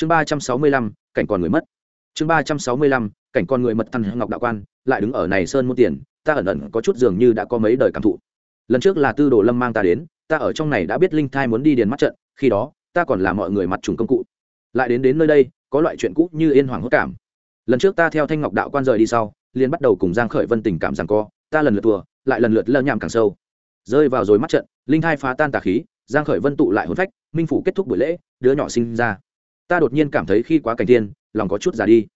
chương ba trăm sáu mươi lăm, cảnh còn người mất. Chương ba trăm sáu mươi lăm, cảnh con người mật thăng ngọc đạo quan, lại đứng ở này sơn môn tiền, ta ẩn ẩn có chút dường như đã có mấy đời cảm thụ. Lần trước là tư đồ lâm mang ta đến, ta ở trong này đã biết linh thai muốn đi điền mắt trận, khi đó, ta còn là mọi người mặt trùng công cụ. Lại đến đến nơi đây, có loại chuyện cũ như yên hoàng hốt cảm. Lần trước ta theo thanh ngọc đạo quan rời đi sau, liền bắt đầu cùng giang khởi vân tình cảm rằng co, ta lần lượt thua, lại lần lượt lơ nhảm càng sâu. Rơi vào rồi mắt trận, linh thai phá tan tà khí, giang khởi vân tụ lại hồn phách, minh phủ kết thúc buổi lễ, đứa nhỏ sinh ra ta đột nhiên cảm thấy khi quá cảnh tiên lòng có chút già đi.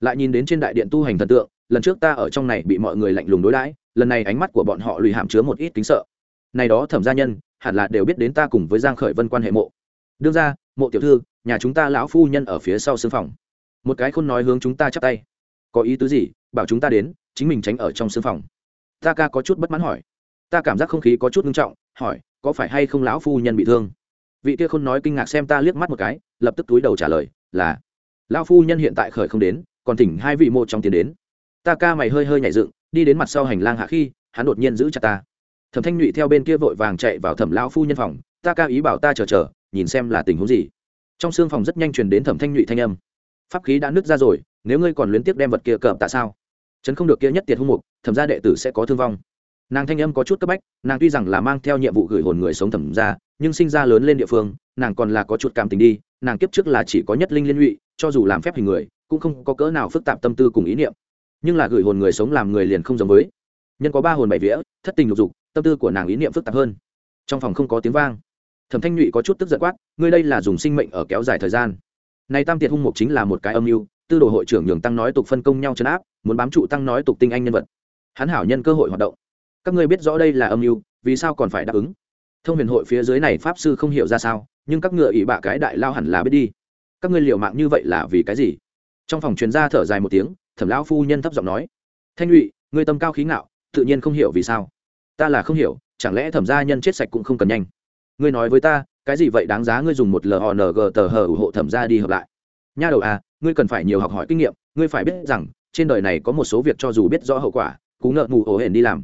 Lại nhìn đến trên đại điện tu hành thần tượng, lần trước ta ở trong này bị mọi người lạnh lùng đối đãi, lần này ánh mắt của bọn họ lùi hàm chứa một ít kính sợ. Này đó thẩm gia nhân, hẳn là đều biết đến ta cùng với giang khởi vân quan hệ mộ. Đương ra, mộ tiểu thư, nhà chúng ta lão phu nhân ở phía sau sương phòng. Một cái khôn nói hướng chúng ta chắp tay. Có ý tứ gì? Bảo chúng ta đến, chính mình tránh ở trong sương phòng. Ta ca có chút bất mãn hỏi. Ta cảm giác không khí có chút nghiêm trọng, hỏi, có phải hay không lão phu nhân bị thương? Vị kia khôn nói kinh ngạc xem ta liếc mắt một cái, lập tức túi đầu trả lời, là, lão phu nhân hiện tại khởi không đến, còn thỉnh hai vị mộ trong tiến đến. Ta ca mày hơi hơi nhảy dựng, đi đến mặt sau hành lang hạ khi, hắn đột nhiên giữ chặt ta. Thẩm thanh nhụy theo bên kia vội vàng chạy vào thẩm lão phu nhân phòng, ta ca ý bảo ta chờ chờ, nhìn xem là tình huống gì. Trong xương phòng rất nhanh truyền đến thẩm thanh nhụy thanh âm. Pháp khí đã nứt ra rồi, nếu ngươi còn luyến tiếp đem vật kia cợm tại sao? Chấn không được kia nhất tiệt hung mục, thẩm gia đệ tử sẽ có thương vong. Nàng thanh âm có chút cấp bách, nàng tuy rằng là mang theo nhiệm vụ gửi hồn người sống thẩm ra nhưng sinh ra lớn lên địa phương, nàng còn là có chút cảm tình đi, nàng kiếp trước là chỉ có nhất linh liên lụy, cho dù làm phép hình người, cũng không có cỡ nào phức tạp tâm tư cùng ý niệm. Nhưng là gửi hồn người sống làm người liền không giống với. Nhân có ba hồn bảy vía, thất tình lục dục, tâm tư của nàng ý niệm phức tạp hơn. Trong phòng không có tiếng vang. Thẩm thanh nhụy có chút tức giận quát, ngươi đây là dùng sinh mệnh ở kéo dài thời gian. Này tam tiệt hung mục chính là một cái âm mưu, tư đồ hội trưởng nhường tăng nói tục phân công nhau chấn áp, muốn bám trụ tăng nói tục tinh anh nhân vật. Hắn hảo nhân cơ hội hoạt động. Các ngươi biết rõ đây là âm mưu, vì sao còn phải đáp ứng? Thông huyền hội phía dưới này pháp sư không hiểu ra sao, nhưng các ngựa ỷ bạ cái đại lao hẳn là biết đi. Các ngươi liệu mạng như vậy là vì cái gì? Trong phòng truyền gia thở dài một tiếng, thẩm lão phu nhân thấp giọng nói. Thanh nhụy ngươi tâm cao khí ngạo, tự nhiên không hiểu vì sao. Ta là không hiểu, chẳng lẽ thẩm gia nhân chết sạch cũng không cần nhanh? Ngươi nói với ta, cái gì vậy đáng giá ngươi dùng một lng tờ hờ ủng hộ thẩm gia đi hợp lại? Nha đầu à ngươi cần phải nhiều học hỏi kinh nghiệm, ngươi phải biết rằng, trên đời này có một số việc cho dù biết rõ hậu quả, cú nợ mù ổ hển đi làm.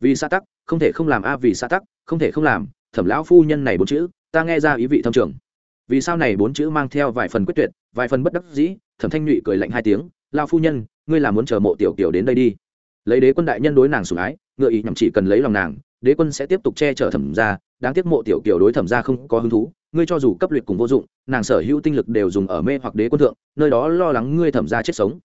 Vì xã tắc, không thể không làm a, vì xã tắc không thể không làm, thẩm lão phu nhân này bốn chữ, ta nghe ra ý vị thâm trường. Vì sao này bốn chữ mang theo vài phần quyết tuyệt, vài phần bất đắc dĩ, thẩm thanh nhụy cười lạnh hai tiếng lao phu nhân, ngươi là muốn chờ mộ tiểu tiểu đến đây đi. Lấy đế quân đại nhân đối nàng sủng ái, ngựa ý nhằm chỉ cần lấy lòng nàng, đế quân sẽ tiếp tục che chở thẩm ra đáng tiếc mộ tiểu kiểu đối thẩm ra không có hứng thú, ngươi cho dù cấp luyện cùng vô dụng, nàng sở hữu tinh lực đều dùng ở mê hoặc đế quân thượng, nơi đó lo lắng ngươi thẩm ra chết sống.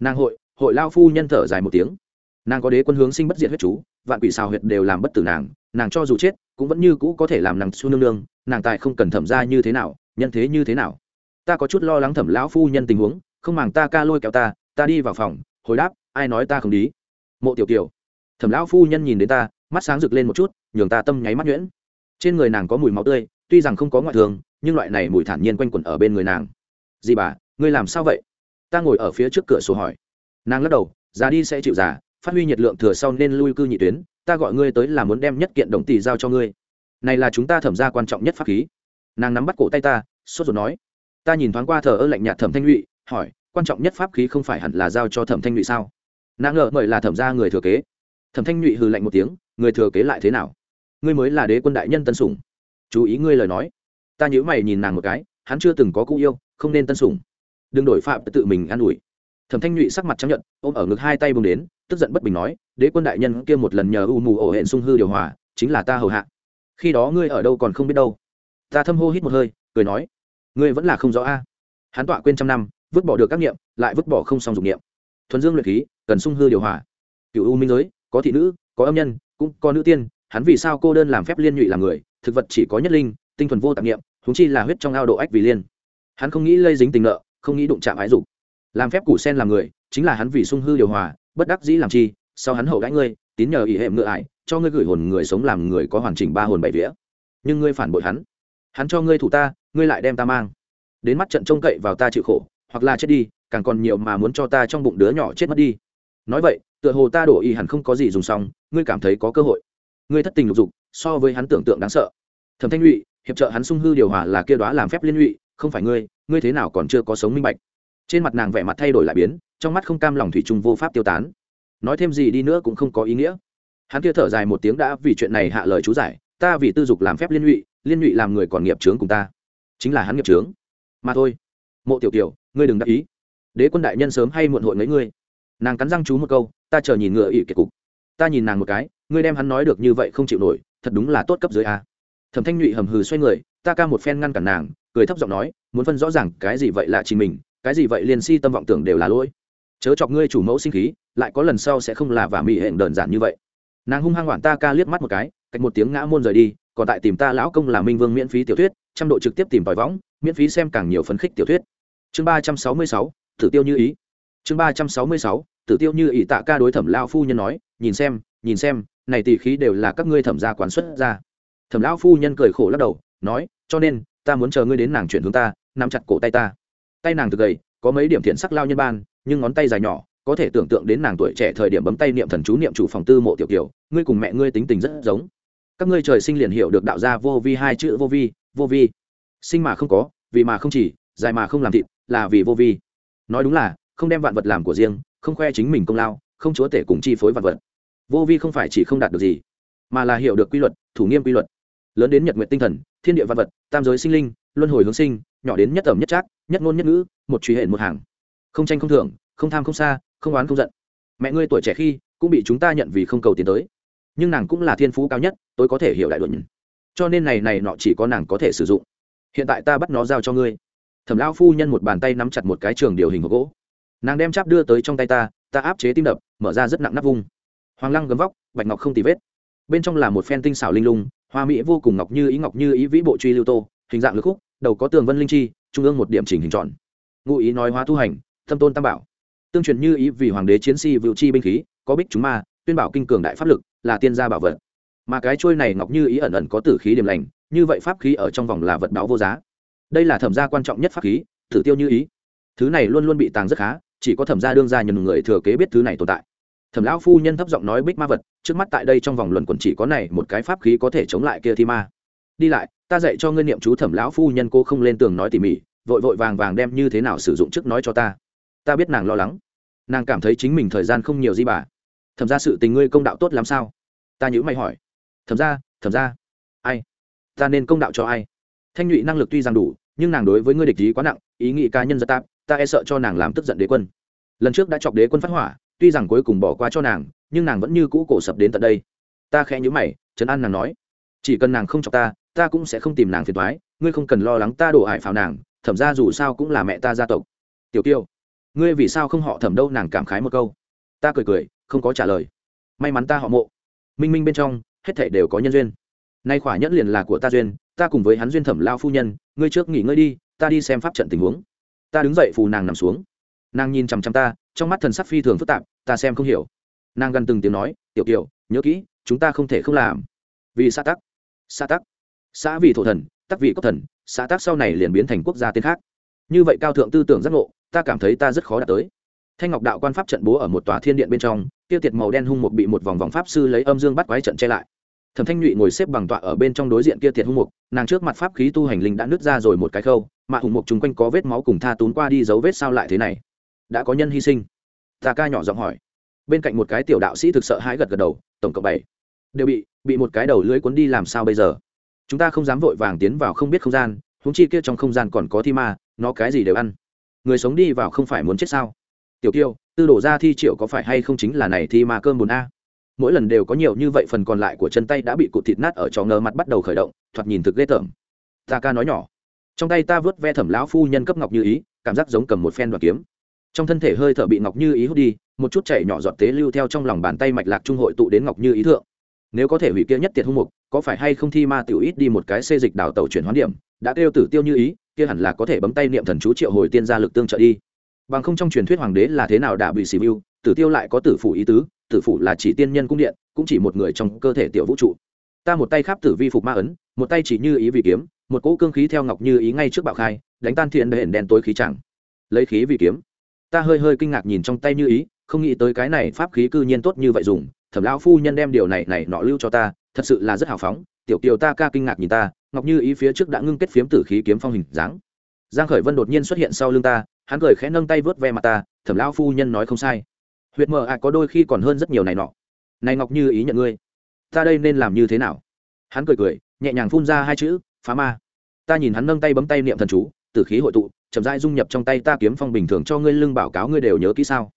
Nàng hội hội lao phu nhân thở dài một tiếng nàng có đế quân hướng sinh bất diệt huyết chú, vạn quỷ xào huyệt đều làm bất tử nàng nàng cho dù chết, cũng vẫn như cũ có thể làm nàng su nương nương, nàng tài không cần thẩm ra như thế nào, nhân thế như thế nào. Ta có chút lo lắng thẩm lão phu nhân tình huống, không màng ta ca lôi kéo ta ta đi vào phòng, hồi đáp, ai nói ta không đi. Mộ tiểu kiều, thẩm lão phu nhân nhìn đến ta, mắt sáng rực lên một chút, nhường ta tâm nháy mắt nhuyễn. Trên người nàng có mùi máu tươi, tuy rằng không có ngoại thường, nhưng loại này mùi thản nhiên quanh quẩn ở bên người nàng. Dì bà, ngươi làm sao vậy? Ta ngồi ở phía trước cửa sổ hỏi. Nàng lắc đầu, già đi sẽ chịu già phát huy nhiệt lượng thừa sau nên lui cư nhị tuyến, ta gọi ngươi tới là muốn đem nhất kiện đồng tỷ giao cho ngươi. Này là chúng ta thẩm ra quan trọng nhất pháp khí. Nàng nắm bắt cổ tay ta, sốt ruột nói. Ta nhìn thoáng qua thờ ơ lạnh nhạt thẩm thanh lụy hỏi, quan trọng nhất pháp khí không phải hẳn là giao cho thẩm thanh lụy sao? Nàng ngờ, mời là thẩm ra người thừa kế. Thẩm thanh nhụy hừ lạnh một tiếng, người thừa kế lại thế nào? Ngươi mới là đế quân đại nhân tân sủng. Chú ý ngươi lời nói. Ta nhớ mày nhìn nàng một cái, hắn chưa từng có cũ yêu, không nên tân sủng. Đừng đổi phạm tự mình an ủi. Thẩm thanh nhụy sắc mặt chấp nhận, ôm ở ngực hai tay bông đến tức giận bất bình nói, đế quân đại nhân kia một lần nhờ u mù ổ hẹn sung hư điều hòa, chính là ta hầu hạ. Khi đó ngươi ở đâu còn không biết đâu. Ta thâm hô hít một hơi, cười nói, ngươi vẫn là không rõ a. Hắn tọa quên trăm năm, vứt bỏ được các nghiệm lại vứt bỏ không xong dụng nghiệm thuần dương luyện khí, cần sung hư điều hòa. Cựu u minh giới, có thị nữ, có âm nhân, cũng có nữ tiên, hắn vì sao cô đơn làm phép liên nhụy làm người, thực vật chỉ có nhất linh, tinh thuần vô tạp nghiệm húng chi là huyết trong ao độ ách vì liên. Hắn không nghĩ lây dính tình nợ, không nghĩ đụng chạm ái dục. Làm phép củ sen làm người, chính là hắn vì sung hư điều hòa bất đắc dĩ làm chi, sau hắn hậu đãi ngươi, tín nhờ ỷ hệ ngựa ải, cho ngươi gửi hồn người sống làm người có hoàn chỉnh ba hồn bảy vía. Nhưng ngươi phản bội hắn. Hắn cho ngươi thủ ta, ngươi lại đem ta mang. Đến mắt trận trông cậy vào ta chịu khổ, hoặc là chết đi, càng còn nhiều mà muốn cho ta trong bụng đứa nhỏ chết mất đi. Nói vậy, tựa hồ ta đổ y hẳn không có gì dùng xong, ngươi cảm thấy có cơ hội. Ngươi thất tình lục dục, so với hắn tưởng tượng đáng sợ. Thẩm thanh lụy hiệp trợ hắn sung hư điều hòa là kia đoá làm phép liên lụy, không phải ngươi ngươi thế nào còn chưa có sống minh bạch. Trên mặt nàng vẻ mặt thay đổi lại biến trong mắt không cam lòng thủy chung vô pháp tiêu tán. Nói thêm gì đi nữa cũng không có ý nghĩa. Hắn kia thở dài một tiếng đã vì chuyện này hạ lời chú giải, ta vì tư dục làm phép liên lụy liên lụy làm người còn nghiệp trướng cùng ta. Chính là hắn nghiệp trướng mà thôi, mộ tiểu tiểu ngươi đừng đắc ý. Đế quân đại nhân sớm hay muộn hội mấy ngươi. Nàng cắn răng chú một câu, ta chờ nhìn ngựa ỵ kiệt cục. Ta nhìn nàng một cái, ngươi đem hắn nói được như vậy không chịu nổi, thật đúng là tốt cấp dưới a. Thẩm thanh nhụy hầm hừ xoay người, ta ca một phen ngăn cản nàng, cười thấp giọng nói, muốn phân rõ ràng cái gì vậy là chỉ mình, cái gì vậy liền si tâm vọng tưởng đều là lỗi chớ chọc ngươi chủ mẫu sinh khí, lại có lần sau sẽ không là và mỹ hẹn đơn giản như vậy. Nàng hung hăng hoảng ta ca liếc mắt một cái, cách một tiếng ngã môn rời đi, còn tại tìm ta lão công là minh vương miễn phí tiểu thuyết, trăm độ trực tiếp tìm tòi võng, miễn phí xem càng nhiều phấn khích tiểu thuyết. Chương ba trăm sáu mươi sáu, tử tiêu như ý. Chương ba trăm sáu mươi sáu, tử tiêu như ý tạ ca đối thẩm lao phu nhân nói, nhìn xem nhìn xem, này tỷ khí đều là các ngươi thẩm gia quán xuất ra. Thẩm lão phu nhân cười khổ lắc đầu, nói, cho nên, ta muốn chờ ngươi đến nàng chuyển hướng ta, nắm chặt cổ tay ta. Tay nàng thực gầy, có mấy điểm thiện sắc lao nhân ban nhưng ngón tay dài nhỏ, có thể tưởng tượng đến nàng tuổi trẻ thời điểm bấm tay niệm thần chú niệm chủ phòng tư mộ tiểu kiều, ngươi cùng mẹ ngươi tính tình rất giống. Các ngươi trời sinh liền hiểu được đạo gia vô vi hai chữ vô vi vô vi. Sinh mà không có, vì mà không chỉ, dài mà không làm thịt, là vì vô vi. Nói đúng là, không đem vạn vật làm của riêng, không khoe chính mình công lao, không chúa tể cùng chi phối vạn vật. Vô vi không phải chỉ không đạt được gì, mà là hiểu được quy luật, thủ nghiêm quy luật. Lớn đến nhật nguyện tinh thần, thiên địa vạn vật, tam giới sinh linh, luân hồi hướng sinh, nhỏ đến nhất ẩm nhất trác, nhất ngôn nhất ngữ, một truy hệ một hàng không tranh không thưởng, không tham không xa, không oán không giận. Mẹ ngươi tuổi trẻ khi cũng bị chúng ta nhận vì không cầu tiến tới. Nhưng nàng cũng là thiên phú cao nhất, tôi có thể hiểu đại luận cho nên này này nọ chỉ có nàng có thể sử dụng. Hiện tại ta bắt nó giao cho ngươi. Thẩm lão phu nhân một bàn tay nắm chặt một cái trường điều hình hộp gỗ. Nàng đem cháp đưa tới trong tay ta ta áp chế tim đập, mở ra rất nặng nắp vung. Hoàng lăng gấm vóc, bạch ngọc không tì vết. Bên trong là một phen tinh xảo linh lung, hoa mỹ vô cùng ngọc như ý ngọc như ý vĩ bộ truy lưu tô, hình dạng lưỡi khúc, đầu có tường vân linh chi, trung ương một điểm chỉnh hình tròn. Ngụ ý nói hóa tu hành thâm tôn tam bảo. Tương truyền như ý vì hoàng đế chiến sĩ vựu chi binh khí, có bích chúng ma, tuyên bảo kinh cường đại pháp lực, là tiên gia bảo vật. Mà cái trôi này ngọc như ý ẩn ẩn có tử khí điểm lành, như vậy pháp khí ở trong vòng là vật báo vô giá. Đây là thẩm gia quan trọng nhất pháp khí, tử tiêu như ý. Thứ này luôn luôn bị tàng rất khá, chỉ có thẩm gia đương gia nhầm người thừa kế biết thứ này tồn tại. Thẩm lão phu nhân thấp giọng nói bích ma vật, trước mắt tại đây trong vòng luận quần chỉ có này một cái pháp khí có thể chống lại kia thi ma. Đi lại, ta dạy cho ngươi niệm chú thẩm lão phu nhân cô không lên tường nói tỉ mỉ, vội vội vàng vàng đem như thế nào sử dụng trước nói cho ta ta biết nàng lo lắng. Nàng cảm thấy chính mình thời gian không nhiều gì bà. Thẩm ra sự tình ngươi công đạo tốt lắm sao? Ta nhữ mày hỏi. Thẩm ra thẩm ra ai? Ta nên công đạo cho ai? Thanh nhụy năng lực tuy rằng đủ, nhưng nàng đối với ngươi địch ý quá nặng, ý nghĩ cá nhân rất tạp, ta e sợ cho nàng làm tức giận đế quân. Lần trước đã chọc đế quân phát hỏa, tuy rằng cuối cùng bỏ qua cho nàng, nhưng nàng vẫn như cũ cổ sập đến tận đây. Ta khẽ nhữ mày, trấn an nàng nói. Chỉ cần nàng không chọc ta ta cũng sẽ không tìm nàng phiền thoái ngươi không cần lo lắng ta đổ hại phào nàng, thẩm ra dù sao cũng là mẹ ta gia tộc. Tiểu kiêu ngươi vì sao không họ thẩm đâu nàng cảm khái một câu. Ta cười cười, không có trả lời. May mắn ta họ mộ. Minh minh bên trong, hết thể đều có nhân duyên. Nay khỏa nhẫn liền là của ta duyên, ta cùng với hắn duyên thẩm lao phu nhân, ngươi trước nghỉ ngơi đi, ta đi xem pháp trận tình huống. Ta đứng dậy phù nàng nằm xuống. Nàng nhìn chằm chằm ta, trong mắt thần sắc phi thường phức tạp, ta xem không hiểu. Nàng gần từng tiếng nói, tiểu kiều, nhớ kỹ, chúng ta không thể không làm. Vì xã tắc. Xã tắc. Xã vì thổ thần, tắc vị cốc thần, xã tắc sau này liền biến thành quốc gia tên khác. Như vậy cao thượng tư tưởng giác ngộ ta cảm thấy ta rất khó đạt tới. Thanh ngọc đạo quan pháp trận bố ở một tòa thiên điện bên trong tiêu tiệt màu đen hung một bị một vòng vòng pháp sư lấy âm dương bắt quái trận che lại. Thẩm thanh nhụy ngồi xếp bằng tọa ở bên trong đối diện kia tiệt hung mục, nàng trước mặt pháp khí tu hành linh đã nứt ra rồi một cái khâu, mà hùng mục chung quanh có vết máu cùng tha tún qua đi dấu vết sao lại thế này? Đã có nhân hy sinh. Ta ca nhỏ giọng hỏi. Bên cạnh một cái tiểu đạo sĩ thực sợ hãi gật gật đầu, tổng cộng bảy. Đều bị bị một cái đầu lưới cuốn đi làm sao bây giờ? Chúng ta không dám vội vàng tiến vào không biết không gian húng chi kia trong không gian còn có thi ma, nó cái gì đều ăn người sống đi vào không phải muốn chết sao? Tiểu tiêu tư đổ ra thi triệu có phải hay không chính là này thi mà cơm bùn a? Mỗi lần đều có nhiều như vậy phần còn lại của chân tay đã bị cụt thịt nát ở trò ngờ mặt bắt đầu khởi động, thoạt nhìn thực ghê tởm. Ta ca nói nhỏ. Trong tay ta vớt ve thẩm lão phu nhân cấp ngọc như ý, cảm giác giống cầm một phen đoạt kiếm. Trong thân thể hơi thở bị ngọc như ý hút đi, một chút chảy nhỏ giọt tế lưu theo trong lòng bàn tay mạch lạc trung hội tụ đến ngọc như ý thượng. Nếu có thể hủy kia nhất tiệt hung mục, có phải hay không thi ma tiểu ít đi một cái xê dịch đảo tàu chuyển hoán điểm? Đã kêu tử tiêu như ý, kia hẳn là có thể bấm tay niệm thần chú triệu hồi tiên gia lực tương trợ đi. Bằng không trong truyền thuyết hoàng đế là thế nào đã bị xì mưu tử tiêu lại có tử phủ ý tứ, tử phủ là chỉ tiên nhân cung điện, cũng chỉ một người trong cơ thể tiểu vũ trụ. Ta một tay khắp tử vi phục ma ấn, một tay chỉ như ý vì kiếm, một cỗ cương khí theo ngọc như ý ngay trước bạo khai, đánh tan thiện đền đen tối khí chẳng. Lấy khí vì kiếm. Ta hơi hơi kinh ngạc nhìn trong tay như ý, không nghĩ tới cái này pháp khí cư nhiên tốt như vậy dùng, thẩm lão phu nhân đem điều này này nọ lưu cho ta, thật sự là rất hào phóng, tiểu kiều ta ca kinh ngạc nhìn ta ngọc như ý phía trước đã ngưng kết phiếm tử khí kiếm phong hình dáng. Giang khởi vân đột nhiên xuất hiện sau lưng ta, hắn cười khẽ nâng tay vớt ve mặt ta, thẩm lão phu nhân nói không sai. Huyệt mờ ạ à, có đôi khi còn hơn rất nhiều này nọ. Này ngọc như ý nhận ngươi. Ta đây nên làm như thế nào? Hắn cười cười, nhẹ nhàng phun ra hai chữ, phá ma. Ta nhìn hắn nâng tay bấm tay niệm thần chú, tử khí hội tụ, chậm rãi dung nhập trong tay ta kiếm phong bình thường cho ngươi lưng báo cáo ngươi đều nhớ kỹ sao?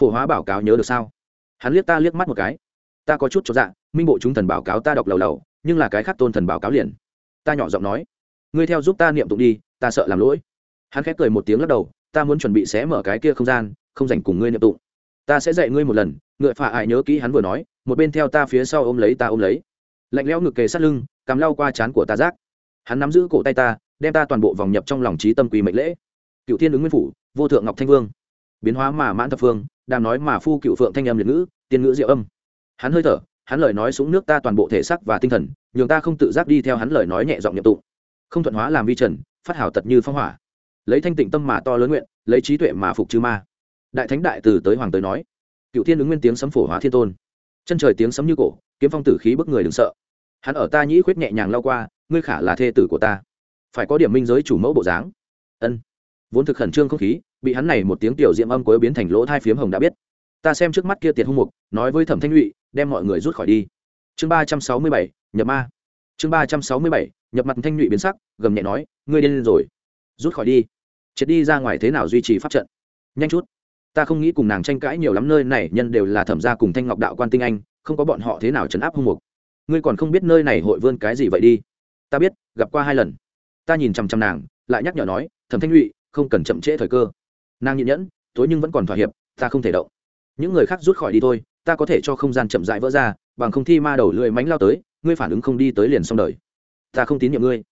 Phổ hóa báo cáo nhớ được sao? Hắn liếc ta liếc mắt một cái. Ta có chút cho dạ minh bộ chúng thần báo cáo ta đọc lầu lầu, nhưng là cái khác tôn thần báo cáo liền ta nhỏ giọng nói, ngươi theo giúp ta niệm tụng đi, ta sợ làm lỗi. Hắn khép cười một tiếng lắc đầu, ta muốn chuẩn bị xé mở cái kia không gian, không dành cùng ngươi niệm tụng. Ta sẽ dạy ngươi một lần, ngựa phà ải nhớ kỹ hắn vừa nói, một bên theo ta phía sau ôm lấy ta ôm lấy. Lạnh lẽo ngực kề sát lưng cắm lau qua chán của ta rác. Hắn nắm giữ cổ tay ta, đem ta toàn bộ vòng nhập trong lòng trí tâm quỳ mệnh lễ. Cựu thiên ứng nguyên phủ, vô thượng ngọc thanh vương. Biến hóa mà mãn thập phương đang nói mà phu cựu phượng thanh âm liệt ngữ, tiên ngữ diệu âm. Hắn hơi thở, hắn lời nói súng nước ta toàn bộ thể sắc và tinh thần nhường ta không tự giác đi theo hắn lời nói nhẹ giọng nhậm tụng. Không thuận hóa làm vi trần phát hảo tật như phong hỏa. Lấy thanh tịnh tâm mà to lớn nguyện lấy trí tuệ mà phục chư ma. Đại thánh đại từ tới hoàng tới nói cựu thiên ứng nguyên tiếng sấm phổ hóa thiên tôn. Chân trời tiếng sấm như cổ kiếm phong tử khí bức người đừng sợ. Hắn ở ta nhĩ khuyết nhẹ nhàng lao qua ngươi khả là thê tử của ta. Phải có điểm minh giới chủ mẫu bộ dáng. Ân. Vốn thực khẩn trương không khí bị hắn này một tiếng tiểu diệm âm cuối biến thành lỗ thai phiếm hồng đã biết. Ta xem trước mắt kia tiệt hung mục nói với thẩm thanh ngụy, đem mọi người rút khỏi đi chương ba trăm sáu mươi bảy, nhập ma. Chương ba trăm sáu mươi bảy, nhập mặt thanh nhụy biến sắc, gầm nhẹ nói, ngươi điên rồi. Rút khỏi đi. Triệt đi ra ngoài thế nào duy trì pháp trận? Nhanh chút. Ta không nghĩ cùng nàng tranh cãi nhiều lắm nơi này, nhân đều là thẩm gia cùng thanh ngọc đạo quan tinh anh, không có bọn họ thế nào chấn áp hung mục. Ngươi còn không biết nơi này hội vươn cái gì vậy đi. Ta biết, gặp qua hai lần. Ta nhìn chằm chằm nàng, lại nhắc nhở nói, thẩm thanh nhụy, không cần chậm trễ thời cơ. Nàng nhịn nhẫn, tối nhưng vẫn còn thỏa hiệp, ta không thể động. Những người khác rút khỏi đi thôi, ta có thể cho không gian chậm rãi vỡ ra bằng không thi ma đầu lưỡi mánh lao tới, ngươi phản ứng không đi tới liền xong đời. Ta không tín nhiệm ngươi.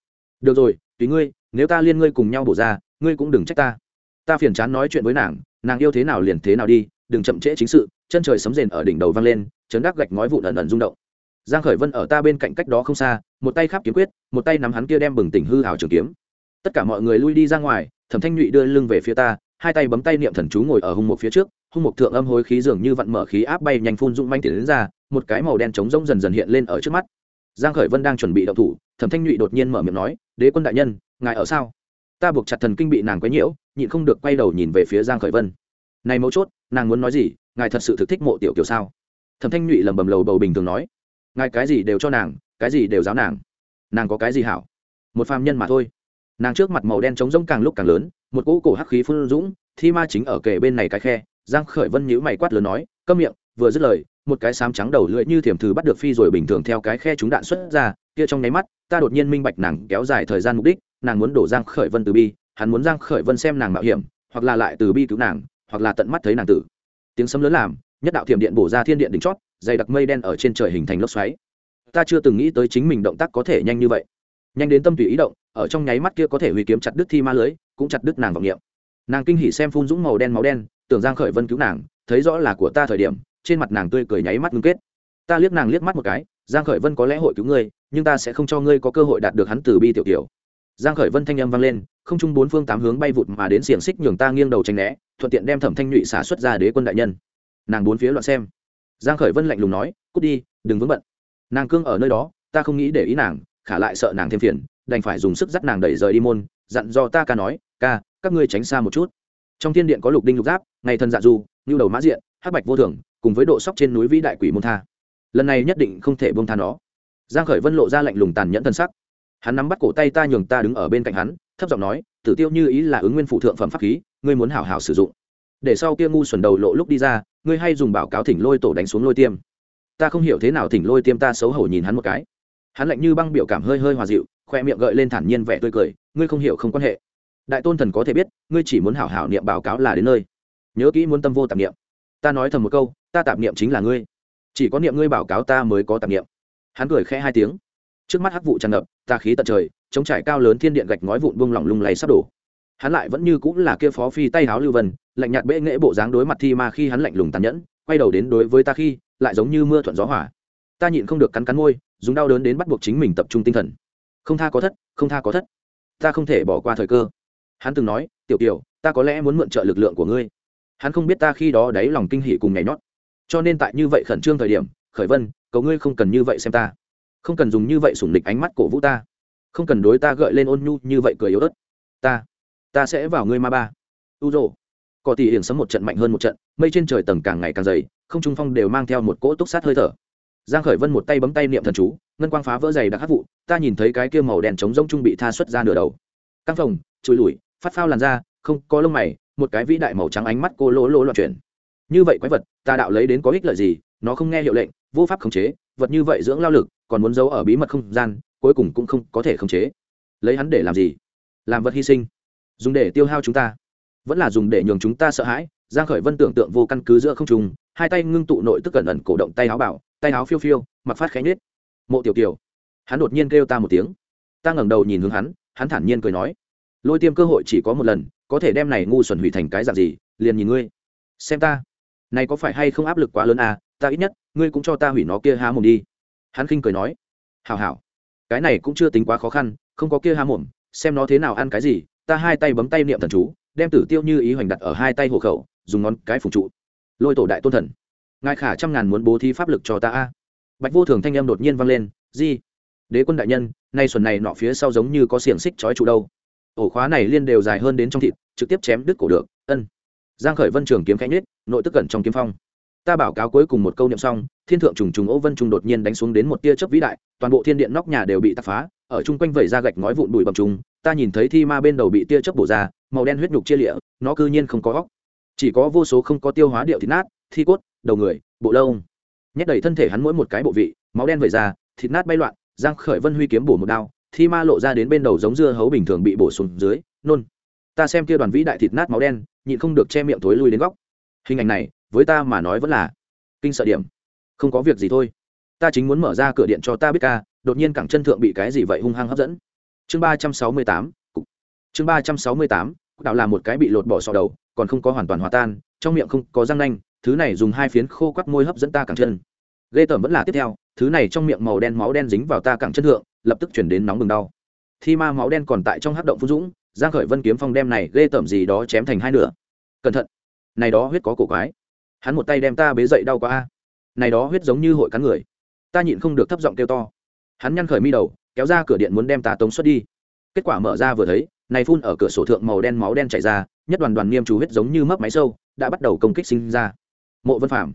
Được rồi, tùy ngươi, nếu ta liên ngươi cùng nhau bổ ra, ngươi cũng đừng trách ta. Ta phiền chán nói chuyện với nàng nàng yêu thế nào liền thế nào đi, đừng chậm trễ chính sự, chân trời sấm rền ở đỉnh đầu vang lên, chấn đắc gạch ngói vụn ẩn ẩn rung động. Giang khởi vân ở ta bên cạnh cách đó không xa, một tay khắp kiếm quyết, một tay nắm hắn kia đem bừng tỉnh hư hào trường kiếm. Tất cả mọi người lui đi ra ngoài, thẩm thanh nhụy đưa lưng về phía ta, hai tay bấm tay niệm thần chú ngồi ở hung một phía trước hung một thượng âm hối khí dường như vặn mở khí áp bay nhanh phun dũng manh tiến ra, một cái màu đen trống rỗng dần dần hiện lên ở trước mắt. Giang khởi vân đang chuẩn bị động thủ, thẩm thanh nhụy đột nhiên mở miệng nói, đế quân đại nhân, ngài ở sao? Ta buộc chặt thần kinh bị nàng quấy nhiễu, nhịn không được quay đầu nhìn về phía giang khởi vân. Này mấu chốt, nàng muốn nói gì, ngài thật sự thực thích mộ tiểu kiều sao? Thẩm thanh nhụy lẩm bẩm lầu bầu bình thường nói, ngài cái gì đều cho nàng, cái gì đều giáo nàng. Nàng có cái gì hảo? Một phàm nhân mà thôi. Nàng trước mặt màu đen trống rỗng càng lúc càng lớn, một cỗ cổ hắc khí phun dũng, thi ma chính ở kề bên này cái khe giang khởi vân nhíu mày quát lớn nói, câm miệng, vừa dứt lời, một cái sám trắng đầu lưỡi như thiểm thử bắt được phi rồi bình thường theo cái khe chúng đạn xuất ra, kia trong nháy mắt, ta đột nhiên minh bạch nàng kéo dài thời gian mục đích, nàng muốn đổ giang khởi vân từ bi, hắn muốn giang khởi vân xem nàng mạo hiểm, hoặc là lại từ bi cứu nàng, hoặc là tận mắt thấy nàng tử. Tiếng sấm lớn làm, nhất đạo thiểm điện bổ ra thiên điện đỉnh chót, dày đặc mây đen ở trên trời hình thành lốc xoáy. Ta chưa từng nghĩ tới chính mình động tác có thể nhanh như vậy. Nhanh đến tâm tùy ý động, ở trong nháy mắt kia có thể hủy kiếm chặt đứt thi ma lưới, cũng chặt đứt nàng vọng niệm. Nàng kinh hỉ xem phun dũng màu đen máu đen tưởng giang khởi vân cứu nàng, thấy rõ là của ta thời điểm, trên mặt nàng tươi cười nháy mắt ngưng kết. Ta liếc nàng liếc mắt một cái, giang khởi vân có lẽ hội cứu ngươi, nhưng ta sẽ không cho ngươi có cơ hội đạt được hắn từ bi tiểu tiểu giang khởi vân thanh âm vang lên, không trung bốn phương tám hướng bay vụt mà đến xiềng xích nhường ta nghiêng đầu tránh né, thuận tiện đem thẩm thanh nhụy xả xuất ra đế quân đại nhân. Nàng bốn phía loạn xem. Giang khởi vân lạnh lùng nói, cút đi, đừng vướng bận. Nàng cương ở nơi đó, ta không nghĩ để ý nàng, khả lại sợ nàng thêm phiền, đành phải dùng sức dắt nàng đẩy rời đi môn, dặn do ta ca nói, ca, các ngươi tránh xa một chút trong thiên điện có lục đinh lục giáp, ngày thần dạ du như đầu mã diện, hắc bạch vô thường, cùng với độ sóc trên núi vĩ đại quỷ môn tha. Lần này nhất định không thể bông tha nó. Giang khởi vân lộ ra lạnh lùng tàn nhẫn thân sắc. Hắn nắm bắt cổ tay ta nhường ta đứng ở bên cạnh hắn, thấp giọng nói, tử tiêu như ý là ứng nguyên phụ thượng phẩm pháp khí, ngươi muốn hảo hảo sử dụng. Để sau kia ngu xuẩn đầu lộ lúc đi ra, ngươi hay dùng bảo cáo thỉnh lôi tổ đánh xuống lôi tiêm. Ta không hiểu thế nào thỉnh lôi tiêm ta xấu hổ nhìn hắn một cái. Hắn lạnh như băng biểu cảm hơi hơi hòa dịu, khoe miệng gợi lên thản nhiên vẻ tươi cười, ngươi không hiểu không quan hệ đại tôn thần có thể biết, ngươi chỉ muốn hảo hảo niệm báo cáo là đến nơi. Nhớ kỹ muốn tâm vô tạp niệm. Ta nói thầm một câu, ta tạp niệm chính là ngươi. Chỉ có niệm ngươi báo cáo ta mới có tạp niệm. Hắn cười khẽ hai tiếng. Trước mắt hắc vụ tràn ngập, ta khí tận trời chống trải cao lớn thiên điện gạch ngói vụn buông lỏng lung lay sắp đổ. Hắn lại vẫn như cũng là kia phó phi tay háo lưu vân, lạnh nhạt bệ nghệ bộ dáng đối mặt thi ma khi hắn lạnh lùng tàn nhẫn, quay đầu đến đối với ta khi, lại giống như mưa thuận gió hỏa ta nhịn không được cắn cắn môi, dùng đau đớn đến bắt buộc chính mình tập trung tinh thần. Không tha có thất, không tha có thất. Ta không thể bỏ qua thời cơ hắn từng nói, tiểu kiều, ta có lẽ muốn mượn trợ lực lượng của ngươi. Hắn không biết ta khi đó đáy lòng kinh hỉ cùng nhảy nhót. Cho nên tại như vậy khẩn trương thời điểm, khởi vân, cầu ngươi không cần như vậy xem ta. Không cần dùng như vậy sủng lịch ánh mắt cổ vũ ta. Không cần đối ta gợi lên ôn nhu như vậy cười yếu ớt. Ta ta sẽ vào ngươi ma ba. U rồ cỏ tỉ hiển sấm một trận mạnh hơn một trận, mây trên trời tầng càng ngày càng dày, không trung phong đều mang theo một cỗ túc sát hơi thở. Giang khởi vân một tay bấm tay niệm thần chú, ngân quang phá vỡ dày đặc hắc vụ, ta nhìn thấy cái kia màu đen trống rỗng trung bị tha xuất ra nửa đầu. Căng phòng chùi lùi phát phao làn da không có lông mày một cái vĩ đại màu trắng ánh mắt cô lỗ lỗ loạn chuyển. Như vậy quái vật ta đạo lấy đến có ích lợi gì nó không nghe hiệu lệnh vô pháp khống chế vật như vậy dưỡng lao lực còn muốn giấu ở bí mật không gian cuối cùng cũng không có thể khống chế. Lấy hắn để làm gì? Làm vật hy sinh. Dùng để tiêu hao chúng ta. Vẫn là dùng để nhường chúng ta sợ hãi giang khởi vân tưởng tượng vô căn cứ giữa không trung hai tay ngưng tụ nội tức cẩn ẩn cổ động tay áo bảo tay áo phiêu phiêu mặc phát khẽ nhết mộ tiểu Tiểu, hắn đột nhiên kêu ta một tiếng. Ta ngẩng đầu nhìn hướng hắn hắn thản nhiên cười nói lôi tiêm cơ hội chỉ có một lần, có thể đem này ngu xuẩn hủy thành cái dạng gì, liền nhìn ngươi. Xem ta. Này có phải hay không áp lực quá lớn à ta ít nhất, ngươi cũng cho ta hủy nó kia há mồm đi. Hắn khinh cười nói. Hảo hảo. Cái này cũng chưa tính quá khó khăn, không có kia há mồm, xem nó thế nào ăn cái gì, ta hai tay bấm tay niệm thần chú, đem tử tiêu như ý hoành đặt ở hai tay hộ khẩu, dùng ngón cái phủ trụ. Lôi tổ đại tôn thần. Ngài khả trăm ngàn muốn bố thí pháp lực cho ta a. Bạch vô thường thanh âm đột nhiên vang lên, di, đế quân đại nhân, nay xuẩn này nọ phía sau giống như có xiềng xích trói trụ đâu ổ khóa này liên đều dài hơn đến trong thịt trực tiếp chém đứt cổ được ân. Giang khởi vân trường kiếm khẽ nhất, nội tức cẩn trong kiếm phong. Ta báo cáo cuối cùng một câu niệm xong thiên thượng trùng trùng ô vân trung đột nhiên đánh xuống đến một tia chớp vĩ đại toàn bộ thiên điện nóc nhà đều bị tạc phá ở chung quanh vẩy ra gạch ngói vụn bụi bầm trùng ta nhìn thấy thi ma bên đầu bị tia chớp bổ ra màu đen huyết nhục chia lịa nó cư nhiên không có góc chỉ có vô số không có tiêu hóa điệu thịt nát thi cốt đầu người bộ lông. Nhét đầy thân thể hắn mỗi một cái bộ vị máu đen vẩy ra thịt nát bay loạn giang khởi vân huy kiếm bổ một đao thi ma lộ ra đến bên đầu giống dưa hấu bình thường bị bổ sung dưới, nôn, ta xem kia đoàn vĩ đại thịt nát máu đen, nhịn không được che miệng thối lui đến góc. Hình ảnh này, với ta mà nói vẫn là kinh sợ điểm. Không có việc gì thôi. Ta chính muốn mở ra cửa điện cho ta biết ca, đột nhiên cẳng chân thượng bị cái gì vậy hung hăng hấp dẫn. Chương ba trăm sáu mươi tám chương ba trăm sáu mươi tám đạo là một cái bị lột bỏ sọ đầu, còn không có hoàn toàn hòa tan, trong miệng không có răng nanh, thứ này dùng hai phiến khô quắc môi hấp dẫn ta cẳng chân. Ghê tởm vẫn là tiếp theo, thứ này trong miệng màu đen máu đen dính vào ta cẳng chân thượng lập tức chuyển đến nóng bừng đau. Thi ma máu đen còn tại trong hát động phú dũng, giang khởi vân kiếm phong đem này ghê tởm gì đó chém thành hai nửa. Cẩn thận, này đó huyết có cổ quái. Hắn một tay đem ta bế dậy đau quá a. Này đó huyết giống như hội cắn người. Ta nhịn không được thấp giọng kêu to. Hắn nhăn khởi mi đầu, kéo ra cửa điện muốn đem ta tống xuất đi. Kết quả mở ra vừa thấy, này phun ở cửa sổ thượng màu đen máu đen chảy ra, nhất đoàn đoàn niêm chú huyết giống như mấp máy sâu, đã bắt đầu công kích sinh ra. Mộ vân phạm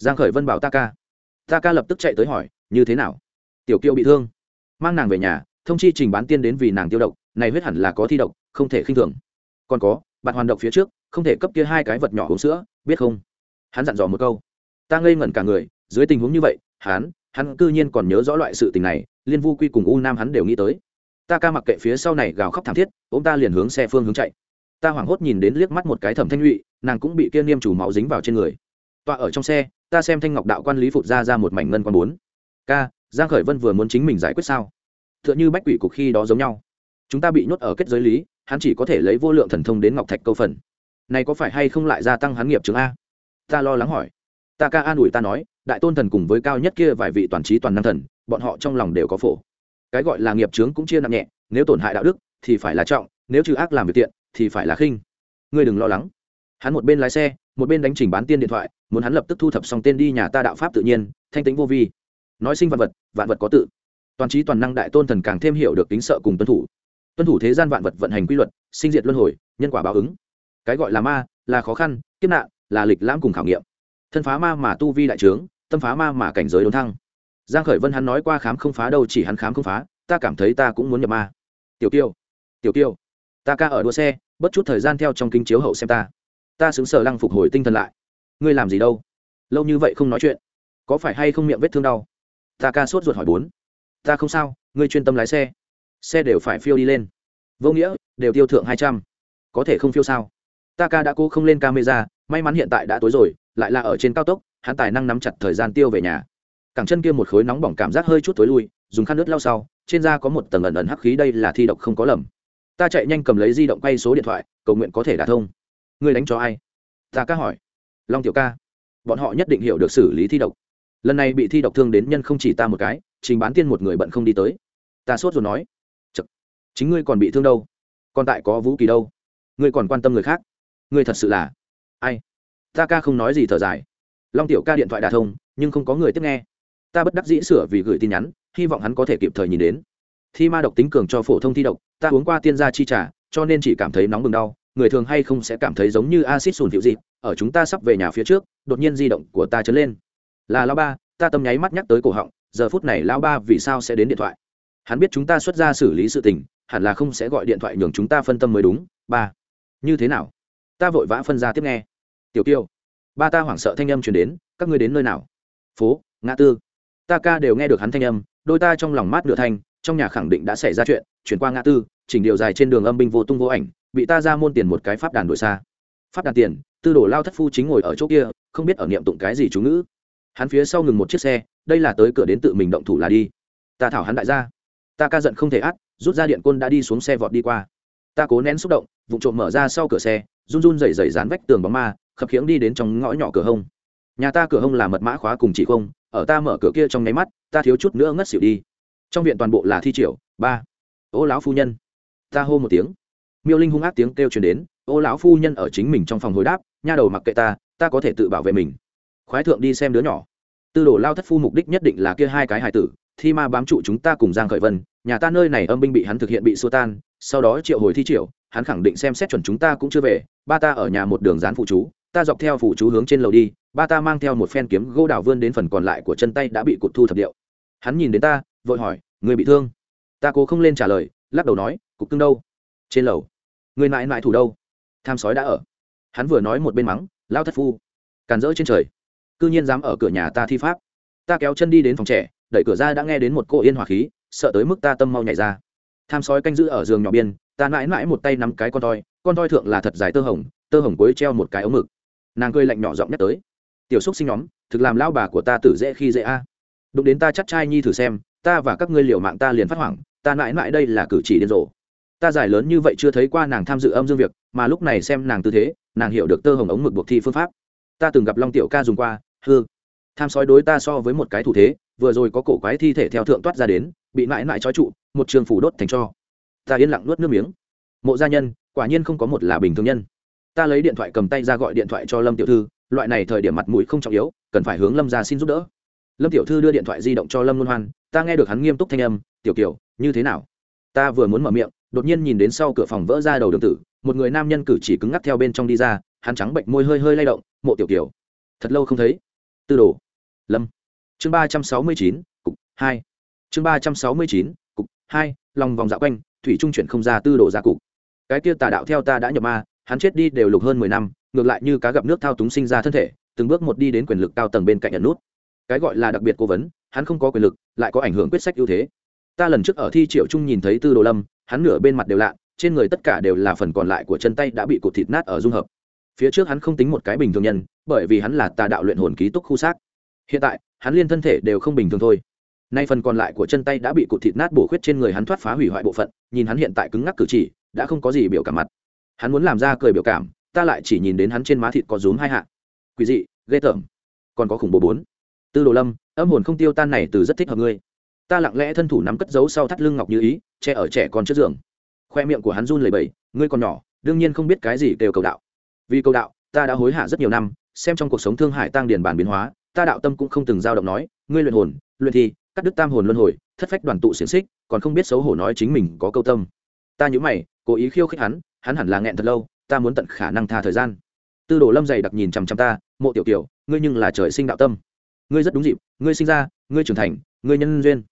giang khởi vân bảo ta ca. Ta ca lập tức chạy tới hỏi, như thế nào? Tiểu kiều bị thương mang nàng về nhà, thông chi trình bán tiên đến vì nàng tiêu độc, này huyết hẳn là có thi độc, không thể khinh thường. Còn có, bạn hoàn động phía trước, không thể cấp kia hai cái vật nhỏ uống sữa, biết không? Hắn dặn dò một câu. Ta ngây ngẩn cả người, dưới tình huống như vậy, hắn hắn cư nhiên còn nhớ rõ loại sự tình này, liên vu quy cùng u nam hắn đều nghĩ tới. Ta ca mặc kệ phía sau này gào khóc thảm thiết ông ta liền hướng xe phương hướng chạy. Ta hoảng hốt nhìn đến liếc mắt một cái thẩm thanh nhụy, nàng cũng bị kia niêm chủ máu dính vào trên người. Tọa ở trong xe, ta xem thanh ngọc đạo quan lý phụt ra ra một mảnh ngân quan bốn. Ca giang khởi vân vừa muốn chính mình giải quyết sao? Tựa như bách quỷ cục khi đó giống nhau. Chúng ta bị nhốt ở kết giới lý, hắn chỉ có thể lấy vô lượng thần thông đến ngọc thạch câu phần. Này có phải hay không lại gia tăng hắn nghiệp chứng a? Ta lo lắng hỏi. Ta ca an ủi ta nói, đại tôn thần cùng với cao nhất kia vài vị toàn trí toàn năng thần, bọn họ trong lòng đều có phổ. Cái gọi là nghiệp chướng cũng chia nặng nhẹ, nếu tổn hại đạo đức, thì phải là trọng, nếu trừ ác làm việc tiện, thì phải là khinh. Ngươi đừng lo lắng. Hắn một bên lái xe, một bên đánh chỉnh bán tiên điện thoại, muốn hắn lập tức thu thập xong tên đi nhà ta đạo pháp tự nhiên, thanh tính vô vi nói sinh vạn vật vạn vật có tự. Toàn trí toàn năng đại tôn thần càng thêm hiểu được tính sợ cùng tuân thủ. Tuân thủ thế gian vạn vật vận hành quy luật, sinh diệt luân hồi, nhân quả báo ứng. Cái gọi là ma, là khó khăn, kiếp nạn, là lịch lãm cùng khảo nghiệm. Thân phá ma mà tu vi đại trướng, tâm phá ma mà cảnh giới đốn thăng. Giang khởi vân hắn nói qua khám không phá đâu, chỉ hắn khám không phá, ta cảm thấy ta cũng muốn nhập ma. Tiểu kiêu tiểu kiêu, ta ca ở đua xe, bất chút thời gian theo trong kinh chiếu hậu xem ta. Ta xứng sở lăng phục hồi tinh thần lại. Ngươi làm gì đâu? Lâu như vậy không nói chuyện. Có phải hay không miệng vết thương đau? Ta ca sốt ruột hỏi bốn. Ta không sao, ngươi chuyên tâm lái xe. Xe đều phải phiêu đi lên. Vô nghĩa, đều tiêu thượng hai trăm. Có thể không phiêu sao? Ta ca đã cố không lên camera, may mắn hiện tại đã tối rồi, lại là ở trên cao tốc, hắn tài năng nắm chặt thời gian tiêu về nhà. Cẳng chân kia một khối nóng bỏng cảm giác hơi chút tối lui, dùng khăn nước lau sau, trên da có một tầng ẩn ẩn hắc khí đây là thi độc không có lầm. Ta chạy nhanh cầm lấy di động quay số điện thoại, cầu nguyện có thể đả thông. Ngươi đánh cho ai? Ta ca hỏi. Long tiểu ca. Bọn họ nhất định hiểu được xử lý thi độc lần này bị thi độc thương đến nhân không chỉ ta một cái, trình bán tiên một người bận không đi tới. Ta sốt rồi nói Chật. chính ngươi còn bị thương đâu? Còn tại có vũ kỳ đâu? Ngươi còn quan tâm người khác? Ngươi thật sự là ai? Ta ca không nói gì thở dài. Long tiểu ca điện thoại đà thông, nhưng không có người tiếp nghe. Ta bất đắc dĩ sửa vì gửi tin nhắn, hy vọng hắn có thể kịp thời nhìn đến. Thi ma độc tính cường cho phổ thông thi độc, ta uống qua tiên gia chi trà, cho nên chỉ cảm thấy nóng bừng đau. Người thường hay không sẽ cảm thấy giống như acid sùn thiệu dị ở chúng ta sắp về nhà phía trước, đột nhiên di động của ta chấn lên là lao ba, ta tâm nháy mắt nhắc tới cổ họng, giờ phút này lao ba vì sao sẽ đến điện thoại? Hắn biết chúng ta xuất ra xử lý sự tình, hẳn là không sẽ gọi điện thoại nhường chúng ta phân tâm mới đúng, ba. Như thế nào? Ta vội vã phân ra tiếp nghe. Tiểu kiêu, ba ta hoảng sợ thanh âm chuyển đến, các ngươi đến nơi nào? Phố, ngã tư. Ta ca đều nghe được hắn thanh âm, đôi ta trong lòng mát nửa thanh, trong nhà khẳng định đã xảy ra chuyện, chuyển qua ngã tư, chỉnh điều dài trên đường âm binh vô tung vô ảnh, bị ta ra môn tiền một cái pháp đàn đổi xa. Pháp đàn tiền, tư đồ lao thất phu chính ngồi ở chỗ kia, không biết ở niệm tụng cái gì chú ngữ hắn phía sau ngừng một chiếc xe, đây là tới cửa đến tự mình động thủ là đi. Ta thảo hắn đại gia. Ta ca giận không thể át, rút ra điện côn đã đi xuống xe vọt đi qua. Ta cố nén xúc động vụ trộm mở ra sau cửa xe, run run rẩy rẩy dán vách tường bóng ma, khập khiễng đi đến trong ngõ nhỏ cửa hông. Nhà ta cửa hông là mật mã khóa cùng chỉ không, ở ta mở cửa kia trong nháy mắt, ta thiếu chút nữa ngất xỉu đi. Trong viện toàn bộ là thi triều, ba. Ô lão phu nhân. Ta hô một tiếng. Miêu linh hung ác tiếng kêu truyền đến, ô lão phu nhân ở chính mình trong phòng hồi đáp, nha đầu mặc kệ ta ta có thể tự bảo vệ mình khoái thượng đi xem đứa nhỏ. Tư đồ lao thất phu mục đích nhất định là kia hai cái hài tử, thi ma bám trụ chúng ta cùng giang khởi vân, nhà ta nơi này âm binh bị hắn thực hiện bị xua tan, sau đó triệu hồi thi triệu hắn khẳng định xem xét chuẩn chúng ta cũng chưa về, ba ta ở nhà một đường dán phụ chú, ta dọc theo phụ chú hướng trên lầu đi, ba ta mang theo một phen kiếm gỗ đào vươn đến phần còn lại của chân tay đã bị cụt thu thập điệu. Hắn nhìn đến ta, vội hỏi người bị thương? Ta cố không lên trả lời, lắc đầu nói, cục cưng đâu? Trên lầu. Người mãi mãi thủ đâu? Tham sói đã ở. Hắn vừa nói một bên mắng, lao thất phu, càn rỡ trên trời cư nhiên dám ở cửa nhà ta thi pháp. Ta kéo chân đi đến phòng trẻ, đẩy cửa ra đã nghe đến một cô yên hòa khí, sợ tới mức ta tâm mau nhảy ra. Tham sói canh giữ ở giường nhỏ biên, ta mãi mãi một tay nắm cái con toi con toi thượng là thật dài tơ hồng tơ hồng cuối treo một cái ống mực. Nàng cười lạnh nhỏ giọng nhắc tới. Tiểu xúc sinh nhóm, thực làm lao bà của ta tử dễ khi dễ a. Đụng đến ta chắc trai nhi thử xem, ta và các ngươi liều mạng ta liền phát hoảng, ta mãi mãi đây là cử chỉ điên rồ. Ta giải lớn như vậy chưa thấy qua nàng tham dự âm dương việc, mà lúc này xem nàng tư thế, nàng hiểu được tơ hồng ống mực buộc thi phương pháp. Ta từng gặp long tiểu ca dùng qua hư tham sói đối ta so với một cái thủ thế, vừa rồi có cổ quái thi thể theo thượng toát ra đến, bị mãi mãi trói trụ, một trường phủ đốt thành cho. Ta yên lặng nuốt nước miếng. Mộ gia nhân, quả nhiên không có một là bình thường nhân. Ta lấy điện thoại cầm tay ra gọi điện thoại cho lâm tiểu thư, loại này thời điểm mặt mũi không trọng yếu, cần phải hướng lâm ra xin giúp đỡ. Lâm tiểu thư đưa điện thoại di động cho lâm luân hoan, ta nghe được hắn nghiêm túc thanh âm, tiểu kiểu như thế nào? Ta vừa muốn mở miệng, đột nhiên nhìn đến sau cửa phòng vỡ ra đầu đường tử, một người nam nhân cử chỉ cứng ngắc theo bên trong đi ra, hắn trắng bệnh môi hơi hơi lay động, mộ tiểu kiểu thật lâu không thấy tư đồ. Lâm. Chương ba trăm sáu mươi chín, cục hai. Chương ba trăm sáu mươi chín, cục hai, lòng vòng dạo quanh, thủy trung chuyển không ra tư đồ ra cục. Cái kia tà đạo theo ta đã nhập ma, hắn chết đi đều lục hơn mười năm, ngược lại như cá gặp nước thao túng sinh ra thân thể, từng bước một đi đến quyền lực cao tầng bên cạnh nhận nút. Cái gọi là đặc biệt cố vấn, hắn không có quyền lực, lại có ảnh hưởng quyết sách ưu thế. Ta lần trước ở thi triệu trung nhìn thấy tư đồ lâm, hắn nửa bên mặt đều lạ, trên người tất cả đều là phần còn lại của chân tay đã bị cụt thịt nát ở dung hợp phía trước hắn không tính một cái bình thường nhân, bởi vì hắn là tà đạo luyện hồn ký túc khu xác. Hiện tại, hắn liên thân thể đều không bình thường thôi. Nay phần còn lại của chân tay đã bị cụt thịt nát bổ khuyết trên người hắn thoát phá hủy hoại bộ phận, nhìn hắn hiện tại cứng ngắc cử chỉ, đã không có gì biểu cảm mặt. Hắn muốn làm ra cười biểu cảm, ta lại chỉ nhìn đến hắn trên má thịt có rúm hai hạ. Quỷ dị, ghê tởm. Còn có khủng bố bốn. Tư đồ lâm, âm hồn không tiêu tan này từ rất thích hợp ngươi. Ta lặng lẽ thân thủ nắm cất giấu sau thắt lưng ngọc như ý, che ở trẻ con trước giường. Khoe miệng của hắn run lầy bầy ngươi còn nhỏ, đương nhiên không biết cái gì đều cầu đạo vì cầu đạo, ta đã hối hả rất nhiều năm, xem trong cuộc sống thương hải tăng điền bản biến hóa, ta đạo tâm cũng không từng dao động nói, ngươi luyện hồn, luyện thi, cắt đứt tam hồn luân hồi, thất phách đoàn tụ xiềng xích, còn không biết xấu hổ nói chính mình có câu tâm. Ta nhũ mày, cố ý khiêu khích hắn hắn hẳn là nghẹn thật lâu, ta muốn tận khả năng tha thời gian. Tư đồ lâm dày đặc nhìn chằm chằm ta, mộ tiểu kiểu ngươi nhưng là trời sinh đạo tâm. Ngươi rất đúng dịp, ngươi sinh ra, ngươi trưởng thành, ngươi nhân duyên,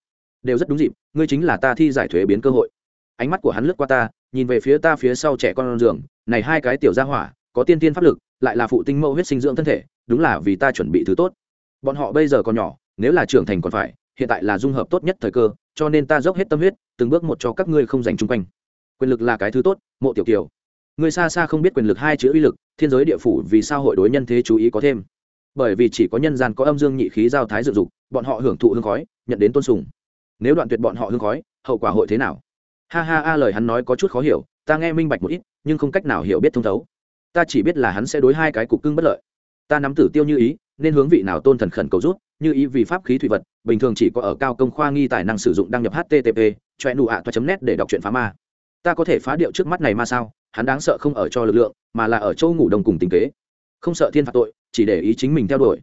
đều rất đúng dịp, ngươi chính là ta thi giải thuế biến cơ hội. Ánh mắt của hắn lướt qua ta, nhìn về phía ta phía sau trẻ con giường, này hai cái tiểu gia hỏa có tiên tiên pháp lực, lại là phụ tinh mẫu huyết sinh dưỡng thân thể, đúng là vì ta chuẩn bị thứ tốt. Bọn họ bây giờ còn nhỏ, nếu là trưởng thành còn phải, hiện tại là dung hợp tốt nhất thời cơ, cho nên ta dốc hết tâm huyết, từng bước một cho các ngươi không dành chung quanh. Quyền lực là cái thứ tốt, mộ tiểu kiều. Người xa xa không biết quyền lực hai chữ uy lực, thiên giới địa phủ vì sao hội đối nhân thế chú ý có thêm. Bởi vì chỉ có nhân gian có âm dương nhị khí giao thái dự dục, bọn họ hưởng thụ hương khói, nhận đến tôn sùng. Nếu đoạn tuyệt bọn họ hương khói, hậu quả hội thế nào? Ha ha, a lời hắn nói có chút khó hiểu, ta nghe minh bạch một ít, nhưng không cách nào hiểu biết thông thấu ta chỉ biết là hắn sẽ đối hai cái cục cưng bất lợi. Ta nắm tử tiêu như ý, nên hướng vị nào tôn thần khẩn cầu rút, như ý vì pháp khí thủy vật, bình thường chỉ có ở cao công khoa nghi tài năng sử dụng đăng nhập http choe nụ ạ toa net để đọc truyện phá ma. Ta có thể phá điệu trước mắt này mà sao? Hắn đáng sợ không ở cho lực lượng, mà là ở châu ngủ đồng cùng tình kế. Không sợ thiên phạt tội, chỉ để ý chính mình theo đuổi.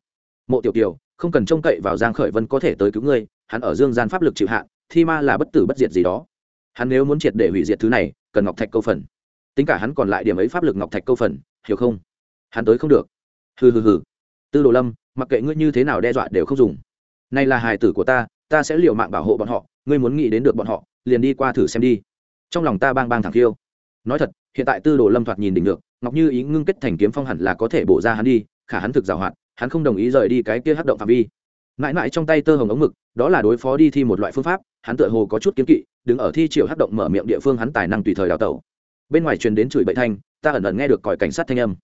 Mộ tiểu kiều, không cần trông cậy vào giang khởi vân có thể tới cứu ngươi, hắn ở dương gian pháp lực chịu hạn, thi ma là bất tử bất diệt gì đó. Hắn nếu muốn triệt để hủy diệt thứ này, cần ngọc thạch câu phần tính cả hắn còn lại điểm ấy pháp lực ngọc thạch câu phần, hiểu không? Hắn tới không được. Hừ hừ hừ. Tư đồ lâm, mặc kệ ngươi như thế nào đe dọa đều không dùng. Nay là hài tử của ta ta sẽ liều mạng bảo hộ bọn họ, ngươi muốn nghĩ đến được bọn họ, liền đi qua thử xem đi. Trong lòng ta bang bang thẳng khiêu. Nói thật, hiện tại tư đồ lâm thoạt nhìn đỉnh được, ngọc như ý ngưng kết thành kiếm phong hẳn là có thể bổ ra hắn đi, khả hắn thực giảo hoạt hắn không đồng ý rời đi cái kia hắc động phạm vi. Mãi mãi trong tay tơ hồng ống mực, đó là đối phó đi thi một loại phương pháp, hắn tựa hồ có chút kiếm kỵ, đứng ở thi triều hắc động mở miệng địa phương hắn tài năng tùy thời đào tẩu bên ngoài truyền đến chửi bậy thanh, ta ẩn ẩn nghe được còi cảnh sát thanh âm.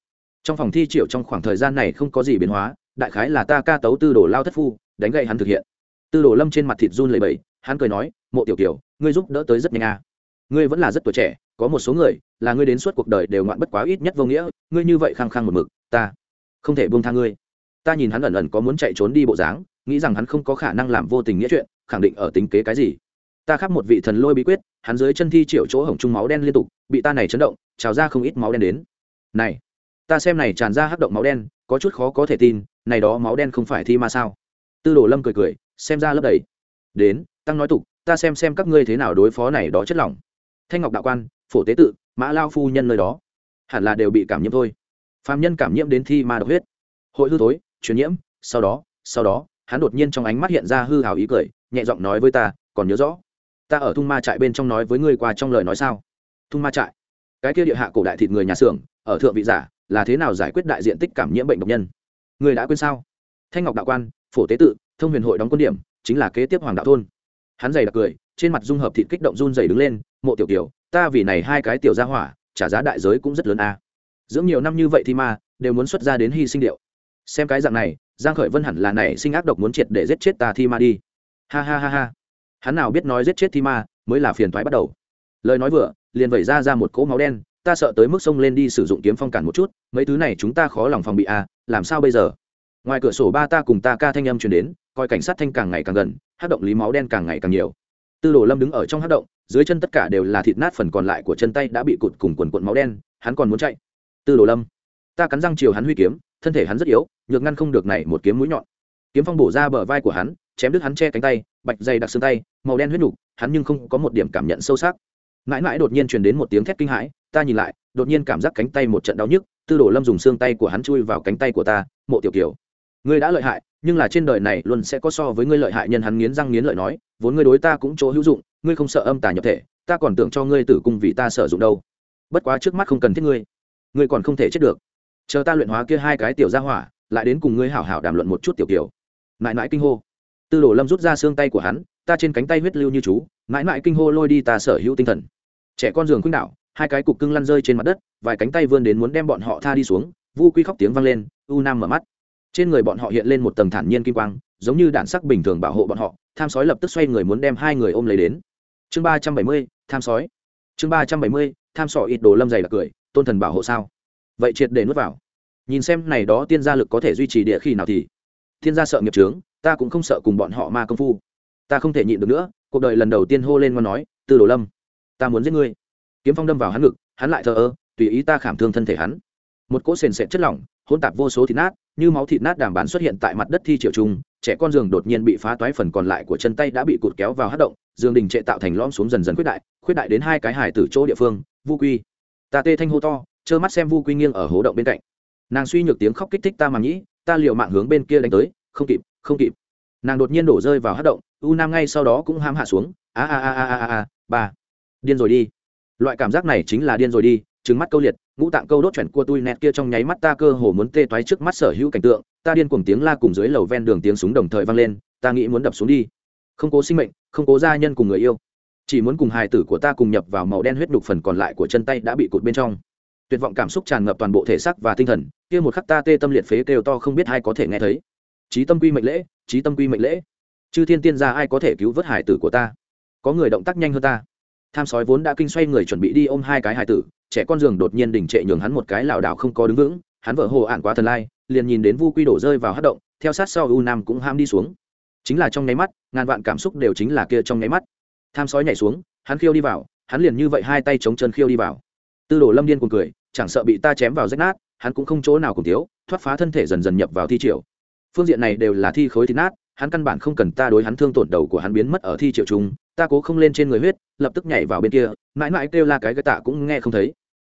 Trong phòng thi triệu trong khoảng thời gian này không có gì biến hóa, đại khái là ta ca tấu tư đồ lao thất phu, đánh gậy hắn thực hiện. Tư đồ lâm trên mặt thịt run lầy bẫy hắn cười nói, mộ tiểu kiều, ngươi giúp đỡ tới rất nhanh à. ngươi vẫn là rất tuổi trẻ, có một số người, là ngươi đến suốt cuộc đời đều ngoạn bất quá ít nhất vô nghĩa, ngươi như vậy khăng khăng một mực, ta không thể buông tha ngươi. Ta nhìn hắn ẩn ẩn có muốn chạy trốn đi bộ dáng, nghĩ rằng hắn không có khả năng làm vô tình nghĩa chuyện, khẳng định ở tính kế cái gì ta khắp một vị thần lôi bí quyết, hắn dưới chân thi triệu chỗ hổng trung máu đen liên tục, bị ta này chấn động, trào ra không ít máu đen đến. Này, ta xem này tràn ra hắc động máu đen, có chút khó có thể tin, này đó máu đen không phải thi ma sao? Tư đồ lâm cười cười, xem ra lấp đầy. Đến, tăng nói tục, ta xem xem các ngươi thế nào đối phó này đó chất lỏng. Thanh ngọc đạo quan, phổ tế tự, mã lao phu nhân nơi đó. Hẳn là đều bị cảm nhiễm thôi. Phạm nhân cảm nhiễm đến thi ma độc huyết. Hội hư tối truyền nhiễm, sau đó sau đó, hắn đột nhiên trong ánh mắt hiện ra hư hào ý cười, nhẹ giọng nói với ta, còn nhớ rõ ta ở thung ma trại bên trong nói với ngươi qua trong lời nói sao? Thung ma trại? Cái kia địa hạ cổ đại thịt người nhà xưởng, ở thượng vị giả, là thế nào giải quyết đại diện tích cảm nhiễm bệnh độc nhân? Người đã quên sao? Thanh ngọc đạo quan, phổ tế tự, thông huyền hội đóng quân điểm, chính là kế tiếp hoàng đạo thôn. Hắn dày đặc cười, trên mặt dung hợp thịt kích động run dày đứng lên, mộ tiểu tiểu ta vì này hai cái tiểu gia hỏa, trả giá đại giới cũng rất lớn a. À. dưỡng nhiều năm như vậy thì ma đều muốn xuất ra đến hy sinh điệu. Xem cái dạng này, giang khởi vân hẳn là này sinh ác độc muốn triệt để giết chết ta thi ma đi. Ha ha ha ha hắn nào biết nói giết chết thi ma, mới là phiền toái bắt đầu. Lời nói vừa, liền vẩy ra ra một cỗ máu đen, ta sợ tới mức sông lên đi sử dụng kiếm phong cản một chút, mấy thứ này chúng ta khó lòng phòng bị à làm sao bây giờ? Ngoài cửa sổ ba ta cùng ta ca thanh âm truyền đến, coi cảnh sát thanh càng ngày càng gần, hát động lý máu đen càng ngày càng nhiều. Tư đồ lâm đứng ở trong hát động, dưới chân tất cả đều là thịt nát phần còn lại của chân tay đã bị cụt cùng quần quận máu đen, hắn còn muốn chạy. Tư đồ lâm, ta cắn răng chiều hắn huy kiếm, thân thể hắn rất yếu, nhược ngăn không được này một kiếm mũi nhọn. Kiếm phong bổ ra bờ vai của hắn chém đứt hắn che cánh tay, bạch dày đặc xương tay, màu đen huyết nục hắn nhưng không có một điểm cảm nhận sâu sắc. Mãi mãi đột nhiên truyền đến một tiếng thét kinh hãi, ta nhìn lại, đột nhiên cảm giác cánh tay một trận đau nhức, tư đồ lâm dùng xương tay của hắn chui vào cánh tay của ta, mộ tiểu kiều. Ngươi đã lợi hại, nhưng là trên đời này luôn sẽ có so với ngươi lợi hại nhân hắn nghiến răng nghiến lợi nói, vốn ngươi đối ta cũng chỗ hữu dụng, ngươi không sợ âm tà nhập thể, ta còn tưởng cho ngươi tử cung vì ta sử dụng đâu. Bất quá trước mắt không cần thiết ngươi ngươi còn không thể chết được. Chờ ta luyện hóa kia hai cái tiểu gia hỏa, lại đến cùng ngươi hảo hảo đàm luận một chút tiểu kiều. Mãi mãi kinh hô tư đồ lâm rút ra xương tay của hắn ta trên cánh tay huyết lưu như chú mãi mãi kinh hô lôi đi ta sở hữu tinh thần. Trẻ con giường khuynh đảo, hai cái cục cưng lăn rơi trên mặt đất vài cánh tay vươn đến muốn đem bọn họ tha đi xuống vu quy khóc tiếng vang lên u nam mở mắt. Trên người bọn họ hiện lên một tầng thản nhiên kim quang giống như đạn sắc bình thường bảo hộ bọn họ tham sói lập tức xoay người muốn đem hai người ôm lấy đến. Chương ba trăm bảy mươi tham sói. Chương ba trăm bảy mươi tham sỏ ít đồ lâm dày là cười tôn thần bảo hộ sao? Vậy triệt để nuốt vào. Nhìn xem này đó tiên gia lực có thể duy trì địa khi nào thì thiên gia sợ nghiệp trướng ta cũng không sợ cùng bọn họ ma công phu. Ta không thể nhịn được nữa, cuộc đời lần đầu tiên hô lên ngon nói từ đồ lâm, ta muốn giết ngươi. Kiếm phong đâm vào hắn ngực, hắn lại thờ ơ, tùy ý ta khảm thương thân thể hắn. Một cỗ sền sệt chất lỏng, hỗn tạp vô số thịt nát, như máu thịt nát đàm bán xuất hiện tại mặt đất thi triệu trung, trẻ con giường đột nhiên bị phá toái phần còn lại của chân tay đã bị cụt kéo vào hát động, giường đình trệ tạo thành lõm xuống dần dần khuyết đại khuyết đại đến hai cái hải từ chỗ địa phương, vu quy. Ta tê thanh hô to, trơ mắt xem vu quy nghiêng ở hố động bên cạnh. Nàng suy nhược tiếng khóc kích thích ta mà nghĩ ta liều mạng hướng bên kia đánh tới, không kịp không kịp. Nàng đột nhiên đổ rơi vào hát động, u nam ngay sau đó cũng ham hạ xuống, a a a a a a, ba. Điên rồi đi. Loại cảm giác này chính là điên rồi đi trứng mắt câu liệt, ngũ tạng câu đốt chuẩn cua tui nẹt kia trong nháy mắt ta cơ hồ muốn tê toái trước mắt sở hữu cảnh tượng, ta điên cuồng tiếng la cùng dưới lầu ven đường tiếng súng đồng thời vang lên, ta nghĩ muốn đập xuống đi. Không cố sinh mệnh, không cố gia nhân cùng người yêu. Chỉ muốn cùng hài tử của ta cùng nhập vào màu đen huyết đục phần còn lại của chân tay đã bị cụt bên trong tuyệt vọng cảm xúc tràn ngập toàn bộ thể xác và tinh thần, kia một khắc ta tê tâm liệt phế kêu to không biết ai có thể nghe thấy. Trí tâm quy mệnh lễ trí tâm quy mệnh lễ. Chư thiên tiên gia ai có thể cứu vớt hải tử của ta? Có người động tác nhanh hơn ta. Tham sói vốn đã kinh xoay người chuẩn bị đi ôm hai cái hải tử, trẻ con giường đột nhiên đỉnh trệ nhường hắn một cái lảo đảo không có đứng vững, hắn vợ hồ ạn quá thần lai, liền nhìn đến vu quy đổ rơi vào hát động, theo sát sau u nam cũng ham đi xuống. Chính là trong nháy mắt, ngàn vạn cảm xúc đều chính là kia trong nháy mắt. Tham sói nhảy xuống, hắn khiêu đi vào, hắn liền như vậy hai tay chống chân khiêu đi vào tư đồ lâm điên cuồng cười, chẳng sợ bị ta chém vào rách nát, hắn cũng không chỗ nào cùng thiếu, thoát phá thân thể dần dần nhập vào thi triệu. phương diện này đều là thi khối thịt nát, hắn căn bản không cần ta đối hắn thương tổn đầu của hắn biến mất ở thi triệu trung ta cố không lên trên người huyết, lập tức nhảy vào bên kia, mãi mãi kêu la cái cái tạ cũng nghe không thấy.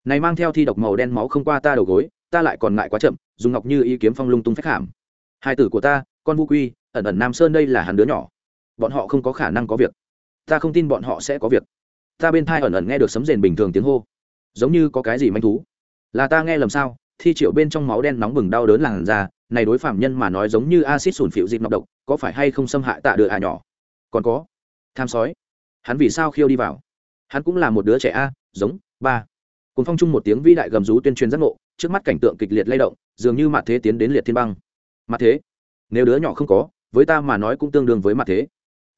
Này mang theo thi độc màu đen máu không qua ta đầu gối, ta lại còn ngại quá chậm, dùng ngọc như ý kiếm phong lung tung phách hàm. Hai tử của ta, con vu quy, ẩn ẩn nam sơn đây là hắn đứa nhỏ. Bọn họ không có khả năng có việc. Ta không tin bọn họ sẽ có việc. Ta bên thai ẩn ẩn nghe được sấm rền bình thường tiếng hô giống như có cái gì manh thú. Là ta nghe lầm sao? Thi triệu bên trong máu đen nóng bừng đau đớn làn da, này đối phạm nhân mà nói giống như acid sủn phịu dịp nọc độc, có phải hay không xâm hại tạ đựa à nhỏ? Còn có, tham sói. Hắn vì sao khiêu đi vào? Hắn cũng là một đứa trẻ a, giống, ba. Cùng phong chung một tiếng vĩ đại gầm rú tuyên truyền giác ngộ, trước mắt cảnh tượng kịch liệt lay động, dường như mặt thế tiến đến liệt thiên băng. Mặt thế? Nếu đứa nhỏ không có, với ta mà nói cũng tương đương với mặt thế.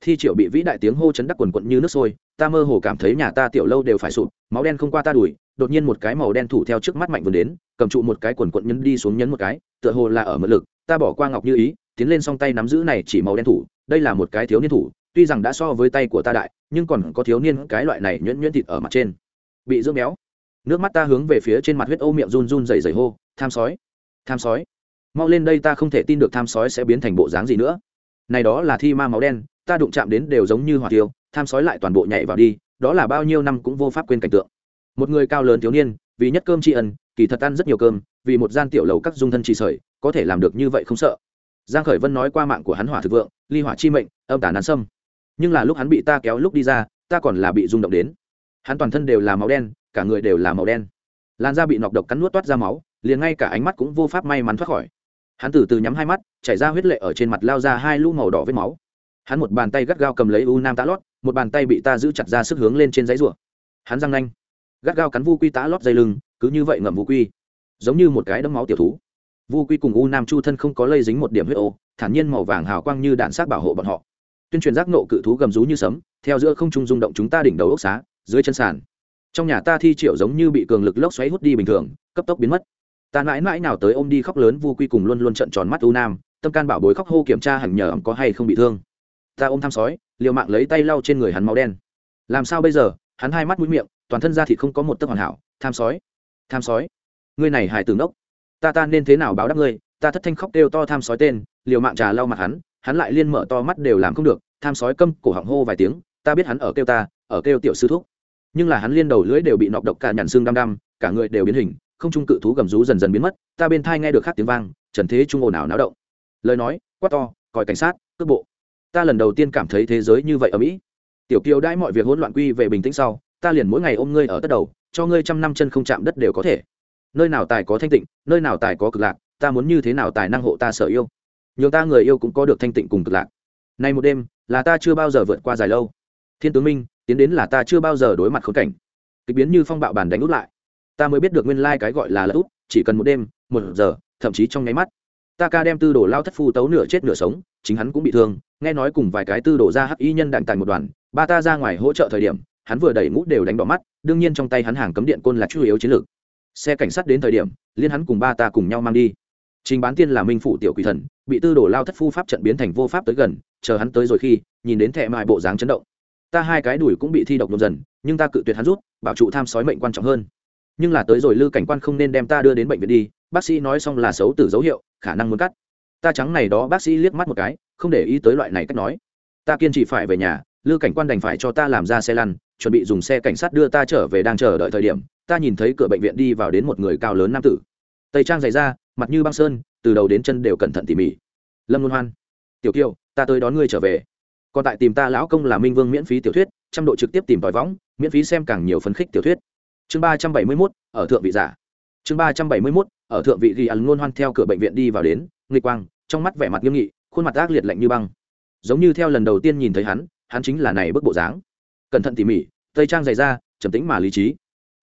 Thi triệu bị vĩ đại tiếng hô chấn đắc quần quận như nước sôi, ta mơ hồ cảm thấy nhà ta tiểu lâu đều phải sụp, máu đen không qua ta đuổi đột nhiên một cái màu đen thủ theo trước mắt mạnh vươn đến, cầm trụ một cái quần quận nhấn đi xuống nhấn một cái, tựa hồ là ở mật lực, ta bỏ qua ngọc như ý, tiến lên song tay nắm giữ này chỉ màu đen thủ, đây là một cái thiếu niên thủ, tuy rằng đã so với tay của ta đại, nhưng còn có thiếu niên cái loại này nhuyễn nhuyễn thịt ở mặt trên. Bị dưỡng béo. Nước mắt ta hướng về phía trên mặt huyết ô miệng run run dày dày hô, tham sói tham sói. Mau lên đây ta không thể tin được tham sói sẽ biến thành bộ dáng gì nữa. Này đó là thi ma máu đen, ta đụng chạm đến đều giống như hỏa tiêu tham sói lại toàn bộ nhảy vào đi, đó là bao nhiêu năm cũng vô pháp quên cảnh tượng một người cao lớn thiếu niên, vì nhất cơm tri ân, kỳ thật ăn rất nhiều cơm, vì một gian tiểu lầu các dung thân trị sởi có thể làm được như vậy không sợ. Giang khởi vân nói qua mạng của hắn hỏa thực vượng, ly hỏa chi mệnh, âm tả nán sâm. Nhưng là lúc hắn bị ta kéo lúc đi ra, ta còn là bị rung động đến. Hắn toàn thân đều là máu đen, cả người đều là màu đen. Làn da bị nọc độc cắn nuốt toát ra máu, liền ngay cả ánh mắt cũng vô pháp may mắn thoát khỏi. Hắn từ từ nhắm hai mắt, chảy ra huyết lệ ở trên mặt lao ra hai lũ màu đỏ vết máu. Hắn một bàn tay gắt gao cầm lấy u nam tá lót, một bàn tay bị ta giữ chặt ra sức hướng lên trên giấy rùa. Hắn răng nanh gắt gao cắn vu quy tá lót dây lưng, cứ như vậy ngậm vu quy. Giống như một cái đấm máu tiểu thú. Vu quy cùng u nam chu thân không có lây dính một điểm huyết ô, thản nhiên màu vàng hào quang như đạn sát bảo hộ bọn họ. Tuyên truyền giác nộ cự thú gầm rú như sấm, theo giữa không trung rung động chúng ta đỉnh đầu ốc xá, dưới chân sàn. Trong nhà ta thi triệu giống như bị cường lực lốc xoáy hút đi bình thường, cấp tốc biến mất. Ta mãi mãi nào tới ôm đi khóc lớn, vu quy cùng luôn luôn trận tròn mắt u nam, tâm can bảo bối khóc hô kiểm tra hẳn nhờ có hay không bị thương. Ta ôm tham sói, liều mạng lấy tay lau trên người hắn máu đen. Làm sao bây giờ? Hắn hai mắt mũi miệng toàn thân da thịt không có một tấc hoàn hảo, tham sói tham sói. Ngươi này hài tử ngốc, ta ta nên thế nào báo đáp ngươi? Ta thất thanh khóc đều to tham sói tên, liều mạng trà lau mặt hắn hắn lại liên mở to mắt đều làm không được, tham sói câm cổ họng hô vài tiếng, ta biết hắn ở kêu ta, ở kêu tiểu sư thúc. Nhưng là hắn liên đầu lưỡi đều bị nọc độc cả nhằn xương đăm đăm, cả người đều biến hình, không trung cự thú gầm rú dần dần biến mất, ta bên thai nghe được khát tiếng vang, trần thế trung ồn ào náo động. Lời nói, quát to, còi cảnh sát, cước bộ. Ta lần đầu tiên cảm thấy thế giới như vậy ở mỹ. Tiểu kiều đãi mọi việc hỗn loạn quy về bình tĩnh sau ta liền mỗi ngày ôm ngươi ở tất đầu, cho ngươi trăm năm chân không chạm đất đều có thể. Nơi nào tài có thanh tịnh, nơi nào tài có cực lạc, ta muốn như thế nào tài năng hộ ta sở yêu. Nhiều ta người yêu cũng có được thanh tịnh cùng cực lạc. Nay một đêm, là ta chưa bao giờ vượt qua dài lâu. Thiên tướng minh, tiến đến là ta chưa bao giờ đối mặt khốn cảnh. Kịch biến như phong bạo bàn đánh út lại. Ta mới biết được nguyên lai cái gọi là lật út, chỉ cần một đêm, một giờ, thậm chí trong nháy mắt. Ta ca đem tư đồ lao thất phu tấu nửa chết nửa sống, chính hắn cũng bị thương, nghe nói cùng vài cái tư đồ ra hắc y nhân đạn tại một đoàn, ba ta ra ngoài hỗ trợ thời điểm hắn vừa đẩy ngũ đều đánh đỏ mắt, đương nhiên trong tay hắn hàng cấm điện côn là chủ yếu chiến lược. Xe cảnh sát đến thời điểm, liên hắn cùng ba ta cùng nhau mang đi. Trình bán tiên là minh phụ tiểu quỷ thần, bị tư đồ lao thất phu pháp trận biến thành vô pháp tới gần, chờ hắn tới rồi khi, nhìn đến thẹ mại bộ dáng chấn động. Ta hai cái đùi cũng bị thi độc nộp dần, nhưng ta cự tuyệt hắn rút, bảo trụ tham sói mệnh quan trọng hơn. Nhưng là tới rồi lư cảnh quan không nên đem ta đưa đến bệnh viện đi, bác sĩ nói xong là xấu tử dấu hiệu, khả năng muốn cắt. Ta trắng này đó bác sĩ liếc mắt một cái, không để ý tới loại này cách nói. Ta kiên trì phải về nhà, lư cảnh quan đành phải cho ta làm ra xe lăn chuẩn bị dùng xe cảnh sát đưa ta trở về đang chờ đợi thời điểm, ta nhìn thấy cửa bệnh viện đi vào đến một người cao lớn nam tử. Tây trang dày ra mặt như băng sơn, từ đầu đến chân đều cẩn thận tỉ mỉ. Lâm luân hoan, tiểu kiều, ta tới đón ngươi trở về. Còn tại tìm ta lão công là minh vương miễn phí tiểu thuyết, trăm độ trực tiếp tìm tòi võng, miễn phí xem càng nhiều phấn khích tiểu thuyết. Chương ba trăm bảy mươi mốt, ở thượng vị giả. Chương ba trăm bảy mươi mốt, ở thượng vị ghi ẩn ngôn hoan theo cửa bệnh viện đi vào đến, nghịch quang, trong mắt vẻ mặt nghiêm nghị, khuôn mặt ác liệt lạnh như băng. Giống như theo lần đầu tiên nhìn thấy hắn hắn chính là này bức bộ dáng cẩn thận tỉ mỉ, tây trang dày ra trầm tĩnh mà lý trí.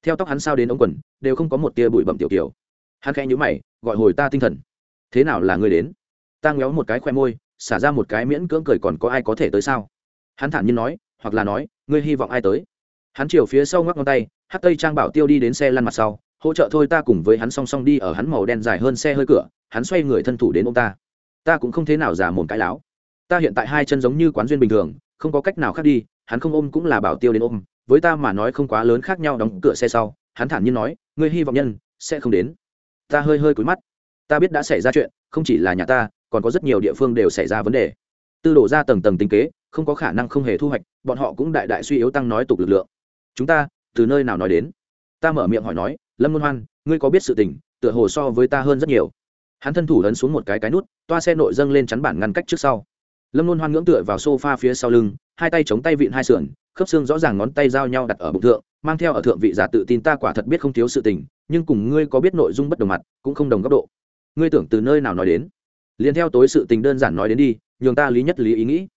Theo tóc hắn sao đến ống quần, đều không có một tia bụi bẩm tiểu kiểu. Hắn khẽ nhíu mày, gọi hồi ta tinh thần. Thế nào là ngươi đến? Ta ngéo một cái khoe môi, xả ra một cái miễn cưỡng cười còn có ai có thể tới sao? Hắn thản nhiên nói, hoặc là nói, ngươi hy vọng ai tới? Hắn chiều phía sau ngoắc ngón tay, hát tây trang bảo tiêu đi đến xe lăn mặt sau, hỗ trợ thôi ta cùng với hắn song song đi ở hắn màu đen dài hơn xe hơi cửa, hắn xoay người thân thủ đến ông ta. Ta cũng không thế nào giả mồm cãi láo. Ta hiện tại hai chân giống như quán duyên bình thường, không có cách nào khác đi hắn không ôm cũng là bảo tiêu đến ôm, với ta mà nói không quá lớn khác nhau đóng cửa xe sau, hắn thản nhiên nói, ngươi hy vọng nhân sẽ không đến. Ta hơi hơi cúi mắt. Ta biết đã xảy ra chuyện, không chỉ là nhà ta, còn có rất nhiều địa phương đều xảy ra vấn đề. Tư đổ ra tầng tầng tính kế, không có khả năng không hề thu hoạch, bọn họ cũng đại đại suy yếu tăng nói tục lực lượng. Chúng ta, từ nơi nào nói đến? Ta mở miệng hỏi nói, lâm ngôn hoan, ngươi có biết sự tình, tựa hồ so với ta hơn rất nhiều. Hắn thân thủ lấn xuống một cái cái nút, toa xe nội dâng lên chắn bản ngăn cách trước sau lâm luôn hoan ngưỡng tựa vào sofa phía sau lưng, hai tay chống tay vịn hai sườn, khớp xương rõ ràng ngón tay giao nhau đặt ở bụng thượng, mang theo ở thượng vị giả tự tin ta quả thật biết không thiếu sự tình, nhưng cùng ngươi có biết nội dung bất đồng mặt, cũng không đồng góc độ. Ngươi tưởng từ nơi nào nói đến? Liền theo tối sự tình đơn giản nói đến đi, nhường ta lý nhất lý ý nghĩ.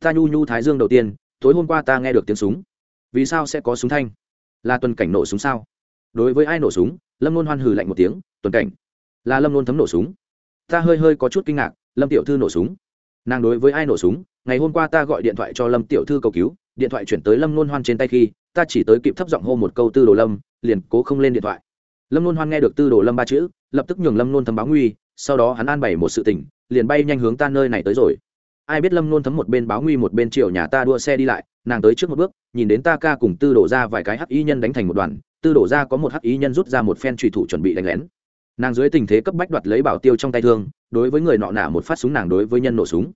Ta nhu nhu thái dương đầu tiên, tối hôm qua ta nghe được tiếng súng. Vì sao sẽ có súng thanh? Là tuần cảnh nổ súng sao? Đối với ai nổ súng, lâm luôn hoan hừ lạnh một tiếng, tuần cảnh. Là lâm luôn thấm nổ súng. Ta hơi hơi có chút kinh ngạc, lâm tiểu thư nổ súng nàng đối với ai nổ súng, ngày hôm qua ta gọi điện thoại cho lâm tiểu thư cầu cứu, điện thoại chuyển tới lâm nôn hoan trên tay khi, ta chỉ tới kịp thấp giọng hô một câu tư đồ lâm, liền cố không lên điện thoại. Lâm nôn hoan nghe được tư đồ lâm ba chữ, lập tức nhường lâm nôn thấm báo nguy, sau đó hắn an bày một sự tình, liền bay nhanh hướng ta nơi này tới rồi. Ai biết lâm nôn thấm một bên báo nguy một bên chiều nhà ta đua xe đi lại, nàng tới trước một bước, nhìn đến ta ca cùng tư đổ ra vài cái hắc y nhân đánh thành một đoàn, tư đổ ra có một hắc y nhân rút ra một phen trùy thủ chuẩn bị đánh lén nàng dưới tình thế cấp bách đoạt lấy bảo tiêu trong tay thương, đối với người nọ nả một phát súng nàng đối với nhân nổ súng.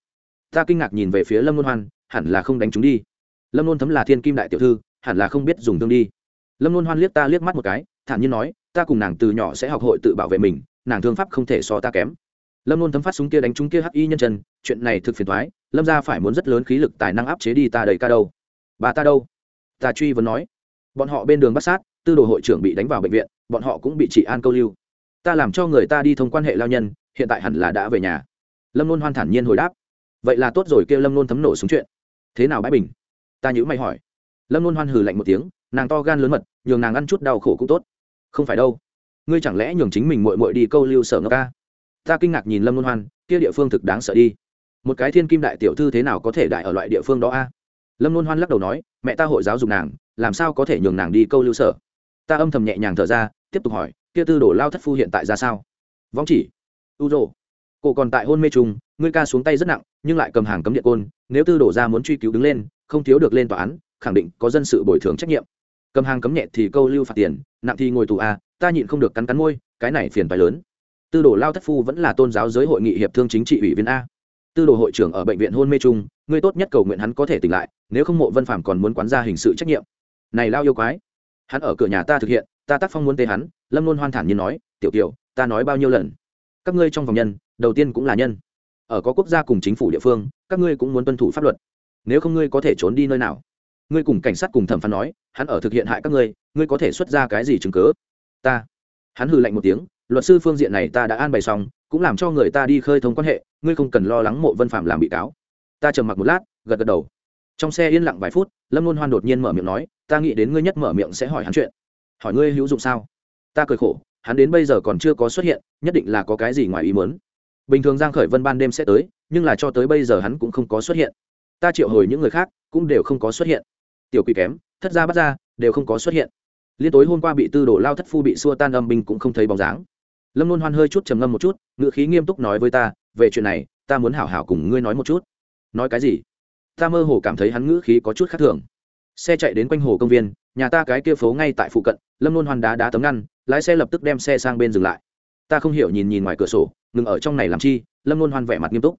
Ta kinh ngạc nhìn về phía lâm luân hoan, hẳn là không đánh chúng đi. Lâm luân thấm là thiên kim đại tiểu thư, hẳn là không biết dùng thương đi. Lâm luân hoan liếc ta liếc mắt một cái, thản nhiên nói, ta cùng nàng từ nhỏ sẽ học hội tự bảo vệ mình, nàng thương pháp không thể so ta kém. Lâm luân thấm phát súng kia đánh chúng kia hắc y nhân chân, chuyện này thực phiền thoái lâm ra phải muốn rất lớn khí lực tài năng áp chế đi ta đầy ca đâu. Bà ta đâu? Ta truy vấn nói. Bọn họ bên đường bắt sát, tư đồ hội trưởng bị đánh vào bệnh viện, bọn họ cũng bị trị an câu lưu ta làm cho người ta đi thông quan hệ lao nhân, hiện tại hẳn là đã về nhà. Lâm luôn hoan thản nhiên hồi đáp. Vậy là tốt rồi, kêu lâm luôn thấm nổ xuống chuyện. Thế nào bãi bình? Ta nhữ mày hỏi. Lâm luôn hoan hừ lạnh một tiếng, nàng to gan lớn mật, nhường nàng ăn chút đau khổ cũng tốt. Không phải đâu. Ngươi chẳng lẽ nhường chính mình mội mội đi câu lưu sở ngốc ca? Ta kinh ngạc nhìn lâm luôn hoan, kia địa phương thực đáng sợ đi. Một cái thiên kim đại tiểu thư thế nào có thể đại ở loại địa phương đó a? Lâm luôn hoan lắc đầu nói, mẹ ta hội giáo dục nàng, làm sao có thể nhường nàng đi câu lưu sở? Ta âm thầm nhẹ nhàng thở ra, tiếp tục hỏi kia tư đồ lao thất phu hiện tại ra sao? Vong chỉ. U rồ cổ còn tại hôn mê trùng ngươi ca xuống tay rất nặng nhưng lại cầm hàng cấm điện côn nếu tư đổ ra muốn truy cứu đứng lên không thiếu được lên tòa án khẳng định có dân sự bồi thường trách nhiệm. Cầm hàng cấm nhẹ thì câu lưu phạt tiền nặng thì ngồi tù a ta nhịn không được cắn cắn môi cái này phiền phải lớn. Tư đồ lao thất phu vẫn là tôn giáo giới hội nghị hiệp thương chính trị ủy viên a. Tư đồ hội trưởng ở bệnh viện hôn mê Trung, ngươi tốt nhất cầu nguyện hắn có thể tỉnh lại nếu không mộ vân phạm còn muốn quán ra hình sự trách nhiệm. Này lao yêu quái hắn ở cửa nhà ta thực hiện ta tác phong muốn tê hắn, lâm luôn hoan thản nhiên nói, tiểu tiểu ta nói bao nhiêu lần? Các ngươi trong vòng nhân, đầu tiên cũng là nhân. Ở có quốc gia cùng chính phủ địa phương, các ngươi cũng muốn tuân thủ pháp luật. Nếu không ngươi có thể trốn đi nơi nào? Ngươi cùng cảnh sát cùng thẩm phán nói, hắn ở thực hiện hại các ngươi ngươi có thể xuất ra cái gì chứng cớ ta. Hắn hừ lạnh một tiếng, luật sư phương diện này ta đã an bày xong, cũng làm cho người ta đi khơi thông quan hệ, ngươi không cần lo lắng mộ vân phạm làm bị cáo. Ta trầm mặc một lát, gật gật đầu. Trong xe yên lặng vài phút, lâm luôn hoan đột nhiên mở miệng nói, ta nghĩ đến ngươi nhất mở miệng sẽ hỏi hắn chuyện hỏi ngươi hữu dụng sao? Ta cười khổ, hắn đến bây giờ còn chưa có xuất hiện, nhất định là có cái gì ngoài ý muốn. Bình thường giang khởi vân ban đêm sẽ tới, nhưng là cho tới bây giờ hắn cũng không có xuất hiện. Ta triệu hồi những người khác, cũng đều không có xuất hiện. Tiểu quỷ kém, thất gia bắt ra đều không có xuất hiện. Liên tối hôm qua bị tư đổ lao thất phu bị xua tan âm binh cũng không thấy bóng dáng. Lâm luôn hoan hơi chút trầm ngâm một chút ngựa khí nghiêm túc nói với ta, về chuyện này, ta muốn hảo hảo cùng ngươi nói một chút. Nói cái gì? Ta mơ hồ cảm thấy hắn ngữ khí có chút khác thường. Xe chạy đến quanh hồ công viên, nhà ta cái kia phố ngay tại phụ cận lâm luôn hoan đá đá tấm ngăn, lái xe lập tức đem xe sang bên dừng lại. Ta không hiểu nhìn nhìn ngoài cửa sổ, ngừng ở trong này làm chi, lâm luôn hoan vẻ mặt nghiêm túc.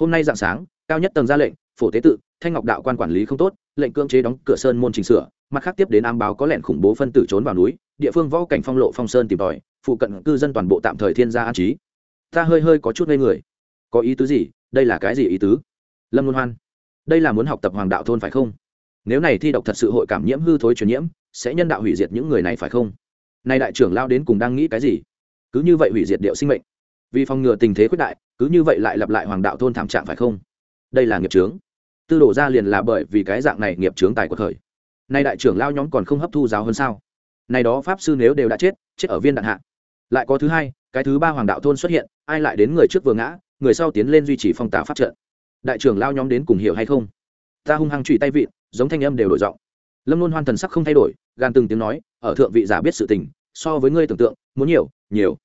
Hôm nay dạng sáng, cao nhất tầng ra lệnh, phổ tế tự, thanh ngọc đạo quan quản lý không tốt, lệnh cưỡng chế đóng cửa sơn môn chỉnh sửa, mặt khác tiếp đến ám báo có lệnh khủng bố phân tử trốn vào núi, địa phương võ cảnh phong lộ phong sơn tìm tòi, phụ cận cư dân toàn bộ tạm thời thiên gia an trí. Ta hơi hơi có chút ngây người. Có ý tứ gì? Đây là cái gì ý tứ? Lâm luân hoan, đây là muốn học tập hoàng đạo thôn phải không? Nếu này thi độc thật sự hội cảm nhiễm hư thối truyền nhiễm sẽ nhân đạo hủy diệt những người này phải không? Nay đại trưởng lao đến cùng đang nghĩ cái gì? Cứ như vậy hủy diệt điệu sinh mệnh. Vì phòng ngừa tình thế quyết đại, cứ như vậy lại lặp lại hoàng đạo thôn thảm trạng phải không? Đây là nghiệp trướng tư đổ ra liền là bởi vì cái dạng này nghiệp trướng tài của thời. Nay đại trưởng lao nhóm còn không hấp thu giáo hơn sao? Này đó pháp sư nếu đều đã chết chết ở viên đạn hạ. Lại có thứ hai, cái thứ ba hoàng đạo thôn xuất hiện, ai lại đến người trước vừa ngã, người sau tiến lên duy trì phong tả pháp trận. Đại trưởng lao nhóm đến cùng hiểu hay không? Ta hung hăng trụy tay vịn, giống thanh âm đều đổi giọng lâm luôn hoan thần sắc không thay đổi, gan từng tiếng nói, ở thượng vị giả biết sự tình, so với ngươi tưởng tượng, muốn nhiều nhiều.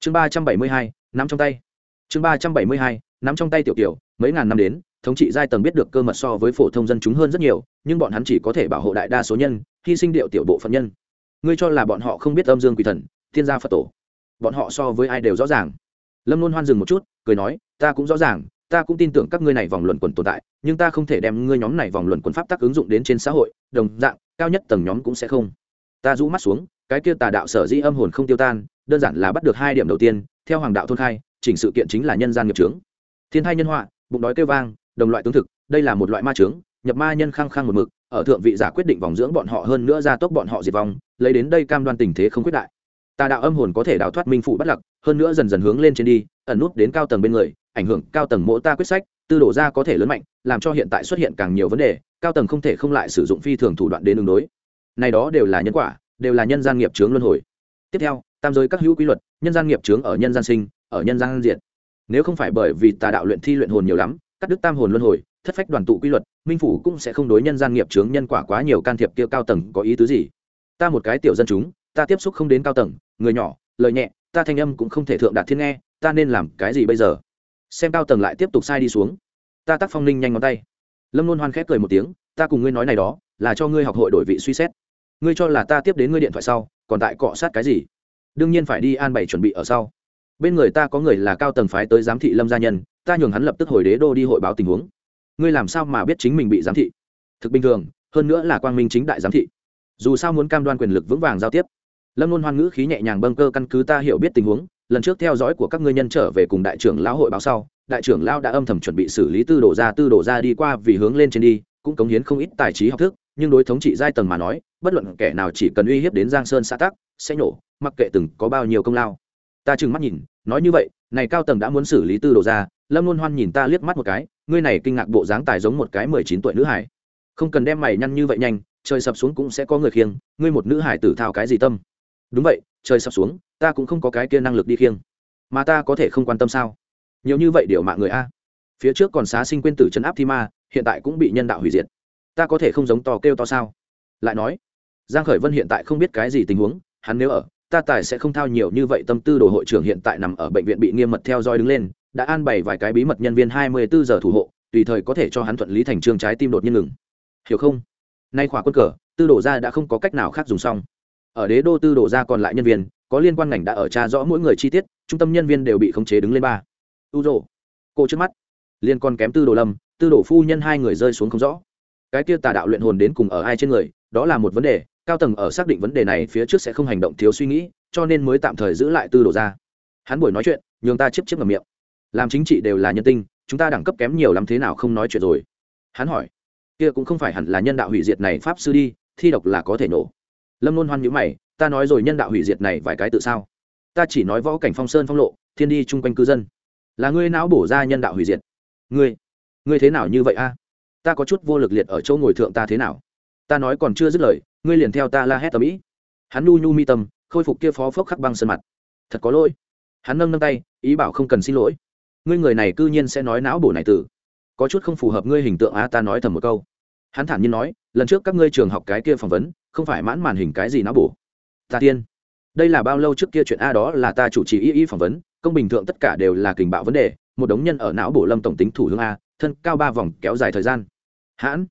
Chương ba trăm bảy mươi hai, nắm trong tay. Chương ba trăm bảy mươi hai, nắm trong tay tiểu tiểu mấy ngàn năm đến, thống trị giai tầng biết được cơ mật so với phổ thông dân chúng hơn rất nhiều, nhưng bọn hắn chỉ có thể bảo hộ đại đa số nhân, hy sinh điệu tiểu bộ phận nhân. Ngươi cho là bọn họ không biết âm dương quỷ thần, thiên gia phật tổ. Bọn họ so với ai đều rõ ràng. Lâm luôn hoan dừng một chút, cười nói, ta cũng rõ ràng ta cũng tin tưởng các ngươi này vòng luận quẩn tồn tại, nhưng ta không thể đem ngươi nhóm này vòng luận quẩn pháp tắc ứng dụng đến trên xã hội, đồng dạng, cao nhất tầng nhóm cũng sẽ không. Ta rũ mắt xuống, cái kia tà đạo sở dĩ âm hồn không tiêu tan, đơn giản là bắt được hai điểm đầu tiên, theo hoàng đạo thôn khai, chỉnh sự kiện chính là nhân gian nghiệp trướng thiên thai nhân họa, bụng đói kêu vang, đồng loại tướng thực, đây là một loại ma trướng nhập ma nhân khăng khăng một mực, ở thượng vị giả quyết định vòng dưỡng bọn họ hơn nữa ra tốc bọn họ diệt vong, lấy đến đây cam đoan tình thế không quyết đại. Tà đạo âm hồn có thể đào thoát minh phụ bắt lặc, hơn nữa dần dần hướng lên trên đi, ẩn nút đến cao tầng bên người ảnh hưởng cao tầng mỗ ta quyết sách, tư đổ ra có thể lớn mạnh, làm cho hiện tại xuất hiện càng nhiều vấn đề, cao tầng không thể không lại sử dụng phi thường thủ đoạn đến đường đối. Này đó đều là nhân quả, đều là nhân gian nghiệp chướng luân hồi. Tiếp theo, tam giới các hữu quy luật, nhân gian nghiệp chướng ở nhân gian sinh, ở nhân gian diệt. Nếu không phải bởi vì tà đạo luyện thi luyện hồn nhiều lắm, cắt đứt tam hồn luân hồi, thất phách đoàn tụ quy luật, minh phủ cũng sẽ không đối nhân gian nghiệp chướng nhân quả quá nhiều can thiệp kia cao tầng có ý tứ gì. Ta một cái tiểu dân chúng, ta tiếp xúc không đến cao tầng, người nhỏ, lời nhẹ, ta thanh âm cũng không thể thượng đạt thiên nghe, ta nên làm cái gì bây giờ? Xem cao tầng lại tiếp tục sai đi xuống. Ta tác phong ninh nhanh ngón tay. Lâm luôn hoan khép cười một tiếng, ta cùng ngươi nói này đó, là cho ngươi học hội đổi vị suy xét. Ngươi cho là ta tiếp đến ngươi điện thoại sau, còn tại cọ sát cái gì? Đương nhiên phải đi an bày chuẩn bị ở sau. Bên người ta có người là cao tầng phái tới giám thị lâm gia nhân, ta nhường hắn lập tức hồi đế đô đi hội báo tình huống. Ngươi làm sao mà biết chính mình bị giám thị? Thực bình thường, hơn nữa là quang minh chính đại giám thị. Dù sao muốn cam đoan quyền lực vững vàng giao tiếp. Lâm luôn hoan ngữ khí nhẹ nhàng bâng cơ căn cứ ta hiểu biết tình huống lần trước theo dõi của các ngươi nhân trở về cùng đại trưởng lão hội báo sau, đại trưởng lão đã âm thầm chuẩn bị xử lý tư đồ ra, tư đồ ra đi qua vì hướng lên trên đi, cũng cống hiến không ít tài trí học thức, nhưng đối thống trị giai tầng mà nói, bất luận kẻ nào chỉ cần uy hiếp đến giang sơn xã tắc, sẽ nổ mặc kệ từng có bao nhiêu công lao. Ta trừng mắt nhìn, nói như vậy, này cao tầng đã muốn xử lý tư đồ ra, lâm luôn hoan nhìn ta liếc mắt một cái, ngươi này kinh ngạc bộ dáng tài giống một cái mười chín tuổi nữ hải. Không cần đem mày nhăn như vậy nhanh, trời sập xuống cũng sẽ có người khiêng, ngươi một nữ hải tử thao cái gì tâm? Đúng vậy, trời sập xuống ta cũng không có cái kia năng lực đi khiêng. Mà ta có thể không quan tâm sao? Nhiều như vậy điều mạng người a. Phía trước còn xá sinh quên tử chấn áp thi ma, hiện tại cũng bị nhân đạo hủy diệt. Ta có thể không giống to kêu to sao? Lại nói, giang khởi vân hiện tại không biết cái gì tình huống, hắn nếu ở, ta tài sẽ không thao nhiều như vậy tâm tư đồ hội trưởng hiện tại nằm ở bệnh viện bị nghiêm mật theo dõi đứng lên, đã an bày vài cái bí mật nhân viên 24 giờ thủ hộ, tùy thời có thể cho hắn thuận lý thành trương trái tim đột nhiên ngừng. Hiểu không? Nay khỏa quân cờ, tư đổ ra đã không có cách nào khác dùng xong. Ở đế đô tư đổ ra còn lại nhân viên có liên quan ngành đã ở tra rõ mỗi người chi tiết, trung tâm nhân viên đều bị khống chế đứng lên ba. U rồ cô trước mắt. Liên con kém tư đồ lâm, tư đồ phu nhân hai người rơi xuống không rõ. Cái kia tà đạo luyện hồn đến cùng ở ai trên người, đó là một vấn đề, cao tầng ở xác định vấn đề này phía trước sẽ không hành động thiếu suy nghĩ, cho nên mới tạm thời giữ lại tư đồ ra. Hắn buổi nói chuyện, nhường ta chiếp chiếp ngầm miệng. Làm chính trị đều là nhân tinh, chúng ta đẳng cấp kém nhiều lắm thế nào không nói chuyện rồi? Hắn hỏi. Kia cũng không phải hẳn là nhân đạo hủy diệt này pháp sư đi, thi độc là có thể nổ. Lâm nôn hoan nhữ mày ta nói rồi nhân đạo hủy diệt này vài cái tự sao? Ta chỉ nói võ cảnh phong sơn phong lộ, thiên đi chung quanh cư dân. Là ngươi não bổ ra nhân đạo hủy diệt. Ngươi ngươi thế nào như vậy a? Ta có chút vô lực liệt ở chỗ ngồi thượng ta thế nào? Ta nói còn chưa dứt lời, ngươi liền theo ta la hét tầm ĩ. Hắn nu nhu mi tâm, khôi phục kia phó phốc khắc băng sơn mặt. Thật có lỗi. Hắn nâng nâng tay, ý bảo không cần xin lỗi. Ngươi người này cư nhiên sẽ nói não bổ này tử. Có chút không phù hợp ngươi hình tượng a. ta nói thầm một câu. Hắn thản nhiên nói, lần trước các ngươi trường học cái kia phỏng vấn, không phải mãn màn hình cái gì não bổ ta tiên. Đây là bao lâu trước kia chuyện a đó là ta chủ trì y y phỏng vấn, công bình thượng tất cả đều là kình bạo vấn đề, một đống nhân ở não bổ lâm tổng tính thủ hướng a, thân cao ba vòng kéo dài thời gian. Hãn,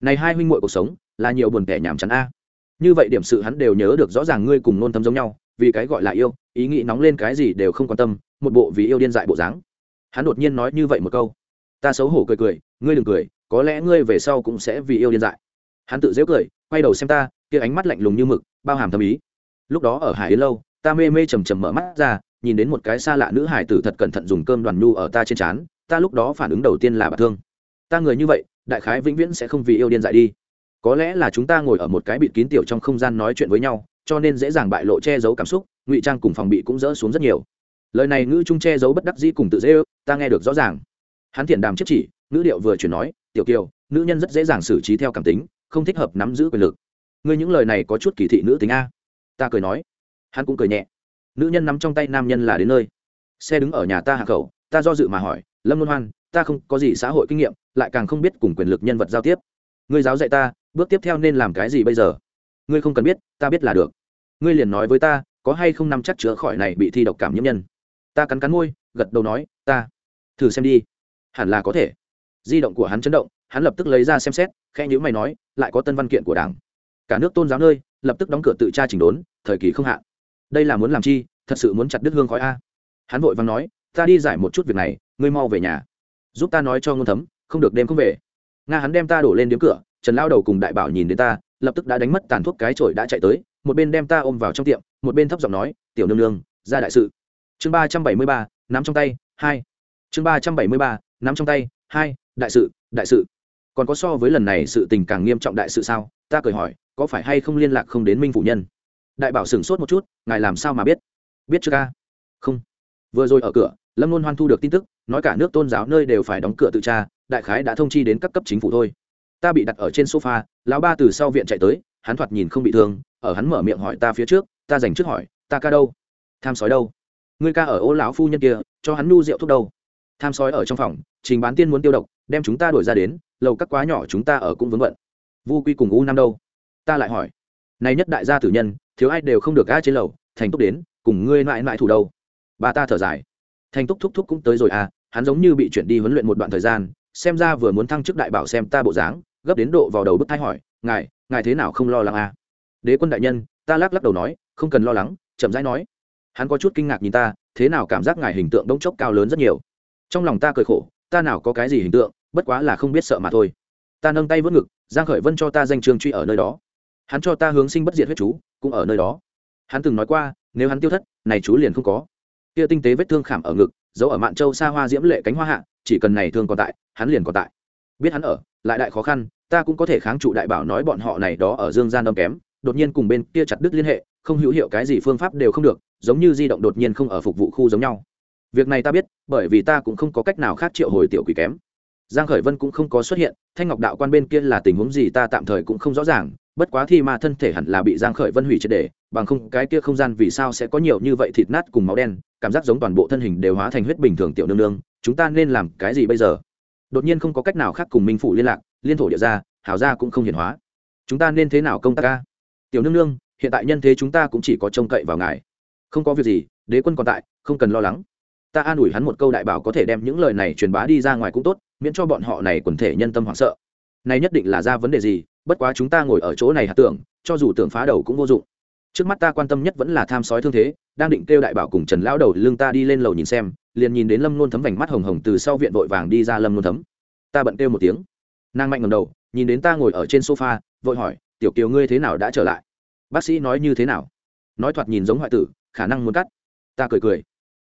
này hai huynh muội cuộc sống, là nhiều buồn kẻ nhảm chán a. Như vậy điểm sự hắn đều nhớ được rõ ràng ngươi cùng nôn tâm giống nhau, vì cái gọi là yêu, ý nghĩ nóng lên cái gì đều không quan tâm, một bộ vì yêu điên dại bộ dáng. Hắn đột nhiên nói như vậy một câu. Ta xấu hổ cười cười, ngươi đừng cười, có lẽ ngươi về sau cũng sẽ vì yêu điên dại. Hắn tự dễu cười, quay đầu xem ta, kia ánh mắt lạnh lùng như mực, bao hàm thâm ý lúc đó ở hải yến lâu, ta mê mê chầm chầm mở mắt ra, nhìn đến một cái xa lạ nữ hải tử thật cẩn thận dùng cơm đoàn nhu ở ta trên trán, ta lúc đó phản ứng đầu tiên là bà thương. Ta người như vậy, đại khái vĩnh viễn sẽ không vì yêu điên dại đi. Có lẽ là chúng ta ngồi ở một cái bịt kín tiểu trong không gian nói chuyện với nhau, cho nên dễ dàng bại lộ che giấu cảm xúc, ngụy trang cùng phòng bị cũng dỡ xuống rất nhiều. Lời này ngữ trung che giấu bất đắc dĩ cùng tự dễ ư, ta nghe được rõ ràng. Hắn thiện đàm chiếc chỉ, ngữ điệu vừa chuyển nói, tiểu kiều, nữ nhân rất dễ dàng xử trí theo cảm tính, không thích hợp nắm giữ quyền lực. Ngươi những lời này có chút kỳ thị nữ tính a ta cười nói. Hắn cũng cười nhẹ. Nữ nhân nắm trong tay nam nhân là đến nơi. Xe đứng ở nhà ta hạ khẩu, ta do dự mà hỏi, lâm luân hoan, ta không có gì xã hội kinh nghiệm, lại càng không biết cùng quyền lực nhân vật giao tiếp. Ngươi giáo dạy ta, bước tiếp theo nên làm cái gì bây giờ? Ngươi không cần biết, ta biết là được. Ngươi liền nói với ta, có hay không nắm chắc chữa khỏi này bị thi độc cảm nhiễm nhân? Ta cắn cắn môi, gật đầu nói, ta. Thử xem đi. Hẳn là có thể. Di động của hắn chấn động, hắn lập tức lấy ra xem xét khe nhữ mày nói, lại có tân văn kiện của đảng. Cả nước tôn giáo nơi lập tức đóng cửa tự tra chỉnh đốn, thời kỳ không hạn. Đây là muốn làm chi? Thật sự muốn chặt đứt hương khói a. Hắn vội vàng nói, ta đi giải một chút việc này, ngươi mau về nhà. Giúp ta nói cho ngôn thấm, không được đêm không về. Nga hắn đem ta đổ lên điếm cửa, trần lao đầu cùng đại bảo nhìn đến ta, lập tức đã đánh mất tàn thuốc cái chổi đã chạy tới, một bên đem ta ôm vào trong tiệm, một bên thấp giọng nói, tiểu nương nương, ra đại sự. Chương ba trăm bảy mươi ba, nắm trong tay, hai. Chương ba trăm bảy mươi ba, nắm trong tay, hai. Đại sự đại sự còn có so với lần này sự tình càng nghiêm trọng đại sự sao? Ta cười hỏi, có phải hay không liên lạc không đến minh phủ nhân? Đại bảo sửng sốt một chút, ngài làm sao mà biết? Biết chưa ca? Không. Vừa rồi ở cửa, lâm luôn hoan thu được tin tức, nói cả nước tôn giáo nơi đều phải đóng cửa tự tra, đại khái đã thông chi đến các cấp chính phủ thôi. Ta bị đặt ở trên sofa, lão ba từ sau viện chạy tới, hắn thoạt nhìn không bị thương, ở hắn mở miệng hỏi ta phía trước, ta dành trước hỏi, ta ca đâu? Tham sói đâu? Ngươi ca ở ô lão phu nhân kia, cho hắn nu rượu thuốc đâu? Tham sói ở trong phòng, trình bán tiên muốn tiêu độc, đem chúng ta đuổi ra đến, lầu các quá nhỏ chúng ta ở cũng vướng vận vu quy cùng u năm đâu? Ta lại hỏi. Này nhất đại gia tử nhân, thiếu ai đều không được ga trên lầu, thành túc đến, cùng ngươi mãi mãi thủ đâu? Bà ta thở dài. Thành túc thúc thúc cũng tới rồi à hắn giống như bị chuyển đi huấn luyện một đoạn thời gian, xem ra vừa muốn thăng chức đại bảo xem ta bộ dáng, gấp đến độ vào đầu bức thai hỏi, ngài ngài thế nào không lo lắng à? Đế quân đại nhân, ta lắc lắc đầu nói, không cần lo lắng, chậm rãi nói. Hắn có chút kinh ngạc nhìn ta, thế nào cảm giác ngài hình tượng đống chốc cao lớn rất nhiều? Trong lòng ta cười khổ, ta nào có cái gì hình tượng, bất quá là không biết sợ mà thôi. Ta nâng tay vớt ngực, giang khởi vân cho ta danh trường truy ở nơi đó. Hắn cho ta hướng sinh bất diệt huyết chú, cũng ở nơi đó. Hắn từng nói qua, nếu hắn tiêu thất, này chú liền không có. Kia tinh tế vết thương khảm ở ngực giấu ở mạn châu xa hoa diễm lệ cánh hoa hạ, chỉ cần này thương còn tại, hắn liền còn tại. Biết hắn ở, lại đại khó khăn, ta cũng có thể kháng trụ đại bảo nói bọn họ này đó ở dương gian đông kém, đột nhiên cùng bên kia chặt đứt liên hệ, không hữu hiệu cái gì phương pháp đều không được, giống như di động đột nhiên không ở phục vụ khu giống nhau việc này ta biết, bởi vì ta cũng không có cách nào khác triệu hồi tiểu quỷ kém. Giang khởi vân cũng không có xuất hiện, thanh ngọc đạo quan bên kia là tình huống gì ta tạm thời cũng không rõ ràng, bất quá thi ma thân thể hẳn là bị giang khởi vân hủy triệt để, bằng không cái kia không gian vì sao sẽ có nhiều như vậy thịt nát cùng máu đen, cảm giác giống toàn bộ thân hình đều hóa thành huyết bình thường tiểu nương nương, chúng ta nên làm cái gì bây giờ? Đột nhiên không có cách nào khác cùng minh phủ liên lạc, liên thổ địa ra hảo gia cũng không hiển hóa. Chúng ta nên thế nào công tác ca tiểu nương nương, hiện tại nhân thế chúng ta cũng chỉ có trông cậy vào ngài. Không có việc gì, đế quân còn tại, không cần lo lắng ta an ủi hắn một câu đại bảo có thể đem những lời này truyền bá đi ra ngoài cũng tốt, miễn cho bọn họ này quần thể nhân tâm hoảng sợ. Này nhất định là ra vấn đề gì, bất quá chúng ta ngồi ở chỗ này hạt tưởng, cho dù tưởng phá đầu cũng vô dụng. Trước mắt ta quan tâm nhất vẫn là tham sói thương thế, đang định kêu đại bảo cùng trần lão đầu lương ta đi lên lầu nhìn xem, liền nhìn đến lâm nôn thấm vành mắt hồng hồng từ sau viện vội vàng đi ra lâm nôn thấm. Ta bận kêu một tiếng. Nàng mạnh ngầm đầu, nhìn đến ta ngồi ở trên sofa, vội hỏi, tiểu kiều ngươi thế nào đã trở lại? Bác sĩ nói như thế nào? Nói thoạt nhìn giống hoại tử, khả năng muốn cắt. Ta cười cười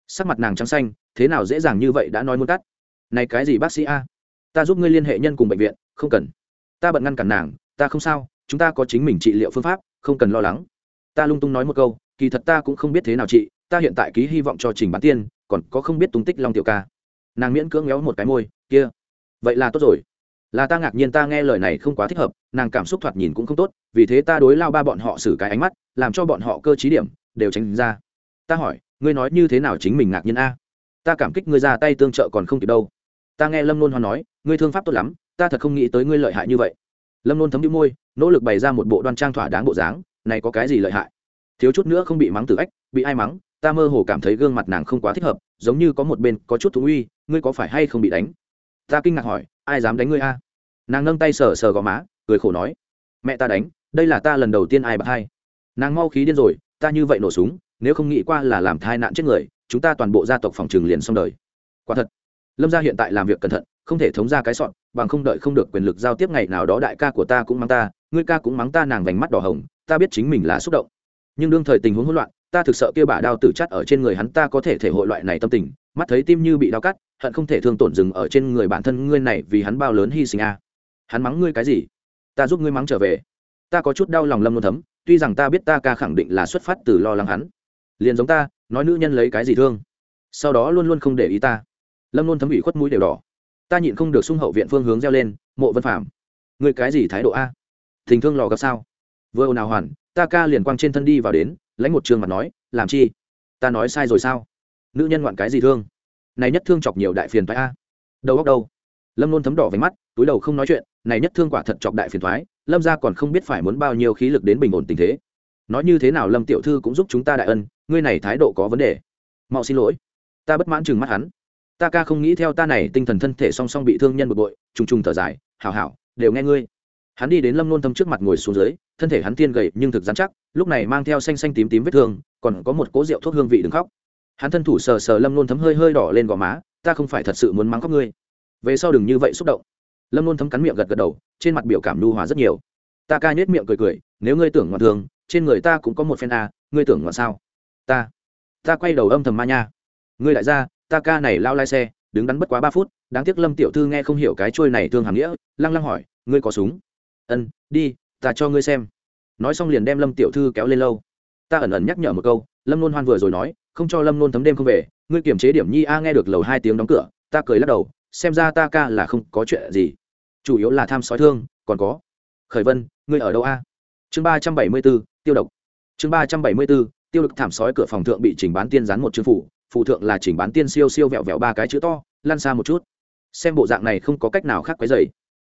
sắc mặt nàng trắng xanh, thế nào dễ dàng như vậy đã nói muốn cắt? Này cái gì bác sĩ a? Ta giúp ngươi liên hệ nhân cùng bệnh viện, không cần. Ta bận ngăn cản nàng, ta không sao, chúng ta có chính mình trị liệu phương pháp, không cần lo lắng. Ta lung tung nói một câu, kỳ thật ta cũng không biết thế nào chị, ta hiện tại ký hy vọng cho trình bán tiên, còn có không biết tung tích long tiểu ca. Nàng miễn cưỡng méo một cái môi, kia. Vậy là tốt rồi. Là ta ngạc nhiên ta nghe lời này không quá thích hợp, nàng cảm xúc thoạt nhìn cũng không tốt, vì thế ta đối lao ba bọn họ xử cái ánh mắt, làm cho bọn họ cơ t điểm, đều tránh ra. Ta hỏi ngươi nói như thế nào chính mình ngạc nhiên a? Ta cảm kích ngươi ra tay tương trợ còn không kịp đâu. Ta nghe lâm nôn hoa nói, ngươi thương pháp tốt lắm, ta thật không nghĩ tới ngươi lợi hại như vậy. Lâm nôn thấm đĩu môi, nỗ lực bày ra một bộ đoan trang thỏa đáng bộ dáng, này có cái gì lợi hại? Thiếu chút nữa không bị mắng từ ách, bị ai mắng, ta mơ hồ cảm thấy gương mặt nàng không quá thích hợp, giống như có một bên có chút thú uy, ngươi có phải hay không bị đánh? Ta kinh ngạc hỏi, ai dám đánh ngươi a? Nàng nâng tay sờ sờ gò má, cười khổ nói, mẹ ta đánh, đây là ta lần đầu tiên ai bạc hai. Nàng mau khí điên rồi, ta như vậy nổ súng nếu không nghĩ qua là làm thai nạn chết người, chúng ta toàn bộ gia tộc phòng trường liền xong đời. Quả thật, lâm gia hiện tại làm việc cẩn thận, không thể thống ra cái sọn, bằng không đợi không được quyền lực giao tiếp ngày nào đó đại ca của ta cũng mắng ta, ngươi ca cũng mắng ta nàng vành mắt đỏ hồng, ta biết chính mình là xúc động. Nhưng đương thời tình huống hỗn loạn, ta thực sợ kia bà đao tử chắt ở trên người hắn ta có thể thể hội loại này tâm tình, mắt thấy tim như bị đau cắt, hận không thể thương tổn dừng ở trên người bản thân ngươi này vì hắn bao lớn hy sinh a. Hắn mắng ngươi cái gì? Ta giúp ngươi mắng trở về. Ta có chút đau lòng lâm luôn thấm, tuy rằng ta biết ta ca khẳng định là xuất phát từ lo lắng hắn liền giống ta, nói nữ nhân lấy cái gì thương. Sau đó luôn luôn không để ý ta. Lâm luôn thấm ủy khuất mũi đều đỏ. Ta nhịn không được sung hậu viện phương hướng reo lên, mộ vân phạm người cái gì thái độ a? Tình thương lò gặp sao? Vừa ồn ào hoàn, ta ca liền quang trên thân đi vào đến, lãnh một trường mặt nói, làm chi? Ta nói sai rồi sao? Nữ nhân ngoạn cái gì thương? Này nhất thương chọc nhiều đại phiền thoái a. Đầu góc đâu? Lâm luôn thấm đỏ váy mắt, túi đầu không nói chuyện, này nhất thương quả thật chọc đại phiền thoái lâm ra còn không biết phải muốn bao nhiêu khí lực đến bình ổn tình thế nói như thế nào lâm tiểu thư cũng giúp chúng ta đại ân, ngươi này thái độ có vấn đề. Mau xin lỗi. Ta bất mãn chừng mắt hắn. Ta ca không nghĩ theo ta này tinh thần thân thể song song bị thương nhân bực bội, trùng trùng thở dài, hảo hảo, đều nghe ngươi. Hắn đi đến lâm nôn thâm trước mặt ngồi xuống dưới, thân thể hắn tiên gầy nhưng thực dán chắc, lúc này mang theo xanh xanh tím tím vết thương, còn có một cố rượu thuốc hương vị đừng khóc. Hắn thân thủ sờ sờ lâm nôn thấm hơi hơi đỏ lên gò má, ta không phải thật sự muốn mắng khóc ngươi. Về sau đừng như vậy xúc động. Lâm nôn thấm cắn miệng gật gật đầu, trên mặt biểu cảm nhu hòa rất nhiều. Ta ca nhếch miệng cười cười, nếu ngươi tưởng ngoạn thường trên người ta cũng có một phen a, ngươi tưởng ngoạn sao? Ta ta quay đầu âm thầm ma nha. Ngươi lại ra ta ca này lao lai xe, đứng đắn bất quá ba phút, đáng tiếc lâm tiểu thư nghe không hiểu cái trôi này thương hàm nghĩa, lăng lăng hỏi, ngươi có súng? Ân, đi, ta cho ngươi xem. Nói xong liền đem lâm tiểu thư kéo lên lâu. Ta ẩn ẩn nhắc nhở một câu, lâm nôn hoan vừa rồi nói, không cho lâm nôn thấm đêm không về, ngươi kiềm chế điểm nhi a nghe được lầu hai tiếng đóng cửa, ta cười lắc đầu, xem ra ta ca là không có chuyện gì. Chủ yếu là tham sói thương, còn có. Khởi vân, ngươi ở đâu a? Chương ba trăm bảy mươi bốn, tiêu độc. Chương ba trăm bảy mươi bốn, tiêu độc thảm sói cửa phòng thượng bị chỉnh bán tiên dán một chữ phủ phụ thượng là chỉnh bán tiên siêu siêu vẹo vẹo ba cái chữ to lan xa một chút. Xem bộ dạng này không có cách nào khác quấy dày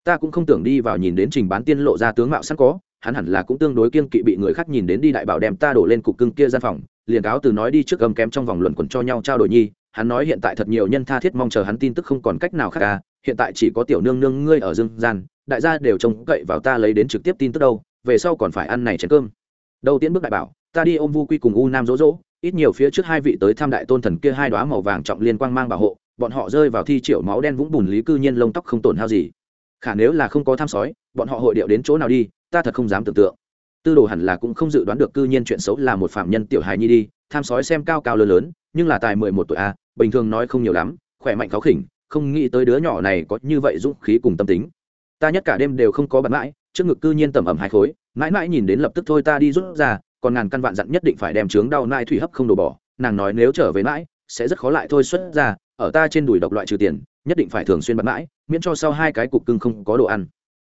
ta cũng không tưởng đi vào nhìn đến trình bán tiên lộ ra tướng mạo sẵn có hắn hẳn là cũng tương đối kiên kỵ bị người khác nhìn đến đi đại bảo đem ta đổ lên cục cưng kia gian phòng liền cáo từ nói đi trước gầm kém trong vòng luận quẩn cho nhau trao đổi nhi hắn nói hiện tại thật nhiều nhân tha thiết mong chờ hắn tin tức không còn cách nào khác à hiện tại chỉ có tiểu nương nương ngươi ở dương gian đại gia đều trông cậy vào ta lấy đến trực tiếp tin tức đâu về sau còn phải ăn này chén cơm. Đầu tiên bước đại bảo, ta đi ôm vu quy cùng u nam dỗ dỗ ít nhiều phía trước hai vị tới tham đại tôn thần kia hai đoá màu vàng trọng liên quang mang bảo hộ, bọn họ rơi vào thi triệu máu đen vũng bùn lý cư nhiên lông tóc không tổn hao gì. Khả nếu là không có tham sói, bọn họ hội điệu đến chỗ nào đi, ta thật không dám tưởng tượng. Tư đồ hẳn là cũng không dự đoán được cư nhiên chuyện xấu là một phạm nhân tiểu hài nhi đi, tham sói xem cao cao lớn lớn, nhưng là tài mười một tuổi a bình thường nói không nhiều lắm, khỏe mạnh khó khỉnh, không nghĩ tới đứa nhỏ này có như vậy dũng khí cùng tâm tính. Ta nhất cả đêm đều không có bận mãi trước ngực cư nhiên tầm ẩm hai khối, mãi mãi nhìn đến lập tức thôi ta đi rút ra, còn ngàn căn vạn dặn nhất định phải đem trướng đau nai thủy hấp không đổ bỏ, nàng nói nếu trở về mãi, sẽ rất khó lại thôi xuất ra, ở ta trên đùi độc loại trừ tiền, nhất định phải thường xuyên bắn mãi, miễn cho sau hai cái cục cưng không có đồ ăn.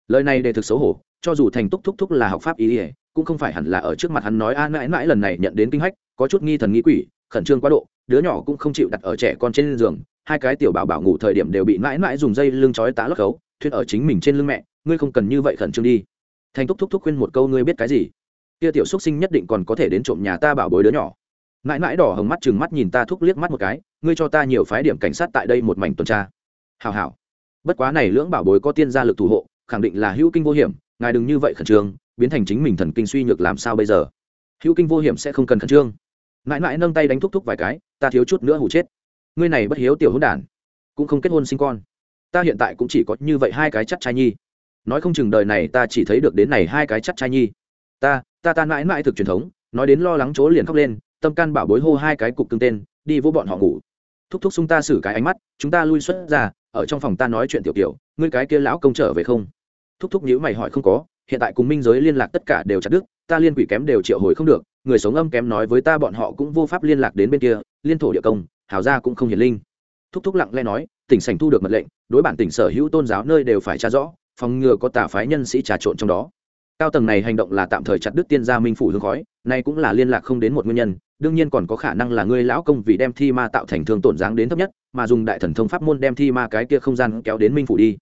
Lời này đề thực xấu hổ, cho dù thành túc thúc thúc là học pháp ý ỉa cũng không phải hẳn là ở trước mặt hắn nói, a, mãi mãi lần này nhận đến kinh hách, có chút nghi thần nghĩ quỷ, khẩn trương quá độ, đứa nhỏ cũng không chịu đặt ở trẻ con trên giường, hai cái tiểu bảo bảo ngủ thời điểm đều bị mãi mãi dùng dây lưng chói tá lắc khấu thuyết ở chính mình trên lưng mẹ ngươi không cần như vậy khẩn trương đi. Thành thúc thúc thúc khuyên một câu, ngươi biết cái gì? Kia tiểu xúc sinh nhất định còn có thể đến trộm nhà ta bảo bối đứa nhỏ. Mãi mãi đỏ hồng mắt chừng mắt nhìn ta thúc liếc mắt một cái, ngươi cho ta nhiều phái điểm cảnh sát tại đây một mảnh tuần tra. Hào hào bất quá này lưỡng bảo bối có tiên gia lực thủ hộ, khẳng định là hữu kinh vô hiểm, ngài đừng như vậy khẩn trương, biến thành chính mình thần kinh suy nhược làm sao bây giờ? Hữu kinh vô hiểm sẽ không cần khẩn trương. Mãi mãi nâng tay đánh thúc thúc vài cái, ta thiếu chút nữa hủ chết. Ngươi này bất hiếu tiểu hữu đản, cũng không kết hôn sinh con. Ta hiện tại cũng chỉ có như vậy hai cái chắc trai nhi nói không chừng đời này ta chỉ thấy được đến này hai cái chắc trai nhi. Ta ta ta mãi mãi thực truyền thống, nói đến lo lắng chỗ liền khóc lên, tâm can bảo bối hô hai cái cục cưng tên, đi vô bọn họ ngủ. Thúc thúc xung ta xử cái ánh mắt, chúng ta lui xuất ra, ở trong phòng ta nói chuyện tiểu tiểu, ngươi cái kia lão công trở về không? Thúc thúc nhữ mày hỏi không có, hiện tại cùng minh giới liên lạc tất cả đều chặt đứt, ta liên quỷ kém đều triệu hồi không được, người sống âm kém nói với ta bọn họ cũng vô pháp liên lạc đến bên kia, liên thổ địa công, hào gia cũng không hiển linh. Thúc thúc lặng lẽ nói, tỉnh sành thu được mật lệnh, đối bản tỉnh sở hữu tôn giáo nơi đều phải tra rõ phòng ngừa có tà phái nhân sĩ trà trộn trong đó. Cao tầng này hành động là tạm thời chặt đứt tiên gia minh phủ hương khói, nay cũng là liên lạc không đến một nguyên nhân, đương nhiên còn có khả năng là ngươi lão công vì đem thi ma tạo thành thương tổn dáng đến thấp nhất, mà dùng đại thần thông pháp môn đem thi ma cái kia không gian kéo đến minh phủ đi.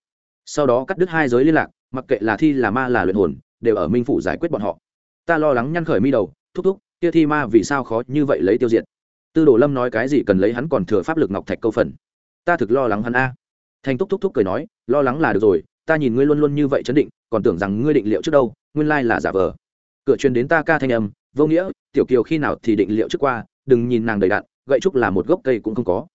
Sau đó cắt đứt hai giới liên lạc, mặc kệ là thi là ma là luyện hồn, đều ở minh phủ giải quyết bọn họ. Ta lo lắng nhăn khởi mi đầu, thúc thúc, kia thi ma vì sao khó như vậy lấy tiêu diệt? Tư đồ lâm nói cái gì cần lấy hắn còn thừa pháp lực ngọc thạch câu phần. Ta thực lo lắng hắn a. Thành thúc thúc thúc cười nói, lo lắng là được rồi ta nhìn ngươi luôn luôn như vậy chấn định, còn tưởng rằng ngươi định liệu trước đâu, nguyên lai là giả vờ. Cửa truyền đến ta ca thanh âm, vô nghĩa, tiểu kiều khi nào thì định liệu trước qua, đừng nhìn nàng đầy đạn gậy trúc là một gốc cây cũng không có.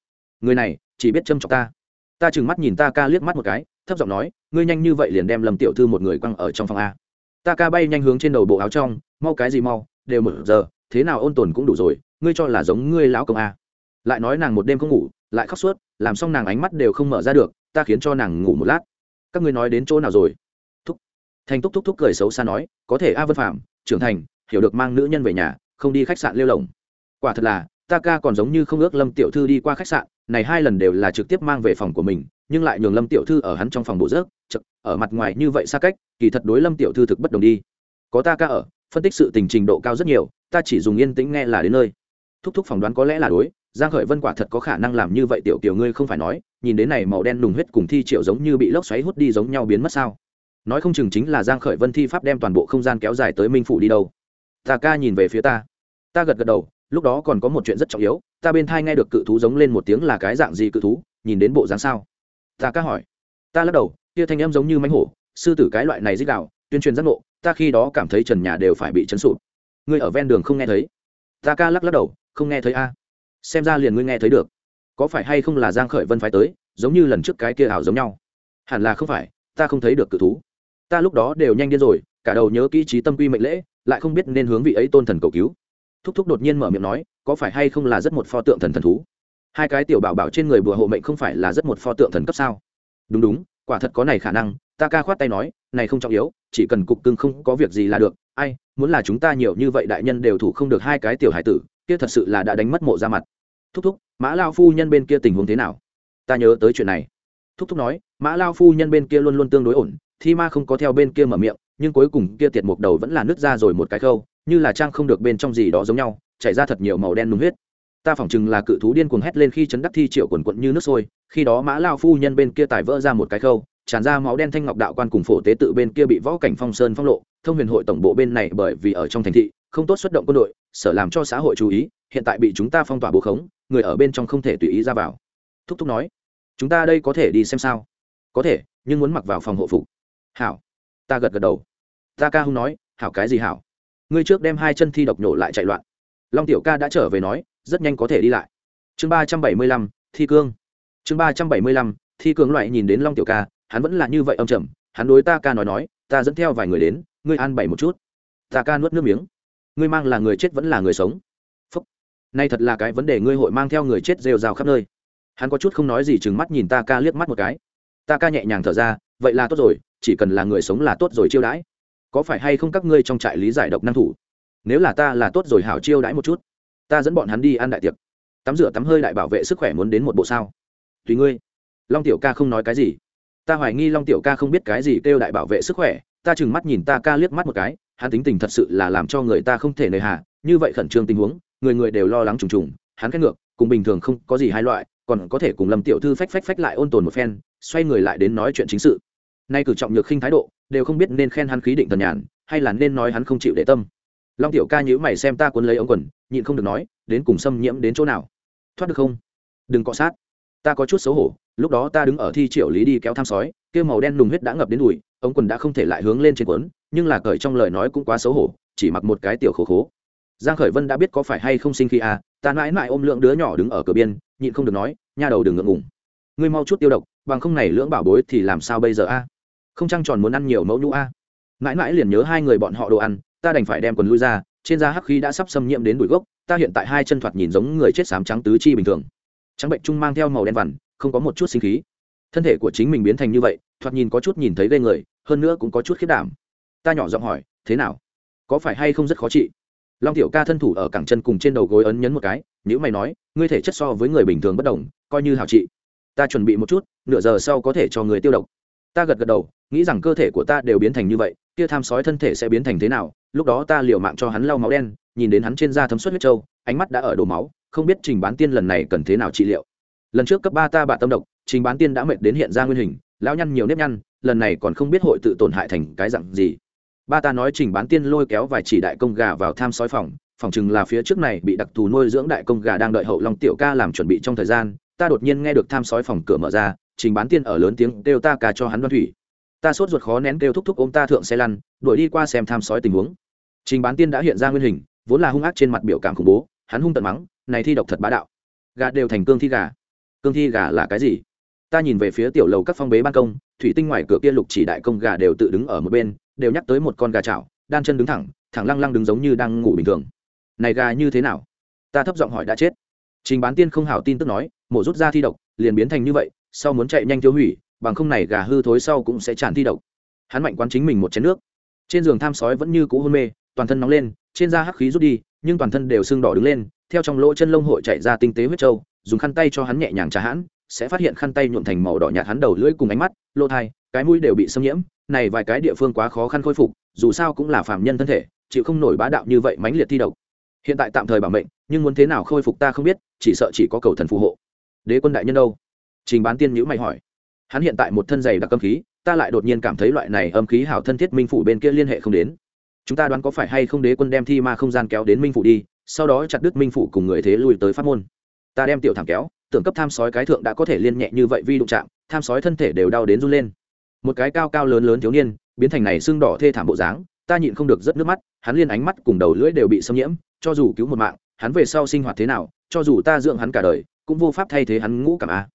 Người này, chỉ biết châm chọc ta. Ta chừng mắt nhìn ta ca liếc mắt một cái, thấp giọng nói, ngươi nhanh như vậy liền đem lầm tiểu thư một người quăng ở trong phòng a? Ta ca bay nhanh hướng trên đầu bộ áo trong, mau cái gì mau, đều một giờ, thế nào ôn tồn cũng đủ rồi, ngươi cho là giống ngươi lão công a? Lại nói nàng một đêm không ngủ, lại khóc suốt, làm xong nàng ánh mắt đều không mở ra được, ta khiến cho nàng ngủ một lát các ngươi nói đến chỗ nào rồi? Thúc. Thành thúc thúc thúc cười xấu xa nói, có thể a vân phạm trưởng thành, hiểu được mang nữ nhân về nhà, không đi khách sạn lêu lồng. Quả thật là, ta ca còn giống như không ước lâm tiểu thư đi qua khách sạn, này hai lần đều là trực tiếp mang về phòng của mình, nhưng lại nhường lâm tiểu thư ở hắn trong phòng bộ rớt, chật, ở mặt ngoài như vậy xa cách, kỳ thật đối lâm tiểu thư thực bất đồng đi. Có ta ca ở, phân tích sự tình trình độ cao rất nhiều, ta chỉ dùng yên tĩnh nghe là đến nơi. Thúc thúc phỏng đoán có lẽ là đối giang khởi vân quả thật có khả năng làm như vậy, tiểu tiểu ngươi không phải nói, nhìn đến này màu đen nùng huyết cùng thi triệu giống như bị lốc xoáy hút đi giống nhau biến mất sao? Nói không chừng chính là giang khởi vân thi pháp đem toàn bộ không gian kéo dài tới minh phủ đi đâu. Ta ca nhìn về phía ta. Ta gật gật đầu, lúc đó còn có một chuyện rất trọng yếu, ta bên thai nghe được cự thú giống lên một tiếng là cái dạng gì cự thú, nhìn đến bộ dáng sao? Ta ca hỏi. Ta lắc đầu, kia thanh em giống như mánh hổ, sư tử cái loại này dích đạo, tuyên truyền giác ngộ, ta khi đó cảm thấy trần nhà đều phải bị chấn sụp. Ngươi ở ven đường không nghe thấy. Ta ca lắc lắc đầu, không nghe thấy a xem ra liền ngươi nghe thấy được. Có phải hay không là giang khởi vân phải tới, giống như lần trước cái kia ảo giống nhau? Hẳn là không phải, ta không thấy được cự thú. Ta lúc đó đều nhanh điên rồi, cả đầu nhớ kỹ trí tâm quy mệnh lễ, lại không biết nên hướng vị ấy tôn thần cầu cứu. Thúc thúc đột nhiên mở miệng nói, có phải hay không là rất một pho tượng thần thần thú? Hai cái tiểu bảo bảo trên người bùa hộ mệnh không phải là rất một pho tượng thần cấp sao? Đúng đúng, quả thật có này khả năng, ta ca khoát tay nói, này không trọng yếu, chỉ cần cục cưng không có việc gì là được. Ai, muốn là chúng ta nhiều như vậy đại nhân đều thủ không được hai cái tiểu hải tử kia thật sự là đã đánh mất mộ ra mặt. Thúc thúc, mã lao phu nhân bên kia tình huống thế nào? Ta nhớ tới chuyện này. Thúc thúc nói, mã lao phu nhân bên kia luôn luôn tương đối ổn, thi ma không có theo bên kia mở miệng, nhưng cuối cùng kia tiệt mục đầu vẫn là nứt ra rồi một cái khâu, như là trang không được bên trong gì đó giống nhau, chảy ra thật nhiều màu đen nung huyết. Ta phỏng chừng là cự thú điên cuồng hét lên khi chấn đắc thi triệu quần quận như nước sôi, khi đó mã lao phu nhân bên kia tài vỡ ra một cái khâu, tràn ra máu đen thanh ngọc đạo quan cùng phổ tế tự bên kia bị võ cảnh phong sơn phong lộ, thông huyền hội tổng bộ bên này bởi vì ở trong thành thị không tốt xuất động quân đội, sở làm cho xã hội chú ý, hiện tại bị chúng ta phong tỏa bố khống, người ở bên trong không thể tùy ý ra vào. Thúc thúc nói. Chúng ta đây có thể đi xem sao? Có thể, nhưng muốn mặc vào phòng hộ phục. Hảo. Ta gật gật đầu. Ta ca hung nói, hảo cái gì hảo? Ngươi trước đem hai chân thi độc nhổ lại chạy loạn. Long tiểu ca đã trở về nói, rất nhanh có thể đi lại. Chương ba trăm bảy mươi lăm, thi cương. Chương ba trăm bảy mươi lăm, thi cương loại nhìn đến long tiểu ca, hắn vẫn là như vậy ông trầm. Hắn đối ta ca nói nói, ta dẫn theo vài người đến, ngươi ăn bảy một chút. Ta ca nuốt nước miếng ngươi mang là người chết vẫn là người sống? Phúc. Nay thật là cái vấn đề ngươi hội mang theo người chết rêu rào khắp nơi. Hắn có chút không nói gì chừng mắt nhìn ta ca liếc mắt một cái. Ta ca nhẹ nhàng thở ra, vậy là tốt rồi, chỉ cần là người sống là tốt rồi chiêu đãi. Có phải hay không các ngươi trong trại lý giải độc năng thủ? Nếu là ta là tốt rồi hảo chiêu đãi một chút. Ta dẫn bọn hắn đi ăn đại tiệc. Tắm rửa tắm hơi đại bảo vệ sức khỏe muốn đến một bộ sao? Tùy ngươi. Long tiểu ca không nói cái gì. Ta hoài nghi long tiểu ca không biết cái gì kêu đại bảo vệ sức khỏe. Ta chừng mắt nhìn ta ca liếc mắt một cái hắn tính tình thật sự là làm cho người ta không thể nề hà, như vậy khẩn trương tình huống, người người đều lo lắng trùng trùng, hắn khét ngược, cùng bình thường không có gì hai loại, còn có thể cùng lâm tiểu thư phách phách phách lại ôn tồn một phen, xoay người lại đến nói chuyện chính sự. Nay cử trọng nhược khinh thái độ, đều không biết nên khen hắn khí định thần nhàn, hay là nên nói hắn không chịu để tâm. Long tiểu ca nhữ mày xem ta cuốn lấy ống quần, nhịn không được nói, đến cùng xâm nhiễm đến chỗ nào? Thoát được không? Đừng cọ sát. Ta có chút xấu hổ, lúc đó ta đứng ở thi triệu lý đi kéo tham sói kêu màu đen nùng huyết đã ngập đến đùi, ống quần đã không thể lại hướng lên trên quấn nhưng là cởi trong lời nói cũng quá xấu hổ, chỉ mặc một cái tiểu khổ khố. Giang khởi vân đã biết có phải hay không sinh khi à ta mãi mãi ôm lượng đứa nhỏ đứng ở cửa biên, nhịn không được nói, nha đầu đừng ngượng ngùng. Ngươi mau chút tiêu độc, bằng không này lưỡng bảo bối thì làm sao bây giờ a? Không trăng tròn muốn ăn nhiều mẫu nhũ a. Mãi mãi liền nhớ hai người bọn họ đồ ăn, ta đành phải đem quần lui ra, trên da hắc khí đã sắp xâm nhiễm đến đùi gốc, ta hiện tại hai chân thoạt nhìn giống người chết sám trắng tứ chi bình thường. Trắng bệnh trung mang theo màu đen vằn, không có một chút sinh khí. Thân thể của chính mình biến thành như vậy, thoạt nhìn có chút nhìn thấy gây người, hơn nữa cũng có chút khiết đảm ta nhỏ giọng hỏi, thế nào? Có phải hay không rất khó trị? Long tiểu ca thân thủ ở cẳng chân cùng trên đầu gối ấn nhấn một cái nếu mày nói, ngươi thể chất so với người bình thường bất đồng, coi như hảo trị. Ta chuẩn bị một chút, nửa giờ sau có thể cho người tiêu độc. Ta gật gật đầu, nghĩ rằng cơ thể của ta đều biến thành như vậy, kia tham sói thân thể sẽ biến thành thế nào? Lúc đó ta liều mạng cho hắn lau máu đen, nhìn đến hắn trên da thấm suất huyết trâu, ánh mắt đã ở đổ máu, không biết trình bán tiên lần này cần thế nào trị liệu. Lần trước cấp ba ta bạn tâm độc, trình bán tiên đã mệt đến hiện ra nguyên hình, lão nhăn nhiều nếp nhăn, lần này còn không biết hội tự tổn hại thành cái dặn gì ba ta nói trình bán tiên lôi kéo vài chỉ đại công gà vào tham sói phòng phòng chừng là phía trước này bị đặc thù nuôi dưỡng đại công gà đang đợi hậu long tiểu ca làm chuẩn bị trong thời gian, ta đột nhiên nghe được tham sói phòng cửa mở ra trình bán tiên ở lớn tiếng kêu ta cà cho hắn đoan thủy. Ta sốt ruột khó nén kêu thúc thúc ôm ta thượng xe lăn, đuổi đi qua xem tham sói tình huống. Trình bán tiên đã hiện ra nguyên hình, vốn là hung ác trên mặt biểu cảm khủng bố, hắn hung tận mắng, này thi độc thật bá đạo. Gà đều thành cương thi gà. Cương thi gà là cái gì? Ta nhìn về phía tiểu lầu các phong bế ban công, thủy tinh ngoài cửa kia lục chỉ đại công gà đều tự đứng ở một bên đều nhắc tới một con gà chảo, đan chân đứng thẳng thẳng lăng lăng đứng giống như đang ngủ bình thường. Này gà như thế nào? Ta thấp giọng hỏi đã chết. Trình bán tiên không hảo tin tức nói, mổ rút ra thi độc, liền biến thành như vậy, sau muốn chạy nhanh tiêu hủy, bằng không này gà hư thối sau cũng sẽ tràn thi độc. Hắn mạnh quán chính mình một chén nước. Trên giường tham sói vẫn như cũ hôn mê, toàn thân nóng lên, trên da hắc khí rút đi, nhưng toàn thân đều sưng đỏ đứng lên, theo trong lỗ chân lông hội chạy ra tinh tế huyết trâu, dùng khăn tay cho hắn nhẹ nhàng trả hãn, sẽ phát hiện khăn tay nhuộm thành màu đỏ nhạt hắn đầu lưỡi cùng ánh mắt, lỗ thai, cái mũi đều bị xâm nhiễm này vài cái địa phương quá khó khăn khôi phục, dù sao cũng là phạm nhân thân thể, chịu không nổi bá đạo như vậy mãnh liệt thi độc. Hiện tại tạm thời bảo mệnh, nhưng muốn thế nào khôi phục ta không biết, chỉ sợ chỉ có cầu thần phù hộ. Đế quân đại nhân đâu? Trình bán tiên nhữ mày hỏi. Hắn hiện tại một thân dày đặc âm khí, ta lại đột nhiên cảm thấy loại này âm khí hảo thân thiết minh phủ bên kia liên hệ không đến. Chúng ta đoán có phải hay không đế quân đem thi ma không gian kéo đến minh phủ đi, sau đó chặt đứt minh phủ cùng người thế lui tới pháp môn. Ta đem tiểu thảm kéo, tưởng cấp tham sói cái thượng đã có thể liên nhẹ như vậy vi đụng chạm, tham sói thân thể đều đau đến run lên một cái cao cao lớn lớn thiếu niên, biến thành này xương đỏ thê thảm bộ dáng, ta nhịn không được rất nước mắt, hắn liên ánh mắt cùng đầu lưỡi đều bị xâm nhiễm, cho dù cứu một mạng, hắn về sau sinh hoạt thế nào, cho dù ta dưỡng hắn cả đời, cũng vô pháp thay thế hắn ngũ cảm a.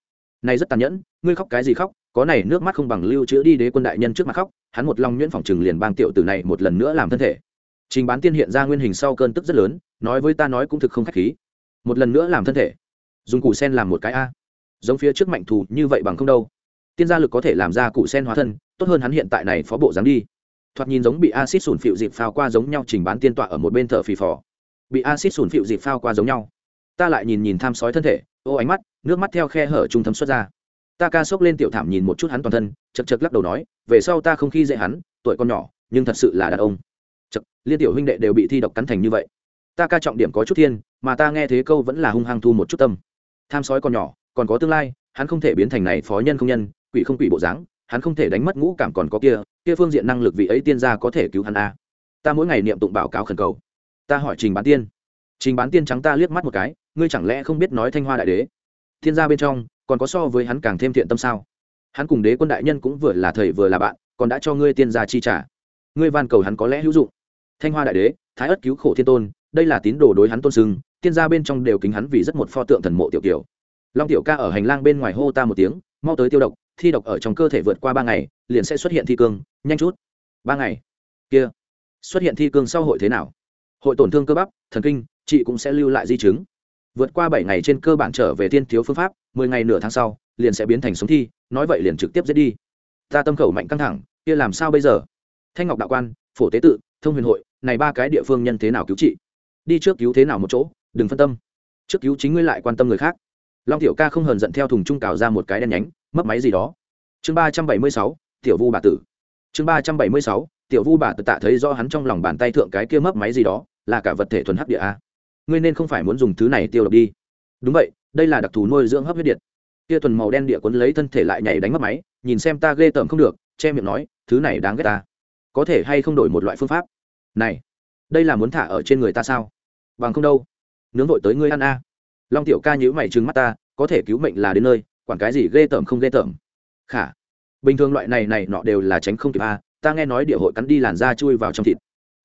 Này rất tàn nhẫn, ngươi khóc cái gì khóc, có này nước mắt không bằng lưu chữa đi đế quân đại nhân trước mặt khóc, hắn một lòng nhuyễn phòng trừng liền bang tiểu tử này một lần nữa làm thân thể. Trình bán tiên hiện ra nguyên hình sau cơn tức rất lớn, nói với ta nói cũng thực không khách khí. Một lần nữa làm thân thể. Dùng củ sen làm một cái a. Giống phía trước mạnh thù như vậy bằng không đâu tiên gia lực có thể làm ra cụ sen hóa thân, tốt hơn hắn hiện tại này phó bộ dáng đi. Thoạt nhìn giống bị acid sủn phịu dịp phao qua giống nhau trình bán tiên tọa ở một bên thợ phì phò. Bị acid sủn phịu dịp phao qua giống nhau. Ta lại nhìn nhìn tham sói thân thể, ô ánh mắt, nước mắt theo khe hở trung thấm xuất ra. Ta ca sốc lên tiểu thảm nhìn một chút hắn toàn thân, chật chật lắc đầu nói, về sau ta không khi dễ hắn, tuổi con nhỏ, nhưng thật sự là đàn ông. Chật, liên tiểu huynh đệ đều bị thi độc cắn thành như vậy. Ta ca trọng điểm có chút thiên, mà ta nghe thế câu vẫn là hung hăng thu một chút tâm. Tham sói còn nhỏ, còn có tương lai, hắn không thể biến thành này phó nhân không nhân quỷ không quỷ bộ dáng, hắn không thể đánh mất ngũ cảm còn có kia kia phương diện năng lực vị ấy tiên gia có thể cứu hắn a ta mỗi ngày niệm tụng báo cáo khẩn cầu. Ta hỏi trình bán tiên. Trình bán tiên trắng ta liếc mắt một cái, ngươi chẳng lẽ không biết nói thanh hoa đại đế? Thiên gia bên trong, còn có so với hắn càng thêm thiện tâm sao? Hắn cùng đế quân đại nhân cũng vừa là thầy vừa là bạn, còn đã cho ngươi tiên gia chi trả. Ngươi van cầu hắn có lẽ hữu dụng. Thanh hoa đại đế, thái ất cứu khổ thiên tôn, đây là tín đồ đối hắn tôn sưng, tiên gia bên trong đều kính hắn vì rất một pho tượng thần mộ tiểu kiều. Long tiểu ca ở hành lang bên ngoài hô ta một tiếng, mau tới tiêu độc thi độc ở trong cơ thể vượt qua ba ngày, liền sẽ xuất hiện thi cương, nhanh chút. Ba ngày. Kia. Xuất hiện thi cương sau hội thế nào? Hội tổn thương cơ bắp, thần kinh, chị cũng sẽ lưu lại di chứng. Vượt qua bảy ngày trên cơ bản trở về thiên thiếu phương pháp, mười ngày nửa tháng sau, liền sẽ biến thành sống thi, nói vậy liền trực tiếp giết đi. Ta tâm khẩu mạnh căng thẳng, kia làm sao bây giờ? Thanh ngọc đạo quan, phổ tế tự, thông huyền hội, này ba cái địa phương nhân thế nào cứu trị đi trước cứu thế nào một chỗ, đừng phân tâm. Trước cứu chính ngươi lại quan tâm người khác. Long tiểu ca không hờn giận theo thùng trung cào ra một cái đen nhánh mất máy gì đó. Chương ba trăm bảy mươi sáu, tiểu vu bà tử. Chương ba trăm bảy mươi sáu, tiểu vu bà tử tạ thấy do hắn trong lòng bàn tay thượng cái kia mất máy gì đó, là cả vật thể thuần hấp địa a. Ngươi nên không phải muốn dùng thứ này tiêu độc đi. Đúng vậy, đây là đặc thù nuôi dưỡng hấp huyết điện. Kia thuần màu đen địa quấn lấy thân thể lại nhảy đánh mất máy, nhìn xem ta ghê tởm không được, che miệng nói, thứ này đáng ghét ta. Có thể hay không đổi một loại phương pháp? Này, đây là muốn thả ở trên người ta sao? Bằng không đâu. Nướng vội tới ngươi ăn a. Long tiểu ca nhữ mày trừng mắt ta, có thể cứu mệnh là đến nơi quản cái gì ghê tởm không ghê tởm. Khả, bình thường loại này này nọ đều là tránh không kịp a, ta nghe nói địa hội cắn đi làn da chui vào trong thịt.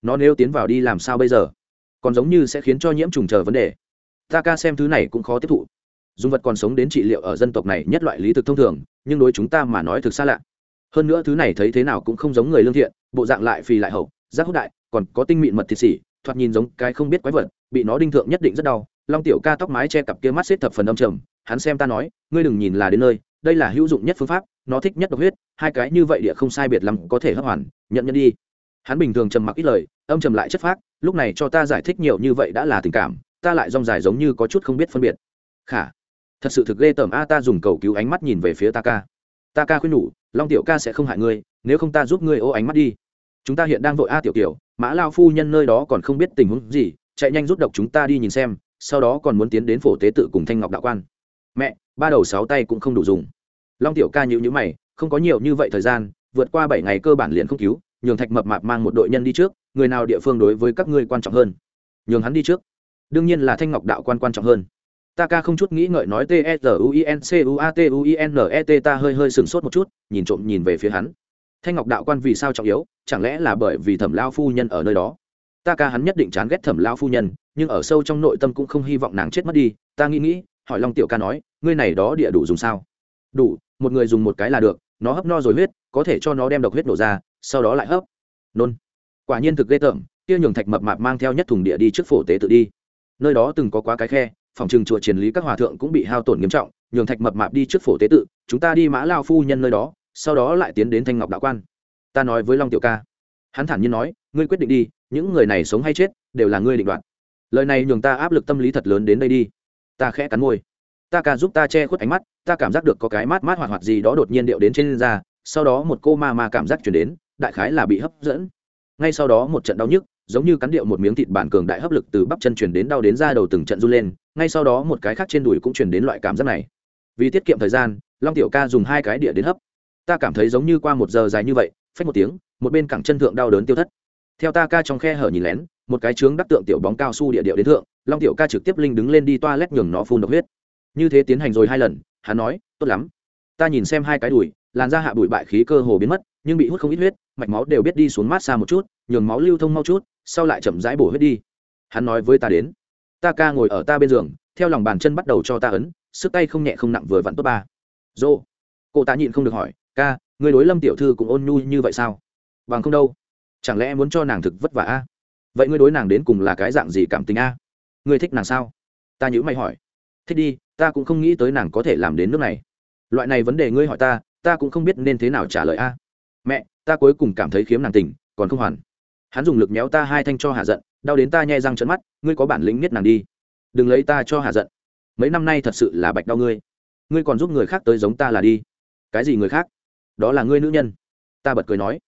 Nó nếu tiến vào đi làm sao bây giờ? Còn giống như sẽ khiến cho nhiễm trùng chờ vấn đề. Ta ca xem thứ này cũng khó tiếp thụ. Dùng vật còn sống đến trị liệu ở dân tộc này nhất loại lý thực thông thường, nhưng đối chúng ta mà nói thực xa lạ. Hơn nữa thứ này thấy thế nào cũng không giống người lương thiện, bộ dạng lại phì lại hậu giác hút đại, còn có tinh mịn mật thịt xỉ, thoạt nhìn giống cái không biết quái vật, bị nó đinh thượng nhất định rất đau long tiểu ca tóc mái che cặp kia mắt xếp thập phần âm trầm, hắn xem ta nói, ngươi đừng nhìn là đến nơi, đây là hữu dụng nhất phương pháp, nó thích nhất độc huyết, hai cái như vậy địa không sai biệt lắm có thể hấp hoàn, nhận nhận đi. Hắn bình thường trầm mặc ít lời, âm trầm lại chất phác, lúc này cho ta giải thích nhiều như vậy đã là tình cảm, ta lại rong dài giống như có chút không biết phân biệt. Khả, thật sự thực ghê tởm a, ta dùng cầu cứu ánh mắt nhìn về phía ta ca. Ta ca khuyên nhủ, long tiểu ca sẽ không hại ngươi, nếu không ta giúp ngươi ô ánh mắt đi. Chúng ta hiện đang vội a tiểu kiểu, mã lao phu nhân nơi đó còn không biết tình huống gì, chạy nhanh rút độc chúng ta đi nhìn xem sau đó còn muốn tiến đến phổ tế tự cùng thanh ngọc đạo quan. Mẹ, ba đầu sáu tay cũng không đủ dùng. Long tiểu ca nhịu nhữ mày, không có nhiều như vậy thời gian, vượt qua bảy ngày cơ bản liền không cứu, nhường thạch mập mạp mang một đội nhân đi trước, người nào địa phương đối với các ngươi quan trọng hơn? Nhường hắn đi trước. Đương nhiên là thanh ngọc đạo quan quan trọng hơn. Ta ca không chút nghĩ ngợi nói t e r u i n c u a t u i n e t, ta hơi hơi sừng sốt một chút, nhìn trộm nhìn về phía hắn. Thanh ngọc đạo quan vì sao trọng yếu? Chẳng lẽ là bởi vì thẩm lao phu nhân ở nơi đó? Ta ca hắn nhất định chán ghét thẩm lao phu nhân, nhưng ở sâu trong nội tâm cũng không hy vọng nàng chết mất đi, ta nghĩ nghĩ, hỏi long tiểu ca nói, ngươi này đó địa đủ dùng sao? Đủ, một người dùng một cái là được, nó hấp no rồi huyết, có thể cho nó đem độc huyết nổ ra, sau đó lại hấp. Nôn. Quả nhiên thực ghê tởm, kia nhường thạch mập mạp mang theo nhất thùng địa đi trước phổ tế tự đi. Nơi đó từng có quá cái khe, phòng trừng chùa triền lý các hòa thượng cũng bị hao tổn nghiêm trọng, nhường thạch mập mạp đi trước phổ tế tự, chúng ta đi mã lao phu nhân nơi đó, sau đó lại tiến đến thanh ngọc đạo quan. Ta nói với long tiểu ca hắn thản nhiên nói, ngươi quyết định đi, những người này sống hay chết, đều là ngươi định đoạt. Lời này nhường ta áp lực tâm lý thật lớn đến đây đi. Ta khẽ cắn môi. Ta ca giúp ta che khuất ánh mắt, ta cảm giác được có cái mát mát hoạt hoạt gì đó đột nhiên điệu đến trên da, sau đó một cô ma ma cảm giác chuyển đến, đại khái là bị hấp dẫn. Ngay sau đó một trận đau nhức, giống như cắn điệu một miếng thịt bản cường đại hấp lực từ bắp chân chuyển đến đau đến da đầu từng trận run lên, ngay sau đó một cái khác trên đùi cũng chuyển đến loại cảm giác này. Vì tiết kiệm thời gian, long tiểu ca dùng hai cái địa đến hấp. Ta cảm thấy giống như qua một giờ dài như vậy phách một tiếng, một bên cẳng chân thượng đau đớn tiêu thất. Theo ta ca trong khe hở nhìn lén, một cái trướng đắc tượng tiểu bóng cao su địa điệu đến thượng, long tiểu ca trực tiếp linh đứng lên đi toa lét nhường nó phun độc huyết. Như thế tiến hành rồi hai lần, hắn nói, tốt lắm. Ta nhìn xem hai cái đùi, làn da hạ bụi bại khí cơ hồ biến mất, nhưng bị hút không ít huyết, mạch máu đều biết đi xuống mát xa một chút, nhường máu lưu thông mau chút, sau lại chậm rãi bổ huyết đi. Hắn nói với ta đến, ta ca ngồi ở ta bên giường, theo lòng bàn chân bắt đầu cho ta ấn, sức tay không nhẹ không nặng vừa vặn tốt ba. Dô. Cô ta nhịn không được hỏi, ca người đối lâm tiểu thư cũng ôn nhu như vậy sao? Bằng không đâu. Chẳng lẽ muốn cho nàng thực vất vả a? Vậy ngươi đối nàng đến cùng là cái dạng gì cảm tình a? Ngươi thích nàng sao? Ta nhữ mày hỏi. Thích đi, ta cũng không nghĩ tới nàng có thể làm đến nước này. Loại này vấn đề ngươi hỏi ta ta cũng không biết nên thế nào trả lời a. Mẹ, ta cuối cùng cảm thấy khiếm nàng tình, còn không hoàn. Hắn dùng lực méo ta hai thanh cho hạ giận, đau đến ta nhai răng trận mắt, ngươi có bản lĩnh biết nàng đi. Đừng lấy ta cho hạ giận. Mấy năm nay thật sự là bạch đau ngươi. Ngươi còn giúp người khác tới giống ta là đi. Cái gì người khác? Đó là ngươi nữ nhân. Ta bật cười nói.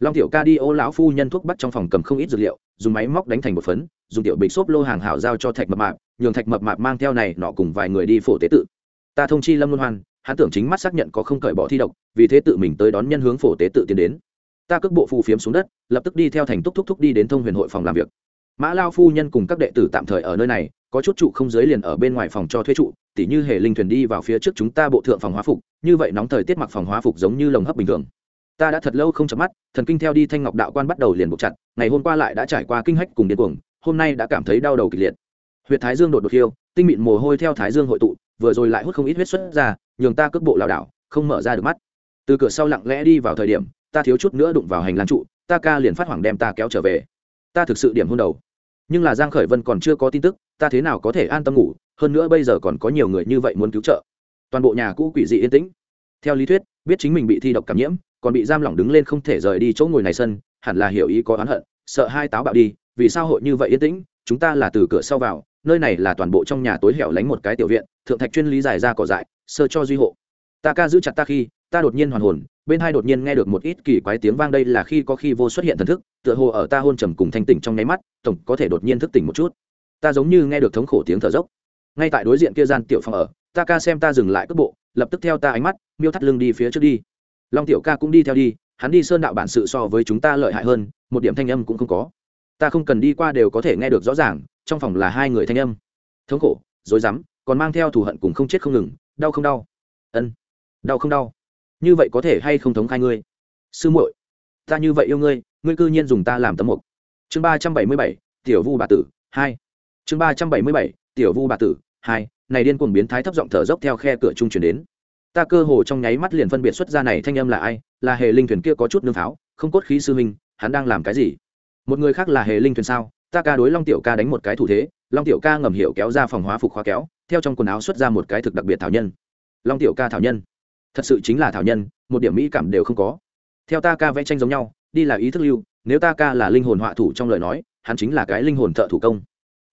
Long tiểu ca đi ô lão phu nhân thuốc bắt trong phòng cầm không ít dược liệu, dùng máy móc đánh thành một phấn, dùng tiểu bịch xốp lô hàng hảo giao cho thạch mập mạp, nhường thạch mập mạp mang theo này nọ cùng vài người đi phổ tế tự. Ta thông chi lâm luân hoan, hắn tưởng chính mắt xác nhận có không cởi bỏ thi độc, vì thế tự mình tới đón nhân hướng phổ tế tự tiến đến. Ta cước bộ phù phiếm xuống đất, lập tức đi theo thành túc thúc thúc đi đến thông huyền hội phòng làm việc. Mã lao phu nhân cùng các đệ tử tạm thời ở nơi này, có chút trụ không giới liền ở bên ngoài phòng cho thuê trụ tỉ như hệ linh thuyền đi vào phía trước chúng ta bộ thượng phòng hóa phục, như vậy nóng thời tiết mặc phòng hóa phục giống như lồng hấp bình thường. Ta đã thật lâu không chấm mắt, thần kinh theo đi thanh ngọc đạo quan bắt đầu liền buộc chặt, ngày hôm qua lại đã trải qua kinh hách cùng điên cuồng, hôm nay đã cảm thấy đau đầu kịch liệt. Huyệt thái dương đột đột khiêu, tinh mịn mồ hôi theo thái dương hội tụ, vừa rồi lại hút không ít huyết xuất ra, nhường ta cước bộ lảo đảo, không mở ra được mắt. Từ cửa sau lặng lẽ đi vào thời điểm, ta thiếu chút nữa đụng vào hành lang trụ, ta ca liền phát hoảng đem ta kéo trở về. Ta thực sự điểm hôn đầu. Nhưng là giang khởi vân còn chưa có tin tức ta thế nào có thể an tâm ngủ, hơn nữa bây giờ còn có nhiều người như vậy muốn cứu trợ. Toàn bộ nhà cũ quỷ dị yên tĩnh. Theo lý thuyết, biết chính mình bị thi độc cảm nhiễm, còn bị giam lỏng đứng lên không thể rời đi chỗ ngồi này sân, hẳn là hiểu ý có oán hận, sợ hai táo bạo đi, vì sao hội như vậy yên tĩnh, chúng ta là từ cửa sau vào, nơi này là toàn bộ trong nhà tối hẻo lánh một cái tiểu viện, thượng thạch chuyên lý dài ra cỏ dại, sơ cho duy hộ. Ta ca giữ chặt ta khi, ta đột nhiên hoàn hồn, bên hai đột nhiên nghe được một ít kỳ quái tiếng vang đây là khi có khi vô xuất hiện thần thức, tựa hồ ở ta hôn trầm cùng thanh tỉnh trong nháy mắt, tổng có thể đột nhiên thức tỉnh một chút ta giống như nghe được thống khổ tiếng thở dốc. Ngay tại đối diện kia gian tiểu phòng ở, ta ca xem ta dừng lại cước bộ, lập tức theo ta ánh mắt, miêu thắt lưng đi phía trước đi. Long tiểu ca cũng đi theo đi, hắn đi sơn đạo bản sự so với chúng ta lợi hại hơn, một điểm thanh âm cũng không có. Ta không cần đi qua đều có thể nghe được rõ ràng, trong phòng là hai người thanh âm. Thống khổ, dối rắm, còn mang theo thù hận cùng không chết không ngừng, đau không đau? Ân, đau không đau? Như vậy có thể hay không thống khai ngươi? Sư muội, ta như vậy yêu ngươi ngươi cư nhiên dùng ta làm tấm mục. Chương ba trăm bảy mươi bảy, tiểu vu bà tử, hai chương ba trăm bảy mươi bảy, tiểu vu bà tử, hai, này điên cuồng biến thái thấp giọng thở dốc theo khe cửa trung chuyển đến. Ta cơ hồ trong nháy mắt liền phân biệt xuất ra này thanh âm là ai, là hề linh thuyền kia có chút nương pháo không cốt khí sư minh hắn đang làm cái gì? Một người khác là hề linh thuyền sao? Ta ca đối long tiểu ca đánh một cái thủ thế, long tiểu ca ngầm hiểu kéo ra phòng hóa phục khóa kéo, theo trong quần áo xuất ra một cái thực đặc biệt thảo nhân. Long tiểu ca thảo nhân. Thật sự chính là thảo nhân, một điểm mỹ cảm đều không có. Theo ta ca vẽ tranh giống nhau, đi là ý thức lưu, nếu ta ca là linh hồn họa thủ trong lời nói, hắn chính là cái linh hồn thợ thủ công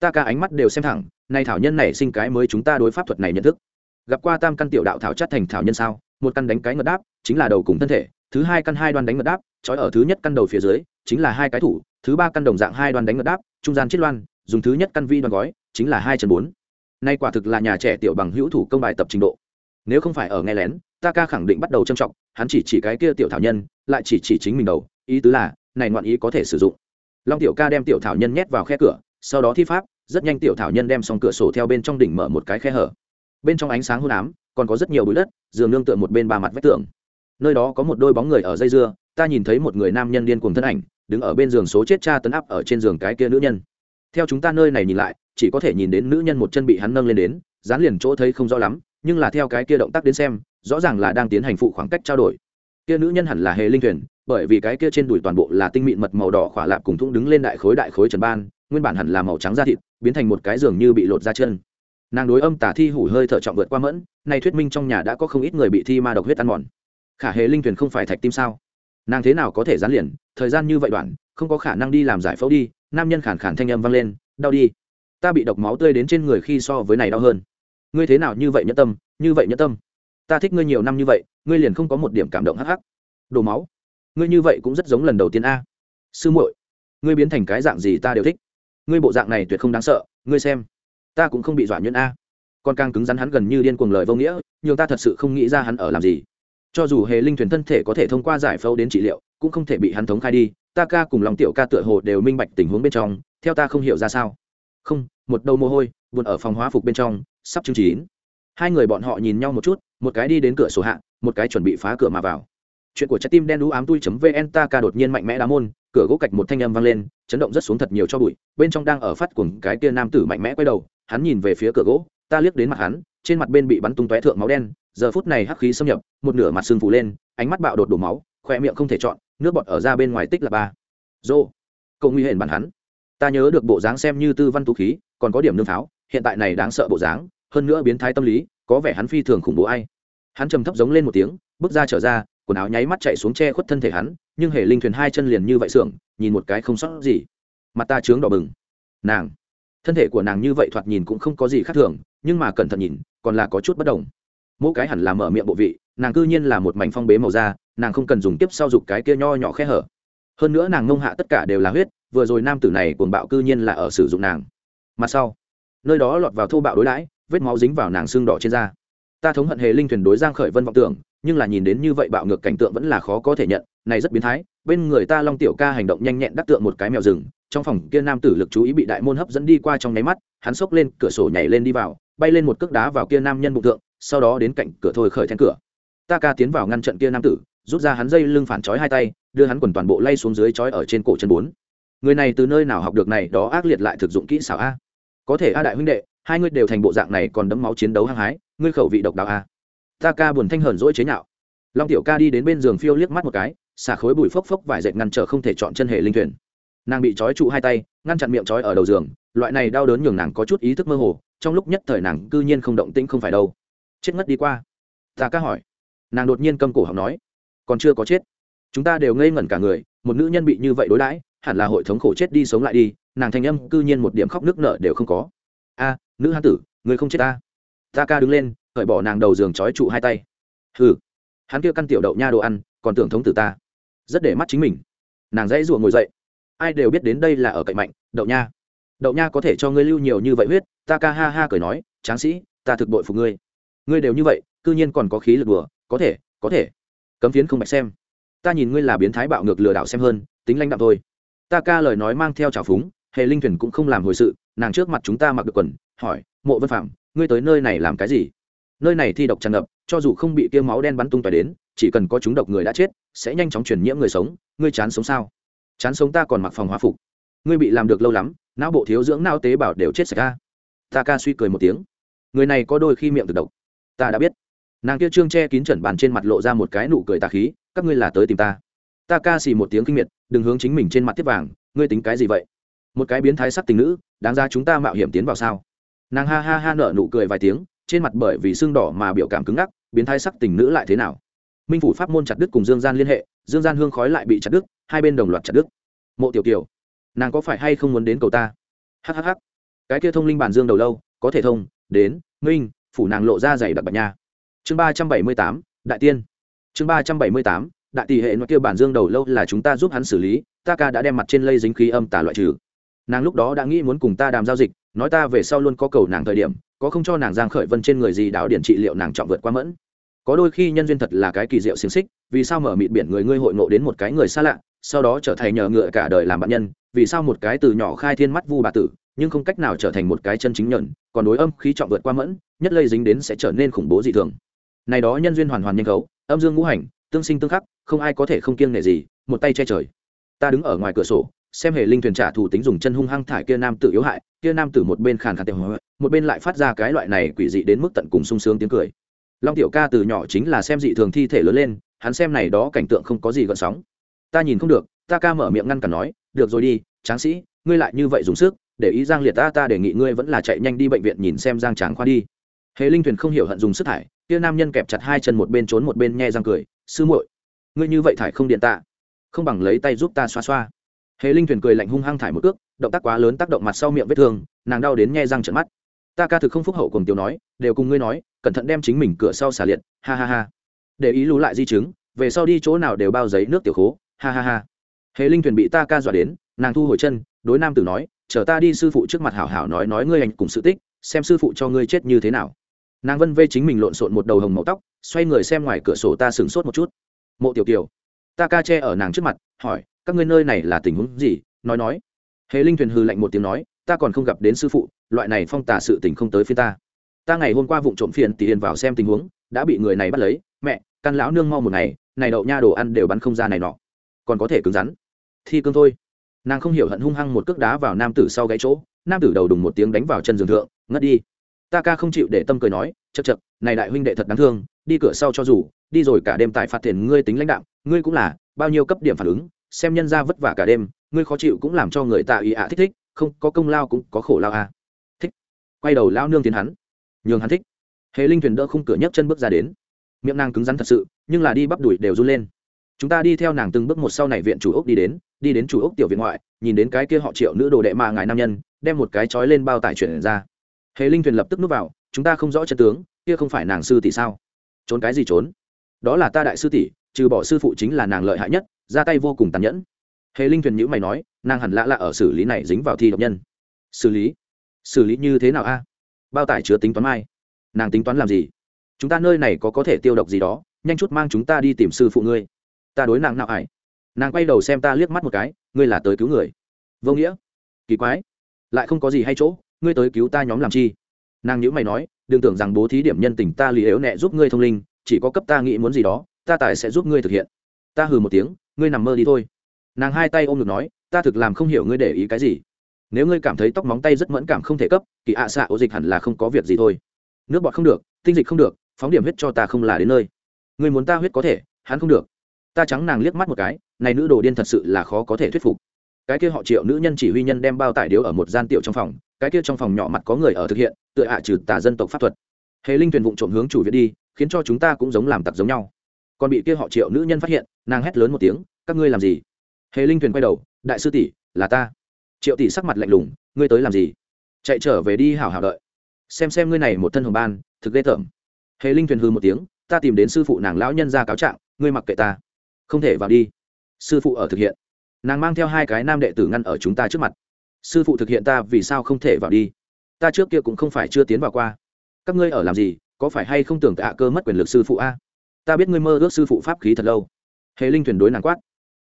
ta ca ánh mắt đều xem thẳng, nay thảo nhân này sinh cái mới chúng ta đối pháp thuật này nhận thức. Gặp qua tam căn tiểu đạo thảo chất thành thảo nhân sao? Một căn đánh cái ngật đáp, chính là đầu cùng thân thể, thứ hai căn hai đoan đánh ngật đáp, trói ở thứ nhất căn đầu phía dưới, chính là hai cái thủ, thứ ba căn đồng dạng hai đoan đánh ngật đáp, trung gian chiết loan, dùng thứ nhất căn vi đoan gói, chính là hai chân bốn. Nay quả thực là nhà trẻ tiểu bằng hữu thủ công bài tập trình độ. Nếu không phải ở nghe lén, ta ca khẳng định bắt đầu trâm trọng, hắn chỉ chỉ cái kia tiểu thảo nhân, lại chỉ chỉ chính mình đầu, ý tứ là, này ngoạn ý có thể sử dụng. Long tiểu ca đem tiểu thảo nhân nhét vào khe cửa, sau đó thi pháp rất nhanh tiểu thảo nhân đem xong cửa sổ theo bên trong đỉnh mở một cái khe hở. Bên trong ánh sáng hôn ám, còn có rất nhiều bụi đất, giường nương tựa một bên ba mặt vách tường. Nơi đó có một đôi bóng người ở dây dưa, ta nhìn thấy một người nam nhân điên cùng thân ảnh, đứng ở bên giường số chết cha tấn áp ở trên giường cái kia nữ nhân. Theo chúng ta nơi này nhìn lại, chỉ có thể nhìn đến nữ nhân một chân bị hắn nâng lên đến, dán liền chỗ thấy không rõ lắm, nhưng là theo cái kia động tác đến xem, rõ ràng là đang tiến hành phụ khoảng cách trao đổi. Kia nữ nhân hẳn là hề linh thuyền, bởi vì cái kia trên đùi toàn bộ là tinh mịn mật màu đỏ khỏa lạp cùng thung đứng lên đại khối đại khối trần ban nguyên bản hẳn là màu trắng da thịt, biến thành một cái giường như bị lột ra chân. Nàng đối âm tả thi hủ hơi thở trọng vượt qua mẫn, nay thuyết minh trong nhà đã có không ít người bị thi ma độc huyết ăn mòn. Khả hề linh thuyền không phải thạch tim sao? Nàng thế nào có thể gián liền, thời gian như vậy đoạn, không có khả năng đi làm giải phẫu đi, nam nhân khản khản thanh âm vang lên, đau đi. Ta bị độc máu tươi đến trên người khi so với này đau hơn. Ngươi thế nào như vậy nhẫn tâm, như vậy nhẫn tâm? Ta thích ngươi nhiều năm như vậy, ngươi liền không có một điểm cảm động hắc hắc. Đổ máu? Ngươi như vậy cũng rất giống lần đầu tiên a. Sư muội, ngươi biến thành cái dạng gì ta đều thích ngươi bộ dạng này tuyệt không đáng sợ, ngươi xem. Ta cũng không bị dọa nhuyễn a. Còn càng cứng rắn hắn gần như điên cuồng lời vô nghĩa nhưng ta thật sự không nghĩ ra hắn ở làm gì. Cho dù hề linh thuyền thân thể có thể thông qua giải phẫu đến trị liệu, cũng không thể bị hắn thống khai đi. Ta ca cùng lòng tiểu ca tựa hồ đều minh bạch tình huống bên trong, theo ta không hiểu ra sao. Không, một đầu mồ hôi buồn ở phòng hóa phục bên trong, sắp chứng chín. Hai người bọn họ nhìn nhau một chút, một cái đi đến cửa sổ hạ, một cái chuẩn bị phá cửa mà vào chuyện của trái tim đen đũ ám tui vn ta ca đột nhiên mạnh mẽ đá môn, cửa gỗ cạch một thanh âm vang lên, chấn động rất xuống thật nhiều cho bụi, bên trong đang ở phát cuồng cái kia nam tử mạnh mẽ quay đầu, hắn nhìn về phía cửa gỗ, ta liếc đến mặt hắn, trên mặt bên bị bắn tung tóe thượng máu đen, giờ phút này hắc khí xâm nhập, một nửa mặt sưng phủ lên, ánh mắt bạo đột đổ máu, khoe miệng không thể chọn, nước bọt ở ra bên ngoài tích là ba. Dô, cậu nguy hiểm bản hắn. Ta nhớ được bộ dáng xem như tư văn tú khí, còn có điểm nương pháo, hiện tại này đáng sợ bộ dáng, hơn nữa biến thái tâm lý, có vẻ hắn phi thường khủng bố ai. Hắn trầm thấp giống lên một tiếng, bước ra trở ra quần áo nháy mắt chạy xuống che khuất thân thể hắn, nhưng hề linh thuyền hai chân liền như vậy sưởng, nhìn một cái không sót gì. Mặt ta trướng đỏ bừng. Nàng. Thân thể của nàng như vậy thoạt nhìn cũng không có gì khác thường, nhưng mà cẩn thận nhìn, còn là có chút bất đồng. Mỗi cái hẳn là mở miệng bộ vị, nàng cư nhiên là một mảnh phong bế màu da, nàng không cần dùng tiếp sau dục cái kia nho nhỏ khe hở. Hơn nữa nàng ngông hạ tất cả đều là huyết, vừa rồi nam tử này cuồng bạo cư nhiên là ở sử dụng nàng. Mặt sau, nơi đó lọt vào thô bạo đối đãi, vết máu dính vào nàng xương đỏ trên da ta thống hận hề linh thuyền đối giang khởi vân vọng tưởng, nhưng là nhìn đến như vậy bạo ngược cảnh tượng vẫn là khó có thể nhận, này rất biến thái, bên người ta long tiểu ca hành động nhanh nhẹn đắc tượng một cái mèo rừng, trong phòng kia nam tử lực chú ý bị đại môn hấp dẫn đi qua trong nháy mắt, hắn xốc lên cửa sổ nhảy lên đi vào, bay lên một cước đá vào kia nam nhân bụng tượng sau đó đến cạnh cửa thôi khởi then cửa. Ta ca tiến vào ngăn trận kia nam tử, rút ra hắn dây lưng phản chói hai tay, đưa hắn quần toàn bộ lay xuống dưới chói ở trên cổ chân bốn. Người này từ nơi nào học được này, đó ác liệt lại thực dụng kỹ xảo a. Có thể a đại huynh đệ hai ngươi đều thành bộ dạng này còn đấm máu chiến đấu hăng hái, ngươi khẩu vị độc đáo à? ta ca buồn thanh hờn dỗi chế nhạo. Long tiểu ca đi đến bên giường phiêu liếc mắt một cái, xả khối bụi phốc phốc vải dệt ngăn trở không thể chọn chân hệ linh thuyền. Nàng bị trói trụ hai tay, ngăn chặn miệng trói ở đầu giường, loại này đau đớn nhường nàng có chút ý thức mơ hồ, trong lúc nhất thời nàng cư nhiên không động tĩnh không phải đâu. Chết ngất đi qua. Ta ca hỏi. Nàng đột nhiên câm cổ học nói. Còn chưa có chết. Chúng ta đều ngây ngẩn cả người, một nữ nhân bị như vậy đối đãi, hẳn là hội thống khổ chết đi sống lại đi, nàng thanh âm cư nhiên một điểm khóc nước nợ đều không có. A nữ hán tử người không chết ta. Ta ca đứng lên, cởi bỏ nàng đầu giường trói trụ hai tay. Hừ, hắn kia căn tiểu đậu nha đồ ăn, còn tưởng thống tử ta. Rất để mắt chính mình. Nàng dãy ruộng ngồi dậy. Ai đều biết đến đây là ở cạnh mạnh, đậu nha. Đậu nha có thể cho ngươi lưu nhiều như vậy huyết, ta ca ha ha cười nói, tráng sĩ, ta thực bội phục ngươi. Ngươi đều như vậy, cư nhiên còn có khí lực đùa, có thể có thể. Cấm phiến không bạch xem. Ta nhìn ngươi là biến thái bạo ngược lừa đảo xem hơn, tính lãnh đạo thôi. Ta ca lời nói mang theo trào phúng, hệ linh thuyền cũng không làm hồi sự, nàng trước mặt chúng ta mặc được quần hỏi, mộ vân phạm ngươi tới nơi này làm cái gì? Nơi này thi độc tràn ngập, cho dù không bị kia máu đen bắn tung tóe đến, chỉ cần có chúng độc người đã chết, sẽ nhanh chóng truyền nhiễm người sống. Ngươi chán sống sao? Chán sống ta còn mặc phòng hóa phục. Ngươi bị làm được lâu lắm, não bộ thiếu dưỡng não tế bào đều chết sạch ca ta ca suy cười một tiếng. Người này có đôi khi miệng thực độc. Ta đã biết. Nàng kia trương che kín trần bàn trên mặt lộ ra một cái nụ cười tà khí, các ngươi là tới tìm ta. Ta ca xì một tiếng kinh miệt, đừng hướng chính mình trên mặt tiếp vàng, ngươi tính cái gì vậy? Một cái biến thái sắc tình nữ, đáng ra chúng ta mạo hiểm tiến vào sao? Nàng ha ha ha nở nụ cười vài tiếng, trên mặt bởi vì xương đỏ mà biểu cảm cứng ngắc, biến thái sắc tình nữ lại thế nào? Minh phủ pháp môn chặt đức cùng dương gian liên hệ, dương gian hương khói lại bị chặt đức hai bên đồng loạt chặt đức mộ tiểu kiều, nàng có phải hay không muốn đến cầu ta? Hhh cái kia thông linh bản dương đầu lâu, có thể thông, đến, minh, phủ nàng lộ ra dày đặc bạch nha. Chương ba trăm bảy mươi tám, đại tiên. Chương ba trăm bảy mươi tám, đại tỷ hệ nói kia bản dương đầu lâu là chúng ta giúp hắn xử lý, ta ca đã đem mặt trên lây dính khí âm tả loại trừ. Nàng lúc đó đã nghĩ muốn cùng ta đàm giao dịch nói ta về sau luôn có cầu nàng thời điểm, có không cho nàng giang khởi vân trên người gì đảo điện trị liệu nàng trọng vượt qua mẫn. Có đôi khi nhân duyên thật là cái kỳ diệu xiềng xích, vì sao mở mịt biển người ngươi hội ngộ đến một cái người xa lạ, sau đó trở thành nhờ ngựa cả đời làm bạn nhân, vì sao một cái từ nhỏ khai thiên mắt vu bà tử, nhưng không cách nào trở thành một cái chân chính nhận còn đối âm khí trọng vượt qua mẫn, nhất lây dính đến sẽ trở nên khủng bố dị thường. Này đó nhân duyên hoàn hoàn nhân khấu âm dương ngũ hành, tương sinh tương khắc, không ai có thể không kiêng nể gì, một tay che trời. Ta đứng ở ngoài cửa sổ xem hệ linh thuyền trả thù tính dùng chân hung hăng thải kia nam tử yếu hại, kia nam tử một bên khàn khàn tiêu một bên lại phát ra cái loại này quỷ dị đến mức tận cùng sung sướng tiếng cười. Long tiểu ca từ nhỏ chính là xem dị thường thi thể lớn lên, hắn xem này đó cảnh tượng không có gì gợn sóng. Ta nhìn không được, ta ca mở miệng ngăn cản nói, được rồi đi, tráng sĩ, ngươi lại như vậy dùng sức, để ý giang liệt ta ta đề nghị ngươi vẫn là chạy nhanh đi bệnh viện nhìn xem giang tráng khoa đi. Hệ linh thuyền không hiểu hận dùng sức thải, kia nam nhân kẹp chặt hai chân một bên trốn một bên nhe răng cười, sư muội, ngươi như vậy thải không điện tạ không bằng lấy tay giúp ta xoa xoa. Hề linh thuyền cười lạnh hung hăng thải một cước, động tác quá lớn tác động mặt sau miệng vết thương, nàng đau đến nghe răng trận mắt. Ta ca thực không phúc hậu cùng tiểu nói, đều cùng ngươi nói, cẩn thận đem chính mình cửa sau xả liệt, ha ha ha. Để ý lú lại di chứng, về sau đi chỗ nào đều bao giấy nước tiểu khố, ha ha ha. Hề linh thuyền bị ta ca dọa đến, nàng thu hồi chân, đối nam tử nói, chờ ta đi sư phụ trước mặt hảo hảo nói nói ngươi anh cùng sự tích, xem sư phụ cho ngươi chết như thế nào. Nàng vân vê chính mình lộn xộn một đầu hồng màu tóc, xoay người xem ngoài cửa sổ ta sửng sốt một chút. Mộ tiểu kiều ta ca che ở nàng trước mặt, hỏi, các ngươi nơi này là tình huống gì? Nói nói. Hề linh thuyền hư lạnh một tiếng nói, ta còn không gặp đến sư phụ, loại này phong tả sự tình không tới phía ta. Ta ngày hôm qua vụ trộm phiền tiền vào xem tình huống, đã bị người này bắt lấy. Mẹ, căn lão nương mau một ngày, này đậu nha đồ ăn đều bắn không ra này nọ. Còn có thể cứng rắn. Thi cương thôi. Nàng không hiểu hận hung hăng một cước đá vào nam tử sau gãy chỗ, nam tử đầu đùng một tiếng đánh vào chân giường thượng, ngất đi. Ta ca không chịu để tâm cười nói chật chật này đại huynh đệ thật đáng thương, đi cửa sau cho dù, đi rồi cả đêm tại phạt tiền ngươi tính lãnh đạo ngươi cũng là, bao nhiêu cấp điểm phản ứng, xem nhân ra vất vả cả đêm, ngươi khó chịu cũng làm cho người ta ý ạ thích thích, không, có công lao cũng có khổ lao à. thích. Quay đầu lao nương tiến hắn. Nhường hắn thích. Hề linh thuyền đỡ khung cửa nhấc chân bước ra đến. Miệng nàng cứng rắn thật sự, nhưng là đi bắp đùi đều run lên. Chúng ta đi theo nàng từng bước một sau này viện chủ ốc đi đến đi đến chủ ốc tiểu viện ngoại, nhìn đến cái kia họ triệu nữ đồ đệ mà ngài nam nhân, đem một cái trói lên bao tải chuyển ra. Hề linh thuyền lập tức núp vào, chúng ta không rõ chân tướng, kia không phải nàng sư tỷ sao? Trốn cái gì trốn? Đó là ta đại sư tỷ trừ bỏ sư phụ chính là nàng lợi hại nhất, ra tay vô cùng tàn nhẫn. Hề linh thuyền nhữ mày nói, nàng hẳn lạ lạ ở xử lý này dính vào thi độc nhân. Xử lý? Xử lý như thế nào a? Bao tải chứa tính toán mai. Nàng tính toán làm gì? Chúng ta nơi này có có thể tiêu độc gì đó, nhanh chút mang chúng ta đi tìm sư phụ ngươi. Ta đối nàng nào ải nàng quay đầu xem ta liếc mắt một cái, ngươi là tới cứu người. Vô nghĩa. Kỳ quái. Lại không có gì hay chỗ, ngươi tới cứu ta nhóm làm chi? Nàng nhữ mày nói, đừng tưởng rằng bố thí điểm nhân tình ta lì yếu nẹ giúp ngươi thông linh, chỉ có cấp ta nghĩ muốn gì đó ta tài sẽ giúp ngươi thực hiện. Ta hừ một tiếng, ngươi nằm mơ đi thôi. Nàng hai tay ôm ngực nói, ta thực làm không hiểu ngươi để ý cái gì. Nếu ngươi cảm thấy tóc móng tay rất mẫn cảm không thể cấp, kỳ ạ xạ ổ dịch hẳn là không có việc gì thôi. Nước bọt không được, tinh dịch không được, phóng điểm huyết cho ta không là đến nơi. Ngươi muốn ta huyết có thể, hắn không được. Ta trắng nàng liếc mắt một cái, này nữ đồ điên thật sự là khó có thể thuyết phục. Cái kia họ triệu nữ nhân chỉ huy nhân đem bao tải điếu ở một gian tiểu trong phòng, cái kia trong phòng nhỏ mặt có người ở thực hiện, tựa hạ trừ tà dân tộc pháp thuật. Hề linh thuyền vụ trộm hướng chủ viện đi, khiến cho chúng ta cũng giống làm tặc giống nhau còn bị kia họ triệu nữ nhân phát hiện, nàng hét lớn một tiếng, các ngươi làm gì? Hề linh thuyền quay đầu, đại sư tỷ, là ta. Triệu tỷ sắc mặt lạnh lùng, ngươi tới làm gì? Chạy trở về đi, hảo hảo đợi. Xem xem ngươi này một thân hồng ban, thực ghê tởm. Hề linh thuyền hư một tiếng, ta tìm đến sư phụ nàng lão nhân ra cáo trạng, ngươi mặc kệ ta. Không thể vào đi. Sư phụ ở thực hiện. Nàng mang theo hai cái nam đệ tử ngăn ở chúng ta trước mặt. Sư phụ thực hiện ta, vì sao không thể vào đi? Ta trước kia cũng không phải chưa tiến vào qua. Các ngươi ở làm gì, có phải hay không tưởng tạ cơ mất quyền lực sư phụ a? Ta biết ngươi mơ ước sư phụ pháp khí thật lâu. Hề linh thuyền đối nàng quát.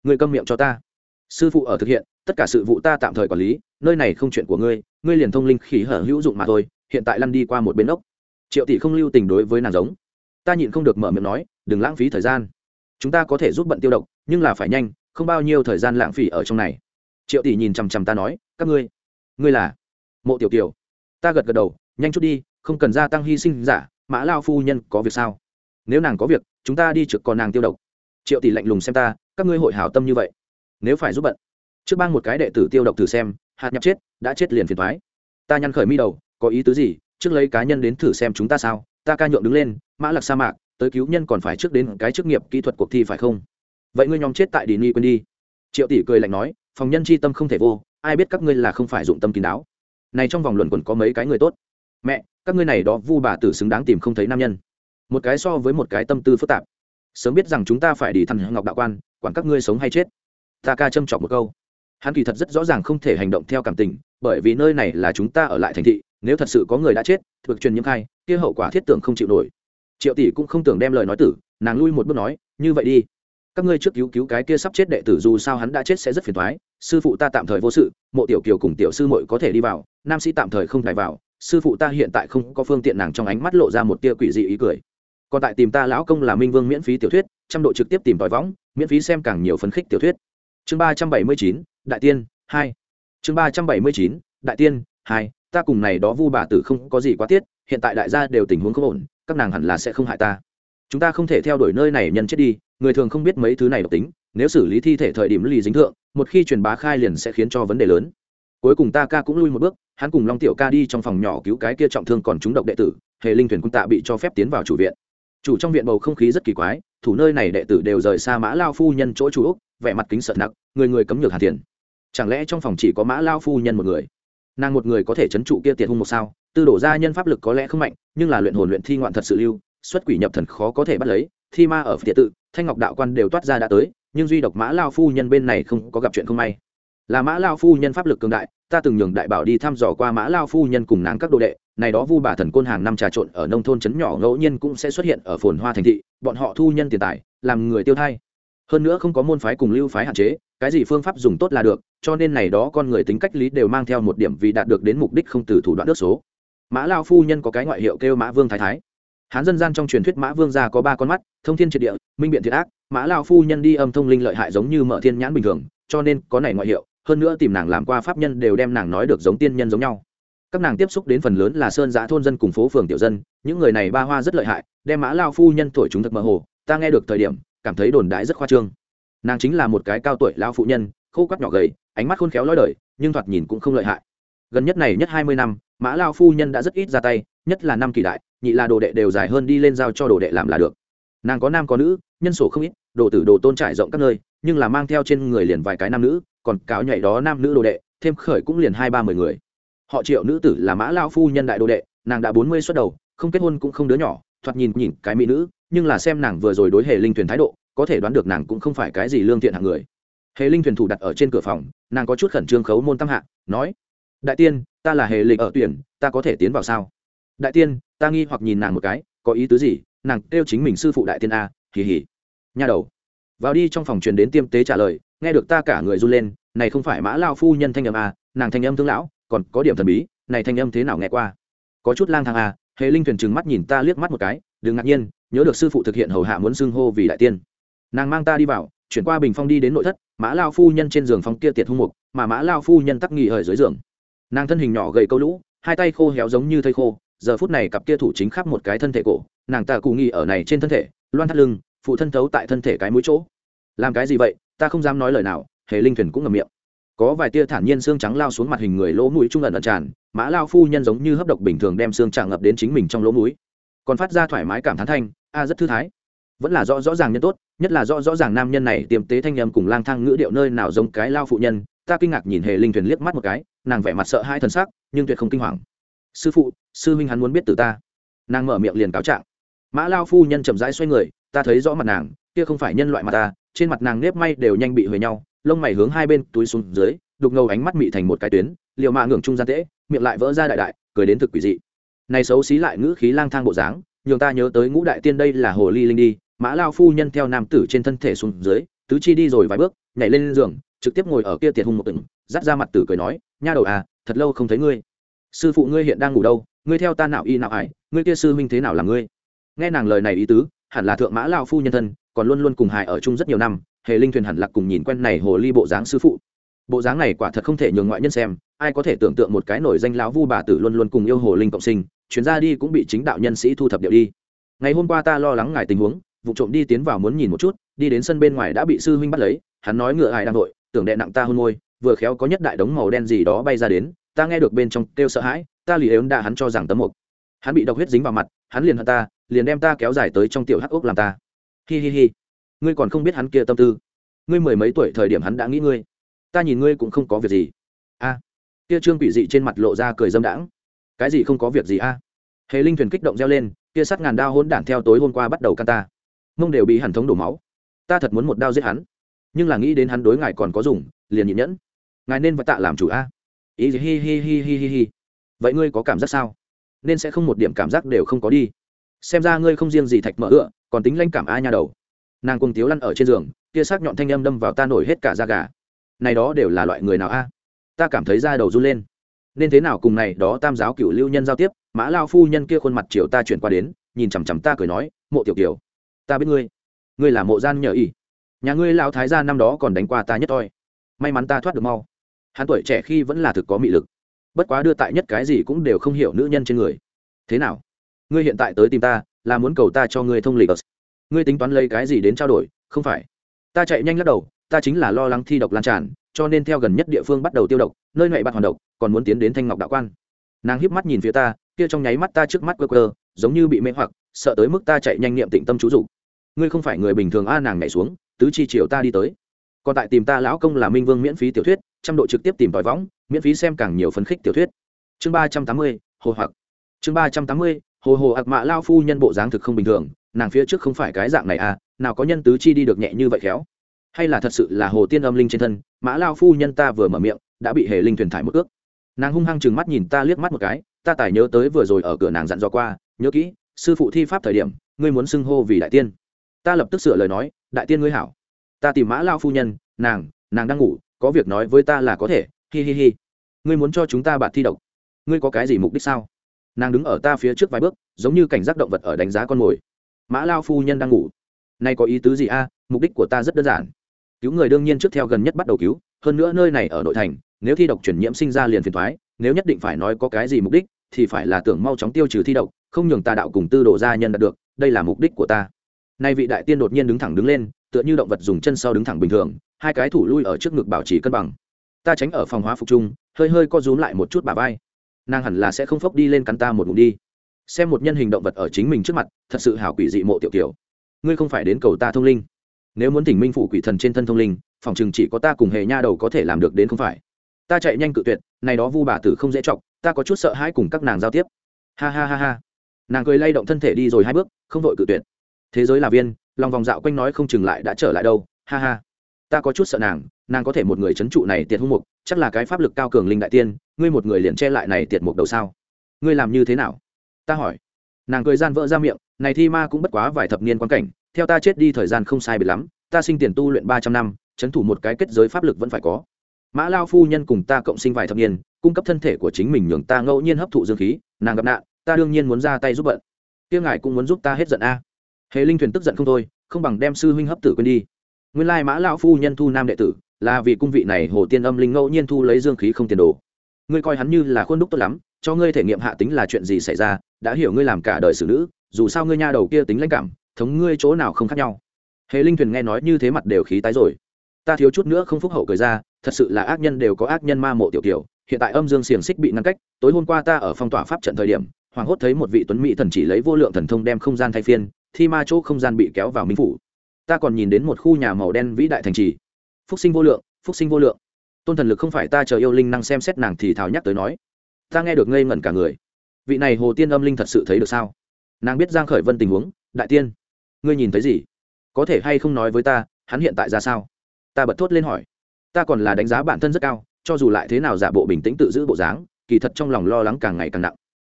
Ngươi câm miệng cho ta. Sư phụ ở thực hiện, tất cả sự vụ ta tạm thời quản lý, nơi này không chuyện của ngươi ngươi liền thông linh khí hở hữu dụng mà thôi, hiện tại lăn đi qua một bên ốc. Triệu tỷ không lưu tình đối với nàng giống. Ta nhịn không được mở miệng nói, đừng lãng phí thời gian. Chúng ta có thể giúp bận tiêu độc, nhưng là phải nhanh, không bao nhiêu thời gian lãng phí ở trong này. Triệu tỷ nhìn chằm chằm ta nói, các ngươi ngươi là mộ tiểu kiều. Ta gật gật đầu, nhanh chút đi, không cần gia tăng hy sinh giả, mã lao phu nhân có việc sao? Nếu nàng có việc, chúng ta đi trực còn nàng tiêu độc. Triệu tỷ lạnh lùng xem ta, các ngươi hội hảo tâm như vậy. Nếu phải giúp bận, trước bang một cái đệ tử tiêu độc thử xem, hạt nhập chết, đã chết liền phiền thoái ta nhăn khởi mi đầu, có ý tứ gì? Trước lấy cá nhân đến thử xem chúng ta sao? Ta ca nhượng đứng lên, mã lạc sa mạc, tới cứu nhân còn phải trước đến cái chức nghiệp kỹ thuật cuộc thi phải không? Vậy ngươi nhóm chết tại đi ni quên đi. Triệu tỷ cười lạnh nói, phòng nhân chi tâm không thể vô, ai biết các ngươi là không phải dụng tâm kín đáo. Này trong vòng luận còn có mấy cái người tốt. Mẹ, các ngươi này đó vu bà tử xứng đáng tìm không thấy nam nhân một cái so với một cái tâm tư phức tạp. Sớm biết rằng chúng ta phải đi thằng ngọc đạo quan, quản các ngươi sống hay chết. Ta ca châm chọc một câu. Hắn kỳ thật rất rõ ràng không thể hành động theo cảm tình, bởi vì nơi này là chúng ta ở lại thành thị, nếu thật sự có người đã chết thực truyền nhiễm khai, kia hậu quả thiết tưởng không chịu nổi. Triệu tỷ cũng không tưởng đem lời nói tử, nàng lui một bước nói, như vậy đi. Các ngươi trước cứu cứu cái kia sắp chết đệ tử dù sao hắn đã chết sẽ rất phiền thoái sư phụ ta tạm thời vô sự, mộ tiểu kiều cùng tiểu sư muội có thể đi vào, nam sĩ tạm thời không đài vào, sư phụ ta hiện tại không có phương tiện nàng trong ánh mắt lộ ra một tia quỷ dị ý cười còn tại tìm ta lão công là minh vương miễn phí tiểu thuyết, trăm độ trực tiếp tìm tòi võng, miễn phí xem càng nhiều phấn khích tiểu thuyết. Chương ba trăm bảy mươi chín, đại tiên, hai. Chương ba trăm bảy mươi chín, đại tiên, hai, ta cùng này đó vu bà tử không có gì quá tiết hiện tại đại gia đều tình huống không ổn, các nàng hẳn là sẽ không hại ta. Chúng ta không thể theo đuổi nơi này nhân chết đi, người thường không biết mấy thứ này độc tính, nếu xử lý thi thể thời điểm lì dính thượng, một khi truyền bá khai liền sẽ khiến cho vấn đề lớn. Cuối cùng ta ca cũng lui một bước, hắn cùng long tiểu ca đi trong phòng nhỏ cứu cái kia trọng thương còn chúng độc đệ tử hệ linh thuyền quân tạ bị cho phép tiến vào chủ viện chủ trong viện bầu không khí rất kỳ quái, thủ nơi này đệ tử đều rời xa mã lao phu nhân chỗ chủ úc, vẻ mặt kính sợ nặc người người cấm nhược hà tiền chẳng lẽ trong phòng chỉ có mã lao phu nhân một người? Nàng một người có thể chấn trụ kia tiệt hung một sao? Tư đổ ra nhân pháp lực có lẽ không mạnh, nhưng là luyện hồn luyện thi ngoạn thật sự lưu, xuất quỷ nhập thần khó có thể bắt lấy. Thi ma ở phiệt tự, thanh ngọc đạo quan đều toát ra đã tới, nhưng duy độc mã lao phu nhân bên này không có gặp chuyện không may. Là mã lao phu nhân pháp lực cường đại, ta từng nhường đại bảo đi thăm dò qua mã lao phu nhân cùng nàng các đồ đệ này đó vu bà thần côn hàng năm trà trộn ở nông thôn trấn nhỏ ngẫu nhiên cũng sẽ xuất hiện ở phồn hoa thành thị, bọn họ thu nhân tiền tài, làm người tiêu thai. Hơn nữa không có môn phái cùng lưu phái hạn chế, cái gì phương pháp dùng tốt là được, cho nên này đó con người tính cách lý đều mang theo một điểm vì đạt được đến mục đích không từ thủ đoạn nước số. Mã lao phu nhân có cái ngoại hiệu kêu mã vương thái thái. Hán dân gian trong truyền thuyết mã vương gia có ba con mắt, thông thiên triệt địa, minh biện thiệt ác. Mã lao phu nhân đi âm thông linh lợi hại giống như mở thiên nhãn bình thường, cho nên có này ngoại hiệu, hơn nữa tìm nàng làm qua pháp nhân đều đem nàng nói được giống tiên nhân giống nhau các nàng tiếp xúc đến phần lớn là sơn giã thôn dân cùng phố phường tiểu dân, những người này ba hoa rất lợi hại, đem mã lao phu nhân thổi chúng thật mơ hồ, ta nghe được thời điểm, cảm thấy đồn đãi rất khoa trương. Nàng chính là một cái cao tuổi lao phụ nhân, khô quắt nhỏ gầy, ánh mắt khôn khéo lói đời, nhưng thoạt nhìn cũng không lợi hại. Gần nhất này nhất hai mươi năm, mã lao phu nhân đã rất ít ra tay, nhất là năm kỳ đại, nhị là đồ đệ đều dài hơn đi lên giao cho đồ đệ làm là được. Nàng có nam có nữ, nhân sổ không ít, đồ tử đồ tôn trải rộng các nơi, nhưng là mang theo trên người liền vài cái nam nữ, còn cáo nhảy đó nam nữ đồ đệ, thêm khởi cũng liền hai ba mười người họ triệu nữ tử là mã lao phu nhân đại đồ đệ, nàng đã bốn mươi xuất đầu, không kết hôn cũng không đứa nhỏ, thoạt nhìn nhìn cái mỹ nữ, nhưng là xem nàng vừa rồi đối hệ linh thuyền thái độ, có thể đoán được nàng cũng không phải cái gì lương thiện hạng người. Hề linh thuyền thủ đặt ở trên cửa phòng, nàng có chút khẩn trương khấu môn tam hạ, nói, đại tiên, ta là hệ lịch ở tuyển, ta có thể tiến vào sao? Đại tiên, ta nghi hoặc nhìn nàng một cái, có ý tứ gì? Nàng kêu chính mình sư phụ đại tiên a, hì hỉ nha đầu. Vào đi trong phòng truyền đến tiêm tế trả lời, nghe được ta cả người run lên, này không phải mã lao phu nhân thanh âm a, nàng thanh âm thương lão còn có điểm thần bí, này thanh âm thế nào nghe qua? Có chút lang thang à hệ linh thuyền trừng mắt nhìn ta liếc mắt một cái, đừng ngạc nhiên, nhớ được sư phụ thực hiện hầu hạ muốn xưng hô vì đại tiên. Nàng mang ta đi vào, chuyển qua bình phong đi đến nội thất, mã lao phu nhân trên giường phong kia tiệt hung mục, mà mã lao phu nhân tắc nghỉ ở dưới giường. Nàng thân hình nhỏ gầy câu lũ, hai tay khô héo giống như thây khô, giờ phút này cặp kia thủ chính khắp một cái thân thể cổ, nàng ta cụ nghỉ ở này trên thân thể, loan thắt lưng, phụ thân thấu tại thân thể cái mũi chỗ. Làm cái gì vậy, ta không dám nói lời nào, hề linh thuyền cũng ngầm miệng có vài tia thản nhiên xương trắng lao xuống mặt hình người lỗ mũi trung ẩn ẩn tràn, mã lao phu nhân giống như hấp độc bình thường đem xương tràn ngập đến chính mình trong lỗ mũi. Còn phát ra thoải mái cảm thán thanh, a, rất thư thái. Vẫn là rõ rõ ràng nhân tốt, nhất là rõ rõ ràng nam nhân này tiềm tế thanh âm cùng lang thang ngữ điệu nơi nào giống cái lao phụ nhân, ta kinh ngạc nhìn hề linh thuyền liếc mắt một cái, nàng vẻ mặt sợ hai thần sắc, nhưng tuyệt không kinh hoàng. Sư phụ, sư huynh hắn muốn biết từ ta. Nàng mở miệng liền cáo trạng. Mã lao phu nhân chậm rãi xoay người, ta thấy rõ mặt nàng, kia không phải nhân loại mà ta, trên mặt nàng nếp may đều nhanh bị huề nhau lông mày hướng hai bên túi xuống dưới, đục ngầu ánh mắt mị thành một cái tuyến liệu mạ ngưỡng trung gian tễ, miệng lại vỡ ra đại đại, cười đến thực quỷ dị. Này xấu xí lại ngữ khí lang thang bộ dáng, nhường ta nhớ tới ngũ đại tiên đây là hồ ly linh đi, mã lao phu nhân theo nam tử trên thân thể xuống dưới, tứ chi đi rồi vài bước, nhảy lên giường, trực tiếp ngồi ở kia tiệt hung một từng dắt ra mặt tử cười nói, nha đầu à thật lâu không thấy ngươi. Sư phụ ngươi hiện đang ngủ đâu, ngươi theo ta nào y nào ải, ngươi kia sư huynh thế nào là ngươi? Nghe nàng lời này ý tứ, hẳn là thượng mã lao phu nhân thân còn luôn luôn cùng hài ở chung rất nhiều năm, hề linh thuyền hẳn lạc cùng nhìn quen này hồ ly bộ dáng sư phụ. Bộ dáng này quả thật không thể nhường ngoại nhân xem, ai có thể tưởng tượng một cái nổi danh lão vu bà tử luôn luôn cùng yêu hồ linh cộng sinh, chuyến ra đi cũng bị chính đạo nhân sĩ thu thập điệu đi. Ngày hôm qua ta lo lắng ngài tình huống, vụ trộm đi tiến vào muốn nhìn một chút, đi đến sân bên ngoài đã bị sư huynh bắt lấy, hắn nói ngựa ai đang vội tưởng đệ nặng ta hôn môi, vừa khéo có nhất đại đống màu đen gì đó bay ra đến, ta nghe được bên trong kêu sợ hãi, ta lì ếu đã hắn cho rằng tấm mục. Hắn bị độc huyết dính vào mặt, hắn liền hận ta, liền đem ta kéo dài tới trong tiểu hắc ốc làm ta hi hi hi. Ngươi còn không biết hắn kia tâm tư. Ngươi mười mấy tuổi thời điểm hắn đã nghĩ ngươi. Ta nhìn ngươi cũng không có việc gì. A. Kia trương quỷ dị trên mặt lộ ra cười dâm đãng. Cái gì không có việc gì a? Hề linh thuyền kích động reo lên, kia sắt ngàn đao hôn đản theo tối hôm qua bắt đầu can ta. Mông đều bị hẳn thống đổ máu. Ta thật muốn một đao giết hắn. Nhưng là nghĩ đến hắn đối ngài còn có dùng, liền nhịn nhẫn. Ngài nên và tạ làm chủ a. Ý gì hi hi hi hi hi hi. Vậy ngươi có cảm giác sao? Nên sẽ không một điểm cảm giác đều không có đi xem ra ngươi không riêng gì thạch mở ựa, còn tính lanh cảm a nha đầu. Nàng cùng tiếu lăn ở trên giường, kia sắc nhọn thanh âm đâm vào ta nổi hết cả da gà. Này đó đều là loại người nào a? Ta cảm thấy da đầu run lên. Nên thế nào cùng này đó tam giáo cựu lưu nhân giao tiếp, mã lao phu nhân kia khuôn mặt chiều ta chuyển qua đến, nhìn chằm chằm ta cười nói, mộ tiểu kiều, ta biết ngươi. Ngươi là mộ gian nhờ ý nhà ngươi lao thái gia năm đó còn đánh qua ta nhất thôi may mắn ta thoát được mau. Hắn tuổi trẻ khi vẫn là thực có mị lực. Bất quá đưa tại nhất cái gì cũng đều không hiểu nữ nhân trên người. Thế nào? Ngươi hiện tại tới tìm ta, là muốn cầu ta cho ngươi thông lịch ngươi tính toán lấy cái gì đến trao đổi? Không phải. Ta chạy nhanh lắc đầu, ta chính là lo lắng thi độc lan tràn, cho nên theo gần nhất địa phương bắt đầu tiêu độc, nơi này bạn hoàn độc, còn muốn tiến đến thanh ngọc đạo quan. Nàng híp mắt nhìn phía ta, kia trong nháy mắt ta trước mắt quơ quơ, giống như bị mê hoặc, sợ tới mức ta chạy nhanh niệm tịnh tâm chú dục. Ngươi không phải người bình thường a, nàng nhảy xuống, tứ chi chiều ta đi tới. Còn tại tìm ta lão công là minh vương miễn phí tiểu thuyết, trăm độ trực tiếp tìm tòi võng, miễn phí xem càng nhiều phấn khích tiểu thuyết. Chương ba trăm tám mươi, hồ hoặc. Chương ba trăm tám mươi hồ hồ ạc mạ lao phu nhân bộ dáng thực không bình thường, nàng phía trước không phải cái dạng này à nào có nhân tứ chi đi được nhẹ như vậy khéo. Hay là thật sự là hồ tiên âm linh trên thân, mã lao phu nhân ta vừa mở miệng, đã bị hề linh thuyền thải một ước. Nàng hung hăng chừng mắt nhìn ta liếc mắt một cái, ta tài nhớ tới vừa rồi ở cửa nàng dặn dò qua, nhớ kỹ, sư phụ thi pháp thời điểm, ngươi muốn xưng hô vì đại tiên. Ta lập tức sửa lời nói, đại tiên ngươi hảo. Ta tìm mã lao phu nhân, nàng nàng đang ngủ, có việc nói với ta là có thể, hi hi hi. Ngươi muốn cho chúng ta bạt thi độc. Ngươi có cái gì mục đích sao? Nàng đứng ở ta phía trước vài bước, giống như cảnh giác động vật ở đánh giá con mồi. Mã lao phu nhân đang ngủ. Nay có ý tứ gì a? Mục đích của ta rất đơn giản. Cứu người đương nhiên trước theo gần nhất bắt đầu cứu, hơn nữa nơi này ở nội thành, nếu thi độc chuyển nhiễm sinh ra liền phiền thoái nếu nhất định phải nói có cái gì mục đích, thì phải là tưởng mau chóng tiêu trừ thi độc, không nhường ta đạo cùng tư đồ gia nhân đạt được, đây là mục đích của ta. Nay vị đại tiên đột nhiên đứng thẳng đứng lên, tựa như động vật dùng chân sau đứng thẳng bình thường, hai cái thủ lui ở trước ngực bảo trì cân bằng. Ta tránh ở phòng hóa phục trung hơi hơi co rúm lại một chút bà vai nàng hẳn là sẽ không phốc đi lên cắn ta một ngụm đi. Xem một nhân hình động vật ở chính mình trước mặt, thật sự hảo quỷ dị mộ tiểu kiểu ngươi không phải đến cầu ta thông linh. Nếu muốn thỉnh minh phủ quỷ thần trên thân thông linh, phòng chừng chỉ có ta cùng hề nha đầu có thể làm được đến không phải. Ta chạy nhanh cự tuyệt, này đó vu bà tử không dễ chọc, ta có chút sợ hãi cùng các nàng giao tiếp. Ha ha ha ha. Nàng cười lay động thân thể đi rồi hai bước, không vội cự tuyệt. Thế giới là viên, lòng vòng dạo quanh nói không chừng lại đã trở lại đâu. Ha ha. Ta có chút sợ nàng nàng có thể một người c h ấ n trụ này tiệt hung mục, chắc là cái pháp lực cao cường linh đại tiên ngươi một người liền che lại này tiệt mục đầu sao? Ngươi làm như thế nào? Ta hỏi. Nàng cười gian vỡ ra miệng, này thi ma cũng bất quá vài thập niên quan cảnh, theo ta chết đi thời gian không sai biệt lắm, ta sinh tiền tu luyện ba trăm năm c h ấ n thủ một cái kết giới pháp lực vẫn phải có. Mã lao phu nhân cùng ta cộng sinh vài thập niên, cung cấp thân thể của chính mình nhường ta ngẫu nhiên hấp thụ dương khí, nàng gặp nạn, ta đương nhiên muốn ra tay giúp bận tiếng ngài cũng muốn giúp ta hết giận a? Hề linh thuyền tức giận không thôi, không bằng đem sư huynh hấp tử quên đi. Nguyên lai mã lão phu nhân thu nam đệ tử, là vì cung vị này hồ tiên âm linh ngẫu nhiên thu lấy dương khí không tiền đồ ngươi coi hắn như là khuôn đúc tốt lắm, cho ngươi thể nghiệm hạ tính là chuyện gì xảy ra, đã hiểu ngươi làm cả đời xử nữ, dù sao ngươi nha đầu kia tính lãnh cảm, thống ngươi chỗ nào không khác nhau. Hề linh thuyền nghe nói như thế mặt đều khí tái rồi. Ta thiếu chút nữa không phúc hậu cười ra, thật sự là ác nhân đều có ác nhân ma mộ tiểu tiểu hiện tại âm dương xiềng xích bị ngăn cách, tối hôm qua ta ở phong tỏa pháp trận thời điểm, hoàng hốt thấy một vị tuấn mỹ thần chỉ lấy vô lượng thần thông đem không gian thay phiên, thi ma chỗ không gian bị kéo vào minh phủ. Ta còn nhìn đến một khu nhà màu đen vĩ đại thành trì. Phúc sinh vô lượng, phúc sinh vô lượng tôn thần lực không phải ta chờ yêu linh năng xem xét nàng thì thào nhắc tới nói. Ta nghe được ngây ngẩn cả người. Vị này hồ tiên âm linh thật sự thấy được sao? Nàng biết giang khởi vân tình huống, đại tiên, ngươi nhìn thấy gì? Có thể hay không nói với ta, hắn hiện tại ra sao? Ta bật thốt lên hỏi. Ta còn là đánh giá bản thân rất cao, cho dù lại thế nào giả bộ bình tĩnh tự giữ bộ dáng, kỳ thật trong lòng lo lắng càng ngày càng nặng.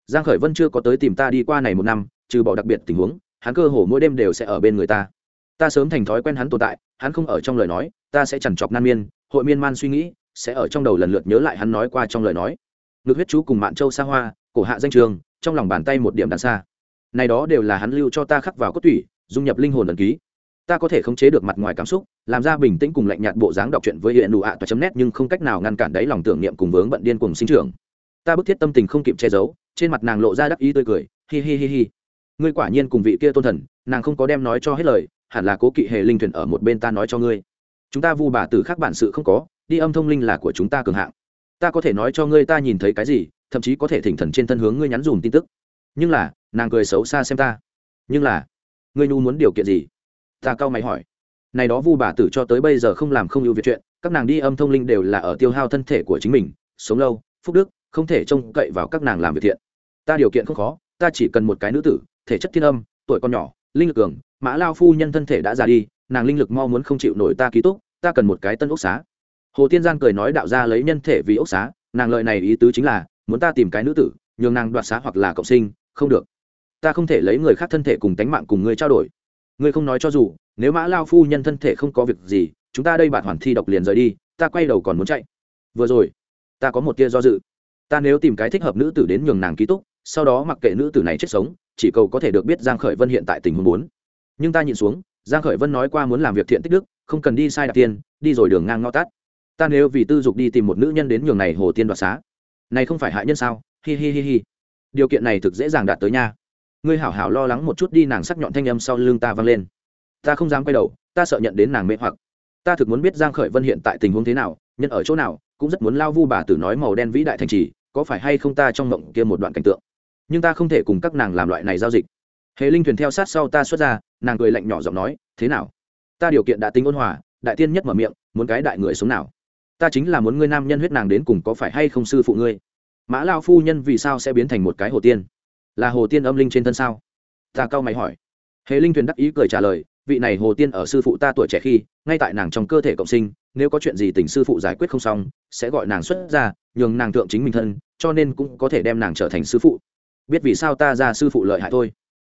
Giang khởi vân chưa có tới tìm ta đi qua này một năm, trừ bỏ đặc biệt tình huống, hắn cơ hồ mỗi đêm đều sẽ ở bên người ta. Ta sớm thành thói quen hắn tồn tại, hắn không ở trong lời nói, ta sẽ chằn chọc nan miên, hội miên man suy nghĩ sẽ ở trong đầu lần lượt nhớ lại hắn nói qua trong lời nói. Ngược huyết chú cùng mạn châu xa hoa, cổ hạ danh trường, trong lòng bàn tay một điểm đàn xa. Này đó đều là hắn lưu cho ta khắc vào cốt tủy, dung nhập linh hồn ẩn ký. Ta có thể khống chế được mặt ngoài cảm xúc, làm ra bình tĩnh cùng lạnh nhạt bộ dáng đọc truyện với hiện đủ ạ toa chấm nét nhưng không cách nào ngăn cản đấy lòng tưởng niệm cùng vướng bận điên cùng sinh trưởng. Ta bức thiết tâm tình không kịp che giấu, trên mặt nàng lộ ra đắc ý tươi cười, hi hi hi hi. Ngươi quả nhiên cùng vị kia tôn thần, nàng không có đem nói cho hết lời, hẳn là cố kỵ hề linh thuyền ở một bên ta nói cho ngươi. Chúng ta vu bà tử khác bản sự không có đi âm thông linh là của chúng ta cường hạng. Ta có thể nói cho ngươi ta nhìn thấy cái gì, thậm chí có thể thỉnh thần trên thân hướng ngươi nhắn dùm tin tức. Nhưng là, nàng cười xấu xa xem ta. Nhưng là, ngươi nhu muốn điều kiện gì? Ta cau mày hỏi. Này đó vu bà tử cho tới bây giờ không làm không ưu việt chuyện, các nàng đi âm thông linh đều là ở tiêu hao thân thể của chính mình, sống lâu, phúc đức, không thể trông cậy vào các nàng làm việc thiện. Ta điều kiện không khó, ta chỉ cần một cái nữ tử, thể chất thiên âm, tuổi con nhỏ, linh lực cường, mã lao phu nhân thân thể đã già đi, nàng linh lực mau muốn không chịu nổi ta ký túc, ta cần một cái tân ốc xá hồ tiên gian cười nói đạo ra lấy nhân thể vì ốc xá, nàng lợi này ý tứ chính là, muốn ta tìm cái nữ tử, nhường nàng đoạt xá hoặc là cộng sinh, không được. Ta không thể lấy người khác thân thể cùng tánh mạng cùng ngươi trao đổi. Ngươi không nói cho dù, nếu mã lao phu nhân thân thể không có việc gì, chúng ta đây bạn hoàn thi độc liền rời đi, ta quay đầu còn muốn chạy. Vừa rồi, ta có một tia do dự. Ta nếu tìm cái thích hợp nữ tử đến nhường nàng ký túc, sau đó mặc kệ nữ tử này chết sống, chỉ cầu có thể được biết giang khởi vân hiện tại tình huống muốn. nhưng ta nhìn xuống, giang khởi vân nói qua muốn làm việc thiện tích đức, không cần đi sai đặt tiền, đi rồi đường ngang ngõ tắt ta nếu vì tư dục đi tìm một nữ nhân đến nhường này hồ tiên đoạt xá. Này không phải hại nhân sao? Hi hi hi hi. Điều kiện này thực dễ dàng đạt tới nha. Ngươi hảo hảo lo lắng một chút đi, nàng sắc nhọn thanh âm sau lưng ta vang lên. Ta không dám quay đầu, ta sợ nhận đến nàng mê hoặc. Ta thực muốn biết giang khởi vân hiện tại tình huống thế nào, nhân ở chỗ nào, cũng rất muốn lao vu bà tử nói màu đen vĩ đại thành trì, có phải hay không ta trong mộng kia một đoạn cảnh tượng. Nhưng ta không thể cùng các nàng làm loại này giao dịch. Hề linh thuyền theo sát sau ta xuất ra, nàng cười lạnh nhỏ giọng nói, thế nào? Ta điều kiện đã tính ôn hòa, đại tiên nhất mở miệng, muốn cái đại người xuống nào? Ta chính là muốn ngươi nam nhân huyết nàng đến cùng có phải hay không sư phụ ngươi? Mã lao phu nhân vì sao sẽ biến thành một cái hồ tiên? Là hồ tiên âm linh trên thân sao? Ta cau mày hỏi. Hề linh thuyền đắc ý cười trả lời, vị này hồ tiên ở sư phụ ta tuổi trẻ khi, ngay tại nàng trong cơ thể cộng sinh, nếu có chuyện gì tình sư phụ giải quyết không xong, sẽ gọi nàng xuất ra nhường nàng thượng chính mình thân, cho nên cũng có thể đem nàng trở thành sư phụ. Biết vì sao ta ra sư phụ lợi hại thôi?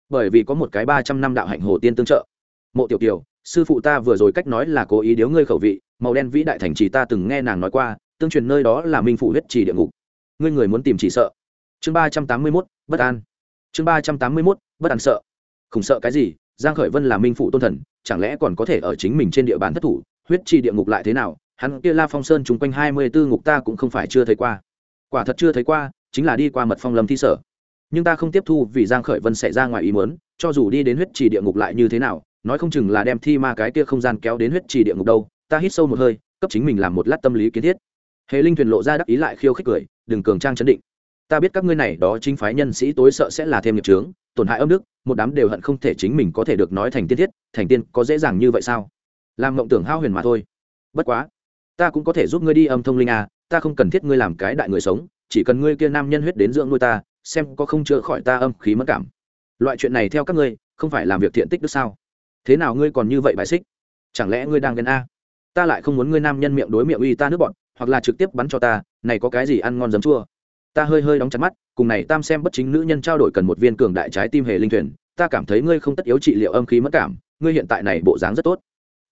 Bởi vì có một cái ba trăm năm đạo hạnh hồ tiên tương trợ. Mộ tiểu kiều sư phụ ta vừa rồi cách nói là cố ý điếu ngươi khẩu vị, màu đen vĩ đại thành trì ta từng nghe nàng nói qua, tương truyền nơi đó là minh phụ huyết trì địa ngục. Ngươi người muốn tìm chỉ sợ. Chương ba trăm tám mươi mốt, bất an. Chương ba trăm tám mươi mốt, bất an sợ. Không sợ cái gì? Giang khởi vân là minh phụ tôn thần, chẳng lẽ còn có thể ở chính mình trên địa bàn thất thủ? Huyết trì địa ngục lại thế nào? Hắn kia la phong sơn chung quanh hai mươi bốn ngục ta cũng không phải chưa thấy qua. Quả thật chưa thấy qua, chính là đi qua mật phong lâm thi sở. Nhưng ta không tiếp thu vì giang khởi vân xảy ra ngoài ý muốn, cho dù đi đến huyết trì địa ngục lại như thế nào nói không chừng là đem thi ma cái kia không gian kéo đến huyết trì địa ngục đâu, ta hít sâu một hơi, cấp chính mình làm một lát tâm lý kiến thiết. Hệ linh thuyền lộ ra đắc ý lại khiêu khích cười, đừng cường trang chấn định. Ta biết các ngươi này đó chính phái nhân sĩ tối sợ sẽ là thêm nghiệp trướng tổn hại âm đức, một đám đều hận không thể chính mình có thể được nói thành tiên thiết, thành tiên có dễ dàng như vậy sao? Làm mộng tưởng hao huyền mà thôi. Bất quá, ta cũng có thể giúp ngươi đi âm thông linh à ta không cần thiết ngươi làm cái đại người sống, chỉ cần ngươi kia nam nhân huyết đến dưỡng nuôi ta, xem có không chữa khỏi ta âm khí mất cảm. Loại chuyện này theo các ngươi, không phải làm việc thiện tích đức sao? Thế nào ngươi còn như vậy bài xích? Chẳng lẽ ngươi đang ghen a? Ta lại không muốn ngươi nam nhân miệng đối miệng uy ta nước bọn, hoặc là trực tiếp bắn cho ta, này có cái gì ăn ngon giấm chua? Ta hơi hơi đóng chặt mắt, cùng này tam xem bất chính nữ nhân trao đổi cần một viên cường đại trái tim hề linh thuyền, ta cảm thấy ngươi không tất yếu trị liệu âm khí mất cảm, ngươi hiện tại này bộ dáng rất tốt.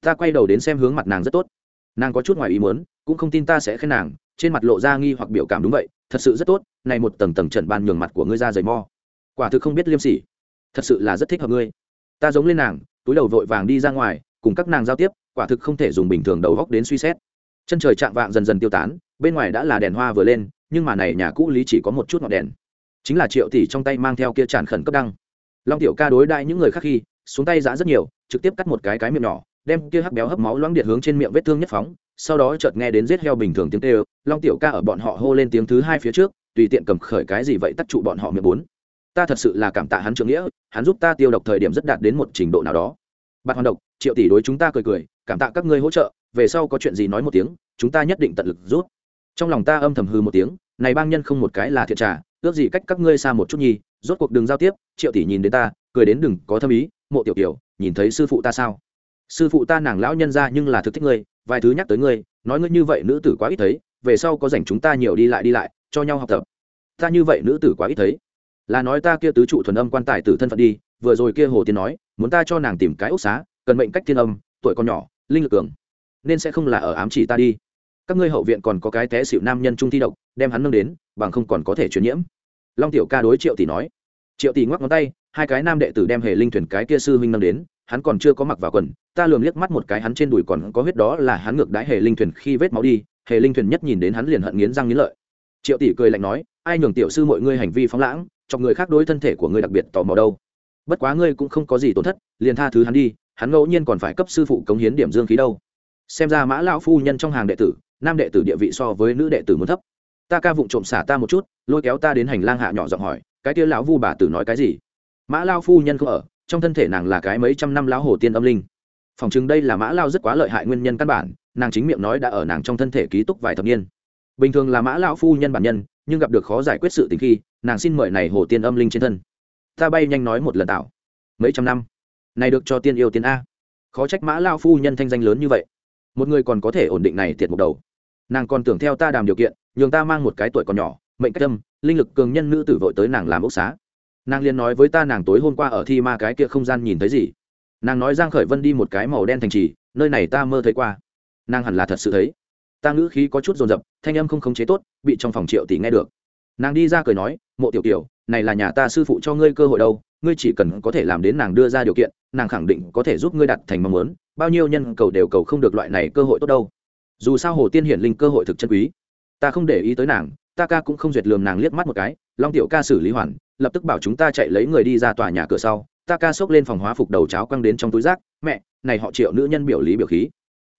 Ta quay đầu đến xem hướng mặt nàng rất tốt. Nàng có chút ngoài ý muốn, cũng không tin ta sẽ khen nàng, trên mặt lộ ra nghi hoặc biểu cảm đúng vậy, thật sự rất tốt, này một tầng tầng trần ban nhường mặt của ngươi ra dày mo. Quả thực không biết liêm sỉ. Thật sự là rất thích hợp ngươi. Ta giống lên nàng túi đầu vội vàng đi ra ngoài, cùng các nàng giao tiếp, quả thực không thể dùng bình thường đầu góc đến suy xét. Chân trời chạm vạng dần dần tiêu tán, bên ngoài đã là đèn hoa vừa lên, nhưng mà này nhà cũ lý chỉ có một chút ngọn đèn. Chính là triệu tỷ trong tay mang theo kia tràn khẩn cấp đăng. Long tiểu ca đối đại những người khác khi, xuống tay giã rất nhiều, trực tiếp cắt một cái cái miệng nhỏ, đem kia hắc béo hấp máu loãng điện hướng trên miệng vết thương nhất phóng, sau đó chợt nghe đến giết heo bình thường tiếng kêu, long tiểu ca ở bọn họ hô lên tiếng thứ hai phía trước, tùy tiện cầm khởi cái gì vậy tắt trụ bọn họ miệng bốn ta thật sự là cảm tạ hắn trưởng nghĩa hắn giúp ta tiêu độc thời điểm rất đạt đến một trình độ nào đó. Bạn hoàn độc triệu tỷ đối chúng ta cười cười cảm tạ các ngươi hỗ trợ về sau có chuyện gì nói một tiếng chúng ta nhất định tận lực rút trong lòng ta âm thầm hư một tiếng này bang nhân không một cái là thiệt trả ước gì cách các ngươi xa một chút nhi rốt cuộc đường giao tiếp triệu tỷ nhìn đến ta cười đến đừng có thâm ý mộ tiểu tiểu, nhìn thấy sư phụ ta sao? Sư phụ ta nàng lão nhân ra nhưng là thực thích ngươi vài thứ nhắc tới ngươi nói ngươi như vậy nữ tử quá ít thấy về sau có dành chúng ta nhiều đi lại đi lại cho nhau học tập. Ta như vậy nữ tử quá ít thấy là nói ta kia tứ trụ thuần âm quan tài tử thân phận đi, vừa rồi kia hồ tiên nói, muốn ta cho nàng tìm cái ốc xá, cần mệnh cách thiên âm, tuổi còn nhỏ, linh lực cường, nên sẽ không là ở ám chỉ ta đi. Các ngươi hậu viện còn có cái té xịu nam nhân trung thi độc, đem hắn nâng đến, bằng không còn có thể truyền nhiễm. Long tiểu ca đối triệu tỷ nói. Triệu tỷ ngoắc ngón tay, hai cái nam đệ tử đem hề linh thuyền cái kia sư huynh nâng đến, hắn còn chưa có mặc vào quần, ta lườm liếc mắt một cái hắn trên đùi còn có huyết đó là hắn ngược đãi hề linh thuyền khi vết máu đi, hề linh thuyền nhất nhìn đến hắn liền hận nghiến răng nghiến lợi. Triệu tỷ cười lạnh nói ai nhường tiểu sư mọi ngươi hành vi phóng lãng, chọc người khác đối thân thể của ngươi đặc biệt tò mò đâu. Bất quá ngươi cũng không có gì tổn thất, liền tha thứ hắn đi, hắn ngẫu nhiên còn phải cấp sư phụ cống hiến điểm dương khí đâu. Xem ra mã lão phu nhân trong hàng đệ tử, nam đệ tử địa vị so với nữ đệ tử muốn thấp. Ta ca vụng trộm xả ta một chút, lôi kéo ta đến hành lang hạ nhỏ giọng hỏi, cái kia lão vu bà tử nói cái gì? Mã lao phu nhân không ở, trong thân thể nàng là cái mấy trăm năm lão hồ tiên âm linh. Phòng chừng đây là mã lao rất quá lợi hại nguyên nhân căn bản, nàng chính miệng nói đã ở nàng trong thân thể ký túc vài thập niên. Bình thường là mã lão phu nhân bản nhân nhưng gặp được khó giải quyết sự tình khi, nàng xin mời này hồ tiên âm linh trên thân. Ta bay nhanh nói một lần tạo. Mấy trăm năm. Này được cho tiên yêu tiên a. Khó trách mã lao phu nhân thanh danh lớn như vậy. Một người còn có thể ổn định này tiệt một đầu. Nàng còn tưởng theo ta đàm điều kiện, nhường ta mang một cái tuổi còn nhỏ, mệnh cách tâm linh lực cường nhân nữ tử vội tới nàng làm ốc xá. Nàng liền nói với ta nàng tối hôm qua ở thi ma cái kia không gian nhìn thấy gì. Nàng nói giang khởi vân đi một cái màu đen thành trì, nơi này ta mơ thấy qua. Nàng hẳn là thật sự thấy ta ngữ khí có chút rồn rập, thanh âm không khống chế tốt, bị trong phòng triệu tỷ nghe được. Nàng đi ra cười nói, mộ tiểu tiểu, này là nhà ta sư phụ cho ngươi cơ hội đâu, ngươi chỉ cần có thể làm đến nàng đưa ra điều kiện, nàng khẳng định có thể giúp ngươi đặt thành mong muốn, bao nhiêu nhân cầu đều cầu không được loại này cơ hội tốt đâu. Dù sao hồ tiên hiển linh cơ hội thực chân quý. Ta không để ý tới nàng, ta ca cũng không duyệt lườm nàng liếc mắt một cái, long tiểu ca xử lý hoàn, lập tức bảo chúng ta chạy lấy người đi ra tòa nhà cửa sau, ta ca xốc lên phòng hóa phục đầu cháo quăng đến trong túi rác, mẹ, này họ triệu nữ nhân biểu lý biểu khí.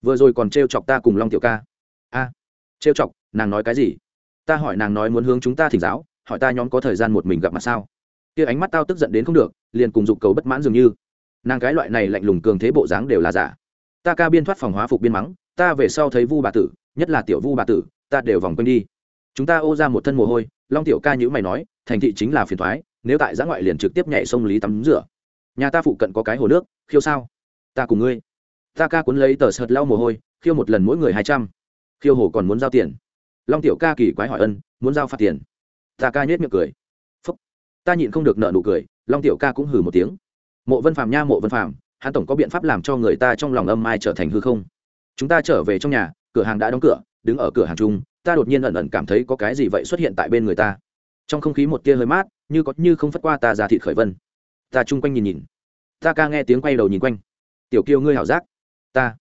Vừa rồi còn trêu chọc ta cùng long tiểu ca a. Trêu chọc, nàng nói cái gì? Ta hỏi nàng nói muốn hướng chúng ta thỉnh giáo, hỏi ta nhóm có thời gian một mình gặp mặt sao? Kia ánh mắt tao tức giận đến không được, liền cùng dục cầu bất mãn dường như. Nàng cái loại này lạnh lùng cường thế bộ dáng đều là giả. Ta ca biên thoát phòng hóa phục biên mắng, ta về sau thấy vu bà tử, nhất là tiểu vu bà tử, ta đều vòng quanh đi. Chúng ta ô ra một thân mồ hôi, long tiểu ca nhữ mày nói, thành thị chính là phiền thoái, nếu tại giã ngoại liền trực tiếp nhảy sông lý tắm rửa. Nhà ta phụ cận có cái hồ nước, khiêu sao? Ta cùng ngươi. Ta ca cuốn lấy tờ sợt lau mồ hôi, khiêu một lần mỗi người hai trăm khiêu hồ còn muốn giao tiền. Long tiểu ca kỳ quái hỏi ân, muốn giao phạt tiền. Ta ca nhét miệng cười. Phúc. Ta nhịn không được nợ nụ cười, long tiểu ca cũng hừ một tiếng. Mộ vân phàm nha, mộ vân phàm, hắn tổng có biện pháp làm cho người ta trong lòng âm ai trở thành hư không? Chúng ta trở về trong nhà, cửa hàng đã đóng cửa, đứng ở cửa hàng chung, ta đột nhiên ẩn ẩn cảm thấy có cái gì vậy xuất hiện tại bên người ta. Trong không khí một tia hơi mát, như có như không phất qua ta ra thịt khởi vân. Ta chung quanh nhìn nhìn. Ta ca nghe tiếng quay đầu nhìn quanh. Tiểu kiêu ngươi hảo giác. Ta.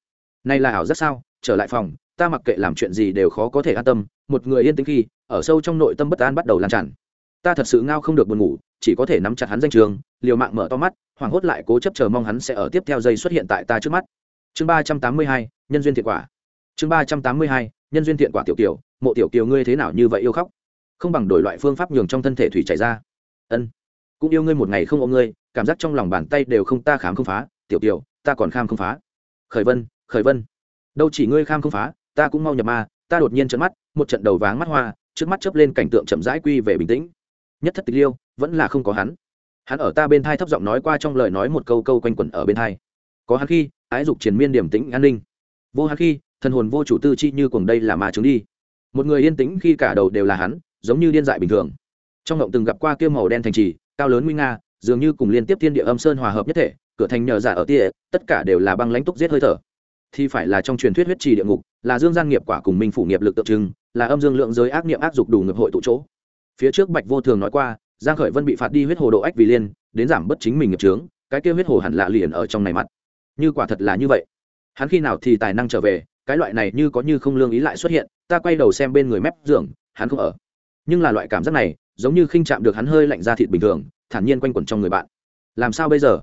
Nay là hảo giác sao? Trở lại phòng ta mặc kệ làm chuyện gì đều khó có thể an tâm, một người yên tĩnh khi, ở sâu trong nội tâm bất an bắt đầu lan tràn. Ta thật sự ngao không được buồn ngủ, chỉ có thể nắm chặt hắn danh trường, liều mạng mở to mắt, hoảng hốt lại cố chấp chờ mong hắn sẽ ở tiếp theo giây xuất hiện tại ta trước mắt. Chương ba trăm tám mươi hai, nhân duyên thiện quả. Chương ba trăm tám mươi hai, nhân duyên thiện quả tiểu kiều, mộ tiểu kiều ngươi thế nào như vậy yêu khóc? Không bằng đổi loại phương pháp nhường trong thân thể thủy chảy ra. Ân, cũng yêu ngươi một ngày không ôm ngươi, cảm giác trong lòng bàn tay đều không ta khám không phá, tiểu tiểu ta còn kham không phá. Khởi vân khởi vân. Đâu chỉ ngươi kham không phá ta cũng mau nhập ma, ta đột nhiên trận mắt, một trận đầu váng mắt hoa, trước mắt chớp lên cảnh tượng chậm rãi quy về bình tĩnh. Nhất thất tịch liêu, vẫn là không có hắn. Hắn ở ta bên thai thấp giọng nói qua trong lời nói một câu câu quanh quẩn ở bên thai. Có hắn khi, ái dục triền miên điểm tĩnh an ninh. Vô hắn khi, thần hồn vô chủ tư chi như cùng đây là mà chúng đi. Một người yên tĩnh khi cả đầu đều là hắn, giống như điên dại bình thường. Trong ngộng từng gặp qua kia màu đen thành trì, cao lớn nguy nga, dường như cùng liên tiếp thiên địa âm sơn hòa hợp nhất thể, cửa thành nhờ giả ở tia, tất cả đều là băng lãnh túc giết hơi thở thì phải là trong truyền thuyết huyết trì địa ngục, là dương gian nghiệp quả cùng minh phủ nghiệp lực tượng trưng, là âm dương lượng giới ác niệm ác dục đủ nghiệp hội tụ chỗ. Phía trước bạch vô thường nói qua, giang khởi vân bị phạt đi huyết hồ độ ách vì liên, đến giảm bất chính mình nghiệp trướng cái kia huyết hồ hẳn lạ liền ở trong này mặt. Như quả thật là như vậy. Hắn khi nào thì tài năng trở về, cái loại này như có như không lương ý lại xuất hiện, ta quay đầu xem bên người mép giường, hắn không ở. Nhưng là loại cảm giác này, giống như khinh chạm được hắn hơi lạnh ra thịt bình thường, thản nhiên quanh quẩn trong người bạn. Làm sao bây giờ?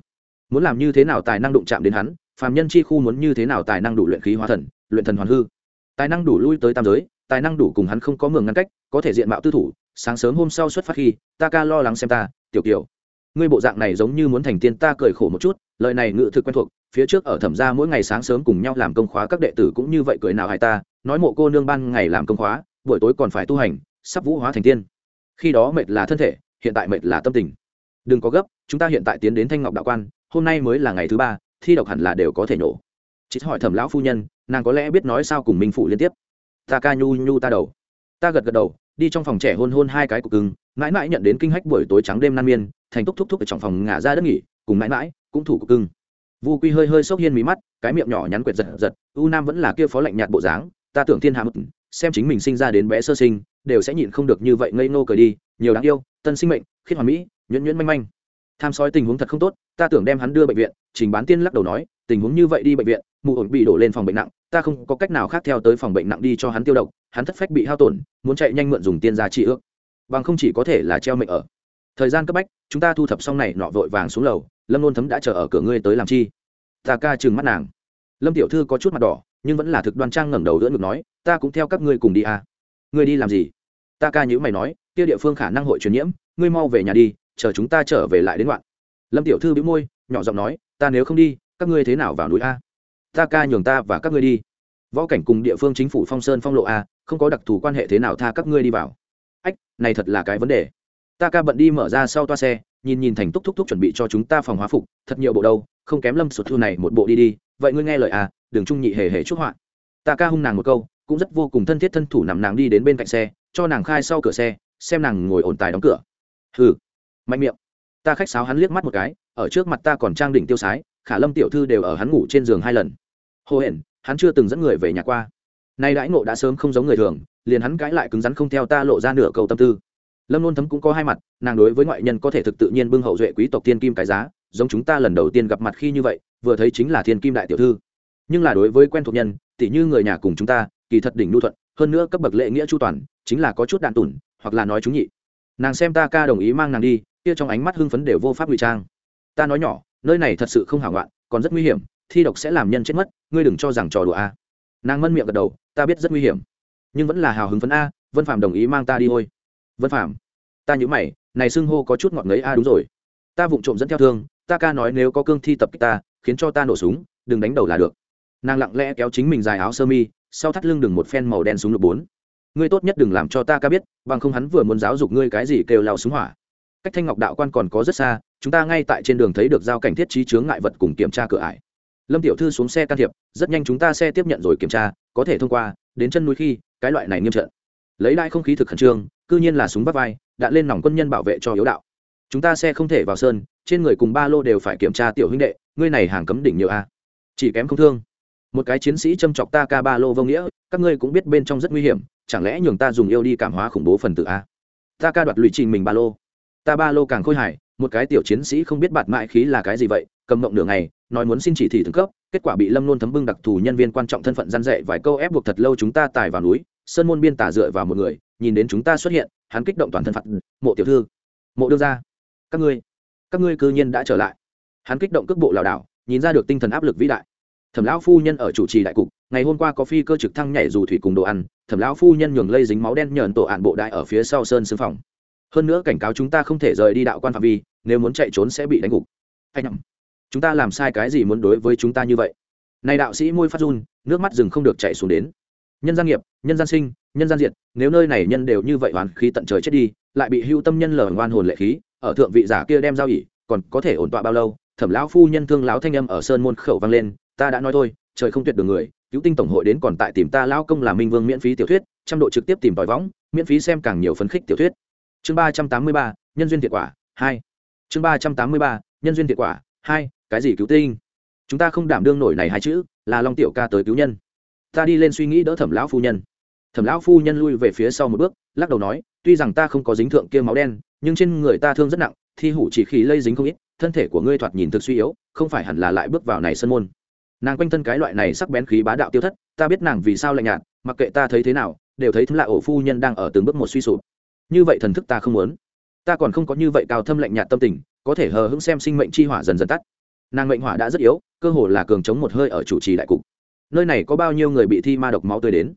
Muốn làm như thế nào tài năng đụng chạm đến hắn phàm nhân chi khu muốn như thế nào tài năng đủ luyện khí hóa thần, luyện thần hoàn hư. Tài năng đủ lui tới tam giới, tài năng đủ cùng hắn không có mường ngăn cách, có thể diện mạo tư thủ, sáng sớm hôm sau xuất phát khi, ta ca lo lắng xem ta, tiểu kiểu ngươi bộ dạng này giống như muốn thành tiên ta cười khổ một chút, lời này ngự thực quen thuộc, phía trước ở thẩm gia mỗi ngày sáng sớm cùng nhau làm công khóa các đệ tử cũng như vậy cười nào hại ta, nói mộ cô nương ban ngày làm công khóa, buổi tối còn phải tu hành, sắp vũ hóa thành tiên. Khi đó mệt là thân thể, hiện tại mệt là tâm tình. Đừng có gấp, chúng ta hiện tại tiến đến thanh ngọc đạo quan, hôm nay mới là ngày thứ ba thi độc hẳn là đều có thể nổ. Chị hỏi thẩm lão phu nhân, nàng có lẽ biết nói sao cùng minh phụ liên tiếp. Ta ca nhu nhu ta đầu. Ta gật gật đầu, đi trong phòng trẻ hôn hôn hai cái cục cưng, mãi mãi nhận đến kinh hách buổi tối trắng đêm nan miên, thành túc thúc thúc ở trong phòng ngả ra đất nghỉ, cùng mãi mãi cũng thủ cục cưng. Vu quy hơi hơi sốc hiên mí mắt, cái miệng nhỏ nhắn quệt giật giật, u nam vẫn là kia phó lạnh nhạt bộ dáng, ta tưởng thiên hạ mực, xem chính mình sinh ra đến bé sơ sinh, đều sẽ nhịn không được như vậy ngây nô cười đi, nhiều đáng yêu, tân sinh mệnh, khiết hoàn mỹ, nhuyễn nhuyễn manh manh tham sói tình huống thật không tốt, ta tưởng đem hắn đưa bệnh viện, trình bán tiên lắc đầu nói, tình huống như vậy đi bệnh viện, mụ ổn bị đổ lên phòng bệnh nặng, ta không có cách nào khác theo tới phòng bệnh nặng đi cho hắn tiêu độc, hắn thất phách bị hao tổn, muốn chạy nhanh mượn dùng tiên gia trị ước. Bằng không chỉ có thể là treo mệnh ở. Thời gian cấp bách, chúng ta thu thập xong này, nọ vội vàng xuống lầu, lâm nôn thấm đã chờ ở cửa ngươi tới làm chi? Ta ca trừng mắt nàng. Lâm tiểu thư có chút mặt đỏ, nhưng vẫn là thực đoan trang ngẩng đầu đỡ ngực nói, ta cũng theo các ngươi cùng đi à. Ngươi đi làm gì? Ta ca nhữ mày nói, kia địa phương khả năng hội truyền nhiễm, ngươi mau về nhà đi chờ chúng ta trở về lại đến đoạn lâm tiểu thư bĩu môi, nhỏ giọng nói, ta nếu không đi, các ngươi thế nào vào núi a? Ta ca nhường ta và các ngươi đi. Võ cảnh cùng địa phương chính phủ phong sơn phong lộ a, không có đặc thù quan hệ thế nào tha các ngươi đi vào. Ách, này thật là cái vấn đề. Ta ca bận đi mở ra sau toa xe, nhìn nhìn thành túc thúc thúc chuẩn bị cho chúng ta phòng hóa phục, thật nhiều bộ đâu, không kém lâm sụt thư này một bộ đi đi, vậy ngươi nghe lời à đừng trung nhị hề hề chúc họa. Ta ca hung nàng một câu, cũng rất vô cùng thân thiết thân thủ nằm nàng đi đến bên cạnh xe, cho nàng khai sau cửa xe, xem nàng ngồi ổn tài đóng cửa. Hừ mạnh miệng. Ta khách sáo hắn liếc mắt một cái, ở trước mặt ta còn trang đỉnh tiêu sái, khả lâm tiểu thư đều ở hắn ngủ trên giường hai lần. Hồ hển, hắn chưa từng dẫn người về nhà qua. Nay đãi ngộ đã sớm không giống người thường, liền hắn cãi lại cứng rắn không theo ta lộ ra nửa cầu tâm tư. Lâm luôn thấm cũng có hai mặt, nàng đối với ngoại nhân có thể thực tự nhiên bưng hậu duệ quý tộc tiên kim cái giá, giống chúng ta lần đầu tiên gặp mặt khi như vậy, vừa thấy chính là thiên kim đại tiểu thư. Nhưng là đối với quen thuộc nhân tỷ như người nhà cùng chúng ta, kỳ thật đỉnh nhu thuận, hơn nữa cấp bậc lệ nghĩa chu toàn, chính là có chút đạn tủn, hoặc là nói chúng nhị nàng xem ta ca đồng ý mang nàng đi, kia trong ánh mắt hưng phấn đều vô pháp ngụy trang. Ta nói nhỏ, nơi này thật sự không hảo ngoạn, còn rất nguy hiểm, thi độc sẽ làm nhân chết mất, ngươi đừng cho rằng trò đùa a. Nàng mân miệng gật đầu, ta biết rất nguy hiểm. Nhưng vẫn là hào hứng phấn a, vân phạm đồng ý mang ta đi thôi. Vân phạm ta nhớ mày, này xưng hô có chút ngọt ngấy a, đúng rồi. Ta vụng trộm dẫn theo thương, ta ca nói nếu có cương thi tập kích ta, khiến cho ta nổ súng, đừng đánh đầu là được. Nàng lặng lẽ kéo chính mình dài áo sơ mi, sau thắt lưng đừng một phen màu đen súng lục bốn ngươi tốt nhất đừng làm cho ta ca biết, bằng không hắn vừa muốn giáo dục ngươi cái gì kêu lao súng hỏa. Cách thanh ngọc đạo quan còn có rất xa, chúng ta ngay tại trên đường thấy được giao cảnh thiết trí chướng ngại vật cùng kiểm tra cửa ải. Lâm tiểu thư xuống xe can thiệp, rất nhanh chúng ta xe tiếp nhận rồi kiểm tra, có thể thông qua, đến chân núi khi, cái loại này nghiêm trận. Lấy lại không khí thực khẩn trương, cư nhiên là súng bắt vai đạn lên nòng quân nhân bảo vệ cho yếu đạo. Chúng ta xe không thể vào sơn, trên người cùng ba lô đều phải kiểm tra tiểu huynh đệ, ngươi này hàng cấm đỉnh nhiều a. Chỉ kém không thương. Một cái chiến sĩ châm chọc ta ca ba lô vô nghĩa, các ngươi cũng biết bên trong rất nguy hiểm chẳng lẽ nhường ta dùng yêu đi cảm hóa khủng bố phần tử a? Ta ca đoạt lụy trình mình ba lô. Ta ba lô càng khôi hài, một cái tiểu chiến sĩ không biết bạt mãi khí là cái gì vậy, cầm mộng nửa ngày, nói muốn xin chỉ thị thượng cấp, kết quả bị lâm luôn thấm bưng đặc thù nhân viên quan trọng thân phận gian dạy vài câu ép buộc thật lâu chúng ta tài vào núi, sơn môn biên tả dựa vào một người, nhìn đến chúng ta xuất hiện, hắn kích động toàn thân phật, mộ tiểu thư, mộ đưa ra các ngươi các ngươi cư nhiên đã trở lại. Hắn kích động cước bộ lảo đảo, nhìn ra được tinh thần áp lực vĩ đại. Thẩm lão phu nhân ở chủ trì đại cục ngày hôm qua có phi cơ trực thăng nhảy dù thủy cùng đồ ăn, thẩm lão phu nhân nhường lây dính máu đen nhờn tổ ạn bộ đại ở phía sau sơn xương phòng. Hơn nữa cảnh cáo chúng ta không thể rời đi đạo quan phạm vi, nếu muốn chạy trốn sẽ bị đánh gục. Anh nhầm. Chúng ta làm sai cái gì muốn đối với chúng ta như vậy? Này đạo sĩ môi phát run, nước mắt rừng không được chạy xuống đến. Nhân gian nghiệp, nhân gian sinh, nhân gian diệt, nếu nơi này nhân đều như vậy hoàn khí tận trời chết đi, lại bị hưu tâm nhân lở ngoan hồn lệ khí, ở thượng vị giả kia đem giao ỉ còn có thể ổn tọa bao lâu? Thẩm lão phu nhân thương lão thanh âm ở sơn môn khẩu vang lên, ta đã nói thôi, trời không tuyệt đường người cứu tinh tổng hội đến còn tại tìm ta lão công là minh vương miễn phí tiểu thuyết, trăm độ trực tiếp tìm tòi võng, miễn phí xem càng nhiều phấn khích tiểu thuyết. Chương ba trăm tám mươi ba, nhân duyên thiệt quả, hai. Chương ba trăm tám mươi ba, nhân duyên thiệt quả, hai, cái gì cứu tinh? Chúng ta không đảm đương nổi này hai chữ, là long tiểu ca tới cứu nhân. Ta đi lên suy nghĩ đỡ thẩm lão phu nhân. Thẩm lão phu nhân lui về phía sau một bước, lắc đầu nói, tuy rằng ta không có dính thượng kia máu đen, nhưng trên người ta thương rất nặng, thi hủ chỉ khí lây dính không ít, thân thể của ngươi thoạt nhìn thực suy yếu, không phải hẳn là lại bước vào này sân môn nàng quanh thân cái loại này sắc bén khí bá đạo tiêu thất, ta biết nàng vì sao lạnh nhạt, mặc kệ ta thấy thế nào, đều thấy thứ lạ ổ phu nhân đang ở từng bước một suy sụp. Như vậy thần thức ta không muốn. Ta còn không có như vậy cao thâm lạnh nhạt tâm tình, có thể hờ hững xem sinh mệnh chi hỏa dần dần tắt. Nàng mệnh hỏa đã rất yếu, cơ hồ là cường chống một hơi ở chủ trì đại cục. Nơi này có bao nhiêu người bị thi ma độc máu tươi đến?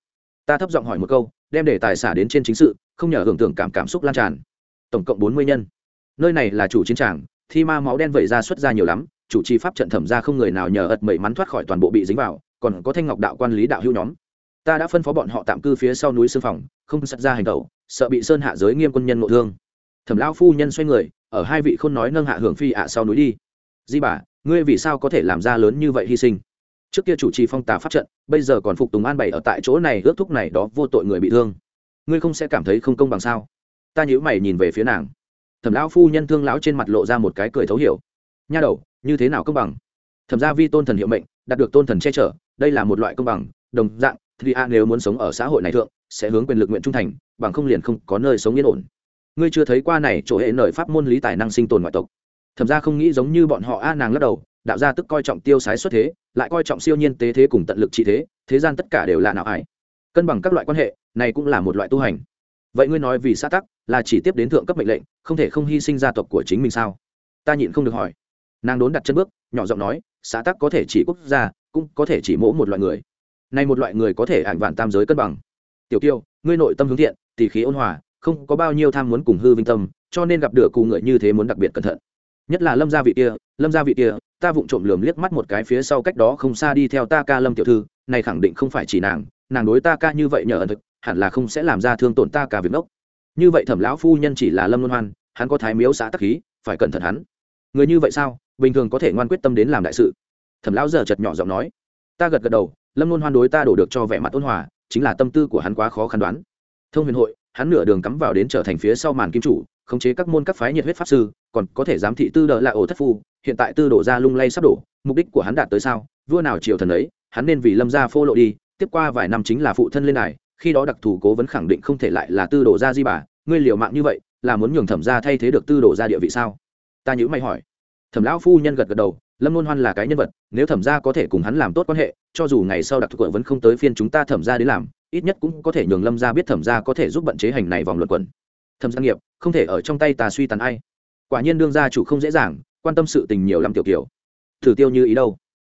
Ta thấp giọng hỏi một câu, đem để tài xả đến trên chính sự, không nhờ hưởng tưởng cảm cảm xúc lan tràn. Tổng cộng bốn mươi nhân. Nơi này là chủ chiến tràng, thi ma máu đen vẩy ra xuất ra nhiều lắm chủ trì pháp trận thẩm ra không người nào nhờ ật mẩy mắn thoát khỏi toàn bộ bị dính vào, còn có thanh ngọc đạo quan lý đạo hữu nhóm. Ta đã phân phó bọn họ tạm cư phía sau núi sư phòng, không sắt ra hành tẩu, sợ bị sơn hạ giới nghiêm quân nhân nội thương. Thẩm lão phu nhân xoay người, ở hai vị khôn nói nâng hạ hưởng phi ạ sau núi đi. Di bà, ngươi vì sao có thể làm ra lớn như vậy hy sinh? Trước kia chủ trì phong tà pháp trận, bây giờ còn phục tùng an bày ở tại chỗ này, ước thúc này đó vô tội người bị thương. Ngươi không sẽ cảm thấy không công bằng sao? Ta nhíu mày nhìn về phía nàng. Thẩm lão phu nhân thương lão trên mặt lộ ra một cái cười thấu hiểu. Nha đầu như thế nào công bằng? Thẩm gia vi tôn thần hiệu mệnh, đạt được tôn thần che chở, đây là một loại công bằng, đồng dạng, thì a nếu muốn sống ở xã hội này thượng, sẽ hướng quyền lực nguyện trung thành, bằng không liền không có nơi sống yên ổn. Ngươi chưa thấy qua này chỗ hệ nợ pháp môn lý tài năng sinh tồn ngoại tộc. Thẩm ra không nghĩ giống như bọn họ a nàng lắc đầu, đạo gia tức coi trọng tiêu sái xuất thế, lại coi trọng siêu nhiên tế thế cùng tận lực trị thế thế gian tất cả đều là nào ải cân bằng các loại quan hệ, này cũng là một loại tu hành. Vậy ngươi nói vì xã tắc, là chỉ tiếp đến thượng cấp mệnh lệnh, không thể không hy sinh gia tộc của chính mình sao? Ta nhịn không được hỏi nàng đốn đặt chân bước nhỏ giọng nói xã tắc có thể chỉ quốc gia cũng có thể chỉ mỗ một loại người. Này một loại người có thể ảnh vạn tam giới cân bằng. Tiểu tiêu, ngươi nội tâm hướng thiện tỷ khí ôn hòa không có bao nhiêu tham muốn cùng hư vinh tâm cho nên gặp được cụ người như thế muốn đặc biệt cẩn thận. Nhất là lâm gia vị kia lâm gia vị kia ta vụng trộm lườm liếc mắt một cái phía sau cách đó không xa đi theo ta ca lâm tiểu thư này khẳng định không phải chỉ nàng nàng đối ta ca như vậy nhờ ẩn thực hẳn là không sẽ làm ra thương tổn ta cả việc đốc như vậy thẩm lão phu nhân chỉ là lâm luân hoan hắn có thái miếu xã tắc khí phải cẩn thận hắn. Người như vậy sao? Bình thường có thể ngoan quyết tâm đến làm đại sự. Thẩm lão giờ chật nhỏ giọng nói. Ta gật gật đầu, lâm luân hoan đối ta đổ được cho vẻ mặt ôn hòa, chính là tâm tư của hắn quá khó khăn đoán. Thông huyền hội, hắn nửa đường cắm vào đến trở thành phía sau màn kim chủ, khống chế các môn các phái nhiệt huyết pháp sư, còn có thể giám thị tư đỡ là ổ thất phu, hiện tại tư đổ ra lung lay sắp đổ, mục đích của hắn đạt tới sao? Vua nào triều thần ấy, hắn nên vì lâm gia phô lộ đi, tiếp qua vài năm chính là phụ thân lên này khi đó đặc thù cố vấn khẳng định không thể lại là tư đổ ra di bà, ngươi liều mạng như vậy, là muốn nhường thẩm gia thay thế được tư đổ ra địa vị sao? Ta nhữ mày hỏi thẩm lão phu nhân gật gật đầu, lâm luôn hoan là cái nhân vật, nếu thẩm gia có thể cùng hắn làm tốt quan hệ, cho dù ngày sau đặc thù vẫn không tới phiên chúng ta thẩm gia đến làm, ít nhất cũng có thể nhường lâm gia biết thẩm gia có thể giúp bận chế hành này vòng luận quẩn thẩm gia nghiệp, không thể ở trong tay ta suy tàn ai. Quả nhiên đương gia chủ không dễ dàng, quan tâm sự tình nhiều lắm tiểu kiểu. Thử tiêu như ý đâu?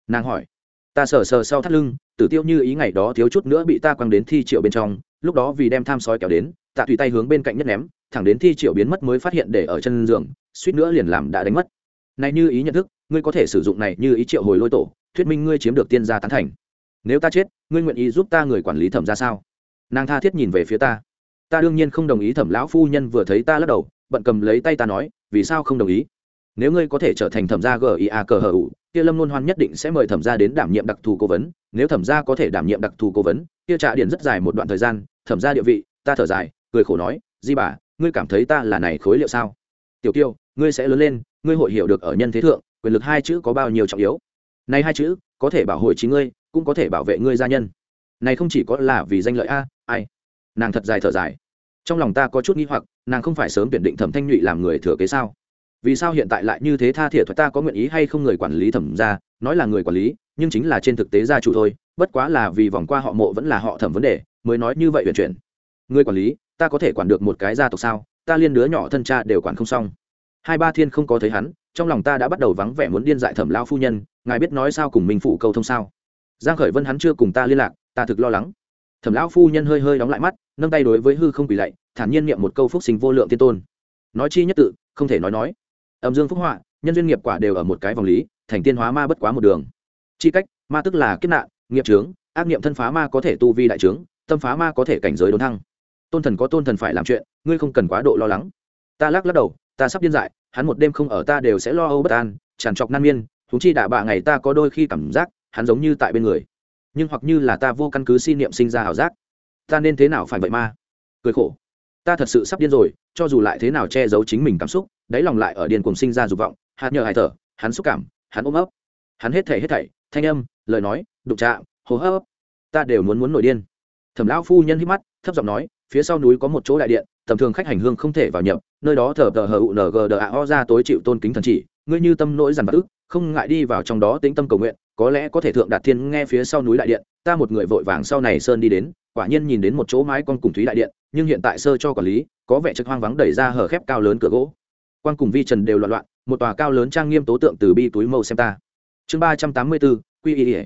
Nàng hỏi. Ta sờ sờ sau thắt lưng, tử tiêu như ý ngày đó thiếu chút nữa bị ta quăng đến thi triệu bên trong, lúc đó vì đem tham sói kéo đến, tạ tùy tay hướng bên cạnh nhất ném, thẳng đến thi triệu biến mất mới phát hiện để ở chân giường, suýt nữa liền làm đã đánh mất này như ý nhận thức, ngươi có thể sử dụng này như ý triệu hồi lôi tổ, thuyết minh ngươi chiếm được tiên gia tán thành. Nếu ta chết, ngươi nguyện ý giúp ta người quản lý thẩm ra sao? Nàng tha thiết nhìn về phía ta. Ta đương nhiên không đồng ý thẩm lão phu nhân vừa thấy ta lắc đầu, bận cầm lấy tay ta nói, vì sao không đồng ý? Nếu ngươi có thể trở thành thẩm gia gia cờ hờ ủ kia lâm luôn hoan nhất định sẽ mời thẩm gia đến đảm nhiệm đặc thù cố vấn. Nếu thẩm gia có thể đảm nhiệm đặc thù cố vấn, kia trả điện rất dài một đoạn thời gian. Thẩm gia địa vị, ta thở dài, cười khổ nói, di bà, ngươi cảm thấy ta là này khối liệu sao? Tiểu tiêu ngươi sẽ lớn lên ngươi hội hiểu được ở nhân thế thượng, quyền lực hai chữ có bao nhiêu trọng yếu. Này hai chữ, có thể bảo hộ chính ngươi, cũng có thể bảo vệ ngươi gia nhân. Này không chỉ có là vì danh lợi a, ai? Nàng thật dài thở dài. Trong lòng ta có chút nghi hoặc, nàng không phải sớm tuyển định thẩm thanh nhụy làm người thừa kế sao? Vì sao hiện tại lại như thế tha thiệt ta có nguyện ý hay không người quản lý thẩm ra nói là người quản lý, nhưng chính là trên thực tế gia chủ thôi, bất quá là vì vòng qua họ mộ vẫn là họ thẩm vấn đề, mới nói như vậy huyền chuyển. Người quản lý, ta có thể quản được một cái gia tộc sao? Ta liên đứa nhỏ thân cha đều quản không xong hai ba thiên không có thấy hắn, trong lòng ta đã bắt đầu vắng vẻ muốn điên dại thẩm lao phu nhân, ngài biết nói sao cùng minh phụ câu thông sao? Giang khởi vân hắn chưa cùng ta liên lạc, ta thực lo lắng. Thẩm lão phu nhân hơi hơi đóng lại mắt, nâng tay đối với hư không quỳ lạy, thản nhiên niệm một câu phúc sinh vô lượng tiên tôn. Nói chi nhất tự, không thể nói nói. Âm dương phúc họa, nhân duyên nghiệp quả đều ở một cái vòng lý, thành tiên hóa ma bất quá một đường. Chi cách, ma tức là kết nạn, nghiệp trướng ác niệm thân phá ma có thể tu vi đại trướng tâm phá ma có thể cảnh giới đốn thăng. Tôn thần có tôn thần phải làm chuyện, ngươi không cần quá độ lo lắng. Ta lắc lắc đầu, ta sắp điên dại hắn một đêm không ở ta đều sẽ lo âu bất an tràn trọc nan miên thúng chi đả bạ ngày ta có đôi khi cảm giác, hắn giống như tại bên người. Nhưng hoặc như là ta vô căn cứ si niệm sinh ra ảo giác, ta nên thế nào phải vậy ma cười khổ. Ta thật sự sắp điên rồi, cho dù lại thế nào che giấu chính mình cảm xúc, đáy lòng lại ở điên cùng sinh ra dục vọng, hạt nhờ hài thở, hắn xúc cảm, hắn ôm ấp. Hắn hết thể hết thảy, thanh âm, lời nói, đụng chạm, hô hấp, ta đều muốn muốn nổi điên. Thẩm lão phu nhân hít mắt, thấp giọng nói phía sau núi có một chỗ đại điện, tầm thường khách hành hương không thể vào nhập, nơi đó thờ tờ hờ u ng đờ a o ra tối chịu tôn kính thần chỉ, ngươi như tâm nỗi dằn vặt ức, không ngại đi vào trong đó tĩnh tâm cầu nguyện, có lẽ có thể thượng đạt thiên nghe phía sau núi đại điện, ta một người vội vàng sau này sơn đi đến, quả nhiên nhìn đến một chỗ mái con cùng thúy đại điện, nhưng hiện tại sơ cho quản lý, có vẻ trực hoang vắng đẩy ra hở khép cao lớn cửa gỗ. Quan cùng vi trần đều loạn loạn, một tòa cao lớn trang nghiêm tố tượng từ bi túi mâu xem ta. Chương ba trăm tám mươi bốn quy ý ỉa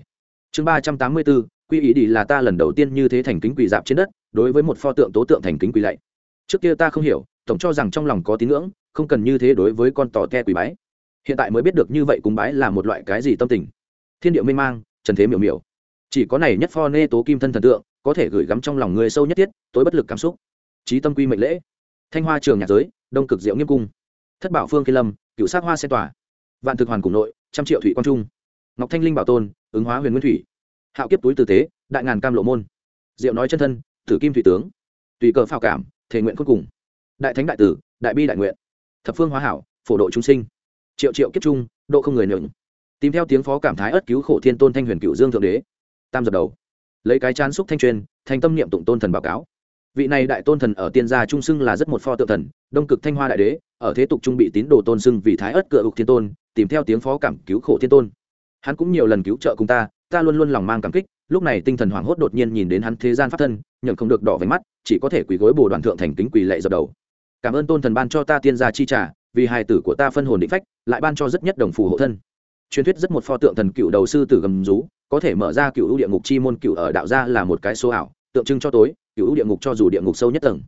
chương ba trăm tám mươi bốn quy ý đi là ta lần đầu tiên như thế thành kính quỳ dạp trên đất đối với một pho tượng tố tượng thành kính quỳ lạy. Trước kia ta không hiểu, tổng cho rằng trong lòng có tín ngưỡng, không cần như thế đối với con tò te quỳ bái. Hiện tại mới biết được như vậy cúng bái là một loại cái gì tâm tình. Thiên điệu mê mang, trần thế miểu miểu. Chỉ có này nhất pho nê tố kim thân thần tượng, có thể gửi gắm trong lòng người sâu nhất thiết, tối bất lực cảm xúc. Trí tâm quy mệnh lễ. Thanh hoa trường nhạc giới, đông cực diệu nghiêm cung. Thất bảo phương kỳ lâm, cựu sát hoa xe tỏa. Vạn thực hoàn cùng nội, trăm triệu thủy quang trung. Ngọc thanh linh bảo tôn, ứng hóa huyền nguyên thủy. Hạo kiếp túi tử tế, đại ngàn cam lộ môn. Diệu nói chân thân tử kim thủy tướng. Tùy cờ phao cảm, thể nguyện cuối cùng. Đại thánh đại tử, đại bi đại nguyện. Thập phương hóa hảo, phổ độ chúng sinh. Triệu triệu kiếp trung, độ không người nhường. Tìm theo tiếng phó cảm thái ất cứu khổ thiên tôn thanh huyền cựu dương thượng đế. Tam giật đầu. Lấy cái chán xúc thanh truyền, thành tâm niệm tụng tôn thần báo cáo. Vị này đại tôn thần ở tiên gia trung xưng là rất một pho tượng thần, đông cực thanh hoa đại đế, ở thế tục trung bị tín đồ tôn xưng vì thái ất cựa ục thiên tôn, tìm theo tiếng phó cảm cứu khổ thiên tôn. Hắn cũng nhiều lần cứu trợ cùng ta ta luôn luôn lòng mang cảm kích lúc này tinh thần hoảng hốt đột nhiên nhìn đến hắn thế gian pháp thân nhận không được đỏ váy mắt, chỉ có thể quỳ gối bồ đoàn thượng thành kính quỳ lệ dập đầu. Cảm ơn tôn thần ban cho ta tiên gia chi trả vì hài tử của ta phân hồn định phách, lại ban cho rất nhất đồng phù hộ thân. Truyền thuyết rất một pho tượng thần cựu đầu sư tử gầm rú, có thể mở ra cựu ưu địa ngục chi môn cựu ở đạo gia là một cái số ảo, tượng trưng cho tối, cựu ưu địa ngục cho dù địa ngục sâu nhất tầng.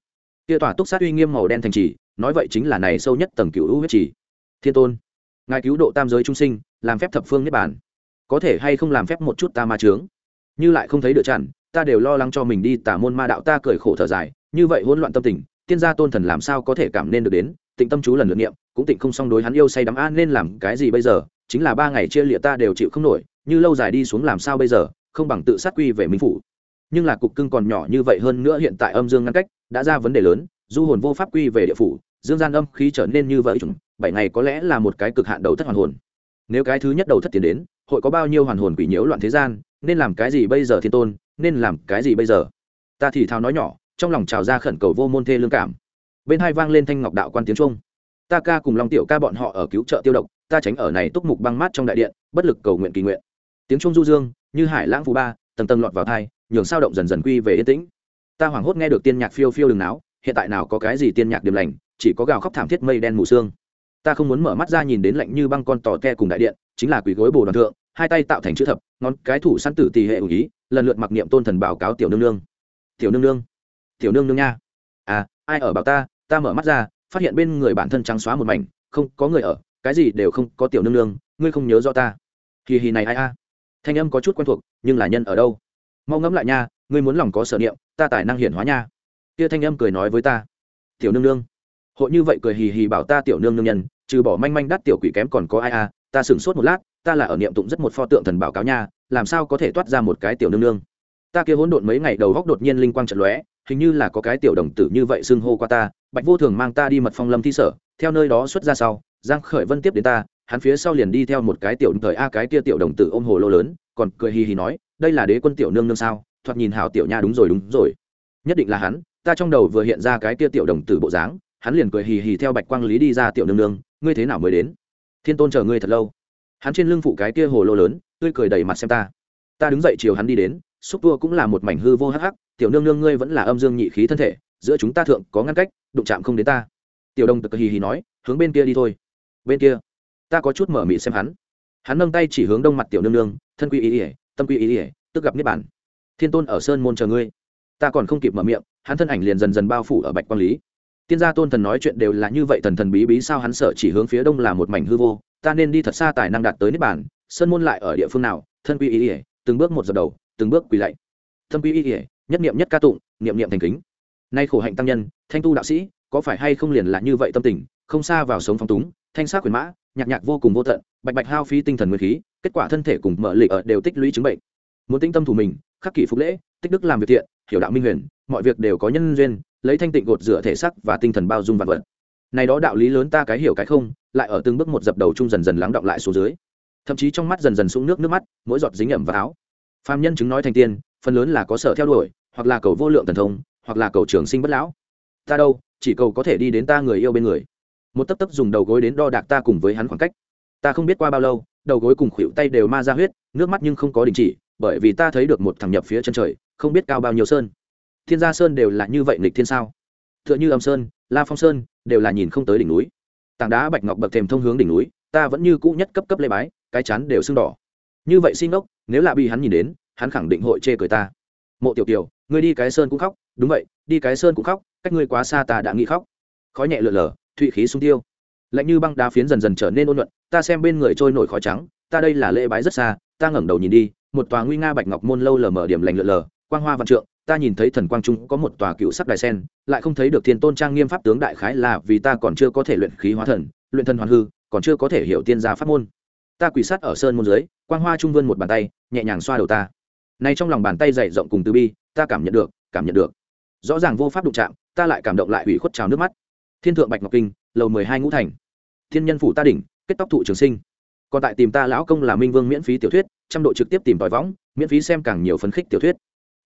Kia tỏa túc sát uy nghiêm màu đen thành trì, nói vậy chính là này sâu nhất tầng cựu ưu huyết trì. Thiên tôn, ngài cứu độ tam giới trung sinh, làm phép thập phương niết bản có thể hay không làm phép một chút ta ma trướng như lại không thấy được chặn, ta đều lo lắng cho mình đi, tả môn ma đạo ta cười khổ thở dài, như vậy hỗn loạn tâm tình, tiên gia tôn thần làm sao có thể cảm nên được đến, tịnh tâm chú lần lượt niệm, cũng tịnh không xong đối hắn yêu say đắm an nên làm cái gì bây giờ, chính là ba ngày chia lịa ta đều chịu không nổi, như lâu dài đi xuống làm sao bây giờ, không bằng tự sát quy về minh phủ. Nhưng là cục cưng còn nhỏ như vậy hơn nữa hiện tại âm dương ngăn cách, đã ra vấn đề lớn, du hồn vô pháp quy về địa phủ, dương gian âm khí trở nên như vậy chúng bảy ngày có lẽ là một cái cực hạn đầu thất hoàn hồn. Nếu cái thứ nhất đầu thất tiến đến, hội có bao nhiêu hoàn hồn quỷ nhiễu loạn thế gian nên làm cái gì bây giờ thiên tôn, nên làm cái gì bây giờ? Ta thì thào nói nhỏ, trong lòng trào ra khẩn cầu vô môn thê lương cảm. Bên hai vang lên thanh ngọc đạo quan tiếng trung ta ca cùng long tiểu ca bọn họ ở cứu trợ tiêu độc, ta tránh ở này túc mục băng mát trong đại điện, bất lực cầu nguyện kỳ nguyện. Tiếng trung du dương, như hải lãng phú ba, tầng tầng lọt vào thai nhường sao động dần dần quy về yên tĩnh. Ta hoảng hốt nghe được tiên nhạc phiêu phiêu đường náo, hiện tại nào có cái gì tiên nhạc điểm lành, chỉ có gào khóc thảm thiết mây đen mù sương. Ta không muốn mở mắt ra nhìn đến lạnh như băng con tò te cùng đại điện, chính là quỷ gối bồ đoàn thượng, hai tay tạo thành chữ thập ngón cái thủ săn tử tỷ hệ ủ ý, lần lượt mặc niệm tôn thần báo cáo tiểu nương nương. Tiểu nương nương, tiểu nương nương nha. À ai ở bảo ta? Ta mở mắt ra, phát hiện bên người bản thân trắng xóa một mảnh, không có người ở, cái gì đều không có tiểu nương nương, ngươi không nhớ rõ ta. Kỳ hì này ai a? Thanh âm có chút quen thuộc, nhưng là nhân ở đâu? Mau ngẫm lại nha, ngươi muốn lòng có sở niệm, ta tài năng hiển hóa nha. Kia thanh âm cười nói với ta. Tiểu nương nương. Hội như vậy cười hì hì bảo ta tiểu nương nương nhân, trừ bỏ manh manh đắt tiểu quỷ kém còn có ai a? Ta sửng sốt một lát ta là ở niệm tụng rất một pho tượng thần báo cáo nha, làm sao có thể toát ra một cái tiểu nương nương? Ta kia hỗn độn mấy ngày đầu góc đột nhiên linh quang trận lóe, hình như là có cái tiểu đồng tử như vậy xưng hô qua ta, bạch vô thường mang ta đi mật phong lâm thi sở, theo nơi đó xuất ra sau, giang khởi vân tiếp đến ta, hắn phía sau liền đi theo một cái tiểu thời a cái kia tiểu đồng tử ôm hồ lô lớn, còn cười hì hì nói, đây là đế quân tiểu nương nương sao? Thoạt nhìn hảo tiểu nha đúng rồi đúng rồi. Nhất định là hắn, ta trong đầu vừa hiện ra cái kia tiểu đồng tử bộ dáng, hắn liền cười hì hì theo bạch quang lý đi ra tiểu nương nương, ngươi thế nào mới đến? Thiên tôn chờ ngươi thật lâu hắn trên lưng phụ cái kia hồ lô lớn, tươi cười đầy mặt xem ta. Ta đứng dậy chiều hắn đi đến, xúc tua cũng là một mảnh hư vô hắc hắc, tiểu nương nương ngươi vẫn là âm dương nhị khí thân thể, giữa chúng ta thượng có ngăn cách, đụng chạm không đến ta. Tiểu đồng tực hì hì nói, hướng bên kia đi thôi. Bên kia, ta có chút mở mị xem hắn. Hắn nâng tay chỉ hướng đông mặt tiểu nương nương, thân quy ý ỉa tâm quy ý ỉa tức gặp niết bản thiên tôn ở sơn môn chờ ngươi. Ta còn không kịp mở miệng, hắn thân ảnh liền dần dần bao phủ ở bạch quang lý. Tiên gia tôn thần nói chuyện đều là như vậy thần thần bí bí, sao hắn sợ chỉ hướng phía đông là một mảnh hư vô ta nên đi thật xa tài năng đạt tới niết bản sơn môn lại ở địa phương nào? Thân quy ý ỉa từng bước một dập đầu, từng bước quỳ lạy. Thân quy ý ỉa nhất niệm nhất ca tụng, niệm niệm thành kính. Nay khổ hạnh tăng nhân, thanh tu đạo sĩ, có phải hay không liền là như vậy tâm tình, không xa vào sống phong túng, thanh sát quyền mã, nhạc nhạc vô cùng vô tận, bạch bạch hao phí tinh thần nguyên khí, kết quả thân thể cùng mở lịch ở đều tích lũy chứng bệnh. Muốn tinh tâm thủ mình, khắc kỷ phục lễ, tích đức làm việc thiện, hiểu đạo minh huyền, mọi việc đều có nhân duyên, lấy thanh tịnh gột rửa thể sắc và tinh thần bao dung vạn vật này đó đạo lý lớn ta cái hiểu cái không, lại ở từng bước một dập đầu chung dần dần lắng động lại xuống dưới. Thậm chí trong mắt dần dần sũng nước nước mắt, mỗi giọt dính ẩm vào áo. Phàm nhân chứng nói thành tiên, phần lớn là có sở theo đuổi, hoặc là cầu vô lượng thần thông, hoặc là cầu trường sinh bất lão. Ta đâu, chỉ cầu có thể đi đến ta người yêu bên người. Một tấp tấp dùng đầu gối đến đo đạc ta cùng với hắn khoảng cách. Ta không biết qua bao lâu, đầu gối cùng khuỷu tay đều ma ra huyết, nước mắt nhưng không có đình chỉ, bởi vì ta thấy được một thằng nhập phía chân trời, không biết cao bao nhiêu sơn. Thiên gia sơn đều là như vậy nghịch thiên sao? T h ư ợ n h ư âm sơn, la phong sơn đều là nhìn không tới đỉnh núi. Tảng đá bạch ngọc bậc thềm thông hướng đỉnh núi, ta vẫn như cũ nhất cấp cấp lê bái, cái chắn đều sưng đỏ. Như vậy xin ốc nếu là bị hắn nhìn đến, hắn khẳng định hội chê cười ta. Mộ tiểu kiều, ngươi đi cái sơn cũng khóc. Đúng vậy, đi cái sơn cũng khóc, cách ngươi quá xa ta đã nghĩ khóc. Khói nhẹ lượn lờ, thụy khí sung tiêu. Lạnh như băng đá phiến dần dần trở nên ôn luận ta xem bên người trôi nổi khói trắng, ta đây là lễ bái rất xa, ta ngẩng đầu nhìn đi, một tòa nguy nga bạch ngọc môn lâu lờ mở điểm lành lượn lờ, quang hoa văn trượng ta nhìn thấy thần quang trung có một tòa cựu sắc đài sen, lại không thấy được thiên tôn trang nghiêm pháp tướng đại khái là vì ta còn chưa có thể luyện khí hóa thần, luyện thần hoàn hư, còn chưa có thể hiểu tiên gia pháp môn. Ta quỳ sát ở sơn môn dưới, quang hoa trung vươn một bàn tay, nhẹ nhàng xoa đầu ta. Nay trong lòng bàn tay dày rộng cùng từ bi, ta cảm nhận được, cảm nhận được. Rõ ràng vô pháp đụng chạm, ta lại cảm động lại ủy khuất trào nước mắt. Thiên thượng bạch ngọc kinh, lầu mười hai ngũ thành. Thiên nhân phủ ta đỉnh, kết tóc thụ trường sinh. Còn tại tìm ta lão công là minh vương miễn phí tiểu thuyết, trăm độ trực tiếp tìm tòi võng, miễn phí xem càng nhiều phấn khích tiểu thuyết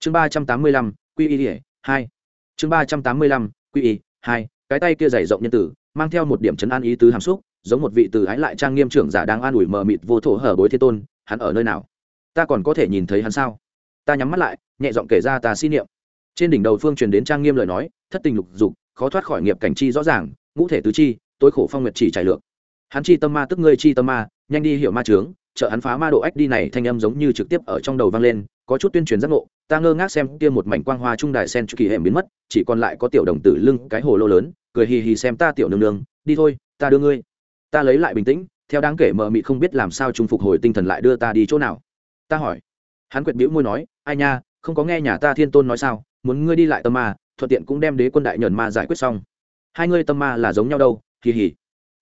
chương ba trăm tám mươi lăm, quy y hai. Chương ba trăm tám mươi lăm, quy y, hai. Cái tay kia dày rộng nhân tử, mang theo một điểm chấn an ý tứ hàm xúc, giống một vị từ ái lại trang nghiêm trưởng giả đang an ủi mờ mịt vô thổ hở bối thiên tôn, hắn ở nơi nào? Ta còn có thể nhìn thấy hắn sao? Ta nhắm mắt lại, nhẹ giọng kể ra ta xin niệm. Trên đỉnh đầu phương truyền đến trang nghiêm lời nói, thất tình lục dục, khó thoát khỏi nghiệp cảnh chi rõ ràng, ngũ thể tứ chi, tối khổ phong nguyệt chỉ trải lược. Hắn chi tâm ma tức ngươi chi tâm ma, nhanh đi hiểu ma trướng trợ hắn phá ma độ ách đi này thanh âm giống như trực tiếp ở trong đầu vang lên, có chút tuyên truyền giác ngộ ta ngơ ngác xem kia một mảnh quang hoa trung đài sen chu kỳ hẻm biến mất, chỉ còn lại có tiểu đồng tử lưng cái hồ lô lớn, cười hì hì xem ta tiểu nương nương, đi thôi, ta đưa ngươi. Ta lấy lại bình tĩnh, theo đáng kể mờ mị không biết làm sao trung phục hồi tinh thần lại đưa ta đi chỗ nào. Ta hỏi. Hắn quyệt bĩu môi nói, ai nha, không có nghe nhà ta thiên tôn nói sao? Muốn ngươi đi lại tâm ma, thuận tiện cũng đem đế quân đại nhờn ma giải quyết xong. Hai ngươi tâm ma là giống nhau đâu hì hì.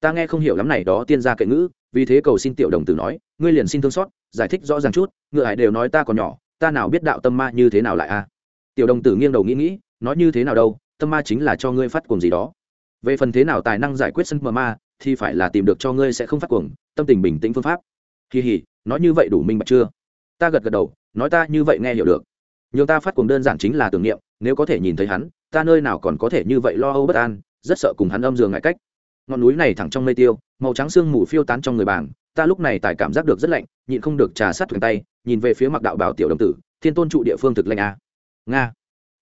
Ta nghe không hiểu lắm này đó tiên gia kệ ngữ, vì thế cầu xin tiểu đồng tử nói, ngươi liền xin thương xót, giải thích rõ ràng chút, ngựa hải đều nói ta còn nhỏ ta nào biết đạo tâm ma như thế nào lại a tiểu đồng tử nghiêng đầu nghĩ nghĩ, nói như thế nào đâu, tâm ma chính là cho ngươi phát cuồng gì đó. Về phần thế nào tài năng giải quyết sân mờ ma, thì phải là tìm được cho ngươi sẽ không phát cuồng, tâm tình bình tĩnh phương pháp. Kỳ hỉ, nói như vậy đủ minh bạch chưa? Ta gật gật đầu, nói ta như vậy nghe hiểu được. Nhưng ta phát cuồng đơn giản chính là tưởng niệm, nếu có thể nhìn thấy hắn, ta nơi nào còn có thể như vậy lo âu bất an, rất sợ cùng hắn âm dường ngại cách. Ngọn núi này thẳng trong mây tiêu, màu trắng sương mù phiêu tán trong người bảng ta lúc này tài cảm giác được rất lạnh, nhịn không được trà sát thuyền tay, nhìn về phía mặc đạo bảo tiểu đồng tử, thiên tôn trụ địa phương thực lạnh a nga,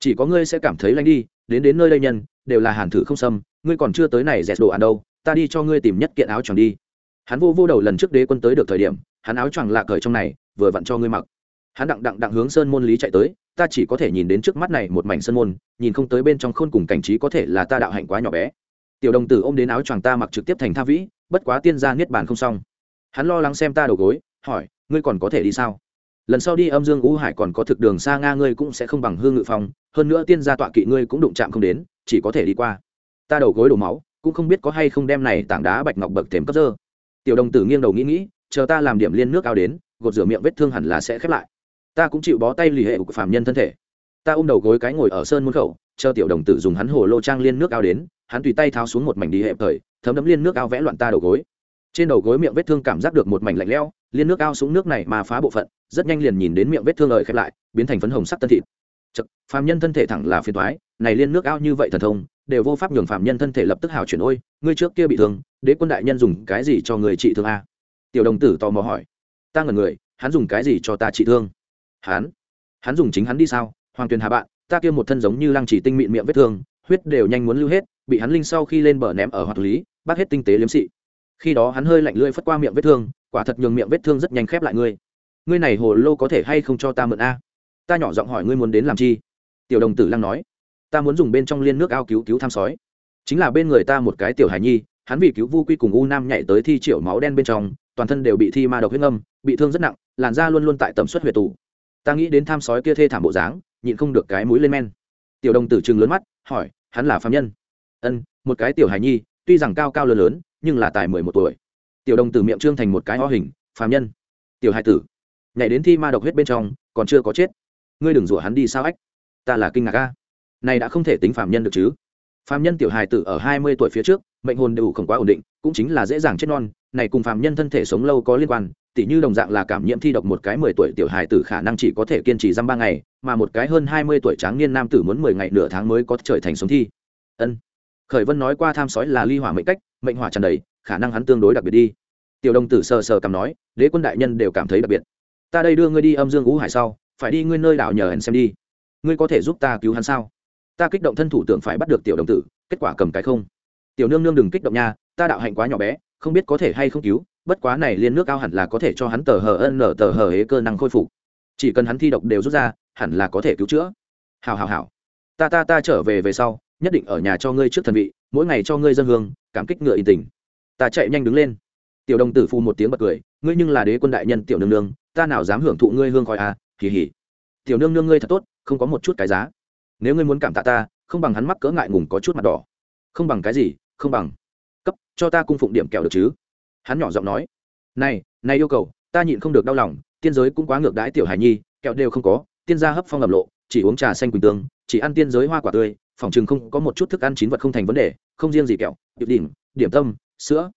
chỉ có ngươi sẽ cảm thấy lạnh đi, đến đến nơi đây nhân, đều là hàn thử không xâm, ngươi còn chưa tới này dẹt đồ ăn đâu, ta đi cho ngươi tìm nhất kiện áo choàng đi. Hắn vô vô đầu lần trước đế quân tới được thời điểm, hắn áo choàng lạ cởi trong này, vừa vặn cho ngươi mặc. Hắn đặng đặng đặng hướng sơn môn lý chạy tới, ta chỉ có thể nhìn đến trước mắt này một mảnh sơn môn, nhìn không tới bên trong khôn cùng cảnh trí có thể là ta đạo hạnh quá nhỏ bé. Tiểu đồng tử ôm đến áo choàng ta mặc trực tiếp thành tha vĩ, bất quá tiên gia niết bàn không xong hắn lo lắng xem ta đầu gối hỏi ngươi còn có thể đi sao? Lần sau đi âm dương ngũ hải còn có thực đường xa nga ngươi cũng sẽ không bằng hương ngự phong, hơn nữa tiên gia tọa kỵ ngươi cũng đụng chạm không đến chỉ có thể đi qua. Ta đầu gối đổ máu cũng không biết có hay không đem này tảng đá bạch ngọc bậc thềm cấp dơ. Tiểu đồng tử nghiêng đầu nghĩ nghĩ chờ ta làm điểm liên nước ao đến gột rửa miệng vết thương hẳn là sẽ khép lại. Ta cũng chịu bó tay lì hệ của phạm nhân thân thể. Ta ôm đầu gối cái ngồi ở sơn môn khẩu chờ tiểu đồng tử dùng hắn hồ lô trang liên nước ao đến hắn tùy tay tháo xuống một mảnh đi hệ thời thấm đấm liên nước ao vẽ loạn ta đầu gối trên đầu gối miệng vết thương cảm giác được một mảnh lạnh lẽo liên nước ao súng nước này mà phá bộ phận rất nhanh liền nhìn đến miệng vết thương lợi khép lại biến thành phấn hồng sắc tân thịt Chật, phàm nhân thân thể thẳng là phiền toái, này liên nước ao như vậy thần thông, đều vô pháp nhường phàm nhân thân thể lập tức hào chuyển ôi, ngươi trước kia bị thương, đế quân đại nhân dùng cái gì cho người trị thương a? Tiểu đồng tử tò mò hỏi. Ta ngẩn người, hắn dùng cái gì cho ta trị thương? Hắn? Hắn dùng chính hắn đi sao? Hoàng Tuyền Hà bạn, ta kia một thân giống như lăng chỉ tinh mịn miệng vết thương, huyết đều nhanh muốn lưu hết, bị hắn linh sau khi lên bờ ném ở hoạt lý bác hết tinh tế liếm xị khi đó hắn hơi lạnh lưỡi phất qua miệng vết thương, quả thật nhường miệng vết thương rất nhanh khép lại ngươi. Ngươi này hồ lô có thể hay không cho ta mượn a? Ta nhỏ giọng hỏi ngươi muốn đến làm chi? Tiểu đồng tử lăng nói. Ta muốn dùng bên trong liên nước ao cứu cứu tham sói. Chính là bên người ta một cái tiểu hải nhi, hắn vì cứu vu quy cùng u nam nhảy tới thi triệu máu đen bên trong, toàn thân đều bị thi ma độc huyết ngâm, bị thương rất nặng, làn da luôn luôn tại tầm suất huyệt tù ta nghĩ đến tham sói kia thê thảm bộ dáng, nhịn không được cái mũi lên men. Tiểu đồng tử chừng lớn mắt, hỏi, hắn là phạm nhân? Ân, một cái tiểu hải nhi, tuy rằng cao cao lớn lớn nhưng là tài mười một tuổi. Tiểu đồng tử miệng trương thành một cái o hình, phàm nhân. Tiểu hai tử, nhảy đến thi ma độc huyết bên trong, còn chưa có chết. Ngươi đừng rủa hắn đi sao ách? Ta là kinh ngạc ca này đã không thể tính phàm nhân được chứ. Phàm nhân tiểu hài tử ở hai mươi tuổi phía trước, mệnh hồn đều không quá ổn định, cũng chính là dễ dàng chết non. Này cùng phàm nhân thân thể sống lâu có liên quan, tỉ như đồng dạng là cảm nhiễm thi độc một cái mười tuổi tiểu hài tử khả năng chỉ có thể kiên trì dăm ba ngày, mà một cái hơn hai mươi tuổi tráng niên nam tử muốn mười ngày nửa tháng mới có trở thành sống thi. Ân khởi vân nói qua tham sói là ly hỏa mệnh cách, mệnh hỏa tràn đầy, khả năng hắn tương đối đặc biệt đi. Tiểu đồng tử sờ sờ cầm nói, đế quân đại nhân đều cảm thấy đặc biệt. Ta đây đưa ngươi đi âm dương ngũ hải sau, phải đi ngươi nơi đảo nhờ hẹn xem đi. Ngươi có thể giúp ta cứu hắn sao? Ta kích động thân thủ tưởng phải bắt được tiểu đồng tử, kết quả cầm cái không. Tiểu nương nương đừng kích động nha, ta đạo hạnh quá nhỏ bé, không biết có thể hay không cứu, bất quá này liên nước ao hẳn là có thể cho hắn tờ hờ ân nở tờ hờ hế cơ năng khôi phục. Chỉ cần hắn thi độc đều rút ra, hẳn là có thể cứu chữa. Hào hào hào ta ta ta trở về về sau nhất định ở nhà cho ngươi trước thần vị, mỗi ngày cho ngươi dân hương, cảm kích ngựa y tình. Ta chạy nhanh đứng lên. Tiểu đồng tử phu một tiếng bật cười, ngươi nhưng là đế quân đại nhân tiểu nương nương, ta nào dám hưởng thụ ngươi hương khói à kỳ hỉ tiểu nương nương ngươi thật tốt, không có một chút cái giá. Nếu ngươi muốn cảm tạ ta, không bằng hắn mắc cỡ ngại ngùng có chút mặt đỏ. Không bằng cái gì, không bằng. Cấp, cho ta cung phụng điểm kẹo được chứ? Hắn nhỏ giọng nói. Này này yêu cầu, ta nhịn không được đau lòng, tiên giới cũng quá ngược đãi tiểu hải nhi, kẹo đều không có, tiên gia hấp phong ẩm lộ, chỉ uống trà xanh quỳnh tương, chỉ ăn tiên giới hoa quả tươi phòng chừng không có một chút thức ăn chín vật không thành vấn đề, không riêng gì kẹo, điệp đỉnh, điểm tâm, sữa,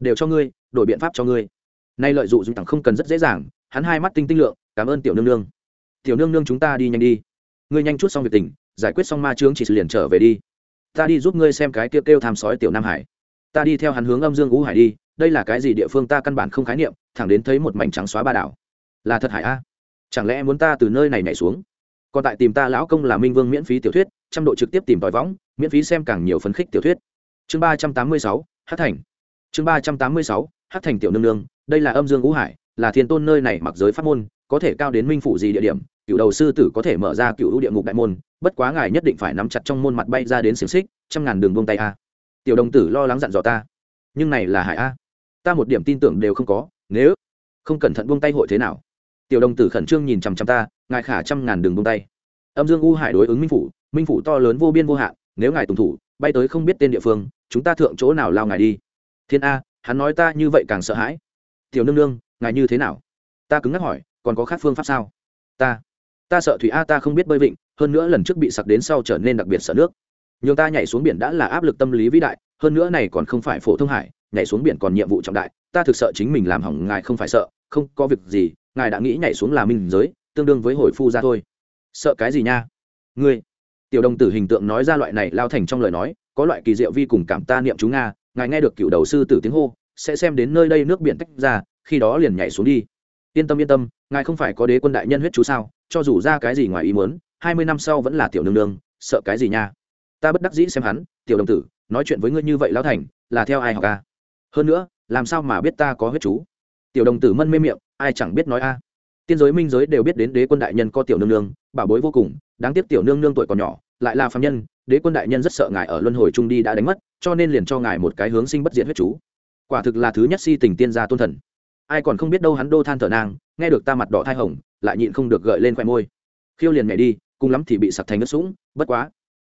đều cho ngươi, đổi biện pháp cho ngươi. Nay lợi dụng dùng tặng không cần rất dễ dàng, hắn hai mắt tinh tinh lượng, cảm ơn tiểu nương nương. Tiểu nương nương chúng ta đi nhanh đi. Ngươi nhanh chút xong việc tình, giải quyết xong ma trướng chỉ liền trở về đi. Ta đi giúp ngươi xem cái kêu kêu tham sói tiểu nam hải. Ta đi theo hắn hướng âm dương ngũ hải đi, đây là cái gì địa phương ta căn bản không khái niệm, thẳng đến thấy một mảnh trắng xóa ba đảo. Là thật hải a. Chẳng lẽ muốn ta từ nơi này nhảy xuống? Còn tại tìm ta lão công là minh vương miễn phí tiểu thuyết trăm độ trực tiếp tìm tòi võng, miễn phí xem càng nhiều phấn khích tiểu thuyết. Chương ba trăm tám mươi sáu hát thành. Chương ba trăm tám mươi sáu hát thành tiểu nương nương, đây là âm dương ngũ hải, là thiên tôn nơi này mặc giới pháp môn, có thể cao đến minh phủ gì địa điểm, cựu đầu sư tử có thể mở ra cựu địa ngục đại môn, bất quá ngài nhất định phải nắm chặt trong môn mặt bay ra đến xiềng xích, trăm ngàn đường buông tay a. Tiểu đồng tử lo lắng dặn dò ta. Nhưng này là hải a. Ta một điểm tin tưởng đều không có, nếu không cẩn thận buông tay hội thế nào? Tiểu đồng tử khẩn trương nhìn chằm chằm ta, ngài khả trăm ngàn đường buông tay. Âm dương u hải đối ứng minh phủ minh phủ to lớn vô biên vô hạn, nếu ngài tùng thủ, bay tới không biết tên địa phương, chúng ta thượng chỗ nào lao ngài đi. Thiên a, hắn nói ta như vậy càng sợ hãi. Tiểu nương nương, ngài như thế nào? Ta cứng ngắc hỏi, còn có khác phương pháp sao? Ta ta sợ thủy a ta không biết bơi vịnh, hơn nữa lần trước bị sặc đến sau trở nên đặc biệt sợ nước. Nhưng ta nhảy xuống biển đã là áp lực tâm lý vĩ đại, hơn nữa này còn không phải phổ thông hải, nhảy xuống biển còn nhiệm vụ trọng đại, ta thực sợ chính mình làm hỏng ngài không phải sợ, không có việc gì, ngài đã nghĩ nhảy xuống là minh giới, tương đương với hồi phu ra thôi. Sợ cái gì nha? Ngươi tiểu đồng tử hình tượng nói ra loại này lao thành trong lời nói, có loại kỳ diệu vi cùng cảm ta niệm chú nga, ngài nghe được cựu đầu sư tử tiếng hô, sẽ xem đến nơi đây nước biển tách ra, khi đó liền nhảy xuống đi. Yên tâm yên tâm, ngài không phải có đế quân đại nhân huyết chú sao, cho dù ra cái gì ngoài ý muốn, hai mươi năm sau vẫn là tiểu nương nương, sợ cái gì nha? Ta bất đắc dĩ xem hắn, tiểu đồng tử, nói chuyện với ngươi như vậy lão thành, là theo ai học ca hơn nữa, làm sao mà biết ta có huyết chú? Tiểu đồng tử mân mê miệng, ai chẳng biết nói a? Tiên giới minh giới đều biết đến đế quân đại nhân có tiểu nương nương, bảo bối vô cùng, đáng tiếc tiểu nương nương tuổi còn nhỏ lại là phạm nhân, đế quân đại nhân rất sợ ngài ở luân hồi trung đi đã đánh mất, cho nên liền cho ngài một cái hướng sinh bất diệt huyết chú. Quả thực là thứ nhất si tình tiên gia tôn thần. Ai còn không biết đâu hắn đô than thở nang nghe được ta mặt đỏ thai hồng, lại nhịn không được gợi lên khoe môi. Khiêu liền nhảy đi, cùng lắm thì bị sặc thành ngất sũng, bất quá,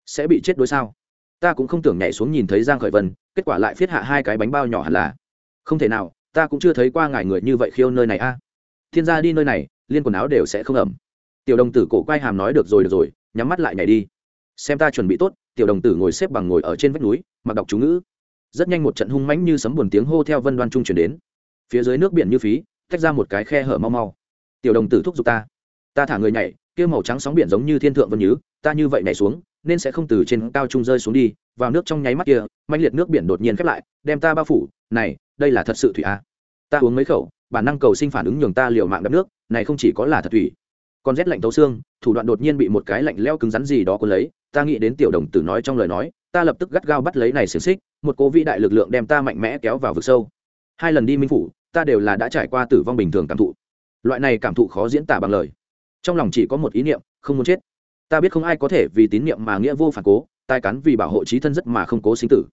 sẽ bị chết đối sao? Ta cũng không tưởng nhảy xuống nhìn thấy giang khởi vân, kết quả lại phiết hạ hai cái bánh bao nhỏ hẳn là. Không thể nào, ta cũng chưa thấy qua ngài người như vậy khiêu nơi này a. À. Thiên gia đi nơi này, liên quần áo đều sẽ không ẩm. Tiểu đồng tử cổ quay hàm nói được rồi được rồi, nhắm mắt lại nhảy đi xem ta chuẩn bị tốt, tiểu đồng tử ngồi xếp bằng ngồi ở trên vách núi, mặc đọc chú ngữ. Rất nhanh một trận hung mãnh như sấm buồn tiếng hô theo vân đoan trung chuyển đến. Phía dưới nước biển như phí, tách ra một cái khe hở mau mau. Tiểu đồng tử thúc giục ta. Ta thả người nhảy, kia màu trắng sóng biển giống như thiên thượng vân nhứ, ta như vậy nhảy xuống, nên sẽ không từ trên cao trung rơi xuống đi, vào nước trong nháy mắt kia manh liệt nước biển đột nhiên khép lại, đem ta bao phủ. Này, đây là thật sự thủy a à. ta uống mấy khẩu, bản năng cầu sinh phản ứng nhường ta liều mạng đắp nước, này không chỉ có là thật thủy con rét lạnh tấu xương, thủ đoạn đột nhiên bị một cái lạnh leo cứng rắn gì đó cuốn lấy, ta nghĩ đến tiểu đồng tử nói trong lời nói, ta lập tức gắt gao bắt lấy này xiềng xích, một cố vĩ đại lực lượng đem ta mạnh mẽ kéo vào vực sâu. Hai lần đi minh phủ, ta đều là đã trải qua tử vong bình thường cảm thụ. Loại này cảm thụ khó diễn tả bằng lời. Trong lòng chỉ có một ý niệm, không muốn chết. Ta biết không ai có thể vì tín niệm mà nghĩa vô phản cố, tai cắn vì bảo hộ trí thân rất mà không cố sinh tử.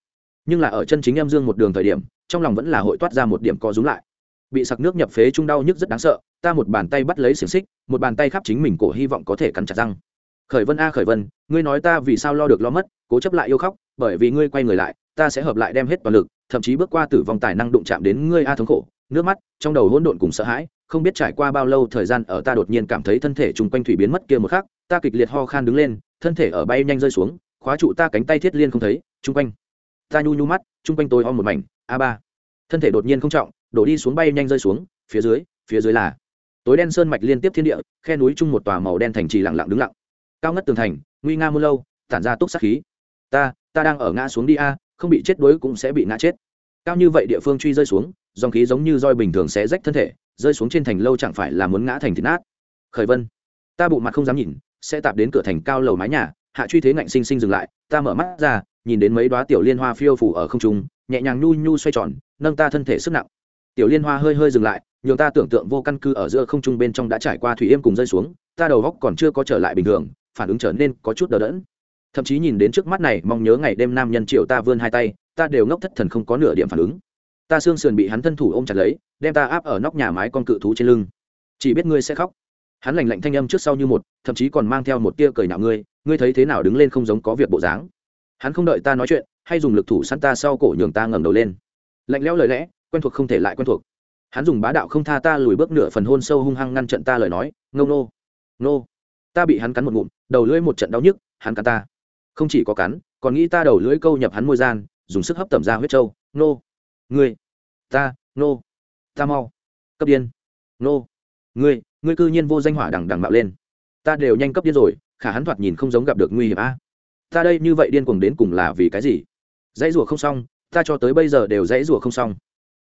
Nhưng là ở chân chính em dương một đường thời điểm, trong lòng vẫn là hội toát ra một điểm co rúm lại. Bị sặc nước nhập phế trung đau nhức rất đáng sợ ta một bàn tay bắt lấy xiềng xích, một bàn tay khắp chính mình cổ hy vọng có thể cắn chặt răng. Khởi vân a, khởi vân, ngươi nói ta vì sao lo được lo mất, cố chấp lại yêu khóc, bởi vì ngươi quay người lại, ta sẽ hợp lại đem hết toàn lực, thậm chí bước qua tử vong tài năng đụng chạm đến ngươi a thống khổ. Nước mắt, trong đầu hỗn độn cùng sợ hãi, không biết trải qua bao lâu thời gian ở ta đột nhiên cảm thấy thân thể chung quanh thủy biến mất kia một khắc, ta kịch liệt ho khan đứng lên, thân thể ở bay nhanh rơi xuống, khóa trụ ta cánh tay thiết liên không thấy, chung quanh. Ta nhu nhu mắt, chung quanh tôi ho một mảnh, a ba. Thân thể đột nhiên không trọng, đổ đi xuống bay nhanh rơi xuống, phía dưới phía dưới là tối đen sơn mạch liên tiếp thiên địa, khe núi chung một tòa màu đen thành trì lặng lặng đứng lặng. Cao ngất tường thành, nguy nga muôn lâu, tản ra túc sát khí. Ta ta đang ở ngã xuống đi a, không bị chết đuối cũng sẽ bị ngã chết. Cao như vậy địa phương truy rơi xuống, dòng khí giống như roi bình thường sẽ rách thân thể, rơi xuống trên thành lâu chẳng phải là muốn ngã thành thịt nát. Khởi vân, ta bộ mặt không dám nhìn, sẽ tạp đến cửa thành cao lầu mái nhà, hạ truy thế ngạnh sinh sinh dừng lại, ta mở mắt ra, nhìn đến mấy đoá tiểu liên hoa phiêu phủ ở không trung, nhẹ nhàng nhu nhu xoay tròn, nâng ta thân thể sức nặng tiểu liên hoa hơi hơi dừng lại, nhường ta tưởng tượng vô căn cứ ở giữa không trung bên trong đã trải qua thủy yêm cùng rơi xuống, ta đầu góc còn chưa có trở lại bình thường, phản ứng trở nên có chút đờ đẫn. Thậm chí nhìn đến trước mắt này, mong nhớ ngày đêm nam nhân triệu ta vươn hai tay, ta đều ngốc thất thần không có nửa điểm phản ứng. Ta xương sườn bị hắn thân thủ ôm chặt lấy, đem ta áp ở nóc nhà mái con cự thú trên lưng. Chỉ biết ngươi sẽ khóc. Hắn lành lạnh thanh âm trước sau như một, thậm chí còn mang theo một tia cười nạo ngươi ngươi thấy thế nào đứng lên không giống có việc bộ dáng. Hắn không đợi ta nói chuyện, hay dùng lực thủ săn ta sau cổ nhường ta ngẩng đầu lên. Lạnh lẽo lời lẽ quen thuộc không thể lại quen thuộc. Hắn dùng bá đạo không tha ta lùi bước nửa phần hôn sâu hung hăng ngăn trận ta lời nói ngông nô nô ta bị hắn cắn một ngụm, đầu lưỡi một trận đau nhức, hắn cắn ta. Không chỉ có cắn, còn nghĩ ta đầu lưỡi câu nhập hắn môi gian, dùng sức hấp tẩm ra huyết trâu. Nô ngươi, ta nô ta mau, cấp điên. Nô ngươi ngươi cư nhiên vô danh hỏa đằng đằng bạo lên. Ta đều nhanh cấp điên rồi, khả hắn thoạt nhìn không giống gặp được nguy hiểm a. Ta đây như vậy điên cuồng đến cùng là vì cái gì? Dãy rủa không xong, ta cho tới bây giờ đều dãy rủa không xong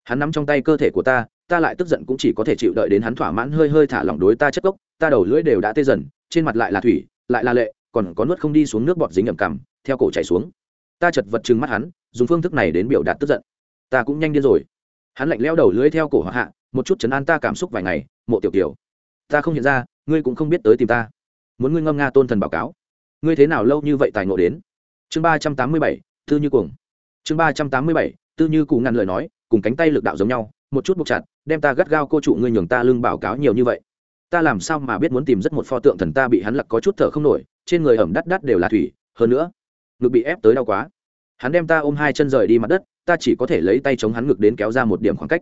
hắn nắm trong tay cơ thể của ta ta lại tức giận cũng chỉ có thể chịu đợi đến hắn thỏa mãn hơi hơi thả lỏng đối ta chất gốc, ta đầu lưỡi đều đã tê dần, trên mặt lại là thủy, lại là lệ, còn có nuốt không đi xuống nước bọt dính ẩm cằm, theo cổ chảy xuống. Ta chật vật chừng mắt hắn, dùng phương thức này đến biểu đạt tức giận. Ta cũng nhanh điên rồi. Hắn lạnh leo đầu lưỡi theo cổ hạ, một chút chấn an ta cảm xúc vài ngày, mộ tiểu tiểu. ta không nhận ra, ngươi cũng không biết tới tìm ta. Muốn ngươi ngâm nga tôn thần báo cáo. Ngươi thế nào lâu như vậy tài ngộ đến? Chương ba trăm tám mươi bảy, tư như cuồng. Chương ba trăm tám mươi bảy, tư như cụ ngăn lời nói cùng cánh tay lực đạo giống nhau, một chút buộc chặt, đem ta gắt gao cô trụ ngươi nhường ta lưng báo cáo nhiều như vậy. Ta làm sao mà biết muốn tìm rất một pho tượng thần ta bị hắn lặc có chút thở không nổi, trên người ẩm đắt đắt đều là thủy, hơn nữa, ngực bị ép tới đau quá. Hắn đem ta ôm hai chân rời đi mặt đất, ta chỉ có thể lấy tay chống hắn ngực đến kéo ra một điểm khoảng cách.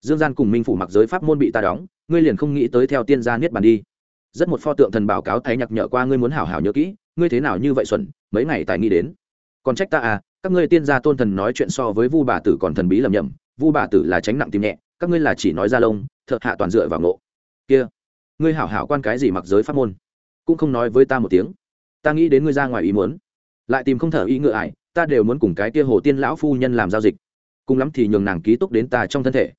Dương gian cùng minh phủ mặc giới pháp môn bị ta đóng, ngươi liền không nghĩ tới theo tiên gia niết bàn đi. Rất một pho tượng thần báo cáo thấy nhắc nhở qua ngươi muốn hảo hảo nhớ kỹ, ngươi thế nào như vậy xuẩn, mấy ngày tài nghĩ đến. Còn trách ta à các ngươi tiên gia tôn thần nói chuyện so với vu bà tử còn thần bí lầm nhầm vu bà tử là tránh nặng tìm nhẹ, các ngươi là chỉ nói ra lông, thợ hạ toàn dựa vào ngộ. Kia, ngươi hảo hảo quan cái gì mặc giới pháp môn? Cũng không nói với ta một tiếng. Ta nghĩ đến ngươi ra ngoài ý muốn. Lại tìm không thở ý ngựa ải, ta đều muốn cùng cái kia hồ tiên lão phu nhân làm giao dịch. Cùng lắm thì nhường nàng ký túc đến ta trong thân thể.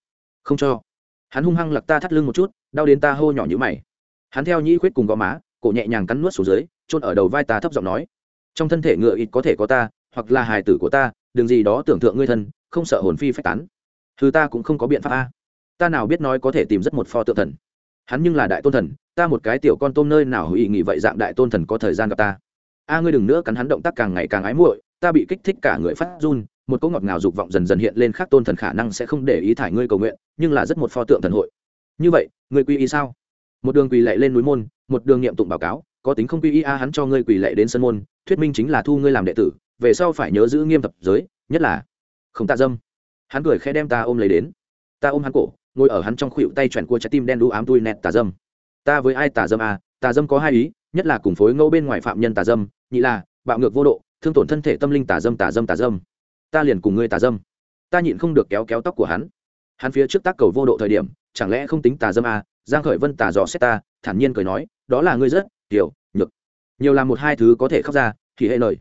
Không cho. Hắn hung hăng lặc ta thắt lưng một chút, đau đến ta hô nhỏ như mày. Hắn theo nhĩ khuyết cùng gò má, cổ nhẹ nhàng cắn nuốt xuống dưới trôn ở đầu vai ta thấp giọng nói. Trong thân thể ngựa ít có thể có ta, hoặc là hài tử của ta, đừng gì đó tưởng tượng ngươi thân, không sợ hồn phi phách tán thứ ta cũng không có biện pháp a. Ta nào biết nói có thể tìm rất một pho tượng thần. Hắn nhưng là đại tôn thần, ta một cái tiểu con tôm nơi nào hữu ý nghĩ vậy dạng đại tôn thần có thời gian gặp ta. A ngươi đừng nữa cắn hắn động tác càng ngày càng ái muội, ta bị kích thích cả người phát run, một cỗ ngọt ngào dục vọng dần dần hiện lên khác tôn thần khả năng sẽ không để ý thải ngươi cầu nguyện, nhưng là rất một pho tượng thần hội. Như vậy, ngươi quy y sao? Một đường quỳ lệ lên núi môn, một đường nghiệm tụng báo cáo, có tính không quy y a hắn cho ngươi quỳ lệ đến sân môn, thuyết minh chính là thu ngươi làm đệ tử, về sau phải nhớ giữ nghiêm tập giới, nhất là không tạ dâm hắn cười khẽ đem ta ôm lấy đến. Ta ôm hắn cổ, ngồi ở hắn trong khuỵu tay chuẩn cua trái tim đen đu ám tui nẹt tà dâm. Ta với ai tà dâm à? Tà dâm có hai ý, nhất là cùng phối ngẫu bên ngoài phạm nhân tà dâm, nhị là, bạo ngược vô độ, thương tổn thân thể tâm linh tà dâm tà dâm tà dâm. Ta liền cùng ngươi tà dâm. Ta nhịn không được kéo kéo tóc của hắn. Hắn phía trước tác cầu vô độ thời điểm, chẳng lẽ không tính tà dâm à? Giang khởi vân tà dò xét ta, thản nhiên cười nói, đó là ngươi rất, tiểu, nhược. Nhiều là một hai thứ có thể khóc ra, thì hệ lời.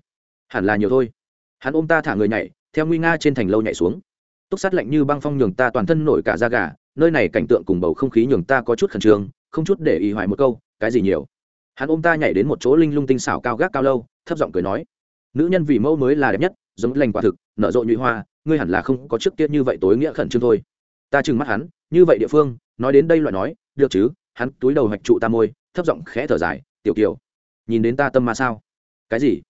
Hẳn là nhiều thôi. Hắn ôm ta thả người nhảy, theo nguy nga trên thành lâu nhảy xuống túc sát lạnh như băng phong nhường ta toàn thân nổi cả da gà, nơi này cảnh tượng cùng bầu không khí nhường ta có chút khẩn trương, không chút để ý hoài một câu, cái gì nhiều. Hắn ôm ta nhảy đến một chỗ linh lung tinh xảo cao gác cao lâu, thấp giọng cười nói, nữ nhân vì mẫu mới là đẹp nhất, giống lành quả thực, nở rộ nhụy hoa, ngươi hẳn là không có trước tiết như vậy tối nghĩa khẩn trương thôi. Ta trừng mắt hắn, như vậy địa phương, nói đến đây loại nói, được chứ? Hắn túi đầu hạch trụ ta môi, thấp giọng khẽ thở dài, tiểu kiều, nhìn đến ta tâm mà sao? Cái gì?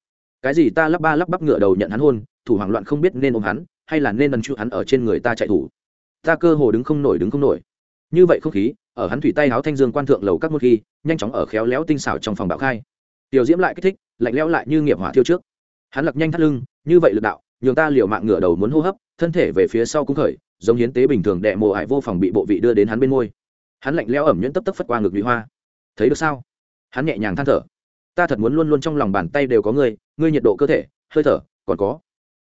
Cái gì ta lắp ba lắp bắp ngựa đầu nhận hắn hôn, thủ hoảng loạn không biết nên ôm hắn hay là nên ấn chu hắn ở trên người ta chạy thủ? Ta cơ hồ đứng không nổi, đứng không nổi. Như vậy không khí, ở hắn thủy tay háo thanh dương quan thượng lầu các một khi, nhanh chóng ở khéo léo tinh xảo trong phòng bạo khai. Tiểu diễm lại kích thích, lạnh lẽo lại như nghiệp hỏa thiêu trước. Hắn lặc nhanh thắt lưng, như vậy lực đạo, nhường ta liều mạng ngửa đầu muốn hô hấp, thân thể về phía sau cũng khởi, giống hiến tế bình thường đệ mồ ải vô phòng bị bộ vị đưa đến hắn bên môi. Hắn lạnh lẽo ẩm nhuyễn tấp tấp phất qua ngực nhụy hoa. Thấy được sao? Hắn nhẹ nhàng than thở. Ta thật muốn luôn luôn trong lòng bàn tay đều có ngươi ngươi nhiệt độ cơ thể, hơi thở, còn có.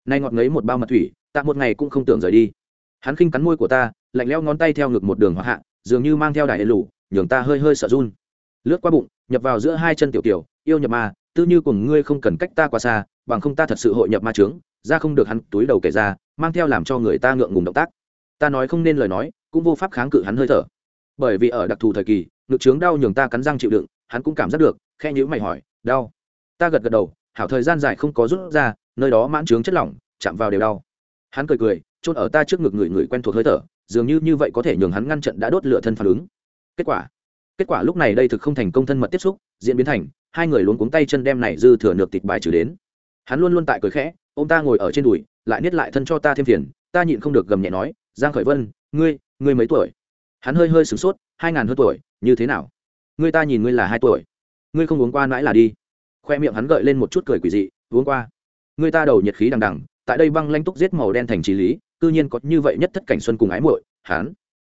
Nay ngọt ngấy một bao mật thủy tạ một ngày cũng không tưởng rời đi. Hắn khinh cắn môi của ta, lạnh lẽo ngón tay theo ngực một đường hóa hạ, dường như mang theo đại lũ nhường ta hơi hơi sợ run. Lướt qua bụng, nhập vào giữa hai chân tiểu tiểu yêu nhập ma, tư như cùng ngươi không cần cách ta quá xa, bằng không ta thật sự hội nhập ma trướng ra không được hắn túi đầu kể ra, mang theo làm cho người ta ngượng ngùng động tác. Ta nói không nên lời nói, cũng vô pháp kháng cự hắn hơi thở. Bởi vì ở đặc thù thời kỳ, ngực trướng đau nhường ta cắn răng chịu đựng, hắn cũng cảm giác được khe nhữ mày hỏi, đau? Ta gật gật đầu, hảo thời gian dài không có rút ra, nơi đó mãn trướng chất lỏng, chạm vào đều đau hắn cười cười, chôn ở ta trước ngực người người quen thuộc hơi thở, dường như như vậy có thể nhường hắn ngăn trận đã đốt lửa thân phản ứng. Kết quả kết quả lúc này đây thực không thành công thân mật tiếp xúc, diễn biến thành, hai người luống cuống tay chân đem này dư thừa nược tịch bài trừ đến. Hắn luôn luôn tại cười khẽ ô m ta ngồi ở trên đùi, lại niết lại thân cho ta thêm phiền, ta nhịn không được gầm nhẹ nói, giang khởi vân, ngươi ngươi mấy tuổi? Hắn hơi hơi sửng sốt, hai ngàn hơn tuổi, như thế nào? Ngươi ta nhìn ngươi là hai tuổi. Ngươi không uống qua mãi là đi. Khoe miệng hắn gợi lên một chút cười quỷ dị, uống qua. Ngươi ta đầu nhiệt khí đằng đằng tại đây băng lanh túc giết màu đen thành trí lý, cư nhiên có như vậy nhất thất cảnh xuân cùng ái muội hắn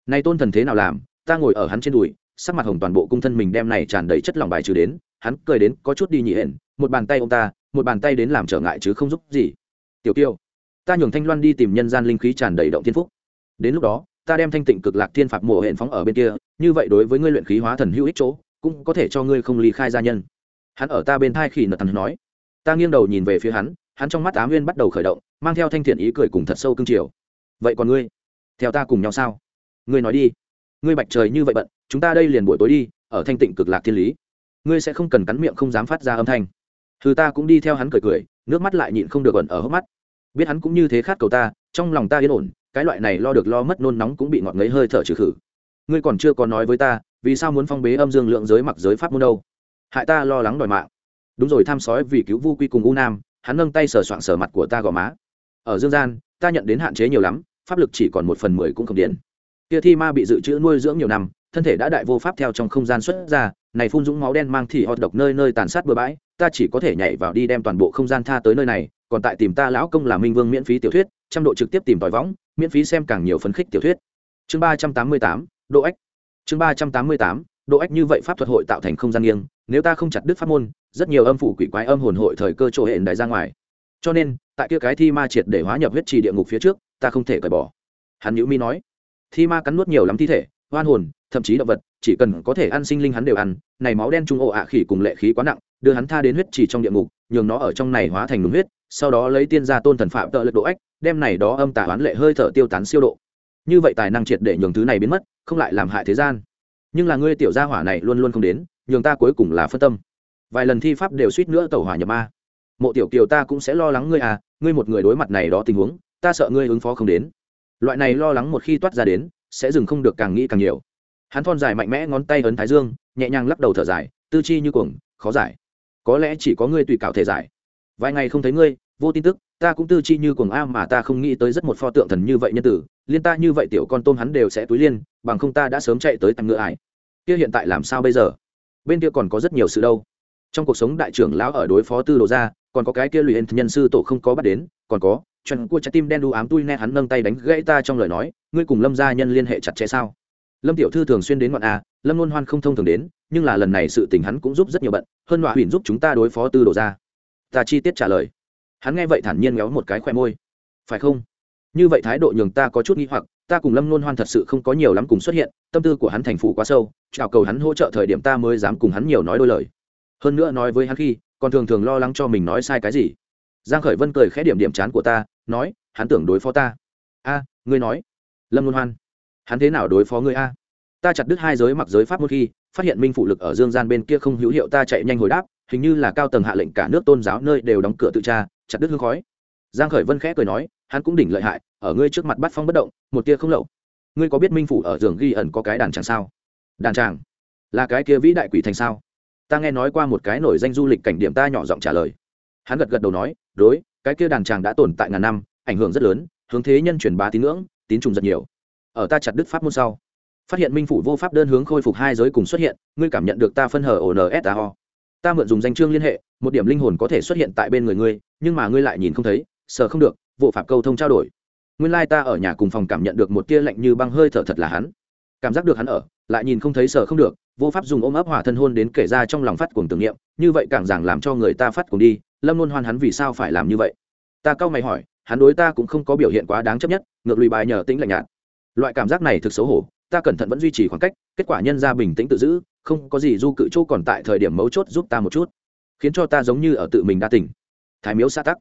nay tôn thần thế nào làm, ta ngồi ở hắn trên đùi, sắc mặt hồng toàn bộ cung thân mình đem này tràn đầy chất lỏng bài trừ đến, hắn cười đến có chút đi nhị hển, một bàn tay ông ta, một bàn tay đến làm trở ngại chứ không giúp gì. Tiểu kiêu, ta nhường thanh loan đi tìm nhân gian linh khí tràn đầy động thiên phúc. Đến lúc đó, ta đem thanh tịnh cực lạc thiên phạt mùa hẹn phóng ở bên kia, như vậy đối với ngươi luyện khí hóa thần hữu ích chỗ, cũng có thể cho ngươi không ly khai gia nhân. Hắn ở ta bên thai khỉ nợ thần nói. Ta nghiêng đầu nhìn về phía hắn hắn trong mắt á nguyên bắt đầu khởi động, mang theo thanh thiện ý cười cùng thật sâu cương triều vậy còn ngươi? Theo ta cùng nhau sao? Ngươi nói đi. Ngươi bạch trời như vậy bận, chúng ta đây liền buổi tối đi, ở thanh tịnh cực lạc thiên lý. Ngươi sẽ không cần cắn miệng không dám phát ra âm thanh. Thứ ta cũng đi theo hắn cười cười, nước mắt lại nhịn không được ẩn ở hốc mắt. Biết hắn cũng như thế khát cầu ta, trong lòng ta yên ổn, cái loại này lo được lo mất nôn nóng cũng bị ngọt ngấy hơi thở trừ khử. Ngươi còn chưa có nói với ta, vì sao muốn phong bế âm dương lượng giới mặc giới pháp môn đâu? Hại ta lo lắng đòi mạng. Đúng rồi, tham sói vì cứu vu quy cùng u nam hắn nâng tay sờ soạng sờ mặt của ta gò má. Ở dương gian, ta nhận đến hạn chế nhiều lắm, pháp lực chỉ còn một phần mười cũng không điện. Kia thi ma bị dự trữ nuôi dưỡng nhiều năm, thân thể đã đại vô pháp theo trong không gian xuất ra, này phun dũng máu đen mang thì họt độc nơi nơi tàn sát bừa bãi, ta chỉ có thể nhảy vào đi đem toàn bộ không gian tha tới nơi này, còn tại tìm ta lão công là minh vương miễn phí tiểu thuyết, trăm độ trực tiếp tìm tòi võng, miễn phí xem càng nhiều phấn khích tiểu thuyết. Chương ba trăm tám mươi tám, độ ếch chương ba trăm tám mươi tám, độ ếch như vậy pháp thuật hội tạo thành không gian nghiêng nếu ta không chặt đứt pháp môn, rất nhiều âm phủ quỷ quái âm hồn hội thời cơ chỗ hiện đại ra ngoài. Cho nên, tại kia cái thi ma triệt để hóa nhập huyết trì địa ngục phía trước, ta không thể cởi bỏ. Hắn nhữ mi nói. Thi ma cắn nuốt nhiều lắm thi thể hoan hồn, thậm chí động vật, chỉ cần có thể ăn sinh linh hắn đều ăn, này máu đen trung ổ ạ khỉ cùng lệ khí quá nặng, đưa hắn tha đến huyết trì trong địa ngục, nhường nó ở trong này hóa thành đúng huyết, sau đó lấy tiên gia tôn thần phạm tợ lực độ ếch đem này đó âm tả oán lệ hơi thở tiêu tán siêu độ. Như vậy tài năng triệt để nhường thứ này biến mất, không lại làm hại thế gian. Nhưng là ngươi tiểu gia hỏa này luôn luôn không đến nhường ta cuối cùng là phân tâm. Vài lần thi pháp đều suýt nữa tẩu hỏa nhập ma. Mộ tiểu kiều ta cũng sẽ lo lắng ngươi à ngươi một người đối mặt này đó tình huống, ta sợ ngươi ứng phó không đến. Loại này lo lắng một khi toát ra đến, sẽ dừng không được càng nghĩ càng nhiều. Hắn thon dài mạnh mẽ ngón tay ấn thái dương, nhẹ nhàng lắc đầu thở dài, tư chi như cuồng, khó giải. Có lẽ chỉ có ngươi tùy cạo thể giải. Vài ngày không thấy ngươi, vô tin tức, ta cũng tư chi như cuồng a mà ta không nghĩ tới rất một pho tượng thần như vậy nhân tử, liên ta như vậy tiểu con tôm hắn đều sẽ túi liên, bằng không ta đã sớm chạy tới tầm ngựa ải. Kia hiện tại làm sao bây giờ? Bên kia còn có rất nhiều sự đâu. Trong cuộc sống đại trưởng lão ở đối phó tư đồ ra còn có cái kia luyện nhân sư tổ không có bắt đến, còn có chuẩn cua trái tim đen đu ám tui nghe hắn nâng tay đánh gãy ta trong lời nói, ngươi cùng lâm gia nhân liên hệ chặt chẽ sao? Lâm tiểu thư thường xuyên đến ngọn a à, lâm luôn hoan không thông thường đến, nhưng là lần này sự tình hắn cũng giúp rất nhiều bận, hơn họa huyền giúp chúng ta đối phó tư đồ ra ta chi tiết trả lời. Hắn nghe vậy thản nhiên méo một cái khoe môi. Phải không? Như vậy thái độ nhường ta có chút nghi hoặc ta cùng lâm nôn hoan thật sự không có nhiều lắm cùng xuất hiện, tâm tư của hắn thành phủ quá sâu, chào cầu hắn hỗ trợ thời điểm ta mới dám cùng hắn nhiều nói đôi lời. Hơn nữa nói với hắn khi, còn thường thường lo lắng cho mình nói sai cái gì. Giang khởi vân cười khẽ điểm điểm chán của ta, nói, hắn tưởng đối phó ta. A, ngươi nói. Lâm nôn hoan, hắn thế nào đối phó ngươi a? Ta chặt đứt hai giới mặc giới pháp một khi, phát hiện minh phụ lực ở dương gian bên kia không hữu hiệu ta chạy nhanh hồi đáp, hình như là cao tầng hạ lệnh cả nước tôn giáo nơi đều đóng cửa tự tra, chặt đứt hương khói giang khởi vân khẽ cười nói, hắn cũng đỉnh lợi hại, ở ngươi trước mặt bắt phong bất động, một tia không lậu. Ngươi có biết minh phủ ở giường ghi ẩn có cái đàn tràng sao? Đàn tràng là cái kia vĩ đại quỷ thành sao? Ta nghe nói qua một cái nổi danh du lịch cảnh điểm ta nhỏ giọng trả lời. Hắn gật gật đầu nói, đối, cái kia đàn tràng đã tồn tại ngàn năm, ảnh hưởng rất lớn, hướng thế nhân truyền bá tín ngưỡng, tín trùng rất nhiều. Ở ta chặt đức pháp môn sau, phát hiện minh phủ vô pháp đơn hướng khôi phục hai giới cùng xuất hiện, ngươi cảm nhận được ta phân hở onsao ta mượn dùng danh chương liên hệ, một điểm linh hồn có thể xuất hiện tại bên người ngươi, nhưng mà ngươi lại nhìn không thấy sợ không được vụ phạm câu thông trao đổi. Nguyên lai ta ở nhà cùng phòng cảm nhận được một tia lạnh như băng hơi thở thật là hắn. Cảm giác được hắn ở, lại nhìn không thấy sợ không được, vô pháp dùng ôm ấp hòa thân hôn đến kể ra trong lòng phát cuồng tưởng niệm, như vậy càng giảng làm cho người ta phát cuồng đi, lâm luôn hoan hắn vì sao phải làm như vậy? Ta cau mày hỏi, hắn đối ta cũng không có biểu hiện quá đáng chấp nhất, ngược lùi bài nhờ tính lạnh nhạt. Loại cảm giác này thực xấu hổ, ta cẩn thận vẫn duy trì khoảng cách, kết quả nhân ra bình tĩnh tự giữ, không có gì du cự chỗ còn tại thời điểm mấu chốt giúp ta một chút, khiến cho ta giống như ở tự mình đa tỉnh thái miếu xã tắc.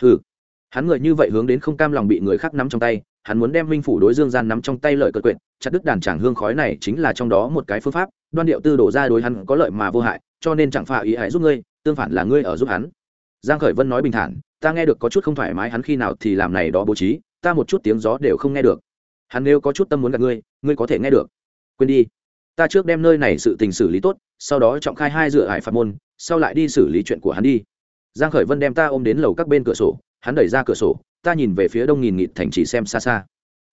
Hừ hắn người như vậy hướng đến không cam lòng bị người khác nắm trong tay, hắn muốn đem minh phủ đối dương gian nắm trong tay lợi cợt quyện chặt đứt đàn tràng hương khói này chính là trong đó một cái phương pháp, đoan điệu tư đổ ra đối hắn có lợi mà vô hại, cho nên chẳng phà ý hãy giúp ngươi, tương phản là ngươi ở giúp hắn. Giang khởi vân nói bình thản, ta nghe được có chút không thoải mái, hắn khi nào thì làm này đó bố trí, ta một chút tiếng gió đều không nghe được. Hắn nếu có chút tâm muốn gặp ngươi ngươi có thể nghe được. Quên đi. Ta trước đem nơi này sự tình xử lý tốt, sau đó trọng khai hai dựa hải phạt môn, sau lại đi xử lý chuyện của hắn đi. Giang khởi vân đem ta ôm đến lầu các bên cửa sổ hắn đẩy ra cửa sổ, ta nhìn về phía đông nghìn nghịt thành chỉ xem xa xa.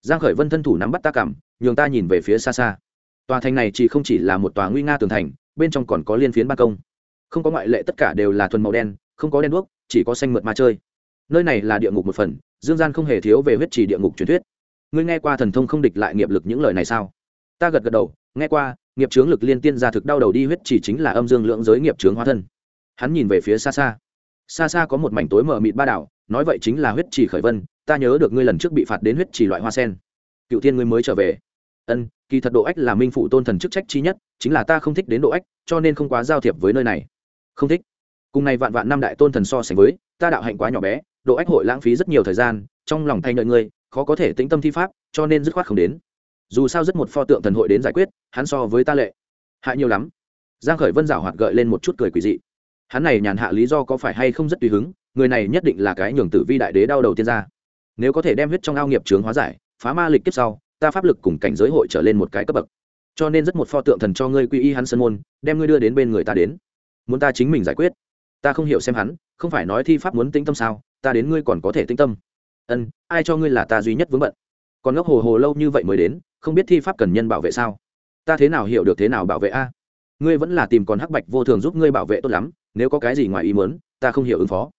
Giang khởi vân thân thủ nắm bắt ta cảm, nhường ta nhìn về phía xa xa. Tòa thành này chỉ không chỉ là một tòa nguy nga tường thành, bên trong còn có liên phiến ban công. Không có ngoại lệ tất cả đều là thuần màu đen, không có đen đuốc, chỉ có xanh mượt ma chơi. Nơi này là địa ngục một phần, dương gian không hề thiếu về huyết trì địa ngục truyền thuyết. Ngươi nghe qua thần thông không địch lại nghiệp lực những lời này sao? Ta gật gật đầu, nghe qua, nghiệp chướng lực liên tiên ra thực đau đầu đi huyết chỉ chính là âm dương lượng giới nghiệp chướng hóa thân. Hắn nhìn về phía xa xa xa xa có một mảnh tối mờ mịt ba đảo, nói vậy chính là huyết trì khởi vân, ta nhớ được ngươi lần trước bị phạt đến huyết trì loại hoa sen. Cựu tiên ngươi mới trở về. Ân, kỳ thật độ ách là minh phụ tôn thần chức trách chi nhất, chính là ta không thích đến độ ách, cho nên không quá giao thiệp với nơi này. Không thích. Cùng này vạn vạn năm đại tôn thần so sánh với, ta đạo hạnh quá nhỏ bé, độ ách hội lãng phí rất nhiều thời gian, trong lòng thay nợ ngươi, khó có thể tĩnh tâm thi pháp, cho nên dứt khoát không đến. Dù sao rất một pho tượng thần hội đến giải quyết, hắn so với ta lệ. Hại nhiều lắm. Giang khởi vân giảo hoạt gợi lên một chút cười quỷ dị hắn này nhàn hạ lý do có phải hay không rất tùy hứng, người này nhất định là cái nhường tử vi đại đế đau đầu tiên ra. Nếu có thể đem huyết trong ao nghiệp trướng hóa giải, phá ma lịch kiếp sau, ta pháp lực cùng cảnh giới hội trở lên một cái cấp bậc. Cho nên rất một pho tượng thần cho ngươi quy y hắn sân môn, đem ngươi đưa đến bên người ta đến. Muốn ta chính mình giải quyết? Ta không hiểu xem hắn, không phải nói thi pháp muốn tĩnh tâm sao, ta đến ngươi còn có thể tĩnh tâm. Ân, ai cho ngươi là ta duy nhất vướng bận? Còn ngốc hồ hồ lâu như vậy mới đến, không biết thi pháp cần nhân bảo vệ sao? Ta thế nào hiểu được thế nào bảo vệ a? Ngươi vẫn là tìm còn hắc bạch vô thường giúp ngươi bảo vệ tốt lắm nếu có cái gì ngoài ý muốn, ta không hiểu ứng phó.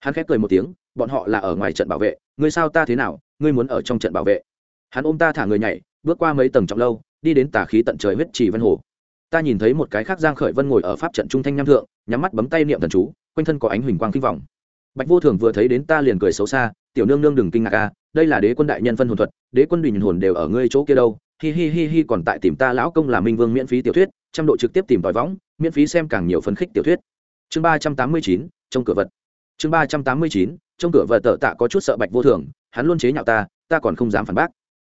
Hắn khép cười một tiếng, bọn họ là ở ngoài trận bảo vệ, ngươi sao ta thế nào, ngươi muốn ở trong trận bảo vệ. Hắn ôm ta thả người nhảy, bước qua mấy tầng trọng lâu, đi đến tà khí tận trời huyết trì vân hồ. Ta nhìn thấy một cái khác giang khởi vân ngồi ở pháp trận trung thanh nham thượng, nhắm mắt bấm tay niệm thần chú, quanh thân có ánh huỳnh quang kinh vọng bạch vô thường vừa thấy đến ta liền cười xấu xa, tiểu nương nương đừng kinh ngạc a, đây là đế quân đại nhân phân hồn thuật, đế quân đình hồn đều ở ngươi chỗ kia đâu. Hi hi hi hi còn tại tìm ta lão công là minh vương miễn phí tiểu thuyết, trăm độ trực tiếp tìm tòi võng, miễn phí xem càng nhiều phấn khích tiểu thuyết chương ba trăm tám mươi chín trong cửa vật. Chương ba trăm tám mươi chín trong cửa vật tợ tạ có chút sợ bạch vô thường, hắn luôn chế nhạo ta ta còn không dám phản bác.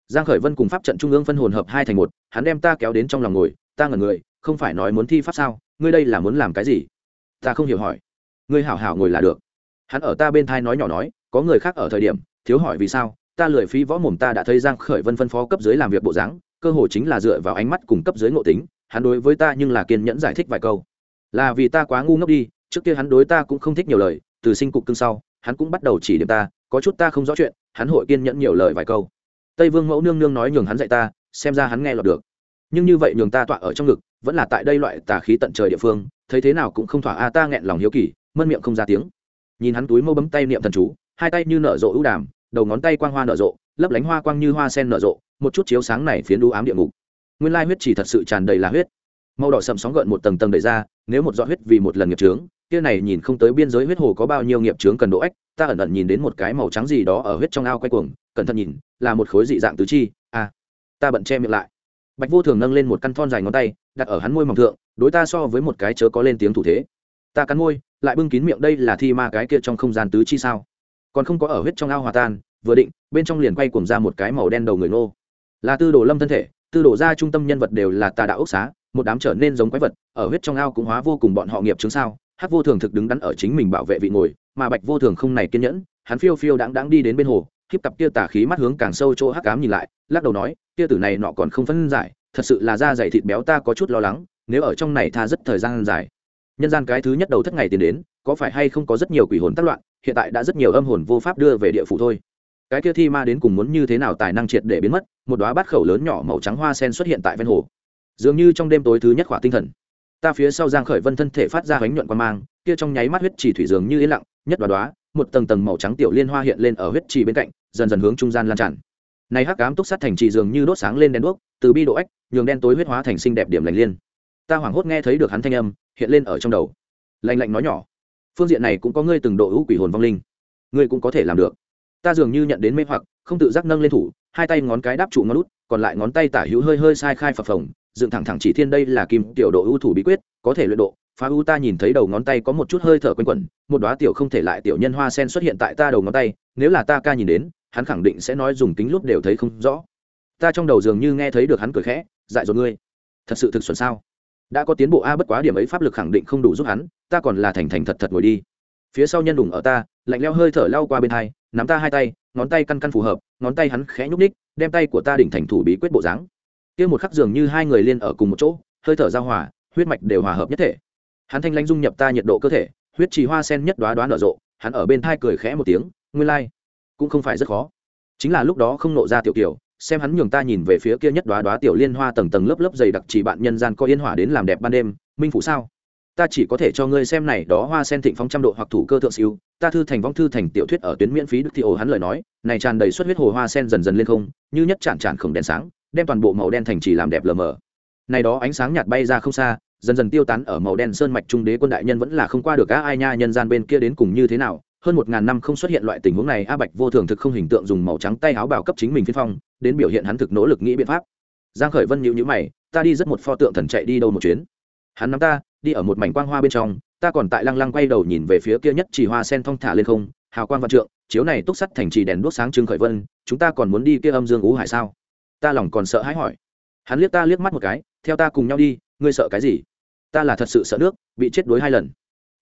Giang khởi vân cùng pháp trận trung ương phân hồn hợp hai thành một, hắn đem ta kéo đến trong lòng ngồi, ta ngẩn người, không phải nói muốn thi pháp sao, ngươi đây là muốn làm cái gì? Ta không hiểu hỏi. Ngươi hảo hảo ngồi là được. Hắn ở ta bên thai nói nhỏ nói, có người khác ở thời điểm, thiếu hỏi vì sao, ta lười phí võ mồm ta đã thấy giang khởi vân phân phó cấp dưới làm việc bộ dáng, cơ hội chính là dựa vào ánh mắt cùng cấp dưới ngộ tính, hắn đối với ta nhưng là kiên nhẫn giải thích vài câu là vì ta quá ngu ngốc đi, trước kia hắn đối ta cũng không thích nhiều lời, từ sinh cục cưng sau, hắn cũng bắt đầu chỉ điểm ta, có chút ta không rõ chuyện, hắn hội kiên nhẫn nhiều lời vài câu. Tây vương mẫu nương nương nói nhường hắn dạy ta, xem ra hắn nghe lọt được. Nhưng như vậy nhường ta tọa ở trong ngực, vẫn là tại đây loại tà khí tận trời địa phương, thấy thế nào cũng không thỏa a à ta nghẹn lòng hiếu kỳ, mân miệng không ra tiếng. Nhìn hắn túi mâu bấm tay niệm thần chú, hai tay như nở rộ ưu đàm, đầu ngón tay quang hoa nở rộ, lấp lánh hoa quang như hoa sen nở rộ, một chút chiếu sáng này phiến đu ám địa ngục. Nguyên lai huyết chỉ thật sự tràn đầy là huyết. Màu đỏ sầm sóng gợn một tầng tầng đầy ra nếu một giọt huyết vì một lần nghiệp trướng kia này nhìn không tới biên giới huyết hồ có bao nhiêu nghiệp trướng cần độ ếch, ta ẩn ẩn nhìn đến một cái màu trắng gì đó ở huyết trong ao quay cuồng cẩn thận nhìn là một khối dị dạng tứ chi a à, ta bận che miệng lại. Bạch vô thường nâng lên một căn thon dài ngón tay đặt ở hắn môi mỏng thượng đối ta so với một cái chớ có lên tiếng thủ thế. Ta cắn môi lại bưng kín miệng đây là thi ma cái kia trong không gian tứ chi sao? Còn không có ở huyết trong ao hòa tan vừa định bên trong liền quay cuồng ra một cái màu đen đầu người nô là tư đồ lâm thân thể tư đồ ra trung tâm nhân vật đều là tà đạo ốc xá một đám trở nên giống quái vật, ở huyết trong ao cũng hóa vô cùng bọn họ nghiệp chứng sao. Hát vô thường thực đứng đắn ở chính mình bảo vệ vị ngồi, mà bạch vô thường không này kiên nhẫn, hắn phiêu phiêu đáng đáng đi đến bên hồ khiếp cặp kia tả khí mắt hướng càng sâu chỗ hắc cám nhìn lại, lắc đầu nói, kia tử này nọ còn không phân giải, thật sự là da dày thịt béo ta có chút lo lắng, nếu ở trong này tha rất thời gian dài. Nhân gian cái thứ nhất đầu thất ngày tiền đến, có phải hay không có rất nhiều quỷ hồn tác loạn, hiện tại đã rất nhiều âm hồn vô pháp đưa về địa phủ thôi. Cái kia thi ma đến cùng muốn như thế nào tài năng triệt để biến mất, một đóa bát khẩu lớn nhỏ màu trắng hoa sen xuất hiện tại ven hồ dường như trong đêm tối thứ nhất khỏa tinh thần. Ta phía sau giang khởi vân thân thể phát ra ánh nhuận quan mang, kia trong nháy mắt huyết chỉ thủy dường như yên lặng, nhất đoá đoá, một tầng tầng màu trắng tiểu liên hoa hiện lên ở huyết trì bên cạnh, dần dần hướng trung gian lan tràn. Này hắc ám túc sát thành trì dường như đốt sáng lên đèn đuốc, từ bi độ ếch nhường đen tối huyết hóa thành xinh đẹp điểm lành liên. Ta hoảng hốt nghe thấy được hắn thanh âm, hiện lên ở trong đầu. Lạnh lạnh nói nhỏ, phương diện này cũng có ngươi từng độ hữu quỷ hồn vong linh. Ngươi cũng có thể làm được. Ta dường như nhận đến mê hoặc, không tự giác nâng lên thủ, hai tay ngón cái đáp trụ ngón út, còn lại ngón tay tả hữu hơi hơi sai khai phập phồng dựng thẳng thẳng chỉ thiên đây là kim tiểu độ ưu thủ bí quyết, có thể luyện độ. Phá ưu ta nhìn thấy đầu ngón tay có một chút hơi thở quanh quẩn, một đoá tiểu không thể lại tiểu nhân hoa sen xuất hiện tại ta đầu ngón tay, nếu là ta ca nhìn đến, hắn khẳng định sẽ nói dùng kính lúc đều thấy không rõ. Ta trong đầu dường như nghe thấy được hắn cười khẽ, dại dột ngươi. Thật sự thực xuẩn sao? Đã có tiến bộ a bất quá điểm ấy pháp lực khẳng định không đủ giúp hắn, ta còn là thành thành thật thật ngồi đi. Phía sau nhân đùng ở ta, lạnh leo hơi thở lao qua bên hai, nắm ta hai tay, ngón tay căn căn phù hợp, ngón tay hắn khẽ nhúc ních đem tay của ta đỉnh thành thủ bí quyết bộ dáng kia một khắc dường như hai người liên ở cùng một chỗ, hơi thở giao hòa, huyết mạch đều hòa hợp nhất thể hắn thanh lãnh dung nhập ta nhiệt độ cơ thể, huyết trì hoa sen nhất đoá đoá nở rộ, hắn ở bên thai cười khẽ một tiếng, nguyên lai、like. cũng không phải rất khó chính là lúc đó không nộ ra tiểu kiểu xem hắn nhường ta nhìn về phía kia nhất đoá đoá tiểu liên hoa tầng tầng lớp lớp dày đặc chỉ bạn nhân gian có yên hỏa đến làm đẹp ban đêm, minh phủ sao ta chỉ có thể cho ngươi xem này đó hoa sen thịnh phong trăm độ hoặc thủ cơ thượng siêu, ta thư thành vong thư thành tiểu thuyết ở tuyến miễn phí đức thị ổ hắn lời nói, này tràn đầy xuất huyết hồ hoa sen dần dần lên không, như nhất chản chản khổng đèn sáng đem toàn bộ màu đen thành trì làm đẹp lờ mờ. Này đó ánh sáng nhạt bay ra không xa, dần dần tiêu tán ở màu đen sơn mạch trung đế quân đại nhân vẫn là không qua được á ai nha nhân gian bên kia đến cùng như thế nào. Hơn một ngàn năm không xuất hiện loại tình huống này, a bạch vô thường thực không hình tượng dùng màu trắng tay áo bảo cấp chính mình phiên phong, đến biểu hiện hắn thực nỗ lực nghĩ biện pháp. Giang khởi vân nhíu nhíu mày, ta đi rất một pho tượng thần chạy đi đâu một chuyến. Hắn nắm ta, đi ở một mảnh quang hoa bên trong, ta còn tại lăng lăng quay đầu nhìn về phía kia nhất chỉ hoa sen thong thả lên không, hào quang văn trượng, chiếu này túc sắt thành trì đèn đuốc sáng trưng khởi vân, chúng ta còn muốn đi kia âm dương ú hải sao? Ta lòng còn sợ hãi hỏi. Hắn liếc ta liếc mắt một cái, theo ta cùng nhau đi, ngươi sợ cái gì? Ta là thật sự sợ nước, bị chết đuối hai lần.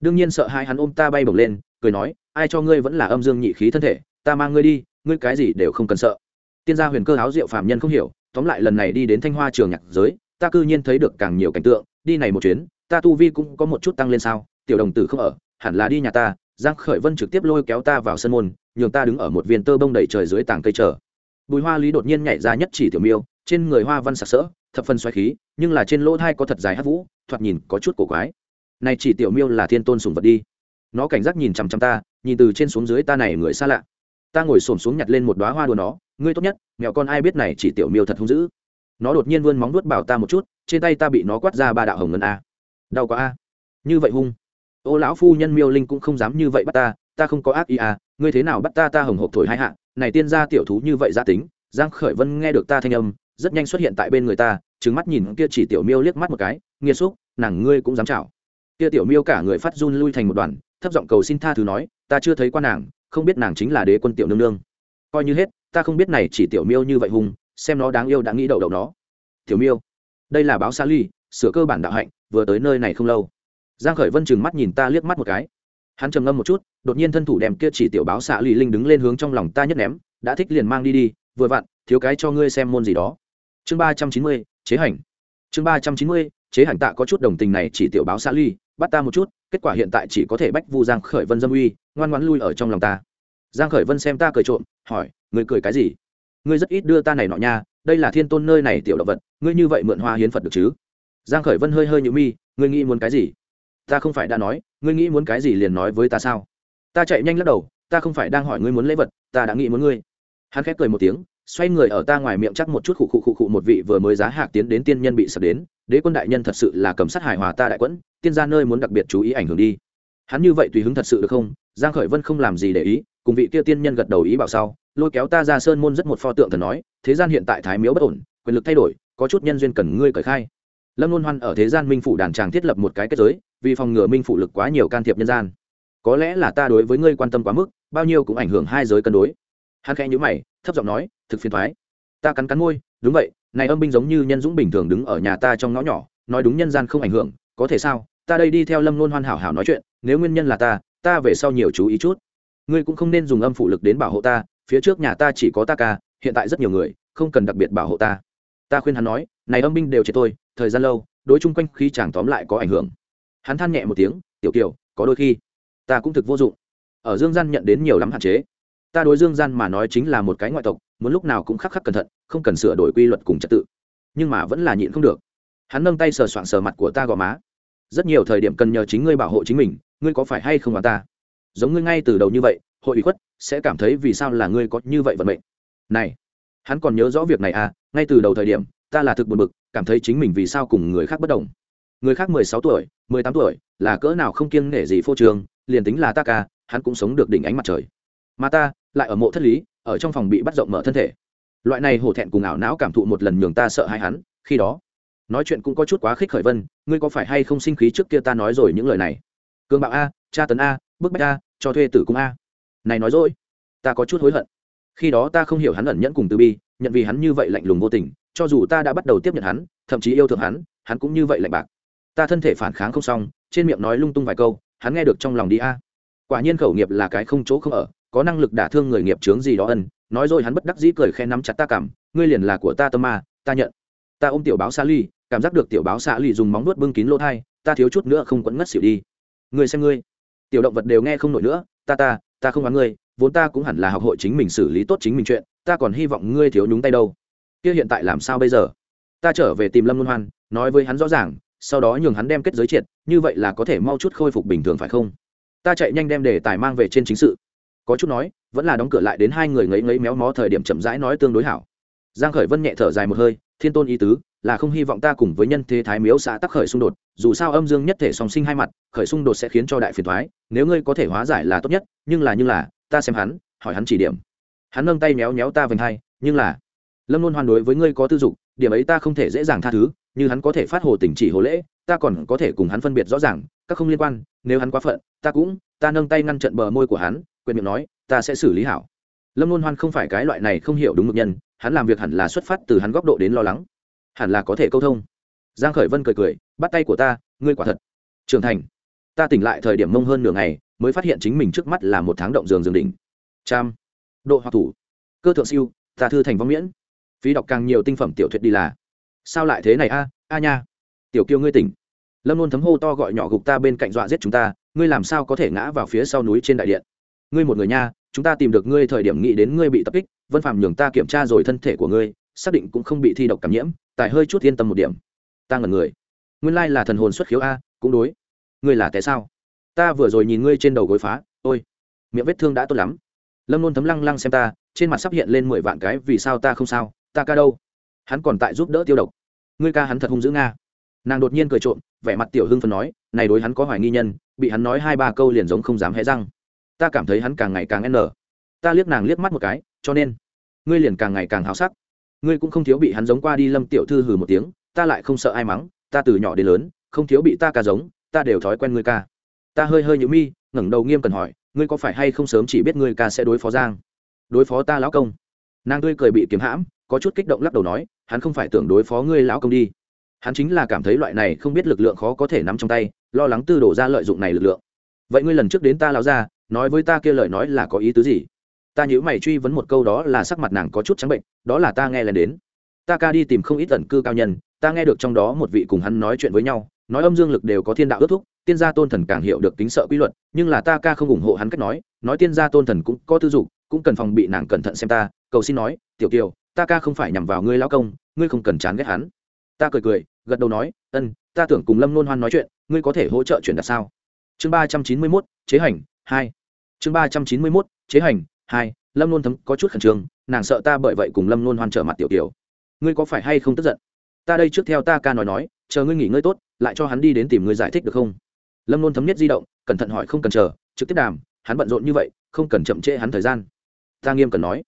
Đương nhiên sợ hai hắn ôm ta bay bổng lên, cười nói, ai cho ngươi vẫn là âm dương nhị khí thân thể, ta mang ngươi đi, ngươi cái gì đều không cần sợ. Tiên gia huyền cơ áo diệu phạm nhân không hiểu, tóm lại lần này đi đến thanh hoa trường nhạc giới, ta cư nhiên thấy được càng nhiều cảnh tượng, đi này một chuyến, ta tu vi cũng có một chút tăng lên sao, tiểu đồng tử không ở, hẳn là đi nhà ta, giang khởi vân trực tiếp lôi kéo ta vào sân môn, nhường ta đứng ở một viên tơ bông đầy trời dưới tảng cây chờ bùi hoa lý đột nhiên nhảy ra nhất chỉ tiểu miêu, trên người hoa văn sặc sỡ, thập phần xoáy khí, nhưng là trên lỗ thai có thật dài hát vũ, thoạt nhìn có chút cổ quái. Này chỉ tiểu miêu là thiên tôn sùng vật đi. Nó cảnh giác nhìn chằm chằm ta, nhìn từ trên xuống dưới ta này người xa lạ. Ta ngồi xổm xuống nhặt lên một đoá hoa đùa nó, ngươi tốt nhất mẹo con ai biết này chỉ tiểu miêu thật hung dữ. Nó đột nhiên vươn móng nuốt bảo ta một chút, trên tay ta bị nó quát ra ba đạo hồng ngân a. Đau quá a. Như vậy hung. Ô lão phu nhân miêu linh cũng không dám như vậy bắt ta ta không có ác ý à ngươi thế nào bắt ta ta hồng hộp thổi hai hạ? Này tiên gia tiểu thú như vậy gia tính, giang khởi vân nghe được ta thanh âm, rất nhanh xuất hiện tại bên người ta, trừng mắt nhìn kia chỉ tiểu miêu liếc mắt một cái nghiệt xúc nàng ngươi cũng dám chảo. Kia tiểu miêu cả người phát run lui thành một đoàn, thấp giọng cầu xin tha thứ nói, ta chưa thấy qua nàng, không biết nàng chính là đế quân tiểu nương nương. Coi như hết, ta không biết này chỉ tiểu miêu như vậy hung xem nó đáng yêu đã nghĩ đầu đầu nó. Tiểu miêu, đây là báo xa ly, sửa cơ bản đạo hạnh, vừa tới nơi này không lâu. Giang khởi vân chừng mắt nhìn ta liếc mắt một cái hắn trầm ngâm một chút, đột nhiên thân thủ đem kia chỉ tiểu báo xạ lì linh đứng lên hướng trong lòng ta nhất ném, đã thích liền mang đi đi, vừa vặn, thiếu cái cho ngươi xem môn gì đó. Chương ba trăm chín mươi, chế hành. Chương ba trăm chín mươi, chế hành tạ có chút đồng tình này chỉ tiểu báo xạ ly bắt ta một chút, kết quả hiện tại chỉ có thể bách vu giang khởi vân dâm uy, ngoan ngoãn lui ở trong lòng ta. Giang khởi vân xem ta cười trộm, hỏi, ngươi cười cái gì? Ngươi rất ít đưa ta này nọ nha, đây là thiên tôn nơi này tiểu động vật, ngươi như vậy mượn hoa hiến phật được chứ? Giang khởi vân hơi hơi nhũ mi, ngươi nghĩ muốn cái gì? Ta không phải đã nói ngươi nghĩ muốn cái gì liền nói với ta sao? Ta chạy nhanh lắc đầu, ta không phải đang hỏi ngươi muốn lễ vật, ta đã nghĩ muốn ngươi. Hắn khép cười một tiếng, xoay người ở ta ngoài miệng chắc một chút khụ khụ khụ khụ một vị vừa mới giá hạc tiến đến tiên nhân bị sập đến, đế quân đại nhân thật sự là cầm sát hài hòa ta đại quẫn, tiên ra nơi muốn đặc biệt chú ý ảnh hưởng đi. Hắn như vậy tùy hứng thật sự được không? Giang khởi vân không làm gì để ý, cùng vị kia tiên nhân gật đầu ý bảo sau, lôi kéo ta ra sơn môn rất một pho tượng thần nói, thế gian hiện tại thái miếu bất ổn, quyền lực thay đổi, có chút nhân duyên cần ngươi cởi khai. Lâm luân hoan ở thế gian minh phủ đàn tràng thiết lập một cái kết giới vì phòng ngừa minh phụ lực quá nhiều can thiệp nhân gian. Có lẽ là ta đối với ngươi quan tâm quá mức, bao nhiêu cũng ảnh hưởng hai giới cân đối. Hắn khẽ nhữ mày, thấp giọng nói, thực phiền thoái. Ta cắn cắn môi, đúng vậy, này âm binh giống như nhân dũng bình thường đứng ở nhà ta trong ngõ nhỏ, nói đúng nhân gian không ảnh hưởng, có thể sao? Ta đây đi theo lâm nôn hoan hảo hảo nói chuyện, nếu nguyên nhân là ta ta về sau nhiều chú ý chút. Ngươi cũng không nên dùng âm phụ lực đến bảo hộ ta, phía trước nhà ta chỉ có ta ca, hiện tại rất nhiều người, không cần đặc biệt bảo hộ ta. Ta khuyên hắn nói, này âm binh đều chết tôi, thời gian lâu, đối chung quanh khi chàng tóm lại có ảnh hưởng hắn than nhẹ một tiếng, tiểu kiều, có đôi khi, ta cũng thực vô dụng. Ở dương gian nhận đến nhiều lắm hạn chế. Ta đối dương gian mà nói chính là một cái ngoại tộc, muốn lúc nào cũng khắc khắc cẩn thận, không cần sửa đổi quy luật cùng trật tự. Nhưng mà vẫn là nhịn không được. Hắn nâng tay sờ soạng sờ mặt của ta gò má. Rất nhiều thời điểm cần nhờ chính ngươi bảo hộ chính mình, ngươi có phải hay không mà ta? Giống ngươi ngay từ đầu như vậy, hội ủy khuất sẽ cảm thấy vì sao là ngươi có như vậy vận mệnh. Này, hắn còn nhớ rõ việc này à ngay từ đầu thời điểm, ta là thực buồn bực, cảm thấy chính mình vì sao cùng người khác bất đồng người khác mười sáu tuổi, mười tám tuổi, là cỡ nào không kiêng nể gì phô trường liền tính là ta ca, hắn cũng sống được đỉnh ánh mặt trời. Mà ta, lại ở mộ thất lý, ở trong phòng bị bắt rộng mở thân thể. Loại này hổ thẹn cùng ảo não cảm thụ một lần nhường ta sợ hãi hắn. Khi đó, nói chuyện cũng có chút quá khích khởi vân, ngươi có phải hay không sinh khí trước kia ta nói rồi những lời này? Cường bạo a tra tấn a, bức bách a, cho thuê tử cung a. Này nói dối, ta có chút hối hận. Khi đó ta không hiểu hắn ẩn nhẫn cùng từ bi, nhận vì hắn như vậy lạnh lùng vô tình, cho dù ta đã bắt đầu tiếp nhận hắn, thậm chí yêu thương hắn hắn cũng như vậy lạnh bạc ta thân thể phản kháng không xong, trên miệng nói lung tung vài câu, hắn nghe được trong lòng đi a. Quả nhiên khẩu nghiệp là cái không chỗ không ở, có năng lực đả thương người nghiệp chướng gì đó ân, nói rồi hắn bất đắc dĩ cười khen nắm chặt ta cảm, ngươi liền là của ta tâm ma, ta nhận. Ta ôm tiểu báo xa ly, cảm giác được tiểu báo xạ lì dùng móng nuốt bưng kín lỗ thai, ta thiếu chút nữa không quẫn ngất xỉu đi. Người xem ngươi. Tiểu động vật đều nghe không nổi nữa, ta ta ta không oán ngươi, vốn ta cũng hẳn là học hội chính mình xử lý tốt chính mình chuyện, ta còn hy vọng ngươi thiếu nhúng tay đâu. Kia hiện tại làm sao bây giờ? Ta trở về tìm lâm luân hoan, nói với hắn rõ ràng sau đó nhường hắn đem kết giới triệt, như vậy là có thể mau chút khôi phục bình thường phải không? Ta chạy nhanh đem đề tài mang về trên chính sự. Có chút nói, vẫn là đóng cửa lại đến hai người ngấy ngấy méo mó thời điểm chậm rãi nói tương đối hảo. Giang khởi vân nhẹ thở dài một hơi, thiên tôn ý tứ, là không hy vọng ta cùng với nhân thế thái miếu xã tắc khởi xung đột, dù sao âm dương nhất thể song sinh hai mặt, khởi xung đột sẽ khiến cho đại phiền thoái nếu ngươi có thể hóa giải là tốt nhất, nhưng là nhưng là, ta xem hắn, hỏi hắn chỉ điểm. Hắn nâng tay méo méo ta vành hai, nhưng là, lâm luôn hoàn đối với ngươi có tư dục, điểm ấy ta không thể dễ dàng tha thứ như hắn có thể phát hồ tình chỉ hồ lễ, ta còn có thể cùng hắn phân biệt rõ ràng, các không liên quan, nếu hắn quá phận, ta cũng, ta nâng tay ngăn trận bờ môi của hắn, quyền miệng nói, ta sẽ xử lý hảo. Lâm luôn hoan không phải cái loại này không hiểu đúng mực nhân, hắn làm việc hẳn là xuất phát từ hắn góc độ đến lo lắng. Hẳn là có thể câu thông. Giang khởi vân cười cười, bắt tay của ta, ngươi quả thật. Trưởng thành. Ta tỉnh lại thời điểm mông hơn nửa ngày, mới phát hiện chính mình trước mắt là một tháng động giường giường đỉnh. Trăm độ hoặc thủ. Cơ thượng siêu, ta thư thành vong miễn. Phí đọc càng nhiều tinh phẩm tiểu thuyết đi là sao lại thế này a a nha. Tiểu kiêu ngươi tỉnh. Lâm luôn thấm hô to gọi nhỏ gục ta bên cạnh dọa giết chúng ta, ngươi làm sao có thể ngã vào phía sau núi trên đại điện? Ngươi một người nha, chúng ta tìm được ngươi thời điểm nghĩ đến ngươi bị tập kích, vân phạm nhường ta kiểm tra rồi thân thể của ngươi, xác định cũng không bị thi độc cảm nhiễm tại hơi chút yên tâm một điểm. Ta ngẩn người. Nguyên lai là thần hồn xuất khiếu a, cũng đối. Ngươi là tại sao? Ta vừa rồi nhìn ngươi trên đầu gối phá, ôi, miệng vết thương đã tốt lắm. Lâm luôn thấm lăng lăng xem ta, trên mặt sắp hiện lên mười vạn cái vì sao ta không sao, ta ca đâu? Hắn còn tại giúp đỡ tiêu độc. Ngươi ca hắn thật hung dữ nga. Nàng đột nhiên cười trộm, vẻ mặt tiểu hưng phần nói, này đối hắn có hoài nghi nhân, bị hắn nói hai ba câu liền giống không dám hé răng. Ta cảm thấy hắn càng ngày càng n. Ta liếc nàng liếc mắt một cái, cho nên, ngươi liền càng ngày càng háo sắc. Ngươi cũng không thiếu bị hắn giống qua đi lâm tiểu thư hừ một tiếng, ta lại không sợ ai mắng, ta từ nhỏ đến lớn, không thiếu bị ta ca giống, ta đều thói quen ngươi ca. Ta hơi hơi nhữ mi, ngẩng đầu nghiêm cần hỏi, ngươi có phải hay không sớm chỉ biết ngươi ca sẽ đối phó giang? Đối phó ta lão công. Nàng tươi cười bị kiếm hãm có chút kích động lắc đầu nói, hắn không phải tưởng đối phó ngươi lão công đi. Hắn chính là cảm thấy loại này không biết lực lượng khó có thể nắm trong tay, lo lắng tư đổ ra lợi dụng này lực lượng. Vậy ngươi lần trước đến ta lão ra nói với ta kia lời nói là có ý tứ gì? Ta nhớ mày truy vấn một câu đó là sắc mặt nàng có chút trắng bệnh, đó là ta nghe lần đến. Ta ca đi tìm không ít tẩn cư cao nhân, ta nghe được trong đó một vị cùng hắn nói chuyện với nhau, nói âm dương lực đều có thiên đạo ước thúc, tiên gia tôn thần càng hiểu được tính sợ quy luật, nhưng là ta ca không ủng hộ hắn cách nói nói tiên gia tôn thần cũng có tư dục, cũng cần phòng bị nàng cẩn thận xem ta, cầu xin nói, tiểu kiều ta ca không phải nhằm vào ngươi lao công, ngươi không cần chán ghét hắn. Ta cười cười, gật đầu nói, ân, ta tưởng cùng lâm nôn hoan nói chuyện, ngươi có thể hỗ trợ chuyển đặt sao? Chương ba trăm chín mươi mốt, chế hành, hai. Chương ba trăm chín mươi mốt, chế hành, hai. Lâm nôn thấm có chút khẩn trương, nàng sợ ta bởi vậy cùng lâm nôn hoan trở mặt tiểu tiểu ngươi có phải hay không tức giận? Ta đây trước theo ta ca nói nói, chờ ngươi nghỉ ngơi tốt, lại cho hắn đi đến tìm ngươi giải thích được không? Lâm nôn thấm nhất di động, cẩn thận hỏi không cần chờ, trực tiếp đàm, hắn bận rộn như vậy, không cần chậm trễ hắn thời gian. Ta nghiêm cần nói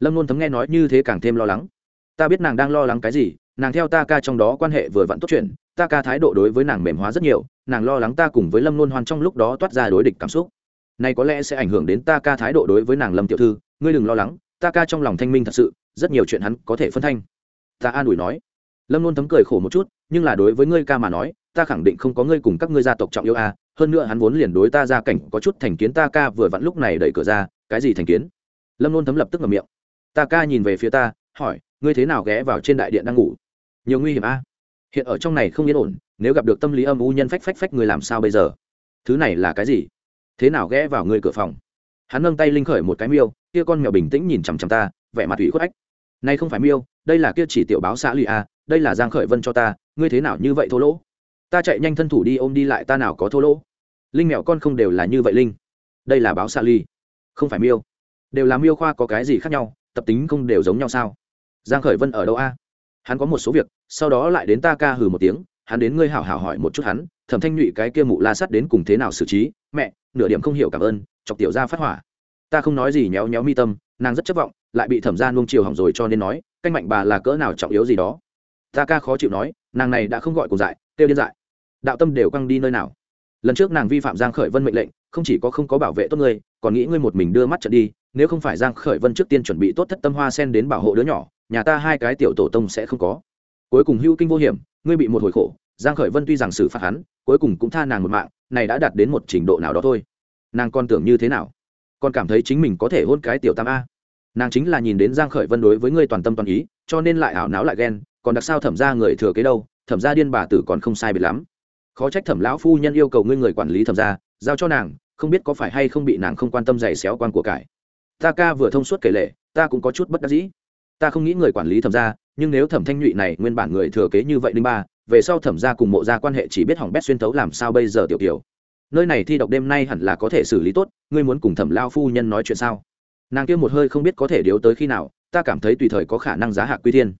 lâm nôn thấm nghe nói như thế càng thêm lo lắng ta biết nàng đang lo lắng cái gì nàng theo ta ca trong đó quan hệ vừa vặn tốt chuyện ta ca thái độ đối với nàng mềm hóa rất nhiều nàng lo lắng ta cùng với lâm nôn hoan trong lúc đó toát ra đối địch cảm xúc này có lẽ sẽ ảnh hưởng đến ta ca thái độ đối với nàng lâm tiểu thư ngươi đừng lo lắng ta ca trong lòng thanh minh thật sự rất nhiều chuyện hắn có thể phân thanh ta an ủi nói lâm luôn thấm cười khổ một chút nhưng là đối với ngươi ca mà nói ta khẳng định không có ngươi cùng các ngươi gia tộc trọng yêu a hơn nữa hắn vốn liền đối ta ra cảnh có chút thành kiến ta ca vừa vặn lúc này đẩy cửa ra cái gì thành kiến lâm luôn thấm lập tức ngậm miệng ta ca nhìn về phía ta, hỏi, ngươi thế nào ghé vào trên đại điện đang ngủ? Nhiều nguy hiểm a. Hiện ở trong này không yên ổn, nếu gặp được tâm lý âm u nhân phách phách phách người làm sao bây giờ? Thứ này là cái gì? Thế nào ghé vào ngươi cửa phòng? Hắn nâng tay linh khởi một cái miêu, kia con mèo bình tĩnh nhìn chằm chằm ta, vẻ mặt ủy khuất ách. Nay không phải miêu, đây là kia chỉ tiểu báo xã lụy a, đây là giang khởi vân cho ta, ngươi thế nào như vậy thô lỗ? Ta chạy nhanh thân thủ đi ôm đi lại, ta nào có thô lỗ? Linh mèo con không đều là như vậy linh. Đây là báo xã ly không phải miêu. Đều là miêu khoa có cái gì khác nhau tập tính không đều giống nhau sao? Giang khởi vân ở đâu a? Hắn có một số việc, sau đó lại đến ta ca hừ một tiếng, hắn đến ngươi hảo hảo hỏi một chút hắn, thẩm thanh nhụy cái kia mụ la sắt đến cùng thế nào xử trí? Mẹ, nửa điểm không hiểu cảm ơn, chọc tiểu ra phát hỏa. Ta không nói gì nhéo nhéo mi tâm, nàng rất chất vọng, lại bị thẩm ra nuông chiều hỏng rồi cho nên nói, canh mạnh bà là cỡ nào trọng yếu gì đó? Ta ca khó chịu nói, nàng này đã không gọi cùng dại, kêu điên dại. Đạo tâm đều căng đi nơi nào? Lần trước nàng vi phạm giang khởi vân mệnh lệnh không chỉ có không có bảo vệ tốt ngươi, còn nghĩ ngươi một mình đưa mắt trận đi, nếu không phải giang khởi vân trước tiên chuẩn bị tốt thất tâm hoa sen đến bảo hộ đứa nhỏ, nhà ta hai cái tiểu tổ tông sẽ không có. Cuối cùng hưu kinh vô hiểm, ngươi bị một hồi khổ, giang khởi vân tuy rằng xử phạt hắn, cuối cùng cũng tha nàng một mạng, này đã đạt đến một trình độ nào đó thôi. Nàng còn tưởng như thế nào? Còn cảm thấy chính mình có thể hôn cái tiểu tam a. Nàng chính là nhìn đến giang khởi vân đối với ngươi toàn tâm toàn ý, cho nên lại ảo não lại ghen, còn đặc sao thẩm ra người thừa kế đâu, thẩm ra điên bà tử còn không sai biệt lắm. Khó trách thẩm lão phu nhân yêu cầu ngươi người quản lý thẩm ra giao cho nàng, không biết có phải hay không bị nàng không quan tâm giày xéo quan của cải. Ta ca vừa thông suốt kể lệ, ta cũng có chút bất đắc dĩ. Ta không nghĩ người quản lý thẩm ra nhưng nếu thẩm thanh nhụy này nguyên bản người thừa kế như vậy đinh ba, về sau thẩm ra cùng mộ ra quan hệ chỉ biết hỏng bét xuyên tấu làm sao bây giờ tiểu tiểu. nơi này thi độc đêm nay hẳn là có thể xử lý tốt, ngươi muốn cùng thẩm lao phu nhân nói chuyện sao? Nàng kia một hơi không biết có thể điếu tới khi nào, ta cảm thấy tùy thời có khả năng giá hạ quy thiên.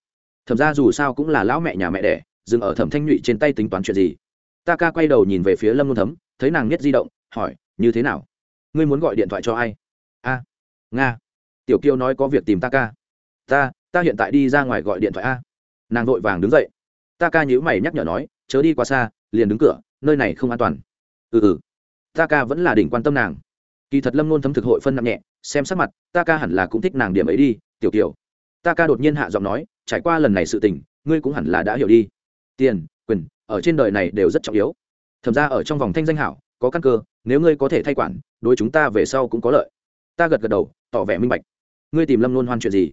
Thẩm ra dù sao cũng là lão mẹ nhà mẹ đẻ, dừng ở thẩm thanh nhụy trên tay tính toán chuyện gì? Ta ca quay đầu nhìn về phía lâm luôn thấm thấy nàng nhất di động, hỏi, như thế nào? Ngươi muốn gọi điện thoại cho ai? A, nga. Tiểu kiêu nói có việc tìm ta ca. Ta ta hiện tại đi ra ngoài gọi điện thoại a. Nàng vội vàng đứng dậy. Ta ca nhữ mày nhắc nhở nói, chớ đi quá xa, liền đứng cửa, nơi này không an toàn. Ừ ừ. Ta ca vẫn là đỉnh quan tâm nàng. Kỳ thật lâm luôn thấm thực hội phân nặng nhẹ, xem sắc mặt, ta ca hẳn là cũng thích nàng điểm ấy đi, tiểu kiều ta ca đột nhiên hạ giọng nói, trải qua lần này sự tình, ngươi cũng hẳn là đã hiểu đi. Tiền, quyền, ở trên đời này đều rất trọng yếu thậm ra ở trong vòng thanh danh hảo, có căn cơ, nếu ngươi có thể thay quản, đối chúng ta về sau cũng có lợi. Ta gật gật đầu, tỏ vẻ minh bạch. Ngươi tìm lâm luôn hoan chuyện gì?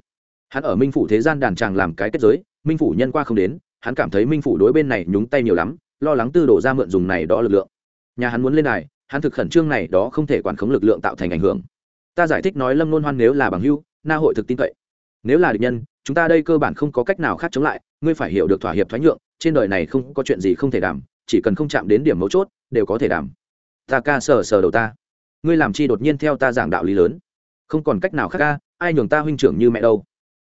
Hắn ở minh phủ thế gian đàn tràng làm cái kết giới, minh phủ nhân qua không đến, hắn cảm thấy minh phủ đối bên này nhúng tay nhiều lắm, lo lắng tư đổ ra mượn dùng này đó lực lượng. Nhà hắn muốn lên này hắn thực khẩn trương này đó không thể quản khống lực lượng tạo thành ảnh hưởng. Ta giải thích nói lâm luôn hoan nếu là bằng hưu na hội thực tin cậy. Nếu là địch nhân, chúng ta đây cơ bản không có cách nào khác chống lại, ngươi phải hiểu được thỏa hiệp thoái nhượng, trên đời này không có chuyện gì không thể đảm chỉ cần không chạm đến điểm mấu chốt, đều có thể đảm. Ta ca sờ sờ đầu ta. Ngươi làm chi đột nhiên theo ta giảng đạo lý lớn? Không còn cách nào khác ca, ai nhường ta huynh trưởng như mẹ đâu?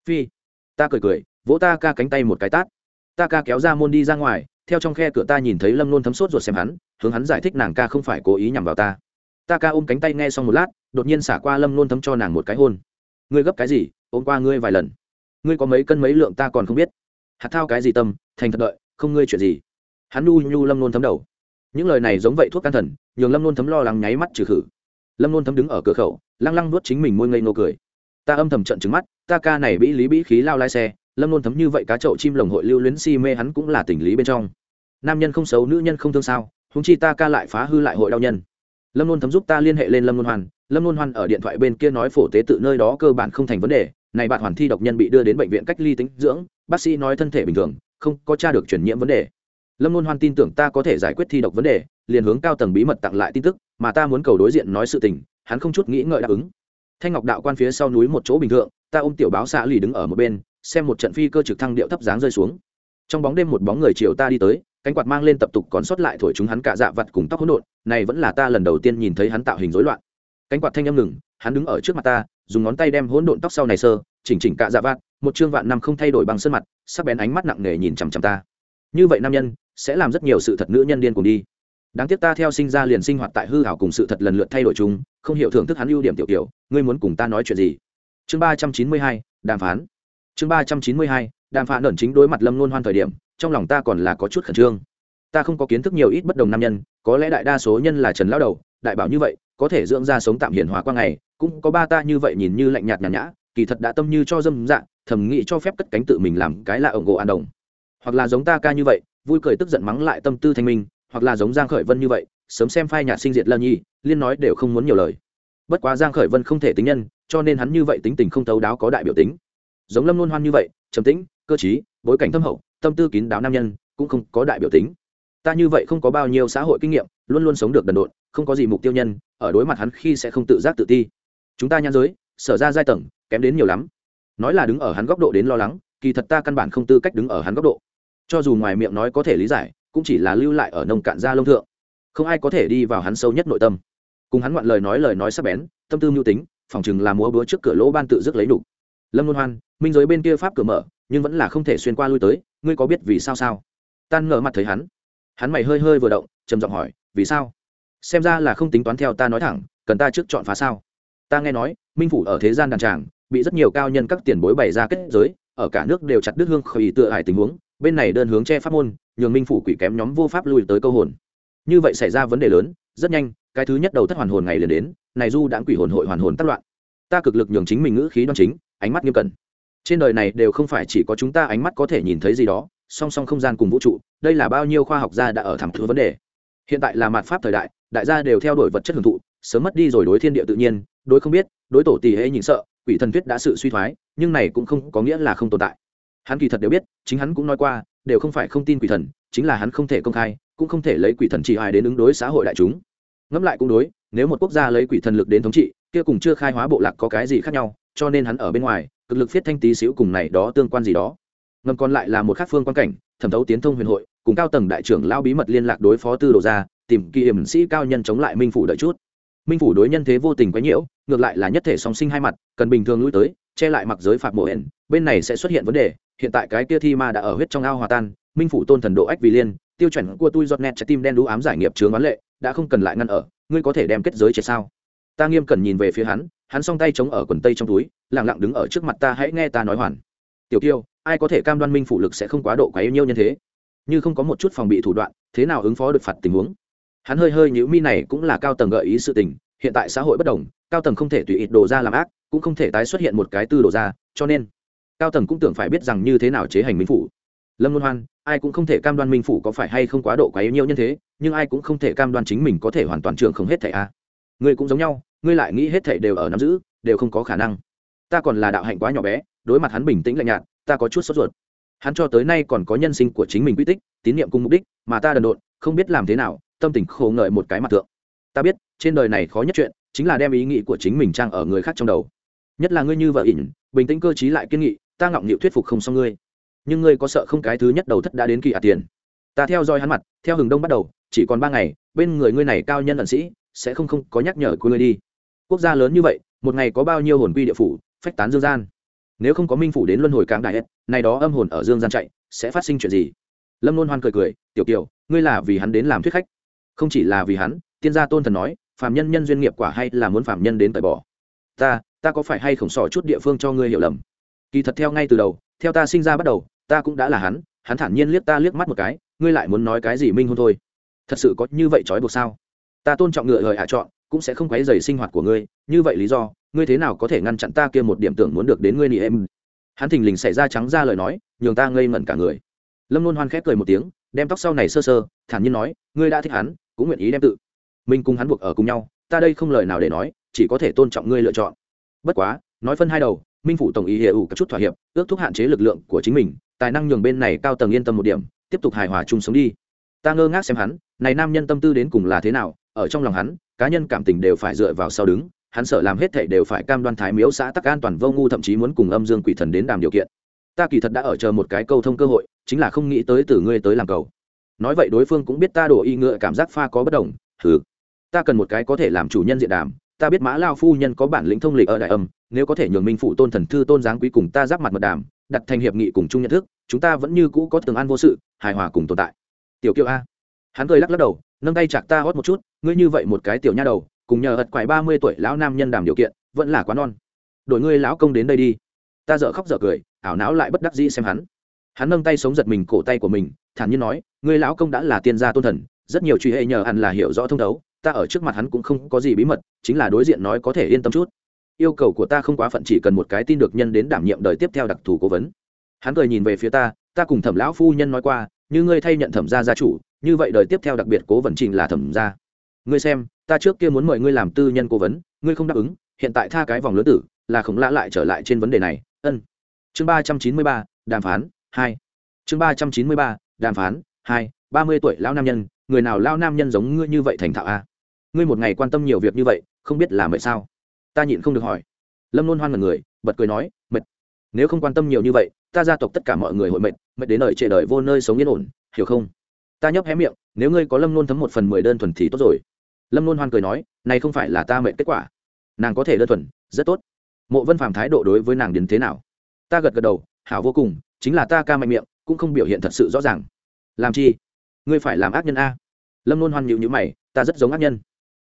Phi. Ta cười cười, vỗ ta ca cánh tay một cái tát. Ta ca kéo ra môn đi ra ngoài, theo trong khe cửa ta nhìn thấy lâm nôn thấm sốt ruột xem hắn, hướng hắn giải thích nàng ca không phải cố ý nhằm vào ta. Ta ca ôm cánh tay nghe xong một lát, đột nhiên xả qua lâm nôn thấm cho nàng một cái hôn. Ngươi gấp cái gì, ôm qua ngươi vài lần. Ngươi có mấy cân mấy lượng ta còn không biết. Hạt thao cái gì tâm, thành thật đợi, không ngươi chuyện gì hắn nhu nhu lâm nôn thấm đầu. Những lời này giống vậy thuốc can thần, nhường lâm nôn thấm lo lắng nháy mắt trừ khử. Lâm nôn thấm đứng ở cửa khẩu, lăng lăng nuốt chính mình môi ngây nô cười. Ta âm thầm trận trứng mắt, ta ca này bĩ lý bĩ khí lao lai xe, lâm nôn thấm như vậy cá chậu chim lồng hội lưu luyến si mê hắn cũng là tình lý bên trong. Nam nhân không xấu, nữ nhân không thương sao húng chi ta ca lại phá hư lại hội đau nhân. Lâm nôn thấm giúp ta liên hệ lên lâm nôn hoan, lâm nôn hoan ở điện thoại bên kia nói phổ tế tự nơi đó cơ bản không thành vấn đề, này bạn hoàn thi độc nhân bị đưa đến bệnh viện cách ly tính dưỡng, bác sĩ nói thân thể bình thường, không có tra được chuyển nhiễm vấn đề lâm nôn hoan tin tưởng ta có thể giải quyết thi độc vấn đề, liền hướng cao tầng bí mật tặng lại tin tức, mà ta muốn cầu đối diện nói sự tình, hắn không chút nghĩ ngợi đáp ứng. Thanh ngọc đạo quan phía sau núi một chỗ bình thường ta ôm tiểu báo xã lì đứng ở một bên, xem một trận phi cơ trực thăng điệu thấp dáng rơi xuống. Trong bóng đêm một bóng người chiều ta đi tới, cánh quạt mang lên tập tục còn sót lại thổi chúng hắn cả dạ vặt cùng tóc hỗn độn, này vẫn là ta lần đầu tiên nhìn thấy hắn tạo hình rối loạn. Cánh quạt thanh âm ngừng, hắn đứng ở trước mặt ta, dùng ngón tay đem hỗn độn tóc sau này sơ, chỉnh chỉnh cả dạ vặt một chương vạn năm không thay đổi bằng sơn mặt, sắc bén ánh mắt nặng nề nhìn chằm chằm ta như vậy nam nhân sẽ làm rất nhiều sự thật nữ nhân điên cùng đi. Đáng tiếc ta theo sinh ra liền sinh hoạt tại hư hảo cùng sự thật lần lượt thay đổi chúng, không hiểu thưởng thức hắn ưu điểm tiểu tiểu ngươi muốn cùng ta nói chuyện gì? Chương ba trăm chín mươi hai, đàm phán. Chương ba trăm chín mươi hai, đàm phán ẩn chính đối mặt lâm luôn hoan thời điểm, trong lòng ta còn là có chút khẩn trương. Ta không có kiến thức nhiều ít bất đồng nam nhân, có lẽ đại đa số nhân là trần lao đầu, đại bảo như vậy, có thể dưỡng ra sống tạm hiển hòa qua ngày, cũng có ba ta như vậy nhìn như lạnh nhạt nhàn nhã, kỳ thật đã tâm như cho dâm dạng thầm nghĩ cho phép cất cánh tự mình làm cái lạ ổng gỗ an đồng hoặc là giống ta ca như vậy, vui cười tức giận mắng lại tâm tư thanh minh, hoặc là giống giang khởi vân như vậy, sớm xem phai nhạt sinh diệt lân nhi, liên nói đều không muốn nhiều lời. Bất quá giang khởi vân không thể tính nhân, cho nên hắn như vậy tính tình không thấu đáo có đại biểu tính. Giống lâm luôn hoan như vậy, trầm tĩnh, cơ trí, bối cảnh thâm hậu, tâm tư kín đáo nam nhân, cũng không có đại biểu tính. Ta như vậy không có bao nhiêu xã hội kinh nghiệm, luôn luôn sống được đần độn, không có gì mục tiêu nhân, ở đối mặt hắn khi sẽ không tự giác tự ti. Chúng ta nhan giới, sở ra giai tầng, kém đến nhiều lắm. Nói là đứng ở hắn góc độ đến lo lắng, kỳ thật ta căn bản không tư cách đứng ở hắn góc độ cho dù ngoài miệng nói có thể lý giải, cũng chỉ là lưu lại ở nông cạn gia lông thượng. Không ai có thể đi vào hắn sâu nhất nội tâm. Cùng hắn ngoạn lời nói lời nói sắc bén, tâm tư mưu tính phòng chừng là múa búa trước cửa lỗ ban tự dứt lấy đủ. Lâm luân hoan, minh giới bên kia pháp cửa mở, nhưng vẫn là không thể xuyên qua lui tới, ngươi có biết vì sao sao? Tan ngờ mặt thấy hắn. Hắn mày hơi hơi vừa động, trầm giọng hỏi, vì sao? Xem ra là không tính toán theo ta nói thẳng, cần ta trước chọn phá sao? Ta nghe nói, minh phủ ở thế gian đàn tràng, bị rất nhiều cao nhân các tiền bối bày ra kết giới, ở cả nước đều chặt đứt hương khởi tựa hải tình huống bên này đơn hướng che pháp môn, nhường minh phủ quỷ kém nhóm vô pháp lui tới câu hồn. Như vậy xảy ra vấn đề lớn, rất nhanh, cái thứ nhất đầu thất hoàn hồn ngày liền đến, này du đãng quỷ hồn hội hoàn hồn tác loạn. Ta cực lực nhường chính mình ngữ khí đoan chính, ánh mắt nghiêm cẩn. Trên đời này đều không phải chỉ có chúng ta ánh mắt có thể nhìn thấy gì đó, song song không gian cùng vũ trụ, đây là bao nhiêu khoa học gia đã ở thảm thứ vấn đề. Hiện tại là mạt pháp thời đại đại gia đều theo đuổi vật chất hưởng thụ, sớm mất đi rồi đối thiên địa tự nhiên, đối không biết, đối tổ tỷ hễ nhìn sợ, quỷ thần thuyết đã sự suy thoái, nhưng này cũng không có nghĩa là không tồn tại hắn kỳ thật đều biết, chính hắn cũng nói qua, đều không phải không tin quỷ thần, chính là hắn không thể công khai, cũng không thể lấy quỷ thần chỉ hài đến ứng đối xã hội đại chúng. Ngẫm lại cũng đối, nếu một quốc gia lấy quỷ thần lực đến thống trị, kia cùng chưa khai hóa bộ lạc có cái gì khác nhau, cho nên hắn ở bên ngoài, cực lực viết thanh tí xíu cùng này đó tương quan gì đó. Ngầm còn lại là một khác phương quan cảnh, thẩm thấu tiến thông huyền hội, cùng cao tầng đại trưởng lao bí mật liên lạc đối phó tư đồ ra tìm kỳ hiểm sĩ cao nhân chống lại minh phủ đợi chút. Minh phủ đối nhân thế vô tình quấy nhiễu, ngược lại là nhất thể song sinh hai mặt, cần bình thường lui tới che lại mặc giới phạt mộ hển, bên này sẽ xuất hiện vấn đề, hiện tại cái kia thi ma đã ở huyết trong ao hòa tan, minh phủ tôn thần độ ách vì liên, tiêu chuẩn của tôi giọt nét trái tim đen đũ ám giải nghiệp chướng oán lệ, đã không cần lại ngăn ở, ngươi có thể đem kết giới chết sao? Ta nghiêm cần nhìn về phía hắn hắn song tay chống ở quần tây trong túi lẳng lặng đứng ở trước mặt ta hãy nghe ta nói hoàn. Tiểu tiêu ai có thể cam đoan minh phủ lực sẽ không quá độ quá yêu nhiêu như thế? Như không có một chút phòng bị thủ đoạn, thế nào ứng phó được phạt tình huống? Hắn hơi hơi nhữ mi này cũng là cao tầng gợi ý sự tình hiện tại xã hội bất đồng, cao tầng không thể tùy ý đồ ra làm ác, cũng không thể tái xuất hiện một cái tư đồ ra, cho nên cao tầng cũng tưởng phải biết rằng như thế nào chế hành minh phủ. Lâm luân hoan, ai cũng không thể cam đoan minh phủ có phải hay không quá độ quá yếu nhiều như thế, nhưng ai cũng không thể cam đoan chính mình có thể hoàn toàn trường không hết thảy a. À. ngươi cũng giống nhau, ngươi lại nghĩ hết thảy đều ở nắm giữ, đều không có khả năng. Ta còn là đạo hạnh quá nhỏ bé, đối mặt hắn bình tĩnh lạnh nhạt, ta có chút sốt ruột. Hắn cho tới nay còn có nhân sinh của chính mình quy tích, tín nhiệm cùng mục đích, mà ta đần độn, không biết làm thế nào, tâm tình khổ ngợi một cái mặt thượng ta biết, trên đời này khó nhất chuyện chính là đem ý nghĩ của chính mình trang ở người khác trong đầu. Nhất là ngươi như vợ ỉn, bình tĩnh cơ t lại kiên nghị, ta ngọng nghịu thuyết phục không xong ngươi. Nhưng ngươi có sợ không cái thứ nhất đầu thất đã đến kỳ ả tiền? Ta theo dõi hắn mặt, theo hừng đông bắt đầu, chỉ còn ba ngày, bên người ngươi này cao nhân ẩn sĩ, sẽ không không có nhắc nhở của ngươi đi. Quốc gia lớn như vậy, một ngày có bao nhiêu hồn quy địa phủ, phách tán dương gian? Nếu không có minh phủ đến luân hồi cảng đại hết, này đó âm hồn ở dương gian chạy, sẽ phát sinh chuyện gì? Lâm luôn hoan cười cười, tiểu kiều, ngươi là vì hắn đến làm thuyết khách, không chỉ là vì hắn tiên gia tôn thần nói, phàm nhân nhân duyên nghiệp quả hay là muốn phàm nhân đến tẩy bỏ? Ta ta có phải hay khổng sỏ chút địa phương cho ngươi hiểu lầm? Kỳ thật theo ngay từ đầu, theo ta sinh ra bắt đầu, ta cũng đã là hắn hắn thản nhiên liếc ta liếc mắt một cái, ngươi lại muốn nói cái gì minh hôn thôi? Thật sự có như vậy trói buộc sao? Ta tôn trọng ngựa lời hạ chọn, cũng sẽ không quấy dày sinh hoạt của ngươi, như vậy lý do, ngươi thế nào có thể ngăn chặn ta kia một điểm tưởng muốn được đến ngươi nị em? Hắn thình lình xảy ra trắng ra lời nói, nhường ta ngây ngẩn cả người. Lâm luôn hoan khép cười một tiếng, đem tóc sau này sơ sơ, thản nhiên nói, ngươi đã thích hắn, cũng nguyện ý đem tự mình cùng hắn buộc ở cùng nhau, ta đây không lời nào để nói, chỉ có thể tôn trọng ngươi lựa chọn. Bất quá, nói phân hai đầu, minh phủ tổng ý hiệu các chút thỏa hiệp, ước thúc hạn chế lực lượng của chính mình, tài năng nhường bên này cao tầng yên tâm một điểm, tiếp tục hài hòa chung sống đi. Ta ngơ ngác xem hắn, này nam nhân tâm tư đến cùng là thế nào, ở trong lòng hắn, cá nhân cảm tình đều phải dựa vào sau đứng, hắn sợ làm hết thảy đều phải cam đoan thái miếu xã tắc an toàn vô ngu, thậm chí muốn cùng âm dương quỷ thần đến đàm điều kiện. Ta kỳ thật đã ở chờ một cái câu thông cơ hội, chính là không nghĩ tới từ ngươi tới làm cầu. Nói vậy đối phương cũng biết ta đổ y ngựa cảm giác pha có bất đồng thử ta cần một cái có thể làm chủ nhân diện đàm, ta biết mã lao phu nhân có bản lĩnh thông lịch ở đại âm, nếu có thể nhường minh phụ tôn thần thư tôn giáng quý cùng ta giáp mặt mật đàm, đặt thành hiệp nghị cùng chung nhận thức, chúng ta vẫn như cũ có tường an vô sự, hài hòa cùng tồn tại. Tiểu kiều a. Hắn cười lắc lắc đầu, nâng tay chạc ta hót một chút, ngươi như vậy một cái tiểu nha đầu, cùng nhờ ật quải ba mươi tuổi lão nam nhân đàm điều kiện, vẫn là quá non. Đổi ngươi lão công đến đây đi. Ta dợ khóc dợ cười, ảo não lại bất đắc dĩ xem hắn. Hắn nâng tay sống giật mình cổ tay của mình, thản nhiên nói, ngươi lão công đã là tiên gia tôn thần, rất nhiều truy hệ nhờ ăn là hiểu rõ thông đấu ta ở trước mặt hắn cũng không có gì bí mật, chính là đối diện nói có thể yên tâm chút. Yêu cầu của ta không quá phận, chỉ cần một cái tin được nhân đến đảm nhiệm đời tiếp theo đặc thù cố vấn. Hắn cười nhìn về phía ta ta cùng thẩm lão phu nhân nói qua, như ngươi thay nhận thẩm gia gia chủ, như vậy đời tiếp theo đặc biệt cố vấn trình là thẩm gia. Ngươi xem, ta trước kia muốn mời ngươi làm tư nhân cố vấn, ngươi không đáp ứng, hiện tại tha cái vòng lứa tử, là khổng lã lại trở lại trên vấn đề này. Ân. Chương ba trăm chín mươi ba, đàm phán hai. Chương ba trăm chín mươi ba, đàm phán hai, ba mươi tuổi lão nam nhân người nào lao nam nhân giống ngươi như vậy thành thạo a ngươi một ngày quan tâm nhiều việc như vậy, không biết là mệt sao? Ta nhịn không được hỏi. Lâm luôn hoan mật người, bật cười nói, mệt. Nếu không quan tâm nhiều như vậy, ta gia tộc tất cả mọi người hội mệt mệt đến đời trệ đời vô nơi sống yên ổn, hiểu không? Ta nhấp hé miệng, nếu ngươi có lâm luôn thấm một phần mười đơn thuần thì tốt rồi. Lâm luôn hoan cười nói, này không phải là ta mệt kết quả. Nàng có thể đơn thuần, rất tốt. Mộ vân phàm thái độ đối với nàng đến thế nào? Ta gật gật đầu, hảo vô cùng, chính là ta ca mạnh miệng, cũng không biểu hiện thật sự rõ ràng. Làm chi? Ngươi phải làm ác nhân a. Lâm nôn hoan nhịu nhữ mày, ta rất giống ác nhân.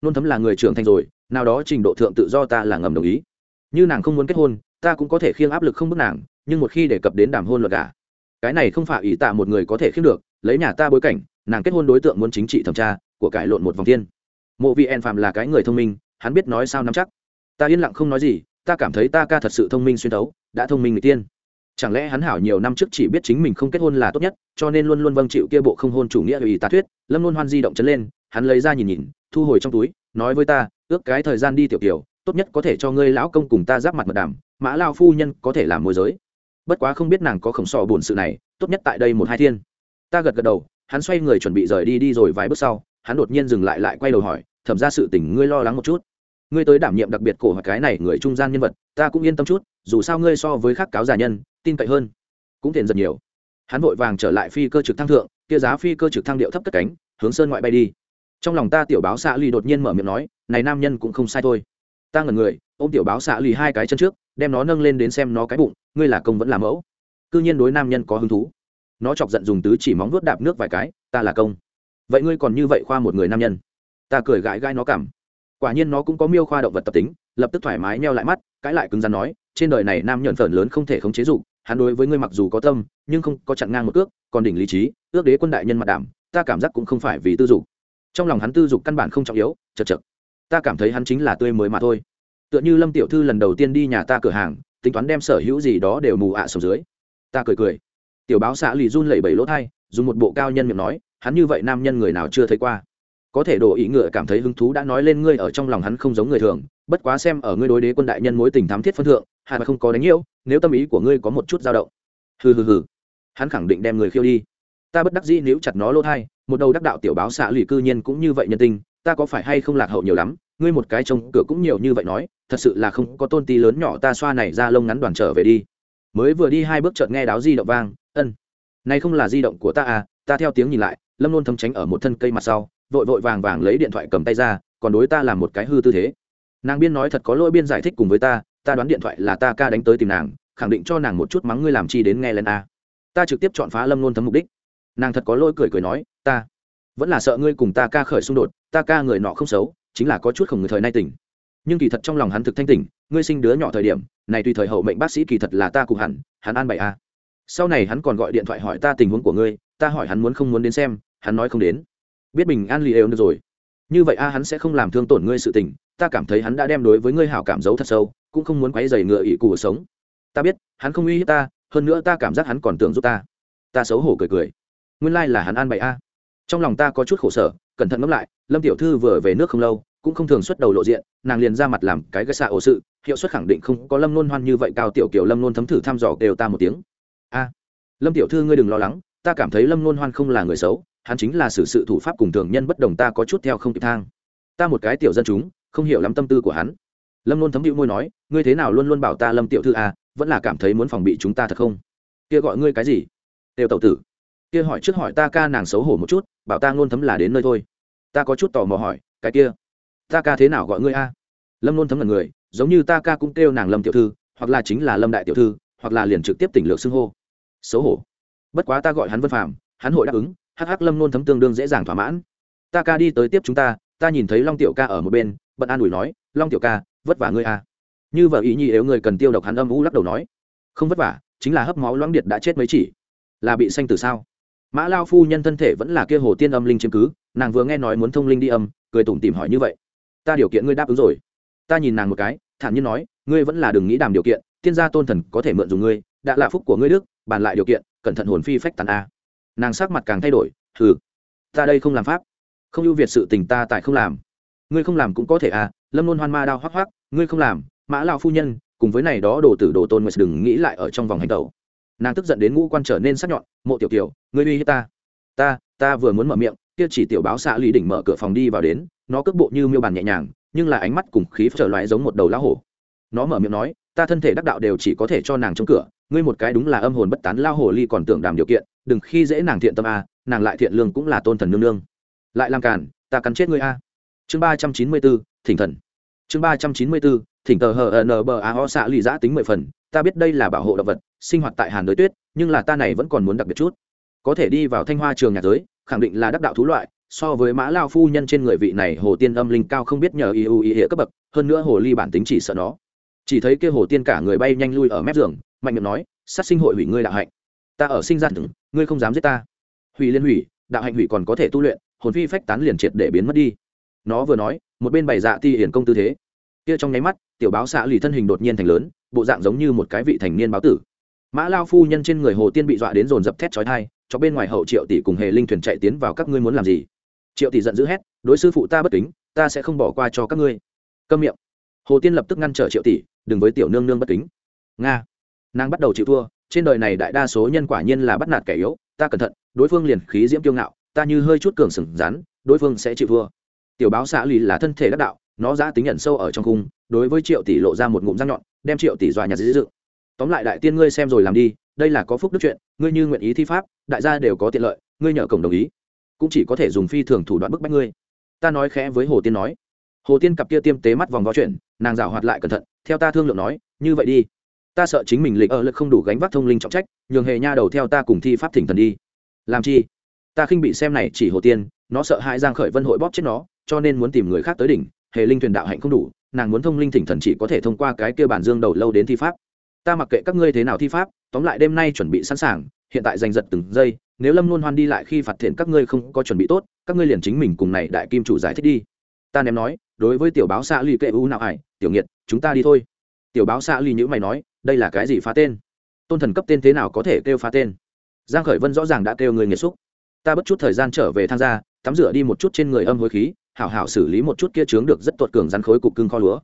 Nôn thấm là người trưởng thành rồi, nào đó trình độ thượng tự do ta là ngầm đồng ý. Như nàng không muốn kết hôn, ta cũng có thể khiêng áp lực không bức nàng, nhưng một khi đề cập đến đàm hôn luật cả cái này không phải ý tạ một người có thể khiêng được, lấy nhà ta bối cảnh, nàng kết hôn đối tượng muốn chính trị thẩm tra, của cải lộn một vòng tiên mộ vị en phạm là cái người thông minh, hắn biết nói sao nắm chắc. Ta yên lặng không nói gì, ta cảm thấy ta ca thật sự thông minh xuyên tấu đã thông minh người tiên chẳng lẽ hắn hảo nhiều năm trước chỉ biết chính mình không kết hôn là tốt nhất cho nên luôn luôn vâng chịu kia bộ không hôn chủ nghĩa ủy tà thuyết lâm luôn hoan di động chấn lên hắn lấy ra nhìn nhìn thu hồi trong túi nói với ta ước cái thời gian đi tiểu tiểu, tốt nhất có thể cho ngươi lão công cùng ta giáp mặt mật đảm, mã lao phu nhân có thể làm môi giới. Bất quá không biết nàng có khổng sò buồn sự này tốt nhất tại đây một hai thiên. Ta gật gật đầu hắn xoay người chuẩn bị rời đi đi rồi vài bước sau hắn đột nhiên dừng lại lại quay đầu hỏi thẩm ra sự tình ngươi lo lắng một chút. Ngươi tới đảm nhiệm đặc biệt cổ hoặc cái này người trung gian nhân vật ta cũng yên tâm chút dù sao ngươi so với khác cáo già nhân tin cậy hơn, cũng tiền giật nhiều. Hắn vội vàng trở lại phi cơ trực thăng thượng, kia giá phi cơ trực thăng điệu thấp cất cánh, hướng sơn ngoại bay đi. Trong lòng ta tiểu báo xạ lì đột nhiên mở miệng nói, này nam nhân cũng không sai thôi. Ta ngẩn người, ôm tiểu báo xạ lì hai cái chân trước, đem nó nâng lên đến xem nó cái bụng, ngươi là công vẫn là mẫu. Cư nhiên đối nam nhân có hứng thú. Nó chọc giận dùng tứ chỉ móng vuốt đạp nước vài cái, ta là công. Vậy ngươi còn như vậy khoa một người nam nhân. Ta cười gãi gai nó cảm. Quả nhiên nó cũng có miêu khoa động vật tập tính lập tức thoải mái neo lại mắt, cãi lại cứng rắn nói, trên đời này nam nhận phần lớn không thể khống chế dục, hắn đối với ngươi mặc dù có tâm, nhưng không có chặn ngang một ước còn đỉnh lý trí, ước đế quân đại nhân mặt đảm, ta cảm giác cũng không phải vì tư dục. Trong lòng hắn tư dục căn bản không trọng yếu, chật chật. Ta cảm thấy hắn chính là tươi mới mà thôi. Tựa như lâm tiểu thư lần đầu tiên đi nhà ta cửa hàng, tính toán đem sở hữu gì đó đều mù ạ à sầu dưới. Ta cười cười. Tiểu báo xã lì run lẩy bẩy lỗ thai, dùng một bộ cao nhân miệng nói, hắn như vậy nam nhân người nào chưa thấy qua có thể đồ ý ngựa cảm thấy hứng thú đã nói lên ngươi ở trong lòng hắn không giống người thường, bất quá xem ở ngươi đối đế quân đại nhân mối tình thám thiết phân thượng hắn mà không có đánh yêu nếu tâm ý của ngươi có một chút dao động. Hừ hừ hừ. Hắn khẳng định đem người khiêu đi. Ta bất đắc dĩ nếu chặt nó lỗ thai, một đầu đắc đạo tiểu báo xạ lụy cư nhiên cũng như vậy nhân tình, ta có phải hay không lạc hậu nhiều lắm, ngươi một cái trông cửa cũng nhiều như vậy nói, thật sự là không có tôn ti lớn nhỏ ta xoa này ra lông ngắn đoàn trở về đi. Mới vừa đi hai bước chợt nghe đáo di động vang, ân, này không là di động của ta à ta theo tiếng nhìn lại, lâm luôn thấm tránh ở một thân cây mặt sau vội vội vàng vàng lấy điện thoại cầm tay ra, còn đối ta làm một cái hư tư thế. Nàng biên nói thật có lỗi biên giải thích cùng với ta ta đoán điện thoại là ta ca đánh tới tìm nàng, khẳng định cho nàng một chút mắng ngươi làm chi đến nghe lên a. Ta trực tiếp chọn phá lâm luôn thấm mục đích. Nàng thật có lỗi cười cười nói, ta vẫn là sợ ngươi cùng ta ca khởi xung đột, ta ca người nọ không xấu, chính là có chút không người thời nay tỉnh. Nhưng kỳ thật trong lòng hắn thực thanh tỉnh, ngươi sinh đứa nhỏ thời điểm, này tùy thời hậu mệnh bác sĩ kỳ thật là ta cùng hẳn, hắn an bày a. Sau này hắn còn gọi điện thoại hỏi ta tình huống của ngươi, ta hỏi hắn muốn không muốn đến xem, hắn nói không đến biết bình an lì đều được rồi. Như vậy a, hắn sẽ không làm thương tổn ngươi sự tình, ta cảm thấy hắn đã đem đối với ngươi hảo cảm giấu thật sâu, cũng không muốn quấy dày ngựa ỵ cụ sống. Ta biết, hắn không uy hiếp ta, hơn nữa ta cảm giác hắn còn tưởng giúp ta. Ta xấu hổ cười cười. Nguyên lai、like、là hắn an bậy a. Trong lòng ta có chút khổ sở, cẩn thận ngẫm lại, lâm tiểu thư vừa về nước không lâu, cũng không thường xuất đầu lộ diện, nàng liền ra mặt làm cái gây xạ ổ sự, hiệu suất khẳng định không có lâm nôn hoan như vậy cao, tiểu kiểu lâm nôn thấm thử thăm dò đều ta một tiếng. A. Lâm tiểu thư ngươi đừng lo lắng, ta cảm thấy lâm nôn hoan không là người xấu hắn chính là xử sự thủ pháp cùng thường nhân bất đồng ta có chút theo không kịp thang. Ta một cái tiểu dân chúng, không hiểu lắm tâm tư của hắn. Lâm luôn thấm hữu môi nói, ngươi thế nào luôn luôn bảo ta lâm tiểu thư à vẫn là cảm thấy muốn phòng bị chúng ta thật không? Kia gọi ngươi cái gì? Đều tẩu tử. Kia hỏi trước hỏi ta ca nàng xấu hổ một chút, bảo ta luôn thấm là đến nơi thôi. Ta có chút tò mò hỏi, cái kia, ta ca thế nào gọi ngươi a? Lâm luân thấm là người, giống như ta ca cũng kêu nàng lâm tiểu thư, hoặc là chính là lâm đại tiểu thư, hoặc là liền trực tiếp tỉnh lược xưng hô. Xấu hổ. Bất quá ta gọi hắn vân phạm hắn hội đáp ứng hắc hắc lâm nôn thấm tương đương dễ dàng thỏa mãn. Ta ca đi tới tiếp chúng ta ta nhìn thấy long tiểu ca ở một bên, bận an ủi nói, long tiểu ca, vất vả ngươi à? Như vợ ý nhi nếu người cần tiêu độc hắn âm u lắc đầu nói, không vất vả, chính là hấp máu loãng điện đã chết mấy chỉ. Là bị xanh từ sao? Mã lao phu nhân thân thể vẫn là kia hồ tiên âm linh chiếm cứ, nàng vừa nghe nói muốn thông linh đi âm, cười tủm tìm hỏi như vậy, ta điều kiện ngươi đáp ứng rồi. Ta nhìn nàng một cái, thản nhiên nói, ngươi vẫn là đừng nghĩ đàm điều kiện, tiên gia tôn thần có thể mượn dùng ngươi, đã là phúc của ngươi đức, bàn lại điều kiện, cẩn thận hồn phi phách tàn a nàng sắc mặt càng thay đổi thử ta đây không làm pháp. Không ưu việt sự tình ta tại không làm. Ngươi không làm cũng có thể à lâm luôn hoan ma đao hoắc hoắc, ngươi không làm, mã lao phu nhân, cùng với này đó đồ tử đồ tôn mà đừng nghĩ lại ở trong vòng hành tẩu. Nàng tức giận đến ngũ quan trở nên sắc nhọn, mộ tiểu kiều, ngươi uy hiếp ta. Ta ta vừa muốn mở miệng, kia chỉ tiểu báo xạ lý đỉnh mở cửa phòng đi vào đến, nó cước bộ như miêu bàn nhẹ nhàng, nhưng là ánh mắt cùng khí trở loại giống một đầu lá hổ nó mở miệng nói, ta thân thể đắc đạo đều chỉ có thể cho nàng trong cửa, ngươi một cái đúng là âm hồn bất tán lao hồ ly còn tưởng đàm điều kiện, đừng khi dễ nàng thiện tâm a, nàng lại thiện lương cũng là tôn thần nương nương. Lại làm cản ta cắn chết ngươi a. Chương ba trăm chín mươi bốn, thỉnh thần. Chương ba trăm chín mươi bốn, thỉnh tờ hờ n b a o xạ lì giã tính mười phần, ta biết đây là bảo hộ động vật, sinh hoạt tại hàn đới tuyết, nhưng là ta này vẫn còn muốn đặc biệt chút. Có thể đi vào thanh hoa trường nhà giới, khẳng định là đắc đạo thú loại, so với mã lao phu nhân trên người vị này hồ tiên âm linh cao không biết nhờ y ưu ý nghĩa cấp bậc, hơn nữa hồ ly bản tính chỉ sợ nó chỉ thấy kia hồ tiên cả người bay nhanh lui ở mép giường, mạnh miệng nói, sát sinh hội hủy ngươi đạo hạnh. Ta ở sinh ra từng ngươi không dám giết ta. Hủy liên hủy, đạo hạnh hủy còn có thể tu luyện, hồn phi phách tán liền triệt để biến mất đi. Nó vừa nói, một bên bày dạ ti hiển công tư thế. Kia trong nháy mắt, tiểu báo xạ lì thân hình đột nhiên thành lớn, bộ dạng giống như một cái vị thành niên báo tử. Mã lao phu nhân trên người hồ tiên bị dọa đến dồn dập thét chói thai cho bên ngoài hậu triệu tỷ cùng hề linh thuyền chạy tiến vào, các ngươi muốn làm gì? Triệu tỷ giận dữ hét, đối sư phụ ta bất kính, ta sẽ không bỏ qua cho các ngươi. Câm miệng hồ tiên lập tức ngăn trở triệu tỷ, đừng với tiểu nương nương bất kính. Nga. Nàng bắt đầu chịu thua, trên đời này đại đa số nhân quả nhiên là bắt nạt kẻ yếu, ta cẩn thận, đối phương liền khí diễm kiêu ngạo, ta như hơi chút cường sừng rắn, đối phương sẽ chịu thua. Tiểu báo xã lì là thân thể đắc đạo, nó giã tính nhận sâu ở trong cung, đối với triệu tỷ lộ ra một ngụm răng nhọn, đem triệu tỷ dọa nhà dữ dự tóm lại đại tiên ngươi xem rồi làm đi, đây là có phúc đức chuyện, ngươi như nguyện ý thi pháp, đại gia đều có tiện lợi, ngươi nhờ cổng đồng ý, cũng chỉ có thể dùng phi thường thủ đoạn bức bách ngươi. Ta nói khẽ với hồ tiên nói hồ tiên cặp kia tiêm tế mắt vòng vo chuyện nàng rào hoạt lại cẩn thận, theo ta thương lượng nói, như vậy đi. Ta sợ chính mình lịch ở lực không đủ gánh vác thông linh trọng trách, nhường hề nha đầu theo ta cùng thi pháp thỉnh thần đi. Làm chi? Ta khinh bị xem này chỉ hồ tiên, nó sợ hãi giang khởi vân hội bóp chết nó, cho nên muốn tìm người khác tới đỉnh, hề linh thuyền đạo hạnh không đủ, nàng muốn thông linh thỉnh thần chỉ có thể thông qua cái kia bản dương đầu lâu đến thi pháp. Ta mặc kệ các ngươi thế nào thi pháp, tóm lại đêm nay chuẩn bị sẵn sàng, hiện tại giành giật từng giây, nếu lâm luôn hoan đi lại khi phạt thiện các ngươi không có chuẩn bị tốt, các ngươi liền chính mình cùng này đại kim chủ giải thích đi ta ném nói, đối với tiểu báo xạ ly kệ u nào ải tiểu nghiệt, chúng ta đi thôi. Tiểu báo xạ ly nhữ mày nói, đây là cái gì phá tên? Tôn thần cấp tên thế nào có thể kêu phá tên? Giang khởi vân rõ ràng đã kêu người nghiệt xúc. Ta bất chút thời gian trở về tham gia, tắm rửa đi một chút trên người âm hối khí, hảo hảo xử lý một chút kia chướng được rất tuột cường rắn khối cục cưng kho lúa.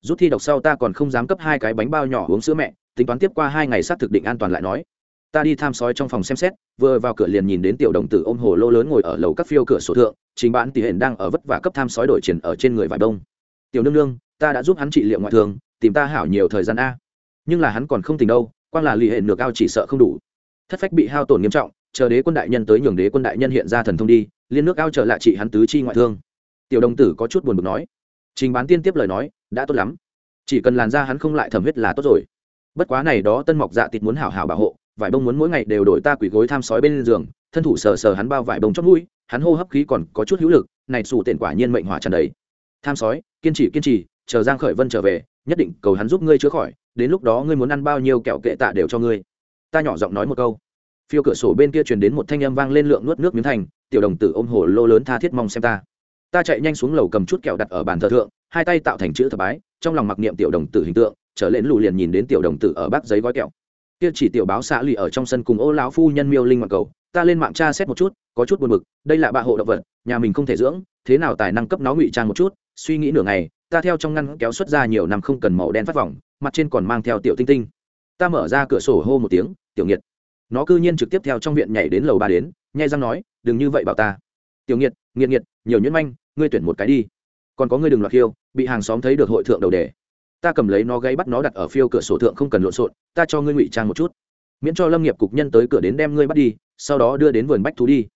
Rút thi độc sau ta còn không dám cấp hai cái bánh bao nhỏ uống sữa mẹ, tính toán tiếp qua hai ngày sát thực định an toàn lại nói ta đi tham sói trong phòng xem xét, vừa vào cửa liền nhìn đến tiểu đồng tử ôm hồ lô lớn ngồi ở lầu các phiêu cửa sổ thượng chính bạn tỷ hển đang ở vất vả cấp tham sói đổi triển ở trên người vải đông tiểu nương nương, ta đã giúp hắn trị liệu ngoại thường tìm ta hảo nhiều thời gian a. Nhưng là hắn còn không tỉnh đâu quan là lì hệ được ao chỉ sợ không đủ. Thất phách bị hao tổn nghiêm trọng, chờ đế quân đại nhân tới nhường đế quân đại nhân hiện ra thần thông đi liên nước ao trở lại trị hắn tứ chi ngoại thương. Tiểu đồng tử có chút buồn bực nói. Trình bán tiên tiếp lời nói, đã tốt lắm. Chỉ cần làn da hắn không lại thẩm huyết là tốt rồi. Bất quá này đó tân mọc dạ tịt muốn hảo hảo bảo hộ vải bông muốn mỗi ngày đều đổi ta quỷ gối tham sói bên giường, thân thủ sờ sờ hắn bao vải bông chót mũi, hắn hô hấp khí còn có chút hữu lực, này xù tiền quả nhiên mệnh hỏa tràn đầy. Tham sói, kiên trì kiên trì, chờ giang khởi vân trở về, nhất định cầu hắn giúp ngươi chữa khỏi, đến lúc đó ngươi muốn ăn bao nhiêu kẹo kệ tạ đều cho ngươi. Ta nhỏ giọng nói một câu. Phiêu cửa sổ bên kia truyền đến một thanh âm vang lên lượng nuốt nước miếng thành, tiểu đồng tử ôm hồ lô lớn tha thiết mong xem ta. Ta chạy nhanh xuống lầu cầm chút kẹo đặt ở bàn thờ thượng, hai tay tạo thành chữ thập bái, trong lòng mặc niệm tiểu đồng tử hình tượng, trở lên lù liền nhìn đến tiểu đồng tử ở bác giấy gói kẹo kia chỉ tiểu báo xạ lì ở trong sân cùng ô lão phu nhân miêu linh mặc cầu, ta lên mạng tra xét một chút, có chút buồn bực, đây là bạ hộ động vật, nhà mình không thể dưỡng, thế nào tài năng cấp nó ngụy trang một chút, suy nghĩ nửa ngày, ta theo trong ngăn kéo xuất ra nhiều năm không cần màu đen phát vòng, mặt trên còn mang theo tiểu tinh tinh. Ta mở ra cửa sổ hô một tiếng, tiểu nghiệt nó cư nhiên trực tiếp theo trong viện nhảy đến lầu ba đến, nhai răng nói, đừng như vậy bảo ta. Tiểu nghiệt nghiệt nghiệt nhiều nhuyễn manh, ngươi tuyển một cái đi. Còn có ngươi đừng loạt khiêu, bị hàng xóm thấy được hội thượng đầu đề ta cầm lấy nó gáy bắt nó đặt ở phiêu cửa sổ thượng không cần lộn xộn, ta cho ngươi ngụy trang một chút. Miễn cho lâm nghiệp cục nhân tới cửa đến đem ngươi bắt đi, sau đó đưa đến vườn bách thú đi.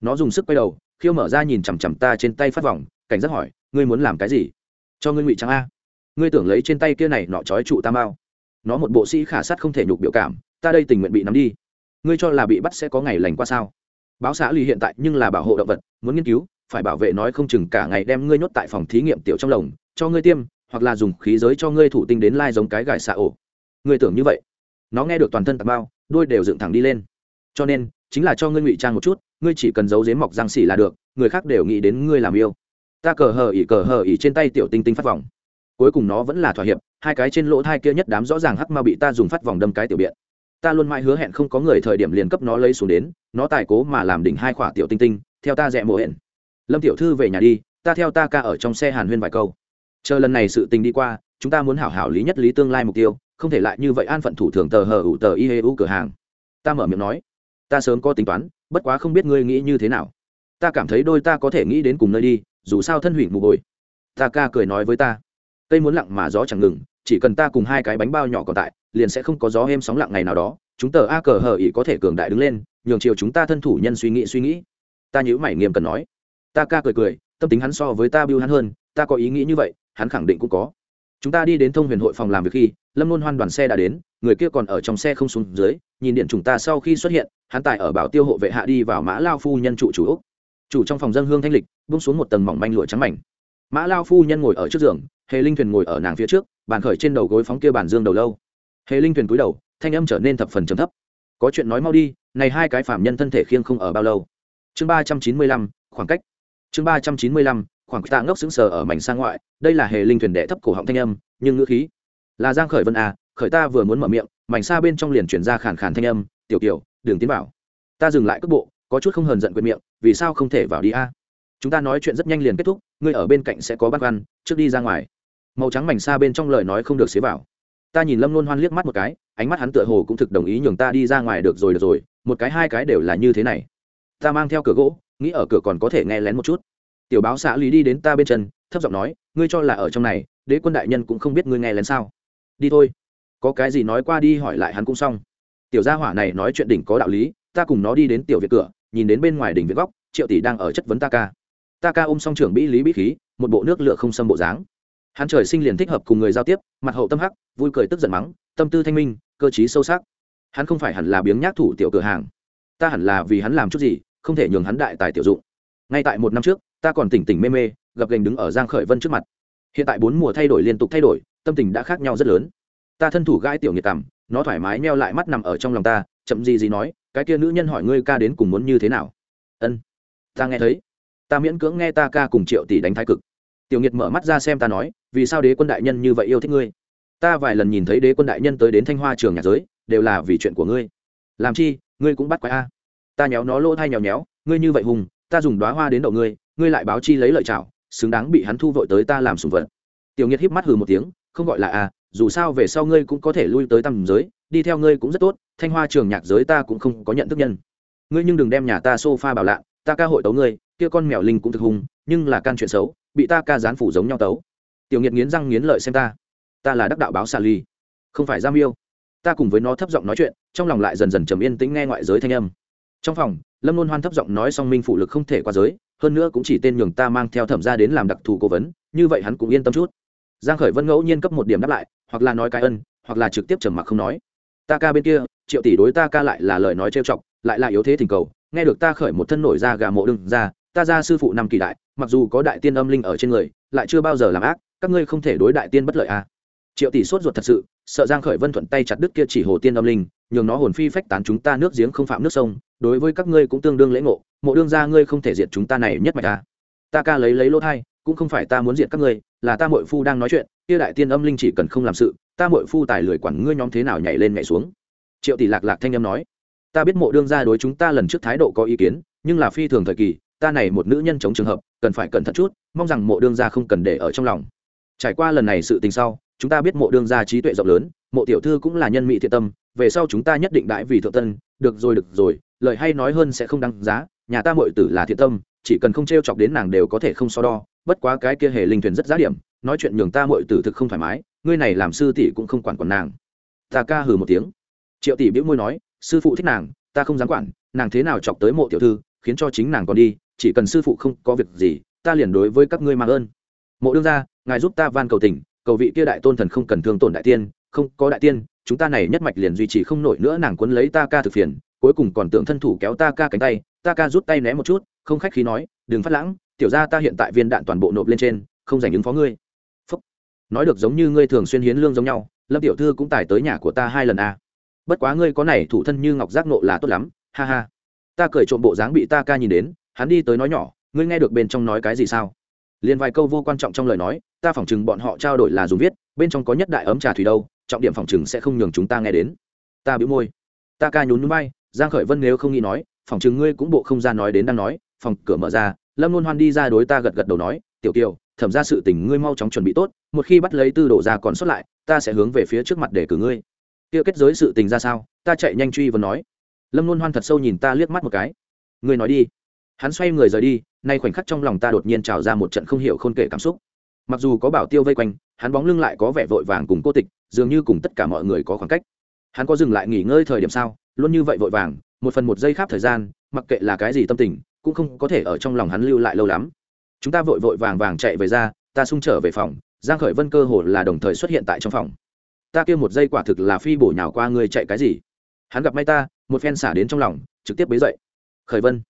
Nó dùng sức quay đầu, khiêu mở ra nhìn chằm chằm ta trên tay phát vòng, cảnh giác hỏi, ngươi muốn làm cái gì? Cho ngươi ngụy trang a. Ngươi tưởng lấy trên tay kia này nọ trói trụ ta mau? nó một bộ sĩ khả sát không thể nhục biểu cảm, ta đây tình nguyện bị nắm đi. Ngươi cho là bị bắt sẽ có ngày lành qua sao? Báo xã lì hiện tại nhưng là bảo hộ động vật, muốn nghiên cứu, phải bảo vệ nói không chừng cả ngày đem ngươi nhốt tại phòng thí nghiệm tiểu trong lồng, cho ngươi tiêm hoặc là dùng khí giới cho ngươi thủ tinh đến lai giống cái gài xạ ổ. Ngươi tưởng như vậy. Nó nghe được toàn thân tạc bao, đuôi đều dựng thẳng đi lên. Cho nên, chính là cho ngươi ngụy trang một chút, ngươi chỉ cần giấu dếm mọc răng xỉ là được, người khác đều nghĩ đến ngươi làm yêu. Ta cờ hờ ỉ cờ hờ ỉ trên tay tiểu tinh tinh phát vòng. Cuối cùng nó vẫn là thỏa hiệp, hai cái trên lỗ thai kia nhất đám rõ ràng hắc ma bị ta dùng phát vòng đâm cái tiểu biện. Ta luôn mãi hứa hẹn không có người thời điểm liền cấp nó lấy xuống đến, nó tài cố mà làm đỉnh hai khỏa tiểu tinh tinh, theo ta rẽ mộ hẹn. Lâm tiểu thư về nhà đi, ta theo ta ca ở trong xe hàn huyên vài câu chờ lần này sự tình đi qua, chúng ta muốn hảo hảo lý nhất lý tương lai mục tiêu, không thể lại như vậy an phận thủ thường tờ hờ ủ tờ y hê u cửa hàng. Ta mở miệng nói. Ta sớm có tính toán, bất quá không biết ngươi nghĩ như thế nào. Ta cảm thấy đôi ta có thể nghĩ đến cùng nơi đi, dù sao thân hủy mù bồi ta ca cười nói với ta. Cây muốn lặng mà gió chẳng ngừng, chỉ cần ta cùng hai cái bánh bao nhỏ còn tại, liền sẽ không có gió êm sóng lặng ngày nào đó. Chúng tờ a cờ hờ ỉ có thể cường đại đứng lên, nhường chiều chúng ta thân thủ nhân suy nghĩ suy nghĩ. Ta nhữ mày nghiêm cần nói. Ta ca cười cười, tâm tính hắn so với ta biêu hắn hơn, ta có ý nghĩ như vậy hắn khẳng định cũng có. Chúng ta đi đến thông huyền hội phòng làm việc khi, lâm luôn hoan đoàn xe đã đến, người kia còn ở trong xe không xuống dưới, nhìn điện chúng ta sau khi xuất hiện, hắn tại ở bảo tiêu hộ vệ hạ đi vào mã lao phu nhân trụ chủ úc. Chủ trong phòng dân hương thanh lịch bung xuống một tầng mỏng manh lụa trắng mảnh. Mã lao phu nhân ngồi ở trước giường, hề linh thuyền ngồi ở nàng phía trước, bàn khởi trên đầu gối phóng kia bàn dương đầu lâu. Hề linh thuyền cúi đầu, thanh âm trở nên thập phần trầm thấp. Có chuyện nói mau đi, này hai cái phạm nhân thân thể khiêng không ở bao lâu? Chương ba trăm chín mươi lăm, khoảng cách. Chương ba trăm chín mươi lăm khoảng tạ ngốc sững sờ ở mảnh sang ngoại, đây là hề linh thuyền đệ thấp cổ họng thanh âm, nhưng ngữ khí là giang khởi vân à khởi ta vừa muốn mở miệng, mảnh xa bên trong liền chuyển ra khàn khàn thanh âm, tiểu tiểu đường tiến vào. Ta dừng lại cước bộ, có chút không hờn giận quyền miệng, vì sao không thể vào đi a? Chúng ta nói chuyện rất nhanh liền kết thúc, ngươi ở bên cạnh sẽ có bát văn trước đi ra ngoài. Màu trắng mảnh xa bên trong lời nói không được xế vào. Ta nhìn lâm luôn hoan liếc mắt một cái, ánh mắt hắn tựa hồ cũng thực đồng ý nhường ta đi ra ngoài được rồi được rồi, một cái hai cái đều là như thế này. Ta mang theo cửa gỗ, nghĩ ở cửa còn có thể nghe lén một chút tiểu báo xã lý đi đến ta bên chân, thấp giọng nói, ngươi cho là ở trong này, đế quân đại nhân cũng không biết ngươi nghe lén sao? Đi thôi. Có cái gì nói qua đi hỏi lại hắn cũng xong. Tiểu gia hỏa này nói chuyện đỉnh có đạo lý, ta cùng nó đi đến tiểu Việt cửa, nhìn đến bên ngoài đỉnh việt góc, triệu tỷ đang ở chất vấn ta ca. Ta ca ôm song trưởng bí lý bí khí, một bộ nước lựa không xâm bộ dáng. Hắn trời sinh liền thích hợp cùng người giao tiếp, mặt hậu tâm hắc, vui cười tức giận mắng, tâm tư thanh minh, cơ t sâu sắc. Hắn không phải hẳn là biếng nhác thủ tiểu cửa hàng. Ta hẳn là vì hắn làm chút gì, không thể nhường hắn đại tài tiểu dụng. Ngay tại một năm trước ta còn tỉnh tỉnh mê mê, gập gành đứng ở giang khởi vân trước mặt. Hiện tại bốn mùa thay đổi liên tục thay đổi, tâm tình đã khác nhau rất lớn. Ta thân thủ gãi tiểu nghiệt tằm nó thoải mái meo lại mắt nằm ở trong lòng ta, chậm gì gì nói, cái kia nữ nhân hỏi ngươi ca đến cùng muốn như thế nào? Ân. Ta nghe thấy. Ta miễn cưỡng nghe ta ca cùng triệu tỷ đánh thái cực. Tiểu nghiệt mở mắt ra xem ta nói, vì sao đế quân đại nhân như vậy yêu thích ngươi? Ta vài lần nhìn thấy đế quân đại nhân tới đến thanh hoa trường nhạc giới, đều là vì chuyện của ngươi. Làm chi, ngươi cũng bắt quái a. Ta nhéo nó lỗ thay nhéo nhéo, ngươi như vậy hùng, ta dùng đoá hoa đến đậu ngươi ngươi lại báo chi lấy lợi chảo, xứng đáng bị hắn thu vội tới ta làm sùng vật. Tiểu nghiệt híp mắt hừ một tiếng, không gọi là a dù sao về sau ngươi cũng có thể lui tới tầm giới, đi theo ngươi cũng rất tốt, thanh hoa trường nhạc giới ta cũng không có nhận thức nhân. Ngươi nhưng đừng đem nhà ta sofa bảo lạ, ta ca hội tấu ngươi, kia con mèo linh cũng thực hùng, nhưng là can chuyện xấu, bị ta ca gián phủ giống nhau tấu. Tiểu nghiệt nghiến răng nghiến lợi xem ta. Ta là đắc đạo báo xà ly, không phải giam yêu. Ta cùng với nó thấp giọng nói chuyện, trong lòng lại dần dần trầm yên tĩnh nghe ngoại giới thanh âm. Trong phòng, lâm luôn hoan thấp giọng nói song minh phụ lực không thể qua giới hơn nữa cũng chỉ tên nhường ta mang theo thẩm ra đến làm đặc thù cố vấn, như vậy hắn cũng yên tâm chút giang khởi vân ngẫu nhiên cấp một điểm đáp lại, hoặc là nói cái ân, hoặc là trực tiếp trầm mặc không nói ta ca bên kia, triệu tỷ đối ta ca lại là lời nói trêu chọc, lại là yếu thế thỉnh cầu, nghe được ta khởi một thân nổi ra gà mộ đừng ra, ta ra sư phụ năm kỳ đại, mặc dù có đại tiên âm linh ở trên người, lại chưa bao giờ làm ác, các ngươi không thể đối đại tiên bất lợi à. triệu tỷ sốt ruột thật sự, sợ giang khởi vân thuận tay chặt đứt kia chỉ hồ tiên âm linh, nhường nó hồn phi phách tán chúng ta nước giếng không phạm nước sông đối với các ngươi cũng tương đương lễ ngộ, mộ đương ra ngươi không thể diệt chúng ta này nhất mạch à. ta ca lấy lấy lỗ thai, cũng không phải ta muốn diệt các ngươi, là ta muội phu đang nói chuyện, kia đại tiên âm linh chỉ cần không làm sự, ta muội phu tài lười quản ngươi nhóm thế nào nhảy lên nhảy xuống triệu tỷ lạc lạc thanh âm nói, ta biết mộ đương ra đối chúng ta lần trước thái độ có ý kiến, nhưng là phi thường thời kỳ, ta này một nữ nhân chống trường hợp, cần phải cẩn thận chút, mong rằng mộ đương gia không cần để ở trong lòng trải qua lần này sự tình sau, chúng ta biết mộ đương gia trí tuệ rộng lớn, mộ tiểu thư cũng là nhân mỹ thiện tâm, về sau chúng ta nhất định đãi vì thượng tân được rồi được rồi, lời hay nói hơn sẽ không đăng giá, nhà ta mội tử là thiện tâm, chỉ cần không t r e o chọc đến nàng đều có thể không so đo, bất quá cái kia hề linh thuyền rất giá điểm, nói chuyện nhường ta mội tử thực không thoải mái, ngươi này làm sư tỷ cũng không quản quản nàng. Ta ca hừ một tiếng. Triệu tỷ biễu môi nói, sư phụ thích nàng, ta không dám quản, nàng thế nào chọc tới mộ tiểu thư, khiến cho chính nàng còn đi, chỉ cần sư phụ không có việc gì, ta liền đối với các ngươi mạng ơn. Mộ đương ra ngài giúp ta van cầu tình, cầu vị kia đại tôn thần không cần thương tổn đại tiên, không có đại tiên chúng ta này nhất mạch liền duy trì không nổi nữa, nàng quấn lấy ta ca thực phiền, cuối cùng còn tưởng thân thủ kéo ta ca cánh tay, ta ca rút tay né một chút, không khách khí nói, đừng phát lãng, tiểu ra ta hiện tại viên đạn toàn bộ nộp lên trên, không giành ứng phó ngươi Phúc. nói được giống như ngươi thường xuyên hiến lương giống nhau, lâm tiểu thư cũng tải tới nhà của ta hai lần a à. bất quá ngươi có này thủ thân như ngọc giác nộ là tốt lắm, ha ha ta cởi trộm bộ dáng bị ta ca nhìn đến, hắn đi tới nói nhỏ, ngươi nghe được bên trong nói cái gì sao liền vài câu vô quan trọng trong lời nói, ta phỏng chừng bọn họ trao đổi là dùng viết, bên trong có nhất đại ấm trà thủy đâu trọng điểm phòng chừng sẽ không nhường chúng ta nghe đến. Ta bĩu môi. Ta ca nhún núi bay, giang khởi vân nếu không nghĩ nói, phòng chừng ngươi cũng bộ không ra nói đến đang nói, phòng cửa mở ra, lâm luôn hoan đi ra đối ta gật gật đầu nói, tiểu kiều, thẩm ra sự tình ngươi mau chóng chuẩn bị tốt, một khi bắt lấy tư đồ ra còn xuất lại, ta sẽ hướng về phía trước mặt để cử ngươi. Kia kết giới sự tình ra sao? Ta chạy nhanh truy và nói. Lâm luôn hoan thật sâu nhìn ta liếc mắt một cái. Ngươi nói đi. Hắn xoay người rời đi, nay khoảnh khắc trong lòng ta đột nhiên trào ra một trận không hiểu khôn kể cảm xúc mặc dù có bảo tiêu vây quanh, hắn bóng lưng lại có vẻ vội vàng cùng cô tịch, dường như cùng tất cả mọi người có khoảng cách. Hắn có dừng lại nghỉ ngơi thời điểm sao? Luôn như vậy vội vàng, một phần một giây khác thời gian, mặc kệ là cái gì tâm tình, cũng không có thể ở trong lòng hắn lưu lại lâu lắm. Chúng ta vội vội vàng vàng chạy về ra, ta xung trở về phòng, giang khởi vân cơ hồ là đồng thời xuất hiện tại trong phòng. Ta kêu một giây quả thực là phi bổ nhào qua người chạy cái gì? Hắn gặp may ta, một phen xả đến trong lòng, trực tiếp bế dậy. Khởi vân,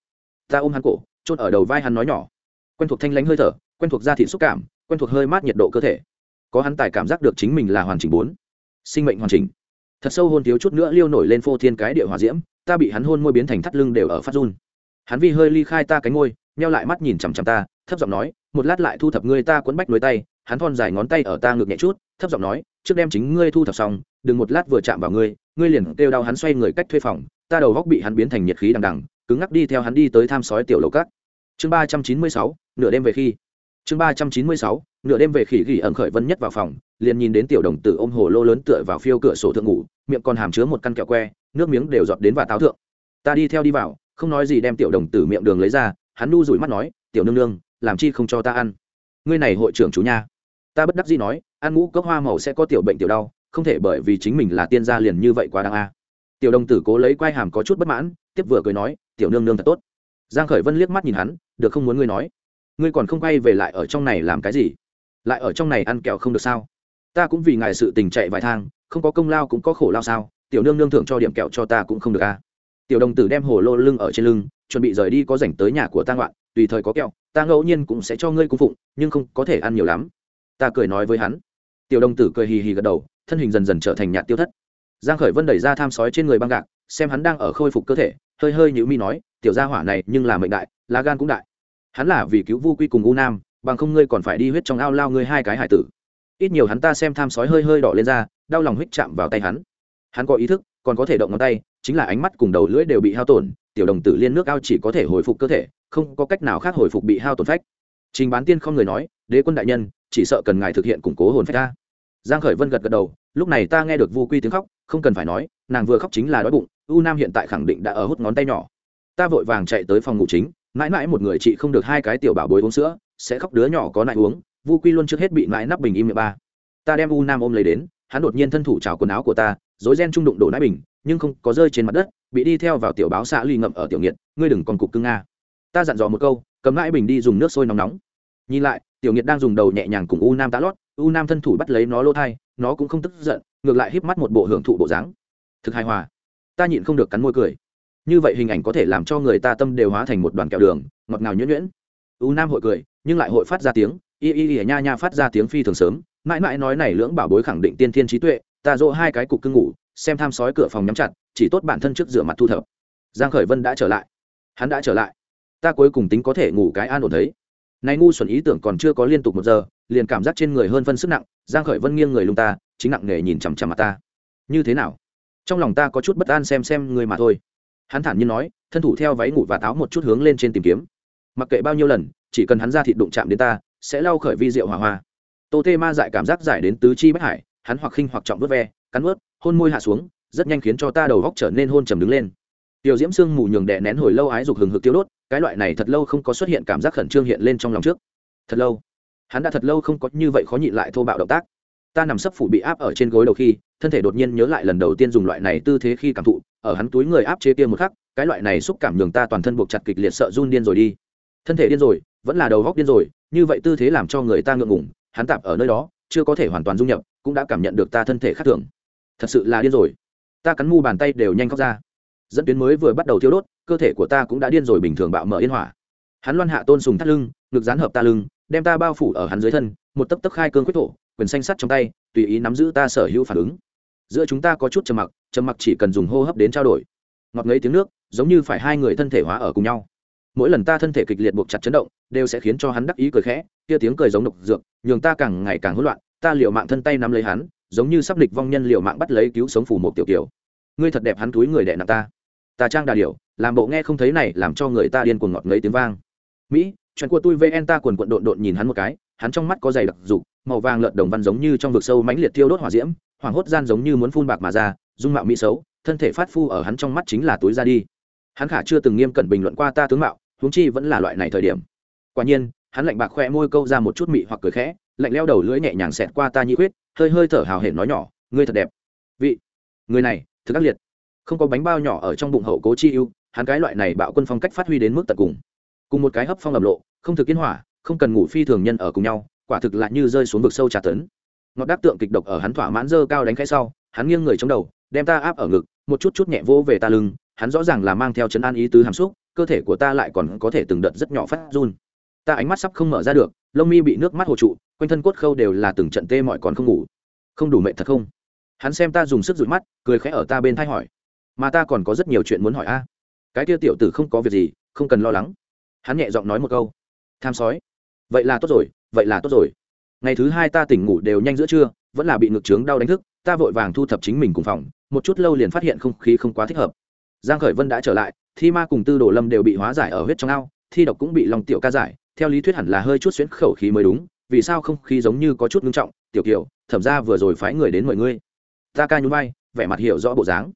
ta ôm hắn cổ, chôn ở đầu vai hắn nói nhỏ. Quen thuộc thanh lãnh hơi thở quen thuộc da thịt xúc cảm, quen thuộc hơi mát nhiệt độ cơ thể. Có hắn tài cảm giác được chính mình là hoàn chỉnh bốn. Sinh mệnh hoàn chỉnh. Thật sâu hôn thiếu chút nữa liêu nổi lên phô thiên cái địa hòa diễm, ta bị hắn hôn môi biến thành thắt lưng đều ở phát run. Hắn vi hơi ly khai ta cánh ngôi nheo lại mắt nhìn chằm chằm ta, thấp giọng nói, một lát lại thu thập ngươi ta quấn bách nối tay. Hắn thon dài ngón tay ở ta ngược nhẹ chút, thấp giọng nói, trước đem chính ngươi thu thập xong, đừng một lát vừa chạm vào ngươi ngươi liền kêu đau hắn xoay người cách thuê phòng, ta đầu góc bị hắn biến thành nhiệt khí đằng đằng, cứng ngắc đi theo hắn đi tới tham sói tiểu lầu cát chương ba trăm chín mươi sáu, nửa đêm về khi chương ba trăm chín mươi sáu, nửa đêm về khỉ gỉ ẩn khởi vân nhất vào phòng, liền nhìn đến tiểu đồng tử ôm hồ lô lớn tựa vào phiêu cửa sổ thượng ngủ, miệng còn hàm chứa một căn kẹo que, nước miếng đều giọt đến và táo thượng. Ta đi theo đi vào, không nói gì đem tiểu đồng tử miệng đường lấy ra. Hắn nu rủi mắt nói, tiểu nương nương, làm chi không cho ta ăn? Ngươi này hội trưởng chú nha. Ta bất đắc dĩ nói, ăn ngũ cốc hoa màu sẽ có tiểu bệnh tiểu đau, không thể bởi vì chính mình là tiên gia liền như vậy quá đáng a. Tiểu đồng tử cố lấy quai hàm có chút bất mãn, tiếp vừa cười nói, tiểu nương nương thật tốt. Giang khởi vân liếc mắt nhìn hắn, được không muốn ngươi nói? Ngươi còn không quay về lại ở trong này làm cái gì? Lại ở trong này ăn kẹo không được sao? Ta cũng vì ngài sự tình chạy vài thang, không có công lao cũng có khổ lao sao? Tiểu nương nương thưởng cho điểm kẹo cho ta cũng không được a tiểu đồng tử đem hồ lô lưng ở trên lưng, chuẩn bị rời đi có rảnh tới nhà của ta ngoạn, tùy thời có kẹo, ta ngẫu nhiên cũng sẽ cho ngươi cung phụng, nhưng không có thể ăn nhiều lắm. Ta cười nói với hắn. Tiểu đồng tử cười hì hì gật đầu, thân hình dần dần trở thành nhạt tiêu thất. Giang khởi vân đẩy ra tham sói trên người băng gạc, xem hắn đang ở khôi phục cơ thể, hơi hơi nhữ mi nói, tiểu gia hỏa này nhưng là mệnh đại, lá gan cũng đại hắn là vì cứu vu quy cùng u nam, bằng không ngươi còn phải đi huyết trong ao lao ngươi hai cái hải tử. Ít nhiều hắn ta xem tham sói hơi hơi đỏ lên ra, đau lòng huyết chạm vào tay hắn. Hắn có ý thức, còn có thể động ngón tay, chính là ánh mắt cùng đầu lưỡi đều bị hao tổn, tiểu đồng tử liên nước ao chỉ có thể hồi phục cơ thể, không có cách nào khác hồi phục bị hao tổn phách. Trình bán tiên không người nói, đế quân đại nhân, chỉ sợ cần ngài thực hiện củng cố hồn phách ta. Giang khởi vân gật gật đầu, lúc này ta nghe được vu quy tiếng khóc, không cần phải nói, nàng vừa khóc chính là đói bụng, u nam hiện tại khẳng định đã ở hút ngón tay nhỏ. Ta vội vàng chạy tới phòng ngủ chính mãi mãi một người chị không được hai cái tiểu bảo bối uống sữa, sẽ khóc đứa nhỏ có nại uống, vu quy luôn trước hết bị mãi nắp bình im miệng ba. Ta đem u nam ôm lấy đến, hắn đột nhiên thân thủ trào quần áo của ta dối ren trung đụng đổ nãi bình, nhưng không có rơi trên mặt đất, bị đi theo vào tiểu báo xã ly ngậm ở tiểu nghiệt, ngươi đừng còn cục cưng nga. Ta dặn dò một câu, cầm nãi bình đi dùng nước sôi nóng nóng. Nhìn lại, tiểu nghiệt đang dùng đầu nhẹ nhàng cùng u nam tá lót, u nam thân thủ bắt lấy nó lỗ thai, nó cũng không tức giận, ngược lại híp mắt một bộ hưởng thụ bộ dáng. Thực hài hòa. Ta nhịn không được cắn môi cười như vậy hình ảnh có thể làm cho người ta tâm đều hóa thành một đoàn kẹo đường, ngọt ngào nhuyễn nhuyễn. U nam hội cười, nhưng lại hội phát ra tiếng, y y y nha nha phát ra tiếng phi thường sớm. Mãi mãi nói này lưỡng bảo bối khẳng định tiên thiên trí tuệ, ta dỗ hai cái cục cưng ngủ, xem tham sói cửa phòng nhắm chặt, chỉ tốt bản thân trước rửa mặt thu thập. Giang khởi vân đã trở lại. Hắn đã trở lại. Ta cuối cùng tính có thể ngủ cái an ổn thấy. Này ngu xuẩn ý tưởng còn chưa có liên tục một giờ, liền cảm giác trên người hơn phân sức nặng, giang khởi vân nghiêng người lung ta, chính nặng nghề nhìn chằm chằm mặt ta. Như thế nào? Trong lòng ta có chút bất an xem xem người mà thôi hắn thản nhiên nói, thân thủ theo váy ngủ và táo một chút hướng lên trên tìm kiếm. Mặc kệ bao nhiêu lần, chỉ cần hắn ra thịt đụng chạm đến ta, sẽ lau khởi vi rượu hỏa hoa. Tô tê ma dại cảm giác giải đến tứ chi bách hải, hắn hoặc khinh hoặc trọng vớt ve, cắn vớt hôn môi hạ xuống, rất nhanh khiến cho ta đầu góc trở nên hôn trầm đứng lên. Tiểu diễm sương mù nhường đè nén hồi lâu ái dục hừng hực tiêu đốt, cái loại này thật lâu không có xuất hiện cảm giác khẩn trương hiện lên trong lòng trước. Thật lâu? Hắn đã thật lâu không có như vậy khó nhịn lại thô bạo động tác. Ta nằm sấp phủ bị áp ở trên gối đầu khi, thân thể đột nhiên nhớ lại lần đầu tiên dùng loại này tư thế khi cảm thụ ở hắn túi người áp chế kia một khắc, cái loại này xúc cảm nhường ta toàn thân buộc chặt kịch liệt sợ run điên rồi đi. Thân thể điên rồi, vẫn là đầu góc điên rồi, như vậy tư thế làm cho người ta ngượng ngủng hắn tạp ở nơi đó, chưa có thể hoàn toàn dung nhập, cũng đã cảm nhận được ta thân thể khác thường. Thật sự là điên rồi. Ta cắn mu bàn tay đều nhanh khóc ra. Dẫn tuyến mới vừa bắt đầu thiêu đốt, cơ thể của ta cũng đã điên rồi bình thường bạo mở yên hỏa. Hắn loan hạ tôn sùng thắt lưng, ngực dán hợp ta lưng, đem ta bao phủ ở hắn dưới thân, một tấc tấc khai cương quyết thổ, quyền xanh sắt trong tay, tùy ý nắm giữ ta sở hữu phản ứng giữa chúng ta có chút trầm mặc trầm mặc chỉ cần dùng hô hấp đến trao đổi. Ngọt ngấy tiếng nước, giống như phải hai người thân thể hóa ở cùng nhau. Mỗi lần ta thân thể kịch liệt buộc chặt chấn động, đều sẽ khiến cho hắn đắc ý cười khẽ, kia tiếng cười giống độc dược, nhường ta càng ngày càng hỗn loạn, ta liệu mạng thân tay nắm lấy hắn, giống như sắp địch vong nhân liệu mạng bắt lấy cứu sống phủ một tiểu kiểu ngươi thật đẹp hắn túi người đệ nặng ta. Ta trang đà điểu, làm bộ nghe không thấy này, làm cho người ta điên cuồng ngọt ngấy tiếng vang. Mỹ, chuyện của tôi vn ta quần quận độn độn nhìn hắn một cái, hắn trong mắt có dày đặc dục, màu vàng lợn đồng văn giống như trong vực sâu mãnh liệt thiêu đốt hỏa diễm hoảng hốt gian giống như muốn phun bạc mà ra dung mạo mỹ xấu thân thể phát phu ở hắn trong mắt chính là túi ra đi. Hắn khả chưa từng nghiêm cẩn bình luận qua ta tướng mạo huống chi vẫn là loại này thời điểm. Quả nhiên hắn lạnh bạc khoe môi câu ra một chút mị hoặc cười khẽ lạnh leo đầu lưỡi nhẹ nhàng xẹt qua ta nhị huyết, hơi hơi thở hào hển nói nhỏ ngươi thật đẹp. Vị người này thực ác liệt. Không có bánh bao nhỏ ở trong bụng hậu cố chi ưu hắn cái loại này bạo quân phong cách phát huy đến mức tận cùng. Cùng một cái hấp phong lầm lộ không thực kiến hỏa không cần ngủ phi thường nhân ở cùng nhau quả thực lại như rơi xuống vực sâu trà tấn ngọt đắc tượng kịch độc ở hắn thỏa mãn dơ cao đánh khẽ sau, hắn nghiêng người chống đầu, đem ta áp ở ngực, một chút chút nhẹ vỗ về ta lưng, hắn rõ ràng là mang theo chấn an ý tứ hàm xúc, cơ thể của ta lại còn có thể từng đợt rất nhỏ phát run. Ta ánh mắt sắp không mở ra được, lông mi bị nước mắt hồ trụ, quanh thân cốt khâu đều là từng trận tê mọi còn không ngủ. Không đủ mệt thật không? Hắn xem ta dùng sức dụi mắt, cười khẽ ở ta bên thay hỏi. Mà ta còn có rất nhiều chuyện muốn hỏi a. Cái kia tiểu tử không có việc gì, không cần lo lắng. Hắn nhẹ giọng nói một câu. Tham sói. Vậy là tốt rồi, vậy là tốt rồi ngày thứ hai ta tỉnh ngủ đều nhanh giữa trưa, vẫn là bị ngực trướng đau đánh thức, ta vội vàng thu thập chính mình cùng phòng, một chút lâu liền phát hiện không khí không quá thích hợp. Giang khởi vân đã trở lại, thi ma cùng tư đồ lâm đều bị hóa giải ở huyết trong ao, thi độc cũng bị lòng tiểu ca giải, theo lý thuyết hẳn là hơi chút xuyến khẩu khí mới đúng, vì sao không khí giống như có chút ngưng trọng, tiểu kiều, thẩm ra vừa rồi phái người đến mời ngươi. Ta ca nhún vai, vẻ mặt hiểu rõ bộ dáng.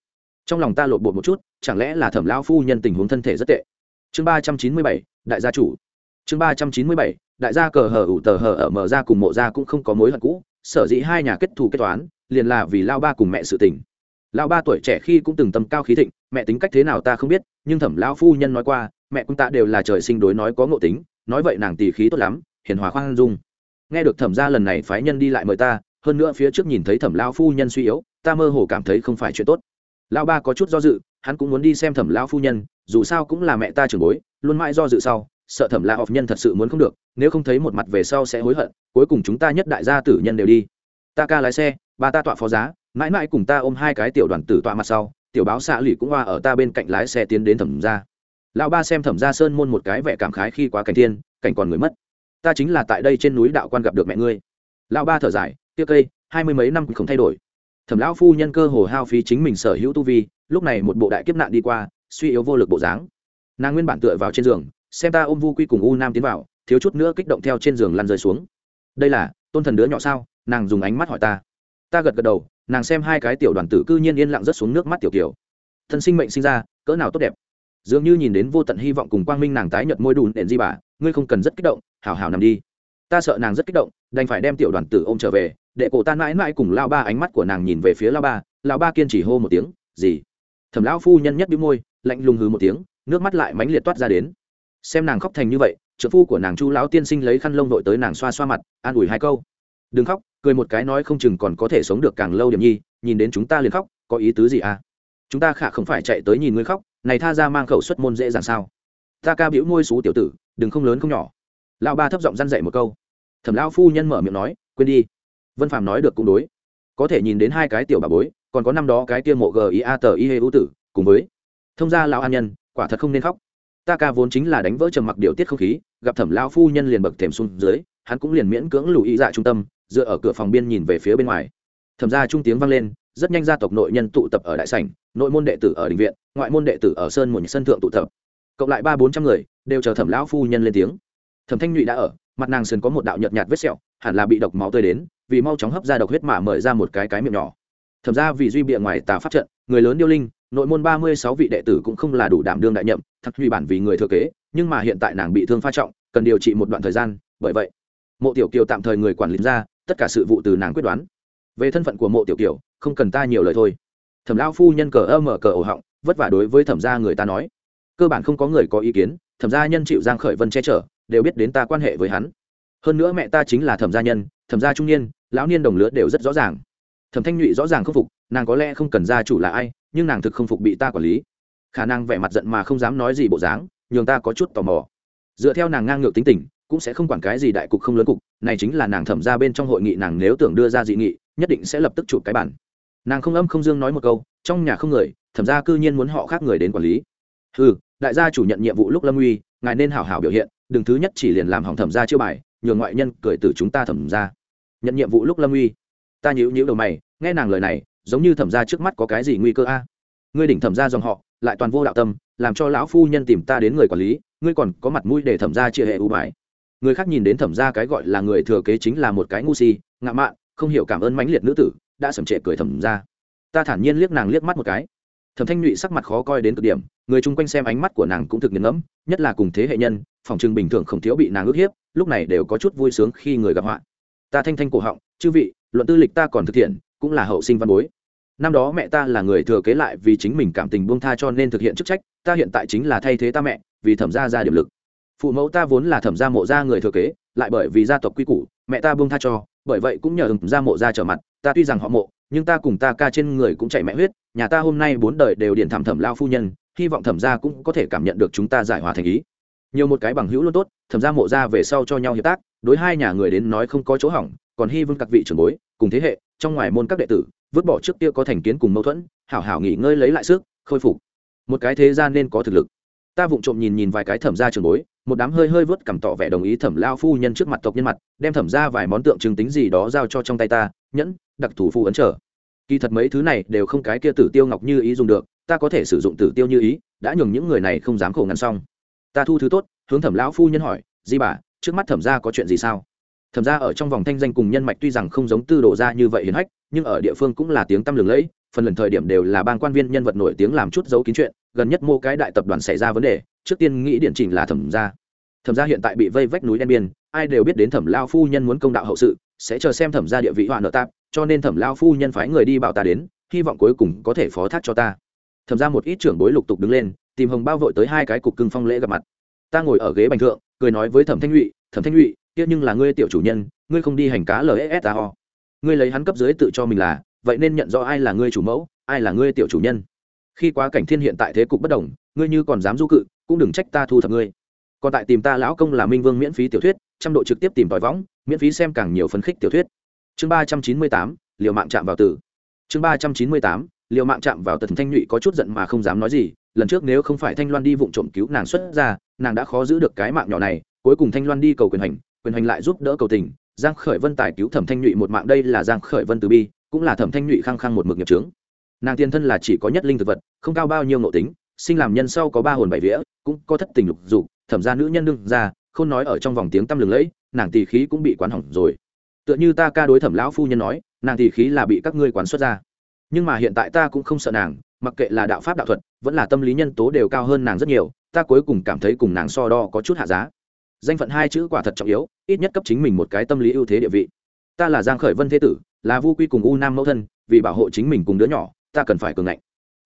Trong lòng ta lột bột một chút, chẳng lẽ là thẩm lão phu nhân tình huống thân thể rất tệ? Chương ba trăm chín mươi bảy, đại gia chủ chương ba trăm chín mươi bảy, đại gia cờ hờ ủ tờ hờ ở mở ra cùng mộ ra cũng không có mối hận cũ, sở dĩ hai nhà kết thù kết toán, liền là vì lao ba cùng mẹ sự tình. Lao ba tuổi trẻ khi cũng từng tâm cao khí thịnh, mẹ tính cách thế nào ta không biết, nhưng thẩm lão phu nhân nói qua, mẹ cũng ta đều là trời sinh đối nói có ngộ tính, nói vậy nàng tỳ khí tốt lắm, hiền hòa khoan dung. Nghe được thẩm gia lần này phái nhân đi lại mời ta, hơn nữa phía trước nhìn thấy thẩm lao phu nhân suy yếu, ta mơ hồ cảm thấy không phải chuyện tốt. Lao ba có chút do dự, hắn cũng muốn đi xem thẩm lao phu nhân, dù sao cũng là mẹ ta trưởng bối, luôn mãi do dự sau sợ thẩm la học nhân thật sự muốn không được, nếu không thấy một mặt về sau sẽ hối hận, cuối cùng chúng ta nhất đại gia tử nhân đều đi. Ta ca lái xe, ba ta tọa phó giá, mãi mãi cùng ta ôm hai cái tiểu đoàn tử tọa mặt sau, tiểu báo xạ lụy cũng hoa ở ta bên cạnh lái xe tiến đến thẩm gia. Lão ba xem thẩm gia sơn môn một cái vẻ cảm khái khi quá cảnh thiên, cảnh còn người mất. Ta chính là tại đây trên núi đạo quan gặp được mẹ ngươi. Lão ba thở dài tiêu cây, hai mươi mấy năm không thay đổi. Thẩm lão phu nhân cơ hồ hao phí chính mình sở hữu tu vi, lúc này một bộ đại kiếp nạn đi qua, suy yếu vô lực bộ dáng. Nàng nguyên bản tựa vào trên giường xem ta ôm vu quy cùng u nam tiến vào, thiếu chút nữa kích động theo trên giường lăn rơi xuống. Đây là, tôn thần đứa nhỏ sao? Nàng dùng ánh mắt hỏi ta. Ta gật gật đầu, nàng xem hai cái tiểu đoàn tử cư nhiên yên lặng rớt xuống nước mắt tiểu kiều thân sinh mệnh sinh ra, cỡ nào tốt đẹp. Dường như nhìn đến vô tận hy vọng cùng quang minh nàng tái nhợt môi đùn đèn di bà, ngươi không cần rất kích động hào hào nằm đi. Ta sợ nàng rất kích động, đành phải đem tiểu đoàn tử ô m trở về, để cổ ta mãi mãi cùng lao ba ánh mắt của nàng nhìn về phía lao ba lao ba kiên chỉ hô một tiếng, gì? Thẩm lão phu nhân nhất bị môi, lạnh lùng hừ một tiếng, nước mắt lại mánh liệt toát ra đến xem nàng khóc thành như vậy trợ phu của nàng chu lão tiên sinh lấy khăn lông đội tới nàng xoa xoa mặt, an ủi hai câu. Đừng khóc, cười một cái nói không chừng còn có thể sống được càng lâu điểm nhi, nhìn đến chúng ta liền khóc, có ý tứ gì à? Chúng ta khả không phải chạy tới nhìn ngươi khóc, này tha ra mang khẩu xuất môn dễ dàng sao? Ta ca biểu môi xú tiểu tử, đừng không lớn không nhỏ. Lão ba thấp giọng răn dậy một câu. Thẩm lão phu nhân mở miệng nói, quên đi. Vân phàm nói được cũng đối. Có thể nhìn đến hai cái tiểu bà bối, còn có năm đó cái kia mộ g i a tờ i hê ưu tử, cùng với thông gia lão an nhân, quả thật không nên khóc ta ca vốn chính là đánh vỡ trầm mặc điều tiết không khí, gặp thẩm lão phu nhân liền bậc thềm xuống dưới, hắn cũng liền miễn cưỡng lùi ý dạ trung tâm, dựa ở cửa phòng biên nhìn về phía bên ngoài. Thẩm ra trung tiếng vang lên, rất nhanh gia tộc nội nhân tụ tập ở đại sảnh, nội môn đệ tử ở đình viện, ngoại môn đệ tử ở sơn một sân thượng tụ tập. Cộng lại ba bốn trăm người, đều chờ thẩm lão phu nhân lên tiếng. Thẩm thanh nhụy đã ở, mặt nàng sườn có một đạo nhợt nhạt vết sẹo, hẳn là bị độc máu tươi đến, vì mau chóng hấp ra độc huyết mạ mời ra một cái cái miệng nhỏ. Thẩm ra vì duy bịa ngoài tà pháp trận, người lớn điêu linh nội môn ba mươi sáu vị đệ tử cũng không là đủ đảm đương đại nhậm, thật huy bản vì người thừa kế, nhưng mà hiện tại nàng bị thương pha trọng, cần điều trị một đoạn thời gian, bởi vậy, mộ tiểu kiều tạm thời người quản lý ra, tất cả sự vụ từ nàng quyết đoán. Về thân phận của mộ tiểu kiều, không cần ta nhiều lời thôi. Thẩm lao phu nhân cờ ơ mở cờ ổ họng, vất vả đối với thẩm gia người ta nói. Cơ bản không có người có ý kiến, thẩm gia nhân chịu giang khởi vân che chở, đều biết đến ta quan hệ với hắn. Hơn nữa mẹ ta chính là thẩm gia nhân, thẩm gia trung niên, lão niên đồng lứa đều rất rõ ràng. Thẩm thanh nhụy rõ ràng không phục, nàng có lẽ không cần gia chủ là ai nhưng nàng thực không phục bị ta quản lý. Khả năng vẻ mặt giận mà không dám nói gì bộ dáng, nhường ta có chút tò mò. Dựa theo nàng ngang ngược tính tình, cũng sẽ không quản cái gì đại cục không lớn cục, này chính là nàng thẩm ra bên trong hội nghị nàng nếu tưởng đưa ra dị nghị, nhất định sẽ lập tức chụp cái bản. Nàng không âm không dương nói một câu, trong nhà không người, thẩm ra cư nhiên muốn họ khác người đến quản lý. Ừ đại gia chủ nhận nhiệm vụ lúc lâm uy, ngài nên hảo hảo biểu hiện, đừng thứ nhất chỉ liền làm hỏng thẩm ra chiêu bài, nhường ngoại nhân cười từ chúng ta thẩm ra. Nhận nhiệm vụ lúc lâm uy. Ta nhíu nhíu đầu mày, nghe nàng lời này giống như thẩm ra trước mắt có cái gì nguy cơ a? Ngươi đỉnh thẩm ra dòng họ, lại toàn vô đạo tâm, làm cho lão phu nhân tìm ta đến người quản lý, ngươi còn có mặt mũi để thẩm ra chia hệ ưu bài người khác nhìn đến thẩm ra cái gọi là người thừa kế chính là một cái ngu si ngạ mạn, không hiểu cảm ơn mãnh liệt nữ tử, đã sầm trệ cười thẩm ra ta thản nhiên liếc nàng liếc mắt một cái. Thẩm thanh nhụy sắc mặt khó coi đến cực điểm, người chung quanh xem ánh mắt của nàng cũng thực nghiền ngẫm, nhất là cùng thế hệ nhân, phòng trừng bình thường không thiếu bị nàng ức hiếp, lúc này đều có chút vui sướng khi người gặp họa. Ta thanh thanh cổ họng, chư vị, luận tư lịch ta còn thực hiện cũng là hậu sinh văn bối. Năm đó mẹ ta là người thừa kế lại vì chính mình cảm tình buông tha cho nên thực hiện chức trách, ta hiện tại chính là thay thế ta mẹ, vì thẩm gia ra điểm lực. Phụ mẫu ta vốn là thẩm gia mộ gia người thừa kế, lại bởi vì gia tộc quy củ, mẹ ta buông tha cho, bởi vậy cũng nhờ gia mộ gia trở mặt, ta tuy rằng họ mộ, nhưng ta cùng ta ca trên người cũng chảy mẹ huyết, nhà ta hôm nay bốn đời đều điển thảm thẩm lao phu nhân, hy vọng thẩm gia cũng có thể cảm nhận được chúng ta giải hòa thành ý. Nhiều một cái bằng hữu luôn tốt, thẩm gia mộ gia về sau cho nhau hiệp tác, đối hai nhà người đến nói không có chỗ hỏng, còn hy vương các vị trưởng bối, cùng thế hệ trong ngoài môn các đệ tử, vứt bỏ trước kia có thành kiến cùng mâu thuẫn, hảo hảo nghỉ ngơi lấy lại sức, khôi phục. Một cái thế gian nên có thực lực. Ta vụng trộm nhìn nhìn vài cái thẩm gia trường bối, một đám hơi hơi vớt cảm tỏ vẻ đồng ý thẩm lao phu nhân trước mặt tộc nhân mặt, đem thẩm ra vài món tượng trưng tính gì đó giao cho trong tay ta, nhẫn, đặc thủ phu ấn trở. Kỳ thật mấy thứ này đều không cái kia tử tiêu ngọc như ý dùng được, ta có thể sử dụng tử tiêu như ý, đã nhường những người này không dám khổ ngăn xong ta thu thứ tốt, hướng thẩm lão phu nhân hỏi, di bà, trước mắt thẩm ra có chuyện gì sao? Thẩm ra ở trong vòng thanh danh cùng nhân mạch tuy rằng không giống tư đồ ra như vậy hiền hách, nhưng ở địa phương cũng là tiếng tăm lừng lẫy, phần lần thời điểm đều là ban quan viên nhân vật nổi tiếng làm chút dấu kín chuyện, gần nhất mô cái đại tập đoàn xảy ra vấn đề, trước tiên nghĩ điện chỉnh là thẩm gia thẩm gia hiện tại bị vây vách núi đen biên, ai đều biết đến thẩm lao phu nhân muốn công đạo hậu sự, sẽ chờ xem thẩm gia địa vị hoạn nợ tạp cho nên thẩm lao phu nhân phái người đi bảo ta đến, hy vọng cuối cùng có thể phó thác cho ta. Thẩm ra một ít trưởng bối lục tục đứng lên, tìm hồng bao vội tới hai cái cục cưng phong lễ gặp mặt. Ta ngồi ở ghế bành thượng, cười nói với thẩm thanh nhụy thẩm thanh nhụy tiếc nhưng là ngươi tiểu chủ nhân, ngươi không đi hành cá lsso ngươi lấy hắn cấp dưới tự cho mình là, vậy nên nhận rõ ai là ngươi chủ mẫu, ai là ngươi tiểu chủ nhân. Khi quá cảnh thiên hiện tại thế cục bất đồng, ngươi như còn dám du cự, cũng đừng trách ta thu thập ngươi. Còn tại tìm ta lão công là minh vương miễn phí tiểu thuyết, trăm độ trực tiếp tìm tòi võng, miễn phí xem càng nhiều phấn khích tiểu thuyết. Chương ba trăm chín mươi tám, liều mạng chạm vào tử. Chương ba trăm chín mươi tám, liều mạng chạm vào tần thanh nhụy có chút giận mà không dám nói gì, lần trước nếu không phải thanh loan đi vụng trộm cứu nàng xuất ra, nàng đã khó giữ được cái mạng nhỏ này, cuối cùng thanh loan đi cầu quyền hành quyền hành lại giúp đỡ cầu tình, giang khởi vân tài cứu thẩm thanh nhụy một mạng, đây là giang khởi vân từ bi, cũng là thẩm thanh nhụy khăng khăng một mực nghiệp trướng nàng tiên thân là chỉ có nhất linh thực vật, không cao bao nhiêu nội tính, sinh làm nhân sau có ba hồn bảy vía, cũng có thất tình lục dục, thẩm ra nữ nhân đương ra không nói ở trong vòng tiếng tăm lừng lẫy, nàng tỷ khí cũng bị quán hỏng rồi. Tựa như ta ca đối thẩm lão phu nhân nói, nàng tỷ khí là bị các ngươi quán xuất ra. Nhưng mà hiện tại ta cũng không sợ nàng, mặc kệ là đạo pháp đạo thuật, vẫn là tâm lý nhân tố đều cao hơn nàng rất nhiều, ta cuối cùng cảm thấy cùng nàng so đo có chút hạ giá danh phận hai chữ quả thật trọng yếu, ít nhất cấp chính mình một cái tâm lý ưu thế địa vị. Ta là giang khởi vân thế tử, là vu quy cùng u nam mẫu thân, vì bảo hộ chính mình cùng đứa nhỏ, ta cần phải cường ngạnh.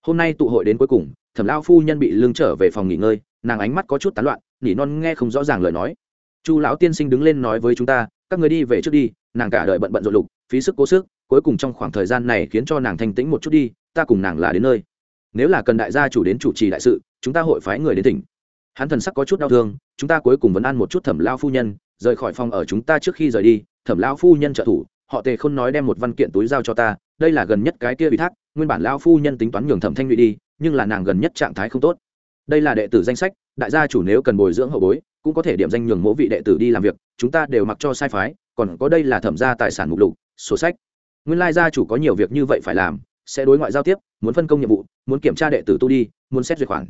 Hôm nay tụ hội đến cuối cùng, thẩm lao phu nhân bị lương trở về phòng nghỉ ngơi, nàng ánh mắt có chút tán loạn, nỉ non nghe không rõ ràng lời nói. Chu lão tiên sinh đứng lên nói với chúng ta, các người đi về trước đi, nàng cả đời bận bận rộn lục, phí sức cố sức, cuối cùng trong khoảng thời gian này khiến cho nàng thanh tĩnh một chút đi, ta cùng nàng là đến nơi. Nếu là cần đại gia chủ đến chủ trì đại sự, chúng ta hội phái người đến tỉnh. Hắn thần sắc có chút đau thương chúng ta cuối cùng vẫn ăn một chút thẩm lao phu nhân, rời khỏi phòng ở chúng ta trước khi rời đi, thẩm lao phu nhân trợ thủ, họ tề không nói đem một văn kiện túi giao cho ta, đây là gần nhất cái kia ủy thác, nguyên bản lao phu nhân tính toán nhường thẩm thanh nhụy đi, nhưng là nàng gần nhất trạng thái không tốt. Đây là đệ tử danh sách, đại gia chủ nếu cần bồi dưỡng hậu bối, cũng có thể điểm danh nhường mỗi vị đệ tử đi làm việc, chúng ta đều mặc cho sai phái, còn có đây là thẩm gia tài sản mục lục, sổ sách. Nguyên lai gia chủ có nhiều việc như vậy phải làm, sẽ đối ngoại giao tiếp, muốn phân công nhiệm vụ, muốn kiểm tra đệ tử tu đi, muốn xét duyệt khoản.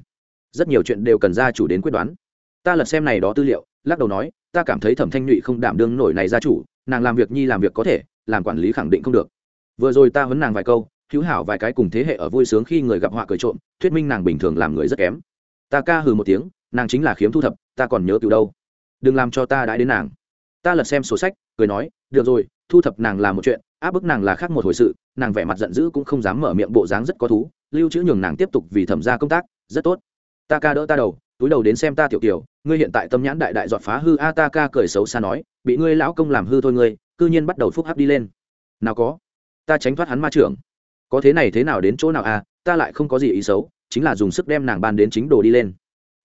Rất nhiều chuyện đều cần gia chủ đến quyết đoán ta lật xem này đó tư liệu, lắc đầu nói, ta cảm thấy thẩm thanh nhụy không đảm đương nổi này gia chủ, nàng làm việc nhi làm việc có thể, làm quản lý khẳng định không được. Vừa rồi ta huấn nàng vài câu, hữu hảo vài cái cùng thế hệ ở vui sướng khi người gặp họa cười trộm, thuyết minh nàng bình thường làm người rất kém. Ta ca hừ một tiếng, nàng chính là khiếm thu thập, ta còn nhớ từ đâu. Đừng làm cho ta đãi đến nàng. Ta lật xem sổ sách, cười nói, được rồi, thu thập nàng là một chuyện, áp bức nàng là khác một hồi sự, nàng vẻ mặt giận dữ cũng không dám mở miệng bộ dáng rất có thú, lưu trữ nhường nàng tiếp tục vì thẩm ra công tác, rất tốt. Ta ca đỡ ta đầu túi đầu đến xem ta tiểu tiểu ngươi hiện tại tâm nhãn đại đại giọt phá hư, a ta ca cười xấu xa nói, bị ngươi lão công làm hư thôi ngươi, cư nhiên bắt đầu phúc hấp đi lên. Nào có, ta tránh thoát hắn ma trưởng. Có thế này thế nào đến chỗ nào a, ta lại không có gì ý xấu, chính là dùng sức đem nàng ban đến chính đồ đi lên.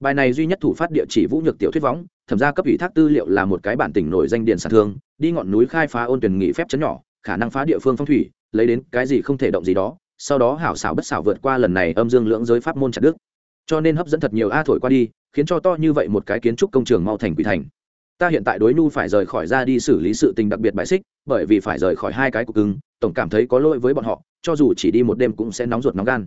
Bài này duy nhất thủ phát địa chỉ vũ nhược tiểu thuyết võng, thẩm ra cấp ủy thác tư liệu là một cái bản tỉnh nổi danh điện sản thương, đi ngọn núi khai phá ôn tuyển nghị phép chấn nhỏ, khả năng phá địa phương phong thủy, lấy đến cái gì không thể động gì đó, sau đó hảo xảo bất xảo vượt qua lần này âm dương lưỡng giới pháp môn chặt đức cho nên hấp dẫn thật nhiều a thổi qua đi, khiến cho to như vậy một cái kiến trúc công trường mau thành quỷ thành. Ta hiện tại đối nhu phải rời khỏi ra đi xử lý sự tình đặc biệt bại xích, bởi vì phải rời khỏi hai cái cục cứng, tổng cảm thấy có lỗi với bọn họ, cho dù chỉ đi một đêm cũng sẽ nóng ruột nóng gan.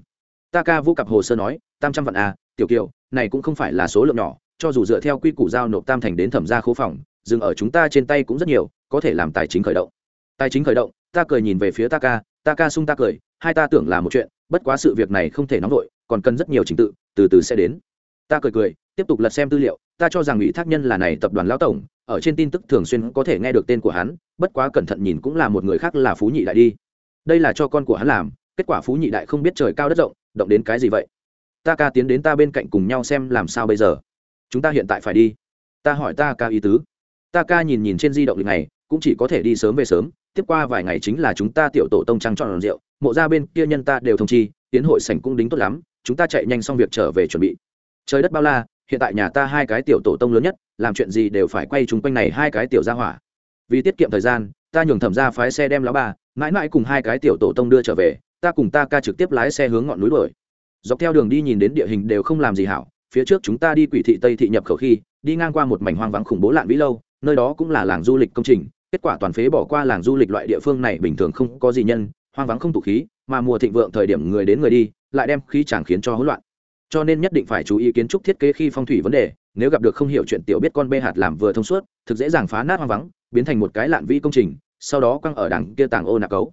Ta ca vũ cặp hồ sơ nói, tam trăm vạn a tiểu kiều, này cũng không phải là số lượng nhỏ, cho dù dựa theo quy củ giao nộp tam thành đến thẩm gia khố phòng, dừng ở chúng ta trên tay cũng rất nhiều, có thể làm tài chính khởi động. Tài chính khởi động, ta cười nhìn về phía ta ca ta ca sung ta cười, hai ta tưởng là một chuyện, bất quá sự việc này không thể nóng vội còn cần rất nhiều trình tự, từ từ sẽ đến. Ta cười cười, tiếp tục lật xem tư liệu, ta cho rằng ủy thác nhân là này tập đoàn lão tổng, ở trên tin tức thường xuyên có thể nghe được tên của hắn, bất quá cẩn thận nhìn cũng là một người khác là phú nhị đại đi. Đây là cho con của hắn làm, kết quả phú nhị đại không biết trời cao đất rộng, động đến cái gì vậy? Ta ca tiến đến ta bên cạnh cùng nhau xem làm sao bây giờ. Chúng ta hiện tại phải đi. Ta hỏi ta ca ý tứ. Ta ca nhìn nhìn trên di động lịch này, cũng chỉ có thể đi sớm về sớm, tiếp qua vài ngày chính là chúng ta tiểu tổ tông trăng chọn rượu, mộ ra bên kia nhân ta đều thông chi, tiến hội sảnh cũng đính tốt lắm chúng ta chạy nhanh xong việc trở về chuẩn bị. Trời đất bao la, hiện tại nhà ta hai cái tiểu tổ tông lớn nhất, làm chuyện gì đều phải quay chung quanh này hai cái tiểu gia hỏa. Vì tiết kiệm thời gian, ta nhường thẩm ra phái xe đem lão ba mãi mãi cùng hai cái tiểu tổ tông đưa trở về, ta cùng ta ca trực tiếp lái xe hướng ngọn núi đuổi. Dọc theo đường đi nhìn đến địa hình đều không làm gì hảo, phía trước chúng ta đi quỷ thị tây thị nhập khẩu khi, đi ngang qua một mảnh hoang vắng khủng bố lạn vĩ lâu, nơi đó cũng là làng du lịch công trình, kết quả toàn phế bỏ qua làng du lịch loại địa phương này bình thường không có gì nhân, hoang vắng không tụ khí, mà mùa thịnh vượng thời điểm người đến người đi lại đem khí chẳng khiến cho hỗn loạn. Cho nên nhất định phải chú ý kiến trúc thiết kế khi phong thủy vấn đề, nếu gặp được không hiểu chuyện tiểu biết con bê hạt làm vừa thông suốt, thực dễ dàng phá nát hoang vắng, biến thành một cái lạn vi công trình, sau đó quăng ở đằng kia tàng ô nạc cấu.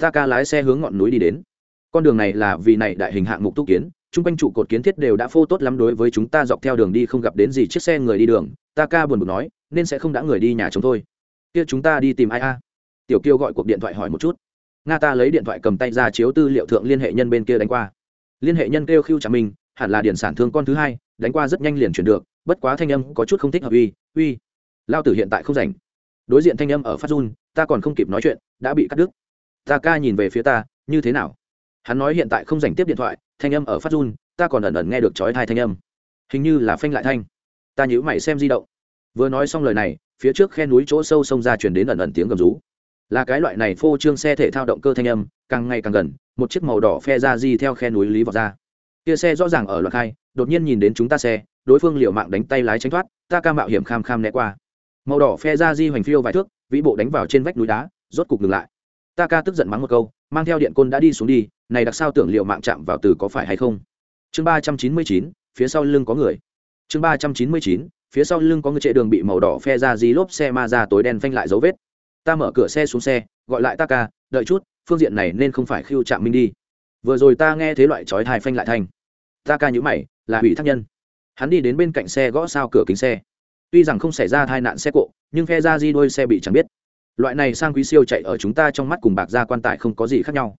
Ta ca lái xe hướng ngọn núi đi đến. Con đường này là vì này đại hình hạng mục tu kiến, chung quanh trụ cột kiến thiết đều đã phô tốt lắm đối với chúng ta dọc theo đường đi không gặp đến gì chiếc xe người đi đường, ta ca buồn bực nói, nên sẽ không đã người đi nhà chúng thôi. Kia chúng ta đi tìm ai a? Tiểu kiêu gọi cuộc điện thoại hỏi một chút nga ta lấy điện thoại cầm tay ra chiếu tư liệu thượng liên hệ nhân bên kia đánh qua. Liên hệ nhân kêu khiêu trả mình hẳn là điển sản thương con thứ hai, đánh qua rất nhanh liền chuyển được, bất quá thanh âm có chút không thích hợp uy uy. Lao tử hiện tại không rảnh. Đối diện thanh âm ở phát run, ta còn không kịp nói chuyện, đã bị cắt đứt. Ta ca nhìn về phía ta, như thế nào? Hắn nói hiện tại không rảnh tiếp điện thoại, thanh âm ở phát run, ta còn ẩn ẩn nghe được chói thai thanh âm. Hình như là phanh lại thanh. Ta nhữ mày xem di động. Vừa nói xong lời này, phía trước khe núi chỗ sâu sông ra chuyển đến ẩn ẩn tiếng gầm rú là cái loại này phô trương xe thể thao động cơ thanh âm, càng ngày càng gần, một chiếc màu đỏ phe ra di theo khe núi lý vào ra. Kia xe rõ ràng ở loạt hai, đột nhiên nhìn đến chúng ta xe, đối phương liệu mạng đánh tay lái tránh thoát, ta ca mạo hiểm kham kham né qua. Màu đỏ phe ra di hoành phiêu vài thước, vĩ bộ đánh vào trên vách núi đá, rốt cục ngừng lại. Ta ca tức giận mắng một câu, mang theo điện côn đã đi xuống đi, này đặc sao tưởng liệu mạng chạm vào từ có phải hay không? Chương ba trăm chín mươi chín, phía sau lưng có người. Chương ba trăm chín mươi chín, phía sau lưng có người chạy đường bị màu đỏ phe ra di lốp xe ma ra tối đen phanh lại dấu vết ta mở cửa xe xuống xe, gọi lại ta ca, đợi chút, phương diện này nên không phải khiêu trạm minh đi. Vừa rồi ta nghe thấy loại chói thai phanh lại thành. Ta ca nhữ mày, là hủy thác nhân. Hắn đi đến bên cạnh xe gõ sao cửa kính xe. Tuy rằng không xảy ra tai nạn xe cộ, nhưng phe ra di đôi xe bị chẳng biết. Loại này sang quý siêu chạy ở chúng ta trong mắt cùng bạc ra quan tài không có gì khác nhau.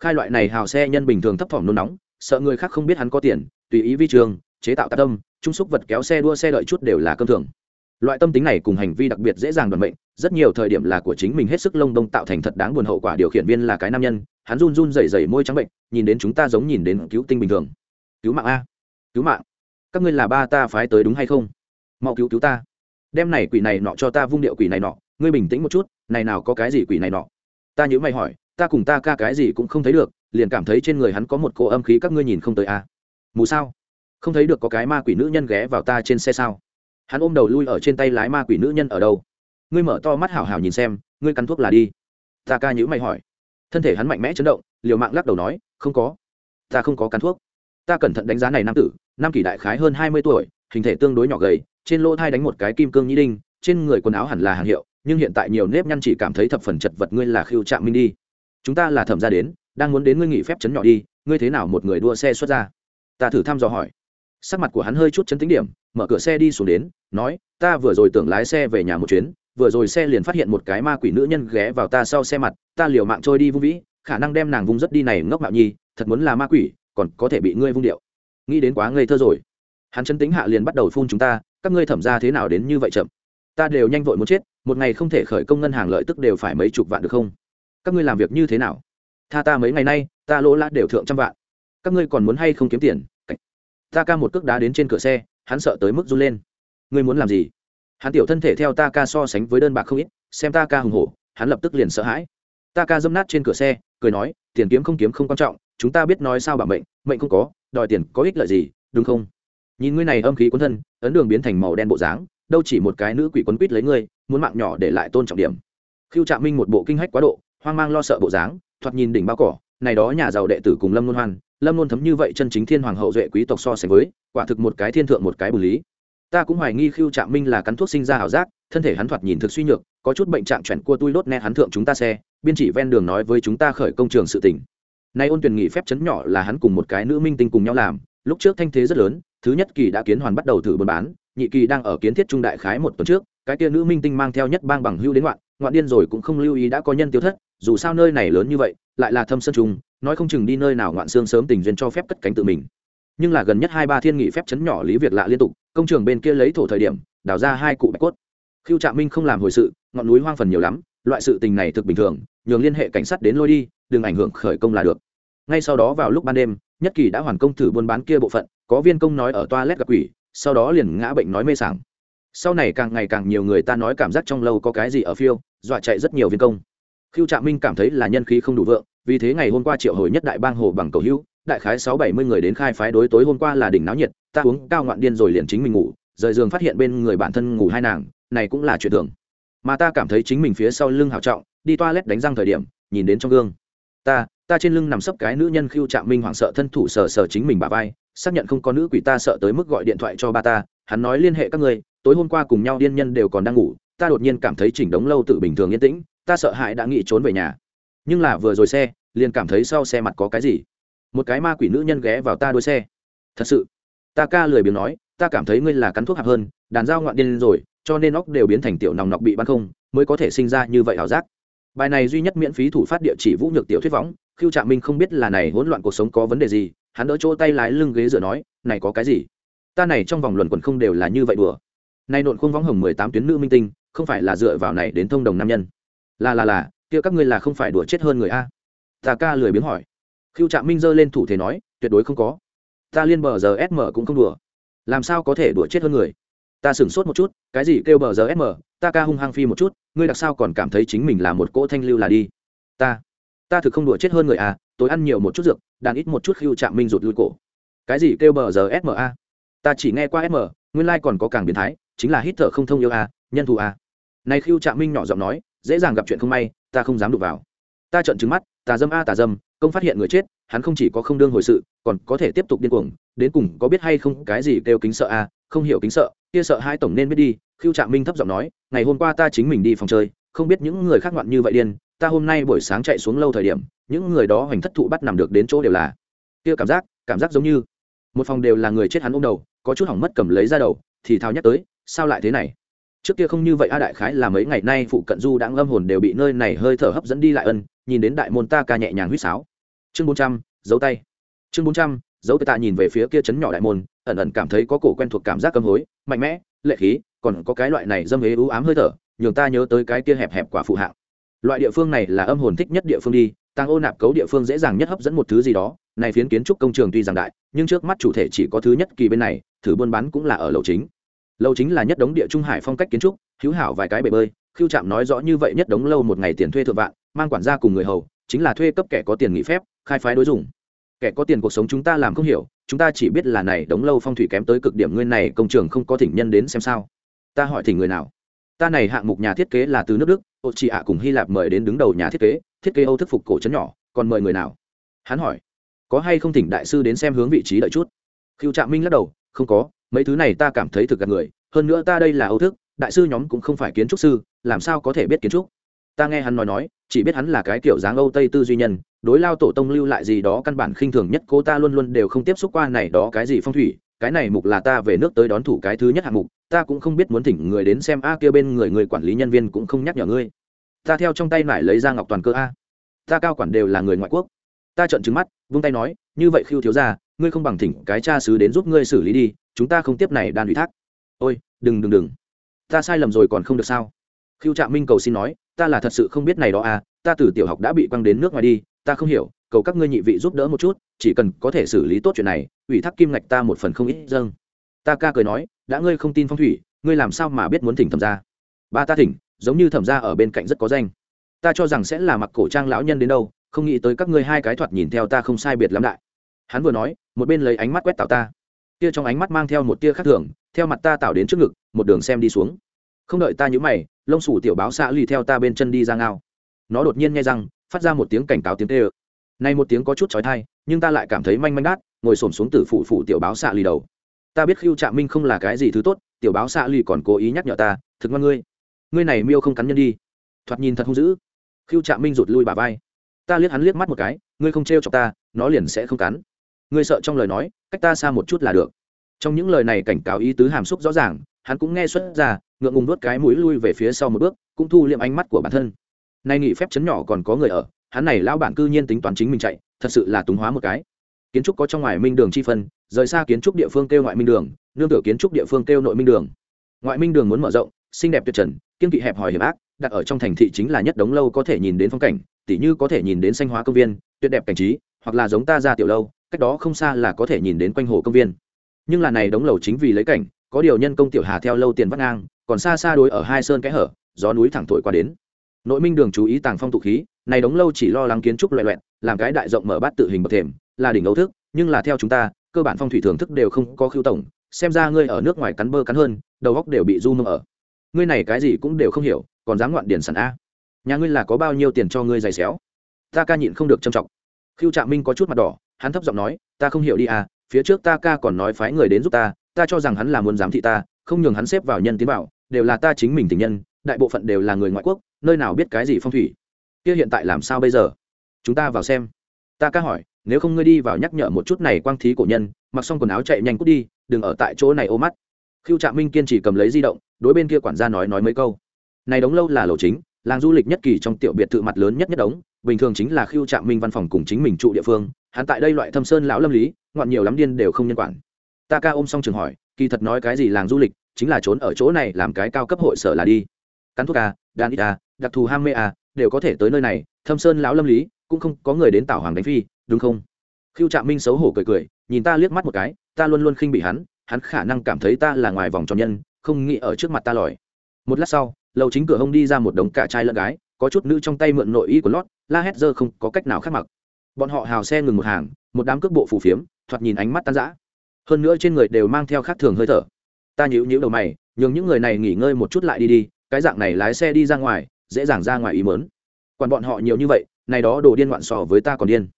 Khai loại này hào xe nhân bình thường thấp thỏm nôn nóng, sợ người khác không biết hắn có tiền, tùy ý vi trường, chế tạo tạ tâm trung xúc vật kéo xe đua xe đợi chút đều là cơm thường loại tâm tính này cùng hành vi đặc biệt dễ dàng đoàn mệnh, rất nhiều thời điểm là của chính mình hết sức lông đông tạo thành thật đáng buồn hậu quả điều khiển viên là cái nam nhân, hắn run run rẩy rẩy môi trắng bệnh, nhìn đến chúng ta giống nhìn đến cứu tinh bình thường. Cứu mạng a. Cứu mạng. Các ngươi là ba ta phái tới đúng hay không? Mau cứu cứu ta. Đem này quỷ này nọ cho ta vung điệu quỷ này nọ, ngươi bình tĩnh một chút, này nào có cái gì quỷ này nọ? Ta nhớ mày hỏi, ta cùng ta ca cái gì cũng không thấy được, liền cảm thấy trên người hắn có một cô âm khí các ngươi nhìn không tới à. mù sao? Không thấy được có cái ma quỷ nữ nhân ghé vào ta trên xe sao? Hắn ôm đầu lui ở trên tay lái ma quỷ nữ nhân ở đâu? Ngươi mở to mắt hảo hảo nhìn xem, ngươi cắn thuốc là đi. Ta ca nhữ mày hỏi. Thân thể hắn mạnh mẽ chấn động, liều mạng lắc đầu nói, không có. Ta không có cắn thuốc. Ta cẩn thận đánh giá này nam tử, nam kỷ đại khái hơn hai mươi tuổi, hình thể tương đối nhỏ gầy, trên lỗ thai đánh một cái kim cương nhĩ đinh, trên người quần áo hẳn là hàng hiệu, nhưng hiện tại nhiều nếp nhăn chỉ cảm thấy thập phần chật vật ngươi là khiêu trạm minh đi. Chúng ta là thẩm ra đến, đang muốn đến ngươi nghỉ phép chấn nhỏ đi, ngươi thế nào một người đua xe xuất ra? Ta thử thăm dò hỏi sắc mặt của hắn hơi chút chấn tính điểm, mở cửa xe đi xuống đến, nói, ta vừa rồi tưởng lái xe về nhà một chuyến, vừa rồi xe liền phát hiện một cái ma quỷ nữ nhân ghé vào ta sau xe mặt, ta liều mạng trôi đi vung vĩ, khả năng đem nàng vung rất đi này ngốc mạo nhi, thật muốn là ma quỷ, còn có thể bị ngươi vung điệu. Nghĩ đến quá ngây thơ rồi. Hắn chân tính hạ liền bắt đầu phun chúng ta, các ngươi thẩm ra thế nào đến như vậy chậm? Ta đều nhanh vội muốn chết, một ngày không thể khởi công ngân hàng lợi tức đều phải mấy chục vạn được không? Các ngươi làm việc như thế nào? Tha ta mấy ngày nay, ta lỗ lã đều thượng trăm vạn. Các ngươi còn muốn hay không kiếm tiền? Ta ca một cước đá đến trên cửa xe, hắn sợ tới mức run lên. Ngươi muốn làm gì? Hắn tiểu thân thể theo ta ca so sánh với đơn bạc không ít, xem ta ca hùng hổ, hắn lập tức liền sợ hãi. Ta ca dâm nát trên cửa xe, cười nói, tiền kiếm không kiếm không quan trọng, chúng ta biết nói sao bảo mệnh mệnh không có, đòi tiền có ích lợi gì, đúng không? Nhìn ngươi này âm khí cuốn thân, ấn đường biến thành màu đen bộ dáng, đâu chỉ một cái nữ quỷ quấn quýt lấy ngươi, muốn mạng nhỏ để lại tôn trọng điểm. Khiêu trạm minh một bộ kinh hách quá độ, hoang mang lo sợ bộ dáng, thoạt nhìn đỉnh bao cỏ, này đó nhà giàu đệ tử cùng lâm luân hoan lâm luôn thấm như vậy chân chính thiên hoàng hậu duệ quý tộc so sánh với, quả thực một cái thiên thượng một cái bù lý. Ta cũng hoài nghi khiêu trạm minh là cắn thuốc sinh ra ảo giác, thân thể hắn thoạt nhìn thực suy nhược, có chút bệnh trạng chuẩn cua tui đốt nét hắn thượng chúng ta xe, biên chỉ ven đường nói với chúng ta khởi công trường sự tỉnh. Nay ôn tuyển nghỉ phép chấn nhỏ là hắn cùng một cái nữ minh tinh cùng nhau làm, lúc trước thanh thế rất lớn, thứ nhất kỳ đã kiến hoàn bắt đầu thử buôn bán, nhị kỳ đang ở kiến thiết trung đại khái một tuần trước, cái kia nữ minh tinh mang theo nhất bang bằng hưu đến ngoạn ngoạn điên rồi cũng không lưu ý đã có nhân tiêu thất, dù sao nơi này lớn như vậy, lại là thâm sơn trung nói không chừng đi nơi nào ngoạn xương sớm tình duyên cho phép cất cánh tự mình. Nhưng là gần nhất hai ba thiên nghị phép chấn nhỏ lý việc lạ liên tục, công trường bên kia lấy thổ thời điểm, đào ra hai cụ bạch cốt. Khiêu trạ minh không làm hồi sự, ngọn núi hoang phần nhiều lắm, loại sự tình này thực bình thường, nhường liên hệ cảnh sát đến lôi đi, đừng ảnh hưởng khởi công là được. Ngay sau đó vào lúc ban đêm, nhất kỳ đã hoàn công thử buôn bán kia bộ phận, có viên công nói ở toilet gặp quỷ, sau đó liền ngã bệnh nói mê sảng. Sau này càng ngày càng nhiều người ta nói cảm giác trong lâu có cái gì ở phiêu, dọa chạy rất nhiều viên công. Khiêu trạ minh cảm thấy là nhân khí không đủ vượng vì thế ngày hôm qua triệu hồi nhất đại bang hồ bằng cầu hữu, đại khái sáu bảy mươi người đến khai phái đối tối hôm qua là đỉnh náo nhiệt, ta uống cao ngoạn điên rồi liền chính mình ngủ, rời giường phát hiện bên người bản thân ngủ hai nàng, này cũng là chuyện thường. Mà ta cảm thấy chính mình phía sau lưng hào trọng, đi toilet đánh răng thời điểm, nhìn đến trong gương. Ta ta trên lưng nằm sấp cái nữ nhân khiêu trạm minh hoảng sợ thân thủ sờ sờ chính mình bà vai, xác nhận không có nữ quỷ ta sợ tới mức gọi điện thoại cho ba ta, hắn nói liên hệ các người tối hôm qua cùng nhau điên nhân đều còn đang ngủ, ta đột nhiên cảm thấy chỉnh đống lâu tự bình thường yên tĩnh, ta sợ hãi đã nghĩ trốn về nhà nhưng là vừa rồi xe, liền cảm thấy sau xe mặt có cái gì. Một cái ma quỷ nữ nhân ghé vào ta đuôi xe. Thật sự, ta ca lười biếng nói, ta cảm thấy ngươi là cắn thuốc hạp hơn, đàn dao ngoạn điên rồi, cho nên óc đều biến thành tiểu nòng nọc bị bắn không, mới có thể sinh ra như vậy ảo giác. Bài này duy nhất miễn phí thủ phát địa chỉ vũ nhược tiểu thuyết võng khiêu trạm minh không biết là này hỗn loạn cuộc sống có vấn đề gì, hắn đỡ chỗ tay lái lưng ghế dựa nói, này có cái gì? Ta này trong vòng luận quần không đều là như vậy đùa. Nay nộn khuôn võng hồng mười tám tuyến nữ minh tinh, không phải là dựa vào này đến thông đồng nam nhân. Là là là kia các ngươi là không phải đùa chết hơn người a? Ta ca lười biếng hỏi. Khiêu trạm minh giơ lên thủ thế nói, tuyệt đối không có. Ta liên bờ giờ sm cũng không đùa. Làm sao có thể đùa chết hơn người? Ta sửng sốt một chút, cái gì kêu bờ giờ sm ta ca hung hăng phi một chút, ngươi đặc sao còn cảm thấy chính mình là một cỗ thanh lưu là đi. Ta ta thực không đùa chết hơn người à tối ăn nhiều một chút dược, đàn ít một chút khiêu chạm minh rụt lui cổ. Cái gì kêu bờ giờ sm a? Ta chỉ nghe qua sm nguyên lai、like、còn có càng biến thái, chính là hít thở không thông yêu a, nhân thù a. Này khiêu Trạm minh nhỏ giọng nói dễ dàng gặp chuyện không may, ta không dám đụng vào. Ta trợn trứng mắt, tà dâm a tà dâm, công phát hiện người chết, hắn không chỉ có không đương hồi sự, còn có thể tiếp tục điên cuồng, đến cùng có biết hay không cái gì kêu kính sợ a, không hiểu kính sợ, kia sợ hai tổng nên biết đi khiêu Trạng minh thấp giọng nói, ngày hôm qua ta chính mình đi phòng chơi, không biết những người khác ngoạn như vậy điên, ta hôm nay buổi sáng chạy xuống lâu thời điểm, những người đó hoành thất thụ bắt nằm được đến chỗ đều là. Kia cảm giác cảm giác giống như, một phòng đều là người chết hắn ôm đầu, có chút hỏng mất cầm lấy ra đầu, thì thao nhắc tới, sao lại thế này? Trước kia không như vậy a đại khái là mấy ngày nay phụ cận du đã âm hồn đều bị nơi này hơi thở hấp dẫn đi lại ân, nhìn đến đại môn ta ca nhẹ nhàng huýt sáo. Chương bốn trăm, giấu tay. Chương bốn trăm, giấu tay ta nhìn về phía kia chấn nhỏ đại môn, ẩn ẩn cảm thấy có cổ quen thuộc cảm giác cấm hối, mạnh mẽ, lệ khí, còn có cái loại này dâm ế ưu ám hơi thở, nhường ta nhớ tới cái kia hẹp hẹp quả phụ hạng. Loại địa phương này là âm hồn thích nhất địa phương đi tăng ô nạp cấu địa phương dễ dàng nhất hấp dẫn một thứ gì đó, này phiến kiến trúc công trường tuy rằng đại, nhưng trước mắt chủ thể chỉ có thứ nhất kỳ bên này, thử buôn bán cũng là ở lầu chính lâu chính là nhất đống địa trung hải phong cách kiến trúc, hữu hảo vài cái bể bơi khiêu trạm nói rõ như vậy nhất đống lâu một ngày tiền thuê thượng vạn, mang quản gia cùng người hầu, chính là thuê cấp kẻ có tiền nghỉ phép, khai phái đối dùng. Kẻ có tiền cuộc sống chúng ta làm không hiểu, chúng ta chỉ biết là này đống lâu phong thủy kém tới cực điểm nguyên này, công trường không có thỉnh nhân đến xem sao. Ta hỏi thỉnh người nào? Ta này hạng mục nhà thiết kế là từ nước đức, ô chị ạ cùng hy lạp mời đến đứng đầu nhà thiết kế thiết kế âu thức phục cổ trấn nhỏ, còn mời người nào? Hắn hỏi. Có hay không thỉnh đại sư đến xem hướng vị trí đợi chút? Khiêu trạm minh lắc đầu không có, mấy thứ này ta cảm thấy thực gạt người, hơn nữa ta đây là âu thức, đại sư nhóm cũng không phải kiến trúc sư, làm sao có thể biết kiến trúc? Ta nghe hắn nói nói, chỉ biết hắn là cái kiểu dáng âu tây tư duy nhân, đối lao tổ tông lưu lại gì đó căn bản khinh thường nhất, cô ta luôn luôn đều không tiếp xúc qua này đó cái gì phong thủy, cái này mục là ta về nước tới đón thủ cái thứ nhất hạng mục, ta cũng không biết muốn thỉnh người đến xem a, kia bên người người quản lý nhân viên cũng không nhắc nhở ngươi. Ta theo trong tay lại lấy ra ngọc toàn cơ a. Ta cao quản đều là người ngoại quốc. Ta trợn trừng mắt, vung tay nói, như vậy khiêu thiếu ra ngươi không bằng thỉnh cái cha sứ đến giúp ngươi xử lý đi, chúng ta không tiếp này đan ủy thác. Ôi, đừng đừng đừng. Ta sai lầm rồi còn không được sao? Khiêu trạm minh cầu xin nói, ta là thật sự không biết này đó à ta từ tiểu học đã bị quăng đến nước ngoài đi, ta không hiểu, cầu các ngươi nhị vị giúp đỡ một chút, chỉ cần có thể xử lý tốt chuyện này, ủy thác kim ngạch ta một phần không ít dâng. Ta ca cười nói, đã ngươi không tin phong thủy, ngươi làm sao mà biết muốn thỉnh thẩm ra ba ta thỉnh, giống như thẩm ra ở bên cạnh rất có danh. Ta cho rằng sẽ là mặc cổ trang lão nhân đến đâu, không nghĩ tới các ngươi hai cái thoạt nhìn theo ta không sai biệt lắm đại hắn vừa nói, một bên lấy ánh mắt quét tào ta. Tia trong ánh mắt mang theo một tia khác thường, theo mặt ta tạo đến trước ngực, một đường xem đi xuống. Không đợi ta nhữ mày, lông sủ tiểu báo xạ lì theo ta bên chân đi ra ngao. Nó đột nhiên nghe răng, phát ra một tiếng cảnh cáo tiếng tê ơ. Nay một tiếng có chút trói thai nhưng ta lại cảm thấy manh manh đát, ngồi xổm xuống từ phụ phụ tiểu báo xạ lì đầu. Ta biết khiêu trạm minh không là cái gì thứ tốt, tiểu báo xạ lì còn cố ý nhắc nhở ta, thực ngon ngươi ngươi này miêu không cắn nhân đi. Thoạt nhìn thật hung dữ. Khiêu trạm minh rụt lui bà vai. Ta liếc hắn liếc mắt một cái, ngươi không t r e o chọc ta, nó liền sẽ không cắn ngươi sợ trong lời nói, cách ta xa một chút là được. Trong những lời này cảnh cáo ý tứ hàm xúc rõ ràng, hắn cũng nghe xuất ra, ngượng ngùng nuốt cái mũi lui về phía sau một bước, cũng thu liệm ánh mắt của bản thân. Nay nghỉ phép chấn nhỏ còn có người ở, hắn này lão bản cư nhiên tính toán chính mình chạy, thật sự là túng hóa một cái. Kiến trúc có trong ngoài minh đường chi phân, rời xa kiến trúc địa phương kêu ngoại minh đường, nương tựa kiến trúc địa phương kêu nội minh đường. Ngoại minh đường muốn mở rộng, xinh đẹp tuyệt trần, kiên kỵ hẹp hòi hiểm ác, đặt ở trong thành thị chính là nhất đống lâu có thể nhìn đến phong cảnh, tỉ như có thể nhìn đến xanh hóa công viên, tuyệt đẹp cảnh trí, hoặc là giống ta ra tiểu lâu cách đó không xa là có thể nhìn đến quanh hồ công viên. Nhưng là này đống lầu chính vì lấy cảnh, có điều nhân công tiểu hà theo lâu tiền vắt ngang, còn xa xa đối ở hai sơn kẽ hở, gió núi thẳng thổi qua đến. Nội minh đường chú ý tàng phong tụ khí, này đống lâu chỉ lo lắng kiến trúc loẹ loẹt, làm cái đại rộng mở bát tự hình bậc thềm, là đỉnh ấu thức, nhưng là theo chúng ta, cơ bản phong thủy thưởng thức đều không có khưu tổng, xem ra ngươi ở nước ngoài cắn bơ cắn hơn, đầu góc đều bị du mông ở. Ngươi này cái gì cũng đều không hiểu, còn dám ngoạn điển sản a. Nhà ngươi là có bao nhiêu tiền cho ngươi giày xéo? Ta ca nhịn không được trầm trọng. Khiêu trạm minh có chút mặt đỏ hắn thấp giọng nói, ta không hiểu đi à phía trước ta ca còn nói phái người đến giúp ta ta cho rằng hắn là muốn giám thị ta, không nhường hắn xếp vào nhân tiến bảo, đều là ta chính mình tình nhân, đại bộ phận đều là người ngoại quốc, nơi nào biết cái gì phong thủy. Kia hiện tại làm sao bây giờ? Chúng ta vào xem. Ta ca hỏi, nếu không ngươi đi vào nhắc nhở một chút này quang thí cổ nhân, mặc xong quần áo chạy nhanh cút đi, đừng ở tại chỗ này ô mắt. Khiêu trạm minh kiên trì cầm lấy di động, đối bên kia quản gia nói nói mấy câu. Này đóng lâu là lầu chính, làng du lịch nhất kỳ trong tiểu biệt thự mặt lớn nhất nhất đống, bình thường chính là khiêu trạm minh văn phòng cùng chính mình trụ địa phương hắn tại đây loại thâm sơn lão lâm lý, ngoạn nhiều lắm điên đều không nhân quản. Ta ca ôm xong trường hỏi, kỳ thật nói cái gì làng du lịch, chính là trốn ở chỗ này làm cái cao cấp hội sở là đi. Cắn thuốc à, a đan ít a đặc thù ham mê a đều có thể tới nơi này, thâm sơn lão lâm lý, cũng không có người đến tảo hoàng đánh phi, đúng không? Khiêu trạm minh xấu hổ cười cười, nhìn ta liếc mắt một cái, ta luôn luôn khinh bị hắn hắn khả năng cảm thấy ta là ngoài vòng tròn nhân, không nghĩ ở trước mặt ta lòi. Một lát sau, lầu chính cửa hông đi ra một đống cả trai lẫn gái, có chút nữ trong tay mượn nội y của lót, la hét dơ không có cách nào khác mặc bọn họ hào xe ngừng một hàng, một đám cước bộ phù phiếm, thoạt nhìn ánh mắt tan rã. Hơn nữa trên người đều mang theo khác thường hơi thở. Ta nhíu nhíu đầu mày, nhường những người này nghỉ ngơi một chút lại đi đi, cái dạng này lái xe đi ra ngoài, dễ dàng ra ngoài ý mớn còn bọn họ nhiều như vậy, này đó đồ điên loạn sò với ta còn điên.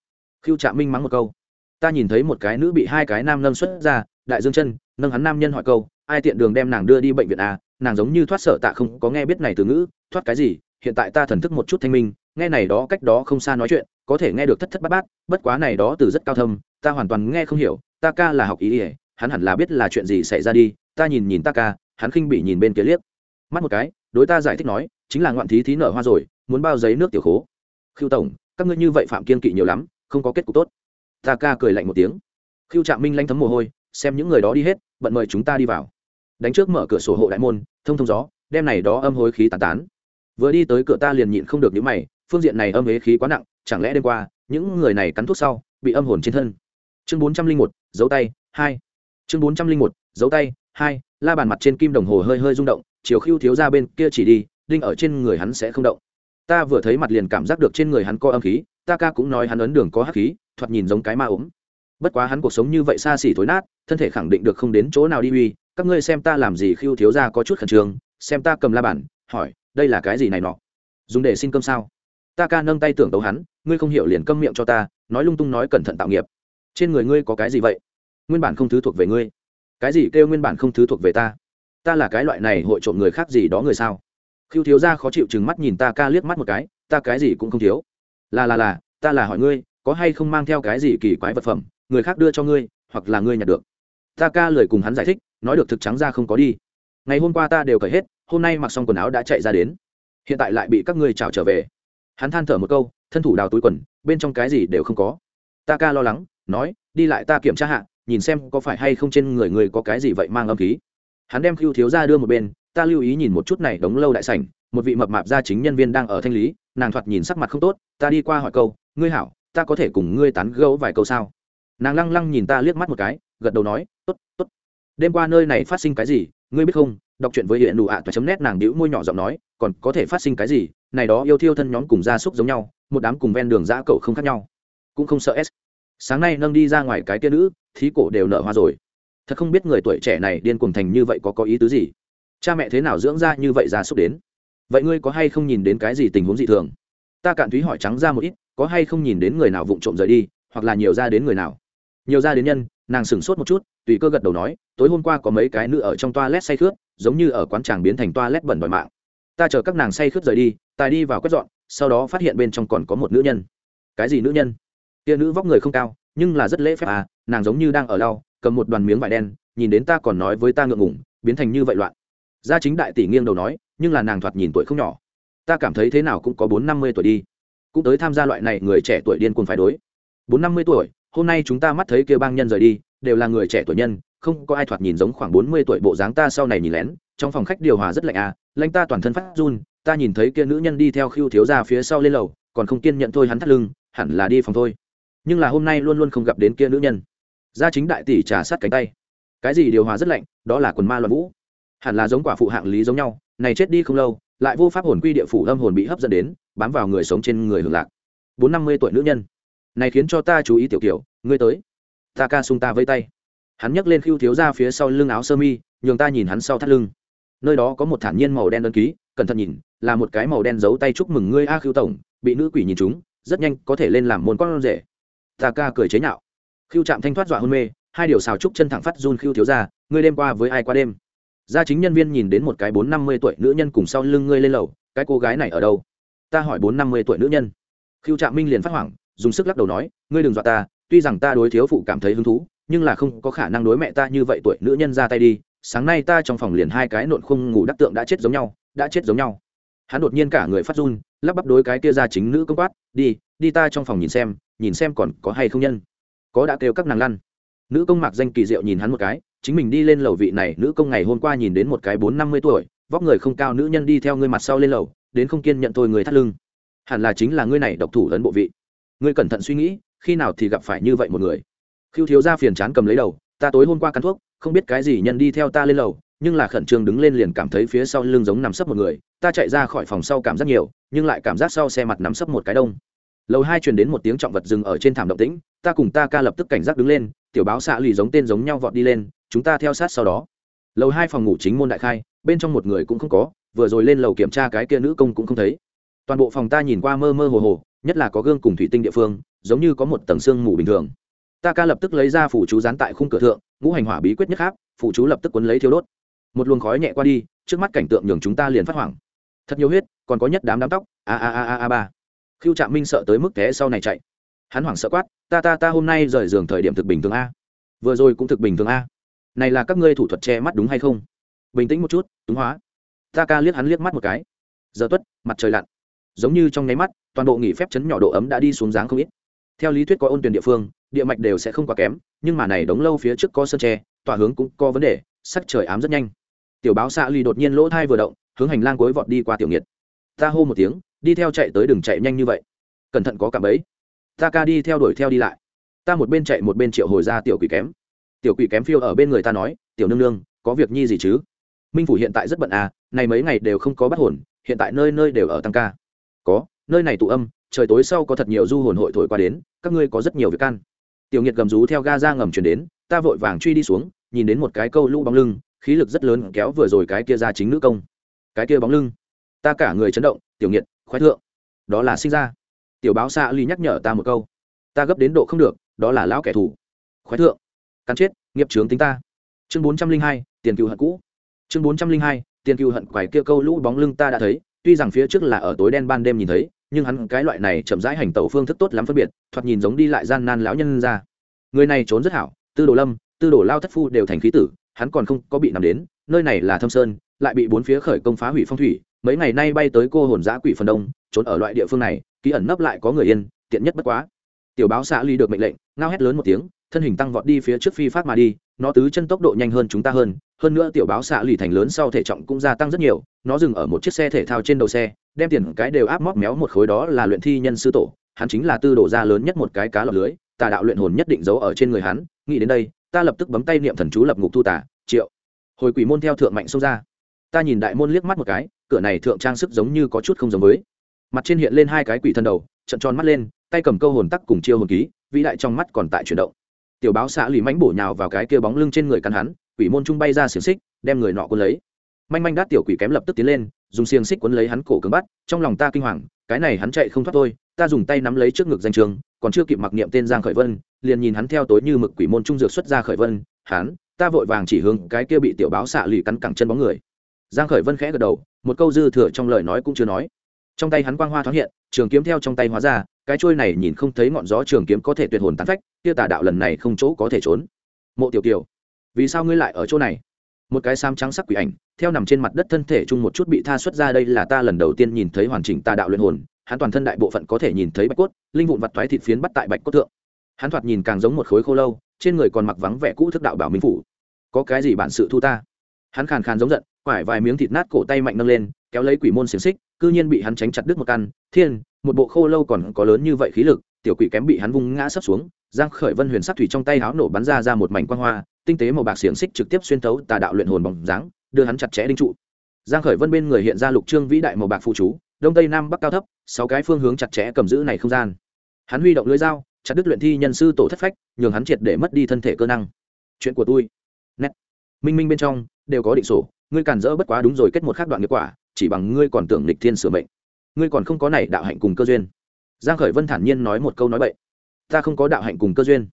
Khiêu trạm minh mắng một câu. Ta nhìn thấy một cái nữ bị hai cái nam nâng xuất ra, đại dương chân, nâng hắn nam nhân hỏi câu, ai tiện đường đem nàng đưa đi bệnh viện à? Nàng giống như thoát sở tạ không có nghe biết này từ ngữ, thoát cái gì? Hiện tại ta thần thức một chút thanh minh, nghe này đó cách đó không xa nói chuyện có thể nghe được thất thất bát bát, bất quá này đó từ rất cao thâm, ta hoàn toàn nghe không hiểu, ta ca là học ý ỉa hắn hẳn là biết là chuyện gì xảy ra đi, ta nhìn nhìn ta ca, hắn khinh bị nhìn bên kia liếc. Mắt một cái, đối ta giải thích nói, chính là ngoạn thí thí nở hoa rồi, muốn bao giấy nước tiểu khố. Khiêu tổng, các ngươi như vậy phạm kiên kỵ nhiều lắm, không có kết cục tốt. Ta ca cười lạnh một tiếng. Khiêu trạm minh lanh thấm mồ hôi, xem những người đó đi hết, bận mời chúng ta đi vào. Đánh trước mở cửa sổ hộ đại môn, thông thông gió đem này đó âm hối khí tàn tán. Vừa đi tới cửa ta liền nhịn không được những mày, phương diện này âm hế khí quá nặng chẳng lẽ đêm qua, những người này cắn thuốc sau, bị âm hồn trên thân? Chương bốn trăm linh một dấu tay, hai. Chương bốn trăm linh một dấu tay, hai, la bàn mặt trên kim đồng hồ hơi hơi rung động, chiều khiêu thiếu ra bên kia chỉ đi, đinh ở trên người hắn sẽ không động. Ta vừa thấy mặt liền cảm giác được trên người hắn có âm khí, ta ca cũng nói hắn ấn đường có hắc khí, thoạt nhìn giống cái ma ốm. Bất quá hắn cuộc sống như vậy xa xỉ thối nát, thân thể khẳng định được không đến chỗ nào đi uy. Các ngươi xem ta làm gì khiêu thiếu ra có chút khẩn trương, xem ta cầm la bản hỏi, đây là cái gì này nọ? Dùng để xin cơm sao? Ta ca nâng tay tưởng tấu hắn, ngươi không hiểu liền câm miệng cho ta, nói lung tung nói cẩn thận tạo nghiệp. Trên người ngươi có cái gì vậy? Nguyên bản không thứ thuộc về ngươi. Cái gì kêu nguyên bản không thứ thuộc về ta? Ta là cái loại này hội trộm người khác gì đó người sao? Khiêu thiếu ra khó chịu chừng mắt nhìn ta ca liếc mắt một cái, ta cái gì cũng không thiếu. Là là là, ta là hỏi ngươi, có hay không mang theo cái gì kỳ quái vật phẩm, người khác đưa cho ngươi, hoặc là ngươi nhặt được? Ta ca lời cùng hắn giải thích, nói được thực trắng ra không có đi. Ngày hôm qua ta đều cởi hết, hôm nay mặc xong quần áo đã chạy ra đến. Hiện tại lại bị các ngươi trào trở về hắn than thở một câu, thân thủ đào túi quần, bên trong cái gì đều không có. Ta ca lo lắng, nói, đi lại ta kiểm tra hạ, nhìn xem có phải hay không trên người người có cái gì vậy mang âm khí. Hắn đem khiêu thiếu ra đưa một bên, ta lưu ý nhìn một chút này đống lâu đại sảnh, một vị mập mạp gia chính nhân viên đang ở thanh lý, nàng thoạt nhìn sắc mặt không tốt, ta đi qua hỏi câu, ngươi hảo, ta có thể cùng ngươi tán gẫu vài câu sao? Nàng lăng lăng nhìn ta liếc mắt một cái, gật đầu nói, tốt tốt. Đêm qua nơi này phát sinh cái gì, ngươi biết không? Đọc chuyện với hiện đủ ạ toa chấm nét nàng đĩu môi nhỏ giọng nói, còn có thể phát sinh cái gì? Này đó yêu thiêu thân nhóm cùng gia súc giống nhau, một đám cùng ven đường giã cậu không khác nhau. Cũng không sợ s. Sáng nay nâng đi ra ngoài cái tia nữ, thí cổ đều nở hoa rồi. Thật không biết người tuổi trẻ này điên cuồng thành như vậy có có ý tứ gì. Cha mẹ thế nào dưỡng ra như vậy gia súc đến? Vậy ngươi có hay không nhìn đến cái gì tình huống dị thường? Ta cạn thúy hỏi trắng ra một ít, có hay không nhìn đến người nào vụng trộm rời đi, hoặc là nhiều ra đến người nào? Nhiều ra đến nhân, nàng sửng sốt một chút, tùy cơ gật đầu nói, tối hôm qua có mấy cái nữ ở trong toa lét say khướt, giống như ở quán tràng biến thành toa lét bẩn đòi mạng ta chờ các nàng say khướt rời đi, tài đi vào quét dọn, sau đó phát hiện bên trong còn có một nữ nhân. Cái gì nữ nhân? Kia nữ vóc người không cao, nhưng là rất lễ phép à nàng giống như đang ở lau, cầm một đoàn miếng vải đen, nhìn đến ta còn nói với ta ngượng ngủng biến thành như vậy loạn. Gia chính đại tỷ nghiêng đầu nói, nhưng là nàng thoạt nhìn tuổi không nhỏ. Ta cảm thấy thế nào cũng có bốn năm mươi tuổi đi. Cũng tới tham gia loại này, người trẻ tuổi điên cuồng phải đối. Bốn năm mươi tuổi, hôm nay chúng ta mắt thấy kia bang nhân rời đi, đều là người trẻ tuổi nhân không có ai thoạt nhìn giống khoảng bốn mươi tuổi bộ dáng ta sau này nhìn lén, trong phòng khách điều hòa rất lạnh à lanh ta toàn thân phát run, ta nhìn thấy kia nữ nhân đi theo khiêu thiếu ra phía sau lên lầu, còn không kiên nhận thôi hắn thắt lưng, hẳn là đi phòng thôi. Nhưng là hôm nay luôn luôn không gặp đến kia nữ nhân. Gia chính đại tỷ trà sát cánh tay. Cái gì điều hòa rất lạnh, đó là quần ma loạn vũ. Hẳn là giống quả phụ hạng lý giống nhau, này chết đi không lâu, lại vô pháp hồn quy địa phủ âm hồn bị hấp dẫn đến, bám vào người sống trên người hưởng lạc. Bốn năm mươi tuổi nữ nhân. Này khiến cho ta chú ý tiểu kiểu, ngươi tới. Ta ca sung ta vây tay hắn nhấc lên khiêu thiếu ra phía sau lưng áo sơ mi, nhường ta nhìn hắn sau thắt lưng. Nơi đó có một thản nhiên màu đen đơn ký, cẩn thận nhìn, là một cái màu đen giấu tay chúc mừng ngươi a khiêu tổng, bị nữ quỷ nhìn chúng, rất nhanh có thể lên làm môn con rể. Ta ca cười chế nhạo. Khiêu chạm thanh thoát dọa hôn mê, hai điều xào trúc chân thẳng phát run khiêu thiếu ra, ngươi đêm qua với ai qua đêm? Gia chính nhân viên nhìn đến một cái bốn năm mươi tuổi nữ nhân cùng sau lưng ngươi lên lầu, cái cô gái này ở đâu? Ta hỏi bốn năm mươi tuổi nữ nhân. Khiêu trạm minh liền phát hoảng, dùng sức lắc đầu nói, ngươi đừng dọa ta, tuy rằng ta đối thiếu phụ cảm thấy hứng thú nhưng là không có khả năng đối mẹ ta như vậy tuổi nữ nhân ra tay đi, sáng nay ta trong phòng liền hai cái nộn khung ngủ đắc tượng đã chết giống nhau, đã chết giống nhau. Hắn đột nhiên cả người phát run, lắp bắp đối cái kia ra chính nữ công quát, đi đi ta trong phòng nhìn xem nhìn xem còn có hay không nhân. Có đã kêu các nàng lăn. Nữ công mặc danh kỳ diệu nhìn hắn một cái, chính mình đi lên lầu vị này, nữ công ngày hôm qua nhìn đến một cái bốn năm mươi tuổi, vóc người không cao nữ nhân đi theo ngươi mặt sau lên lầu, đến không kiên nhận tôi người thắt lưng. Hẳn là chính là ngươi này độc thủ lấn bộ vị. Ngươi cẩn thận suy nghĩ, khi nào thì gặp phải như vậy một người khiêu thiếu ra phiền chán cầm lấy đầu, ta tối hôm qua cắn thuốc, không biết cái gì nhân đi theo ta lên lầu, nhưng là khẩn trương đứng lên liền cảm thấy phía sau lưng giống nằm sấp một người, ta chạy ra khỏi phòng sau cảm giác nhiều, nhưng lại cảm giác sau xe mặt nằm sấp một cái đông. Lầu hai truyền đến một tiếng trọng vật dừng ở trên thảm động tĩnh, ta cùng ta ca lập tức cảnh giác đứng lên, tiểu báo xạ lì giống tên giống nhau vọt đi lên, chúng ta theo sát sau đó. Lầu hai phòng ngủ chính môn đại khai, bên trong một người cũng không có, vừa rồi lên lầu kiểm tra cái kia nữ công cũng không thấy. Toàn bộ phòng ta nhìn qua mơ mơ hồ hồ, nhất là có gương cùng thủy tinh địa phương, giống như có một tầng xương mù bình thường ta ca lập tức lấy ra phủ chú dán tại khung cửa thượng, ngũ hành hỏa bí quyết nhất khác phủ chú lập tức quấn lấy thiếu đốt. Một luồng khói nhẹ qua đi, trước mắt cảnh tượng nhường chúng ta liền phát hoảng. Thật nhiều huyết, còn có nhất đám đám tóc, a a a a a ba. Khiêu trạm minh sợ tới mức té sau này chạy. Hắn hoảng sợ quát, ta ta ta hôm nay rời giường thời điểm thực bình thường a. Vừa rồi cũng thực bình thường a. Này là các ngươi thủ thuật che mắt đúng hay không? Bình tĩnh một chút, túng hóa. Ta ca liếc hắn liếc mắt một cái. Giờ tuất, mặt trời lặn. Giống như trong nháy mắt, toàn bộ nghỉ phép chấn nhỏ độ ấm đã đi xuống dáng không ít. Theo lý thuyết có ôn tuyển địa phương địa mạch đều sẽ không quá kém, nhưng mà này đống lâu phía trước có sơn tre, tỏa hướng cũng có vấn đề, sắc trời ám rất nhanh. Tiểu báo xạ Lì đột nhiên lỗ thai vừa động, hướng hành lang cuối vọt đi qua tiểu nghiệt. Ta hô một tiếng, đi theo chạy tới đừng chạy nhanh như vậy. Cẩn thận có cảm ấy ta ca đi theo đuổi theo đi lại. Ta một bên chạy một bên triệu hồi ra tiểu quỷ kém. Tiểu quỷ kém phiêu ở bên người ta nói, tiểu nương nương, có việc nhi gì chứ? Minh phủ hiện tại rất bận à này mấy ngày đều không có bắt hồn, hiện tại nơi nơi đều ở tăng ca. Có, nơi này tụ âm, trời tối sau có thật nhiều du hồn hội thổi qua đến, các ngươi có rất nhiều việc can tiểu nghiệt gầm rú theo ga ra ngầm chuyển đến, ta vội vàng truy đi xuống, nhìn đến một cái câu lũ bóng lưng, khí lực rất lớn kéo vừa rồi cái kia ra chính nữ công. Cái kia bóng lưng. Ta cả người chấn động, tiểu nghiệt, khoái thượng. Đó là sinh ra. Tiểu báo xạ ly nhắc nhở ta một câu. Ta gấp đến độ không được, đó là lão kẻ thù. Khoái thượng. Cắn chết, nghiệp trướng tính ta. Chương bốn trăm linh hai, tiền cựu hận cũ. Chương bốn trăm linh hai, tiền cựu hận quải kia câu lũ bóng lưng ta đã thấy, tuy rằng phía trước là ở tối đen ban đêm nhìn thấy nhưng hắn cái loại này chậm rãi hành tẩu phương thức tốt lắm phân biệt, thoạt nhìn giống đi lại gian nan lão nhân ra. Người này trốn rất hảo, tư đồ lâm, tư đồ lao thất phu đều thành khí tử, hắn còn không có bị nằm đến, nơi này là thâm sơn, lại bị bốn phía khởi công phá hủy phong thủy, mấy ngày nay bay tới cô hồn giã quỷ phần đông, trốn ở loại địa phương này, ký ẩn nấp lại có người yên, tiện nhất bất quá. Tiểu báo xã ly được mệnh lệnh, ngao hét lớn một tiếng, thân hình tăng vọt đi phía trước phi phát mà đi, nó tứ chân tốc độ nhanh hơn chúng ta hơn hơn nữa tiểu báo xạ lì thành lớn sau thể trọng cũng gia tăng rất nhiều, nó dừng ở một chiếc xe thể thao trên đầu xe, đem tiền cái đều áp móc méo một khối đó là luyện thi nhân sư tổ, hắn chính là tư đồ gia lớn nhất một cái cá lọc lưới, tà đạo luyện hồn nhất định giấu ở trên người hắn, nghĩ đến đây, ta lập tức bấm tay niệm thần chú lập ngục thu tà, triệu. Hồi quỷ môn theo thượng mạnh xông ra. Ta nhìn đại môn liếc mắt một cái, cửa này thượng trang sức giống như có chút không giống với. Mặt trên hiện lên hai cái quỷ thân đầu, trận tròn mắt lên, tay cầm câu hồn tắc cùng chiêu hồn ký, vĩ đại trong mắt còn tại chuyển động. Tiểu báo xã lì mánh bổ nhào vào cái kia bóng lưng trên người căn hắn quỷ môn trung bay ra xiềng xích, đem người nọ quân lấy. Manh manh đát tiểu quỷ kém lập tức tiến lên, dùng xiềng xích quấn lấy hắn cổ cứng bắt, trong lòng ta kinh hoàng, cái này hắn chạy không thoát tôi ta dùng tay nắm lấy trước ngực danh trường, còn chưa kịp mặc niệm tên giang khởi vân, liền nhìn hắn theo tối như mực quỷ môn trung dược xuất ra khởi vân, hắn, ta vội vàng chỉ hướng cái kia bị tiểu báo xạ lì cắn cẳng chân bóng người. Giang khởi vân khẽ gật đầu, một câu dư thừa trong lời nói cũng chưa nói. Trong tay hắn quang hoa thoáng hiện, trường kiếm theo trong tay hóa ra, cái trôi này nhìn không thấy ngọn gió trường kiếm có thể tuyệt hồn tán phách, kia tà đạo lần này không chỗ có thể trốn. Mộ tiểu kiều vì sao ngươi lại ở chỗ này? Một cái sam trắng sắc quỷ ảnh, theo nằm trên mặt đất thân thể chung một chút bị tha xuất ra đây là ta lần đầu tiên nhìn thấy hoàn chỉnh tà đạo luyện hồn, hắn toàn thân đại bộ phận có thể nhìn thấy bạch cốt, linh vụn vặt thoái thịt phiến bắt tại bạch cốt thượng. Hắn thoạt nhìn càng giống một khối khô lâu, trên người còn mặc vắng vẻ cũ thức đạo bảo minh phủ. Có cái gì bản sự thu ta? Hắn khàn khàn giống giận, quải vài miếng thịt nát cổ tay mạnh nâng lên, kéo lấy quỷ môn xiềng xích, cư nhiên bị hắn tránh chặt đứt một căn. Thiên, một bộ khô lâu còn có lớn như vậy khí lực, tiểu quỷ kém bị hắn vung ngã sấp xuống, giang khởi vân huyền sắc thủy trong tay háo nổ bắn ra ra một mảnh quang hoa tinh tế màu bạc xiềng xích trực tiếp xuyên tấu tà đạo luyện hồn bóng dáng, đưa hắn chặt chẽ đinh trụ. Giang khởi vân bên người hiện ra lục trương vĩ đại màu bạc phụ chú, đông tây nam bắc cao thấp, sáu cái phương hướng chặt chẽ cầm giữ này không gian. Hắn huy động lưỡi dao, chặt đứt luyện thi nhân sư tổ thất phách, nhường hắn triệt để mất đi thân thể cơ năng. Chuyện của tôi. Nét. Minh minh bên trong, đều có định sổ, ngươi cản rỡ bất quá đúng rồi kết một khắc đoạn nghiệp quả, chỉ bằng ngươi còn tưởng lịch thiên sửa mệnh. Ngươi còn không có này đạo hạnh cùng cơ duyên. Giang khởi vân thản nhiên nói một câu nói bậy. Ta không có đạo hạnh cùng cơ duyên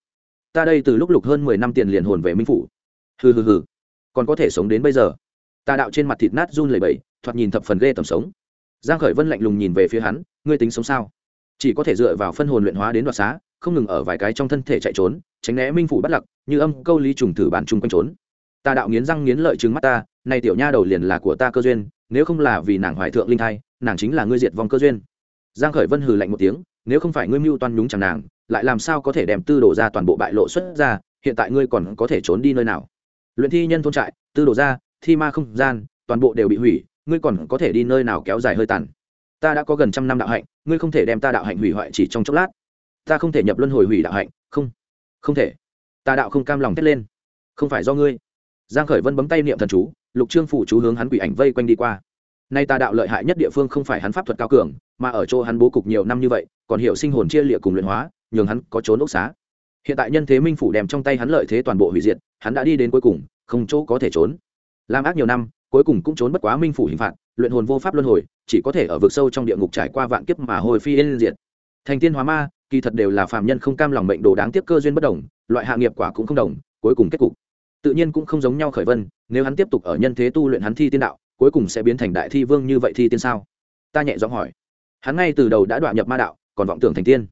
ta đây từ lúc lục hơn mười năm tiền liền hồn về minh phủ. Hừ hừ hừ. Còn có thể sống đến bây giờ. Ta đạo trên mặt thịt nát run lẩy bẩy, thoạt nhìn thập phần ghê tầm sống. Giang khởi vân lạnh lùng nhìn về phía hắn, ngươi tính sống sao? Chỉ có thể dựa vào phân hồn luyện hóa đến đoạt xá, không ngừng ở vài cái trong thân thể chạy trốn, tránh né minh phủ bắt lặc, như âm câu lý trùng thử bản chung quanh trốn. Ta đạo nghiến răng nghiến lợi trừng mắt ta, này tiểu nha đầu liền là của ta cơ duyên, nếu không là vì nàng hoài thượng linh thai, nàng chính là ngươi diệt vong cơ duyên. Giang khởi vân hừ lạnh một tiếng nếu không phải ngươi mưu toan nhúng chẳng nàng, lại làm sao có thể đem tư đồ ra toàn bộ bại lộ xuất ra, hiện tại ngươi còn có thể trốn đi nơi nào? Luyện thi nhân thôn trại, tư đồ ra thi ma không gian, toàn bộ đều bị hủy, ngươi còn có thể đi nơi nào kéo dài hơi tàn? Ta đã có gần trăm năm đạo hạnh, ngươi không thể đem ta đạo hạnh hủy hoại chỉ trong chốc lát. Ta không thể nhập luân hồi hủy đạo hạnh, không không thể. Ta đạo không cam lòng thét lên. Không phải do ngươi. Giang khởi vân bấm tay niệm thần chú, lục trương phụ chú hướng hắn quỷ ảnh vây quanh đi qua. Nay ta đạo lợi hại nhất địa phương không phải hắn pháp thuật cao cường, mà ở chỗ hắn bố cục nhiều năm như vậy còn hiểu sinh hồn chia liệt cùng luyện hóa, nhường hắn có trốn ốc xá. Hiện tại nhân thế minh phủ đem trong tay hắn lợi thế toàn bộ hủy diệt, hắn đã đi đến cuối cùng, không chỗ có thể trốn. Làm ác nhiều năm, cuối cùng cũng trốn bất quá minh phủ hình phạt, luyện hồn vô pháp luân hồi, chỉ có thể ở vực sâu trong địa ngục trải qua vạn kiếp mà hồi phi yên diệt. Thành tiên hóa ma, kỳ thật đều là phàm nhân không cam lòng mệnh đồ đáng tiếc cơ duyên bất đồng, loại hạ nghiệp quả cũng không đồng, cuối cùng kết cục. Tự nhiên cũng không giống nhau khởi vân, nếu hắn tiếp tục ở nhân thế tu luyện hắn thi tiên đạo, cuối cùng sẽ biến thành đại thi vương như vậy thi tiên sao? Ta nhẹ giọng hỏi. Hắn ngay từ đầu đã đoạn nhập ma đạo còn vọng tưởng thành tiên.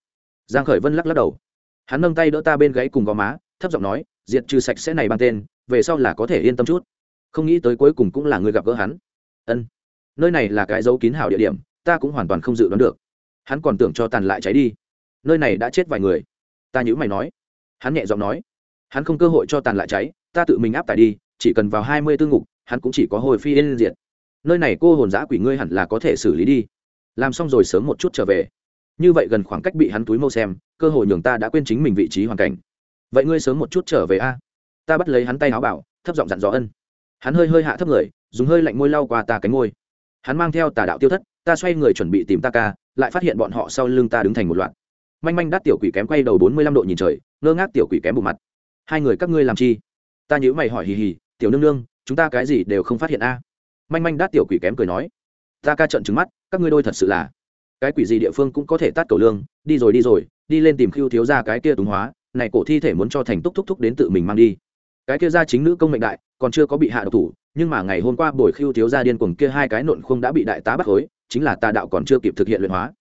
Giang khởi vân lắc lắc đầu. Hắn nâng tay đỡ ta bên gáy cùng gò má, thấp giọng nói, diệt trừ sạch sẽ này bằng tên, về sau là có thể yên tâm chút. Không nghĩ tới cuối cùng cũng là người gặp gỡ hắn. Ân. Nơi này là cái dấu kín hảo địa điểm, ta cũng hoàn toàn không dự đoán được. Hắn còn tưởng cho tàn lại cháy đi. Nơi này đã chết vài người. Ta nhữ mày nói. Hắn nhẹ giọng nói, hắn không cơ hội cho tàn lại cháy, ta tự mình áp tải đi, chỉ cần vào hai mươi tư ngục, hắn cũng chỉ có hồi phi yên diệt. Nơi này cô hồn giã quỷ ngươi hẳn là có thể xử lý đi. Làm xong rồi sớm một chút trở về như vậy gần khoảng cách bị hắn túi mâu xem, cơ hội nhường ta đã quên chính mình vị trí hoàn cảnh. Vậy ngươi sớm một chút trở về a. Ta bắt lấy hắn tay áo bảo, thấp giọng dặn dò ân. Hắn hơi hơi hạ thấp người, dùng hơi lạnh môi lau qua ta cánh môi. Hắn mang theo tà đạo tiêu thất, ta xoay người chuẩn bị tìm ta ca, lại phát hiện bọn họ sau lưng ta đứng thành một loạt. Manh manh đắt tiểu quỷ kém quay đầu bốn mươi lăm độ nhìn trời, ngơ ngác tiểu quỷ kém bộ mặt. Hai người các ngươi làm chi? Ta nhữ mày hỏi hì hì, tiểu nương nương, chúng ta cái gì đều không phát hiện a. Manh manh đắt tiểu quỷ kém cười nói. Ta ca trận trứng mắt, các ngươi đôi thật sự là cái quỷ gì địa phương cũng có thể tát cầu lương, đi rồi đi rồi, đi lên tìm khiêu thiếu ra cái kia túng hóa, này cổ thi thể muốn cho thành túc thúc thúc đến tự mình mang đi. Cái kia ra chính nữ công mệnh đại, còn chưa có bị hạ độc thủ, nhưng mà ngày hôm qua buổi khiêu thiếu ra điên cuồng kia hai cái nộn khung đã bị đại tá bắt khối chính là tà đạo còn chưa kịp thực hiện luyện hóa.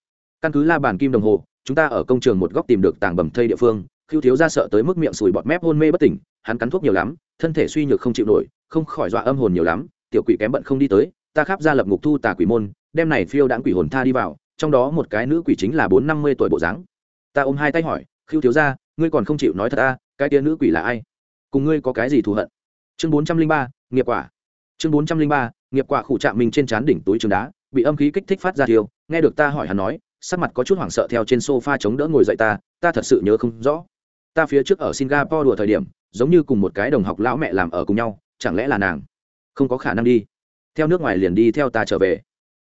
Căn cứ la bàn kim đồng hồ, chúng ta ở công trường một góc tìm được tảng bầm thây địa phương khiêu thiếu ra sợ tới mức miệng sùi bọt mép hôn mê bất tỉnh, hắn cắn thuốc nhiều lắm, thân thể suy nhược không chịu nổi, không khỏi dọa âm hồn nhiều lắm, tiểu quỷ kém bận không đi tới, ta khắp ra lập ngục thu tà quỷ môn, đem này phiêu đãng quỷ hồn tha đi vào trong đó một cái nữ quỷ chính là bốn năm mươi tuổi bộ dáng. Ta ôm hai tay hỏi khiêu thiếu ra ngươi còn không chịu nói thật ta, cái tia nữ quỷ là ai? Cùng ngươi có cái gì thù hận? Chương bốn trăm linh ba, nghiệp quả. Chương bốn trăm linh ba, nghiệp quả khủ trạm mình trên trán đỉnh túi trường đá, bị âm khí kích thích phát ra thiêu, nghe được ta hỏi hắn nói, sắc mặt có chút hoảng sợ theo trên sofa chống đỡ ngồi dậy ta ta thật sự nhớ không rõ. Ta phía trước ở singapore đùa thời điểm, giống như cùng một cái đồng học lão mẹ làm ở cùng nhau, chẳng lẽ là nàng? Không có khả năng đi. Theo nước ngoài liền đi theo ta trở về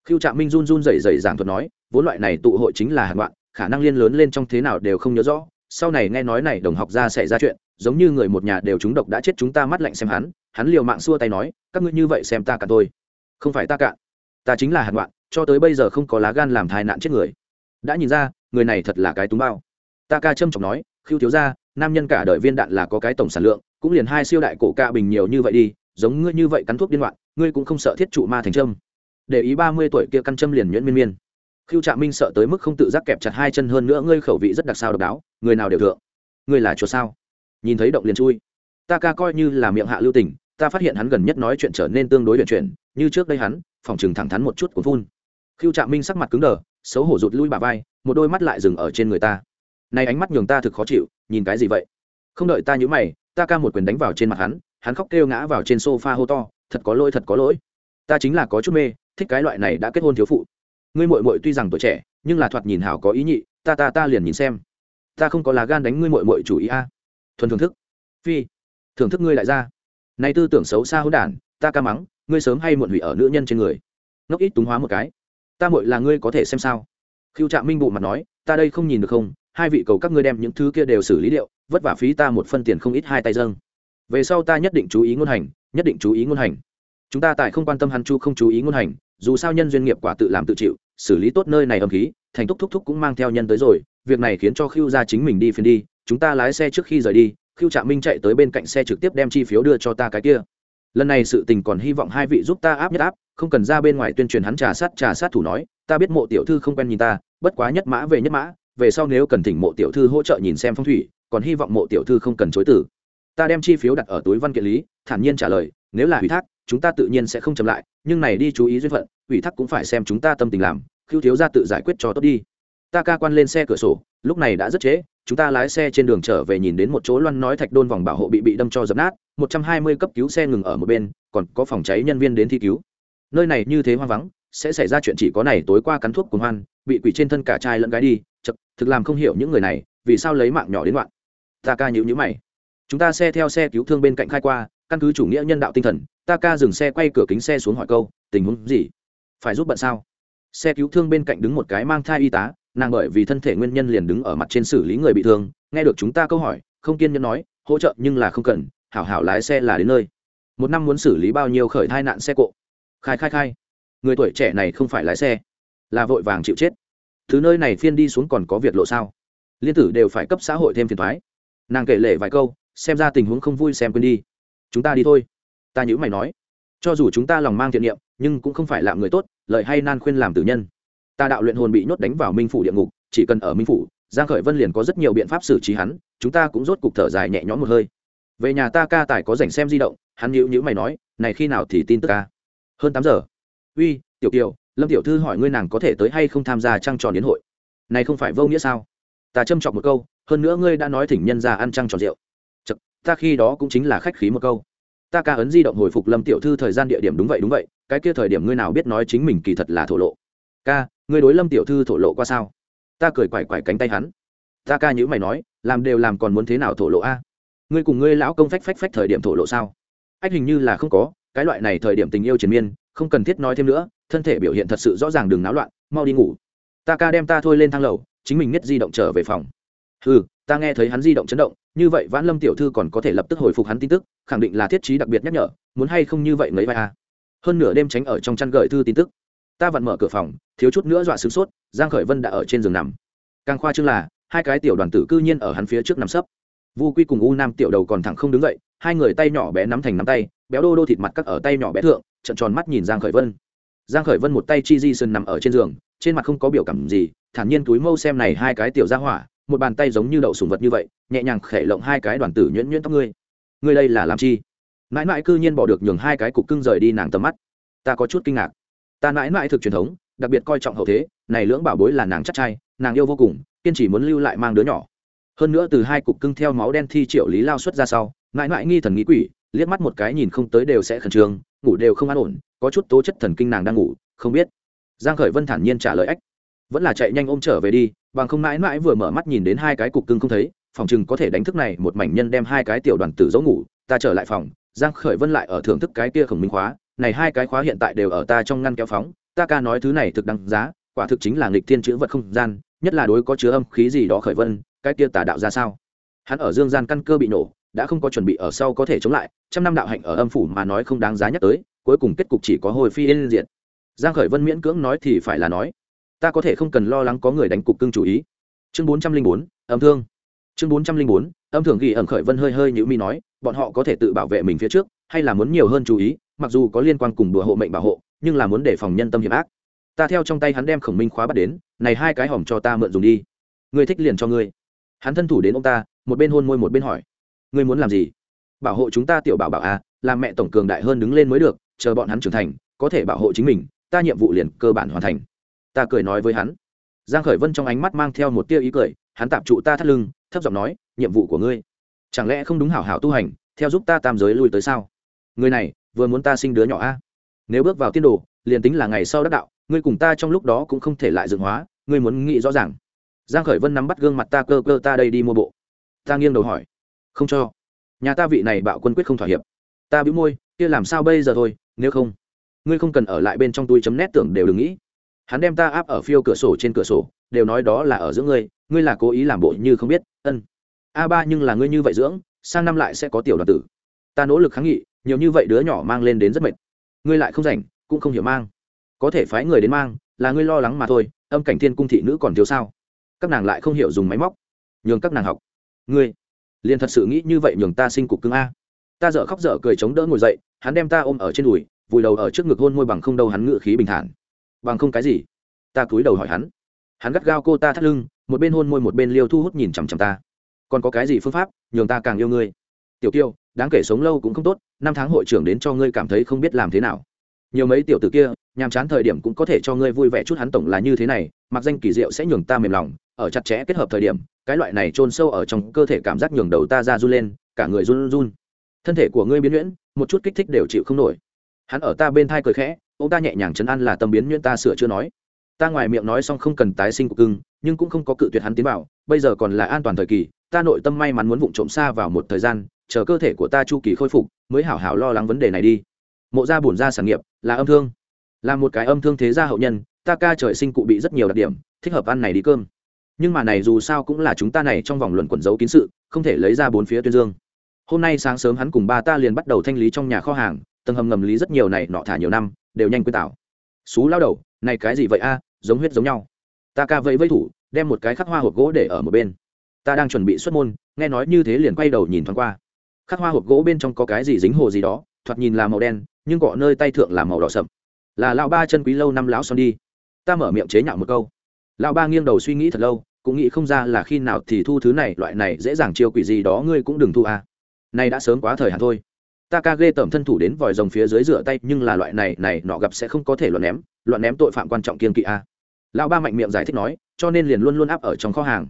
khiêu trạm minh run run rẩy rẩy giảng thuật nói, vốn loại này tụ hội chính là hạng loạn, khả năng liên lớn lên trong thế nào đều không nhớ rõ. Sau này nghe nói này đồng học ra xảy ra chuyện, giống như người một nhà đều chúng độc đã chết chúng ta mắt lạnh xem hắn hắn liều mạng xua tay nói, các ngươi như vậy xem ta cả tôi. Không phải ta cạn ta chính là hạng loạn, cho tới bây giờ không có lá gan làm thai nạn chết người. Đã nhìn ra, người này thật là cái túng bao. Ta ca trâm trọng nói khiêu thiếu ra nam nhân cả đời viên đạn là có cái tổng sản lượng, cũng liền hai siêu đại cổ ca bình nhiều như vậy đi, giống ngươi như vậy cắn thuốc điên loạn, ngươi cũng không sợ thiết trụ ma thành trâm để ý ba mươi tuổi kia căn châm liền nhuyễn miên miên. Khiêu trạm minh sợ tới mức không tự giác kẹp chặt hai chân hơn nữa ngươi khẩu vị rất đặc sao độc đáo, người nào đều thượng. Ngươi là chuột sao? Nhìn thấy động liền chui. Ta ca coi như là miệng hạ lưu tình, ta phát hiện hắn gần nhất nói chuyện trở nên tương đối luyện chuyển, như trước đây hắn, phòng chừng thẳng thắn một chút của phun. Khiêu trạm minh sắc mặt cứng đờ, xấu hổ rụt lui bà vai, một đôi mắt lại dừng ở trên người ta. Nay ánh mắt nhường ta thực khó chịu, nhìn cái gì vậy? Không đợi ta nhữ mày, ta ca một quyền đánh vào trên mặt hắn hắn khóc kêu ngã vào trên sofa hô to, thật có lỗi, thật có lỗi. Ta chính là có chút mê thích cái loại này đã kết hôn thiếu phụ. Ngươi mội mội tuy rằng tuổi trẻ, nhưng là thoạt nhìn hảo có ý nhị, ta ta ta liền nhìn xem. Ta không có lá gan đánh ngươi mội mội chủ ý a. Thuần thưởng thức. Phi, thưởng thức ngươi lại ra. Nay tư tưởng xấu xa hỗn đản, ta ca mắng, ngươi sớm hay muộn hủy ở nữ nhân trên người. Ngốc ít túng hóa một cái. Ta mội là ngươi có thể xem sao? Khiêu trạm minh bụ mặt nói, ta đây không nhìn được không, hai vị cầu các ngươi đem những thứ kia đều xử lý điệu, vất vả phí ta một phân tiền không ít hai tay dâng. Về sau ta nhất định chú ý ngôn hành, nhất định chú ý ngôn hành chúng ta tại không quan tâm hắn chu không chú ý ngôn hành, dù sao nhân duyên nghiệp quả tự làm tự chịu, xử lý tốt nơi này âm khí, thành thúc thúc thúc cũng mang theo nhân tới rồi, việc này khiến cho khiêu ra chính mình đi phiền đi, chúng ta lái xe trước khi rời đi khiêu trạm minh chạy tới bên cạnh xe trực tiếp đem chi phiếu đưa cho ta cái kia. Lần này sự tình còn hy vọng hai vị giúp ta áp nhất áp, không cần ra bên ngoài tuyên truyền hắn trà sát trà sát thủ nói, ta biết mộ tiểu thư không quen nhìn ta, bất quá nhất mã về nhất mã, về sau nếu cần thỉnh mộ tiểu thư hỗ trợ nhìn xem phong thủy, còn hy vọng mộ tiểu thư không cần chối tử ta đem chi phiếu đặt ở túi văn kiện lý, thản nhiên trả lời, nếu là ủy thác chúng ta tự nhiên sẽ không chậm lại, nhưng này đi chú ý duyên phận, ủy thác cũng phải xem chúng ta tâm tình làm khiêu thiếu ra tự giải quyết cho tốt đi. Ta ca quan lên xe cửa sổ, lúc này đã rất trễ, chúng ta lái xe trên đường trở về nhìn đến một chỗ loan nói thạch đôn vòng bảo hộ bị bị đâm cho dập nát, một trăm hai mươi cấp cứu xe ngừng ở một bên, còn có phòng cháy nhân viên đến thi cứu. Nơi này như thế hoang vắng, sẽ xảy ra chuyện chỉ có này tối qua cắn thuốc cùng hoan, bị quỷ trên thân cả trai lẫn gái đi, chật, thực làm không hiểu những người này, vì sao lấy mạng nhỏ đến đoạn ta ca nhữ nhữ mày. Chúng ta xe theo xe cứu thương bên cạnh khai qua, căn cứ chủ nghĩa nhân đạo tinh thần ta ca dừng xe quay cửa kính xe xuống hỏi câu, tình huống gì? Phải giúp bận sao? Xe cứu thương bên cạnh đứng một cái mang thai y tá, nàng bởi vì thân thể nguyên nhân liền đứng ở mặt trên xử lý người bị thương, nghe được chúng ta câu hỏi, không kiên nhẫn nói, hỗ trợ, nhưng là không cần, hảo hảo lái xe là đến nơi. Một năm muốn xử lý bao nhiêu khởi thai nạn xe cộ? Khai khai khai. Người tuổi trẻ này không phải lái xe, là vội vàng chịu chết. Thứ nơi này phiên đi xuống còn có việc lộ sao? Liên tử đều phải cấp xã hội thêm phiền thoái. Nàng kể lể vài câu, xem ra tình huống không vui xem quên đi. Chúng ta đi thôi ta nhữ mày nói cho dù chúng ta lòng mang thiện niệm nhưng cũng không phải là người tốt lợi hay nan khuyên làm tử nhân. Ta đạo luyện hồn bị nhốt đánh vào minh phủ địa ngục chỉ cần ở minh phủ giang khởi vân liền có rất nhiều biện pháp xử trí hắn chúng ta cũng rốt cục thở dài nhẹ nhõm một hơi. Về nhà ta ca tài có rảnh xem di động hắn nhữ nhữ mày nói này khi nào thì tin tức ca? Hơn tám giờ. Uy tiểu kiều lâm tiểu thư hỏi ngươi nàng có thể tới hay không tham gia trăng tròn đến hội? Này không phải vô nghĩa sao? Ta châm chọc một câu hơn nữa ngươi đã nói thỉnh nhân ra ăn trăng tròn rượu. Chật, ta khi đó cũng chính là khách khí một câu ta ca ấn di động hồi phục lâm tiểu thư thời gian địa điểm đúng vậy đúng vậy. Cái kia thời điểm ngươi nào biết nói chính mình kỳ thật là thổ lộ? Ca, ngươi đối lâm tiểu thư thổ lộ qua sao? Ta cười quải quải cánh tay hắn. Ta ca nhữ mày nói, làm đều làm còn muốn thế nào thổ lộ a? Ngươi cùng ngươi lão công phách phách phách thời điểm thổ lộ sao? Ách, hình như là không có. Cái loại này thời điểm tình yêu triền miên, không cần thiết nói thêm nữa. Thân thể biểu hiện thật sự rõ ràng đừng náo loạn, mau đi ngủ. Ta ca đem ta thôi lên thang lầu, chính mình nhất di động trở về phòng ừ ta nghe thấy hắn di động chấn động, như vậy vãn lâm tiểu thư còn có thể lập tức hồi phục hắn tin tức, khẳng định là thiết trí đặc biệt nhắc nhở, muốn hay không như vậy lấy vai a hơn nửa đêm tránh ở trong chăn gợi thư tin tức. Ta vặn mở cửa phòng, thiếu chút nữa dọa sửng sốt, giang khởi vân đã ở trên giường nằm. Càng khoa chương là, hai cái tiểu đoàn tử cư nhiên ở hắn phía trước nằm sấp. Vu quy cùng u nam tiểu đầu còn thẳng không đứng dậy, hai người tay nhỏ bé nắm thành nắm tay, béo đô đô thịt mặt cắt ở tay nhỏ bé thượng trận tròn mắt nhìn giang khởi vân. Giang khởi vân một tay chi di sơn nằm ở trên giường, trên mặt không có biểu cảm gì, thản nhiên túi mâu xem này hai cái tiểu gia hỏa một bàn tay giống như đậu sủng vật như vậy, nhẹ nhàng khẽ lộng hai cái đoàn tử nhuyễn nhuyễn tóc ngươi. Ngươi đây là làm chi? Mãi mãi cư nhiên bỏ được nhường hai cái cục cưng rời đi nàng tầm mắt. Ta có chút kinh ngạc. Ta mãi mãi thực truyền thống, đặc biệt coi trọng hậu thế, này lưỡng bảo bối là nàng chắc trai, nàng yêu vô cùng, kiên trì muốn lưu lại mang đứa nhỏ. Hơn nữa từ hai cục cưng theo máu đen thi triệu lý lao xuất ra sau, mãi mãi nghi thần nghĩ quỷ, liếc mắt một cái nhìn không tới đều sẽ khẩn trương, ngủ đều không an ổn, có chút tố chất thần kinh nàng đang ngủ, không biết. Giang khởi vân thản nhiên trả lời ách vẫn là chạy nhanh ôm trở về đi, bằng không mãi mãi vừa mở mắt nhìn đến hai cái cục cưng không thấy, phòng chừng có thể đánh thức này một mảnh nhân đem hai cái tiểu đoàn tử giấu ngủ, ta trở lại phòng, giang khởi vân lại ở thưởng thức cái kia khổng minh khóa, này hai cái khóa hiện tại đều ở ta trong ngăn kéo phóng, ta ca nói thứ này thực đăng giá, quả thực chính là nghịch thiên chữ vật không gian, nhất là đối có chứa âm khí gì đó khởi vân, cái kia tà đạo ra sao? Hắn ở dương gian căn cơ bị nổ, đã không có chuẩn bị ở sau có thể chống lại, trăm năm đạo hạnh ở âm phủ mà nói không đáng giá nhắc tới, cuối cùng kết cục chỉ có hồi phi yên diện giang khởi vân miễn cưỡng nói thì phải là nói ta có thể không cần lo lắng có người đánh cục cưng chủ ý. Chương bốn trăm linh bốn, âm thương. Chương bốn trăm linh bốn, âm thường ghi ẩn khởi vân hơi hơi nhữ mi nói, bọn họ có thể tự bảo vệ mình phía trước, hay là muốn nhiều hơn chú ý, mặc dù có liên quan cùng đùa hộ mệnh bảo hộ, nhưng là muốn đề phòng nhân tâm hiểm ác. Ta theo trong tay hắn đem khổng minh khóa bắt đến, này hai cái hỏng cho ta mượn dùng đi. Ngươi thích liền cho ngươi. Hắn thân thủ đến ông ta, một bên hôn môi một bên hỏi. Ngươi muốn làm gì? Bảo hộ chúng ta tiểu bảo bảo à làm mẹ tổng cường đại hơn đứng lên mới được, chờ bọn hắn trưởng thành, có thể bảo hộ chính mình, ta nhiệm vụ liền cơ bản hoàn thành ta cười nói với hắn. Giang khởi vân trong ánh mắt mang theo một tia ý cười, hắn tạm trụ ta thắt lưng, thấp giọng nói, nhiệm vụ của ngươi, chẳng lẽ không đúng hảo hảo tu hành, theo giúp ta tam giới lui tới sao? Người này, vừa muốn ta sinh đứa nhỏ a. Nếu bước vào tiên đồ, liền tính là ngày sau đắc đạo, ngươi cùng ta trong lúc đó cũng không thể lại dựng hóa, ngươi muốn nghĩ rõ ràng. Giang khởi vân nắm bắt gương mặt ta, cơ cơ, ta đây đi mua bộ. Ta nghiêng đầu hỏi, không cho. Nhà ta vị này bạo quân quyết không thỏa hiệp. Ta bĩu môi, kia làm sao bây giờ thôi, nếu không, ngươi không cần ở lại bên trong túi chấm nét tưởng đều đừng nghĩ hắn đem ta áp ở phiêu cửa sổ trên cửa sổ, đều nói đó là ở giữa ngươi ngươi là cố ý làm bộ như không biết, ân. A ba nhưng là ngươi như vậy dưỡng, sang năm lại sẽ có tiểu đoàn tử. Ta nỗ lực kháng nghị, nhiều như vậy đứa nhỏ mang lên đến rất mệt. Ngươi lại không rảnh, cũng không hiểu mang. Có thể phái người đến mang, là ngươi lo lắng mà thôi, âm cảnh thiên cung thị nữ còn thiếu sao? Các nàng lại không hiểu dùng máy móc. Nhường các nàng học. Ngươi, liền thật sự nghĩ như vậy nhường ta sinh cục cưng a. Ta dở khóc dở cười chống đỡ ngồi dậy, hắn đem ta ôm ở trên đùi, vùi đầu ở trước ngực hôn môi bằng không đâu hắn ngự khí bình thản bằng không cái gì? Ta cúi đầu hỏi hắn. Hắn gắt gao cô ta thắt lưng, một bên hôn môi một bên liêu thu hút nhìn chằm chằm ta. Còn có cái gì phương pháp nhường ta càng yêu ngươi? Tiểu tiêu đáng kể sống lâu cũng không tốt, năm tháng hội trưởng đến cho ngươi cảm thấy không biết làm thế nào. Nhiều mấy tiểu tử kia, nhàm chán thời điểm cũng có thể cho ngươi vui vẻ chút hắn tổng là như thế này, mặc danh kỳ diệu sẽ nhường ta mềm lòng, ở chặt chẽ kết hợp thời điểm, cái loại này trôn sâu ở trong cơ thể cảm giác nhường đầu ta ra run lên, cả người run run. Thân thể của ngươi biến nhuyễn, một chút kích thích đều chịu không nổi. Hắn ở ta bên thai cười khẽ ông ta nhẹ nhàng chấn an là tâm biến nhuyễn ta sửa chưa nói. Ta ngoài miệng nói xong không cần tái sinh của cưng, nhưng cũng không có cự tuyệt hắn tiến vào, bây giờ còn là an toàn thời kỳ, ta nội tâm may mắn muốn vụng trộm xa vào một thời gian, chờ cơ thể của ta chu kỳ khôi phục, mới hảo hảo lo lắng vấn đề này đi. Mộ gia bổn ra sản nghiệp, là âm thương. Là một cái âm thương thế gia hậu nhân, ta ca trời sinh cụ bị rất nhiều đặc điểm, thích hợp ăn này đi cơm. Nhưng mà này dù sao cũng là chúng ta này trong vòng luận quẩn giấu kín sự, không thể lấy ra bốn phía tuyên dương. Hôm nay sáng sớm hắn cùng ba ta liền bắt đầu thanh lý trong nhà kho hàng, tầng hầm ngầm lý rất nhiều này nọ thả nhiều năm đều nhanh quên tảo. Xú lao đầu, này cái gì vậy a, giống huyết giống nhau. Ta ca vẫy vẫy thủ, đem một cái khắc hoa hộp gỗ để ở một bên. Ta đang chuẩn bị xuất môn, nghe nói như thế liền quay đầu nhìn thoáng qua. Khắc hoa hộp gỗ bên trong có cái gì dính hồ gì đó, thoạt nhìn là màu đen, nhưng cọ nơi tay thượng là màu đỏ sậm. Là lão ba chân quý lâu năm lão son đi. Ta mở miệng chế nhạo một câu. Lão ba nghiêng đầu suy nghĩ thật lâu, cũng nghĩ không ra là khi nào thì thu thứ này, loại này dễ dàng chiêu quỷ gì đó ngươi cũng đừng thu à. nay đã sớm quá thời hạn thôi ta ca ghê tởm thân thủ đến vòi rồng phía dưới rửa tay nhưng là loại này này nọ gặp sẽ không có thể loạn ném loạn ném tội phạm quan trọng kiên kỵ a. Lão ba mạnh miệng giải thích nói cho nên liền luôn luôn áp ở trong kho hàng.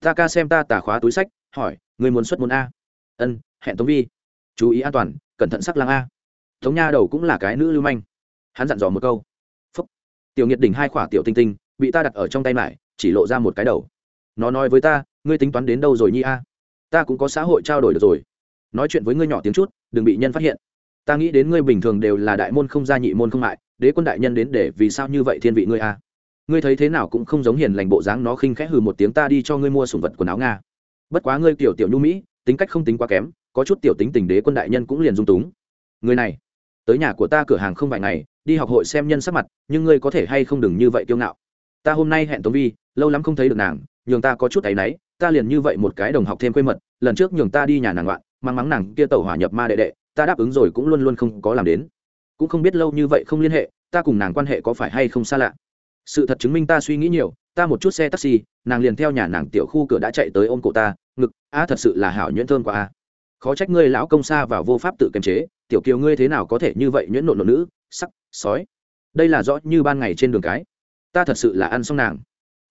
Ta ca xem ta tà khóa túi sách hỏi người muốn xuất môn a? Ân hẹn tống vi. Chú ý an toàn cẩn thận sắc lang a. Tống nha đầu cũng là cái nữ lưu manh. Hắn dặn dò một câu. Phúc. Tiểu nhiệt đỉnh hai khỏa tiểu tinh tinh bị ta đặt ở trong tay mải, chỉ lộ ra một cái đầu. Nó nói với ta ngươi tính toán đến đâu rồi nhi a? Ta cũng có xã hội trao đổi được rồi nói chuyện với ngươi nhỏ tiếng chút, đừng bị nhân phát hiện. Ta nghĩ đến ngươi bình thường đều là đại môn không gia nhị môn không mại, đế quân đại nhân đến để vì sao như vậy thiên vị ngươi a? Ngươi thấy thế nào cũng không giống hiền lành bộ dáng nó khinh khẽ hừ một tiếng ta đi cho ngươi mua sủng vật quần áo nga. Bất quá ngươi tiểu tiểu nhu mỹ, tính cách không tính quá kém, có chút tiểu tính tình đế quân đại nhân cũng liền dung túng. Người này, tới nhà của ta cửa hàng không vài ngày, đi học hội xem nhân sắc mặt, nhưng ngươi có thể hay không đừng như vậy kiêu ngạo. Ta hôm nay hẹn tống vi, lâu lắm không thấy được nàng, nhường ta có chút áy náy, ta liền như vậy một cái đồng học thêm quê mật, lần trước nhường ta đi nhà nàng loạn mang mắng nàng kia tẩu hỏa nhập ma đệ đệ, ta đáp ứng rồi cũng luôn luôn không có làm đến. Cũng không biết lâu như vậy không liên hệ, ta cùng nàng quan hệ có phải hay không xa lạ. Sự thật chứng minh ta suy nghĩ nhiều, ta một chút xe taxi, nàng liền theo nhà nàng tiểu khu cửa đã chạy tới ôm cổ ta, ngực, a, thật sự là hảo nhuyễn thơm quá a. Khó trách ngươi lão công xa vào vô pháp tự kiềm chế, tiểu kiều ngươi thế nào có thể như vậy nhuyễn nộn nộn nữ, sắc, sói. Đây là rõ như ban ngày trên đường cái. Ta thật sự là ăn xong nàng.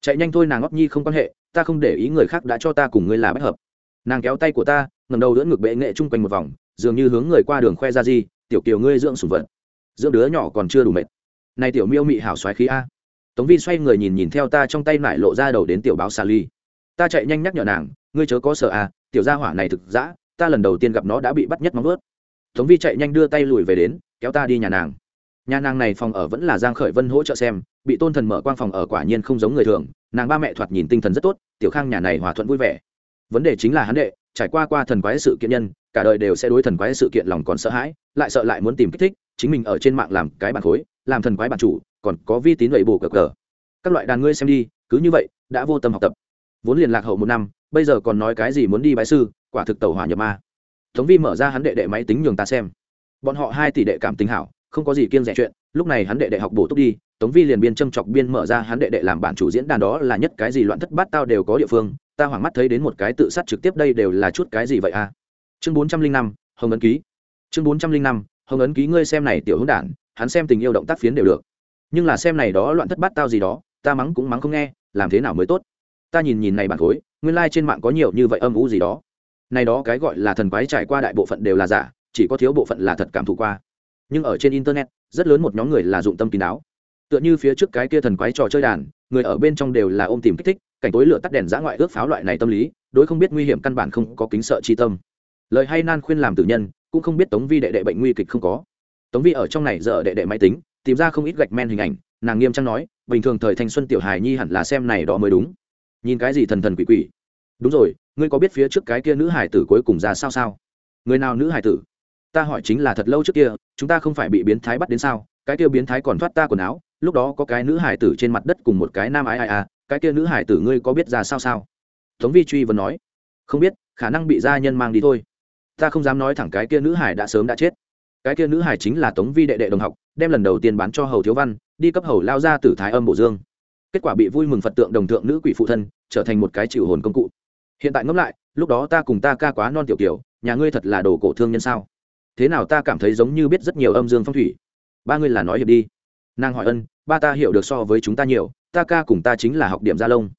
Chạy nhanh thôi, nàng ngóc nhi không quan hệ, ta không để ý người khác đã cho ta cùng ngươi là bất hợp. Nàng kéo tay của ta ngầm đầu đỡ ngực bệ nghệ chung quanh một vòng, dường như hướng người qua đường khoe ra gì, tiểu kiều ngươi dưỡng sủng vật, dưỡng đứa nhỏ còn chưa đủ mệt. Này tiểu miêu mị hảo xoáy khí a. Tống vi xoay người nhìn nhìn theo ta trong tay nải lộ ra đầu đến tiểu báo xà ly. Ta chạy nhanh nhắc nhở nàng, ngươi chớ có sợ à tiểu gia hỏa này thực dã, ta lần đầu tiên gặp nó đã bị bắt nhất móng vớt tống vi chạy nhanh đưa tay lùi về đến, kéo ta đi nhà nàng. Nhà nàng này phòng ở vẫn là giang khởi vân hỗ trợ xem, bị tôn thần mở quang phòng ở quả nhiên không giống người thường, nàng ba mẹ thoạt nhìn tinh thần rất tốt, tiểu khang nhà này hòa thuận vui vẻ. Vấn đề chính là hắn đệ trải qua qua thần quái sự kiện nhân, cả đời đều sẽ đối thần quái sự kiện lòng còn sợ hãi, lại sợ lại muốn tìm kích thích, chính mình ở trên mạng làm cái bản khối, làm thần quái bản chủ, còn có vi tín lệ bổ cờ cờ. Các loại đàn ngươi xem đi, cứ như vậy, đã vô tâm học tập. Vốn liền lạc hậu một năm, bây giờ còn nói cái gì muốn đi bái sư, quả thực tàu hỏa nhập ma. Thống vi mở ra hắn đệ đệ máy tính nhường ta xem. Bọn họ hai tỷ đệ cảm tính hảo, không có gì kiêng rẻ chuyện, lúc này hắn đệ đệ học bổ túc đi, tống vi liền biên châm chọc biên mở ra hắn đệ đệ làm bản chủ diễn đàn đó là nhất cái gì loạn thất bát tao đều có địa phương ta hoảng mắt thấy đến một cái tự sát trực tiếp đây đều là chút cái gì vậy à? Chương bốn trăm linh năm, hồng ấn ký. Chương bốn trăm linh năm, hồng ấn ký ngươi xem này tiểu hữu đản, hắn xem tình yêu động tác phiến đều được. Nhưng là xem này đó loạn thất bát tao gì đó, ta mắng cũng mắng không nghe, làm thế nào mới tốt? Ta nhìn nhìn này bản khối, nguyên lai、like、trên mạng có nhiều như vậy âm u gì đó. Này đó cái gọi là thần quái trải qua đại bộ phận đều là giả, chỉ có thiếu bộ phận là thật cảm thụ qua. Nhưng ở trên internet, rất lớn một nhóm người là dụng tâm kín đáo. Tựa như phía trước cái kia thần quái trò chơi đàn, người ở bên trong đều là ôm tìm kích thích cảnh tối lửa tắt đèn giã ngoại ước pháo loại này tâm lý, đối không biết nguy hiểm căn bản không có kính sợ chi tâm. Lời hay nan khuyên làm tử nhân, cũng không biết tống vi đệ đệ bệnh nguy kịch không có. Tống vi ở trong này giờ đệ đệ máy tính, tìm ra không ít gạch men hình ảnh, nàng nghiêm trang nói, bình thường thời thanh xuân tiểu hài nhi hẳn là xem này đó mới đúng. Nhìn cái gì thần thần quỷ quỷ. Đúng rồi, ngươi có biết phía trước cái kia nữ hải tử cuối cùng ra sao sao? Người nào nữ hải tử? Ta hỏi chính là thật lâu trước kia, chúng ta không phải bị biến thái bắt đến sao? Cái kia biến thái còn thoát ta quần áo, lúc đó có cái nữ hải tử trên mặt đất cùng một cái nam ái ai à cái kia nữ hải tử ngươi có biết ra sao sao? Tống vi truy vẫn nói, không biết, khả năng bị gia nhân mang đi thôi. Ta không dám nói thẳng cái kia nữ hải đã sớm đã chết. Cái kia nữ hải chính là tống vi đệ đệ đồng học, đem lần đầu tiên bán cho hầu thiếu văn, đi cấp hầu lao ra tử thái âm bổ dương. Kết quả bị vui mừng phật tượng đồng thượng nữ quỷ phụ thân, trở thành một cái chịu hồn công cụ. Hiện tại ngẫm lại, lúc đó ta cùng ta ca quá non tiểu kiểu, nhà ngươi thật là đồ cổ thương nhân sao? Thế nào ta cảm thấy giống như biết rất nhiều âm dương phong thủy? Ba ngươi là nói hiệp đi. Nàng hỏi ân, ba ta hiểu được so với chúng ta nhiều ta ca cùng ta chính là học điểm gia lông.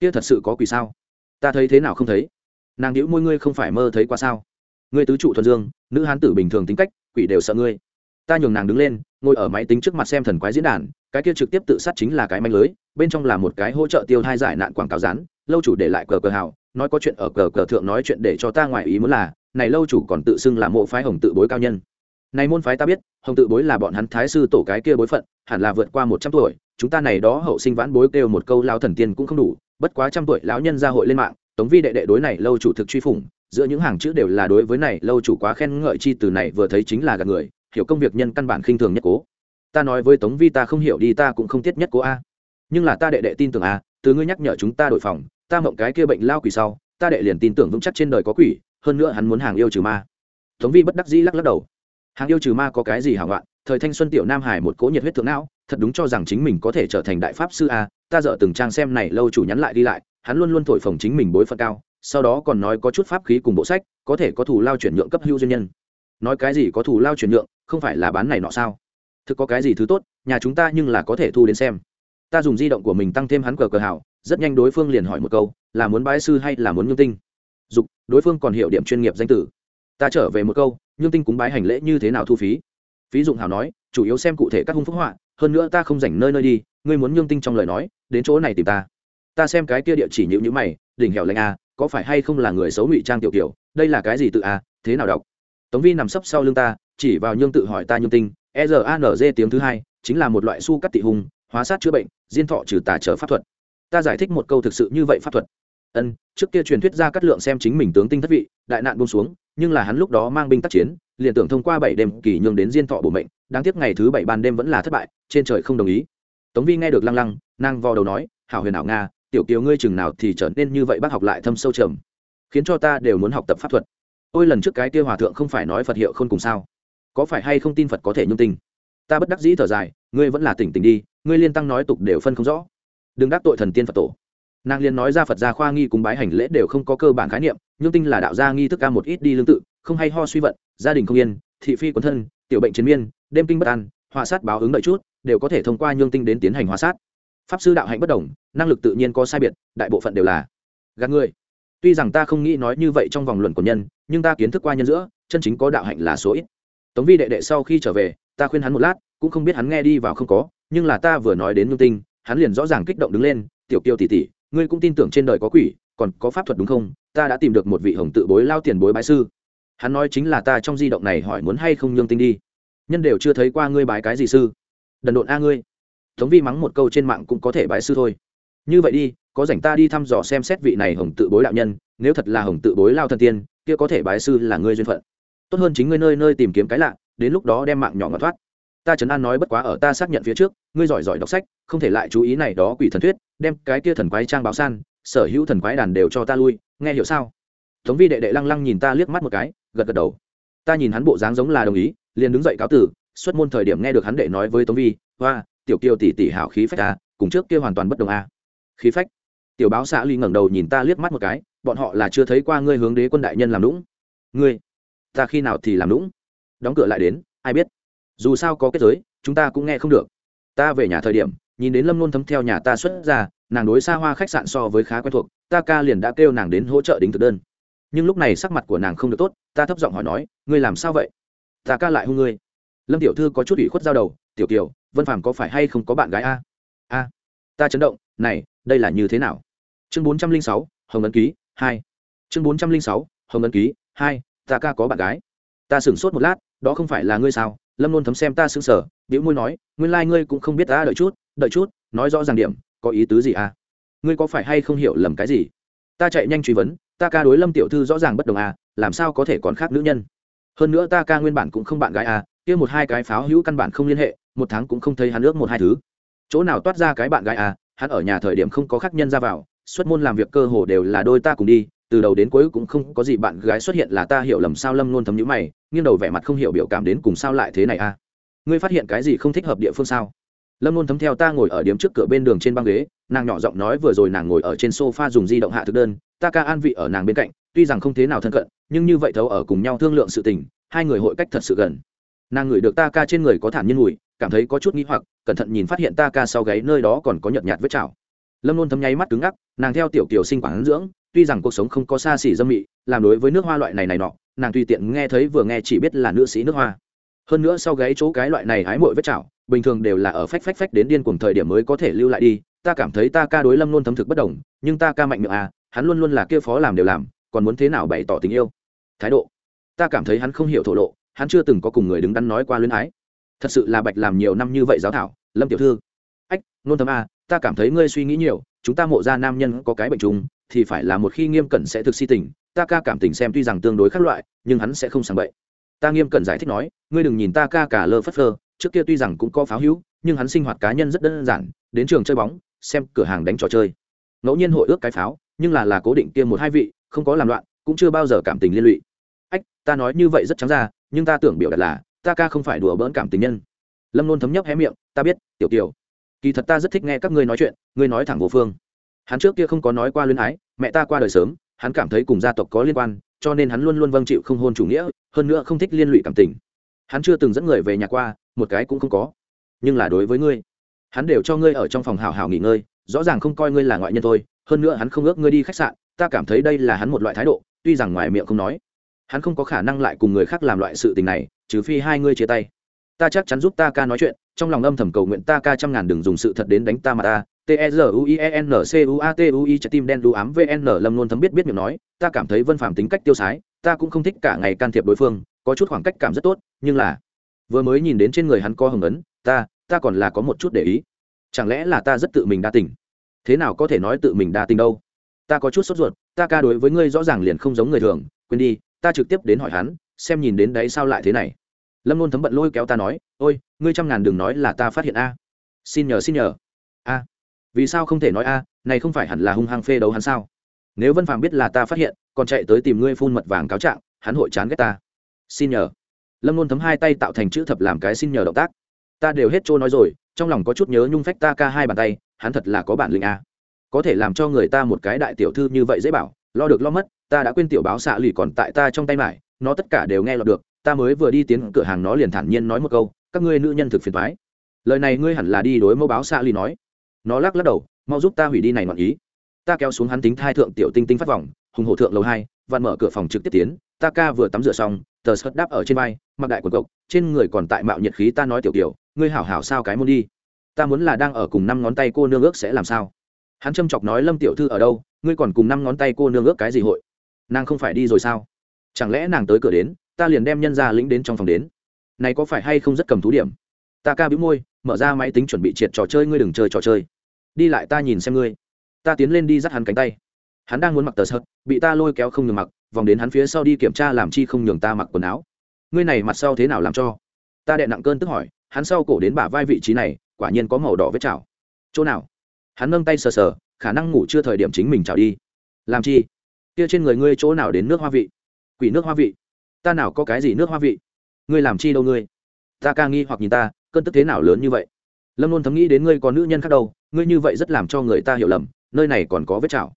Kia thật sự có quỷ sao? Ta thấy thế nào không thấy? Nàng đĩu môi, ngươi không phải mơ thấy qua sao? Ngươi tứ trụ thuần dương, nữ hán tử bình thường tính cách, quỷ đều sợ ngươi. Ta nhường nàng đứng lên, ngồi ở máy tính trước mặt xem thần quái diễn đàn, cái kia trực tiếp tự sát chính là cái manh lưới, bên trong là một cái hỗ trợ tiêu thai giải nạn quảng cáo rán, lâu chủ để lại cờ cờ hào, nói có chuyện ở cờ cờ thượng nói chuyện để cho ta ngoài ý muốn là, này lâu chủ còn tự xưng là mộ phái hồng tự bối cao nhân. Này môn phái ta biết, hồng tự bối là bọn hắn thái sư tổ cái kia bối phận, hẳn là vượt qua một trăm tuổi chúng ta này đó hậu sinh vãn bối kêu một câu lao thần tiên cũng không đủ, bất quá trăm tuổi lão nhân ra hội lên mạng, tống vi đệ đệ đối này lâu chủ thực truy phủng, giữa những hàng chữ đều là đối với này lâu chủ quá khen ngợi chi từ này vừa thấy chính là gạt người, hiểu công việc nhân căn bản khinh thường nhất cố. Ta nói với tống vi ta không hiểu đi, ta cũng không tiết nhất cố a. Nhưng là ta đệ đệ tin tưởng a, từ ngươi nhắc nhở chúng ta đổi phòng, ta mộng cái kia bệnh lao quỷ sau, ta đệ liền tin tưởng vững chắc trên đời có quỷ, hơn nữa hắn muốn hàng yêu trừ ma. Tống vi bất đắc dĩ lắc lắc đầu. Hàng yêu trừ ma có cái gì hảo loạn thời thanh xuân tiểu nam hải một cỗ nhiệt huyết thượng não, thật đúng cho rằng chính mình có thể trở thành đại pháp sư a, ta dợ từng trang xem này lâu chủ nhắn lại đi lại, hắn luôn luôn thổi phồng chính mình bối phận cao, sau đó còn nói có chút pháp khí cùng bộ sách, có thể có thủ lao chuyển nhượng cấp hưu duyên nhân. Nói cái gì có thủ lao chuyển nhượng, không phải là bán này nọ sao? Thực có cái gì thứ tốt, nhà chúng ta nhưng là có thể thu đến xem. Ta dùng di động của mình tăng thêm hắn cờ cờ hảo rất nhanh đối phương liền hỏi một câu, là muốn bái sư hay là muốn nhương tinh? Dục, đối phương còn hiểu điểm chuyên nghiệp danh tử. Ta trở về một câu nhương tinh cúng bái hành lễ như thế nào thu phí? Phí dụng hảo nói chủ yếu xem cụ thể các hung phúc họa hơn nữa ta không dành nơi nơi đi ngươi muốn nhương tinh trong lời nói đến chỗ này tìm ta. Ta xem cái kia địa chỉ nhữ nhữ mày đỉnh hẻo lạnh a à, có phải hay không là người xấu ngụy trang tiểu kiểu đây là cái gì tự a à, thế nào đọc? Tống vi nằm sấp sau lưng ta chỉ vào nhương tự hỏi ta nhương tinh e r a n g tiếng thứ hai chính là một loại su cắt tị hùng hóa sát chữa bệnh diên thọ trừ tà trở pháp thuật. Ta giải thích một câu thực sự như vậy pháp thuật. Ân trước kia truyền thuyết ra cắt lượng xem chính mình tướng tinh thất vị đại nạn buông xuống nhưng là hắn lúc đó mang binh tác chiến liền tưởng thông qua bảy đêm kỳ nhường đến diên thọ bổ mệnh, đáng tiếc ngày thứ bảy ban đêm vẫn là thất bại, trên trời không đồng ý. Tống vi nghe được lăng lăng, nàng vò đầu nói, hảo huyền ảo nga, tiểu kiều ngươi chừng nào thì trở nên như vậy bác học lại thâm sâu trầm, khiến cho ta đều muốn học tập pháp thuật. Ôi, lần trước cái kia hòa thượng không phải nói phật hiệu không cùng sao? Có phải hay không tin phật có thể nhung tinh ta bất đắc dĩ thở dài, ngươi vẫn là tỉnh tỉnh đi, ngươi liên tăng nói tục đều phân không rõ. Đừng đắc tội thần tiên phật tổ. Nàng liên nói ra phật gia khoa nghi cùng bái hành lễ đều không có cơ bản khái niệm, nhung tinh là đạo gia nghi thức ca một ít đi lương tự, không hay ho suy vận gia đình không yên, thị phi quấn thân, tiểu bệnh chiến miên, đêm kinh bất an hòa sát báo ứng đợi chút, đều có thể thông qua nhương tinh đến tiến hành hòa sát. Pháp sư đạo hạnh bất đồng, năng lực tự nhiên có sai biệt, đại bộ phận đều là gạt người. Tuy rằng ta không nghĩ nói như vậy trong vòng luận của nhân, nhưng ta kiến thức qua nhân giữa, chân chính có đạo hạnh là số ít. Tống vi đệ đệ sau khi trở về, ta khuyên hắn một lát, cũng không biết hắn nghe đi vào không có, nhưng là ta vừa nói đến nhung tinh, hắn liền rõ ràng kích động đứng lên, tiểu kiều tỉ tỉ ngươi cũng tin tưởng trên đời có quỷ, còn có pháp thuật đúng không? Ta đã tìm được một vị hồng tự bối lao tiền bối bái sư hắn nói chính là ta trong di động này hỏi muốn hay không nhương tinh đi. Nhân đều chưa thấy qua ngươi bái cái gì sư. Đần độn a ngươi. Tống vi mắng một câu trên mạng cũng có thể bái sư thôi. Như vậy đi, có rảnh ta đi thăm dò xem xét vị này hồng tự bối đạo nhân, nếu thật là hồng tự bối lao thần tiên, kia có thể bái sư là ngươi duyên phận. Tốt hơn chính ngươi nơi nơi tìm kiếm cái lạ, đến lúc đó đem mạng nhỏ ngọt thoát. Ta trấn an nói bất quá ở ta xác nhận phía trước, ngươi giỏi giỏi đọc sách, không thể lại chú ý này đó quỷ thần thuyết, đem cái kia thần quái trang báo san, sở hữu thần quái đàn đều cho ta lui, nghe hiểu sao? Tống vi đệ đệ lăng lăng nhìn ta liếc mắt một cái, gật gật đầu. Ta nhìn hắn bộ dáng giống là đồng ý, liền đứng dậy cáo tử, xuất môn thời điểm nghe được hắn đệ nói với tống vi, hoa, tiểu kiều tỷ tỷ hảo khí phách ta cùng trước kia hoàn toàn bất đồng a khí phách? Tiểu báo xã ly ngẩng đầu nhìn ta liếc mắt một cái, bọn họ là chưa thấy qua ngươi hướng đế quân đại nhân làm lũng ngươi, ta khi nào thì làm lũng đóng cửa lại đến, ai biết? Dù sao có kết giới, chúng ta cũng nghe không được. Ta về nhà thời điểm, nhìn đến lâm nôn thấm theo nhà ta xuất ra, nàng đối xa hoa khách sạn so với khá quen thuộc, ta ca liền đã kêu nàng đến hỗ trợ đính thực đơn nhưng lúc này sắc mặt của nàng không được tốt, ta thấp giọng hỏi nói, ngươi làm sao vậy? Ta ca lại hung ngươi. Lâm tiểu thư có chút ủy khuất giao đầu, tiểu kiều, vân phàm có phải hay không có bạn gái a? A. Ta chấn động, này, đây là như thế nào? Chương bốn trăm linh sáu, hồng ấn ký, hai. Chương bốn trăm linh sáu, hồng ấn ký, hai, ta ca có bạn gái. Ta sửng sốt một lát, đó không phải là ngươi sao? Lâm luôn thấm xem ta sững sờ biểu môi nói, nguyên lai、like、ngươi cũng không biết ta đợi chút đợi chút, nói rõ ràng điểm, có ý tứ gì à ngươi có phải hay không hiểu lầm cái gì? Ta chạy nhanh truy vấn, ta ca đối lâm tiểu thư rõ ràng bất đồng à làm sao có thể còn khác nữ nhân? Hơn nữa ta ca nguyên bản cũng không bạn gái à kia một hai cái pháo hữu căn bản không liên hệ, một tháng cũng không thấy hắn ước một hai thứ. Chỗ nào toát ra cái bạn gái à hắn ở nhà thời điểm không có khác nhân ra vào, xuất môn làm việc cơ hồ đều là đôi ta cùng đi, từ đầu đến cuối cũng không có gì bạn gái xuất hiện là ta hiểu lầm sao lâm luôn thấm nhữ mày, nghiêng đầu vẻ mặt không hiểu biểu cảm đến cùng sao lại thế này à? ngươi phát hiện cái gì không thích hợp địa phương sao? Lâm luôn thấm theo ta ngồi ở điểm trước cửa bên đường trên băng ghế nàng nhỏ giọng nói vừa rồi nàng ngồi ở trên sofa dùng di động hạ thực đơn, ta ca an vị ở nàng bên cạnh, tuy rằng không thế nào thân cận, nhưng như vậy thấu ở cùng nhau thương lượng sự tình, hai người hội cách thật sự gần. Nàng ngửi được ta ca trên người có thản nhiên mùi, cảm thấy có chút nghi hoặc, cẩn thận nhìn phát hiện ta ca sau gáy nơi đó còn có nhợt nhạt vết chảo. Lâm luôn thấm nháy mắt cứng ngắc, nàng theo tiểu kiều sinh quản dưỡng, tuy rằng cuộc sống không có xa xỉ dâm mị, làm đối với nước hoa loại này này nọ, nàng tùy tiện nghe thấy vừa nghe chỉ biết là nữ sĩ nước hoa. Hơn nữa sau gáy chỗ cái loại này hái mội vết chảo, bình thường đều là ở phách phách phách đến điên cùng thời điểm mới có thể lưu lại đi ta cảm thấy ta ca đối lâm luôn thấm thực bất đồng nhưng ta ca mạnh miệng à hắn luôn luôn là kia phó làm đều làm còn muốn thế nào bày tỏ tình yêu? Thái độ. Ta cảm thấy hắn không hiểu thổ lộ hắn chưa từng có cùng người đứng đắn nói qua luyến ái. Thật sự là bạch làm nhiều năm như vậy giáo thảo lâm tiểu thư. Ách nôn thấm à, ta cảm thấy ngươi suy nghĩ nhiều chúng ta mộ ra nam nhân có cái bệnh chúng thì phải là một khi nghiêm cẩn sẽ thực si tình ta ca cảm tình xem tuy rằng tương đối khác loại nhưng hắn sẽ không sàng bậy. Ta nghiêm cẩn giải thích nói ngươi đừng nhìn ta ca cả lơ phất phơ trước kia tuy rằng cũng có pháo hữu nhưng hắn sinh hoạt cá nhân rất đơn giản đến trường chơi bóng xem cửa hàng đánh trò chơi. Ngẫu nhiên hội ước cái pháo, nhưng là là cố định kia một hai vị, không có làm loạn, cũng chưa bao giờ cảm tình liên lụy. Ách, ta nói như vậy rất trắng ra, nhưng ta tưởng biểu đạt là, ta ca không phải đùa bỡn cảm tình nhân. Lâm luôn thấm nhấp hé miệng, ta biết, tiểu tiểu. Kỳ thật ta rất thích nghe các ngươi nói chuyện, ngươi nói thẳng vô phương. Hắn trước kia không có nói qua luyến ái, mẹ ta qua đời sớm, hắn cảm thấy cùng gia tộc có liên quan, cho nên hắn luôn luôn vâng chịu không hôn chủ nghĩa, hơn nữa không thích liên lụy cảm tình. Hắn chưa từng dẫn người về nhà qua, một cái cũng không có. Nhưng là đối với ngươi hắn đều cho ngươi ở trong phòng hào hào nghỉ ngơi, rõ ràng không coi ngươi là ngoại nhân thôi, hơn nữa hắn không ước ngươi đi khách sạn, ta cảm thấy đây là hắn một loại thái độ, tuy rằng ngoài miệng không nói. Hắn không có khả năng lại cùng người khác làm loại sự tình này, trừ phi hai ngươi chia tay. Ta chắc chắn giúp ta ca nói chuyện, trong lòng âm thầm cầu nguyện ta ca trăm ngàn đừng dùng sự thật đến đánh ta mà ta. T e r u i e n c u a t u i, trái tim đen đu ám vn lâm luôn thấm biết biết miệng nói, ta cảm thấy vân phạm tính cách tiêu sái, ta cũng không thích cả ngày can thiệp đối phương, có chút khoảng cách cảm rất tốt, nhưng là, vừa mới nhìn đến trên người hắn có hồng ấn, ta ta còn là có một chút để ý. Chẳng lẽ là ta rất tự mình đa tình? Thế nào có thể nói tự mình đa tình đâu? Ta có chút sốt ruột, ta ca đối với ngươi rõ ràng liền không giống người thường, quên đi, ta trực tiếp đến hỏi hắn, xem nhìn đến đấy sao lại thế này. Lâm luôn thấm bận lôi kéo ta nói, ôi, ngươi trăm ngàn đừng nói là ta phát hiện a. Xin nhờ xin nhờ. A. Vì sao không thể nói a, này không phải hẳn là hung hăng phê đấu hắn sao? Nếu vân phàm biết là ta phát hiện, còn chạy tới tìm ngươi phun mật vàng cáo trạng, hắn hội chán ghét ta. Xin nhờ. Lâm luôn thấm hai tay tạo thành chữ thập làm cái xin nhờ động tác ta đều hết trôi nói rồi, trong lòng có chút nhớ nhung phách ta ca hai bàn tay, hắn thật là có bản lĩnh a. Có thể làm cho người ta một cái đại tiểu thư như vậy dễ bảo, lo được lo mất, ta đã quên tiểu báo xạ lì còn tại ta trong tay mải, nó tất cả đều nghe lọt được, ta mới vừa đi tiến cửa hàng nó liền thản nhiên nói một câu, các ngươi nữ nhân thực phiền thoái lời này ngươi hẳn là đi đối mẫu báo xạ lì nói. Nó lắc lắc đầu, mau giúp ta hủy đi này ngọn ý. Ta kéo xuống hắn tính thai thượng tiểu tinh tinh phát vòng, hùng hổ thượng lầu hai, vặn mở cửa phòng trực tiếp tiến, ta ca vừa tắm rửa xong, tờ sợt đáp ở trên vai, mặc đại quần cộc, trên người còn tại mạo nhiệt khí ta nói tiểu tiểu ngươi hảo hảo sao cái môn đi. Ta muốn là đang ở cùng năm ngón tay cô nương ước sẽ làm sao? Hắn châm chọc nói lâm tiểu thư ở đâu, ngươi còn cùng năm ngón tay cô nương ước cái gì hội? Nàng không phải đi rồi sao? Chẳng lẽ nàng tới cửa đến, ta liền đem nhân ra lĩnh đến trong phòng đến? Này có phải hay không rất cầm thú điểm? Ta ca bĩu môi, mở ra máy tính chuẩn bị triệt trò chơi, ngươi đừng chơi trò chơi. Đi lại ta nhìn xem ngươi. Ta tiến lên đi dắt hắn cánh tay. Hắn đang muốn mặc tờ sợt, bị ta lôi kéo không nhường mặc, vòng đến hắn phía sau đi kiểm tra làm chi không nhường ta mặc quần áo. Ngươi này mặt sau thế nào làm cho? Ta đệ nặng cơn tức hỏi hắn sau cổ đến bả vai vị trí này, quả nhiên có màu đỏ vết chảo. Chỗ nào? Hắn nâng tay sờ sờ, khả năng ngủ chưa thời điểm chính mình chảo đi. Làm chi? Kia trên người ngươi chỗ nào đến nước hoa vị? Quỷ nước hoa vị? Ta nào có cái gì nước hoa vị? Ngươi làm chi đâu ngươi? Ta ca nghi hoặc nhìn ta, cơn tức thế nào lớn như vậy? Lâm luôn thấm nghĩ đến ngươi có nữ nhân khác đâu, ngươi như vậy rất làm cho người ta hiểu lầm, nơi này còn có vết chảo.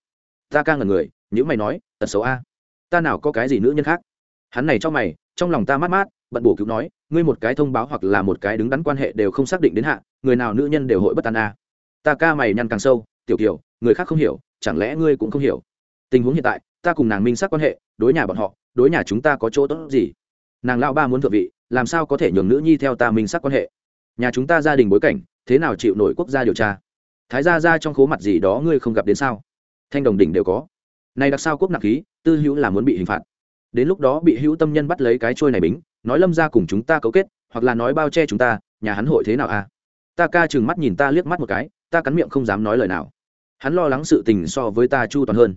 Ta ca ngẩn người những mày nói, tật xấu a. Ta nào có cái gì nữ nhân khác? Hắn này cho mày, trong lòng ta mát mát bận bổ cứu nói, ngươi một cái thông báo hoặc là một cái đứng đắn quan hệ đều không xác định đến hạ, người nào nữ nhân đều hội bất an a ta ca mày nhăn càng sâu, tiểu kiểu người khác không hiểu, chẳng lẽ ngươi cũng không hiểu? Tình huống hiện tại, ta cùng nàng minh xác quan hệ, đối nhà bọn họ, đối nhà chúng ta có chỗ tốt gì? Nàng lao ba muốn thượng vị, làm sao có thể nhường nữ nhi theo ta minh xác quan hệ? Nhà chúng ta gia đình bối cảnh, thế nào chịu nổi quốc gia điều tra? Thái gia ra trong khố mặt gì đó ngươi không gặp đến sao? Thanh đồng đỉnh đều có. Này đặc sao quốc nặng khí, tư hữu là muốn bị hình phạt. Đến lúc đó bị hữu tâm nhân bắt lấy cái trôi này bính nói lâm ra cùng chúng ta cấu kết, hoặc là nói bao che chúng ta, nhà hắn hội thế nào à? Ta ca chừng mắt nhìn ta liếc mắt một cái, ta cắn miệng không dám nói lời nào. Hắn lo lắng sự tình so với ta chu toàn hơn.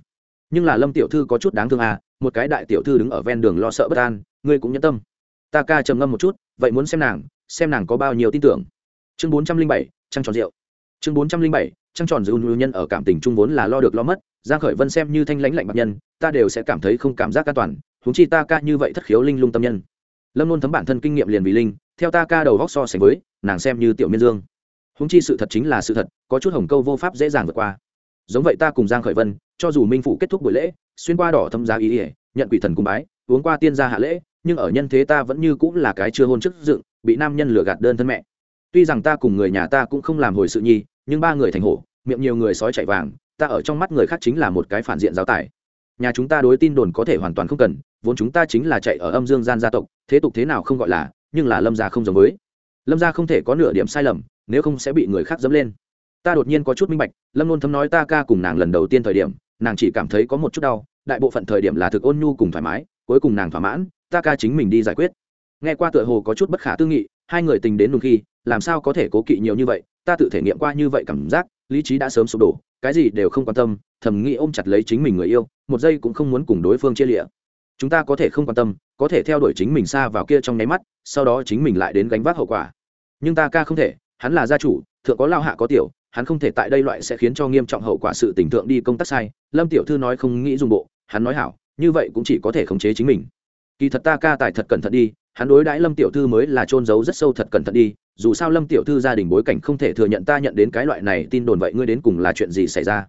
Nhưng là lâm tiểu thư có chút đáng thương à một cái đại tiểu thư đứng ở ven đường lo sợ bất an, ngươi cũng nhẫn tâm. Ta ca trầm ngâm một chút, vậy muốn xem nàng xem nàng có bao nhiêu tin tưởng. Chương bốn trăm linh bảy, trăng tròn rượu. Chương bốn trăm linh bảy, trăng tròn rượu nhân ở cảm tình trung vốn là lo được lo mất, giang khởi vân xem như thanh lãnh lạnh bạc nhân, ta đều sẽ cảm thấy không cảm giác an toàn, huống chi ta ca như vậy thất khiếu linh lung tâm nhân lâm luôn thấm bản thân kinh nghiệm liền vì linh theo ta ca đầu góc so sánh với nàng xem như tiểu miên dương húng chi sự thật chính là sự thật có chút hồng câu vô pháp dễ dàng vượt qua giống vậy ta cùng giang khởi vân cho dù minh phụ kết thúc buổi lễ xuyên qua đỏ thâm giá ý ỉa nhận quỷ thần cung bái uống qua tiên gia hạ lễ nhưng ở nhân thế ta vẫn như cũng là cái chưa hôn chức dựng bị nam nhân lừa gạt đơn thân mẹ tuy rằng ta cùng người nhà ta cũng không làm hồi sự nhi nhưng ba người thành hổ miệng nhiều người sói chạy vàng ta ở trong mắt người khác chính là một cái phản diện giáo tài nhà chúng ta đối tin đồn có thể hoàn toàn không cần, vốn chúng ta chính là chạy ở âm dương gian gia tộc, thế tục thế nào không gọi là, nhưng là lâm gia không giống với. Lâm gia không thể có nửa điểm sai lầm, nếu không sẽ bị người khác dẫm lên. Ta đột nhiên có chút minh bạch, lâm luôn thấm nói ta ca cùng nàng lần đầu tiên thời điểm, nàng chỉ cảm thấy có một chút đau, đại bộ phận thời điểm là thực ôn nhu cùng thoải mái, cuối cùng nàng thỏa mãn, ta ca chính mình đi giải quyết. Nghe qua tựa hồ có chút bất khả tư nghị, hai người tình đến đùng khi, làm sao có thể cố kỵ nhiều như vậy, ta tự thể nghiệm qua như vậy cảm giác, lý trí đã sớm sụp đổ cái gì đều không quan tâm, thầm nghĩ ôm chặt lấy chính mình người yêu, một giây cũng không muốn cùng đối phương chia lịa. Chúng ta có thể không quan tâm, có thể theo đuổi chính mình xa vào kia trong nháy mắt, sau đó chính mình lại đến gánh vác hậu quả. Nhưng ta ca không thể, hắn là gia chủ, thượng có lao hạ có tiểu, hắn không thể tại đây loại sẽ khiến cho nghiêm trọng hậu quả sự tình thượng đi công tác sai. Lâm tiểu thư nói không nghĩ dùng bộ, hắn nói hảo, như vậy cũng chỉ có thể khống chế chính mình. Kỳ thật ta ca tài thật cẩn thận đi, hắn đối đãi lâm tiểu thư mới là trôn giấu rất sâu thật cẩn thận đi dù sao lâm tiểu thư gia đình bối cảnh không thể thừa nhận ta nhận đến cái loại này tin đồn vậy ngươi đến cùng là chuyện gì xảy ra?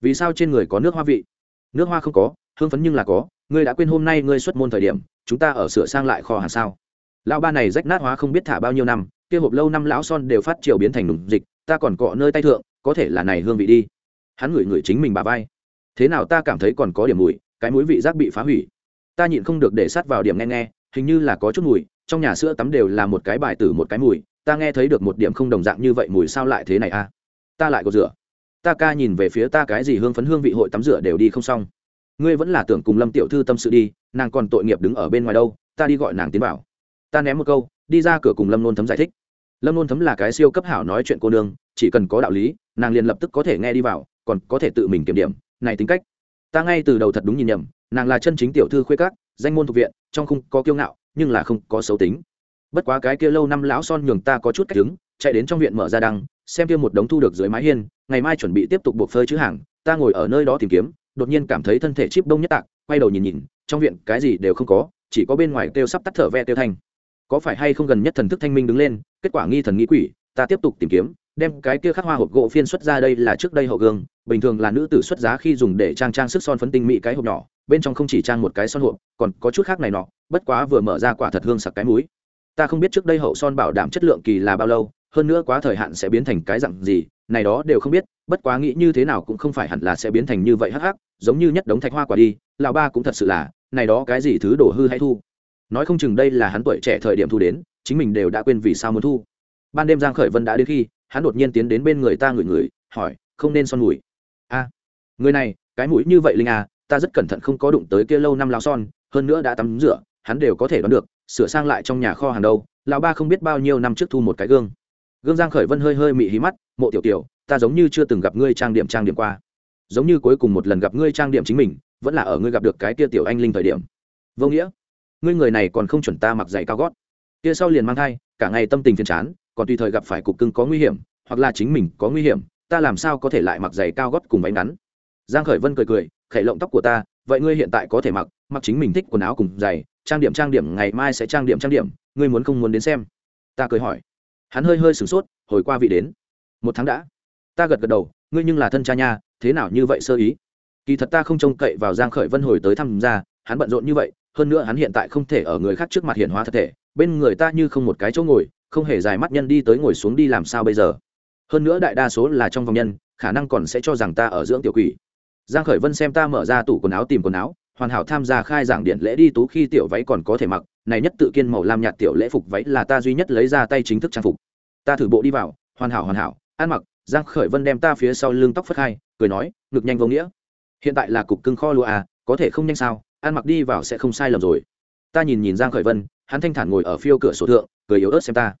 Vì sao trên người có nước hoa vị? Nước hoa không có, hương phấn nhưng là có, ngươi đã quên hôm nay ngươi xuất môn thời điểm, chúng ta ở sửa sang lại kho hàng sao? Lão ba này rách nát hóa không biết thả bao nhiêu năm, kia hộp lâu năm lão son đều phát triều biến thành nùng dịch, ta còn cọ nơi tay thượng, có thể là này hương vị đi. Hắn ngửi ngửi chính mình bà vai. Thế nào ta cảm thấy còn có điểm mùi, cái mũi vị giác bị phá hủy. Ta nhịn không được để sát vào điểm nghe nghe, hình như là có chút mùi, trong nhà sữa tắm đều là một cái bài tử một cái mùi ta nghe thấy được một điểm không đồng dạng như vậy mùi sao lại thế này a ta lại có rửa. Ta ca nhìn về phía ta cái gì hương phấn hương vị hội tắm rửa đều đi không xong. Ngươi vẫn là tưởng cùng lâm tiểu thư tâm sự đi, nàng còn tội nghiệp đứng ở bên ngoài đâu, ta đi gọi nàng tiến bảo ta ném một câu, đi ra cửa cùng lâm nôn thấm giải thích. Lâm nôn thấm là cái siêu cấp hảo nói chuyện cô nương, chỉ cần có đạo lý, nàng liền lập tức có thể nghe đi vào, còn có thể tự mình kiểm điểm. Này tính cách. Ta ngay từ đầu thật đúng nhìn nhầm, nàng là chân chính tiểu thư khuê các, danh môn thuộc viện, trong khung có kiêu ngạo, nhưng là không có xấu tính bất quá cái kia lâu năm lão son nhường ta có chút cách đứng, chạy đến trong viện mở ra đăng, xem kia một đống thu được dưới mái hiên, ngày mai chuẩn bị tiếp tục buộc phơi chữ hàng, ta ngồi ở nơi đó tìm kiếm, đột nhiên cảm thấy thân thể chip đông nhất tạc, quay đầu nhìn nhìn, trong viện cái gì đều không có, chỉ có bên ngoài kêu sắp tắt thở ve tiêu thanh. Có phải hay không gần nhất thần thức thanh minh đứng lên, kết quả nghi thần nghĩ quỷ, ta tiếp tục tìm kiếm, đem cái kia khắc hoa hộp gỗ phiên xuất ra đây là trước đây hậu gương, bình thường là nữ tử xuất giá khi dùng để trang trang sức son phấn tinh mỹ cái hộp nhỏ, bên trong không chỉ trang một cái son hộp, còn có chút khác này nọ, bất quá vừa mở ra quả thật hương sặc cái mũi ta không biết trước đây hậu son bảo đảm chất lượng kỳ là bao lâu, hơn nữa quá thời hạn sẽ biến thành cái dặn gì, này đó đều không biết, bất quá nghĩ như thế nào cũng không phải hẳn là sẽ biến thành như vậy hắc hắc, giống như nhất đống thạch hoa quả đi, lão ba cũng thật sự là, này đó cái gì thứ đổ hư hay thu nói không chừng đây là hắn tuổi trẻ thời điểm thu đến, chính mình đều đã quên vì sao muốn thu ban đêm giang khởi vân đã đến khi, hắn đột nhiên tiến đến bên người ta ngửi ngửi, hỏi, không nên son mũi. a, người này, cái mũi như vậy linh à ta rất cẩn thận không có đụng tới kia lâu năm lao son, hơn nữa đã tắm rửa, hắn đều có thể đoán được sửa sang lại trong nhà kho hàng đâu, lão ba không biết bao nhiêu năm trước thu một cái gương. Gương giang khởi vân hơi hơi mị hí mắt, mộ tiểu tiểu, ta giống như chưa từng gặp ngươi trang điểm trang điểm qua. Giống như cuối cùng một lần gặp ngươi trang điểm chính mình, vẫn là ở ngươi gặp được cái kia tiểu anh linh thời điểm. Vô nghĩa. Ngươi người này còn không chuẩn ta mặc giày cao gót. Kia sau liền mang thai, cả ngày tâm tình phiền chán, còn tùy thời gặp phải cục cưng có nguy hiểm, hoặc là chính mình có nguy hiểm, ta làm sao có thể lại mặc giày cao gót cùng váy ngắn? Giang khởi vân cười cười khẩy lộng tóc của ta, vậy ngươi hiện tại có thể mặc mặc chính mình thích quần áo cùng giày trang điểm trang điểm, ngày mai sẽ trang điểm trang điểm, ngươi muốn không muốn đến xem? Ta cười hỏi. Hắn hơi hơi sửng sốt, hồi qua vị đến. Một tháng đã. Ta gật gật đầu, ngươi nhưng là thân cha nha, thế nào như vậy sơ ý? Kỳ thật ta không trông cậy vào giang khởi vân hồi tới thăm ra, hắn bận rộn như vậy, hơn nữa hắn hiện tại không thể ở người khác trước mặt hiện hóa thật thể, bên người ta như không một cái chỗ ngồi, không hề dài mắt nhân đi tới ngồi xuống đi làm sao bây giờ? Hơn nữa đại đa số là trong vòng nhân, khả năng còn sẽ cho rằng ta ở dưỡng tiểu quỷ. Giang khởi vân xem ta mở ra tủ quần áo tìm quần áo hoàn hảo tham gia khai giảng điện lễ đi tú khi tiểu váy còn có thể mặc, này nhất tự kiên màu lam nhạt tiểu lễ phục váy là ta duy nhất lấy ra tay chính thức trang phục. Ta thử bộ đi vào, hoàn hảo hoàn hảo, ăn mặc, giang khởi vân đem ta phía sau lưng tóc phất hai, cười nói, ngực nhanh vô nghĩa. Hiện tại là cục cưng kho lụa à có thể không nhanh sao, ăn mặc đi vào sẽ không sai lầm rồi. Ta nhìn nhìn giang khởi vân, hắn thanh thản ngồi ở phiêu cửa sổ thượng, cười yếu ớt xem ta.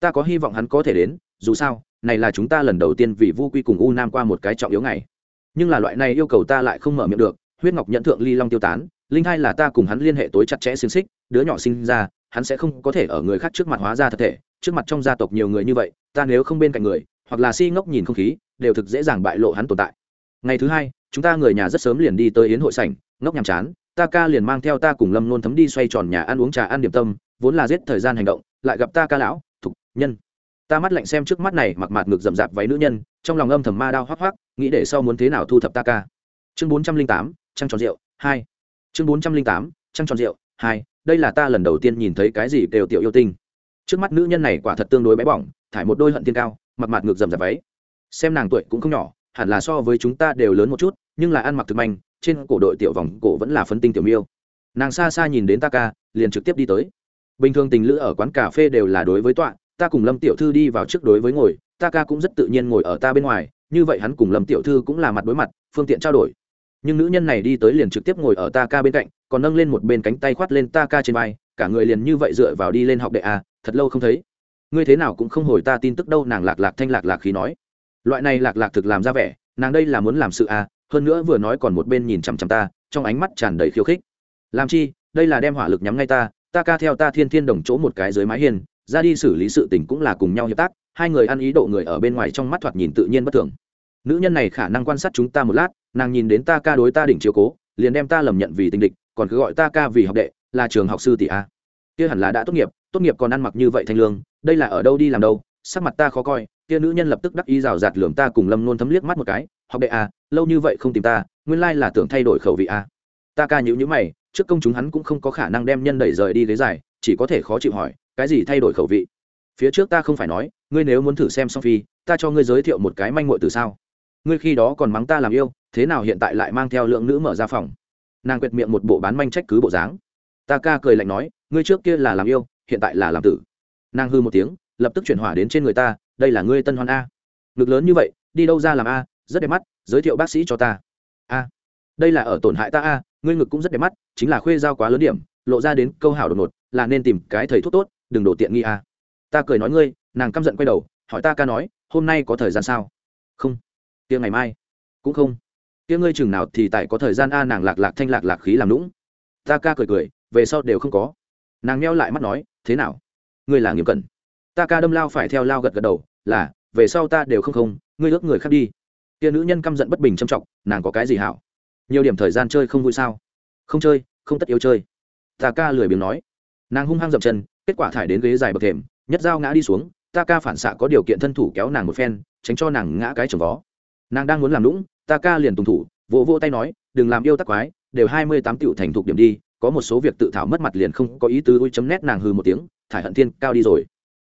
Ta có hy vọng hắn có thể đến, dù sao, này là chúng ta lần đầu tiên vì vu quy cùng u nam qua một cái trọng yếu ngày. Nhưng là loại này yêu cầu ta lại không mở miệng được huyết ngọc nhận thượng ly long tiêu tán, linh hai là ta cùng hắn liên hệ tối chặt chẽ xiềng xích, đứa nhỏ sinh ra, hắn sẽ không có thể ở người khác trước mặt hóa ra thật thể, trước mặt trong gia tộc nhiều người như vậy, ta nếu không bên cạnh người, hoặc là si ngốc nhìn không khí, đều thực dễ dàng bại lộ hắn tồn tại. Ngày thứ hai, chúng ta người nhà rất sớm liền đi tới yến hội sảnh, ngốc nhàm chán, ta ca liền mang theo ta cùng lâm nôn thấm đi xoay tròn nhà ăn uống trà ăn điểm tâm, vốn là giết thời gian hành động, lại gặp ta ca lão, thục, nhân. Ta mắt lạnh xem trước mắt này mặc mạt ngực rậm rạp váy nữ nhân, trong lòng âm thầm ma đao hoắc hoắc, nghĩ để sau muốn thế nào thu thập ta ca. Chương bốn trăm linh tám trăng tròn rượu, hai. Chương bốn trăm linh tám, trăng tròn rượu, hai. Đây là ta lần đầu tiên nhìn thấy cái gì đều tiểu yêu tinh. Trước mắt nữ nhân này quả thật tương đối bé bỏng, thải một đôi hận tiên cao mặt mạt ngược dầm dạp váy. Xem nàng tuổi cũng không nhỏ, hẳn là so với chúng ta đều lớn một chút, nhưng là ăn mặc thực manh, trên cổ đội tiểu vòng cổ vẫn là phấn tinh tiểu miêu. Nàng xa xa nhìn đến ta ca, liền trực tiếp đi tới. Bình thường tình lữ ở quán cà phê đều là đối với tọa, ta cùng lâm tiểu thư đi vào trước đối với ngồi, ta ca cũng rất tự nhiên ngồi ở ta bên ngoài, như vậy hắn cùng lâm tiểu thư cũng là mặt đối mặt, phương tiện trao đổi nhưng nữ nhân này đi tới liền trực tiếp ngồi ở ta ca bên cạnh, còn nâng lên một bên cánh tay khoát lên ta ca trên vai, cả người liền như vậy dựa vào đi lên học đệ a thật lâu không thấy. Ngươi thế nào cũng không hồi ta tin tức đâu, nàng lạc lạc thanh lạc lạc khí nói. Loại này lạc lạc thực làm ra vẻ, nàng đây là muốn làm sự a hơn nữa vừa nói còn một bên nhìn chằm chằm ta, trong ánh mắt tràn đầy khiêu khích. Làm chi, đây là đem hỏa lực nhắm ngay ta ta ca theo ta thiên thiên đồng chỗ một cái dưới mái hiên, ra đi xử lý sự tình cũng là cùng nhau hiệp tác, hai người ăn ý độ người ở bên ngoài trong mắt thoạt nhìn tự nhiên bất thường nữ nhân này khả năng quan sát chúng ta một lát, nàng nhìn đến ta ca đối ta đỉnh chiếu cố, liền đem ta lầm nhận vì tình địch, còn cứ gọi ta ca vì học đệ, là trường học sư tỷ a. Kia hẳn là đã tốt nghiệp tốt nghiệp còn ăn mặc như vậy thanh lương, đây là ở đâu đi làm đâu, sắc mặt ta khó coi, kia nữ nhân lập tức đắc ý rào rạt lường ta cùng lâm nôn thấm liếc mắt một cái, học đệ a lâu như vậy không tìm ta, nguyên lai là tưởng thay đổi khẩu vị a. Ta ca nhữ nhữ mày, trước công chúng hắn cũng không có khả năng đem nhân đẩy rời đi ghế dài, chỉ có thể khó chịu hỏi, cái gì thay đổi khẩu vị? Phía trước ta không phải nói, ngươi nếu muốn thử xem song phi, ta cho ngươi giới thiệu một cái manh muội từ sao? Ngươi khi đó còn mắng ta làm yêu, thế nào hiện tại lại mang theo lượng nữ mở ra phòng? Nàng quệt miệng một bộ bán manh trách cứ bộ dáng. Ta ca cười lạnh nói, ngươi trước kia là làm yêu, hiện tại là làm tử. Nàng hư một tiếng, lập tức chuyển hỏa đến trên người ta, đây là ngươi tân hoan a. Ngực lớn như vậy, đi đâu ra làm a, rất đẹp mắt, giới thiệu bác sĩ cho ta. A. Đây là ở tổn hại ta a, ngươi ngực cũng rất đẹp mắt, chính là khuê dao quá lớn điểm, lộ ra đến câu hảo đột ngột, là nên tìm cái thầy thuốc tốt, đừng đổ tiện nghi a. Ta cười nói ngươi, nàng căm giận quay đầu, hỏi ta ca nói, hôm nay có thời gian sao? Không kia ngày mai. Cũng không. Kia ngươi chừng nào thì tại có thời gian a nàng lạc lạc thanh lạc lạc khí làm lũng ta ca cười cười, về sau đều không có. Nàng meo lại mắt nói, thế nào? Ngươi là nghiêm cẩn. Ta ca đâm lao phải theo lao gật gật đầu, là, về sau ta đều không không, ngươi ước người khác đi. Kia nữ nhân căm giận bất bình trầm trọng, nàng có cái gì hảo? Nhiều điểm thời gian chơi không vui sao? Không chơi, không tất yếu chơi. Ta ca lười biếng nói. Nàng hung hăng dậm chân, kết quả thải đến ghế dài bậc thềm, nhất dao ngã đi xuống, ta ca phản xạ có điều kiện thân thủ kéo nàng một phen, tránh cho nàng ngã cái trồng vó nàng đang muốn làm lũng ta ca liền tùng thủ, vỗ vỗ tay nói, đừng làm yêu tắc quái, đều hai mươi tám tiểu thành thục điểm đi, có một số việc tự thảo mất mặt liền không có ý tứ. Ui chấm nét nàng hư một tiếng, thải hận thiên, cao đi rồi.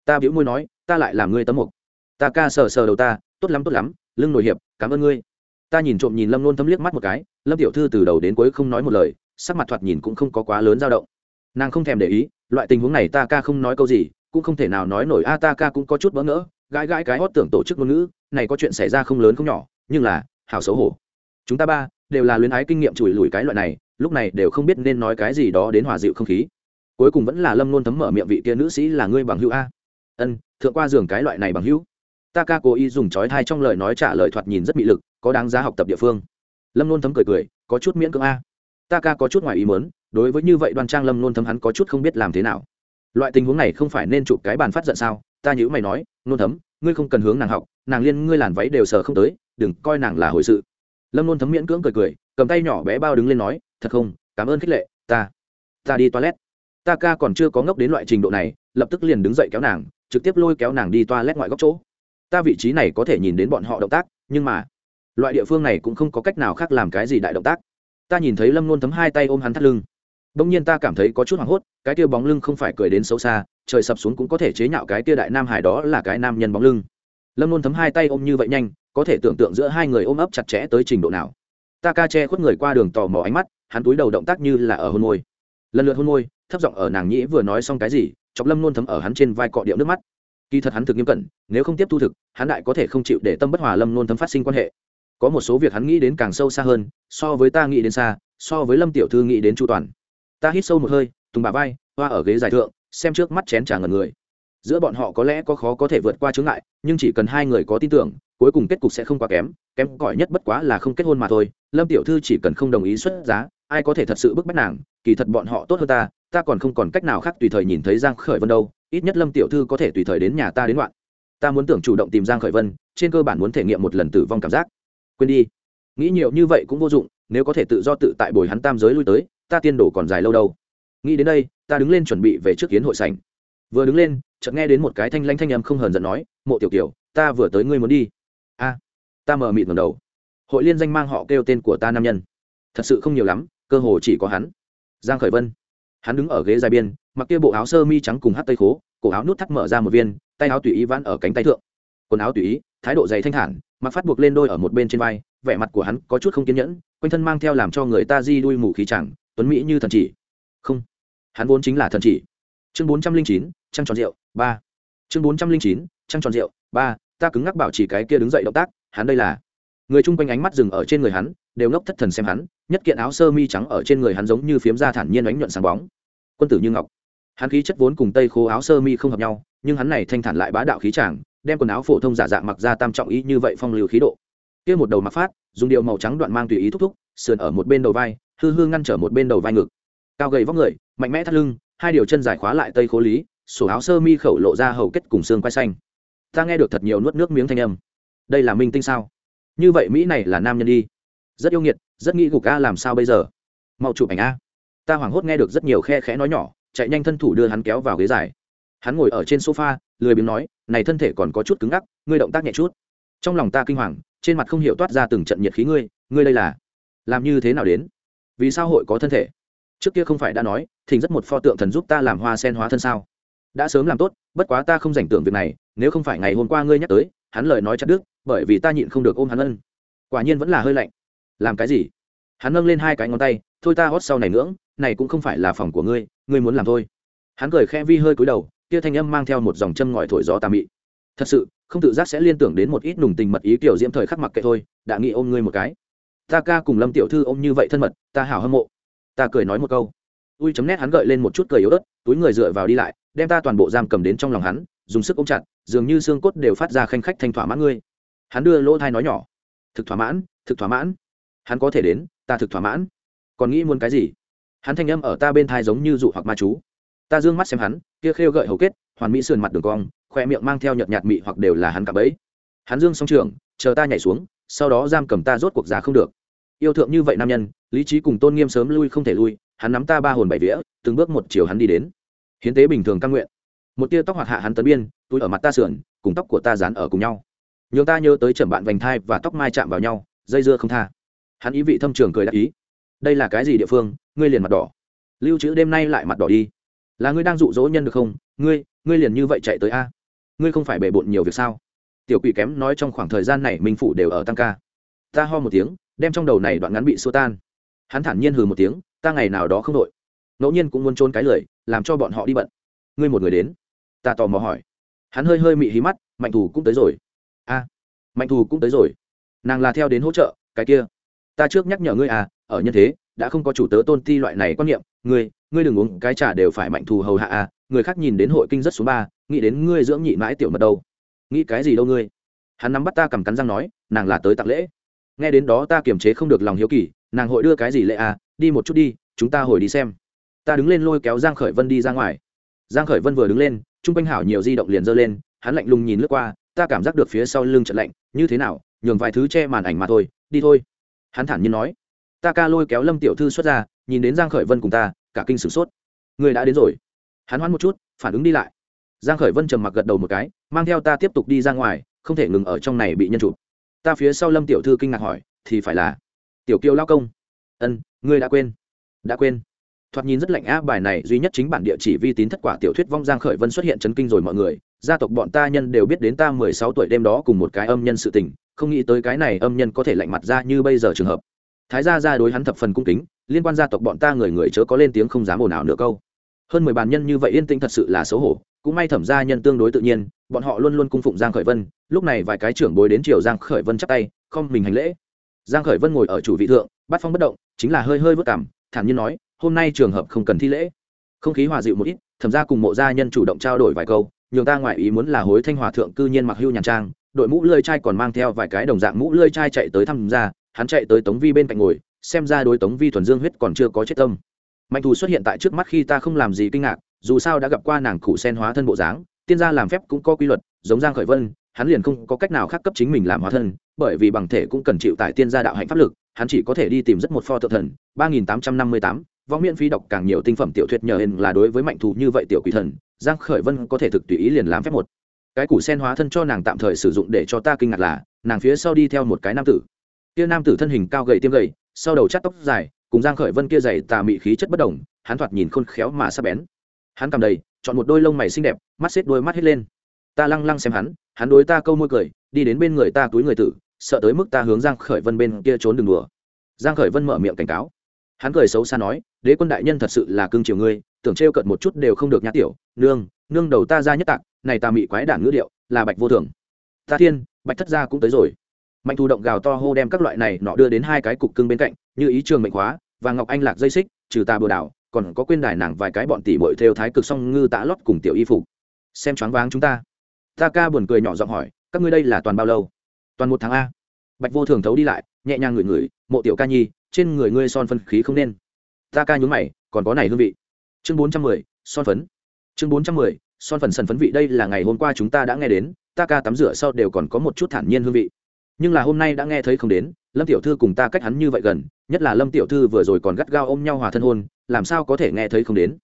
Ta biểu môi nói, ta lại làm ngươi tấm mục. Ta ca sờ sờ đầu ta, tốt lắm tốt lắm, lưng nổi hiệp, cảm ơn ngươi. Ta nhìn trộm nhìn lâm luôn thấm liếc mắt một cái, lâm tiểu thư từ đầu đến cuối không nói một lời, sắc mặt thoạt nhìn cũng không có quá lớn dao động. Nàng không thèm để ý, loại tình huống này ta ca không nói câu gì, cũng không thể nào nói nổi, a, ta ca cũng có chút bỡ ngỡ, gãi gãi cái hót tưởng tổ chức ngôn ngữ, này có chuyện xảy ra không lớn không nhỏ nhưng là hào xấu hổ. Chúng ta ba đều là luyến ái kinh nghiệm chùi lùi cái loại này, lúc này đều không biết nên nói cái gì đó đến hòa dịu không khí. Cuối cùng vẫn là lâm nôn thấm mở miệng vị kia nữ sĩ là ngươi bằng hữu a. Ân, thượng qua giường cái loại này bằng hữu. Ta ca cố ý dùng trói thai trong lời nói trả lời thoạt nhìn rất bị lực, có đáng giá học tập địa phương. Lâm nôn thấm cười cười, có chút miễn cưỡng a. Ta ca có chút ngoài ý mớn đối với như vậy đoan trang lâm nôn thấm hắn có chút không biết làm thế nào. Loại tình huống này không phải nên chụp cái bàn phát giận sao? Ta nhữ mày nói, nôn thấm, ngươi không cần hướng nàng học, nàng liên ngươi làn váy đều sờ không tới đừng coi nàng là hồi sự. Lâm luôn thấm miễn cưỡng cười cười, cầm tay nhỏ bé bao đứng lên nói, thật không, cảm ơn khích lệ, ta ta đi toilet. Ta ca còn chưa có ngốc đến loại trình độ này, lập tức liền đứng dậy kéo nàng, trực tiếp lôi kéo nàng đi toilet ngoại góc chỗ. Ta vị trí này có thể nhìn đến bọn họ động tác, nhưng mà, loại địa phương này cũng không có cách nào khác làm cái gì đại động tác. Ta nhìn thấy lâm luôn thấm hai tay ôm hắn thắt lưng. Bỗng nhiên ta cảm thấy có chút hoảng hốt, cái tia bóng lưng không phải cười đến xấu xa, trời sập xuống cũng có thể chế nhạo cái tia đại nam hải đó là cái nam nhân bóng lưng. Lâm luôn thấm hai tay ôm như vậy nhanh có thể tưởng tượng giữa hai người ôm ấp chặt chẽ tới trình độ nào. Ta ca che khuất người qua đường tò mò ánh mắt, hắn túi đầu động tác như là ở hôn môi. Lần lượt hôn môi, thấp giọng ở nàng nhĩ vừa nói xong cái gì, chọc lâm nôn thấm ở hắn trên vai cọ điệu nước mắt. Kỳ thật hắn thực nghiêm cẩn, nếu không tiếp thu thực, hắn đại có thể không chịu để tâm bất hòa lâm nôn thấm phát sinh quan hệ. Có một số việc hắn nghĩ đến càng sâu xa hơn, so với ta nghĩ đến xa, so với lâm tiểu thư nghĩ đến chu toàn. Ta hít sâu một hơi, tùng bà vai, hoa ở ghế dài thượng, xem trước mắt chén trà ngần người. Giữa bọn họ có lẽ có khó có thể vượt qua chướng ngại, nhưng chỉ cần hai người có tin tưởng cuối cùng kết cục sẽ không quá kém kém cỏi nhất bất quá là không kết hôn mà thôi. Lâm tiểu thư chỉ cần không đồng ý xuất giá, ai có thể thật sự bức bách nàng? Kỳ thật bọn họ tốt hơn ta ta còn không còn cách nào khác tùy thời nhìn thấy giang khởi vân đâu. Ít nhất lâm tiểu thư có thể tùy thời đến nhà ta đến loạn. ta muốn tưởng chủ động tìm giang khởi vân, trên cơ bản muốn thể nghiệm một lần tử vong cảm giác. Quên đi. Nghĩ nhiều như vậy cũng vô dụng, nếu có thể tự do tự tại bồi hắn tam giới lui tới, ta tiên đổ còn dài lâu đâu. Nghĩ đến đây, ta đứng lên chuẩn bị về trước kiến hội sảnh. Vừa đứng lên, chợt nghe đến một cái thanh lanh thanh âm không hờn giận nói, mộ tiểu tiểu, ta vừa tới ngươi muốn đi ta mờ mịt ngầm đầu. Hội liên danh mang họ kêu tên của ta nam nhân. Thật sự không nhiều lắm, cơ hồ chỉ có hắn. Giang khởi vân. Hắn đứng ở ghế dài biên, mặc kia bộ áo sơ mi trắng cùng hát tây khố, cổ áo nút thắt mở ra một viên, tay áo tùy ý vãn ở cánh tay thượng. Quần áo tùy ý, thái độ dày thanh thản, mặc phát buộc lên đôi ở một bên trên vai, vẻ mặt của hắn có chút không kiên nhẫn, quanh thân mang theo làm cho người ta di đuôi mù khí chẳng, tuấn mỹ như thần chỉ. Không, hắn vốn chính là thần chỉ. Chương bốn trăm linh chín, trăng tròn rượu, ba. Chương bốn trăm linh chín, trăng tròn rượu, ba, ta cứng ngắc bảo chỉ cái kia đứng dậy động tác hắn đây là. Người chung quanh ánh mắt dừng ở trên người hắn, đều ngốc thất thần xem hắn, nhất kiện áo sơ mi trắng ở trên người hắn giống như phiếm da thản nhiên ánh nhuận sáng bóng. Quân tử như ngọc. Hắn khí chất vốn cùng tây khô áo sơ mi không hợp nhau, nhưng hắn này thanh thản lại bá đạo khí chàng, đem quần áo phổ thông giả dạng mặc ra tam trọng ý như vậy phong lưu khí độ. Kia một đầu mặc phát, dùng điệu màu trắng đoạn mang tùy ý thúc thúc, sườn ở một bên đầu vai, hư hư ngăn trở một bên đầu vai ngực. Cao gầy vóc người, mạnh mẽ thắt lưng, hai điều chân dài khóa lại tây khố lý, sổ áo sơ mi khẩu lộ ra hầu kết cùng xương quai xanh. Ta nghe được thật nhiều nuốt nước miếng thanh âm đây là minh tinh sao? Như vậy mỹ này là nam nhân đi. Rất yêu nghiệt, rất nghĩ gục a làm sao bây giờ? Mau chụp ảnh a. Ta hoảng hốt nghe được rất nhiều khe khẽ nói nhỏ, chạy nhanh thân thủ đưa hắn kéo vào ghế dài. Hắn ngồi ở trên sofa, lười biếng nói, này thân thể còn có chút cứng ngắc, ngươi động tác nhẹ chút. Trong lòng ta kinh hoàng, trên mặt không hiểu toát ra từng trận nhiệt khí ngươi ngươi đây là làm như thế nào đến? Vì sao hội có thân thể? Trước kia không phải đã nói thỉnh rất một pho tượng thần giúp ta làm hoa sen hóa thân sao? Đã sớm làm tốt, bất quá ta không rảnh tưởng việc này, nếu không phải ngày hôm qua ngươi nhắc tới, hắn lời nói chặt đức bởi vì ta nhịn không được ôm hắn ân. Quả nhiên vẫn là hơi lạnh. Làm cái gì? Hắn nâng lên hai cái ngón tay, thôi ta hót sau này ngưỡng, này cũng không phải là phòng của ngươi ngươi muốn làm thôi. Hắn cười khẽ vi hơi cúi đầu, kia thanh âm mang theo một dòng châm ngòi thổi gió tà mị. Thật sự, không tự giác sẽ liên tưởng đến một ít nùng tình mật ý kiểu diễm thời khắc mặc kệ thôi, đã nghĩ ôm ngươi một cái. Ta ca cùng lâm tiểu thư ôm như vậy thân mật, ta hảo hâm mộ. Ta cười nói một câu. Ui chấm nét hắn gợi lên một chút cười yếu ớt, túi người dựa vào đi lại, đem ta toàn bộ giam cầm đến trong lòng hắn, dùng sức ôm chặt, dường như xương cốt đều phát ra khanh khách thanh thỏa mãn ngươi hắn đưa lỗ thai nói nhỏ. Thực thỏa mãn, thực thỏa mãn. Hắn có thể đến, ta thực thỏa mãn. Còn nghĩ muốn cái gì? Hắn thanh âm ở ta bên thai giống như dụ hoặc ma chú. Ta d ư ơ n g mắt xem hắn, kia khêu gợi hầu kết, hoàn mỹ sườn mặt đường cong, khoe miệng mang theo nhợt nhạt mị hoặc đều là hắn cặp ấy hắn dương song trường, chờ ta nhảy xuống, sau đó giam cầm ta rốt cuộc già không được. Yêu thượng như vậy nam nhân, lý trí cùng tôn nghiêm sớm lui không thể lui, hắn nắm ta ba hồn bảy vía, từng bước một chiều hắn đi đến. Hiến tế bình thường căn nguyện. Một tia tóc hoạt hạ hắn tấn biên, túi ở mặt ta sườn, cùng tóc của ta dán ở cùng nhau nhường ta nhớ tới chẩm bạn vành thai và tóc mai chạm vào nhau, dây dưa không tha. Hắn ý vị thâm trường cười đáp ý. Đây là cái gì địa phương? Ngươi liền mặt đỏ. Lưu trữ đêm nay lại mặt đỏ đi. Là ngươi đang dụ dỗ nhân được không? Ngươi ngươi liền như vậy chạy tới a? Ngươi không phải bề bộn nhiều việc sao? Tiểu quỷ kém nói trong khoảng thời gian này minh phủ đều ở tăng ca. Ta ho một tiếng, đem trong đầu này đoạn ngắn bị xua tan. Hắn thản nhiên hừ một tiếng, ta ngày nào đó không đội ngẫu nhiên cũng muốn trôn cái lời làm cho bọn họ đi bận. Ngươi một người đến. Ta tò mò hỏi. Hắn hơi hơi mị hí mắt, mạnh thù cũng tới rồi a mạnh thù cũng tới rồi. Nàng là theo đến hỗ trợ, cái kia. Ta trước nhắc nhở ngươi à ở nhân thế, đã không có chủ tớ tôn ti loại này quan niệm. Ngươi ngươi đừng uống, cái trà đều phải mạnh thù hầu hạ à người khác nhìn đến hội kinh rất số ba, nghĩ đến ngươi dưỡng nhị mãi tiểu mật đâu. Nghĩ cái gì đâu ngươi? Hắn nắm bắt ta cầm cắn răng nói, nàng là tới tặng lễ. Nghe đến đó ta kiềm chế không được lòng hiếu kỳ, nàng hội đưa cái gì lễ à đi một chút đi, chúng ta hồi đi xem. Ta đứng lên lôi kéo giang khởi vân đi ra ngoài. Giang khởi vân vừa đứng lên, trung quanh hảo nhiều di động liền dơ lên, hắn lạnh lùng nhìn lướt qua ta cảm giác được phía sau lưng trận lạnh, như thế nào, nhường vài thứ che màn ảnh mà thôi, đi thôi. Hắn thản nhiên nói. Ta ca lôi kéo lâm tiểu thư xuất ra, nhìn đến giang khởi vân cùng ta, cả kinh sửng sốt. Người đã đến rồi. Hắn hoán một chút, phản ứng đi lại. Giang khởi vân trầm mặc gật đầu một cái, mang theo ta tiếp tục đi ra ngoài, không thể ngừng ở trong này bị nhân chụp. Ta phía sau lâm tiểu thư kinh ngạc hỏi, thì phải là tiểu kiều lao công? Ân, ngươi đã quên. Đã quên. Thoạt nhìn rất lạnh á, bài này duy nhất chính bản địa chỉ vi tín thất quả tiểu thuyết vong giang khởi vân xuất hiện chấn kinh rồi mọi người gia tộc bọn ta nhân đều biết đến ta mười sáu tuổi đêm đó cùng một cái âm nhân sự tình, không nghĩ tới cái này âm nhân có thể lạnh mặt ra như bây giờ trường hợp. Thái gia gia đối hắn thập phần cung kính, liên quan gia tộc bọn ta người người chớ có lên tiếng không dám ồn ào nửa câu. Hơn mười bàn nhân như vậy yên tĩnh thật sự là xấu hổ, cũng may thẩm gia nhân tương đối tự nhiên, bọn họ luôn luôn cung phụng giang khởi vân, lúc này vài cái trưởng bối đến chiều giang khởi vân chắp tay, không mình hành lễ. Giang khởi vân ngồi ở chủ vị thượng bát phong bất động, chính là hơi hơi vất cảm, thản nhiên nói, hôm nay trường hợp không cần thi lễ. Không khí hòa dịu một ít, thẩm gia cùng mộ gia nhân chủ động trao đổi vài câu nhường ta ngoại ý muốn là hối thanh hòa thượng cư nhiên mặc hưu nhàn trang, đội mũ lơi chai còn mang theo vài cái đồng dạng mũ lơi chai chạy tới thăm gia hắn chạy tới tống vi bên cạnh ngồi, xem ra đối tống vi thuần dương huyết còn chưa có chết tâm. Mạnh thù xuất hiện tại trước mắt khi ta không làm gì kinh ngạc, dù sao đã gặp qua nàng cụ sen hóa thân bộ dáng, tiên gia làm phép cũng có quy luật, giống giang khởi vân, hắn liền không có cách nào khác cấp chính mình làm hóa thân, bởi vì bằng thể cũng cần chịu tại tiên gia đạo hạnh pháp lực, hắn chỉ có thể đi tìm rất một pho thượng thần, ba nghìn tám trăm năm mươi tám vong miễn phí đọc càng nhiều tinh phẩm tiểu thuyết nhờ hình là đối với mạnh thù như vậy tiểu quỷ thần, giang khởi vân có thể thực tùy ý liền làm phép một. Cái củ sen hóa thân cho nàng tạm thời sử dụng để cho ta kinh ngạc là, nàng phía sau đi theo một cái nam tử. Kia nam tử thân hình cao gầy tiêm gầy, sau đầu chắt tóc dài, cùng giang khởi vân kia dày tà mị khí chất bất đồng, hắn thoạt nhìn khôn khéo mà sắc bén. Hắn cầm đầy, chọn một đôi lông mày xinh đẹp, mắt xếp đôi mắt hết lên. Ta lăng lăng xem hắn hắn đối ta câu môi cười, đi đến bên người ta túi người tử, sợ tới mức ta hướng giang khởi vân bên kia trốn đừng đùa. Giang khởi vân mở miệng cảnh cáo. Hắn cười xấu xa nói đế quân đại nhân thật sự là cương triều ngươi, tưởng trêu cận một chút đều không được nhã tiểu, nương nương đầu ta ra nhất tạc, này ta mị quái đản ngữ điệu, là bạch vô thường. Ta thiên, bạch thất gia cũng tới rồi. Mạnh thu động gào to hô đem các loại này nọ đưa đến hai cái cục cưng bên cạnh, như ý trường mệnh khóa và ngọc anh lạc dây xích, trừ ta bừa đảo, còn có quên đài nàng vài cái bọn tỷ bội theo thái cực song ngư tã lót cùng tiểu y phục. Xem choáng váng chúng ta. Ta ca buồn cười nhỏ giọng hỏi, các ngươi đây là toàn bao lâu? Toàn một tháng a. Bạch vô thường thấu đi lại, nhẹ nhàng ngửi ngửi, mộ tiểu ca nhi, trên người ngươi son phân khí không nên ta ca nhún mày, còn có này hương vị. Chương bốn trăm mười, son phấn. Chương bốn trăm mười, son phần sần phấn vị đây là ngày hôm qua chúng ta đã nghe đến, ta ca tắm rửa sau đều còn có một chút thản nhiên hương vị. Nhưng là hôm nay đã nghe thấy không đến, lâm tiểu thư cùng ta cách hắn như vậy gần, nhất là lâm tiểu thư vừa rồi còn gắt gao ôm nhau hòa thân hôn, làm sao có thể nghe thấy không đến?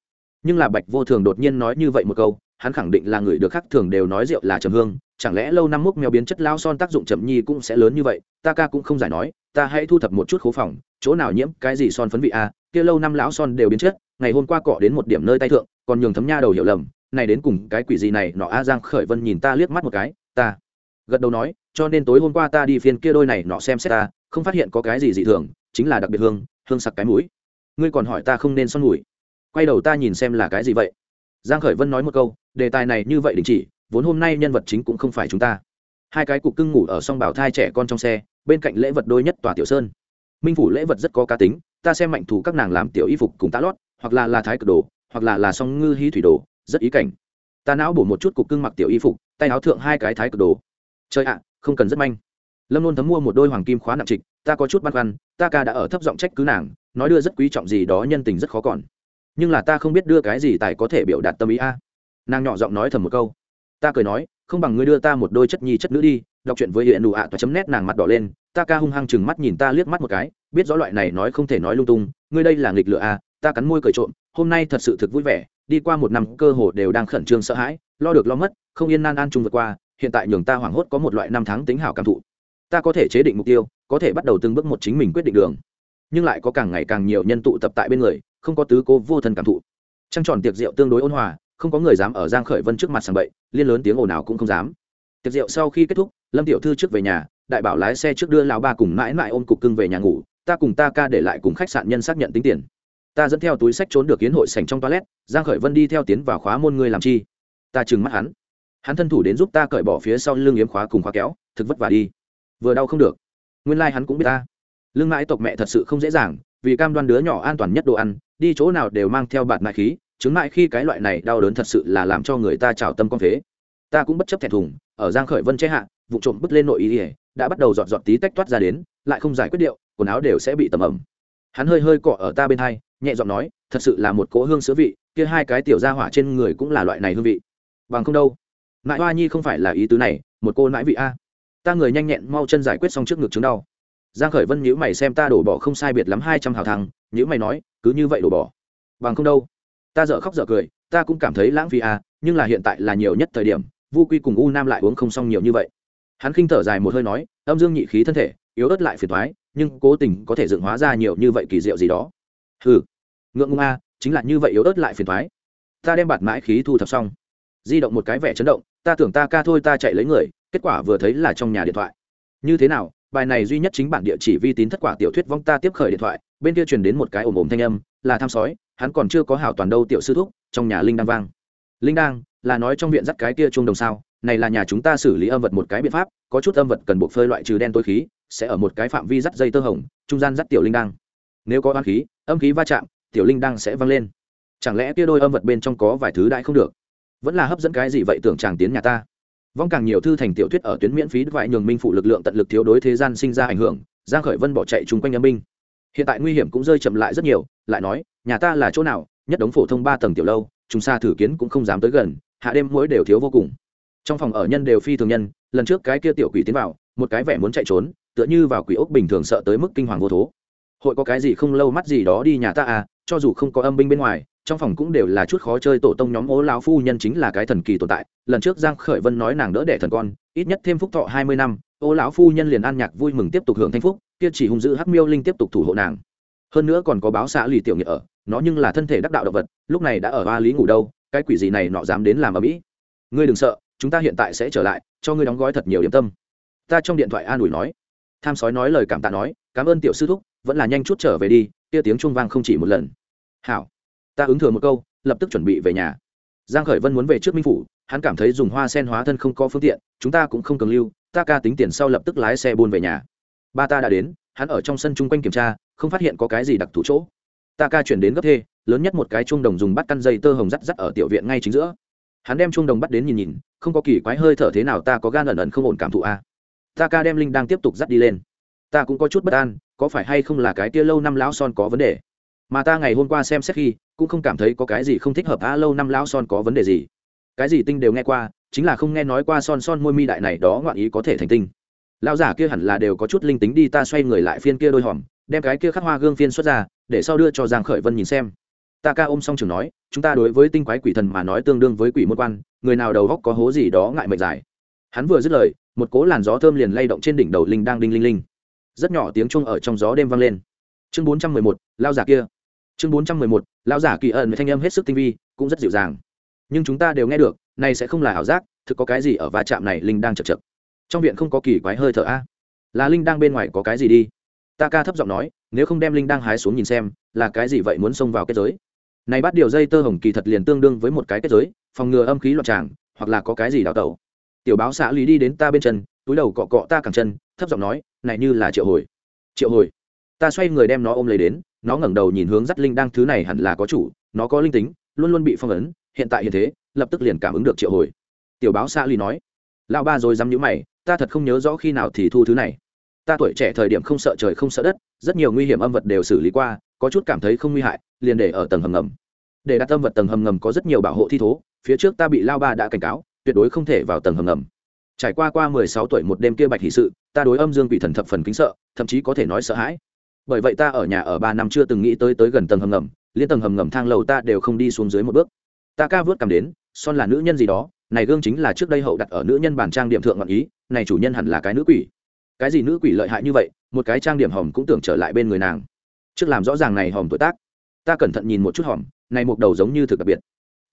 Nhưng là bạch vô thường đột nhiên nói như vậy một câu, hắn khẳng định là người được khác thường đều nói rượu là trầm hương chẳng lẽ lâu năm múc mèo biến chất lao son tác dụng chậm nhi cũng sẽ lớn như vậy? Ta ca cũng không giải nói, ta hãy thu thập một chút khố phòng, chỗ nào nhiễm cái gì son phấn vị a, kia lâu năm lão son đều biến chất, ngày hôm qua cọ đến một điểm nơi tay thượng, còn nhường thấm nha đầu hiểu lầm, này đến cùng cái quỷ gì này? Nọ a giang khởi vân nhìn ta liếc mắt một cái, ta gật đầu nói, cho nên tối hôm qua ta đi phiên kia đôi này, nọ xem xét ta, không phát hiện có cái gì dị thường, chính là đặc biệt hương hương sặc cái mũi. Ngươi còn hỏi ta không nên son mũi. Quay đầu ta nhìn xem là cái gì vậy. Giang khởi vân nói một câu, đề tài này như vậy đình chỉ vốn hôm nay nhân vật chính cũng không phải chúng ta. Hai cái cục cưng ngủ ở song bảo thai trẻ con trong xe, bên cạnh lễ vật đôi nhất tòa tiểu sơn. Minh phủ lễ vật rất có cá tính, ta xem mạnh thủ các nàng làm tiểu y phục cùng tá lót, hoặc là là thái cực đồ, hoặc là là song ngư hy thủy đồ, rất ý cảnh. Ta não bổ một chút cục cưng mặc tiểu y phục, tay áo thượng hai cái thái cực đồ. Chơi ạ, không cần rất manh. Lâm luôn thấm mua một đôi hoàng kim khóa nặng trịch, ta có chút băn khoăn, ta ca đã ở thấp giọng trách cứ nàng, nói đưa rất quý trọng gì đó nhân tình rất khó còn. Nhưng là ta không biết đưa cái gì tài có thể biểu đạt tâm ý a. Nàng nhỏ giọng nói thầm một câu ta cười nói, không bằng ngươi đưa ta một đôi chất nhi chất nữ đi, đọc chuyện với hiện đủ ạ, toa chấm nét nàng mặt đỏ lên, ta ca hung hăng chừng mắt nhìn ta liếc mắt một cái, biết rõ loại này nói không thể nói lung tung, ngươi đây là nghịch lựa à? ta cắn môi cười trộm, hôm nay thật sự thực vui vẻ, đi qua một năm cơ hồ đều đang khẩn trương sợ hãi, lo được lo mất, không yên nan an chung vượt qua, hiện tại nhường ta hoảng hốt có một loại năm tháng tính hảo cảm thụ ta có thể chế định mục tiêu, có thể bắt đầu từng bước một chính mình quyết định đường, nhưng lại có càng ngày càng nhiều nhân tụ tập tại bên người, không có tứ cố vô thần cảm thụ trăng tròn tiệc rượu tương đối ôn hòa không có người dám ở giang khởi vân trước mặt sàng bậy, liên lớn tiếng ồn nào cũng không dám. Tiệc rượu sau khi kết thúc, lâm tiểu thư trước về nhà, đại bảo lái xe trước đưa lão ba cùng mãi mãi ôm cục cưng về nhà ngủ, ta cùng ta ca để lại cùng khách sạn nhân xác nhận tính tiền. Ta dẫn theo túi sách trốn được kiến hội sảnh trong toilet, giang khởi vân đi theo tiến vào khóa môn người làm chi. Ta trừng mắt hắn. Hắn thân thủ đến giúp ta cởi bỏ phía sau lưng yếm khóa cùng khóa kéo, thực vất vả đi. Vừa đau không được. Nguyên lai like hắn cũng biết ta. Lương mãi tộc mẹ thật sự không dễ dàng, vì cam đoan đứa nhỏ an toàn nhất đồ ăn, đi chỗ nào đều mang theo bạt mại khí chứng mãi khi cái loại này đau đớn thật sự là làm cho người ta trào tâm con phế. Ta cũng bất chấp thẹn thùng, ở giang khởi vân che hạ, vụ trộm bứt lên nội ý ỉa đã bắt đầu dọn dọn tí tách toát ra đến, lại không giải quyết điệu, quần áo đều sẽ bị tầm ẩm. Hắn hơi hơi cọ ở ta bên hai, nhẹ giọng nói, thật sự là một cỗ hương sữa vị, kia hai cái tiểu gia hỏa trên người cũng là loại này hương vị. Bằng không đâu. Mãi hoa nhi không phải là ý tứ này, một cô nãi vị a. Ta người nhanh nhẹn, mau chân giải quyết xong trước ngực chứng đau. Giang khởi vân nhíu mày xem ta đổ bỏ không sai biệt lắm hai trăm hào thằng nhíu mày nói, cứ như vậy đổ bỏ. Bằng không đâu ta dở khóc dở cười, ta cũng cảm thấy lãng phí à nhưng là hiện tại là nhiều nhất thời điểm, vu quy cùng u nam lại uống không xong nhiều như vậy. Hắn khinh thở dài một hơi nói, âm dương nhị khí thân thể, yếu ớt lại phiền thoái nhưng cố tình có thể dựng hóa ra nhiều như vậy kỳ diệu gì đó. Ừ ngượng ngung a à, chính là như vậy yếu ớt lại phiền thoái ta đem bạt mãi khí thu thập xong. Di động một cái vẻ chấn động, ta tưởng ta ca thôi ta chạy lấy người, kết quả vừa thấy là trong nhà điện thoại. Như thế nào, bài này duy nhất chính bản địa chỉ vi tín thất quả tiểu thuyết vong ta tiếp khởi điện thoại, bên kia truyền đến một cái ồm ồm thanh âm, là tham sói hắn còn chưa có hảo toàn đâu tiểu sư thúc, trong nhà linh đang vang. Linh đang là nói trong viện dắt cái kia chuông đồng sao, này là nhà chúng ta xử lý âm vật một cái biện pháp, có chút âm vật cần buộc phơi loại trừ đen tối khí, sẽ ở một cái phạm vi dắt dây tơ hồng, trung gian dắt tiểu linh đang nếu có âm khí âm khí va chạm, tiểu linh đang sẽ văng lên. Chẳng lẽ kia đôi âm vật bên trong có vài thứ đại không được? Vẫn là hấp dẫn cái gì vậy tưởng chàng tiến nhà ta? Vong càng nhiều thư thành tiểu thuyết ở tuyến miễn phí vại nhường minh phụ lực lượng tận lực thiếu đối thế gian sinh ra ảnh hưởng, giang khởi vân bỏ chạy chung quanh âm binh. Hiện tại nguy hiểm cũng rơi chậm lại rất nhiều, lại nói nhà ta là chỗ nào, nhất đống phổ thông ba tầng tiểu lâu chúng xa thử kiến cũng không dám tới gần, hạ đêm mỗi đều thiếu vô cùng. Trong phòng ở nhân đều phi thường nhân, lần trước cái kia tiểu quỷ tiến vào, một cái vẻ muốn chạy trốn, tựa như vào quỷ ốc bình thường sợ tới mức kinh hoàng vô thố. Hội có cái gì không lâu mắt gì đó đi nhà ta à cho dù không có âm binh bên ngoài, trong phòng cũng đều là chút khó chơi tổ tông nhóm ố lão phu nhân chính là cái thần kỳ tồn tại. Lần trước giang khởi vân nói nàng đỡ đẻ thần con, ít nhất thêm phúc thọ hai mươi năm ô lão phu nhân liền an nhạc vui mừng tiếp tục hưởng thanh phúc, kia chỉ hung dữ hắc miêu linh tiếp tục thủ hộ nàng hơn nữa còn có báo xã lì tiểu nghĩa ở, nó nhưng là thân thể đắc đạo động vật, lúc này đã ở ba lý ngủ đâu, cái quỷ gì này nọ dám đến làm ở mỹ. Ngươi đừng sợ, chúng ta hiện tại sẽ trở lại, cho ngươi đóng gói thật nhiều điểm tâm. Ta trong điện thoại an ủi nói. Tham sói nói lời cảm tạ nói, cảm ơn tiểu sư thúc, vẫn là nhanh chút trở về đi, kia tiếng trung vang không chỉ một lần. Hảo. Ta ứng thừa một câu, lập tức chuẩn bị về nhà. Giang khởi vân muốn về trước minh phủ, hắn cảm thấy dùng hoa sen hóa thân không có phương tiện, chúng ta cũng không cần lưu, ta ca tính tiền sau lập tức lái xe buôn về nhà. Ba ta đã đến, hắn ở trong sân chung quanh kiểm tra không phát hiện có cái gì đặc thù chỗ. Ta ca chuyển đến gấp thê, lớn nhất một cái chuông đồng dùng bắt căn dây tơ hồng rắt rắt ở tiểu viện ngay chính giữa. Hắn đem chuông đồng bắt đến nhìn nhìn, không có kỳ quái hơi thở thế nào ta có gan ẩn ẩn không ổn cảm thụ a. Ta ca đem linh đang tiếp tục dắt đi lên. Ta cũng có chút bất an, có phải hay không là cái tia lâu năm lão son có vấn đề? Mà ta ngày hôm qua xem xét khi, cũng không cảm thấy có cái gì không thích hợp a lâu năm lão son có vấn đề gì. Cái gì tinh đều nghe qua, chính là không nghe nói qua son son môi mi đại này đó ngoạn ý có thể thành tinh. Lão giả kia hẳn là đều có chút linh tính đi, ta xoay người lại phiên kia đôi hòm đem cái kia khắc hoa gương phiên xuất ra, để sau đưa cho giang khởi vân nhìn xem. Ta ca ôm xong trường nói, chúng ta đối với tinh quái quỷ thần mà nói tương đương với quỷ môn quan, người nào đầu góc có hố gì đó ngại mệnh dài hắn vừa dứt lời, một cố làn gió thơm liền lay động trên đỉnh đầu linh đang đinh linh linh. Rất nhỏ tiếng chuông ở trong gió đêm vang lên. Chương bốn trăm mười một lao giả kia. Chương bốn trăm mười một lao giả kỳ ẩn, thanh âm hết sức tinh vi, cũng rất dịu dàng. Nhưng chúng ta đều nghe được, này sẽ không là ảo giác, thực có cái gì ở va chạm này linh đang chật chật. Trong viện không có kỳ quái hơi thở a. Là linh đang bên ngoài có cái gì đi? Ta ca thấp giọng nói, nếu không đem linh đang hái xuống nhìn xem, là cái gì vậy muốn xông vào kết giới? Này bắt điều dây tơ hồng kỳ thật liền tương đương với một cái kết giới, phòng ngừa âm khí loạn tràng, hoặc là có cái gì đào tẩu. Tiểu báo xã lý đi đến ta bên chân, túi đầu cọ cọ ta cẳng chân, thấp giọng nói, này như là triệu hồi. Triệu hồi? Ta xoay người đem nó ôm lấy đến, nó ngẩng đầu nhìn hướng dắt linh đang, thứ này hẳn là có chủ, nó có linh tính, luôn luôn bị phong ấn, hiện tại hiện thế, lập tức liền cảm ứng được triệu hồi. Tiểu báo xã lý nói, lão ba rồi dám nhữ mày, ta thật không nhớ rõ khi nào thì thu thứ này ta tuổi trẻ thời điểm không sợ trời không sợ đất, rất nhiều nguy hiểm âm vật đều xử lý qua, có chút cảm thấy không nguy hại, liền để ở tầng hầm ngầm. Để đặt âm vật tầng hầm ngầm có rất nhiều bảo hộ thi thố, phía trước ta bị lao ba đã cảnh cáo, tuyệt đối không thể vào tầng hầm ngầm. Trải qua qua mười sáu tuổi một đêm kia bạch hỷ sự, ta đối âm dương quỷ thần thập phần kính sợ, thậm chí có thể nói sợ hãi. Bởi vậy ta ở nhà ở ba năm chưa từng nghĩ tới tới gần tầng hầm ngầm, liên tầng hầm ngầm thang lầu ta đều không đi xuống dưới một bước. Ta ca vớt cảm đến, son là nữ nhân gì đó, này gương chính là trước đây hậu đặt ở nữ nhân bản trang điểm thượng ngọn ý, này chủ nhân hẳn là cái nữ quỷ cái gì nữ quỷ lợi hại như vậy, một cái trang điểm hòm cũng tưởng trở lại bên người nàng. Trước làm rõ ràng này hòm tuổi tác, ta cẩn thận nhìn một chút hòm, này một đầu giống như thực đặc biệt.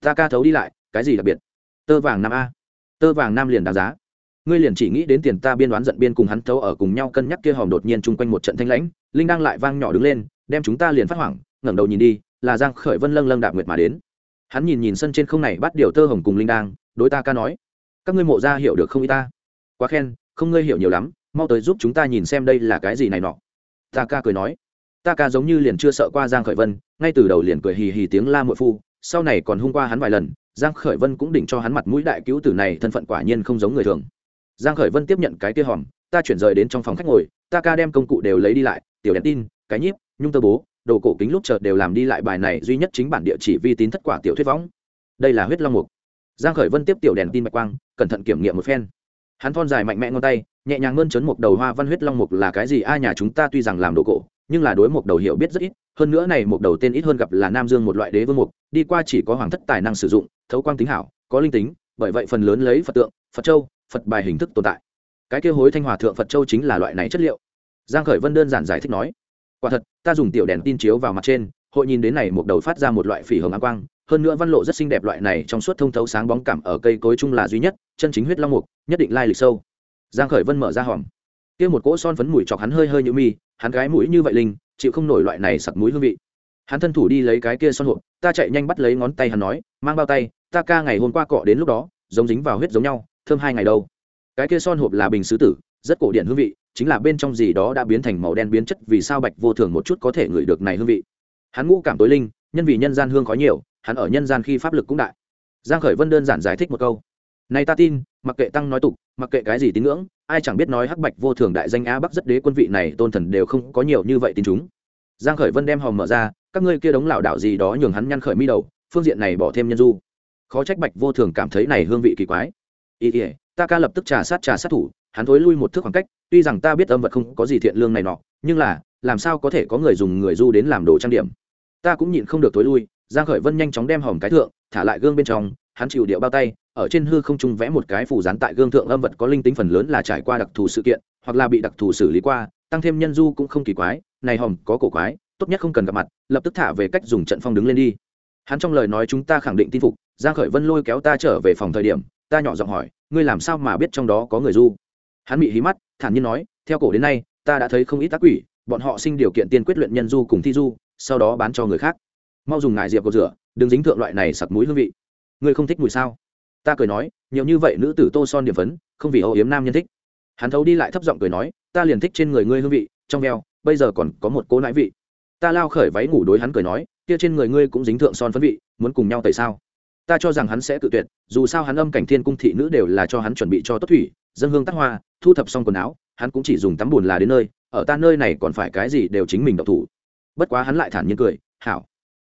Ta ca thấu đi lại, cái gì đặc biệt? Tơ vàng nam a. Tơ vàng nam liền đáng giá. Ngươi liền chỉ nghĩ đến tiền ta biên đoán giận biên cùng hắn thấu ở cùng nhau cân nhắc kia hòm đột nhiên chung quanh một trận thanh lãnh, linh đang lại vang nhỏ đứng lên, đem chúng ta liền phát hoảng, ngẩng đầu nhìn đi, là giang khởi vân lâng lâng đạp nguyệt mà đến. Hắn nhìn nhìn sân trên không này bắt điều tơ hồng cùng linh đang đối ta ca nói, các ngươi mộ ra hiểu được không y ta? Quá khen, không ngươi hiểu nhiều lắm mau tới giúp chúng ta nhìn xem đây là cái gì này nọ. Ta ca cười nói. Ta ca giống như liền chưa sợ qua giang khởi vân, ngay từ đầu liền cười hì hì tiếng la muội phu, sau này còn hung qua hắn vài lần, giang khởi vân cũng đỉnh cho hắn mặt mũi đại cứu tử này, thân phận quả nhiên không giống người thường. Giang khởi vân tiếp nhận cái kia hòm, ta chuyển rời đến trong phòng khách ngồi, ta ca đem công cụ đều lấy đi lại, tiểu đèn tin, cái nhíp, nhung tơ bố, đồ cổ kính lúc chợt đều làm đi lại bài này duy nhất chính bản địa chỉ vi tín thất quả tiểu thuyết võng. Đây là huyết long mục. Giang khởi vân tiếp tiểu đèn tin bạch quang, cẩn thận kiểm nghiệm một phen. Hắn thon dài mạnh mẽ ngón tay nhẹ nhàng mơn trớn một đầu hoa văn huyết long mục là cái gì? A, nhà chúng ta tuy rằng làm đồ cổ, nhưng là đối một đầu hiểu biết rất ít. Hơn nữa này, một đầu tên ít hơn gặp là nam dương một loại đế vương mục, đi qua chỉ có hoàng thất tài năng sử dụng, thấu quang tính hảo, có linh tính, bởi vậy phần lớn lấy phật tượng, phật châu, phật bài hình thức tồn tại. Cái kia hối thanh hòa thượng phật châu chính là loại này chất liệu. Giang khởi vân đơn giản giải thích nói, quả thật, ta dùng tiểu đèn tin chiếu vào mặt trên, hội nhìn đến này một đầu phát ra một loại phỉ hồng áng quang, hơn nữa văn lộ rất xinh đẹp, loại này trong suốt thông thấu sáng bóng cảm ở cây cối chung là duy nhất, chân chính huyết long mục, nhất định lai lịch sâu giang khởi vân mở ra hòm. Kia một cỗ son phấn mùi chọc hắn hơi hơi như mi, hắn gái mũi như vậy linh, chịu không nổi loại này sặc mũi hương vị. Hắn thân thủ đi lấy cái kia son hộp, ta chạy nhanh bắt lấy ngón tay hắn nói, mang bao tay, ta ca ngày hôm qua cọ đến lúc đó, giống dính vào huyết giống nhau, thơm hai ngày đâu. Cái kia son hộp là bình sứ tử, rất cổ điển hương vị, chính là bên trong gì đó đã biến thành màu đen biến chất vì sao bạch vô thường một chút có thể ngửi được này hương vị. Hắn ngũ cảm tối linh, nhân vì nhân gian hương khói nhiều, hắn ở nhân gian khi pháp lực cũng đại. Giang khởi vân đơn giản giải thích một câu này ta tin, mặc kệ tăng nói tục, mặc kệ cái gì tín ngưỡng, ai chẳng biết nói hắc bạch vô thường đại danh á bắc rất đế quân vị này tôn thần đều không có nhiều như vậy tin chúng. Giang khởi vân đem hòm mở ra, các ngươi kia đống lão đạo gì đó nhường hắn nhăn khởi mi đầu, phương diện này bỏ thêm nhân du. Khó trách bạch vô thường cảm thấy này hương vị kỳ quái. Ý ý, ta ca lập tức trà sát trà sát thủ, hắn thối lui một thước khoảng cách, tuy rằng ta biết âm vật không có gì thiện lương này nọ, nhưng là, làm sao có thể có người dùng người du đến làm đồ trang điểm. Ta cũng nhịn không được thối lui, giang khởi vân nhanh chóng đem hòm cái thượng, thả lại gương bên trong hắn chịu điệu bao tay, ở trên hư không trung vẽ một cái phủ dán tại gương thượng âm vật có linh tính phần lớn là trải qua đặc thù sự kiện, hoặc là bị đặc thù xử lý qua, tăng thêm nhân du cũng không kỳ quái, này hòm có cổ quái, tốt nhất không cần gặp mặt, lập tức thả về cách dùng trận phong đứng lên đi. Hắn trong lời nói chúng ta khẳng định tin phục, giang khởi vân lôi kéo ta trở về phòng thời điểm, ta nhỏ giọng hỏi, ngươi làm sao mà biết trong đó có người du? Hắn bị hí mắt, thản nhiên nói, theo cổ đến nay, ta đã thấy không ít tác quỷ, bọn họ sinh điều kiện tiên quyết luyện nhân du cùng thi du, sau đó bán cho người khác. Mau dùng ngải diệp cột rửa, đừng dính thượng loại này sặc mũi hương vị ngươi không thích mùi sao? Ta cười nói, nhiều như vậy nữ tử tô son điểm phấn, không vì âu yếm nam nhân thích. Hắn thấu đi lại thấp giọng cười nói, ta liền thích trên người ngươi hương vị, trong veo, bây giờ còn có một cô nãi vị. Ta lao khởi váy ngủ đối hắn cười nói, kia trên người ngươi cũng dính thượng son phấn vị, muốn cùng nhau tại sao? Ta cho rằng hắn sẽ tự tuyệt, dù sao hắn âm cảnh thiên cung thị nữ đều là cho hắn chuẩn bị cho tốt thủy, dân hương tắc hoa, thu thập xong quần áo, hắn cũng chỉ dùng tắm bùn là đến nơi, ở ta nơi này còn phải cái gì đều chính mình độc thủ. Bất quá hắn lại thản nhiên cười, hảo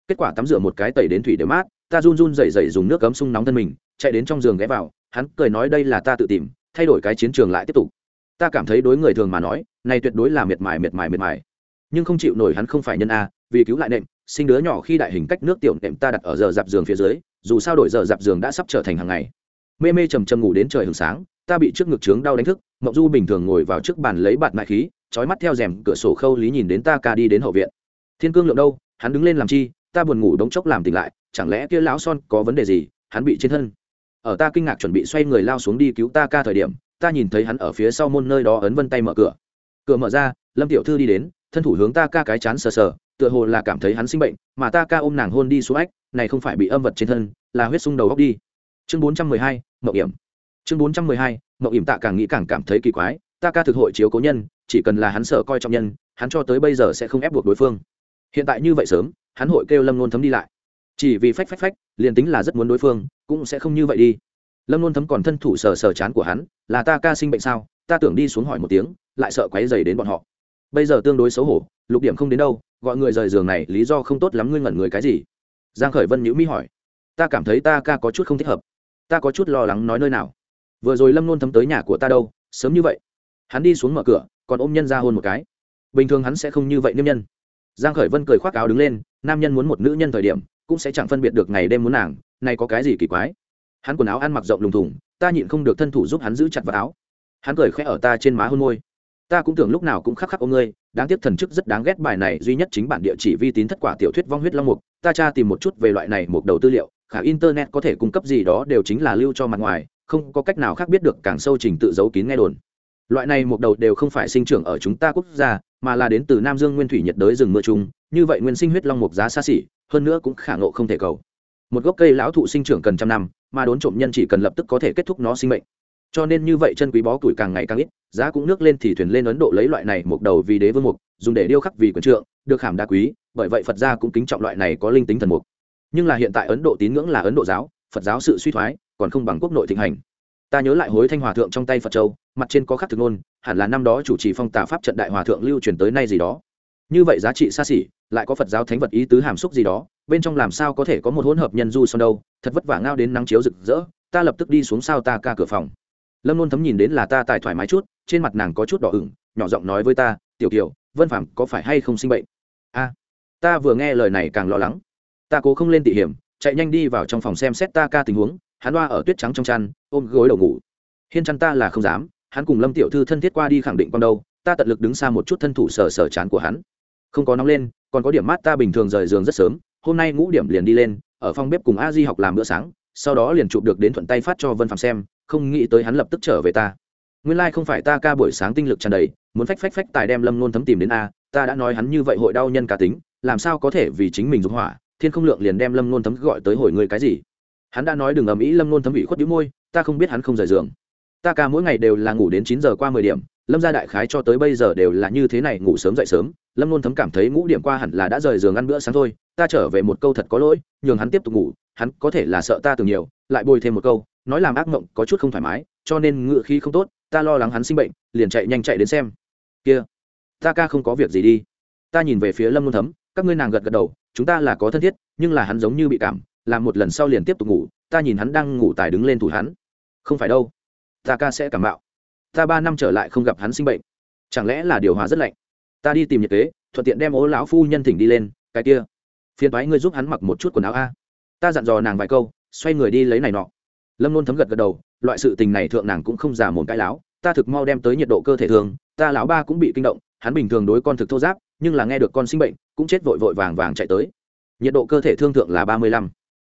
kết quả tắm rửa một cái tẩy đến thủy đều mát, ta run run dậy dậy dùng nước cấm sung nóng thân mình, chạy đến trong giường ghé vào, hắn cười nói đây là ta tự tìm, thay đổi cái chiến trường lại tiếp tục. Ta cảm thấy đối người thường mà nói, này tuyệt đối là miệt mài miệt mài miệt mài. Nhưng không chịu nổi hắn không phải nhân a, vì cứu lại nệm, sinh đứa nhỏ khi đại hình cách nước tiểu nệm ta đặt ở giờ dạp giường phía dưới, dù sao đổi giờ dạp giường đã sắp trở thành hàng ngày. Mê mê trầm trầm ngủ đến trời hừng sáng, ta bị trước ngực trướng đau đánh thức, mộng du bình thường ngồi vào trước bàn lấy bạt mại khí trói mắt theo rèm cửa sổ khâu lý nhìn đến ta ca đi đến hậu viện. Thiên cương lượng đâu, hắn đứng lên làm chi ta buồn ngủ đống chốc làm tỉnh lại, chẳng lẽ kia lão son có vấn đề gì, hắn bị trên thân? Ở ta kinh ngạc chuẩn bị xoay người lao xuống đi cứu ta ca thời điểm, ta nhìn thấy hắn ở phía sau môn nơi đó ấn vân tay mở cửa. Cửa mở ra, lâm tiểu thư đi đến, thân thủ hướng ta ca cái chán sờ sờ, tựa hồ là cảm thấy hắn sinh bệnh, mà ta ca ôm nàng hôn đi xuống ách, này không phải bị âm vật trên thân, là huyết sung đầu góc đi. Chương bốn trăm mười hai mậu hiểm. Chương bốn trăm mười hai mậu hiểm tạ càng nghĩ càng cảm thấy kỳ quái, ta ca thực hội chiếu cố nhân, chỉ cần là hắn sợ coi trọng nhân, hắn cho tới bây giờ sẽ không ép buộc đối phương hiện tại như vậy sớm, hắn hội kêu lâm nôn thấm đi lại. Chỉ vì phách phách phách, liền tính là rất muốn đối phương, cũng sẽ không như vậy đi. Lâm nôn thấm còn thân thủ sờ sờ chán của hắn, là ta ca sinh bệnh sao? Ta tưởng đi xuống hỏi một tiếng, lại sợ quáy dày đến bọn họ. Bây giờ tương đối xấu hổ, lục điểm không đến đâu, gọi người rời giường này, lý do không tốt lắm, ngươi ngẩn người cái gì? Giang khởi vân nhữ mỹ hỏi. Ta cảm thấy ta ca có chút không thích hợp. Ta có chút lo lắng nói nơi nào. Vừa rồi lâm nôn thấm tới nhà của ta đâu, sớm như vậy. Hắn đi xuống mở cửa, còn ôm nhân ra hôn một cái. Bình thường hắn sẽ không như vậy, niêm nhân giang khởi vân cười khoác áo đứng lên, nam nhân muốn một nữ nhân thời điểm, cũng sẽ chẳng phân biệt được ngày đêm muốn nàng này có cái gì kỳ quái. Hắn quần áo ăn mặc rộng lùng thùng, ta nhịn không được thân thủ giúp hắn giữ chặt vào áo. Hắn cười khẽ ở ta trên má hôn môi. Ta cũng tưởng lúc nào cũng khắc khắc ôm ngươi, đáng tiếc thần chức rất đáng ghét bài này, duy nhất chính bản địa chỉ vi tín thất quả tiểu thuyết vong huyết long mục. Ta tra tìm một chút về loại này một đầu tư liệu, khả internet có thể cung cấp gì đó đều chính là lưu cho mặt ngoài, không có cách nào khác biết được càng sâu trình tự giấu kín nghe đồn loại này một đầu đều không phải sinh trưởng ở chúng ta quốc gia, mà là đến từ nam dương nguyên thủy nhiệt đới rừng mưa trung như vậy nguyên sinh huyết long mục giá xa xỉ, hơn nữa cũng khả ngộ không thể cầu. Một gốc cây lão thụ sinh trưởng cần trăm năm, mà đốn trộm nhân chỉ cần lập tức có thể kết thúc nó sinh mệnh. Cho nên như vậy chân quý bó tuổi càng ngày càng ít, giá cũng nước lên thì thuyền lên ấn độ lấy loại này một đầu vì đế vương mục, dùng để điêu khắc vì quần trượng, được hàm đa quý, bởi vậy phật gia cũng kính trọng loại này có linh tính thần mục. Nhưng là hiện tại ấn độ tín ngưỡng là ấn độ giáo, phật giáo sự suy thoái, còn không bằng quốc nội thịnh hành. Ta nhớ lại hối thanh hòa thượng trong tay phật châu mặt trên có khắc thực ngôn, hẳn là năm đó chủ trì phong tà pháp trận đại hòa thượng lưu truyền tới nay gì đó. Như vậy giá trị xa xỉ, lại có phật giáo thánh vật ý tứ hàm xúc gì đó, bên trong làm sao có thể có một hỗn hợp nhân du son đâu, thật vất vả ngao đến nắng chiếu rực rỡ, ta lập tức đi xuống sao ta ca cửa phòng. Lâm luôn thấm nhìn đến là ta tài thoải mái chút, trên mặt nàng có chút đỏ ửng, nhỏ giọng nói với ta, tiểu kiều, vân phàm có phải hay không sinh bệnh? A, ta vừa nghe lời này càng lo lắng. Ta cố không lên tỉ hiểm, chạy nhanh đi vào trong phòng xem xét ta ca tình huống, hắn đoa ở tuyết trắng trong chăn, ôm gối đầu ngủ. Hiên chăn ta là không dám hắn cùng lâm tiểu thư thân thiết qua đi khẳng định con đâu, ta tận lực đứng xa một chút thân thủ sờ sờ chán của hắn. Không có nóng lên, còn có điểm mát ta bình thường rời giường rất sớm, hôm nay ngũ điểm liền đi lên, ở phòng bếp cùng a di học làm bữa sáng, sau đó liền chụp được đến thuận tay phát cho vân phạm xem, không nghĩ tới hắn lập tức trở về ta. Nguyên lai、like、không phải ta ca buổi sáng tinh lực tràn đầy, muốn phách phách phách tài đem lâm nôn thấm tìm đến a, ta đã nói hắn như vậy hội đau nhân cá tính, làm sao có thể vì chính mình dục hỏa, thiên không lượng liền đem lâm nôn thấm gọi tới hồi người cái gì. Hắn đã nói đừng ầm ĩ lâm nôn thấm bị khuất đĩu môi, ta không biết hắn không rời giường ta ca mỗi ngày đều là ngủ đến chín giờ qua mười điểm, lâm gia đại khái cho tới bây giờ đều là như thế này ngủ sớm dậy sớm, lâm luôn thấm cảm thấy ngũ điểm qua hẳn là đã rời giường ăn bữa sáng thôi, ta trở về một câu thật có lỗi, nhường hắn tiếp tục ngủ, hắn có thể là sợ ta từng nhiều, lại bồi thêm một câu, nói làm ác mộng có chút không thoải mái, cho nên ngựa khi không tốt, ta lo lắng hắn sinh bệnh, liền chạy nhanh chạy đến xem. Kia, ta ca không có việc gì đi. Ta nhìn về phía lâm luôn thấm, các ngươi nàng gật gật đầu, chúng ta là có thân thiết, nhưng là hắn giống như bị cảm, làm một lần sau liền tiếp tục ngủ, ta nhìn hắn đang ngủ tài đứng lên thủ hắn. Không phải đâu ta ca sẽ cảm bạo ta ba năm trở lại không gặp hắn sinh bệnh. Chẳng lẽ là điều hòa rất lạnh? Ta đi tìm nhiệt kế, thuận tiện đem ố lão phu nhân thỉnh đi lên, cái kia. Phiền thoái ngươi giúp hắn mặc một chút quần áo a. Ta dặn dò nàng vài câu, xoay người đi lấy này nọ. Lâm luôn thấm gật gật đầu, loại sự tình này thượng nàng cũng không giả mồm cãi láo, ta thực mau đem tới nhiệt độ cơ thể thường, ta lão ba cũng bị kinh động, hắn bình thường đối con thực thô giáp, nhưng là nghe được con sinh bệnh, cũng chết vội vội vàng vàng chạy tới. Nhiệt độ cơ thể thương thượng là ba mươi lăm.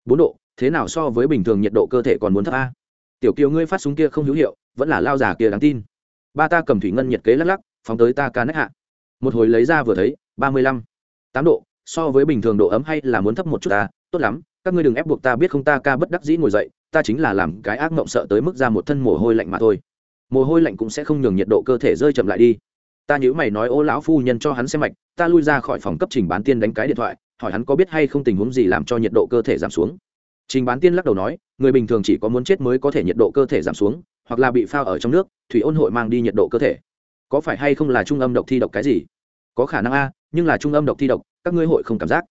Bốn độ, thế nào so với bình thường nhiệt độ cơ thể còn muốn thấp a? Tiểu kiều ngươi phát súng kia không hữu hiệu, vẫn là lao giả kia đáng tin. Ba ta cầm thủy ngân nhiệt kế lắc lắc, phóng tới ta ca nách hạ. Một hồi lấy ra vừa thấy, ba mươi lăm. Tám độ, so với bình thường độ ấm hay là muốn thấp một chút ta, tốt lắm, các ngươi đừng ép buộc ta biết không ta ca bất đắc dĩ ngồi dậy, ta chính là làm cái ác mộng sợ tới mức ra một thân mồ hôi lạnh mà thôi. Mồ hôi lạnh cũng sẽ không nhường nhiệt độ cơ thể rơi chậm lại đi. Ta nhữ mày nói, ô lão phu nhân cho hắn xem mạch, ta lui ra khỏi phòng cấp trình bán tiên đánh cái điện thoại, hỏi hắn có biết hay không tình huống gì làm cho nhiệt độ cơ thể giảm xuống trình bán tiên lắc đầu nói, người bình thường chỉ có muốn chết mới có thể nhiệt độ cơ thể giảm xuống, hoặc là bị phao ở trong nước, thủy ôn hội mang đi nhiệt độ cơ thể. Có phải hay không là trung âm độc thi độc cái gì? Có khả năng a, nhưng là trung âm độc thi độc, các ngươi hội không cảm giác.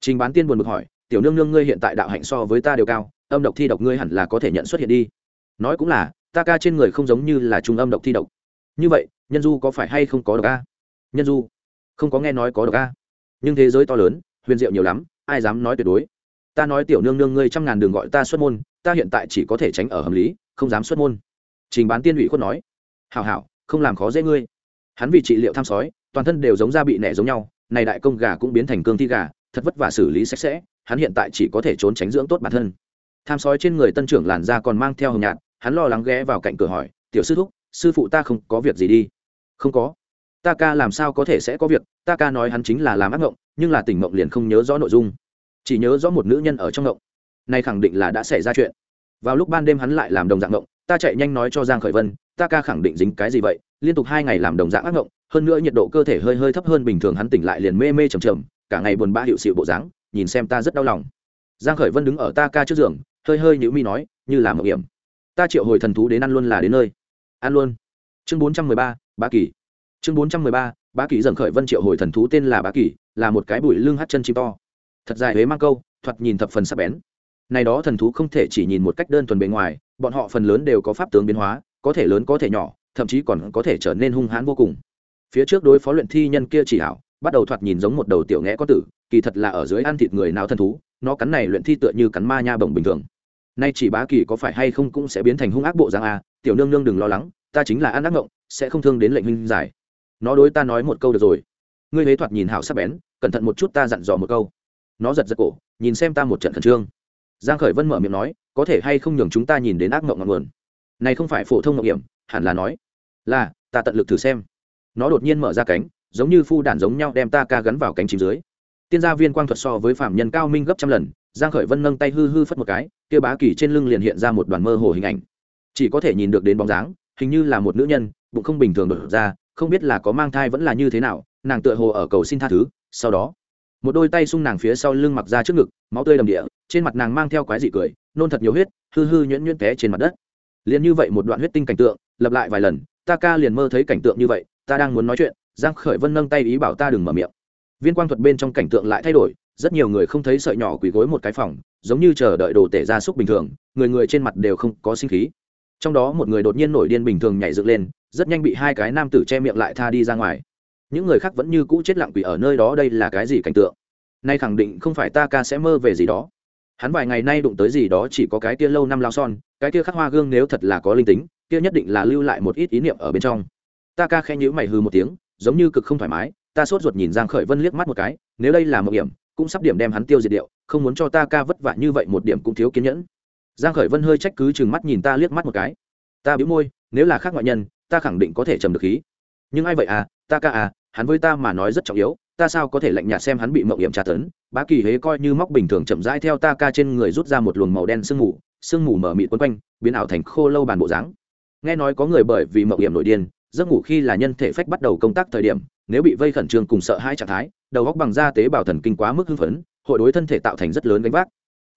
Trình bán tiên buồn bực hỏi, tiểu nương nương ngươi hiện tại đạo hạnh so với ta đều cao, âm độc thi độc ngươi hẳn là có thể nhận xuất hiện đi. Nói cũng là, ta ca trên người không giống như là trung âm độc thi độc. Như vậy, nhân du có phải hay không có độc a? Nhân du, không có nghe nói có độc a. Nhưng thế giới to lớn, huyền diệu nhiều lắm, ai dám nói tuyệt đối? Ta nói tiểu nương nương ngươi trăm ngàn đường gọi ta xuất môn, ta hiện tại chỉ có thể tránh ở hầm lý, không dám xuất môn. Trình bán tiên ủy khuất nói. Hảo hảo, không làm khó dễ ngươi. Hắn vì trị liệu tham sói, toàn thân đều giống da bị nẻ giống nhau, này đại công gà cũng biến thành cương thi gà, thật vất vả xử lý sạch sẽ, hắn hiện tại chỉ có thể trốn tránh dưỡng tốt bản thân. Tham sói trên người tân trưởng làn da còn mang theo hồng nhạt, hắn lo lắng ghé vào cạnh cửa hỏi, tiểu sư thúc, sư phụ ta không có việc gì đi? Không có. Ta ca làm sao có thể sẽ có việc, ta ca nói hắn chính là làm ác ngộng, nhưng là tỉnh ngộng liền không nhớ rõ nội dung chỉ nhớ rõ một nữ nhân ở trong ngộng. Này khẳng định là đã xảy ra chuyện. Vào lúc ban đêm hắn lại làm đồng dạng ngộng ta chạy nhanh nói cho giang khởi vân ta ca khẳng định dính cái gì vậy liên tục hai ngày làm đồng dạng ác ngộng hơn nữa nhiệt độ cơ thể hơi hơi thấp hơn bình thường hắn tỉnh lại liền mê mê trầm trầm cả ngày buồn bã hiệu sự bộ dáng nhìn xem ta rất đau lòng. Giang khởi vân đứng ở ta ca trước giường hơi hơi nhíu mi nói như là một hiểm. Ta triệu hồi thần thú đến ăn luôn là đến nơi. Ăn luôn. Chương 413, bá kỳ. Chương 413, bá kỳ dần khởi vân triệu hồi thần thú tên là bá kỳ là một cái bụi lưng hắt chân chim to thật dài huế mang câu, thoạt nhìn thập phần sắc bén. Này đó thần thú không thể chỉ nhìn một cách đơn thuần bề ngoài, bọn họ phần lớn đều có pháp tướng biến hóa, có thể lớn có thể nhỏ, thậm chí còn có thể trở nên hung hãn vô cùng. Phía trước đối phó luyện thi nhân kia chỉ hảo, bắt đầu thoạt nhìn giống một đầu tiểu nghẽ có tử, kỳ thật là ở dưới ăn thịt người nào thần thú, nó cắn này luyện thi tựa như cắn ma nha bổng bình thường. Nay chỉ bá kỳ có phải hay không cũng sẽ biến thành hung ác bộ giang a, tiểu nương nương đừng lo lắng, ta chính là ăn ác ngộng, sẽ không thương đến lệnh huynh giải. Nó đối ta nói một câu được rồi. Ngươi huế thoạt nhìn hảo sắc bén, cẩn thận một chút ta dặn dò một câu nó giật giật cổ, nhìn xem ta một trận khẩn trương. Giang khởi vân mở miệng nói, có thể hay không nhường chúng ta nhìn đến ác mộng ngọn nguồn? Này không phải phổ thông ngọc hiểm, hẳn là nói, là, ta tận lực thử xem. Nó đột nhiên mở ra cánh, giống như phu đản giống nhau đem ta ca gắn vào cánh chim dưới. Tiên gia viên quang thuật so với phạm nhân cao minh gấp trăm lần, giang khởi vân nâng tay hư hư phất một cái, kia bá kỳ trên lưng liền hiện ra một đoàn mơ hồ hình ảnh. Chỉ có thể nhìn được đến bóng dáng, hình như là một nữ nhân, bụng không bình thường đột ra, không biết là có mang thai vẫn là như thế nào, nàng tựa hồ ở cầu xin tha thứ, sau đó một đôi tay xung nàng phía sau lưng mặc ra trước ngực, máu tươi đầm địa, trên mặt nàng mang theo quái dị cười, nôn thật nhiều huyết, hư hư nhuyễn nhuyễn té trên mặt đất. Liền như vậy một đoạn huyết tinh cảnh tượng, lặp lại vài lần, ta ca liền mơ thấy cảnh tượng như vậy, ta đang muốn nói chuyện, giang khởi vân nâng tay ý bảo ta đừng mở miệng. Viên quang thuật bên trong cảnh tượng lại thay đổi, rất nhiều người không thấy sợi nhỏ quỳ gối một cái phòng, giống như chờ đợi đồ tể ra súc bình thường, người người trên mặt đều không có sinh khí. Trong đó một người đột nhiên nổi điên bình thường nhảy dựng lên, rất nhanh bị hai cái nam tử che miệng lại tha đi ra ngoài những người khác vẫn như cũ chết lặng quỷ ở nơi đó, đây là cái gì cảnh tượng? Nay khẳng định không phải ta ca sẽ mơ về gì đó. Hắn vài ngày nay đụng tới gì đó, chỉ có cái kia lâu năm lao son, cái kia khắc hoa gương nếu thật là có linh tính, kia nhất định là lưu lại một ít ý niệm ở bên trong. Ta ca khen nhữ mày hư một tiếng, giống như cực không thoải mái, ta sốt ruột nhìn giang khởi vân liếc mắt một cái, nếu đây là một điểm, cũng sắp điểm đem hắn tiêu diệt điệu, không muốn cho ta ca vất vả như vậy một điểm cũng thiếu kiên nhẫn. Giang khởi vân hơi trách cứ chừng mắt nhìn ta liếc mắt một cái. Ta bĩu môi, nếu là khác ngoại nhân, ta khẳng định có thể trầm được khí. Nhưng ai vậy à ta ca à hắn với ta mà nói rất trọng yếu, ta sao có thể lạnh nhạt xem hắn bị mộng hiểm tra tấn? Bá kỳ hế coi như móc bình thường chậm rãi theo ta ca trên người rút ra một luồng màu đen sương mù sương mù mở mịt quấn quanh, biến ảo thành khô lâu bàn bộ dáng. Nghe nói có người bởi vì mộng hiểm nổi điên, giấc ngủ khi là nhân thể phách bắt đầu công tác thời điểm, nếu bị vây khẩn trương cùng sợ hai trạng thái, đầu góc bằng da tế bào thần kinh quá mức hưng phấn, hội đối thân thể tạo thành rất lớn gánh vác.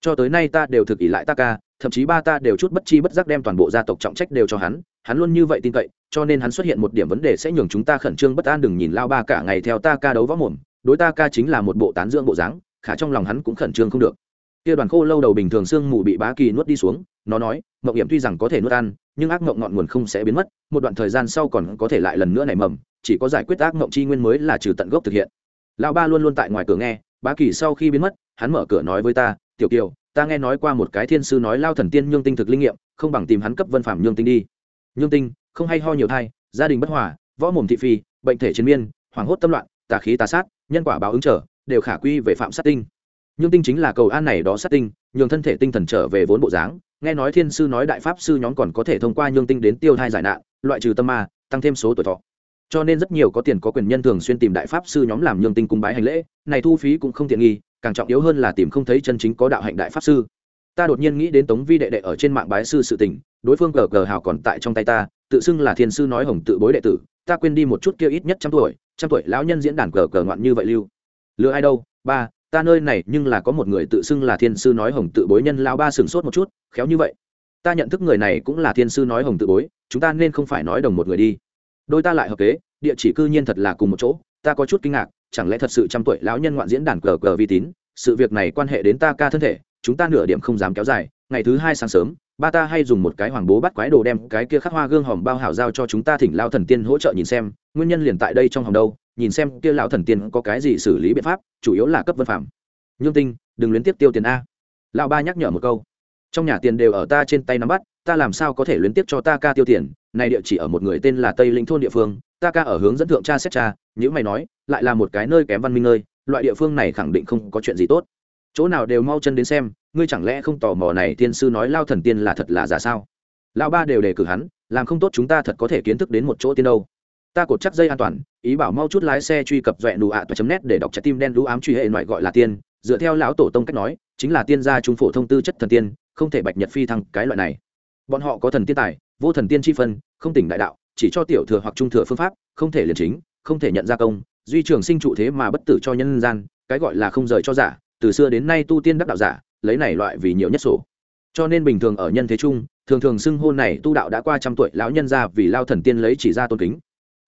Cho tới nay ta đều thực ỷ lại ta ca, thậm chí ba ta đều chút bất chi bất giác đem toàn bộ gia tộc trọng trách đều cho hắn hắn luôn như vậy tin cậy, cho nên hắn xuất hiện một điểm vấn đề sẽ nhường chúng ta khẩn trương bất an đừng nhìn lao ba cả ngày theo ta ca đấu võ mồm, đối ta ca chính là một bộ tán dưỡng bộ dáng, khả trong lòng hắn cũng khẩn trương không được. Kia đoàn khô lâu đầu bình thường sương mù bị bá kỳ nuốt đi xuống, nó nói, mộng hiểm tuy rằng có thể nuốt ăn, nhưng ác mộng ngọn nguồn không sẽ biến mất, một đoạn thời gian sau còn có thể lại lần nữa nảy mầm, chỉ có giải quyết ác mộng chi nguyên mới là trừ tận gốc thực hiện. Lão ba luôn luôn tại ngoài cửa nghe, bá kỳ sau khi biến mất, hắn mở cửa nói với ta, tiểu kiều, ta nghe nói qua một cái thiên sư nói lao thần tiên nhương tinh thực linh nghiệm, không bằng tìm hắn cấp vân phạm nhương tinh đi nhương tinh, không hay ho nhiều thai, gia đình bất hòa, võ mồm thị phi, bệnh thể chiến miên, hoảng hốt tâm loạn, tà khí tà sát, nhân quả báo ứng trở, đều khả quy về phạm sát tinh. Nhương tinh chính là cầu an này đó sát tinh, nhường thân thể tinh thần trở về vốn bộ dáng. Nghe nói thiên sư nói đại pháp sư nhóm còn có thể thông qua nhương tinh đến tiêu thai giải nạn, loại trừ tâm ma, tăng thêm số tuổi thọ. Cho nên rất nhiều có tiền có quyền nhân thường xuyên tìm đại pháp sư nhóm làm nhương tinh cung bái hành lễ, này thu phí cũng không tiện nghi, càng trọng yếu hơn là tìm không thấy chân chính có đạo hạnh đại pháp sư ta đột nhiên nghĩ đến tống vi đệ đệ ở trên mạng bái sư sự tình, đối phương cờ cờ hào còn tại trong tay ta, tự xưng là thiên sư nói hồng tự bối đệ tử, ta quên đi một chút kia ít nhất trăm tuổi trăm tuổi lão nhân diễn đàn cờ cờ ngoạn như vậy lưu. Lừa ai đâu, ba, ta nơi này nhưng là có một người tự xưng là thiên sư nói hồng tự bối nhân lao ba sừng sốt một chút, khéo như vậy. Ta nhận thức người này cũng là thiên sư nói hồng tự bối, chúng ta nên không phải nói đồng một người đi. Đôi ta lại hợp kế, địa chỉ cư nhiên thật là cùng một chỗ, ta có chút kinh ngạc, chẳng lẽ thật sự trăm tuổi lão nhân ngoạn diễn đàn cờ cờ vi tín, sự việc này quan hệ đến ta ca thân thể chúng ta nửa điểm không dám kéo dài, ngày thứ hai sáng sớm, ba ta hay dùng một cái hoàng bố bắt quái đồ đem cái kia khắc hoa gương hòm bao hảo giao cho chúng ta thỉnh lao thần tiên hỗ trợ nhìn xem, nguyên nhân liền tại đây trong hòm đâu, nhìn xem kia lão thần tiên có cái gì xử lý biện pháp, chủ yếu là cấp vân phạm. Nhương tinh, đừng luyến tiếp tiêu tiền a. Lão ba nhắc nhở một câu. Trong nhà tiền đều ở ta trên tay nắm bắt, ta làm sao có thể luyến tiếp cho ta ca tiêu tiền? Này địa chỉ ở một người tên là tây linh thôn địa phương, ta ca ở hướng dẫn thượng cha xét cha nếu mày nói, lại là một cái nơi kém văn minh nơi, loại địa phương này khẳng định không có chuyện gì tốt chỗ nào đều mau chân đến xem, ngươi chẳng lẽ không tò mò này tiên sư nói lao thần tiên là thật là giả sao? Lão ba đều đề cử hắn, làm không tốt chúng ta thật có thể kiến thức đến một chỗ tiên đâu. Ta cột chắc dây an toàn, ý bảo mau chút lái xe truy cập dọa nụ ạ chấm nét để đọc trái tim đen lũ ám truy hệ loại gọi là tiên. Dựa theo lão tổ tông cách nói, chính là tiên gia trung phổ thông tư chất thần tiên, không thể bạch nhật phi thăng cái loại này. Bọn họ có thần tiên tài, vô thần tiên tri phân, không tỉnh đại đạo, chỉ cho tiểu thừa hoặc trung thừa phương pháp, không thể liền chính, không thể nhận gia công, duy trường sinh trụ thế mà bất tử cho nhân gian, cái gọi là không rời cho giả từ xưa đến nay tu tiên đắc đạo giả, lấy này loại vì nhiều nhất sổ. Cho nên bình thường ở nhân thế trung thường thường xưng hôn này tu đạo đã qua trăm tuổi, lão nhân ra vì lao thần tiên lấy chỉ ra tôn kính.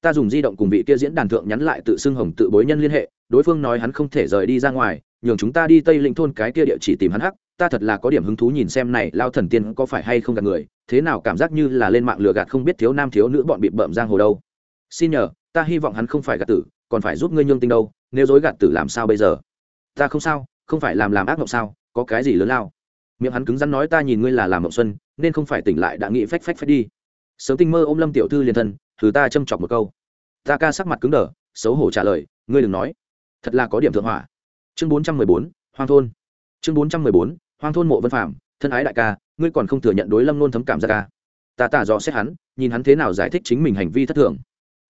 Ta dùng di động cùng vị kia diễn đàn thượng nhắn lại tự xưng hồng tự bối nhân liên hệ, đối phương nói hắn không thể rời đi ra ngoài, nhường chúng ta đi tây lĩnh thôn cái kia địa chỉ tìm hắn hắc, ta thật là có điểm hứng thú nhìn xem này lao thần tiên có phải hay không gạt người, thế nào cảm giác như là lên mạng lừa gạt không biết thiếu nam thiếu nữ bọn bị bợm giang hồ đâu. Xin nhờ, ta hy vọng hắn không phải gạt tử, còn phải giúp ngươi nhương tinh đâu, nếu dối gạt tử làm sao bây giờ? Ta không sao không phải làm làm ác mộng sao, có cái gì lớn lao? Miệng hắn cứng rắn nói ta nhìn ngươi là làm mộng xuân, nên không phải tỉnh lại đã nghĩ phách phách phách đi. Sớm tinh mơ ôm lâm tiểu thư liền thân thứ ta châm chọc một câu. Ta ca sắc mặt cứng đờ, xấu hổ trả lời, ngươi đừng nói. Thật là có điểm thượng hỏa. Chương bốn trăm mười bốn, hoang thôn. Chương bốn trăm mười bốn, hoang thôn mộ vân phạm thân ái đại ca, ngươi còn không thừa nhận đối lâm nôn thấm cảm ra ca. Ta tả dò xét hắn, nhìn hắn thế nào giải thích chính mình hành vi thất thường.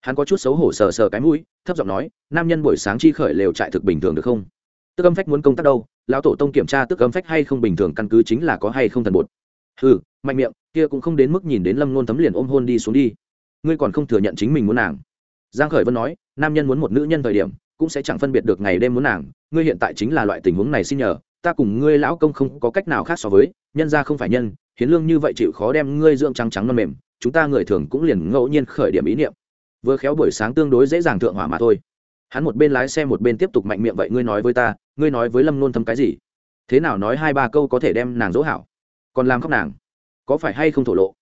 Hắn có chút xấu hổ sờ sờ cái mũi, thấp giọng nói, nam nhân buổi sáng chi khởi lều trại thực bình thường được không? Tức âm phách muốn công tác đâu, lão tổ tông kiểm tra tức âm phách hay không bình thường căn cứ chính là có hay không thần bột. Ừ mạnh miệng, kia cũng không đến mức nhìn đến lâm nôn thấm liền ôm hôn đi xuống đi. Ngươi còn không thừa nhận chính mình muốn nàng. Giang khởi vân nói, nam nhân muốn một nữ nhân thời điểm, cũng sẽ chẳng phân biệt được ngày đêm muốn nàng. Ngươi hiện tại chính là loại tình huống này xin nhờ, ta cùng ngươi lão công không có cách nào khác so với, nhân gia không phải nhân, hiến lương như vậy chịu khó đem ngươi dưỡng trắng trắng non mềm, chúng ta người thường cũng liền ngẫu nhiên khởi điểm ý niệm. Vừa khéo buổi sáng tương đối dễ dàng thượng hỏa mà thôi hắn một bên lái xe một bên tiếp tục mạnh miệng vậy, ngươi nói với ta, ngươi nói với lâm nôn thấm cái gì? Thế nào nói hai ba câu có thể đem nàng dỗ hảo? Còn làm khóc nàng? Có phải hay không thổ lộ?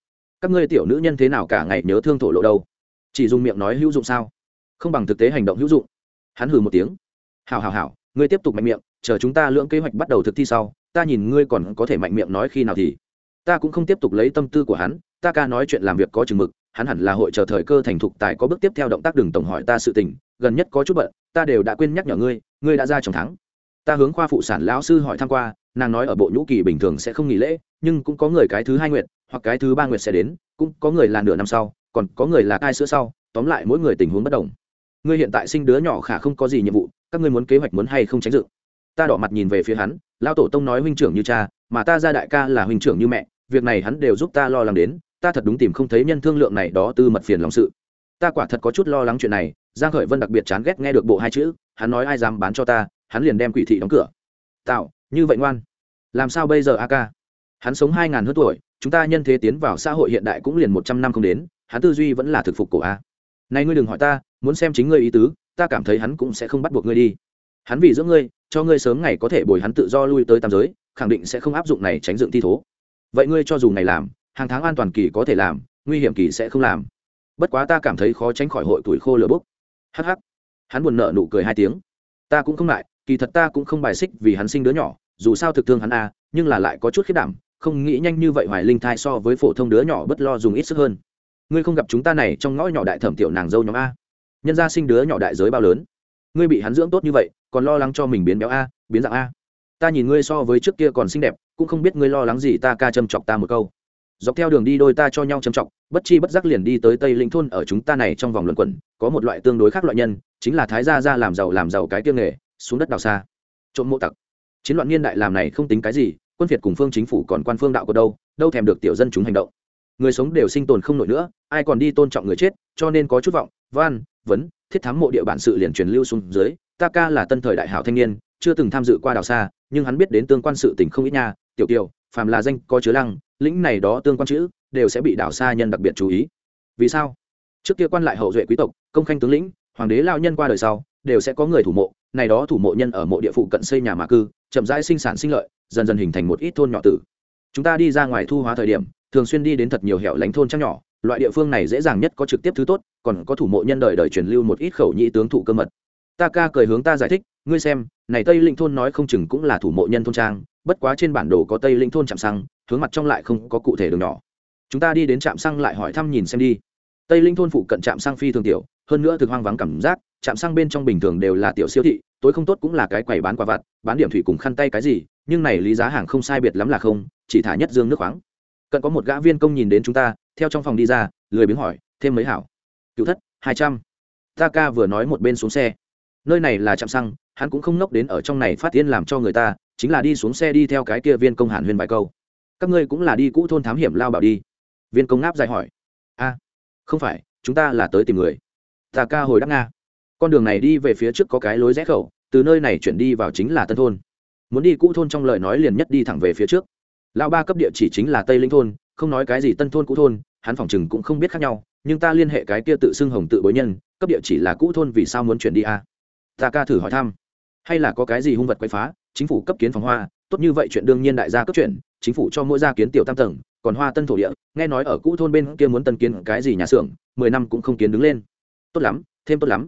Các ngươi tiểu nữ nhân thế nào cả ngày nhớ thương thổ lộ đâu? Chỉ dùng miệng nói hữu dụng sao? Không bằng thực tế hành động hữu dụng. Hắn hừ một tiếng. Hảo hảo hảo, ngươi tiếp tục mạnh miệng, chờ chúng ta lưỡng kế hoạch bắt đầu thực thi sau, ta nhìn ngươi còn có thể mạnh miệng nói khi nào thì. Ta cũng không tiếp tục lấy tâm tư của hắn, ta ca nói chuyện làm việc có chừng mực, hắn hẳn là hội chờ thời cơ thành thục tài có bước tiếp theo động tác đừng tổng hỏi ta sự tình gần nhất có chút bận, ta đều đã quên nhắc nhở ngươi ngươi đã ra trong tháng ta hướng khoa phụ sản lão sư hỏi tham q u a nàng nói ở bộ nhũ kỳ bình thường sẽ không nghỉ lễ, nhưng cũng có người cái thứ hai nguyện hoặc cái thứ ba nguyện sẽ đến, cũng có người là nửa năm sau, còn có người là cai sữa sau, tóm lại mỗi người tình huống bất đồng. Ngươi hiện tại sinh đứa nhỏ khả không có gì nhiệm vụ, các ngươi muốn kế hoạch muốn hay không tránh dự ta đỏ mặt nhìn về phía hắn, lão tổ tông nói huynh trưởng như cha, mà ta ra đại ca là huynh trưởng như mẹ, việc này hắn đều giúp ta lo lắng đến, ta thật đúng tìm không thấy nhân thương lượng này đó tư mật phiền lòng sự. Ta quả thật có chút lo lắng chuyện này giang khởi vân đặc biệt chán ghét nghe được bộ hai chữ, hắn nói ai dám bán cho ta, hắn liền đem quỷ thị đóng cửa. Tạo, như vậy ngoan. Làm sao bây giờ, a ca? Hắn sống hai ngàn hơn tuổi, chúng ta nhân thế tiến vào xã hội hiện đại cũng liền một trăm năm không đến, hắn tư duy vẫn là thực phục cổ a. Này ngươi đừng hỏi ta, muốn xem chính ngươi ý tứ, ta cảm thấy hắn cũng sẽ không bắt buộc ngươi đi. Hắn vì giữa ngươi, cho ngươi sớm ngày có thể bồi hắn tự do lui tới tam giới, khẳng định sẽ không áp dụng này tránh dựng thi thố. Vậy ngươi cho dù ngày làm, hàng tháng an toàn kỳ có thể làm, nguy hiểm kỳ sẽ không làm. Bất quá ta cảm thấy khó tránh khỏi hội tuổi khô lửa bốc hh hắn buồn nợ nụ cười hai tiếng. Ta cũng không ngại, kỳ thật ta cũng không bài xích vì hắn sinh đứa nhỏ, dù sao thực thương hắn a, nhưng là lại có chút khiết đảm, không nghĩ nhanh như vậy hoài linh thai so với phổ thông đứa nhỏ bất lo dùng ít sức hơn. Ngươi không gặp chúng ta này trong ngõ nhỏ đại thẩm tiểu nàng dâu nhóm a? Nhân gia sinh đứa nhỏ đại giới bao lớn? Ngươi bị hắn dưỡng tốt như vậy, còn lo lắng cho mình biến béo a, biến dạng a? Ta nhìn ngươi so với trước kia còn xinh đẹp, cũng không biết ngươi lo lắng gì, ta ca châm chọc ta một câu dọc theo đường đi đôi ta cho nhau trầm trọng, bất chi bất giác liền đi tới tây linh thôn ở chúng ta này trong vòng luận quẩn, có một loại tương đối khác loại nhân, chính là thái gia ra làm giàu làm giàu cái tiêu nghề, xuống đất đào xa. Trộm mộ tặc. Chiến loạn niên đại làm này không tính cái gì, quân việt cùng phương chính phủ còn quan phương đạo có đâu đâu thèm được tiểu dân chúng hành động. Người sống đều sinh tồn không nổi nữa, ai còn đi tôn trọng người chết, cho nên có chút vọng, van, vấn, thiết thám mộ địa bản sự liền truyền lưu xuống dưới, ta ca là tân thời đại hảo thanh niên, chưa từng tham dự qua đào xa, nhưng hắn biết đến tương quan sự tình không ít nha, tiểu kiều phàm là danh có chứa lăng, lĩnh này đó tương quan chữ, đều sẽ bị đảo xa nhân đặc biệt chú ý. Vì sao? Trước kia quan lại hậu duệ quý tộc, công khanh tướng lĩnh, hoàng đế lao nhân qua đời sau, đều sẽ có người thủ mộ, này đó thủ mộ nhân ở mộ địa phụ cận xây nhà mà cư, chậm rãi sinh sản sinh lợi, dần dần hình thành một ít thôn nhỏ tử. Chúng ta đi ra ngoài thu hóa thời điểm, thường xuyên đi đến thật nhiều hẻo lánh thôn trang nhỏ, loại địa phương này dễ dàng nhất có trực tiếp thứ tốt, còn có thủ mộ nhân đời đời truyền lưu một ít khẩu nhĩ tướng thụ cơ mật. Ta ca cười hướng ta giải thích, ngươi xem, này tây linh thôn nói không chừng cũng là thủ mộ nhân thôn trang bất quá trên bản đồ có tây linh thôn chạm xăng, hướng mặt trong lại không có cụ thể đường nhỏ. Chúng ta đi đến trạm xăng lại hỏi thăm nhìn xem đi. Tây linh thôn phụ cận trạm xăng phi thường tiểu, hơn nữa thực hoang vắng cảm giác, trạm xăng bên trong bình thường đều là tiểu siêu thị, tối không tốt cũng là cái quầy bán quả vặt, bán điểm thủy cùng khăn tay cái gì, nhưng này lý giá hàng không sai biệt lắm là không, chỉ thả nhất dương nước khoáng. Cận có một gã viên công nhìn đến chúng ta, theo trong phòng đi ra, lười biếng hỏi, thêm mấy hảo? Cựu thất, hai trăm. Ta ca vừa nói một bên xuống xe. Nơi này là trạm xăng, hắn cũng không nốc đến ở trong này phát tiên làm cho người ta chính là đi xuống xe đi theo cái kia viên công hàn huyên vài câu. Các ngươi cũng là đi cũ thôn thám hiểm lao bảo đi. Viên công ngáp dài hỏi. A, không phải, chúng ta là tới tìm người. Ta ca hồi đáp nga. Con đường này đi về phía trước có cái lối rẽ khẩu, từ nơi này chuyển đi vào chính là tân thôn. Muốn đi cũ thôn trong lời nói liền nhất đi thẳng về phía trước. Lão ba cấp địa chỉ chính là tây linh thôn, không nói cái gì tân thôn cũ thôn, hắn phòng chừng cũng không biết khác nhau, nhưng ta liên hệ cái kia tự xưng hồng tự bối nhân, cấp địa chỉ là cũ thôn vì sao muốn chuyển đi a? Ta ca thử hỏi thăm. Hay là có cái gì hung vật quậy phá? Chính phủ cấp kiến phòng hoa, tốt như vậy chuyện đương nhiên đại gia cấp chuyện. chính phủ cho mỗi gia kiến tiểu tam tầng, còn hoa tân thổ địa, nghe nói ở cũ thôn bên kia muốn tân kiến cái gì nhà xưởng, mười năm cũng không kiến đứng lên. Tốt lắm, thêm tốt lắm.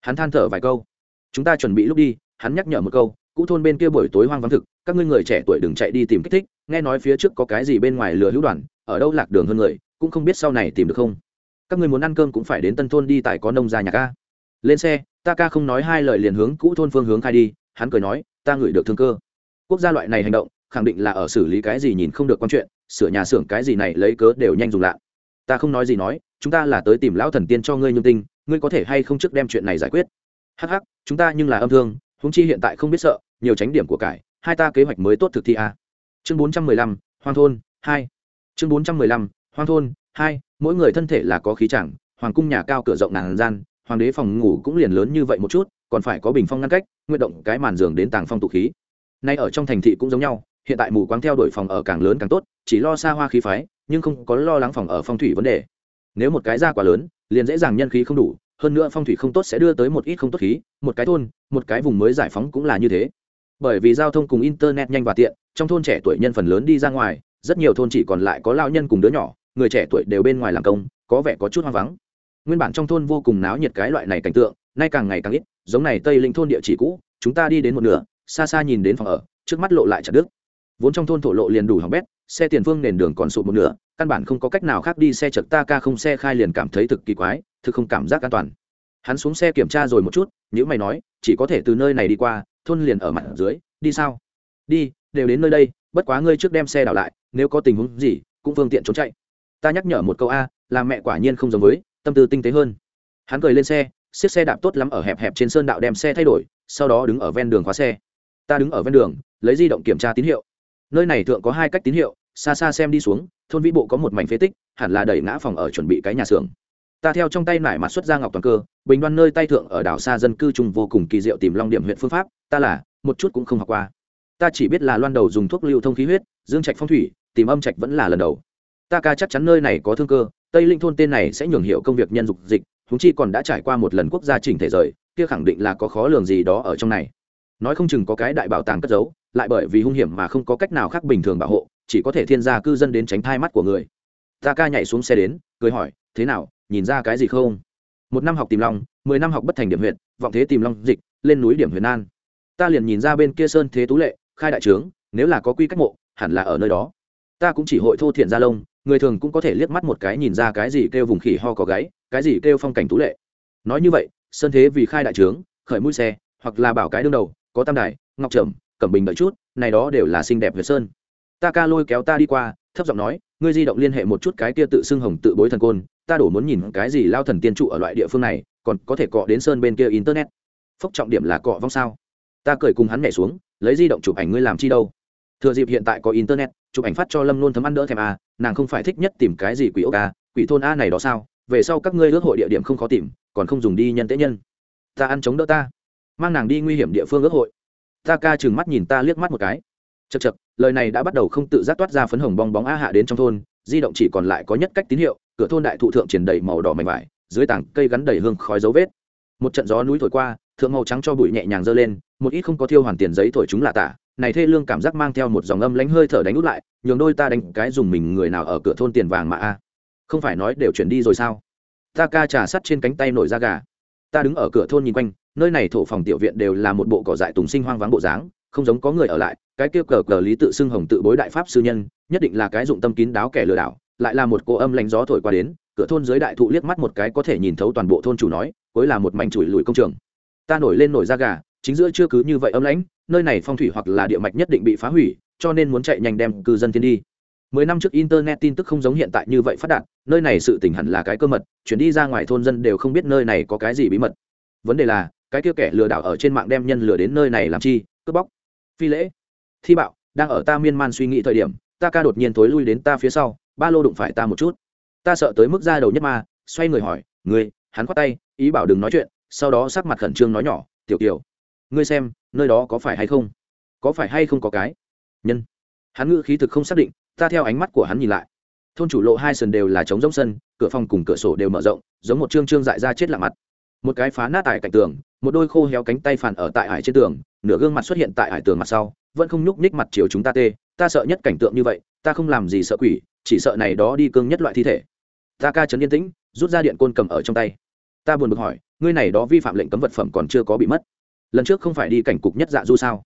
Hắn than thở vài câu. Chúng ta chuẩn bị lúc đi, hắn nhắc nhở một câu, cũ thôn bên kia buổi tối hoang vắng thực, các ngươi người trẻ tuổi đừng chạy đi tìm kích thích, nghe nói phía trước có cái gì bên ngoài lừa hữu đoàn, ở đâu lạc đường hơn người, cũng không biết sau này tìm được không. Các ngươi muốn ăn cơm cũng phải đến tân thôn đi tại có nông gia nhà ca. Lên xe, ta ca không nói hai lời liền hướng cũ thôn phương hướng khai đi, hắn cười nói ta ngửi được thương cơ. Quốc gia loại này hành động, khẳng định là ở xử lý cái gì nhìn không được quan chuyện, sửa nhà xưởng cái gì này lấy cớ đều nhanh dùng lạ. Ta không nói gì nói, chúng ta là tới tìm lão thần tiên cho ngươi nhung tinh, ngươi có thể hay không trước đem chuyện này giải quyết. Hắc hắc, chúng ta nhưng là âm thương, huống chi hiện tại không biết sợ, nhiều tránh điểm của cải, hai ta kế hoạch mới tốt thực thi a. Chương bốn trăm mười lăm hoang thôn, hai. Chương bốn trăm mười lăm hoang thôn, hai, mỗi người thân thể là có khí chẳng, hoàng cung nhà cao cửa rộng ngàn gian, hoàng đế phòng ngủ cũng liền lớn như vậy một chút còn phải có bình phong ngăn cách, nguyện động cái màn giường đến tàng phong tụ khí. Nay ở trong thành thị cũng giống nhau, hiện tại mù quáng theo đuổi phòng ở càng lớn càng tốt, chỉ lo xa hoa khí phái, nhưng không có lo lắng phòng ở phong thủy vấn đề. Nếu một cái ra quá lớn, liền dễ dàng nhân khí không đủ, hơn nữa phong thủy không tốt sẽ đưa tới một ít không tốt khí, một cái thôn, một cái vùng mới giải phóng cũng là như thế. Bởi vì giao thông cùng internet nhanh và tiện, trong thôn trẻ tuổi nhân phần lớn đi ra ngoài, rất nhiều thôn chỉ còn lại có lao nhân cùng đứa nhỏ, người trẻ tuổi đều bên ngoài làm công, có vẻ có chút hoang vắng. Nguyên bản trong thôn vô cùng náo nhiệt cái loại này cảnh tượng nay càng ngày càng ít, giống này tây linh thôn địa chỉ cũ, chúng ta đi đến một nửa, xa xa nhìn đến phòng ở, trước mắt lộ lại chặt đứt. Vốn trong thôn thổ lộ liền đủ hỏng bét, xe tiền phương nền đường còn sụt một nửa, căn bản không có cách nào khác đi xe chật ta ca không xe khai liền cảm thấy thực kỳ quái, thực không cảm giác an toàn. Hắn xuống xe kiểm tra rồi một chút những mày nói, chỉ có thể từ nơi này đi qua, thôn liền ở mặt dưới, đi sao? Đi, đều đến nơi đây, bất quá ngươi trước đem xe đảo lại, nếu có tình huống gì, cũng phương tiện trốn chạy. Ta nhắc nhở một câu a, là mẹ quả nhiên không giống với, tâm tư tinh tế hơn. Hắn cười lên xe xiết xe đạp tốt lắm ở hẹp hẹp trên sơn đạo đem xe thay đổi, sau đó đứng ở ven đường khóa xe. Ta đứng ở ven đường, lấy di động kiểm tra tín hiệu. Nơi này thượng có hai cách tín hiệu, xa xa xem đi xuống, thôn vĩ bộ có một mảnh phế tích, hẳn là đẩy ngã phòng ở chuẩn bị cái nhà xưởng. Ta theo trong tay nải mặt xuất ra ngọc toàn cơ, bình đoan nơi tay thượng ở đảo xa dân cư trùng vô cùng kỳ diệu tìm long điểm huyện phương pháp, ta là, một chút cũng không học qua. Ta chỉ biết là loan đầu dùng thuốc lưu thông khí huyết, dương trạch phong thủy, tìm âm trạch vẫn là lần đầu. Ta ca chắc chắn nơi này có thương cơ, tây linh thôn tên này sẽ nhường hiệu công việc nhân dục dịch huống chi còn đã trải qua một lần quốc gia chỉnh thể rời, kia khẳng định là có khó lường gì đó ở trong này. Nói không chừng có cái đại bảo tàng cất giấu, lại bởi vì hung hiểm mà không có cách nào khác bình thường bảo hộ, chỉ có thể thiên gia cư dân đến tránh thai mắt của người. Ta ca nhảy xuống xe đến, cười hỏi, thế nào, nhìn ra cái gì không? Một năm học tìm long, mười năm học bất thành điểm huyện, vọng thế tìm long dịch, lên núi điểm huyền an. Ta liền nhìn ra bên kia sơn thế tú lệ, khai đại trướng, nếu là có quy cách mộ, hẳn là ở nơi đó. Ta cũng chỉ hội thô thiện gia lông người thường cũng có thể liếc mắt một cái nhìn ra cái gì kêu vùng khỉ ho có gáy, cái gì kêu phong cảnh tú lệ. Nói như vậy, sơn thế vì khai đại trướng, khởi mũi xe, hoặc là bảo cái đương đầu, có tam đài, ngọc trầm, cẩm bình đợi chút, này đó đều là xinh đẹp việt sơn. Ta ca lôi kéo ta đi qua, thấp giọng nói, ngươi di động liên hệ một chút cái kia tự xưng hồng tự bối thần côn, ta đổ muốn nhìn cái gì lao thần tiên trụ ở loại địa phương này, còn có thể cọ đến sơn bên kia internet. Phốc trọng điểm là cọ vong sao? Ta cười cùng hắn nhảy xuống, lấy di động chụp ảnh ngươi làm chi đâu? Thừa dịp hiện tại có internet chụp ảnh phát cho lâm luôn thấm ăn đỡ thèm a nàng không phải thích nhất tìm cái gì quỷ ốc a quỷ thôn a này đó sao? Về sau các ngươi ước hội địa điểm không khó tìm, còn không dùng đi nhân tế nhân. Ta ăn chống đỡ ta. Mang nàng đi nguy hiểm địa phương ước hội. Ta ca chừng mắt nhìn ta liếc mắt một cái. Chật chật lời này đã bắt đầu không tự giác toát ra phấn hồng bong bóng a hạ đến trong thôn, di động chỉ còn lại có nhất cách tín hiệu, cửa thôn đại thụ thượng triển đầy màu đỏ mảnh vải, dưới tảng cây gắn đầy hương khói dấu vết. Một trận gió núi thổi qua, thượng màu trắng cho bụi nhẹ nhàng dơ lên, một ít không có thiêu hoàn tiền giấy thổi chúng lạ tả này thê lương cảm giác mang theo một dòng âm lánh hơi thở đánh út lại, nhường đôi ta đánh cái dùng mình người nào ở cửa thôn tiền vàng mà a. Không phải nói đều chuyển đi rồi sao? Ta ca trà sắt trên cánh tay nổi da gà. Ta đứng ở cửa thôn nhìn quanh, nơi này thổ phòng tiểu viện đều là một bộ cỏ dại tùng sinh hoang vắng bộ dáng, không giống có người ở lại, cái kia cờ cờ lý tự xưng hồng tự bối đại pháp sư nhân, nhất định là cái dụng tâm kín đáo kẻ lừa đảo, lại là một cô âm lánh gió thổi qua đến, cửa thôn dưới đại thụ liếc mắt một cái có thể nhìn thấu toàn bộ thôn chủ nói, cuối là một mảnh chùi lùi công trường. Ta nổi lên nổi da gà, chính giữa chưa cứ như vậy âm lãnh nơi này phong thủy hoặc là địa mạch nhất định bị phá hủy, cho nên muốn chạy nhanh đem cư dân tiến đi. Mười năm trước internet tin tức không giống hiện tại như vậy phát đạt, nơi này sự tình hẳn là cái cơ mật, chuyển đi ra ngoài thôn dân đều không biết nơi này có cái gì bí mật. Vấn đề là, cái kia kẻ lừa đảo ở trên mạng đem nhân lừa đến nơi này làm chi, cướp bóc. Phi lễ. Thi bạo, đang ở ta miên man suy nghĩ thời điểm, ta ca đột nhiên thối lui đến ta phía sau, ba lô đụng phải ta một chút. Ta sợ tới mức ra đầu nhất ma, xoay người hỏi người hắn khoát tay, ý bảo đừng nói chuyện. Sau đó sắc mặt khẩn trương nói nhỏ, tiểu kiều, ngươi xem nơi đó có phải hay không? Có phải hay không có cái? Nhân. Hắn ngữ khí thực không xác định, ta theo ánh mắt của hắn nhìn lại. Thôn chủ lộ hai sườn đều là trống rỗng sân, cửa phòng cùng cửa sổ đều mở rộng, giống một trương trương dại ra chết lạ mặt. Một cái phá nát tại cạnh tường, một đôi khô héo cánh tay phản ở tại hải trên tường, nửa gương mặt xuất hiện tại hải tường mặt sau, vẫn không nhúc nhích mặt chiều chúng ta tê, ta sợ nhất cảnh tượng như vậy, ta không làm gì sợ quỷ, chỉ sợ này đó đi cương nhất loại thi thể. Ta ca chấn yên tĩnh, rút ra điện côn cầm ở trong tay. Ta buồn bực hỏi, ngươi này đó vi phạm lệnh cấm vật phẩm còn chưa có bị mất lần trước không phải đi cảnh cục nhất dạ du sao?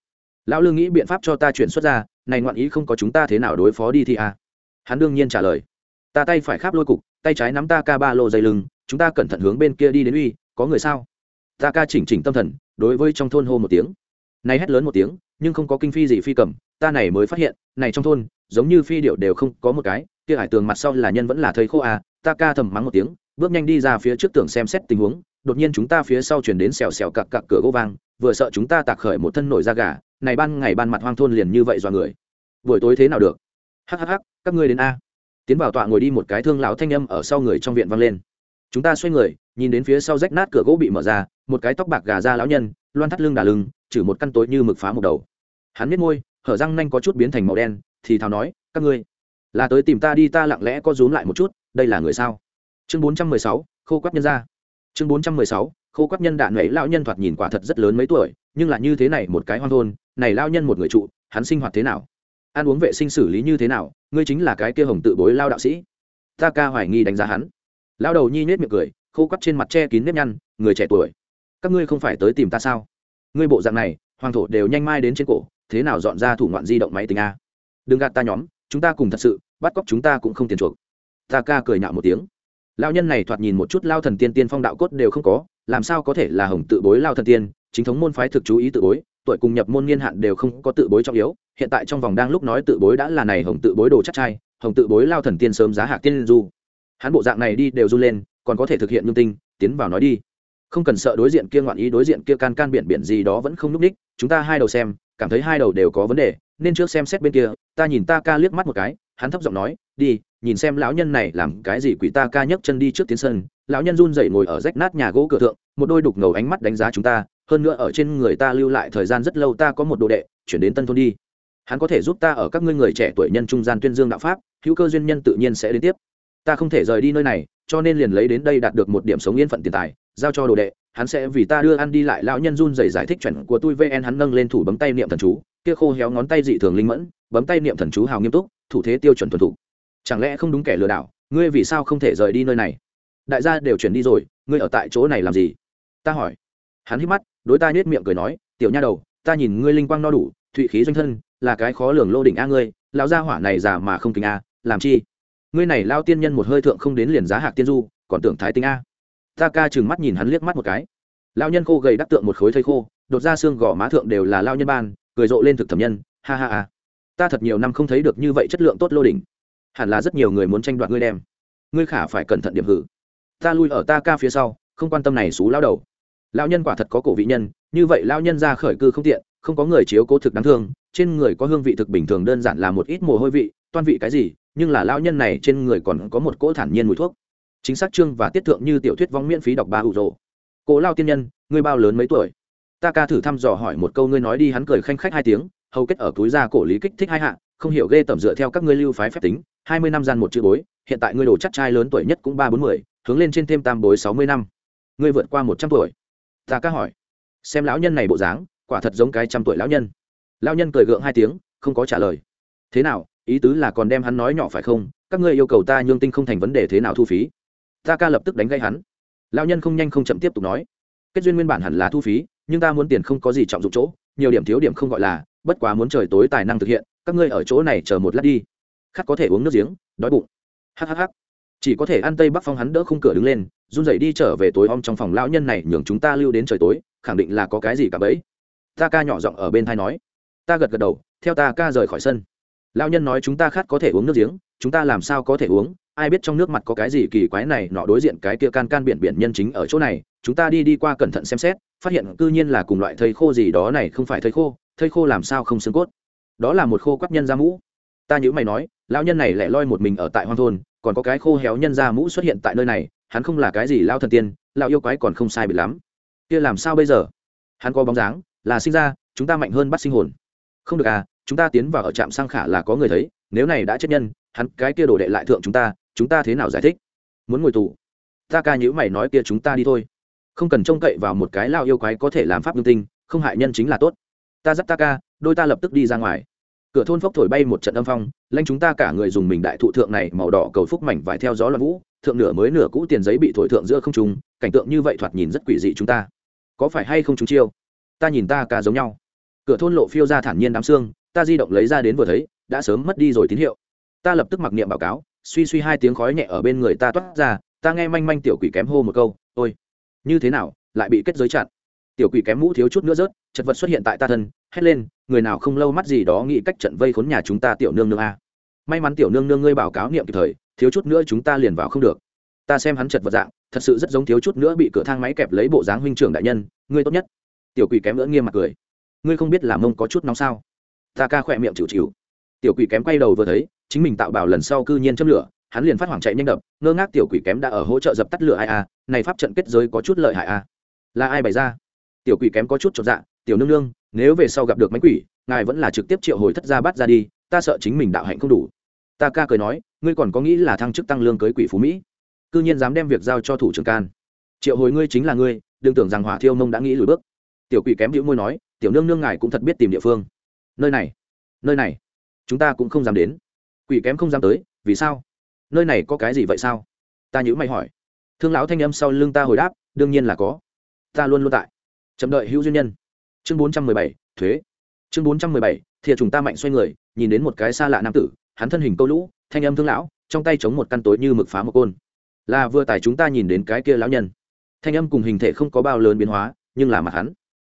Lão lương nghĩ biện pháp cho ta chuyển xuất ra, này ngoạn ý không có chúng ta thế nào đối phó đi thì à. hắn đương nhiên trả lời. Ta tay phải kháp lôi cục, tay trái nắm ta ca ba lô dây lưng, chúng ta cẩn thận hướng bên kia đi đến uy, có người sao? Ta ca chỉnh chỉnh tâm thần, đối với trong thôn hô một tiếng. Này hét lớn một tiếng, nhưng không có kinh phi gì phi cầm, ta này mới phát hiện, này trong thôn, giống như phi điệu đều không có một cái, kia hải tường mặt sau là nhân vẫn là thầy khô à ta ca thầm mắng một tiếng, bước nhanh đi ra phía trước tường xem xét tình huống đột nhiên chúng ta phía sau chuyển đến xèo xèo cặc cặc cửa gỗ vang, vừa sợ chúng ta tạc khởi một thân nổi da gà, này ban ngày ban mặt hoang thôn liền như vậy do người. Buổi tối thế nào được? Hhh các ngươi đến a. Tiến vào tọa ngồi đi một cái thương lão thanh âm ở sau người trong viện vang lên. Chúng ta xoay người, nhìn đến phía sau rách nát cửa gỗ bị mở ra, một cái tóc bạc gà ra lão nhân, loan thắt lưng đà lưng, chử một căn tối như mực phá một đầu. Hắn biết môi, hở răng nanh có chút biến thành màu đen, thì thào nói, các ngươi, là tới tìm ta đi, ta lặng lẽ có rúm lại một chút, đây là người sao? Chương bốn trăm mười sáu, khô quát nhân ra chương bốn trăm mười sáu, khô quắc nhân đạn ấy, lão nhân thoạt nhìn quả thật rất lớn mấy tuổi, nhưng là như thế này một cái hoang thôn, này lao nhân một người trụ, hắn sinh hoạt thế nào? Ăn uống vệ sinh xử lý như thế nào? Ngươi chính là cái kia hồng tự bối lao đạo sĩ. Ta ca hoài nghi đánh giá hắn. Lao đầu nhi nết miệng cười, khô quắt trên mặt che kín nếp nhăn, người trẻ tuổi. Các ngươi không phải tới tìm ta sao? Ngươi bộ dạng này hoàng thổ đều nhanh mai đến trên cổ, thế nào dọn ra thủ ngoạn di động máy tính a? Đừng gạt ta nhóm, chúng ta cùng thật sự, bắt cóc chúng ta cũng không tiền chuộc. Ta ca cười nhạo một tiếng lao nhân này thoạt nhìn một chút lao thần tiên tiên phong đạo cốt đều không có, làm sao có thể là hồng tự bối lao thần tiên? Chính thống môn phái thực chú ý tự bối, tuổi cùng nhập môn niên hạn đều không có tự bối trọng yếu. Hiện tại trong vòng đang lúc nói tự bối đã là này hồng tự bối đồ chắc trai, hồng tự bối lao thần tiên sớm giá hạc tiên du. Hắn bộ dạng này đi đều du lên, còn có thể thực hiện nhung tinh, tiến vào nói đi. Không cần sợ đối diện kia ngoạn ý, đối diện kia can can biển biển gì đó vẫn không n ú c ních. Chúng ta hai đầu xem, cảm thấy hai đầu đều có vấn đề, nên trước xem xét bên kia. Ta nhìn ta ca liếc mắt một cái, hắn thấp giọng nói, đi nhìn xem lão nhân này làm cái gì quỷ ta ca nhấc chân đi trước tiến sân, lão nhân run dậy ngồi ở rách nát nhà gỗ cửa thượng, một đôi đục ngầu ánh mắt đánh giá chúng ta, hơn nữa ở trên người ta lưu lại thời gian rất lâu ta có một đồ đệ, chuyển đến tân thôn đi. Hắn có thể giúp ta ở các ngươi người trẻ tuổi nhân trung gian tuyên dương đạo pháp, hữu cơ duyên nhân tự nhiên sẽ đến tiếp. Ta không thể rời đi nơi này, cho nên liền lấy đến đây đạt được một điểm sống yên phận tiền tài, giao cho đồ đệ, hắn sẽ vì ta đưa ăn đi lại. Lão nhân run rẩy giải thích chuẩn của tôi vn hắn nâng lên thủ bấm tay niệm thần chú, kia khô héo ngón tay dị thường linh mẫn, bấm tay niệm thần chú hào nghiêm túc, thủ thế tiêu chuẩn thuần thủ chẳng lẽ không đúng kẻ lừa đảo? Ngươi vì sao không thể rời đi nơi này? Đại gia đều chuyển đi rồi, ngươi ở tại chỗ này làm gì? Ta hỏi. Hắn hít mắt, đối ta nhếch miệng cười nói, tiểu nha đầu, ta nhìn ngươi linh quang no đủ, thụy khí doanh thân, là cái khó lường lô đỉnh a ngươi, lão gia hỏa này già mà không kính a, làm chi? Ngươi này lao tiên nhân một hơi thượng không đến liền giá hạc tiên du, còn tưởng thái tinh a. Ta ca chừng mắt nhìn hắn liếc mắt một cái. Lao nhân khô gầy đắc tượng một khối thây khô, đột ra xương gò má thượng đều là lao nhân ban, cười rộ lên thực thẩm nhân, ha ha ha. Ta thật nhiều năm không thấy được như vậy chất lượng tốt lô đỉnh hẳn là rất nhiều người muốn tranh đoạt ngươi đem. Ngươi khả phải cẩn thận điểm hử. Ta lui ở ta ca phía sau, không quan tâm này xú lao đầu. Lao nhân quả thật có cổ vị nhân, như vậy lao nhân ra khởi cư không tiện, không có người chiếu cố thực đáng thương, trên người có hương vị thực bình thường đơn giản là một ít mồ hôi vị, toan vị cái gì, nhưng là lao nhân này trên người còn có một cỗ thản nhiên mùi thuốc. Chính xác chương và tiết thượng như tiểu thuyết vong miễn phí đọc ba hụ rồ. Cố lao tiên nhân, ngươi bao lớn mấy tuổi? Ta ca thử thăm dò hỏi một câu ngươi nói đi, hắn cười khanh khách hai tiếng, hầu kết ở túi ra cổ lý kích thích hai hạ, không hiểu ghê tẩm dựa theo các ngươi lưu phái phép tính hai mươi năm gian một chữ bối, hiện tại ngươi đồ chắc trai lớn tuổi nhất cũng ba bốn mươi, hướng lên trên thêm tam bối sáu mươi năm. Ngươi vượt qua một trăm tuổi. Ta ca hỏi, xem lão nhân này bộ dáng, quả thật giống cái trăm tuổi lão nhân. Lão nhân cười gượng hai tiếng, không có trả lời. Thế nào, ý tứ là còn đem hắn nói nhỏ phải không? Các ngươi yêu cầu ta nhương tinh không thành vấn đề thế nào thu phí? Ta ca lập tức đánh gây hắn. Lão nhân không nhanh không chậm tiếp tục nói, kết duyên nguyên bản hẳn là thu phí, nhưng ta muốn tiền không có gì trọng dụng chỗ, nhiều điểm thiếu điểm không gọi là, bất quá muốn trời tối tài năng thực hiện, các ngươi ở chỗ này chờ một lát đi khát có thể uống nước giếng, đói bụng. Hhh chỉ có thể ăn tây bắc phong hắn đỡ khung cửa đứng lên, run rẩy đi trở về tối om trong phòng lão nhân này, nhường chúng ta lưu đến trời tối, khẳng định là có cái gì cả bấy. Ta ca nhỏ giọng ở bên thai nói. Ta gật gật đầu, theo ta ca rời khỏi sân. Lão nhân nói chúng ta khát có thể uống nước giếng, chúng ta làm sao có thể uống? Ai biết trong nước mặt có cái gì kỳ quái này, nọ đối diện cái kia can can biển biển nhân chính ở chỗ này. Chúng ta đi đi qua cẩn thận xem xét, phát hiện cư nhiên là cùng loại thây khô gì đó này không phải thây khô thây khô làm sao không xương cốt? Đó là một khô quắp nhân da mũ ta nhữ mày nói, lão nhân này lại loi một mình ở tại hoang thôn, còn có cái khô héo nhân da mũ xuất hiện tại nơi này, hắn không là cái gì lao thần tiên, lão yêu quái còn không sai bị lắm. Kia làm sao bây giờ? Hắn có bóng dáng, là sinh ra, chúng ta mạnh hơn bắt sinh hồn. Không được à chúng ta tiến vào ở trạm sang khả là có người thấy, nếu này đã chết nhân, hắn cái kia đổ đệ lại thượng chúng ta chúng ta thế nào giải thích? Muốn ngồi tù. Ta ca nhữ mày nói kia chúng ta đi thôi. Không cần trông cậy vào một cái lao yêu quái có thể làm pháp lương tinh, không hại nhân chính là tốt. Ta dắt ta ca, đôi ta lập tức đi ra ngoài cửa thôn phốc thổi bay một trận âm phong, lanh chúng ta cả người dùng mình đại thụ thượng này màu đỏ cầu phúc mảnh vải theo gió loạn vũ, thượng nửa mới nửa cũ tiền giấy bị thổi thượng giữa không trung, cảnh tượng như vậy thoạt nhìn rất quỷ dị chúng ta. Có phải hay không chúng chiêu? Ta nhìn ta ca giống nhau. Cửa thôn lộ phiêu ra thản nhiên đám xương, ta di động lấy ra đến vừa thấy, đã sớm mất đi rồi tín hiệu. Ta lập tức mặc niệm báo cáo, suy suy hai tiếng khói nhẹ ở bên người ta toát ra, ta nghe manh manh tiểu quỷ kém hô một câu, ôi, như thế nào, lại bị kết giới chặn? Tiểu quỷ kém mũ thiếu chút nữa rớt, chật vật xuất hiện tại ta thân hét lên, người nào không lâu mắt gì đó nghĩ cách trận vây khốn nhà chúng ta tiểu nương nương a. May mắn tiểu nương nương ngươi báo cáo niệm kịp thời, thiếu chút nữa chúng ta liền vào không được. Ta xem hắn chật vật dạng, thật sự rất giống thiếu chút nữa bị cửa thang máy kẹp lấy bộ dáng huynh trưởng đại nhân, ngươi tốt nhất. Tiểu quỷ kém nữa nghiêm mặt cười. Ngươi không biết làm mông có chút nóng sao? Ta ca khỏe miệng chịu chịu. Tiểu quỷ kém quay đầu vừa thấy, chính mình tạo bảo lần sau cư nhiên châm lửa, hắn liền phát hoảng chạy nhanh đập, ngơ ngác tiểu quỷ kém đã ở hỗ trợ dập tắt lửa ai a, này pháp trận kết giới có chút lợi hại a. Là ai bày ra? Tiểu quỷ kém có chút chột dạ tiểu nương nương nếu về sau gặp được mánh quỷ, ngài vẫn là trực tiếp triệu hồi thất gia bắt ra đi, ta sợ chính mình đạo hạnh không đủ. Ta ca cười nói, ngươi còn có nghĩ là thăng chức tăng lương cưới quỷ phú mỹ? Cư nhiên dám đem việc giao cho thủ trưởng can. Triệu hồi ngươi chính là ngươi, đừng tưởng rằng hỏa thiêu mông đã nghĩ lùi bước. Tiểu quỷ kém hữu môi nói, tiểu nương nương ngài cũng thật biết tìm địa phương. Nơi này nơi này, chúng ta cũng không dám đến. Quỷ kém không dám tới, vì sao? Nơi này có cái gì vậy sao? Ta nhữ mày hỏi. Thương lão thanh âm sau lưng ta hồi đáp, đương nhiên là có. Ta luôn luôn tại. Chậm đợi hữu duyên nhân chương bốn trăm mười bảy, thuế. Chương bốn trăm mười bảy, thìa chúng ta mạnh xoay người, nhìn đến một cái xa lạ nam tử, hắn thân hình câu lũ, thanh âm thương lão, trong tay chống một căn tối như mực phá một côn. Là vừa tài chúng ta nhìn đến cái kia lão nhân. Thanh âm cùng hình thể không có bao lớn biến hóa, nhưng là mặt hắn,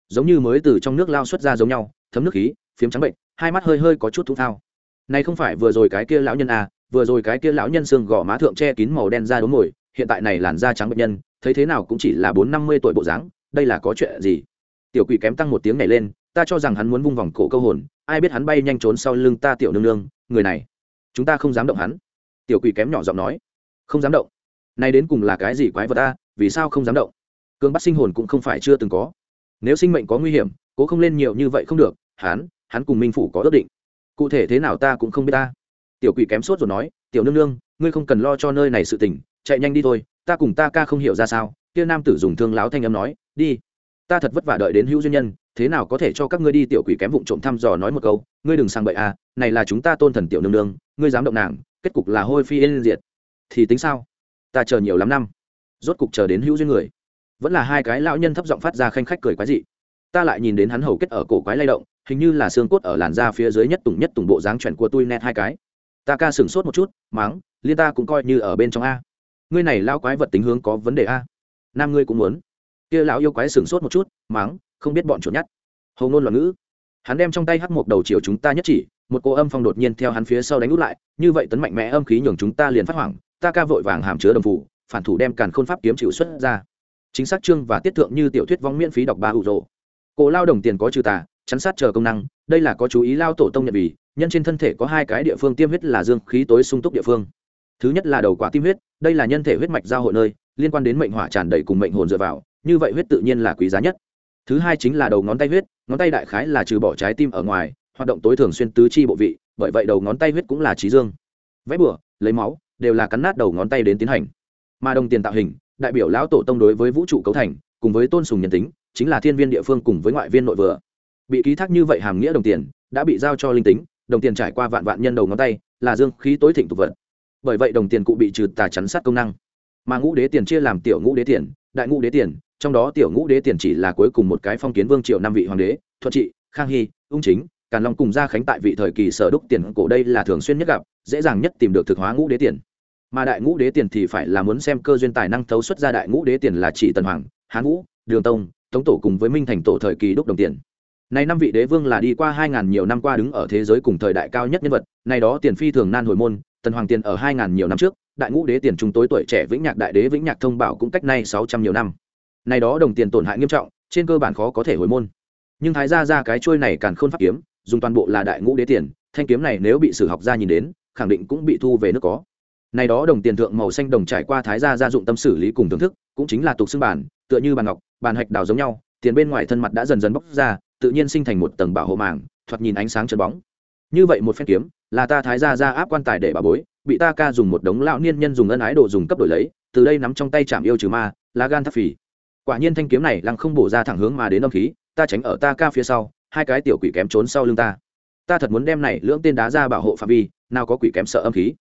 giống như mới từ trong nước lao xuất ra giống nhau, thấm nước khí, phiếm trắng bệnh, hai mắt hơi hơi có chút thú thao. Này không phải vừa rồi cái kia lão nhân à vừa rồi cái kia lão nhân xương gò má thượng che kín màu đen da đốm mồi, hiện tại này làn da trắng bệnh nhân, thấy thế nào cũng chỉ là bốn năm mươi tuổi bộ dáng, đây là có chuyện gì? Tiểu quỷ kém tăng một tiếng này lên, ta cho rằng hắn muốn vung vòng cổ câu hồn, ai biết hắn bay nhanh trốn sau lưng ta tiểu nương nương, người này, chúng ta không dám động hắn. Tiểu quỷ kém nhỏ giọng nói, không dám động. Nay đến cùng là cái gì quái vật ta, vì sao không dám động? Cương bắt sinh hồn cũng không phải chưa từng có. Nếu sinh mệnh có nguy hiểm, cố không lên nhiều như vậy không được, hắn hắn cùng minh phủ có ước định. Cụ thể thế nào ta cũng không biết ta. Tiểu quỷ kém sốt rồi nói, tiểu nương nương, ngươi không cần lo cho nơi này sự tình, chạy nhanh đi thôi, ta cùng ta ca không hiểu ra sao, kia nam tử dùng thương láo thanh âm nói, đi ta thật vất vả đợi đến hữu duyên nhân, thế nào có thể cho các ngươi đi tiểu quỷ kém vụng trộm thăm dò nói một câu, ngươi đừng sang bậy à này là chúng ta tôn thần tiểu nương nương, ngươi dám động nàng, kết cục là hôi phi yên diệt. Thì tính sao? Ta chờ nhiều lắm năm, rốt cục chờ đến hữu duyên người. Vẫn là hai cái lão nhân thấp giọng phát ra khanh khách cười quái dị. Ta lại nhìn đến hắn hầu kết ở cổ quái lay động, hình như là xương cốt ở làn da phía dưới nhất tùng nhất tùng bộ dáng chuẩn của tôi nét hai cái. Ta ca sửng sốt một chút máng liên ta cũng coi như ở bên trong a. Ngươi này lao quái vật tính hướng có vấn đề a. Nam ngươi cũng muốn kia lão yêu quái sửng sốt một chút máng không biết bọn chuột nhát, hầu ngôn loạn ngữ. Hắn đem trong tay hắc một đầu chiều chúng ta nhất chỉ một cô âm phong đột nhiên theo hắn phía sau đánh út lại như vậy tấn mạnh mẽ âm khí nhường chúng ta liền phát hoảng ta ca vội vàng hàm chứa đồng phủ phản thủ đem càn khôn pháp kiếm chịu xuất ra. Chính xác chương và tiết thượng như tiểu thuyết vong miễn phí đọc ba hữu rộ cổ lao đồng tiền có trừ tà chắn sát chờ công năng đây là có chú ý lao tổ tông nhận vì nhân trên thân thể có hai cái địa phương tiêm huyết là dương khí tối sung túc địa phương. Thứ nhất là đầu quả tim huyết đây là nhân thể huyết mạch giao hội nơi liên quan đến mệnh hỏa tràn đầy cùng mệnh hồn dựa vào như vậy huyết tự nhiên là quý giá nhất. Thứ hai chính là đầu ngón tay huyết, ngón tay đại khái là trừ bỏ trái tim ở ngoài, hoạt động tối thường xuyên tứ chi bộ vị, bởi vậy đầu ngón tay huyết cũng là trí dương. Vẽ bửa lấy máu, đều là cắn nát đầu ngón tay đến tiến hành. Mà đồng tiền tạo hình, đại biểu lão tổ tông đối với vũ trụ cấu thành, cùng với tôn sùng nhân tính, chính là thiên viên địa phương cùng với ngoại viên nội vừa. Bị ký thác như vậy hàm nghĩa đồng tiền, đã bị giao cho linh tính, đồng tiền trải qua vạn vạn nhân đầu ngón tay, là dương khí tối thịnh tục vật. Bởi vậy đồng tiền cụ bị trừ tà chắn sát công năng. Mà ngũ đế tiền chia làm tiểu ngũ đế tiền, đại ngũ đế tiền trong đó tiểu ngũ đế tiền chỉ là cuối cùng một cái phong kiến vương triều năm vị hoàng đế, thuận trị, khang hy, ung chính, càn long cùng gia khánh tại vị thời kỳ sở đúc tiền cổ đây là thường xuyên nhất gặp, dễ dàng nhất tìm được thực hóa ngũ đế tiền. Mà đại ngũ đế tiền thì phải là muốn xem cơ duyên tài năng thấu xuất ra đại ngũ đế tiền là chỉ tần hoàng, hán ngũ đường tông, tống tổ cùng với minh thành tổ thời kỳ đúc đồng tiền. Này năm vị đế vương là đi qua hai ngàn nhiều năm qua đứng ở thế giới cùng thời đại cao nhất nhân vật này đó tiền phi thường nan hồi môn, tần hoàng tiền ở hai ngàn nhiều năm trước, đại ngũ đế tiền chúng tối tuổi trẻ vĩnh nhạc đại đế vĩnh nhạc thông bảo cũng cách nay sáu trăm nhiều năm này đó đồng tiền tổn hại nghiêm trọng, trên cơ bản khó có thể hồi môn. Nhưng thái gia ra cái trôi này càng khôn pháp kiếm, dùng toàn bộ là đại ngũ đế tiền, thanh kiếm này nếu bị sử học gia nhìn đến, khẳng định cũng bị thu về nước có. Này đó đồng tiền thượng màu xanh đồng trải qua thái gia gia dụng tâm xử lý cùng thưởng thức, cũng chính là tục xương bản, tựa như bàn ngọc, bàn hạch đào giống nhau, tiền bên ngoài thân mặt đã dần dần bóc ra, tự nhiên sinh thành một tầng bảo hộ màng, thoạt nhìn ánh sáng chân bóng. Như vậy một phen kiếm, là ta thái gia ra áp quan tài để bà bối, bị ta ca dùng một đống lão niên nhân dùng ân ái đồ dùng cấp đổi lấy, từ đây nắm trong tay chạm yêu trừ ma, lá gan thắt phì quả nhiên thanh kiếm này lăng không bổ ra thẳng hướng mà đến âm khí, ta tránh ở ta ca phía sau, hai cái tiểu quỷ kém trốn sau lưng ta. Ta thật muốn đem này lưỡng tên đá ra bảo hộ phạm vi, nào có quỷ kém sợ âm khí.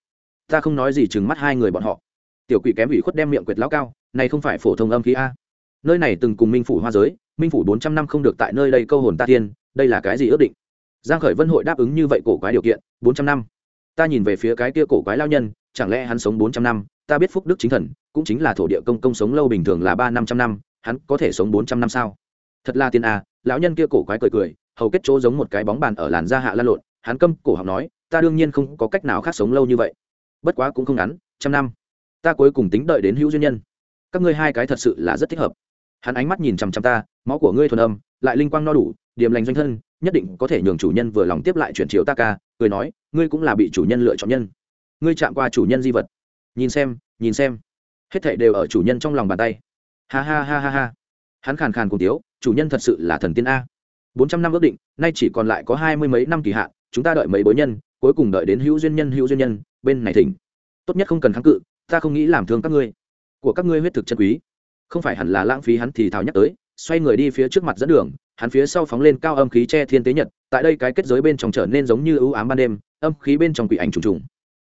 Ta không nói gì chừng mắt hai người bọn họ. Tiểu quỷ kém ủy khuất đem miệng quyệt lão cao, này không phải phổ thông âm khí a. Nơi này từng cùng minh phủ hoa giới, minh phủ bốn trăm năm không được tại nơi đây câu hồn ta thiên đây là cái gì ước định? Giang khởi vân hội đáp ứng như vậy cổ quái điều kiện, bốn trăm năm. Ta nhìn về phía cái kia cổ quái lao nhân, chẳng lẽ hắn sống bốn trăm năm? Ta biết phúc đức chính thần, cũng chính là thổ địa công công sống lâu bình thường là ba năm trăm năm hắn có thể sống bốn trăm năm sao? Thật là tiên à lão nhân kia cổ quái cười cười, hầu kết chỗ giống một cái bóng bàn ở làn da hạ lan lộn, hắn câm cổ học nói, ta đương nhiên không có cách nào khác sống lâu như vậy. Bất quá cũng không ngắn, trăm năm. Ta cuối cùng tính đợi đến hữu duyên nhân. Các ngươi hai cái thật sự là rất thích hợp. Hắn ánh mắt nhìn chằm chằm ta, máu của ngươi thuần âm, lại linh quang no đủ điểm lành doanh thân, nhất định có thể nhường chủ nhân vừa lòng tiếp lại chuyển chiều ta ca, cười nói, ngươi cũng là bị chủ nhân lựa chọn nhân. Ngươi chạm qua chủ nhân di vật. Nhìn xem nhìn xem. Hết thảy đều ở chủ nhân trong lòng bàn tay ha ha ha ha ha. Hắn khàn khàn cùng tiếu, chủ nhân thật sự là thần tiên a. Bốn trăm năm ước định, nay chỉ còn lại có hai mươi mấy năm kỳ hạn, chúng ta đợi mấy bối nhân, cuối cùng đợi đến hữu duyên nhân, hữu duyên nhân, bên này thỉnh. Tốt nhất không cần kháng cự, ta không nghĩ làm thương các ngươi. Của các ngươi huyết thực chân quý. Không phải hẳn là lãng phí hắn thì thào nhắc tới, xoay người đi phía trước mặt dẫn đường, hắn phía sau phóng lên cao âm khí che thiên tế nhật, tại đây cái kết giới bên trong trở nên giống như ưu ám ban đêm, âm khí bên trong quỷ ảnh trùng trùng.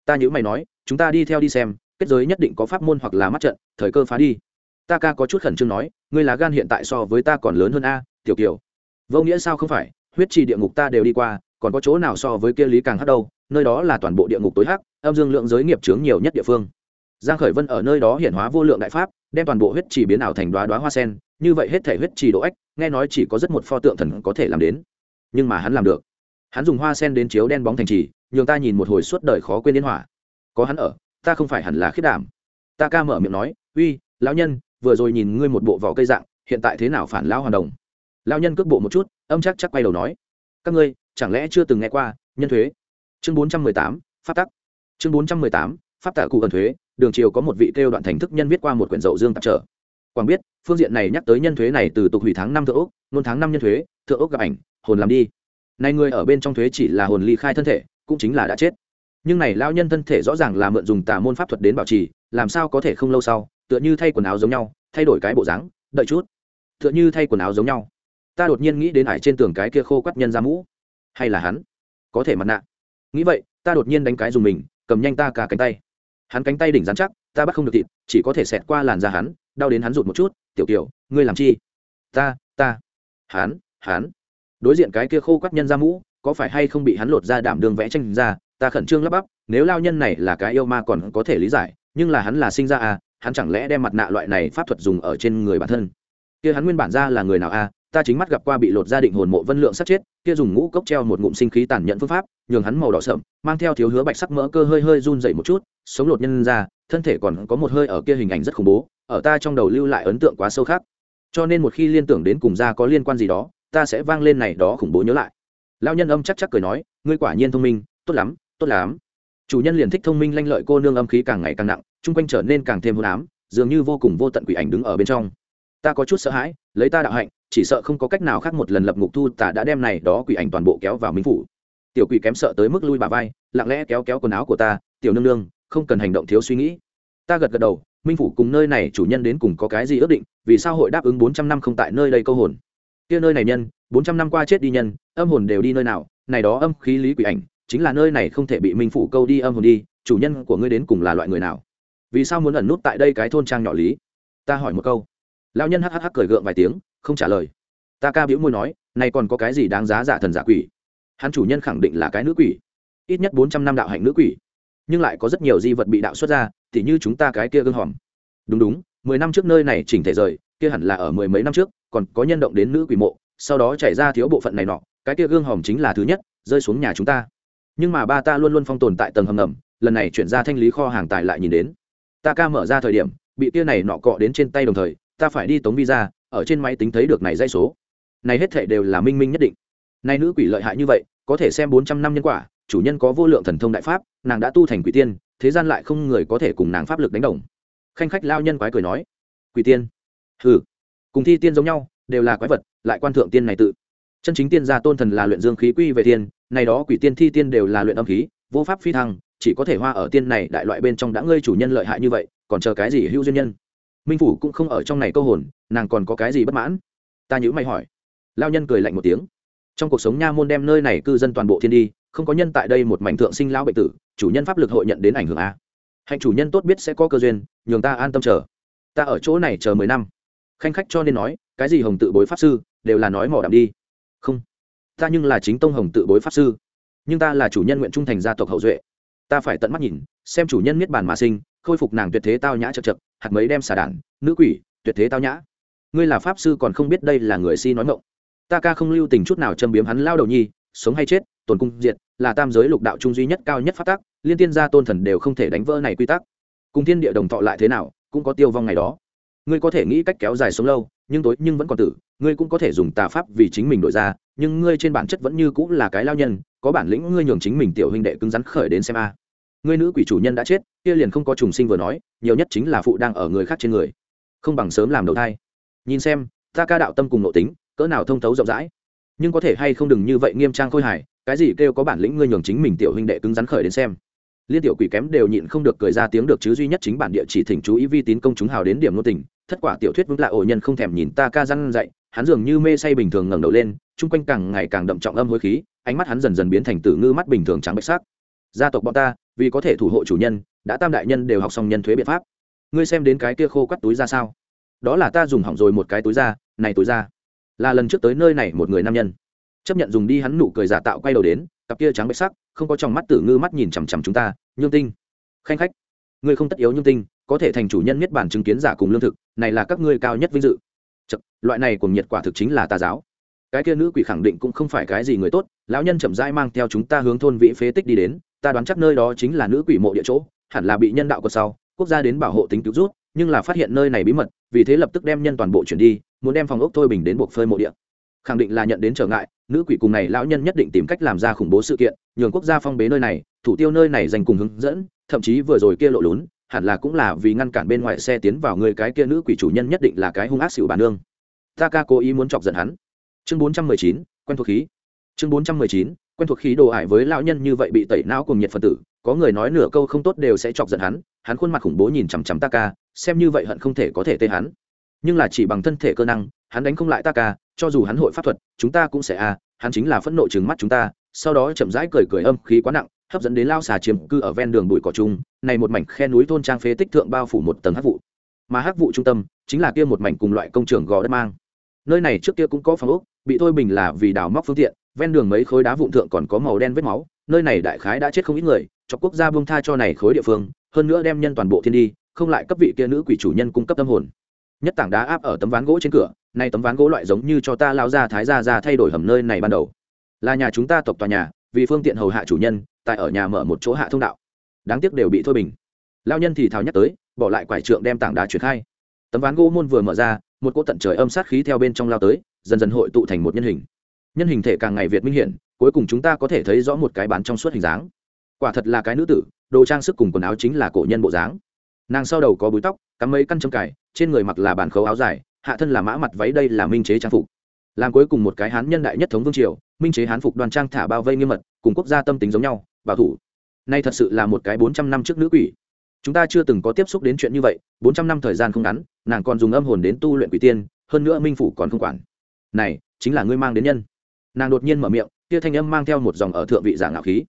Ta nhữ mày nói, chúng ta đi theo đi xem, kết giới nhất định có pháp môn hoặc là mắt trận, thời cơ phá đi ta ca có chút khẩn trương nói, ngươi lá gan hiện tại so với ta còn lớn hơn a, tiểu kiều. Vô nghĩa sao không phải, huyết trì địa ngục ta đều đi qua, còn có chỗ nào so với kia lý càng hắc đâu, nơi đó là toàn bộ địa ngục tối hắc, âm dương lượng giới nghiệp chướng nhiều nhất địa phương. Giang khởi vân ở nơi đó hiển hóa vô lượng đại pháp, đem toàn bộ huyết trì biến ảo thành đóa đóa hoa sen, như vậy hết thể huyết trì độ ếch nghe nói chỉ có rất một pho tượng thần có thể làm đến. Nhưng mà hắn làm được. Hắn dùng hoa sen đến chiếu đen bóng thành trì, nhường ta nhìn một hồi suốt đời khó quên liên hỏa. Có hắn ở, ta không phải hẳn là khiết đảm. Ta ca mở miệng nói, uy, lão nhân vừa rồi nhìn ngươi một bộ vỏ cây dạng, hiện tại thế nào phản lão hoàn đồng? Lao nhân cước bộ một chút, âm chắc chắc quay đầu nói. Các ngươi, chẳng lẽ chưa từng nghe qua, nhân thuế? Chương bốn trăm mười tám, pháp tắc. Chương bốn trăm mười tám, pháp tạ cụ ẩn thuế, đường triều có một vị kêu đoạn thành thức nhân viết qua một quyển dậu dương tạp trở. Quảng biết, phương diện này nhắc tới nhân thuế này từ tục hủy tháng năm thượng ốc nôn tháng năm nhân thuế, thượng ốc gặp ảnh, hồn làm đi. Này người ở bên trong thuế chỉ là hồn ly khai thân thể, cũng chính là đã chết. Nhưng này lao nhân thân thể rõ ràng là mượn dùng tà môn pháp thuật đến bảo trì, làm sao có thể không lâu sau tựa như thay quần áo giống nhau, thay đổi cái bộ dáng, đợi chút. Tựa như thay quần áo giống nhau. Ta đột nhiên nghĩ đến hải trên tường cái kia khô quắt nhân ra mũ. Hay là hắn? Có thể mặt nạ. Nghĩ vậy, ta đột nhiên đánh cái dùng mình, cầm nhanh ta cả cánh tay. Hắn cánh tay đỉnh dán chắc, ta bắt không được thịt, chỉ có thể xẹt qua làn da hắn, đau đến hắn rụt một chút, tiểu kiểu ngươi làm chi? Ta ta. Hắn hắn. Đối diện cái kia khô quắt nhân ra mũ, có phải hay không bị hắn lột ra đảm đường vẽ tranh ra, ta khẩn trương lắp bắp, nếu lao nhân này là cái yêu ma còn có thể lý giải, nhưng là hắn là sinh ra à hắn chẳng lẽ đem mặt nạ loại này pháp thuật dùng ở trên người bản thân? Kia hắn nguyên bản ra là người nào à ta chính mắt gặp qua bị lột ra định hồn mộ vân lượng sát chết, kia dùng ngũ cốc treo một ngụm sinh khí tàn nhẫn phương pháp, nhường hắn màu đỏ sậm mang theo thiếu hứa bạch sắc mỡ cơ hơi hơi run dậy một chút, sống lột nhân ra, thân thể còn có một hơi ở kia hình ảnh rất khủng bố, ở ta trong đầu lưu lại ấn tượng quá sâu khác. Cho nên một khi liên tưởng đến cùng ra có liên quan gì đó, ta sẽ vang lên này đó khủng bố nhớ lại. Lao nhân âm chắc chắc cười nói, ngươi quả nhiên thông minh, tốt lắm tốt lắm. Chủ nhân liền thích thông minh lanh lợi cô nương âm khí càng ngày càng nặng chung quanh trở nên càng thêm hôn ám, dường như vô cùng vô tận quỷ ảnh đứng ở bên trong. Ta có chút sợ hãi, lấy ta đạo hạnh, chỉ sợ không có cách nào khác một lần lập ngục thu tả đã đem này đó quỷ ảnh toàn bộ kéo vào minh phủ. Tiểu quỷ kém sợ tới mức lui bà vai, lặng lẽ kéo kéo quần áo của ta, tiểu nương nương, không cần hành động thiếu suy nghĩ. Ta gật gật đầu, minh phủ cùng nơi này chủ nhân đến cùng có cái gì ước định, vì sao hội đáp ứng bốn trăm năm không tại nơi đây câu hồn? Kia nơi này nhân, bốn trăm năm qua chết đi nhân, âm hồn đều đi nơi nào, này đó âm khí lý quỷ ảnh, chính là nơi này không thể bị minh phủ câu đi âm hồn đi, chủ nhân của ngươi đến cùng là loại người nào? Vì sao muốn ẩn nút tại đây cái thôn trang nhỏ lý? Ta hỏi một câu. Lão nhân hắc hắc cười gượng vài tiếng, không trả lời. Ta ca biễu môi nói, này còn có cái gì đáng giá giả thần giả quỷ? Hắn chủ nhân khẳng định là cái nữ quỷ. Ít nhất bốn trăm năm đạo hạnh nữ quỷ. Nhưng lại có rất nhiều di vật bị đạo xuất ra t h như chúng ta cái kia gương hòm. Đúng đúng, mười năm trước nơi này chỉnh thể rời, kia hẳn là ở mười mấy năm trước, còn có nhân động đến nữ quỷ mộ, sau đó chảy ra thiếu bộ phận này nọ, cái kia gương hòm chính là thứ nhất, rơi xuống nhà chúng ta. Nhưng mà ba ta luôn luôn phong tồn tại tầng hầm ngầm, lần này chuyển ra thanh lý kho hàng tài lại nhìn đến ta ca mở ra thời điểm, bị kia này nọ cọ đến trên tay đồng thời, ta phải đi tống visa, ở trên máy tính thấy được này dây số. Này hết thể đều là minh minh nhất định. Nay nữ quỷ lợi hại như vậy, có thể xem bốn trăm năm nhân quả, chủ nhân có vô lượng thần thông đại pháp, nàng đã tu thành quỷ tiên, thế gian lại không người có thể cùng nàng pháp lực đánh đồng. Khanh khách lao nhân quái cười nói, quỷ tiên? Ừ cùng thi tiên giống nhau, đều là quái vật, lại quan thượng tiên này tự. Chân chính tiên gia tôn thần là luyện dương khí quy về tiên này đó quỷ tiên thi tiên đều là luyện âm khí, vô pháp phi thăng chỉ có thể hoa ở tiên này đại loại bên trong đã ngơi chủ nhân lợi hại như vậy, còn chờ cái gì hữu duyên nhân? Minh phủ cũng không ở trong này câu hồn, nàng còn có cái gì bất mãn? Ta nhữ mày hỏi. Lao nhân cười lạnh một tiếng. Trong cuộc sống nha môn đem nơi này cư dân toàn bộ thiên đi, không có nhân tại đây một mảnh thượng sinh lão bệnh tử, chủ nhân pháp lực hội nhận đến ảnh hưởng a. Hạnh chủ nhân tốt biết sẽ có cơ duyên, nhường ta an tâm chờ. Ta ở chỗ này chờ mười năm. Khanh khách cho nên nói, cái gì hồng tự bối pháp sư, đều là nói mỏ đạm đi. Không. Ta nhưng là chính tông hồng tự bối pháp sư. Nhưng ta là chủ nhân nguyện trung thành gia tộc hậu duệ ta phải tận mắt nhìn, xem chủ nhân miết bàn mà sinh, khôi phục nàng tuyệt thế tao nhã chật chật, hạt mấy đem xà đản, nữ quỷ, tuyệt thế tao nhã. Ngươi là pháp sư còn không biết đây là người si nói ngộng ta ca không lưu tình chút nào châm biếm hắn lao đầu nhi, sống hay chết, tồn cung diệt, là tam giới lục đạo trung duy nhất cao nhất phát tác liên tiên gia tôn thần đều không thể đánh vỡ này quy tắc. Cùng thiên địa đồng thọ lại thế nào, cũng có tiêu vong ngày đó. Ngươi có thể nghĩ cách kéo dài sống lâu, nhưng tối nhưng vẫn còn tử, ngươi cũng có thể dùng tà pháp vì chính mình đổi ra nhưng ngươi trên bản chất vẫn như cũng là cái lao nhân, có bản lĩnh ngươi nhường chính mình tiểu huynh đệ cứng rắn khởi đến xem a. Ngươi nữ quỷ chủ nhân đã chết, kia liền không có trùng sinh vừa nói, nhiều nhất chính là phụ đang ở người khác trên người. Không bằng sớm làm đầu thai. Nhìn xem, ta ca đạo tâm cùng nội tính, cỡ nào thông thấu rộng rãi. Nhưng có thể hay không đừng như vậy nghiêm trang khôi hài, cái gì kêu có bản lĩnh ngươi nhường chính mình tiểu huynh đệ cứng rắn khởi đến xem. Liên tiểu quỷ kém đều nhịn không được cười ra tiếng được chứ duy nhất chính bản địa chỉ thỉnh chú ý vi tín công chúng hào đến điểm ngôn tình thất quả tiểu thuyết vững lạ ổ nhân không thèm nhìn ta ca răn dậy hắn dường như mê say bình thường ngẩng đầu lên, chung quanh càng ngày càng đậm trọng âm hối khí, ánh mắt hắn dần dần biến thành tử ngư mắt bình thường trắng bạch sắc. Gia tộc bọn ta, vì có thể thủ hộ chủ nhân, đã tam đại nhân đều học xong nhân thuế biện pháp. Ngươi xem đến cái kia khô quắt túi ra sao? Đó là ta dùng hỏng rồi một cái túi ra, này túi ra, là lần trước tới nơi này một người nam nhân. Chấp nhận dùng đi hắn nụ cười giả tạo quay đầu đến, cặp kia trắng bạch sắc, không có trong mắt tử ngư mắt nhìn chằm chằm chúng ta, nhương tinh. Khanh khách ngươi không tất yếu nhung tinh có thể thành chủ nhân niết bản chứng kiến giả cùng lương thực này là các ngươi cao nhất vinh dự. Chật, loại này cùng nhiệt quả thực chính là tà giáo. Cái kia nữ quỷ khẳng định cũng không phải cái gì người tốt lão nhân chậm rãi mang theo chúng ta hướng thôn vị phế tích đi đến ta đoán chắc nơi đó chính là nữ quỷ mộ địa chỗ hẳn là bị nhân đạo của sau quốc gia đến bảo hộ tính cứu rút nhưng là phát hiện nơi này bí mật vì thế lập tức đem nhân toàn bộ chuyển đi muốn đem phòng ốc thôi bình đến buộc phơi mộ địa. Khẳng định là nhận đến trở ngại nữ quỷ cùng này lão nhân nhất định tìm cách làm ra khủng bố sự kiện nhường quốc gia phong bế nơi này thủ tiêu nơi này dành cùng hướng dẫn thậm chí vừa rồi kia lộ lún hẳn là cũng là vì ngăn cản bên ngoài xe tiến vào người cái kia nữ quỷ chủ nhân nhất định là cái hung ác xỉu bản nương. Ta ca cố ý muốn chọc giận hắn. Chương bốn trăm mười chín quen thuộc khí. Chương bốn trăm mười chín quen thuộc khí đồ ải với lão nhân như vậy bị tẩy não cùng nhiệt phân tử có người nói nửa câu không tốt đều sẽ chọc giận hắn hắn khuôn mặt khủng bố nhìn chằm chằm ta ca xem như vậy hận không thể có thể tê hắn. Nhưng là chỉ bằng thân thể cơ năng hắn đánh không lại ta ca cho dù hắn hội pháp thuật chúng ta cũng sẽ a à, hắn chính là phẫn nộ chừng mắt chúng ta sau đó chậm rãi cười cười âm khí quá nặng hấp dẫn đến lao xà chiếm cư ở ven đường bụi cỏ trung này một mảnh khe núi thôn trang phế tích thượng bao phủ một tầng hắc vụ. Mà hắc vụ trung tâm chính là kia một mảnh cùng loại công trường gò đất mang. Nơi này trước kia cũng có phòng ốc, bị thôi bình là vì đào móc phương tiện, ven đường mấy khối đá vụn thượng còn có màu đen vết máu, nơi này đại khái đã chết không ít người, cho quốc gia buông tha cho này khối địa phương, hơn nữa đem nhân toàn bộ thiên đi, không lại cấp vị kia nữ quỷ chủ nhân cung cấp tâm hồn. Nhất tảng đá áp ở tấm ván gỗ trên cửa, nay tấm ván gỗ loại giống như cho ta lao ra thái ra ra thay đổi hầm nơi này ban đầu. Là nhà chúng ta tộc tòa nhà, vì phương tiện hầu hạ chủ nhân tại ở nhà mở một chỗ hạ thông đạo. Đáng tiếc đều bị thôi bình. Lao nhân thì thào nhắc tới, bỏ lại quải trượng đem tảng đá chuyển khai. Tấm ván gỗ môn vừa mở ra, một cỗ tận trời âm sát khí theo bên trong lao tới, dần dần hội tụ thành một nhân hình. Nhân hình thể càng ngày việt minh hiển, cuối cùng chúng ta có thể thấy rõ một cái bán trong suốt hình dáng. Quả thật là cái nữ tử, đồ trang sức cùng quần áo chính là cổ nhân bộ dáng. Nàng sau đầu có búi tóc, cắm mấy căn châm cải, trên người mặc là bản khấu áo dài, hạ thân là mã mặt váy đây là minh chế trang phục. Làm cuối cùng một cái hán nhân đại nhất thống vương triều, minh chế hán phục đoàn trang thả bao vây nghiêm mật, cùng quốc gia tâm tính giống nhau bảo thủ. Nay thật sự là một cái bốn trăm năm trước nữ quỷ. Chúng ta chưa từng có tiếp xúc đến chuyện như vậy, bốn trăm năm thời gian không ngắn, nàng còn dùng âm hồn đến tu luyện quỷ tiên, hơn nữa minh phủ còn không quản. Này, chính là ngươi mang đến nhân. Nàng đột nhiên mở miệng, kia thanh âm mang theo một dòng ở thượng vị giả ngạo khí.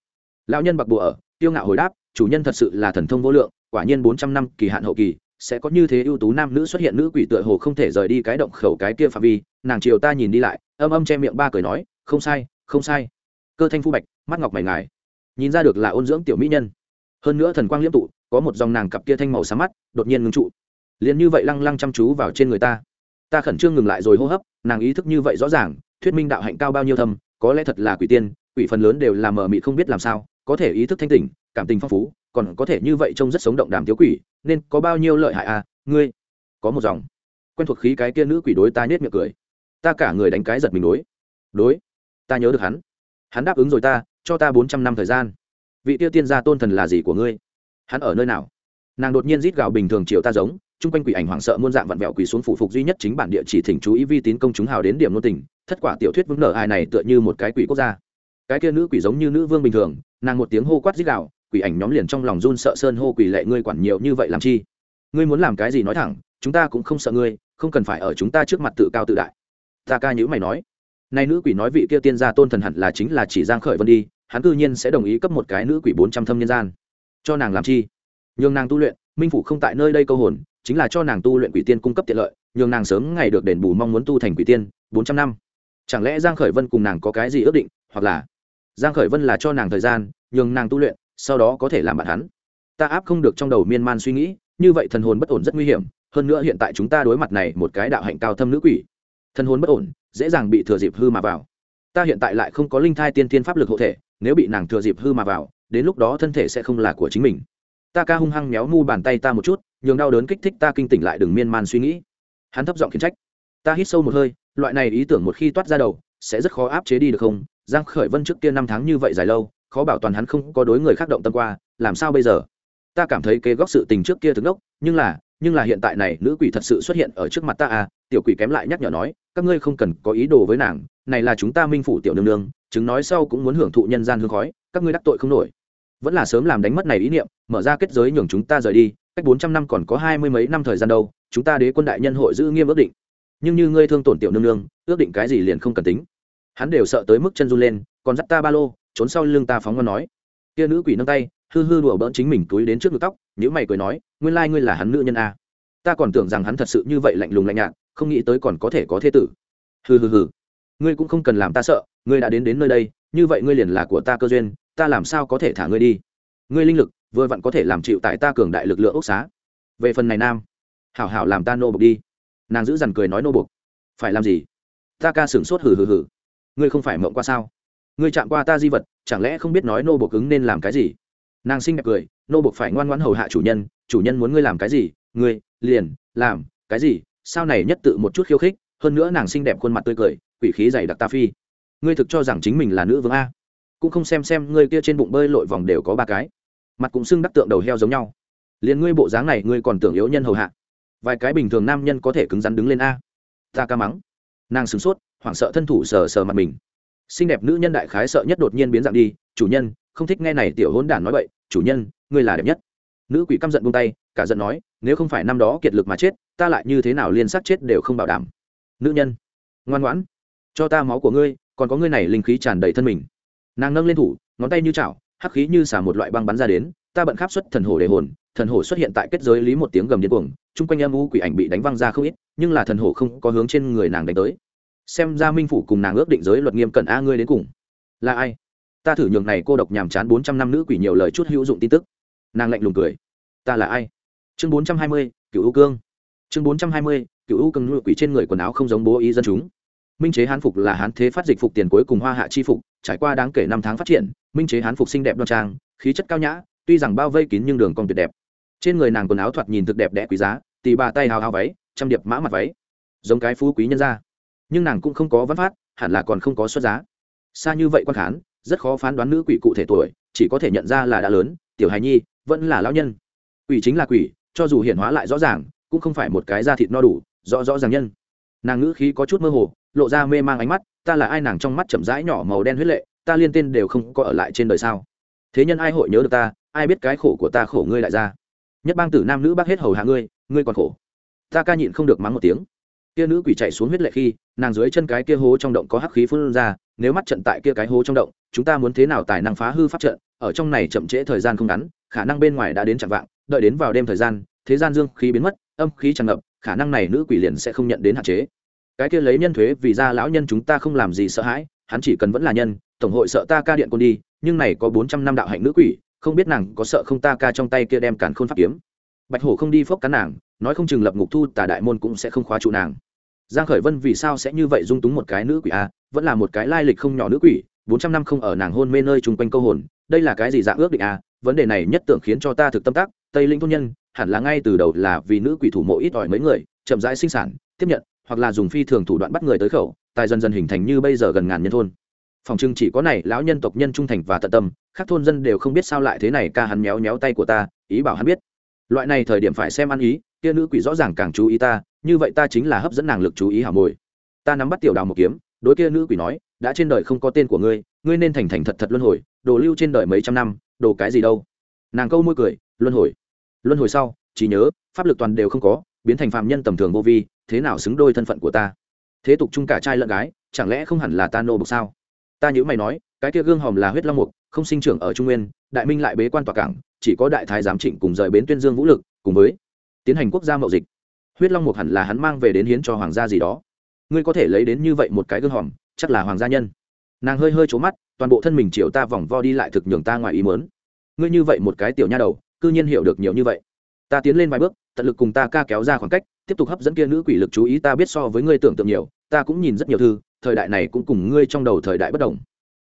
Lão nhân bạc bùa ở, tiêu ngạo hồi đáp, chủ nhân thật sự là thần thông vô lượng, quả nhiên bốn trăm năm kỳ hạn hậu kỳ, sẽ có như thế ưu tú nam nữ xuất hiện nữ quỷ tựa hồ không thể rời đi cái động khẩu cái kia phạm vi, nàng chiều ta nhìn đi lại, âm âm che miệng ba cười nói, không sai không sai. Cơ thanh phu bạch, mắt ngọc mày ngài nhìn ra được là ôn dưỡng tiểu mỹ nhân. Hơn nữa thần quang liễm tụ, có một dòng nàng cặp kia thanh màu xám mắt, đột nhiên ngưng trụ. Liền như vậy lăng lăng chăm chú vào trên người ta. Ta khẩn trương ngừng lại rồi hô hấp, nàng ý thức như vậy rõ ràng, thuyết minh đạo hạnh cao bao nhiêu thâm, có lẽ thật là quỷ tiên, quỷ phần lớn đều là mờ mị không biết làm sao, có thể ý thức thanh tỉnh, cảm tình phong phú, còn có thể như vậy trông rất sống động đàm thiếu quỷ, nên có bao nhiêu lợi hại à ngươi? Có một dòng. Quen thuộc khí cái kia nữ quỷ đối ta nhét miệng cười. Ta cả người đánh cái giật mình đối. Đối. Ta nhớ được hắn. Hắn đáp ứng rồi ta cho ta bốn trăm năm thời gian. Vị tiêu tiên gia tôn thần là gì của ngươi? Hắn ở nơi nào? Nàng đột nhiên rít gào bình thường chiều ta giống, chung quanh quỷ ảnh hoảng sợ muôn dạng vặn vẹo quỷ xuống phủ phục duy nhất chính bản địa chỉ thỉnh chú ý vi tín công chúng hào đến điểm nô tình, thất quả tiểu thuyết vững nở ai này tựa như một cái quỷ quốc gia. Cái kia nữ quỷ giống như nữ vương bình thường, nàng một tiếng hô quát rít gào, quỷ ảnh nhóm liền trong lòng run sợ sơn hô quỷ lệ ngươi quản nhiều như vậy làm chi? Ngươi muốn làm cái gì nói thẳng, chúng ta cũng không sợ ngươi, không cần phải ở chúng ta trước mặt tự cao tự đại. Ta ca nhữ mày nói. Nay nữ quỷ nói vị kia tiên gia tôn thần hẳn là chính là chỉ giang khởi vân đi hắn cư nhiên sẽ đồng ý cấp một cái nữ quỷ bốn trăm thâm nhân gian. Cho nàng làm chi? Nhường nàng tu luyện, minh phủ không tại nơi đây câu hồn, chính là cho nàng tu luyện quỷ tiên cung cấp tiện lợi, nhường nàng sớm ngày được đền bù mong muốn tu thành quỷ tiên, bốn trăm năm. Chẳng lẽ giang khởi vân cùng nàng có cái gì ước định, hoặc là giang khởi vân là cho nàng thời gian, nhường nàng tu luyện, sau đó có thể làm bạn hắn? Ta áp không được trong đầu miên man suy nghĩ, như vậy thần hồn bất ổn rất nguy hiểm, hơn nữa hiện tại chúng ta đối mặt này một cái đạo hạnh cao thâm nữ quỷ. Thần hồn bất ổn, dễ dàng bị thừa dịp hư mà vào ta hiện tại lại không có linh thai tiên tiên pháp lực hộ thể, nếu bị nàng thừa dịp hư mà vào, đến lúc đó thân thể sẽ không là của chính mình. Ta ca hung hăng méo mu bàn tay ta một chút, nhường đau đớn kích thích ta kinh tỉnh lại đừng miên man suy nghĩ. Hắn thấp giọng khiển trách. Ta hít sâu một hơi, loại này ý tưởng một khi toát ra đầu, sẽ rất khó áp chế đi được không? Giang khởi vân trước kia năm tháng như vậy dài lâu, khó bảo toàn hắn không có đối người khác động tâm qua, làm sao bây giờ? Ta cảm thấy kế góc sự tình trước kia thực đốc, nhưng là nhưng là hiện tại này nữ quỷ thật sự xuất hiện ở trước mặt ta à tiểu quỷ kém lại nhắc nhở nói, các ngươi không cần có ý đồ với nàng này là chúng ta minh phủ tiểu nương nương, chứng nói sau cũng muốn hưởng thụ nhân gian hương khói, các ngươi đắc tội không nổi. Vẫn là sớm làm đánh mất này ý niệm, mở ra kết giới nhường chúng ta rời đi, cách bốn trăm năm còn có hai mươi mấy năm thời gian đâu, chúng ta đế quân đại nhân hội giữ nghiêm ước định. Nhưng như ngươi thương tổn tiểu nương nương, ước định cái gì liền không cần tính. Hắn đều sợ tới mức chân run lên, còn dắt ta ba lô, trốn sau lưng ta phóng ngon nói. Kia nữ quỷ nâng tay, hư hư đùa bỡn chính mình túi đến trước ngực tóc nếu mày cười nói, nguyên lai ngươi là hắn nữ nhân a. Ta còn tưởng rằng hắn thật sự như vậy lạnh lùng lạnh nhạt, không nghĩ tới còn có thể có thế tử. Hừ hừ hừ ngươi cũng không cần làm ta sợ, ngươi đã đến đến nơi đây, như vậy ngươi liền là của ta cơ duyên, ta làm sao có thể thả ngươi đi? Ngươi linh lực, vừa vặn có thể làm chịu tại ta cường đại lực lượng ốc xá. Về phần này nam, hảo hảo làm ta nô bục đi. Nàng giữ dằn cười nói nô bục phải làm gì? Ta ca sửng sốt hừ hừ hừ. Ngươi không phải mộng qua sao? Ngươi chạm qua ta di vật, chẳng lẽ không biết nói nô bục ứng nên làm cái gì? Nàng xinh đẹp cười, nô bục phải ngoan ngoãn hầu hạ chủ nhân chủ nhân muốn ngươi làm cái gì? Ngươi, liền, làm, cái gì? Sao này nhất tự một chút khiêu khích, hơn nữa nàng xinh đẹp khuôn mặt tươi cười quỷ khí dày đặc ta phi. Ngươi thực cho rằng chính mình là nữ vương a. Cũng không xem xem ngươi kia trên bụng bơi lội vòng đều có ba cái. Mặt cũng xưng đắc tượng đầu heo giống nhau. Liền ngươi bộ dáng này, ngươi còn tưởng yếu nhân hầu hạ. Vài cái bình thường nam nhân có thể cứng rắn đứng lên a. Ta ca mắng. Nàng sửng sốt, hoảng sợ thân thủ sờ sờ mặt mình. Xinh đẹp nữ nhân đại khái sợ nhất đột nhiên biến dạng đi. Chủ nhân, không thích nghe này tiểu hôn đản nói vậy chủ nhân, ngươi là đẹp nhất. Nữ quỷ căm giận buông tay, cả giận nói, nếu không phải năm đó kiệt lực mà chết, ta lại như thế nào liên sát chết đều không bảo đảm. Nữ nhân, ngoan ngoãn cho ta máu của ngươi, còn có ngươi này linh khí tràn đầy thân mình. Nàng nâng lên thủ, ngón tay như chảo, hắc khí như xả một loại băng bắn ra đến, ta bận khắp xuất thần hổ để hồn, thần hổ xuất hiện tại kết giới lý một tiếng gầm điên cuồng, chung quanh âm u quỷ ảnh bị đánh văng ra không ít, nhưng là thần hổ không có hướng trên người nàng đánh tới. Xem ra minh phủ cùng nàng ước định giới luật nghiêm cẩn a ngươi đến cùng là ai? Ta thử nhường này cô độc nhàm chán bốn trăm năm nữ quỷ nhiều lời chút hữu dụng tin tức. Nàng lạnh lùng cười. Ta là ai? Chương bốn trăm hai mươi cựu u cương. Chương bốn trăm hai mươi cựu u cương nữ quỷ trên người quần áo không giống bố ý dân chúng minh chế hán phục là hán thế phát dịch phục tiền cuối cùng hoa hạ chi phục, trải qua đáng kể năm tháng phát triển, minh chế hán phục xinh đẹp đoan trang, khí chất cao nhã, tuy rằng bao vây kín nhưng đường cong tuyệt đẹp. Trên người nàng quần áo thoạt nhìn thực đẹp đẽ quý giá tì bà tay hào hào váy, trăm điệp mã mặt váy, giống cái phú quý nhân ra nhưng nàng cũng không có văn phát hẳn là còn không có xuất giá. Xa như vậy quan khán, rất khó phán đoán nữ quỷ cụ thể tuổi, chỉ có thể nhận ra là đã lớn, tiểu hài nhi, vẫn là lão nhân. Quỷ chính là quỷ, cho dù hiển hóa lại rõ ràng, cũng không phải một cái da thịt no đủ, rõ rõ ràng nhân. Nàng ngữ khí có chút mơ hồ lộ ra mê mang ánh mắt, ta là ai nàng trong mắt chậm rãi nhỏ màu đen huyết lệ, ta liên tên đều không có ở lại trên đời sao? Thế nhân ai hội nhớ được ta, ai biết cái khổ của ta khổ ngươi lại ra? Nhất bang tử nam nữ bác hết hầu hạ ngươi ngươi còn khổ. Ta ca nhịn không được mắng một tiếng. Kia nữ quỷ chạy xuống huyết lệ khi, nàng dưới chân cái kia hố trong động có hắc khí phun ra, nếu mắt trận tại kia cái hố trong động, chúng ta muốn thế nào tài năng phá hư pháp trận, ở trong này chậm trễ thời gian không ngắn, khả năng bên ngoài đã đến chạm vạng, đợi đến vào đêm thời gian, thế gian dương khí biến mất, âm khí tràn ngập, khả năng này nữ quỷ liền sẽ không nhận đến hạn chế cái kia lấy nhân thuế vì ra lão nhân chúng ta không làm gì sợ hãi, hắn chỉ cần vẫn là nhân, tổng hội sợ ta ca điện côn đi, nhưng này có bốn trăm năm đạo hạnh nữ quỷ, không biết nàng có sợ không ta ca trong tay kia đem càn khôn pháp kiếm. Bạch hổ không đi phốc cắn nàng, nói không chừng lập ngục thu tà đại môn cũng sẽ không khóa trụ nàng. Giang khởi vân vì sao sẽ như vậy dung túng một cái nữ quỷ a vẫn là một cái lai lịch không nhỏ nữ quỷ, bốn trăm năm không ở nàng hôn mê nơi chung quanh câu hồn, đây là cái gì dạng ước định a vấn đề này nhất tưởng khiến cho ta thực tâm tác, tây linh thôn nhân, hẳn là ngay từ đầu là vì nữ quỷ thủ mộ ít ỏi mấy người, chậm rãi sinh sản tiếp nhận, hoặc là dùng phi thường thủ đoạn bắt người tới khẩu, tài dần dần hình thành như bây giờ gần ngàn nhân thôn. Phòng trưng chỉ có này, lão nhân tộc nhân trung thành và tận tâm các thôn dân đều không biết sao lại thế này, ca hắn méo méo tay của ta, ý bảo hắn biết. Loại này thời điểm phải xem ăn ý, kia nữ quỷ rõ ràng càng chú ý ta, như vậy ta chính là hấp dẫn nàng lực chú ý hảo mồi. Ta nắm bắt tiểu đào một kiếm, đối kia nữ quỷ nói, đã trên đời không có tên của ngươi ngươi nên thành thành thật thật luân hồi, đồ lưu trên đời mấy trăm năm, đồ cái gì đâu. Nàng câu môi cười, luân hồi. Luân hồi sau chỉ nhớ, pháp lực toàn đều không có biến thành phạm nhân tầm thường vô vi, thế nào xứng đôi thân phận của ta? Thế tục chung cả trai lẫn gái, chẳng lẽ không hẳn là ta nô bục sao? Ta nhớ mày nói, cái kia gương hòm là huyết long mục, không sinh trưởng ở trung nguyên, đại minh lại bế quan tòa cảng, chỉ có đại thái giám trịnh cùng rời bến tuyên dương vũ lực, cùng với tiến hành quốc gia mậu dịch. Huyết long mục hẳn là hắn mang về đến hiến cho hoàng gia gì đó. Ngươi có thể lấy đến như vậy một cái gương hòm, chắc là hoàng gia nhân. Nàng hơi hơi trố mắt, toàn bộ thân mình chiều ta vòng vo đi lại thực nhường ta ngoài ý mớn ngươi như vậy một cái tiểu nha đầu, cư nhiên hiểu được nhiều như vậy. Ta tiến lên vài bước tận lực cùng ta ca kéo ra khoảng cách, tiếp tục hấp dẫn kia nữ quỷ lực chú ý ta biết so với ngươi tưởng tượng nhiều, ta cũng nhìn rất nhiều thư, thời đại này cũng cùng ngươi trong đầu thời đại bất đồng.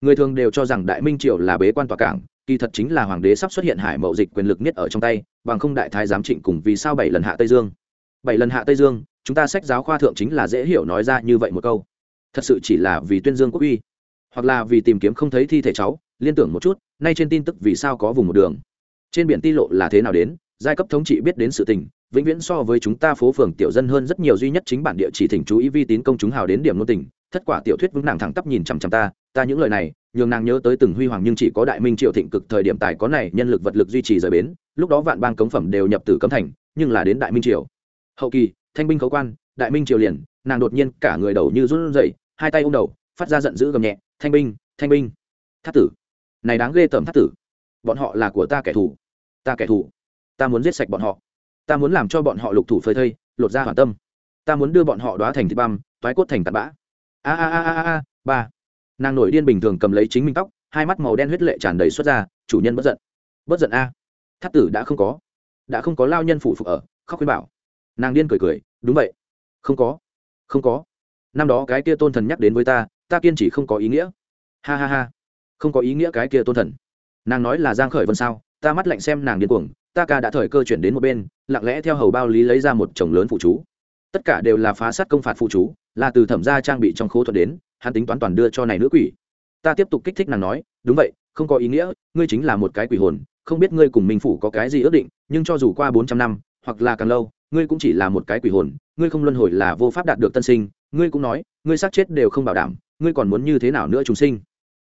Người thường đều cho rằng đại minh triều là bế quan tòa cảng, kỳ thật chính là hoàng đế sắp xuất hiện hải mậu dịch quyền lực niết ở trong tay, bằng không đại thái giám trịnh cùng vì sao bảy lần hạ tây dương. Bảy lần hạ tây dương, chúng ta sách giáo khoa thượng chính là dễ hiểu nói ra như vậy một câu. Thật sự chỉ là vì tuyên dương quốc uy, hoặc là vì tìm kiếm không thấy thi thể cháu, liên tưởng một chút, nay trên tin tức vì sao có vùng một đường. Trên biển ti lộ là thế nào đến giai cấp thống trị biết đến sự tình, vĩnh viễn so với chúng ta phố phường tiểu dân hơn rất nhiều duy nhất chính bản địa chỉ thỉnh chú ý vi tín công chúng hào đến điểm nô tình. Thất quả tiểu thuyết vững nàng thẳng tắp nhìn chằm chằm ta ta những lời này, nhường nàng nhớ tới từng huy hoàng nhưng chỉ có đại minh triệu thịnh cực thời điểm tài có này, nhân lực vật lực duy trì rời bến, lúc đó vạn bang cống phẩm đều nhập từ cấm thành, nhưng là đến đại minh triều. Hậu kỳ, thanh binh khấu quan, đại minh triều liền, nàng đột nhiên cả người đầu như run rẩy, hai tay ôm đầu, phát ra giận dữ gầm nhẹ, thanh binh thanh binh. Thát tử. Này đáng ghê tởm thát tử. Bọn họ là của ta kẻ thù. Ta kẻ thù ta muốn giết sạch bọn họ. Ta muốn làm cho bọn họ lục thủ phơi thây, lột ra hoàn tâm. Ta muốn đưa bọn họ đoá thành thịt băm, toái cốt thành tạt bã. A a a a a ba. Nàng nổi điên bình thường cầm lấy chính mình tóc, hai mắt màu đen huyết lệ tràn đầy xuất ra, chủ nhân bất giận. Bất giận a. Thắt tử đã không có. Đã không có lao nhân phụ phục ở, khóc khuyên bảo. Nàng điên cười cười, đúng vậy. Không có. Không có. Năm đó cái kia tôn thần nhắc đến với ta ta kiên chỉ không có ý nghĩa. Ha ha ha. Không có ý nghĩa cái kia tôn thần. Nàng nói là giang khởi vân sao, ta mắt lạnh xem nàng điên cuồng ta ca đã thời cơ chuyển đến một bên, lặng lẽ theo hầu bao lý lấy ra một chồng lớn phụ chú. Tất cả đều là phá sát công phạt phụ chú, là từ thẩm gia trang bị trong khố thuật đến, hắn tính toán toàn đưa cho này nữ quỷ. Ta tiếp tục kích thích nàng nói, đúng vậy, không có ý nghĩa, ngươi chính là một cái quỷ hồn, không biết ngươi cùng minh phủ có cái gì ước định, nhưng cho dù qua bốn trăm năm, hoặc là càng lâu, ngươi cũng chỉ là một cái quỷ hồn, ngươi không luân hồi là vô pháp đạt được tân sinh, ngươi cũng nói, ngươi xác chết đều không bảo đảm, ngươi còn muốn như thế nào nữa trùng sinh?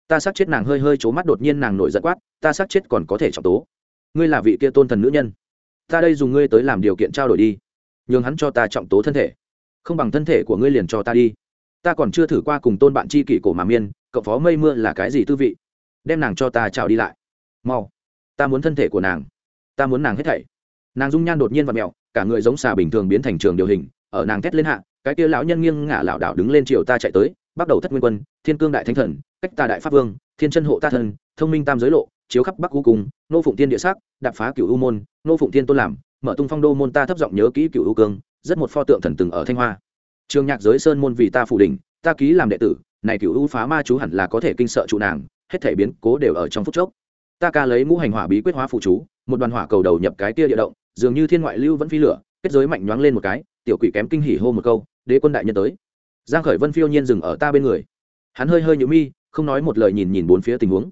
Ta xác chết nàng hơi hơi c mắt đột nhiên nàng nổi giận quát, ta xác chết còn có thể trọng tố ngươi là vị kia tôn thần nữ nhân. Ta đây dùng ngươi tới làm điều kiện trao đổi đi. Nhường hắn cho ta trọng tố thân thể. Không bằng thân thể của ngươi liền cho ta đi. Ta còn chưa thử qua cùng tôn bạn chi kỷ cổ mà miên, cậu phó mây mưa là cái gì tư vị? Đem nàng cho ta chào đi lại. Mau. Ta muốn thân thể của nàng. Ta muốn nàng hết thảy. Nàng dung nhan đột nhiên và mẹo, cả người giống xà bình thường biến thành trường điều hình, ở nàng thét lên hạ, cái kia lão nhân nghiêng ngả lảo đảo đứng lên chiều ta chạy tới, bắt đầu thất nguyên quân, thiên cương đại thánh thần, cách ta đại pháp vương, thiên chân hộ ta thần, thông minh tam giới lộ chiếu khắp bắc u cung, nô phụng tiên địa sắc, đạp phá cửu u môn, nô phụng tiên tôn làm, mở tung phong đô môn ta thấp giọng nhớ kỹ cửu u cương, rất một pho tượng thần từng ở thanh hoa. Trường nhạc giới sơn môn vì ta phủ đình ta ký làm đệ tử, này cửu u phá ma chú hẳn là có thể kinh sợ trụ nàng, hết thể biến cố đều ở trong phút chốc. Ta ca lấy ngũ hành hỏa bí quyết hóa phụ chú, một đoàn hỏa cầu đầu nhập cái kia địa động, dường như thiên ngoại lưu vẫn phi lửa, kết giới mạnh nhoáng lên một cái, tiểu quỷ kém kinh hỉ hô một câu, đế quân đại nhân tới. Giang khởi vân phiêu nhiên dừng ở ta bên người. Hắn hơi hơi nhũ mi, không nói một lời nhìn nhìn bốn phía tình huống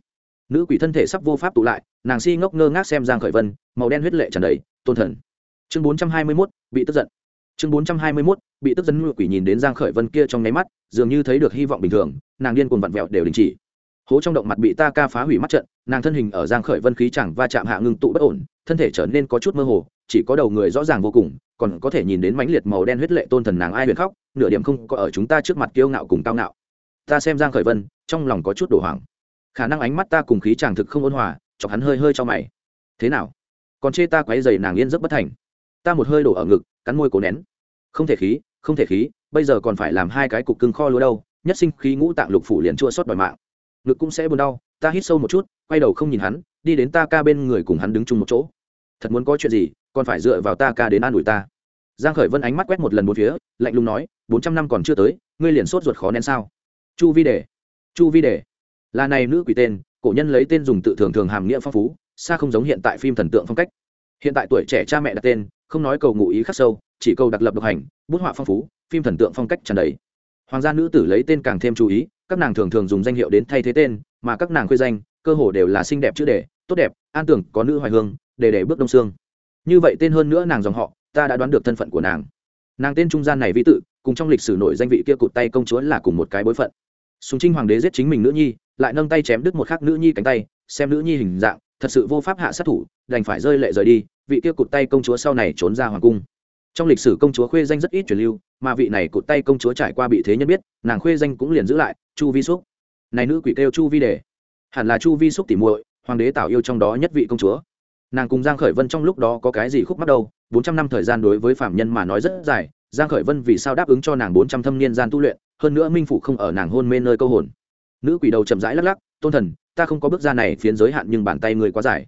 nữ quỷ thân thể sắp vô pháp tụ lại nàng si ngốc ngơ ngác xem giang khởi vân màu đen huyết lệ tràn đầy tôn thần. Chương 421, bị tức giận. Chương 421, bị tức giận nữ quỷ nhìn đến giang khởi vân kia trong nháy mắt dường như thấy được hy vọng bình thường nàng điên cuồng vặn vẹo đều đình chỉ. Hố trong động mặt bị ta ca phá hủy mắt trận nàng thân hình ở giang khởi vân khí chẳng va chạm hạ ngưng tụ bất ổn thân thể trở nên có chút mơ hồ chỉ có đầu người rõ ràng vô cùng còn có thể nhìn đến mãnh liệt màu đen huyết lệ tôn thần nàng ai huyền khóc nửa điểm không có ở chúng ta trước mặt kiêu ngạo cùng cao ngạo. Ta xem giang khởi vân trong lòng có chút đổ hoảng khả năng ánh mắt ta cùng khí chàng thực không ôn hòa, chọc hắn hơi hơi cho mày. Thế nào? Còn chê ta quấy dày nàng yên giấc bất thành. Ta một hơi đổ ở ngực, cắn môi cố nén. Không thể khí, không thể khí, bây giờ còn phải làm hai cái cục cưng kho lúa đâu, nhất sinh khí ngũ tạng lục phủ liền chua xót đòi mạng. Ngực cũng sẽ buồn đau, ta hít sâu một chút, quay đầu không nhìn hắn, đi đến ta ca bên người cùng hắn đứng chung một chỗ. Thật muốn có chuyện gì, còn phải dựa vào ta ca đến an ủi ta. Giang khởi vân ánh mắt quét một lần một phía, lạnh lùng nói, bốn trăm năm còn chưa tới, ngươi liền sốt ruột khó nén sao? Chu vi đề. Chu vi đề là này nữ quỷ tên, cổ nhân lấy tên dùng tự thường thường hàm nghĩa phong phú, xa không giống hiện tại phim thần tượng phong cách. Hiện tại tuổi trẻ cha mẹ đặt tên, không nói cầu ngụ ý khắc sâu, chỉ cầu đặc lập độc hành, bút họa phong phú, phim thần tượng phong cách tràn đầy. Hoàng gia nữ tử lấy tên càng thêm chú ý, các nàng thường thường dùng danh hiệu đến thay thế tên, mà các nàng khuê danh, cơ hồ đều là xinh đẹp chữ đề, tốt đẹp, an tưởng, có nữ hoài hương, để để bước đông xương. Như vậy tên hơn nữa nàng dòng họ, ta đã đoán được thân phận của nàng. Nàng tên trung gian này vi tự, cùng trong lịch sử nổi danh vị kia cụt tay công chúa là cùng một cái bối phận. Sùng trinh hoàng đế giết chính mình nữ nhi lại nâng tay chém đứt một khắc nữ nhi cánh tay, xem nữ nhi hình dạng, thật sự vô pháp hạ sát thủ, đành phải rơi lệ rời đi, vị kia cụt tay công chúa sau này trốn ra hoàng cung. Trong lịch sử công chúa khuê danh rất ít truyền lưu, mà vị này cụt tay công chúa trải qua bị thế nhân biết, nàng khuê danh cũng liền giữ lại, chu vi xúc này nữ quỷ kêu chu vi đề. Hẳn là chu vi xúc tỉ muội, hoàng đế tảo yêu trong đó nhất vị công chúa. Nàng cùng giang khởi vân trong lúc đó có cái gì khúc mắc đâu, bốn trăm năm thời gian đối với phạm nhân mà nói rất dài, giang khởi vân vì sao đáp ứng cho nàng bốn trăm thâm niên gian tu luyện, hơn nữa minh phụ không ở nàng hôn mê nơi câu hồn nữ quỷ đầu chậm rãi lắc lắc, tôn thần, ta không có bước ra này phiến giới hạn nhưng bàn tay người quá dài.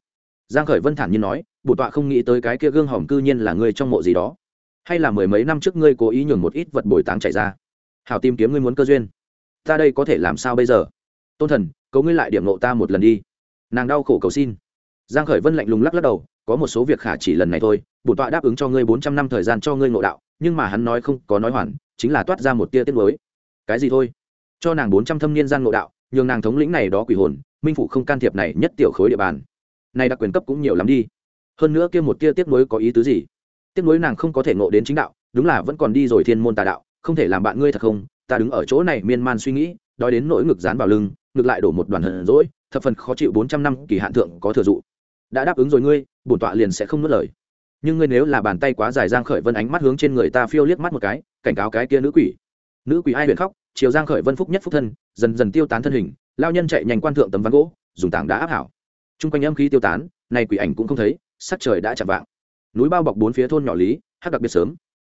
Giang khởi vân thản nhiên nói bổ tọa không nghĩ tới cái kia gương hỏng cư nhiên là ngươi trong mộ gì đó. Hay là mười mấy năm trước ngươi cố ý nhường một ít vật bồi táng chạy ra. Hảo tìm kiếm ngươi muốn cơ duyên. Ta đây có thể làm sao bây giờ? Tôn thần, cầu ngươi lại điểm nộ ta một lần đi. Nàng đau khổ cầu xin. Giang khởi vân lạnh lùng lắc lắc đầu, có một số việc khả chỉ lần này thôi, bổn tọa đáp ứng cho ngươi bốn trăm năm thời gian cho ngươi ngộ đạo, nhưng mà hắn nói không có nói hoàn, chính là toát ra một tia tiết mới cái gì thôi? Cho nàng bốn trăm thâm niên gian ngộ đạo, nhường nàng thống lĩnh này đó quỷ hồn, minh phụ không can thiệp này nhất tiểu khối địa bàn. Này đặc quyền cấp cũng nhiều lắm đi. Hơn nữa kia một kia tiết nuối có ý tứ gì? Tiết nuối nàng không có thể ngộ đến chính đạo, đúng là vẫn còn đi rồi thiên môn tà đạo, không thể làm bạn ngươi thật không? Ta đứng ở chỗ này miên man suy nghĩ, đói đến nỗi ngực dán vào lưng ngược lại đổ một đoàn hận rỗi, thập phần khó chịu bốn trăm năm kỳ hạn thượng có thừa dụ. Đã đáp ứng rồi ngươi, bổn tọa liền sẽ không nuốt lời. Nhưng ngươi nếu là bàn tay quá dài giang khởi vân ánh mắt hướng trên người ta phiêu liếc mắt một cái, cảnh cáo cái kia nữ quỷ. Nữ quỷ ai huyền khóc chiều giang khởi vân phúc nhất phúc thân, dần dần tiêu tán thân hình, lao nhân chạy nhanh quan thượng tấm ván gỗ, dùng tảng đá áp hảo. Trung quanh âm khí tiêu tán, này quỷ ảnh cũng không thấy, sắc trời đã chạm vạng. Núi bao bọc bốn phía thôn nhỏ lý, hắc đặc biệt sớm.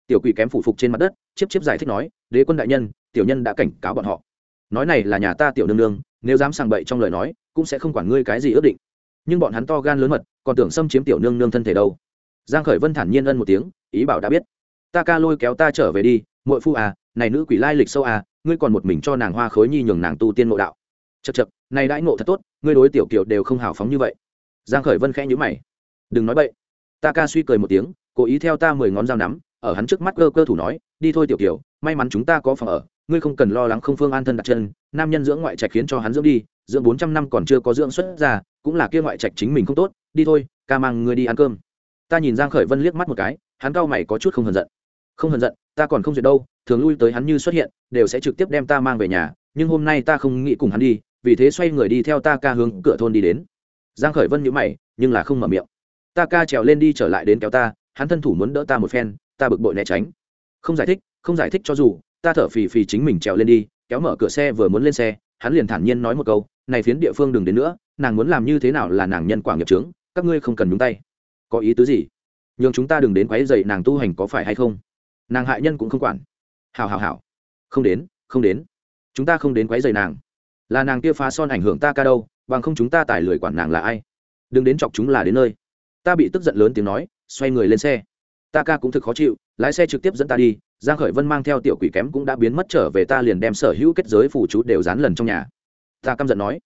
Tiểu quỷ kém phủ phục trên mặt đất, chiếp chiếp giải thích nói, đế quân đại nhân, tiểu nhân đã cảnh cáo bọn họ. Nói này là nhà ta tiểu nương nương, nếu dám sàng bậy trong lời nói, cũng sẽ không quản ngươi cái gì ước định. Nhưng bọn hắn to gan lớn mật, còn tưởng xâm chiếm tiểu nương nương thân thể đâu. Giang khởi vân thản nhiên ân một tiếng, ý bảo đã biết. Ta ca lôi kéo ta trở về đi, muội phu à này nữ quỷ lai lịch sâu à ngươi còn một mình cho nàng hoa khối nhi nhường nàng tu tiên ngộ đạo. Chật chật này đãi ngộ thật tốt, ngươi đối tiểu kiều đều không hào phóng như vậy. Giang khởi vân khẽ nhíu mày. Đừng nói bậy. Ta ca suy cười một tiếng, cố ý theo ta mười ngón dao nắm, ở hắn trước mắt cơ cơ thủ nói, đi thôi tiểu kiều, may mắn chúng ta có phòng ở, ngươi không cần lo lắng không phương an thân đặt chân, nam nhân dưỡng ngoại trạch khiến cho hắn dưỡng đi, dưỡng bốn trăm năm còn chưa có dưỡng xuất ra, cũng là kia ngoại trạch chính mình không tốt, đi thôi, ca mang ngươi đi ăn cơm. Ta nhìn giang khởi vân liếc mắt một cái, hắn cao mày có chút không hờn giận. Không hờn giận ta còn không duyệt đâu, thường lui tới hắn như xuất hiện, đều sẽ trực tiếp đem ta mang về nhà, nhưng hôm nay ta không nghĩ cùng hắn đi, vì thế xoay người đi theo ta ca hướng cửa thôn đi đến. Giang khởi vân nhíu mày, nhưng là không mở miệng. Ta ca trèo lên đi trở lại đến kéo ta, hắn thân thủ muốn đỡ ta một phen, ta bực bội né tránh. Không giải thích, không giải thích cho dù, ta thở phì phì chính mình trèo lên đi, kéo mở cửa xe vừa muốn lên xe, hắn liền thản nhiên nói một câu, này phiến địa phương đừng đến nữa, nàng muốn làm như thế nào là nàng nhân quả nghiệp trướng các ngươi không cần nhúng tay. Có ý tứ gì? Nhưng chúng ta đừng đến quấy dậy nàng tu hành có phải hay không? Nàng hại nhân cũng không quản. Hào hào hào không đến không đến. Chúng ta không đến quấy rầy nàng. Là nàng kia phá son ảnh hưởng ta ca đâu, bằng không chúng ta tải lười quản nàng là ai. Đừng đến chọc chúng là đến nơi. Ta bị tức giận lớn tiếng nói, xoay người lên xe. Ta ca cũng thực khó chịu, lái xe trực tiếp dẫn ta đi, giang khởi vân mang theo tiểu quỷ kém cũng đã biến mất trở về ta liền đem sở hữu kết giới phủ chú đều dán lần trong nhà. Ta căm giận nói,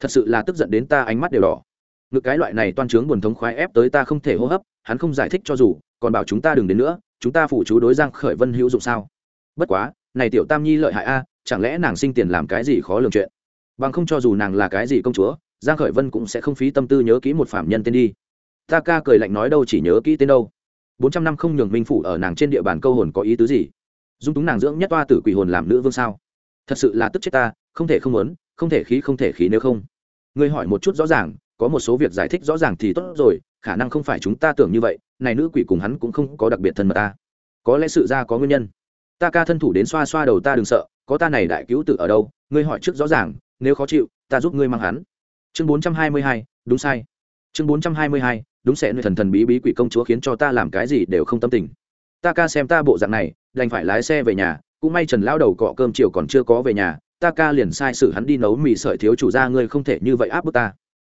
thật sự là tức giận đến ta ánh mắt đều đỏ. Ngực cái loại này toan trướng buồn thống khoái ép tới ta không thể hô hấp, hắn không giải thích cho dù, còn bảo chúng ta đừng đến nữa chúng ta phụ chú đối giang khởi vân hữu dụng sao? Bất quá, này tiểu tam nhi lợi hại a, chẳng lẽ nàng sinh tiền làm cái gì khó lường chuyện? Bằng không cho dù nàng là cái gì công chúa, giang khởi vân cũng sẽ không phí tâm tư nhớ kỹ một phạm nhân tên đi. Ta ca cười lạnh nói đâu chỉ nhớ kỹ tên đâu. Bốn trăm năm không nhường minh phủ ở nàng trên địa bàn câu hồn có ý tứ gì? Dung túng nàng dưỡng nhất toa tử quỷ hồn làm nữ vương sao? Thật sự là tức chết ta, không thể không muốn, không thể khí không thể khí nếu không. Ngươi hỏi một chút rõ ràng, có một số việc giải thích rõ ràng thì tốt rồi khả năng không phải chúng ta tưởng như vậy, này nữ quỷ cùng hắn cũng không có đặc biệt thân mật ta. Có lẽ sự ra có nguyên nhân. Ta ca thân thủ đến xoa xoa đầu ta đừng sợ, có ta này đại cứu tử ở đâu, ngươi hỏi trước rõ ràng, nếu khó chịu, ta giúp ngươi mang hắn. Chương bốn trăm hai mươi hai, đúng sai. Chương bốn trăm hai mươi hai, đúng sẽ nơi thần thần bí bí quỷ công chúa khiến cho ta làm cái gì đều không tâm tình. Ta ca xem ta bộ dạng này, đành phải lái xe về nhà, cũng may trần lao đầu cọ cơm chiều còn chưa có về nhà, ta ca liền sai sự hắn đi nấu mì sợi thiếu chủ ra, ngươi không thể như vậy áp bức ta.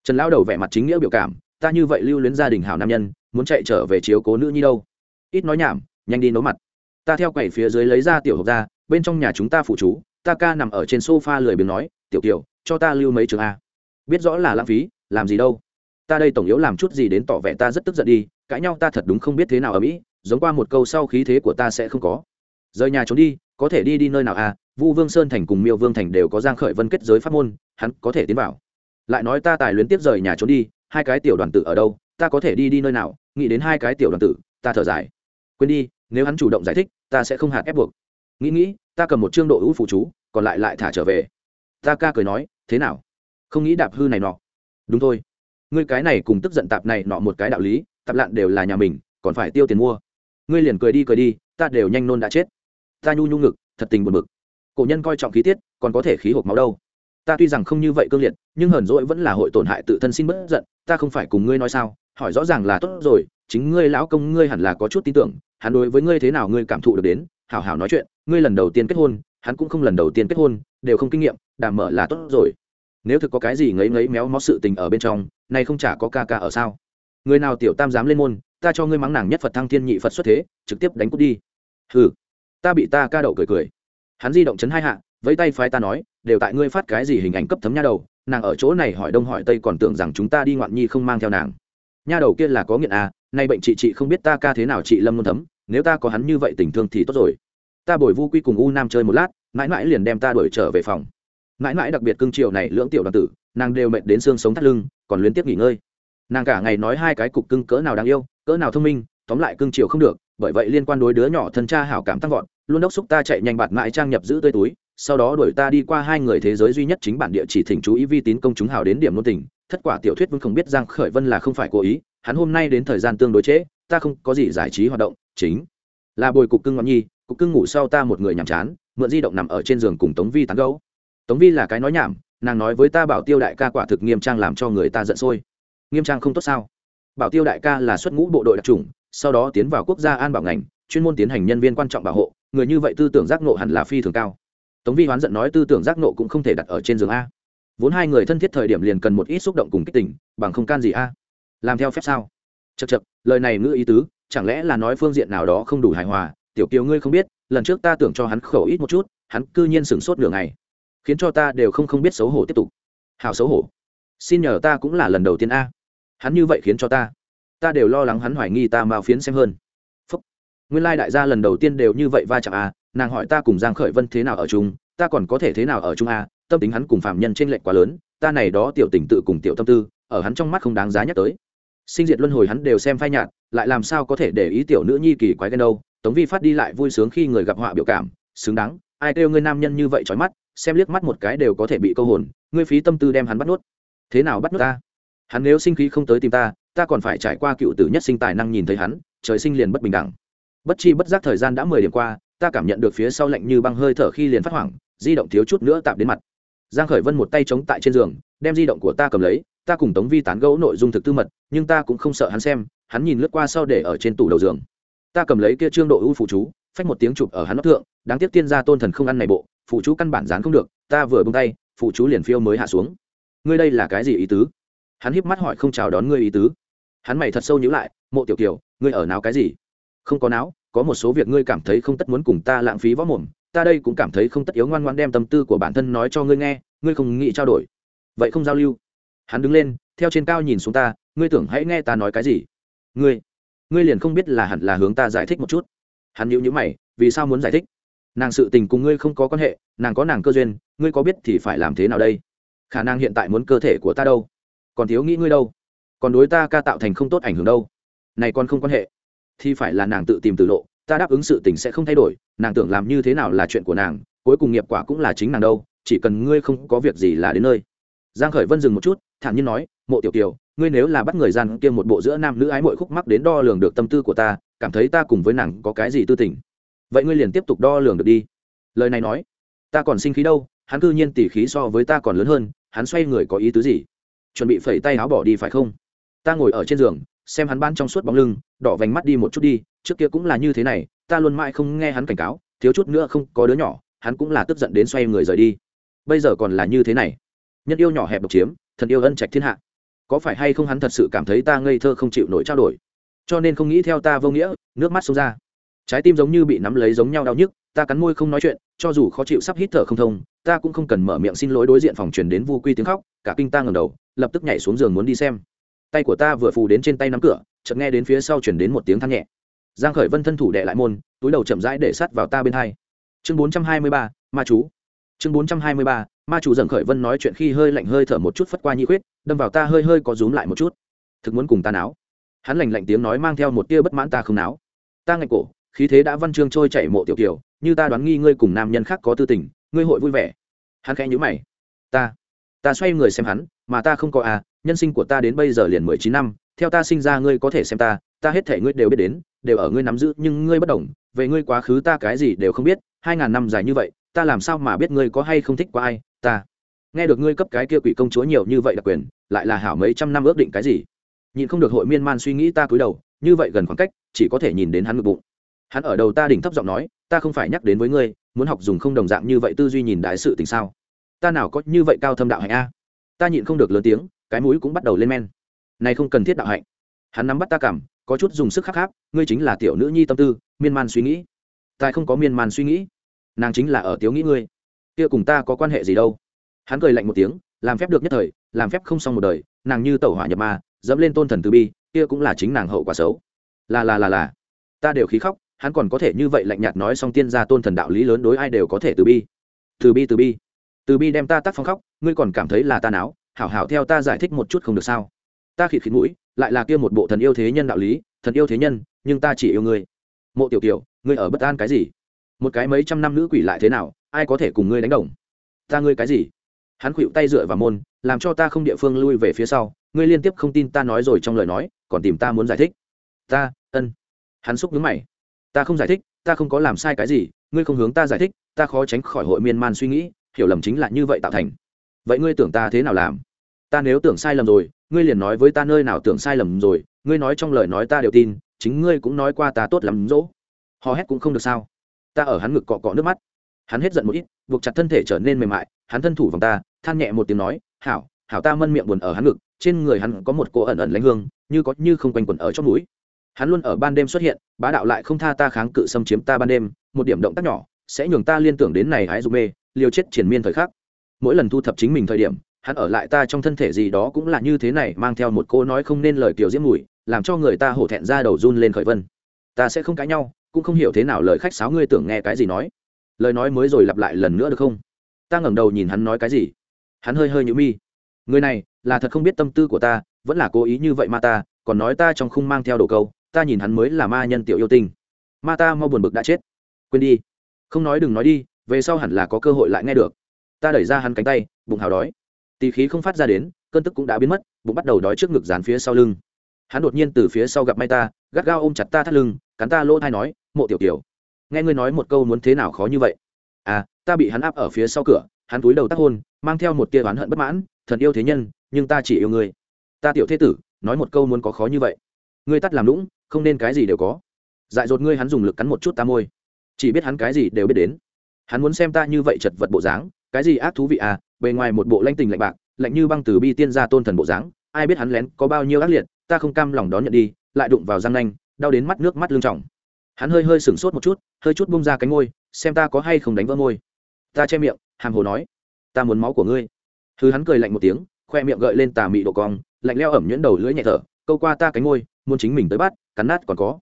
Trần lao đầu vẻ mặt chính nghĩa biểu cảm ta như vậy lưu luyến gia đình hảo nam nhân, muốn chạy trở về chiếu cố nữ nhi đâu? Ít nói nhảm, nhanh đi nấu mặt. Ta theo quầy phía dưới lấy ra tiểu hộp ra, bên trong nhà chúng ta phụ chú, ta ca nằm ở trên sofa lười biếng nói, tiểu tiểu cho ta lưu mấy trường a. Biết rõ là lãng phí, làm gì đâu. Ta đây tổng yếu làm chút gì đến tỏ vẻ ta rất tức giận đi, cãi nhau ta thật đúng không biết thế nào ở mỹ, giống qua một câu sau khí thế của ta sẽ không có. Rời nhà trốn đi, có thể đi đi nơi nào à vu vương sơn thành cùng miêu vương thành đều có giang khởi vân kết giới pháp môn, hắn có thể tiến vào. Lại nói ta tài luyến tiếp rời nhà trốn đi hai cái tiểu đoàn tử ở đâu, ta có thể đi đi nơi nào, nghĩ đến hai cái tiểu đoàn tử, ta thở dài. Quên đi, nếu hắn chủ động giải thích, ta sẽ không hạt ép buộc. Nghĩ nghĩ, ta cầm một chương độ hữu phụ chú, còn lại lại thả trở về. Ta ca cười nói, thế nào? Không nghĩ đạp hư này nọ. Đúng thôi. Ngươi cái này cùng tức giận tạp này nọ một cái đạo lý, tạp lạn đều là nhà mình, còn phải tiêu tiền mua. Ngươi liền cười đi cười đi, ta đều nhanh nôn đã chết. Ta nhu nhu ngực, thật tình buồn bực. Cổ nhân coi trọng khí tiết, còn có thể khí hộp máu đâu ta tuy rằng không như vậy cương liệt, nhưng hờn dỗi vẫn là hội tổn hại tự thân xin bất giận, ta không phải cùng ngươi nói sao, hỏi rõ ràng là tốt rồi, chính ngươi lão công ngươi hẳn là có chút tin tưởng, hắn đối với ngươi thế nào ngươi cảm thụ được đến, hảo hảo nói chuyện, ngươi lần đầu tiên kết hôn, hắn cũng không lần đầu tiên kết hôn, đều không kinh nghiệm đàm mở là tốt rồi. Nếu thực có cái gì ngấy ngấy méo mó sự tình ở bên trong, nay không chả có ca ca ở sao? Người nào tiểu tam dám lên môn, ta cho ngươi mắng nàng nhất phật thăng thiên nhị phật xuất thế, trực tiếp đánh cút đi. Ừ ta bị ta ca đậu cười cười. Hắn di động chấn hai hạ, vẫy tay phái ta nói đều tại ngươi phát cái gì hình ảnh cấp thấm nha đầu, nàng ở chỗ này hỏi đông hỏi tây còn tưởng rằng chúng ta đi ngoạn nhi không mang theo nàng. Nha đầu kia là có nghiện à nay bệnh chị chị không biết ta ca thế nào chị lâm luôn thấm, nếu ta có hắn như vậy tình thương thì tốt rồi. Ta bồi vu quy cùng u nam chơi một lát, mãi mãi liền đem ta đuổi trở về phòng. Mãi mãi đặc biệt cưng chiều này lưỡng tiểu đoàn tử, nàng đều mệt đến xương sống thắt lưng, còn liên tiếp nghỉ ngơi. Nàng cả ngày nói hai cái cục cưng cỡ nào đáng yêu, cỡ nào thông minh, tóm lại cưng chiều không được, bởi vậy liên quan đối đứa nhỏ thân cha hảo cảm tăng vọt, luôn đốc xúc ta chạy nhanh bạt mãi trang nhập giữ tươi túi sau đó đuổi ta đi qua hai người thế giới duy nhất chính bản địa chỉ thỉnh chú ý vi tín công chúng hào đến điểm nôn tình. Thất quả tiểu thuyết vẫn không biết giang khởi vân là không phải cố ý hắn hôm nay đến thời gian tương đối trễ ta không có gì giải trí hoạt động chính là bồi cục cưng ngọn nhi cục cưng ngủ sau ta một người nhàm chán mượn di động nằm ở trên giường cùng tống vi tán gẫu, tống vi là cái nói nhảm nàng nói với ta bảo tiêu đại ca quả thực nghiêm trang làm cho người ta giận sôi. Nghiêm trang không tốt sao? Bảo tiêu đại ca là xuất ngũ bộ đội đặc trùng sau đó tiến vào quốc gia an bảo ngành chuyên môn tiến hành nhân viên quan trọng bảo hộ người như vậy tư tưởng giác ngộ hẳn là phi thường cao tống vi hoán giận nói tư tưởng giác nộ cũng không thể đặt ở trên giường a. Vốn hai người thân thiết thời điểm liền cần một ít xúc động cùng kích tình, bằng không can gì a. Làm theo phép sao? Chật chật lời này ngữ ý tứ, chẳng lẽ là nói phương diện nào đó không đủ hài hòa? Tiểu kiều ngươi không biết, lần trước ta tưởng cho hắn khẩu ít một chút, hắn cư nhiên sửng sốt nửa ngày. Khiến cho ta đều không không biết xấu hổ tiếp tục. Hào xấu hổ. Xin nhờ ta cũng là lần đầu tiên a. Hắn như vậy khiến cho ta. Ta đều lo lắng hắn hoài nghi ta mao phiến xem hơn. Phúc. nguyên lai đại gia lần đầu tiên đều như vậy va chạm a nàng hỏi ta cùng giang khởi vân thế nào ở chung, ta còn có thể thế nào ở chung a tâm tính hắn cùng phạm nhân trên lệnh quá lớn, ta này đó tiểu tình tự cùng tiểu tâm tư, ở hắn trong mắt không đáng giá nhắc tới. Sinh diệt luân hồi hắn đều xem phai nhạt, lại làm sao có thể để ý tiểu nữ nhi kỳ quái ghen đâu. Tống vi phát đi lại vui sướng khi người gặp họa biểu cảm, xứng đáng, ai kêu ngươi nam nhân như vậy trói mắt, xem liếc mắt một cái đều có thể bị câu hồn, ngươi phí tâm tư đem hắn bắt nuốt. Thế nào bắt nuốt ta? Hắn nếu sinh khí không tới tìm ta ta còn phải trải qua cựu tử nhất sinh tài năng nhìn thấy hắn, trời sinh liền bất bình đẳng. Bất chi bất giác thời gian đã mười điểm qua ta cảm nhận được phía sau lạnh như băng hơi thở khi liền phát hoảng, di động thiếu chút nữa tạm đến mặt. Giang khởi vân một tay chống tại trên giường, đem di động của ta cầm lấy, ta cùng tống vi tán gẫu nội dung thực tư mật, nhưng ta cũng không sợ hắn xem, hắn nhìn lướt qua sau để ở trên tủ đầu giường. Ta cầm lấy kia trương độ ưu phụ chú, phách một tiếng chụp ở hắn nóc thượng, đáng tiếc tiên gia tôn thần không ăn này bộ, phụ chú căn bản dán không được, ta vừa buông tay, phụ chú liền phiêu mới hạ xuống. Ngươi đây là cái gì ý tứ? Hắn híp mắt hỏi không chào đón ngươi ý tứ. Hắn mày thật sâu nhíu lại, mộ tiểu kiều, ngươi ở nào cái gì? Không có não có một số việc ngươi cảm thấy không tất muốn cùng ta lãng phí võ mồm, ta đây cũng cảm thấy không tất yếu ngoan ngoan đem tâm tư của bản thân nói cho ngươi nghe, ngươi không nghĩ trao đổi. Vậy không giao lưu. Hắn đứng lên, theo trên cao nhìn xuống ta, ngươi tưởng hãy nghe ta nói cái gì? Ngươi ngươi liền không biết là hẳn là hướng ta giải thích một chút. Hắn nhíu nhíu mày, vì sao muốn giải thích? Nàng sự tình cùng ngươi không có quan hệ, nàng có nàng cơ duyên, ngươi có biết thì phải làm thế nào đây? Khả năng hiện tại muốn cơ thể của ta đâu? Còn thiếu nghĩ ngươi đâu? Còn đối ta ca tạo thành không tốt ảnh hưởng đâu? Này còn không quan hệ thì phải là nàng tự tìm tự lộ, ta đáp ứng sự tình sẽ không thay đổi, nàng tưởng làm như thế nào là chuyện của nàng, cuối cùng nghiệp quả cũng là chính nàng đâu, chỉ cần ngươi không có việc gì là đến nơi. Giang khởi vân dừng một chút, thản nhiên nói, mộ tiểu kiều, ngươi nếu là bắt người gian kia một bộ giữa nam nữ ái mội khúc mắc đến đo lường được tâm tư của ta, cảm thấy ta cùng với nàng có cái gì tư tình? Vậy ngươi liền tiếp tục đo lường được đi. Lời này nói, ta còn sinh khí đâu, hắn cư nhiên tỉ khí so với ta còn lớn hơn, hắn xoay người có ý tứ gì? Chuẩn bị phẩy tay áo bỏ đi phải không? Ta ngồi ở trên giường xem hắn ban trong suốt bóng lưng, đỏ vành mắt đi một chút đi, trước kia cũng là như thế này, ta luôn mãi không nghe hắn cảnh cáo, thiếu chút nữa không có đứa nhỏ, hắn cũng là tức giận đến xoay người rời đi. Bây giờ còn là như thế này. Nhân yêu nhỏ hẹp độc chiếm, thần yêu ân trạch thiên hạ. Có phải hay không hắn thật sự cảm thấy ta ngây thơ không chịu nổi trao đổi? Cho nên không nghĩ theo ta vô nghĩa, nước mắt xông ra. Trái tim giống như bị nắm lấy giống nhau đau nhức, ta cắn môi không nói chuyện, cho dù khó chịu sắp hít thở không thông, ta cũng không cần mở miệng xin lỗi đối diện phòng truyền đến vu quy tiếng khóc, cả kinh ta ngầm đầu, lập tức nhảy xuống giường muốn đi xem tay của ta vừa phù đến trên tay nắm cửa chợt nghe đến phía sau chuyển đến một tiếng than nhẹ. Giang khởi vân thân thủ đệ lại môn túi đầu chậm rãi để sát vào ta bên hai. Chương 423, ma chú. Chương 423, ma chủ dần khởi vân nói chuyện khi hơi lạnh hơi thở một chút phất qua nhị khuyết đâm vào ta hơi hơi có rúm lại một chút. Thực muốn cùng ta náo. Hắn lạnh lạnh tiếng nói mang theo một tia bất mãn ta không náo. Ta ngạch cổ khí thế đã văn chương trôi chảy mộ tiểu kiều như ta đoán nghi ngươi cùng nam nhân khác có tư tình ngươi hội vui vẻ. Hắn khẽ nhíu mày. Ta ta xoay người xem hắn mà ta không có à nhân sinh của ta đến bây giờ liền mười chín năm, theo ta sinh ra ngươi có thể xem ta ta hết thể ngươi đều biết đến, đều ở ngươi nắm giữ, nhưng ngươi bất đồng, về ngươi quá khứ ta cái gì đều không biết, hai ngàn năm dài như vậy, ta làm sao mà biết ngươi có hay không thích qua ai, ta. Nghe được ngươi cấp cái kia quỷ công chúa nhiều như vậy đặc quyền, lại là hảo mấy trăm năm ước định cái gì? Nhìn không được hội miên man suy nghĩ ta cúi đầu, như vậy gần khoảng cách, chỉ có thể nhìn đến hắn ngực bụng. Hắn ở đầu ta đỉnh thấp giọng nói, ta không phải nhắc đến với ngươi, muốn học dùng không đồng dạng như vậy tư duy nhìn đại sự tình sao? Ta nào có như vậy cao thâm đạo hạnh a? Ta nhịn không được lớn tiếng cái mũi cũng bắt đầu lên men. Này không cần thiết đạo hạnh. Hắn nắm bắt ta cảm, có chút dùng sức khắc khắc ngươi chính là tiểu nữ nhi tâm tư, miên man suy nghĩ. Tài không có miên man suy nghĩ, nàng chính là ở tiếu nghĩ ngươi. Kia cùng ta có quan hệ gì đâu? Hắn cười lạnh một tiếng, làm phép được nhất thời, làm phép không xong một đời, nàng như tẩu hỏa nhập ma, dẫm lên tôn thần từ bi, kia cũng là chính nàng hậu quả xấu. Là là là là. Ta đều khí khóc, hắn còn có thể như vậy lạnh nhạt nói xong tiên gia tôn thần đạo lý lớn đối ai đều có thể từ bi. Từ bi từ bi. Từ bi đem ta tắt phong khóc, ngươi còn cảm thấy là ta náo hảo hảo theo ta giải thích một chút không được sao? Ta khịt khịt mũi, lại là kia một bộ thần yêu thế nhân đạo lý, thần yêu thế nhân, nhưng ta chỉ yêu ngươi. Mộ tiểu tiểu ngươi ở bất an cái gì? Một cái mấy trăm năm nữ quỷ lại thế nào, ai có thể cùng ngươi đánh đồng? Ta ngươi cái gì? Hắn khuỵu tay dựa vào môn, làm cho ta không địa phương lui về phía sau, ngươi liên tiếp không tin ta nói rồi trong lời nói, còn tìm ta muốn giải thích. Ta, ân. Hắn xúc nhướng mày. Ta không giải thích, ta không có làm sai cái gì, ngươi không hướng ta giải thích, ta khó tránh khỏi hội miên man suy nghĩ, hiểu lầm chính là như vậy tạo thành vậy ngươi tưởng ta thế nào làm? Ta nếu tưởng sai lầm rồi, ngươi liền nói với ta nơi nào tưởng sai lầm rồi, ngươi nói trong lời nói ta đều tin, chính ngươi cũng nói qua ta tốt lắm dỗ. Hò hét cũng không được sao? Ta ở hắn ngực cọ cọ nước mắt. Hắn hết giận một ít, buộc chặt thân thể trở nên mềm mại, hắn thân thủ vòng ta, than nhẹ một tiếng nói, hảo hảo ta mân miệng buồn ở hắn ngực, trên người hắn có một cỗ ẩn ẩn lánh hương, như có như không quanh quẩn ở trong núi. Hắn luôn ở ban đêm xuất hiện, bá đạo lại không tha ta kháng cự xâm chiếm ta ban đêm, một điểm động tác nhỏ, sẽ nhường ta liên tưởng đến này hái dục mê, liều chết triển miên thời khắc mỗi lần thu thập chính mình thời điểm, hắn ở lại ta trong thân thể gì đó cũng là như thế này, mang theo một cô nói không nên lời kiểu diễm mùi, làm cho người ta hổ thẹn ra đầu run lên khởi vân. Ta sẽ không cãi nhau, cũng không hiểu thế nào lời khách sáo ngươi tưởng nghe cái gì nói. Lời nói mới rồi lặp lại lần nữa được không? Ta ngẩng đầu nhìn hắn nói cái gì? Hắn hơi hơi nhũ mi. Người này, là thật không biết tâm tư của ta, vẫn là cố ý như vậy mà ta, còn nói ta trong khung mang theo đồ câu, ta nhìn hắn mới là ma nhân tiểu yêu tinh. Ma ta mau buồn bực đã chết. Quên đi. Không nói đừng nói đi, về sau hẳn là có cơ hội lại nghe được ta đẩy ra hắn cánh tay, bụng hào đói. Tì khí không phát ra đến, cơn tức cũng đã biến mất, bụng bắt đầu đói trước ngực dán phía sau lưng. Hắn đột nhiên từ phía sau gặp may ta, gắt gao ôm chặt ta thắt lưng, cắn ta lỗ thai nói, mộ tiểu tiểu nghe ngươi nói một câu muốn thế nào khó như vậy. À ta bị hắn áp ở phía sau cửa, hắn túi đầu tác hôn, mang theo một tia oán hận bất mãn, thần yêu thế nhân, nhưng ta chỉ yêu ngươi. Ta tiểu thế tử, nói một câu muốn có khó như vậy. Ngươi tắt làm lũng không nên cái gì đều có. Dại dột ngươi hắn dùng lực cắn một chút ta môi. Chỉ biết hắn cái gì đều biết đến. Hắn muốn xem ta như vậy chật vật bộ dáng cái gì ác thú vị à bề ngoài một bộ lanh tình lạnh bạc, lạnh như băng từ bi tiên gia tôn thần bộ dáng, ai biết hắn lén có bao nhiêu ác liệt, ta không cam lòng đón nhận đi, lại đụng vào răng nanh, đau đến mắt nước mắt lưng trọng hắn hơi hơi sửng sốt một chút, hơi chút bung ra cánh môi, xem ta có hay không đánh vỡ môi. Ta che miệng, hàm hồ nói, ta muốn máu của ngươi. Thứ hắn cười lạnh một tiếng, khoe miệng gợi lên tà mị độ cong, lạnh leo ẩm nhuyễn đầu lưỡi nhẹ thở, câu qua ta cánh môi, muốn chính mình tới bắt, cắn nát còn có.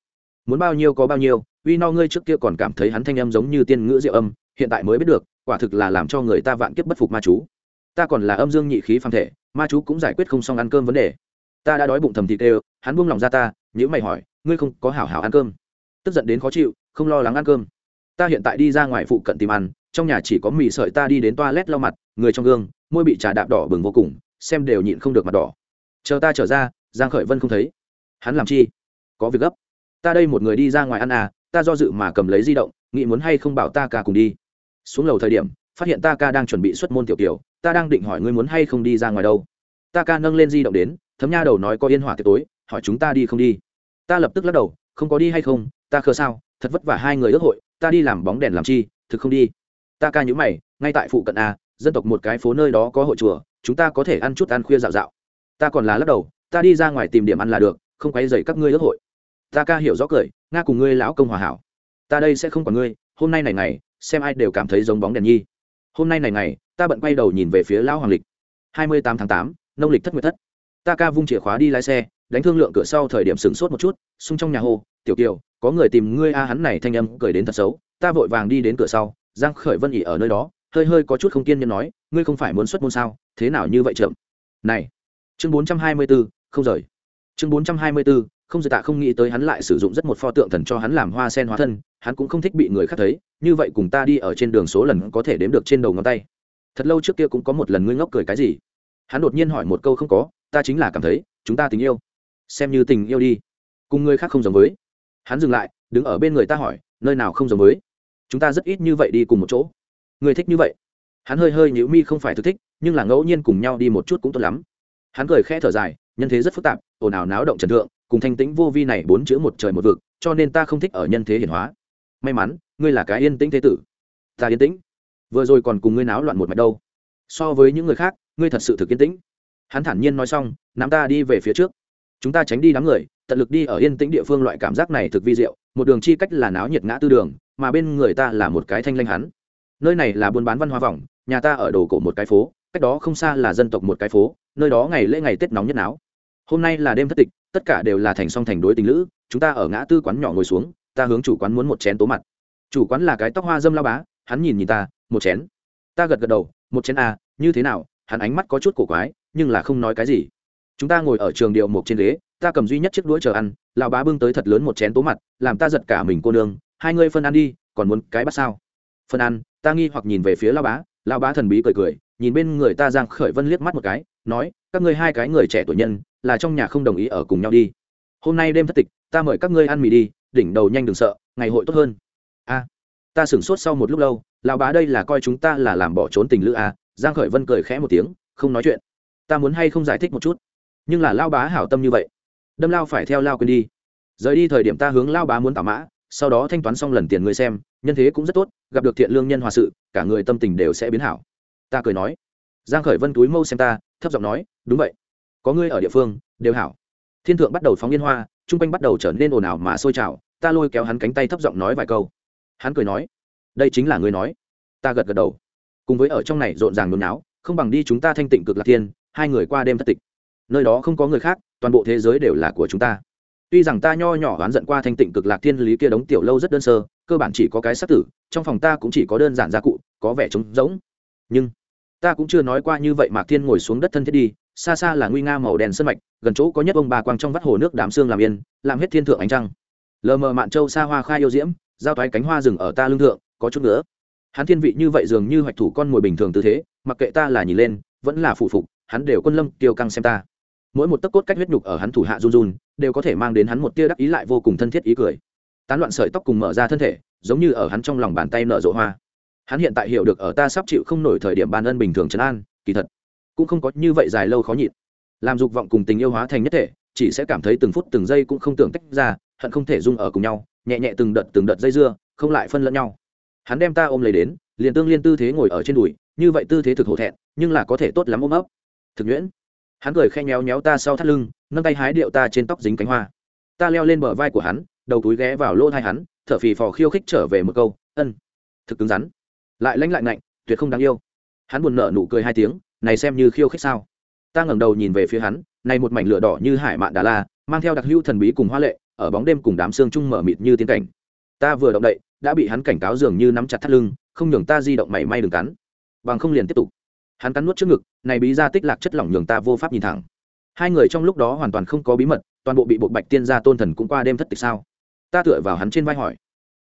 Muốn bao nhiêu có bao nhiêu, uy no ngươi trước kia còn cảm thấy hắn thanh âm giống như tiên ngữ diệu âm, hiện tại mới biết được quả thực là làm cho người ta vạn kiếp bất phục ma chú. Ta còn là âm dương nhị khí phàm thể, ma chú cũng giải quyết không xong ăn cơm vấn đề. Ta đã đói bụng thầm thịt đều, hắn buông lòng ra ta nhữ mày hỏi, ngươi không có hảo hảo ăn cơm? Tức giận đến khó chịu, không lo lắng ăn cơm. Ta hiện tại đi ra ngoài phụ cận tìm ăn, trong nhà chỉ có mì sợi ta đi đến toilet lau mặt, người trong gương, môi bị trà đạp đỏ bừng vô cùng, xem đều nhịn không được mặt đỏ. Chờ ta trở ra, giang khởi vân không thấy. Hắn làm chi? Có việc gấp. Ta đây một người đi ra ngoài ăn à ta do dự mà cầm lấy di động, nghĩ muốn hay không bảo ta cả cùng đi xuống lầu thời điểm, phát hiện ta ca đang chuẩn bị xuất môn tiểu tiểu ta đang định hỏi ngươi muốn hay không đi ra ngoài đâu. Ta ca nâng lên di động đến, thấm nha đầu nói có yên hỏa tiệc tối, hỏi chúng ta đi không đi. Ta lập tức lắc đầu, không có đi hay không, ta khờ sao, thật vất vả hai người ước hội, ta đi làm bóng đèn làm chi, thực không đi. Ta ca nhữ mày, ngay tại phụ cận a, dân tộc một cái phố nơi đó có hội chùa, chúng ta có thể ăn chút ăn khuya dạo dạo. Ta còn là lắc đầu, ta đi ra ngoài tìm điểm ăn là được, không quay dậy các ngươi ước hội. Ta ca hiểu rõ cười, nga cùng ngươi lão công hòa hảo. Ta đây sẽ không còn ngươi hôm nay này ngày xem ai đều cảm thấy giống bóng đèn nhi. Hôm nay này ngày ta bận quay đầu nhìn về phía lão hoàng lịch. Hai mươi tám tháng tám nông lịch thất nguyệt thất. Ta ca vung chìa khóa đi lái xe đánh thương lượng cửa sau thời điểm sửng sốt một chút xung trong nhà hồ tiểu kiều có người tìm ngươi a hắn này thanh âm cười đến thật xấu. Ta vội vàng đi đến cửa sau giang khởi vân ỉ ở nơi đó hơi hơi có chút không kiên nhẫn nói ngươi không phải muốn xuất môn sao? Thế nào như vậy chậm? Này chương 424, không rời. Chương 424, không rời tạ không nghĩ tới hắn lại sử dụng rất một pho tượng thần cho hắn làm hoa sen hóa thân hắn cũng không thích bị người khác thấy, như vậy cùng ta đi ở trên đường số lần có thể đếm được trên đầu ngón tay. Thật lâu trước kia cũng có một lần ngươi ngốc cười cái gì? Hắn đột nhiên hỏi một câu không có, ta chính là cảm thấy, chúng ta tình yêu. Xem như tình yêu đi. Cùng người khác không giống với. Hắn dừng lại, đứng ở bên người ta hỏi, nơi nào không giống với? Chúng ta rất ít như vậy đi cùng một chỗ. Người thích như vậy. Hắn hơi hơi nhữ mi không phải thực thích, nhưng là ngẫu nhiên cùng nhau đi một chút cũng tốt lắm. Hắn cười khẽ thở dài, nhân thế rất phức tạp, ồn ào náo động trần thượng, cùng thanh tĩnh vô vi này bốn chữ một trời một vực, cho nên ta không thích ở nhân thế hiển hóa may mắn, ngươi là cái yên tĩnh thế tử. Ta yên tĩnh. Vừa rồi còn cùng ngươi náo loạn một mạch đâu. So với những người khác, ngươi thật sự thực yên tĩnh. Hắn thản nhiên nói xong, nắm ta đi về phía trước. Chúng ta tránh đi đám người, tận lực đi ở yên tĩnh địa phương loại cảm giác này thực vi diệu, một đường chi cách là náo nhiệt ngã tư đường, mà bên người ta là một cái thanh lanh hắn. Nơi này là buôn bán văn hóa vòng nhà ta ở đồ cổ một cái phố, cách đó không xa là dân tộc một cái phố, nơi đó ngày lễ ngày tết nóng nhất náo. Hôm nay là đêm thất tịch, tất cả đều là thành song thành đối tình lữ, chúng ta ở ngã tư quán nhỏ ngồi xuống ta hướng chủ quán muốn một chén tố mặt. Chủ quán là cái tóc hoa dâm lao bá, hắn nhìn nhìn ta, một chén. Ta gật gật đầu, một chén à như thế nào? Hắn ánh mắt có chút cổ quái, nhưng là không nói cái gì. Chúng ta ngồi ở trường điệu một trên ghế, ta cầm duy nhất chiếc đũa chờ ăn, lão bá bưng tới thật lớn một chén tố mặt, làm ta giật cả mình cô nương, hai ngươi phân ăn đi, còn muốn cái bắt sao? Phân ăn, ta nghi hoặc nhìn về phía lão bá lão bá thần bí cười cười, nhìn bên người ta giang khởi vân liếc mắt một cái, nói, các ngươi hai cái người trẻ tuổi nhân, là trong nhà không đồng ý ở cùng nhau đi. Hôm nay đêm thất tịch, ta mời các ngươi ăn mì đi đỉnh đầu nhanh đừng sợ, ngày hội tốt hơn. A, ta sửng sốt sau một lúc lâu, lão bá đây là coi chúng ta là làm bỏ trốn tình lữ a giang khởi vân cười khẽ một tiếng, không nói chuyện. Ta muốn hay không giải thích một chút? Nhưng là lao bá hảo tâm như vậy. Đâm lao phải theo lao quên đi. Rời đi thời điểm ta hướng lao bá muốn tả mã, sau đó thanh toán xong lần tiền người xem, nhân thế cũng rất tốt, gặp được thiện lương nhân hòa sự, cả người tâm tình đều sẽ biến hảo. Ta cười nói. Giang khởi vân túi mâu xem ta, thấp giọng nói, đúng vậy. Có ngươi ở địa phương, đều hảo. Thiên thượng bắt đầu phóng liên hoa trung quanh bắt đầu trở nên ồn ào mà sôi trào, ta lôi kéo hắn cánh tay thấp giọng nói vài câu. Hắn cười nói, đây chính là ngươi nói. Ta gật gật đầu. Cùng với ở trong này rộn ràng nôn náo, không bằng đi chúng ta thanh tịnh cực lạc thiên, hai người qua đêm thất tịch. Nơi đó không có người khác, toàn bộ thế giới đều là của chúng ta. Tuy rằng ta nho nhỏ oán giận qua thanh tịnh cực lạc thiên lý kia đống tiểu lâu rất đơn sơ, cơ bản chỉ có cái sắc tử, trong phòng ta cũng chỉ có đơn giản gia cụ, có vẻ trống rỗng. Nhưng ta cũng chưa nói qua như vậy mạc thiên ngồi xuống đất thân thiết đi xa xa là nguy nga màu đen sân mạch, gần chỗ có nhất ông bà quang trong vắt hồ nước đám xương làm yên, làm hết thiên thượng ánh trăng. Lờ mờ mạn châu xa hoa khai yêu diễm, giao toái cánh hoa rừng ở ta lưng thượng, có chút nữa. Hắn thiên vị như vậy dường như hoạch thủ con mồi bình thường tư thế, mặc kệ ta là nhìn lên, vẫn là phụ phục, hắn đều quân lâm tiêu căng xem ta. Mỗi một tấc cốt cách huyết nhục ở hắn thủ hạ run run, đều có thể mang đến hắn một tia đắc ý lại vô cùng thân thiết ý cười. Tán loạn sợi tóc cùng mở ra thân thể, giống như ở hắn trong lòng bàn tay nở rộ hoa. Hắn hiện tại hiểu được ở ta sắp chịu không nổi thời điểm ban ân bình thường trấn an, kỳ thật cũng không có như vậy dài lâu khó nhịn. Làm dục vọng cùng tình yêu hóa thành nhất thể, chỉ sẽ cảm thấy từng phút từng giây cũng không tưởng tách ra, hận không thể dung ở cùng nhau, nhẹ nhẹ từng đợt từng đợt dây dưa, không lại phân lẫn nhau. Hắn đem ta ôm lấy đến, liền tương liên tư thế ngồi ở trên đùi, như vậy tư thế thực hổ thẹn, nhưng là có thể tốt lắm ôm ấp. Thực nhuyễn. Hắn cười khen nhéo nhéo ta sau thắt lưng, nâng tay hái điệu ta trên tóc dính cánh hoa. Ta leo lên bờ vai của hắn, đầu túi ghé vào lỗ thai hắn, thở phì phò khiêu khích trở về một câu, ân. Thực cứng rắn. Lại lanh lại ngạnh, tuyệt không đáng yêu. Hắn buồn nở nụ cười hai tiếng này xem như khiêu khích sao? Ta ngẩng đầu nhìn về phía hắn, này một mảnh lửa đỏ như hải mạn đà la, mang theo đặc hữu thần bí cùng hoa lệ, ở bóng đêm cùng đám xương chung mở mịt như tiến cảnh. Ta vừa động đậy, đã bị hắn cảnh cáo dường như nắm chặt thắt lưng, không nhường ta di động mảy may đường cắn. Bằng không liền tiếp tục. Hắn cắn nuốt trước ngực, này bí ra tích lạc chất lỏng nhường ta vô pháp nhìn thẳng. Hai người trong lúc đó hoàn toàn không có bí mật, toàn bộ bị bộ bạch tiên gia tôn thần cũng qua đêm thất tịch sao? Ta tựa vào hắn trên vai hỏi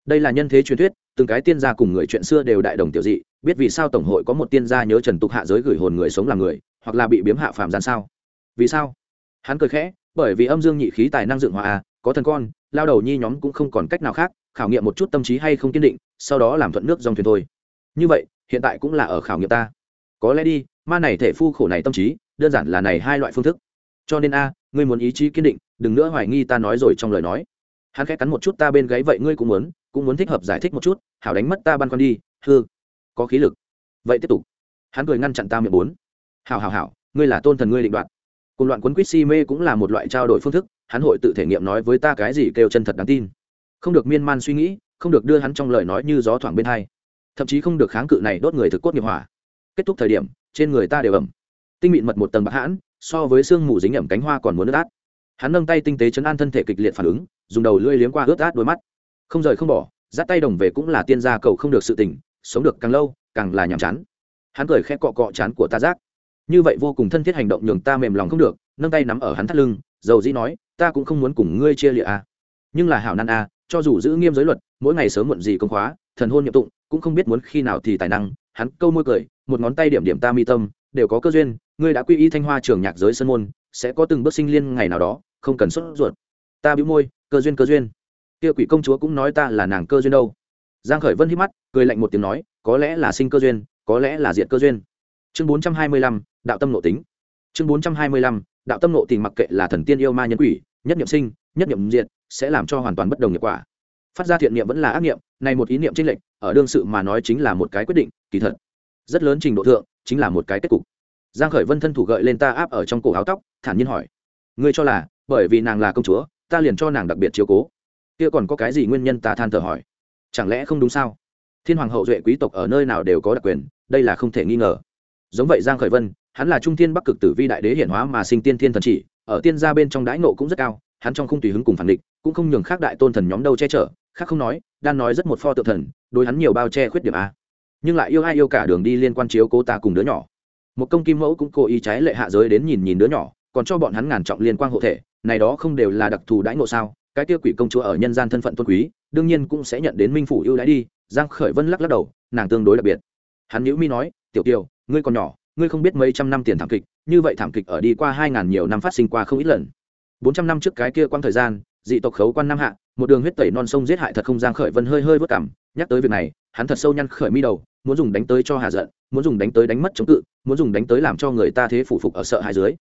đây là nhân thế truyền thuyết, từng cái tiên gia cùng người chuyện xưa đều đại đồng tiểu dị, biết vì sao tổng hội có một tiên gia nhớ trần tục hạ giới gửi hồn người sống làm người, hoặc là bị biếm hạ phàm gian sao? Vì sao? Hắn cười khẽ, bởi vì âm dương nhị khí tài năng dựng hòa à có thần con, lao đầu nhi nhóm cũng không còn cách nào khác, khảo nghiệm một chút tâm trí hay không kiên định, sau đó làm thuận nước dòng thuyền thôi. Như vậy, hiện tại cũng là ở khảo nghiệm ta. Có lẽ đi, ma này thể phu khổ này tâm trí, đơn giản là này hai loại phương thức. Cho nên a, ngươi muốn ý chí kiên định, đừng nữa hoài nghi ta nói rồi trong lời nói. Hắn khẽ cắn một chút ta bên gáy, vậy ngươi cũng muốn cũng muốn thích hợp giải thích một chút, hảo đánh mất ta băn con đi, hư, có khí lực. Vậy tiếp tục. Hắn cười ngăn chặn ta miệng bốn. Hảo hảo hảo, ngươi là tôn thần ngươi định đoạt. Cùng loạn quấn quýt si mê cũng là một loại trao đổi phương thức, hắn hội tự thể nghiệm nói với ta cái gì kêu chân thật đáng tin. Không được miên man suy nghĩ, không được đưa hắn trong lời nói như gió thoảng bên hai. Thậm chí không được kháng cự này đốt người thực cốt nghiệp hỏa. Kết thúc thời điểm, trên người ta đều ẩm. Tinh mịn mật một tầng bạc hãn, so với sương mù dính ẩm cánh hoa còn muốn ướt át. Hắn nâng tay tinh tế chấn an thân thể kịch liệt phản ứng, dùng đầu lưỡi liếm qua ướt át đôi mắt không rời không bỏ dắt tay đồng về cũng là tiên gia cầu không được sự tỉnh sống được càng lâu càng là nhàm chán. Hắn cười khẽ cọ cọ chán của ta giác. Như vậy vô cùng thân thiết hành động nhường ta mềm lòng không được nâng tay nắm ở hắn thắt lưng dầu dĩ nói ta cũng không muốn cùng ngươi chia lịa à. nhưng là hảo nan a à, cho dù giữ nghiêm giới luật mỗi ngày sớm muộn gì công khóa thần hôn nhiệm tụng cũng không biết muốn khi nào thì tài năng. Hắn câu môi cười một ngón tay điểm điểm ta mi tâm đều có cơ duyên ngươi đã quy y thanh hoa trường nhạc giới sân môn sẽ có từng bước sinh liên ngày nào đó không cần xuất ruột. Ta bĩu môi cơ duyên cơ duyên kia quỷ công chúa cũng nói ta là nàng cơ duyên đâu. Giang khởi vân hít mắt cười lạnh một tiếng nói có lẽ là sinh cơ duyên có lẽ là diệt cơ duyên. Chương 425, đạo tâm nội tính. Chương 425, đạo tâm nội tình mặc kệ là thần tiên yêu ma nhân quỷ nhất niệm sinh nhất niệm diệt sẽ làm cho hoàn toàn bất đồng nghiệp quả. Phát ra thiện niệm vẫn là ác niệm này một ý niệm chênh lệnh ở đương sự mà nói chính là một cái quyết định kỳ thật. Rất lớn trình độ thượng chính là một cái kết cục. Giang khởi vân thân thủ gợi lên ta áp ở trong cổ áo tóc thản nhiên hỏi. Ngươi cho là bởi vì nàng là công chúa ta liền cho nàng đặc biệt chiếu cố kia còn có cái gì nguyên nhân ta than thở hỏi? Chẳng lẽ không đúng sao? Thiên hoàng hậu duệ quý tộc ở nơi nào đều có đặc quyền, đây là không thể nghi ngờ. Giống vậy giang khởi vân, hắn là trung thiên bắc cực tử vi đại đế hiển hóa mà sinh tiên thiên thần chỉ, ở tiên gia bên trong đãi nộ cũng rất cao, hắn trong không tùy hứng cùng phản địch, cũng không nhường khác đại tôn thần nhóm đâu che chở, khác không nói đang nói rất một pho tượng thần, đối hắn nhiều bao che khuyết điểm a. Nhưng lại yêu ai yêu cả đường đi liên quan chiếu cố ta cùng đứa nhỏ. Một công kim mẫu cũng cố ý trái lệ hạ giới đến nhìn nhìn đứa nhỏ, còn cho bọn hắn ngàn trọng liên quan hộ thể, này đó không đều là đặc thù đãi ngộ sao? Cái tiêu quỷ công chúa ở nhân gian thân phận tôn quý, đương nhiên cũng sẽ nhận đến minh phủ ưu đãi đi, giang khởi vân lắc lắc đầu, nàng tương đối đặc biệt. Hắn nhữ mi nói, tiểu kiều, ngươi còn nhỏ, ngươi không biết mấy trăm năm tiền thảm kịch, như vậy thảm kịch ở đi qua hai ngàn nhiều năm phát sinh qua không ít lần. Bốn trăm năm trước cái kia quang thời gian, dị tộc khấu quan nam hạ, một đường huyết tẩy non sông giết hại thật không giang khởi vân hơi hơi vất cảm, nhắc tới việc này, hắn thật sâu nhăn khởi mi đầu, muốn dùng đánh tới cho hà giận, muốn dùng đánh tới đánh mất chống cự, muốn dùng đánh tới làm cho người ta thế phủ phục ở sợ hai dưới.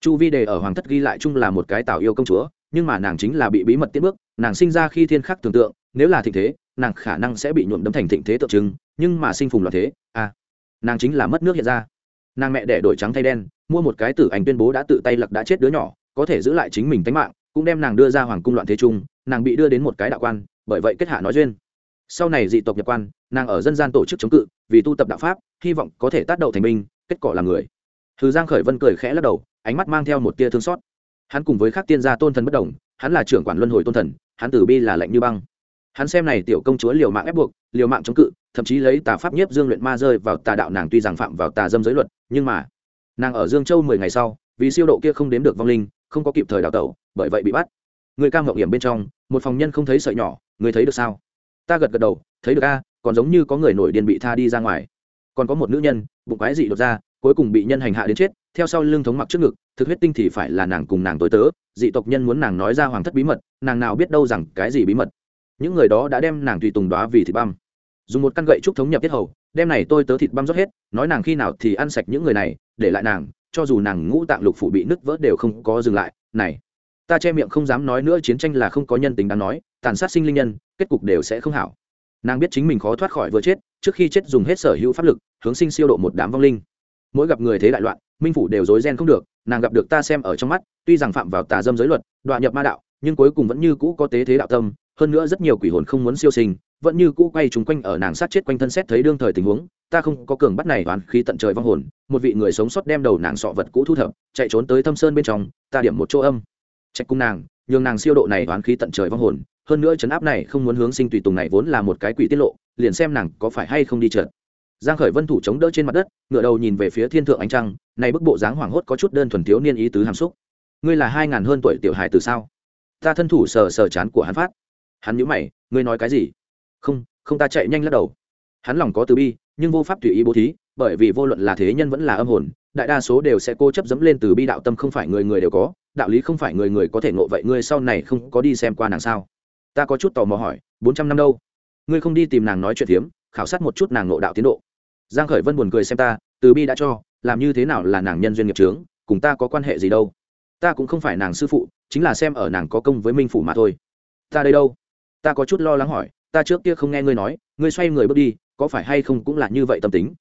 Chu vi đề ở hoàng thất ghi lại chung là một cái tào yêu công chúa nhưng mà nàng chính là bị bí mật tiết bước, nàng sinh ra khi thiên khắc tưởng tượng, nếu là thịnh thế, nàng khả năng sẽ bị nhuộm đấm thành thịnh thế tượng trưng, nhưng mà sinh phùng loạn thế à nàng chính là mất nước hiện ra. Nàng mẹ đẻ đổi trắng thay đen, mua một cái tử ảnh tuyên bố đã tự tay lặc đã chết đứa nhỏ, có thể giữ lại chính mình tính mạng, cũng đem nàng đưa ra hoàng cung loạn thế trung nàng bị đưa đến một cái đạo quan, bởi vậy kết hạ nói duyên. Sau này dị tộc nhập quan, nàng ở dân gian tổ chức chống cự, vì tu tập đạo pháp, hy vọng có thể tác động thành binh, kết cỏ làm người. Thứ giang khởi vân cười khẽ lắc đầu, ánh mắt mang theo một tia thương xót hắn cùng với các tiên gia tôn thần bất đồng, hắn là trưởng quản luân hồi tôn thần, hắn tử bi là lạnh như băng. Hắn xem này tiểu công chúa liều mạng ép buộc, liều mạng chống cự, thậm chí lấy tà pháp nhiếp dương luyện ma rơi vào tà đạo nàng tuy rằng phạm vào tà dâm giới luật, nhưng mà nàng ở dương châu mười ngày sau, vì siêu độ kia không đếm được vong linh, không có kịp thời đào tẩu, bởi vậy bị bắt. Người cam ngậu hiểm bên trong, một phòng nhân không thấy sợi nhỏ, người thấy được sao? Ta gật gật đầu, thấy được a, còn giống như có người nổi điên bị tha đi ra ngoài. Còn có một nữ nhân, bụng quái dị đột ra, cuối cùng bị nhân hành hạ đến chết, theo sau lưng thống mặc trước ngực thực huyết tinh thì phải là nàng cùng nàng tối tớ, dị tộc nhân muốn nàng nói ra hoàng thất bí mật, nàng nào biết đâu rằng cái gì bí mật. Những người đó đã đem nàng tùy tùng đoá vì thịt băm. Dùng một căn gậy trúc thống nhập tiết hầu, đem này tôi tớ thịt băm rót hết, nói nàng khi nào thì ăn sạch những người này, để lại nàng, cho dù nàng ngũ tạng lục phủ bị nứt vỡ đều không có dừng lại, này. Ta che miệng không dám nói nữa, chiến tranh là không có nhân tính đáng nói, tàn sát sinh linh nhân, kết cục đều sẽ không hảo. Nàng biết chính mình khó thoát khỏi vừa chết, trước khi chết dùng hết sở hữu pháp lực, hướng sinh siêu độ một đám vong linh mỗi gặp người thế đại loạn, minh phủ đều dối ghen không được, nàng gặp được ta xem ở trong mắt, tuy rằng phạm vào tà dâm giới luật đoạn nhập ma đạo, nhưng cuối cùng vẫn như cũ có tế thế đạo tâm, hơn nữa rất nhiều quỷ hồn không muốn siêu sinh, vẫn như cũ quay chúng quanh ở nàng sát chết quanh thân xét thấy đương thời tình huống, ta không có cường bắt này đoán khí tận trời vong hồn, một vị người sống sót đem đầu nàng sọ vật cũ thu thập, chạy trốn tới thâm sơn bên trong, ta điểm một chỗ âm. Trách cung nàng, nhường nàng siêu độ này đoán khí tận trời vong hồn, hơn nữa chấn áp này không muốn hướng sinh tùy tùng này vốn là một cái quỷ tiết lộ, liền xem nàng có phải hay không đi trượt giang khởi vân thủ chống đỡ trên mặt đất, ngửa đầu nhìn về phía thiên thượng ánh trăng, này bức bộ dáng hoảng hốt có chút đơn thuần thiếu niên ý tứ hàm xúc. Ngươi là hai ngàn hơn tuổi tiểu hài từ sao? Ta thân thủ sờ sờ chán của hắn phát. Hắn nhíu mày, ngươi nói cái gì? Không không ta chạy nhanh lắc đầu. Hắn lòng có từ bi, nhưng vô pháp tùy ý bố thí, bởi vì vô luận là thế nhân vẫn là âm hồn, đại đa số đều sẽ cô chấp dẫm lên từ bi đạo tâm không phải người người đều có, đạo lý không phải người người có thể ngộ vậy ngươi sau này không có đi xem qua nàng sao? Ta có chút tò mò hỏi, bốn trăm năm đâu? Ngươi không đi tìm nàng nói chuyện hiếm khảo sát một chút nàng ngộ đạo tiến độ. Giang khởi vân buồn cười xem ta từ bi đã cho làm như thế nào là nàng nhân duyên nghiệp trướng cùng ta có quan hệ gì đâu? Ta cũng không phải nàng sư phụ chính là xem ở nàng có công với minh phủ mà thôi. Ta đây đâu? Ta có chút lo lắng hỏi ta trước kia không nghe ngươi nói ngươi xoay người bước đi có phải hay không cũng là như vậy tâm tính?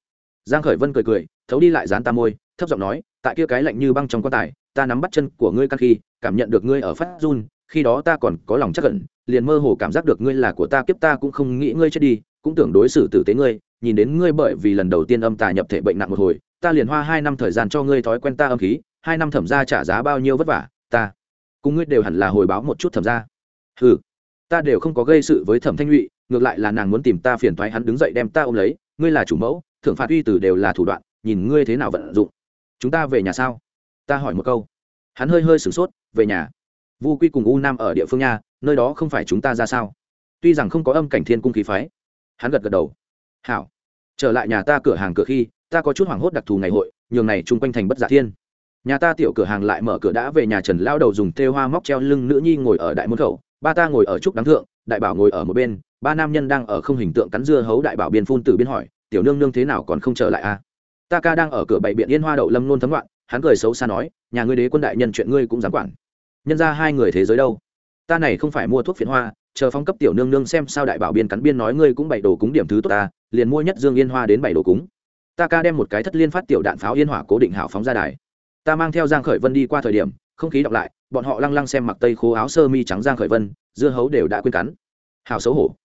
Giang khởi vân cười cười thấu đi lại dán ta môi thấp giọng nói tại kia cái lạnh như băng trong quan tài ta nắm bắt chân của ngươi căn khi cảm nhận được ngươi ở phát run khi đó ta còn có lòng chắc ẩn, liền mơ hồ cảm giác được ngươi là của ta kiếp ta cũng không nghĩ ngươi chết đi cũng tưởng đối xử tử tế ngươi, nhìn đến ngươi bởi vì lần đầu tiên âm tà nhập thể bệnh nặng một hồi, ta liền hoa hai năm thời gian cho ngươi thói quen ta âm khí, hai năm thẩm ra trả giá bao nhiêu vất vả, ta cùng ngươi đều hẳn là hồi báo một chút thẩm ra. Ừ ta đều không có gây sự với thẩm thanh nhụy, ngược lại là nàng muốn tìm ta phiền thoái hắn đứng dậy đem ta ôm lấy, ngươi là chủ mẫu, thưởng phạt uy từ đều là thủ đoạn, nhìn ngươi thế nào vận dụng. Chúng ta về nhà sao? Ta hỏi một câu. Hắn hơi hơi sửng sốt, về nhà. Vu quy cùng u nam ở địa phương nha, nơi đó không phải chúng ta ra sao? Tuy rằng không có âm cảnh thiên cung khí phái hắn gật gật đầu. Hảo. Trở lại nhà ta cửa hàng cửa khi, ta có chút hoảng hốt đặc thù ngày hội, nhường này chung quanh thành bất giả thiên. Nhà ta tiểu cửa hàng lại mở cửa đã về nhà trần lao đầu dùng tê hoa móc treo lưng nữ nhi ngồi ở đại môn khẩu, ba ta ngồi ở trúc đáng thượng, đại bảo ngồi ở một bên, ba nam nhân đang ở không hình tượng cắn dưa hấu đại bảo biên phun từ biên hỏi, tiểu nương nương thế nào còn không trở lại a à? ta ca đang ở cửa bảy biện yên hoa đậu lâm nôn thấm loạn, hắn cười xấu xa nói, nhà ngươi đế quân đại nhân chuyện ngươi cũng dám quản. Nhân ra hai người thế giới đâu? Ta này không phải mua thuốc phiện hoa chờ phong cấp tiểu nương nương xem sao đại bảo biên cắn biên nói ngươi cũng bảy đồ cúng điểm thứ tốt ta, liền mua nhất dương yên hoa đến bảy đồ cúng. Ta ca đem một cái thất liên phát tiểu đạn pháo yên hỏa cố định hảo phóng ra đài. Ta mang theo giang khởi vân đi qua thời điểm, không khí đọc lại, bọn họ lăng lăng xem mặc tây khố áo sơ mi trắng giang khởi vân, dưa hấu đều đã quên cắn. Hào xấu hổ.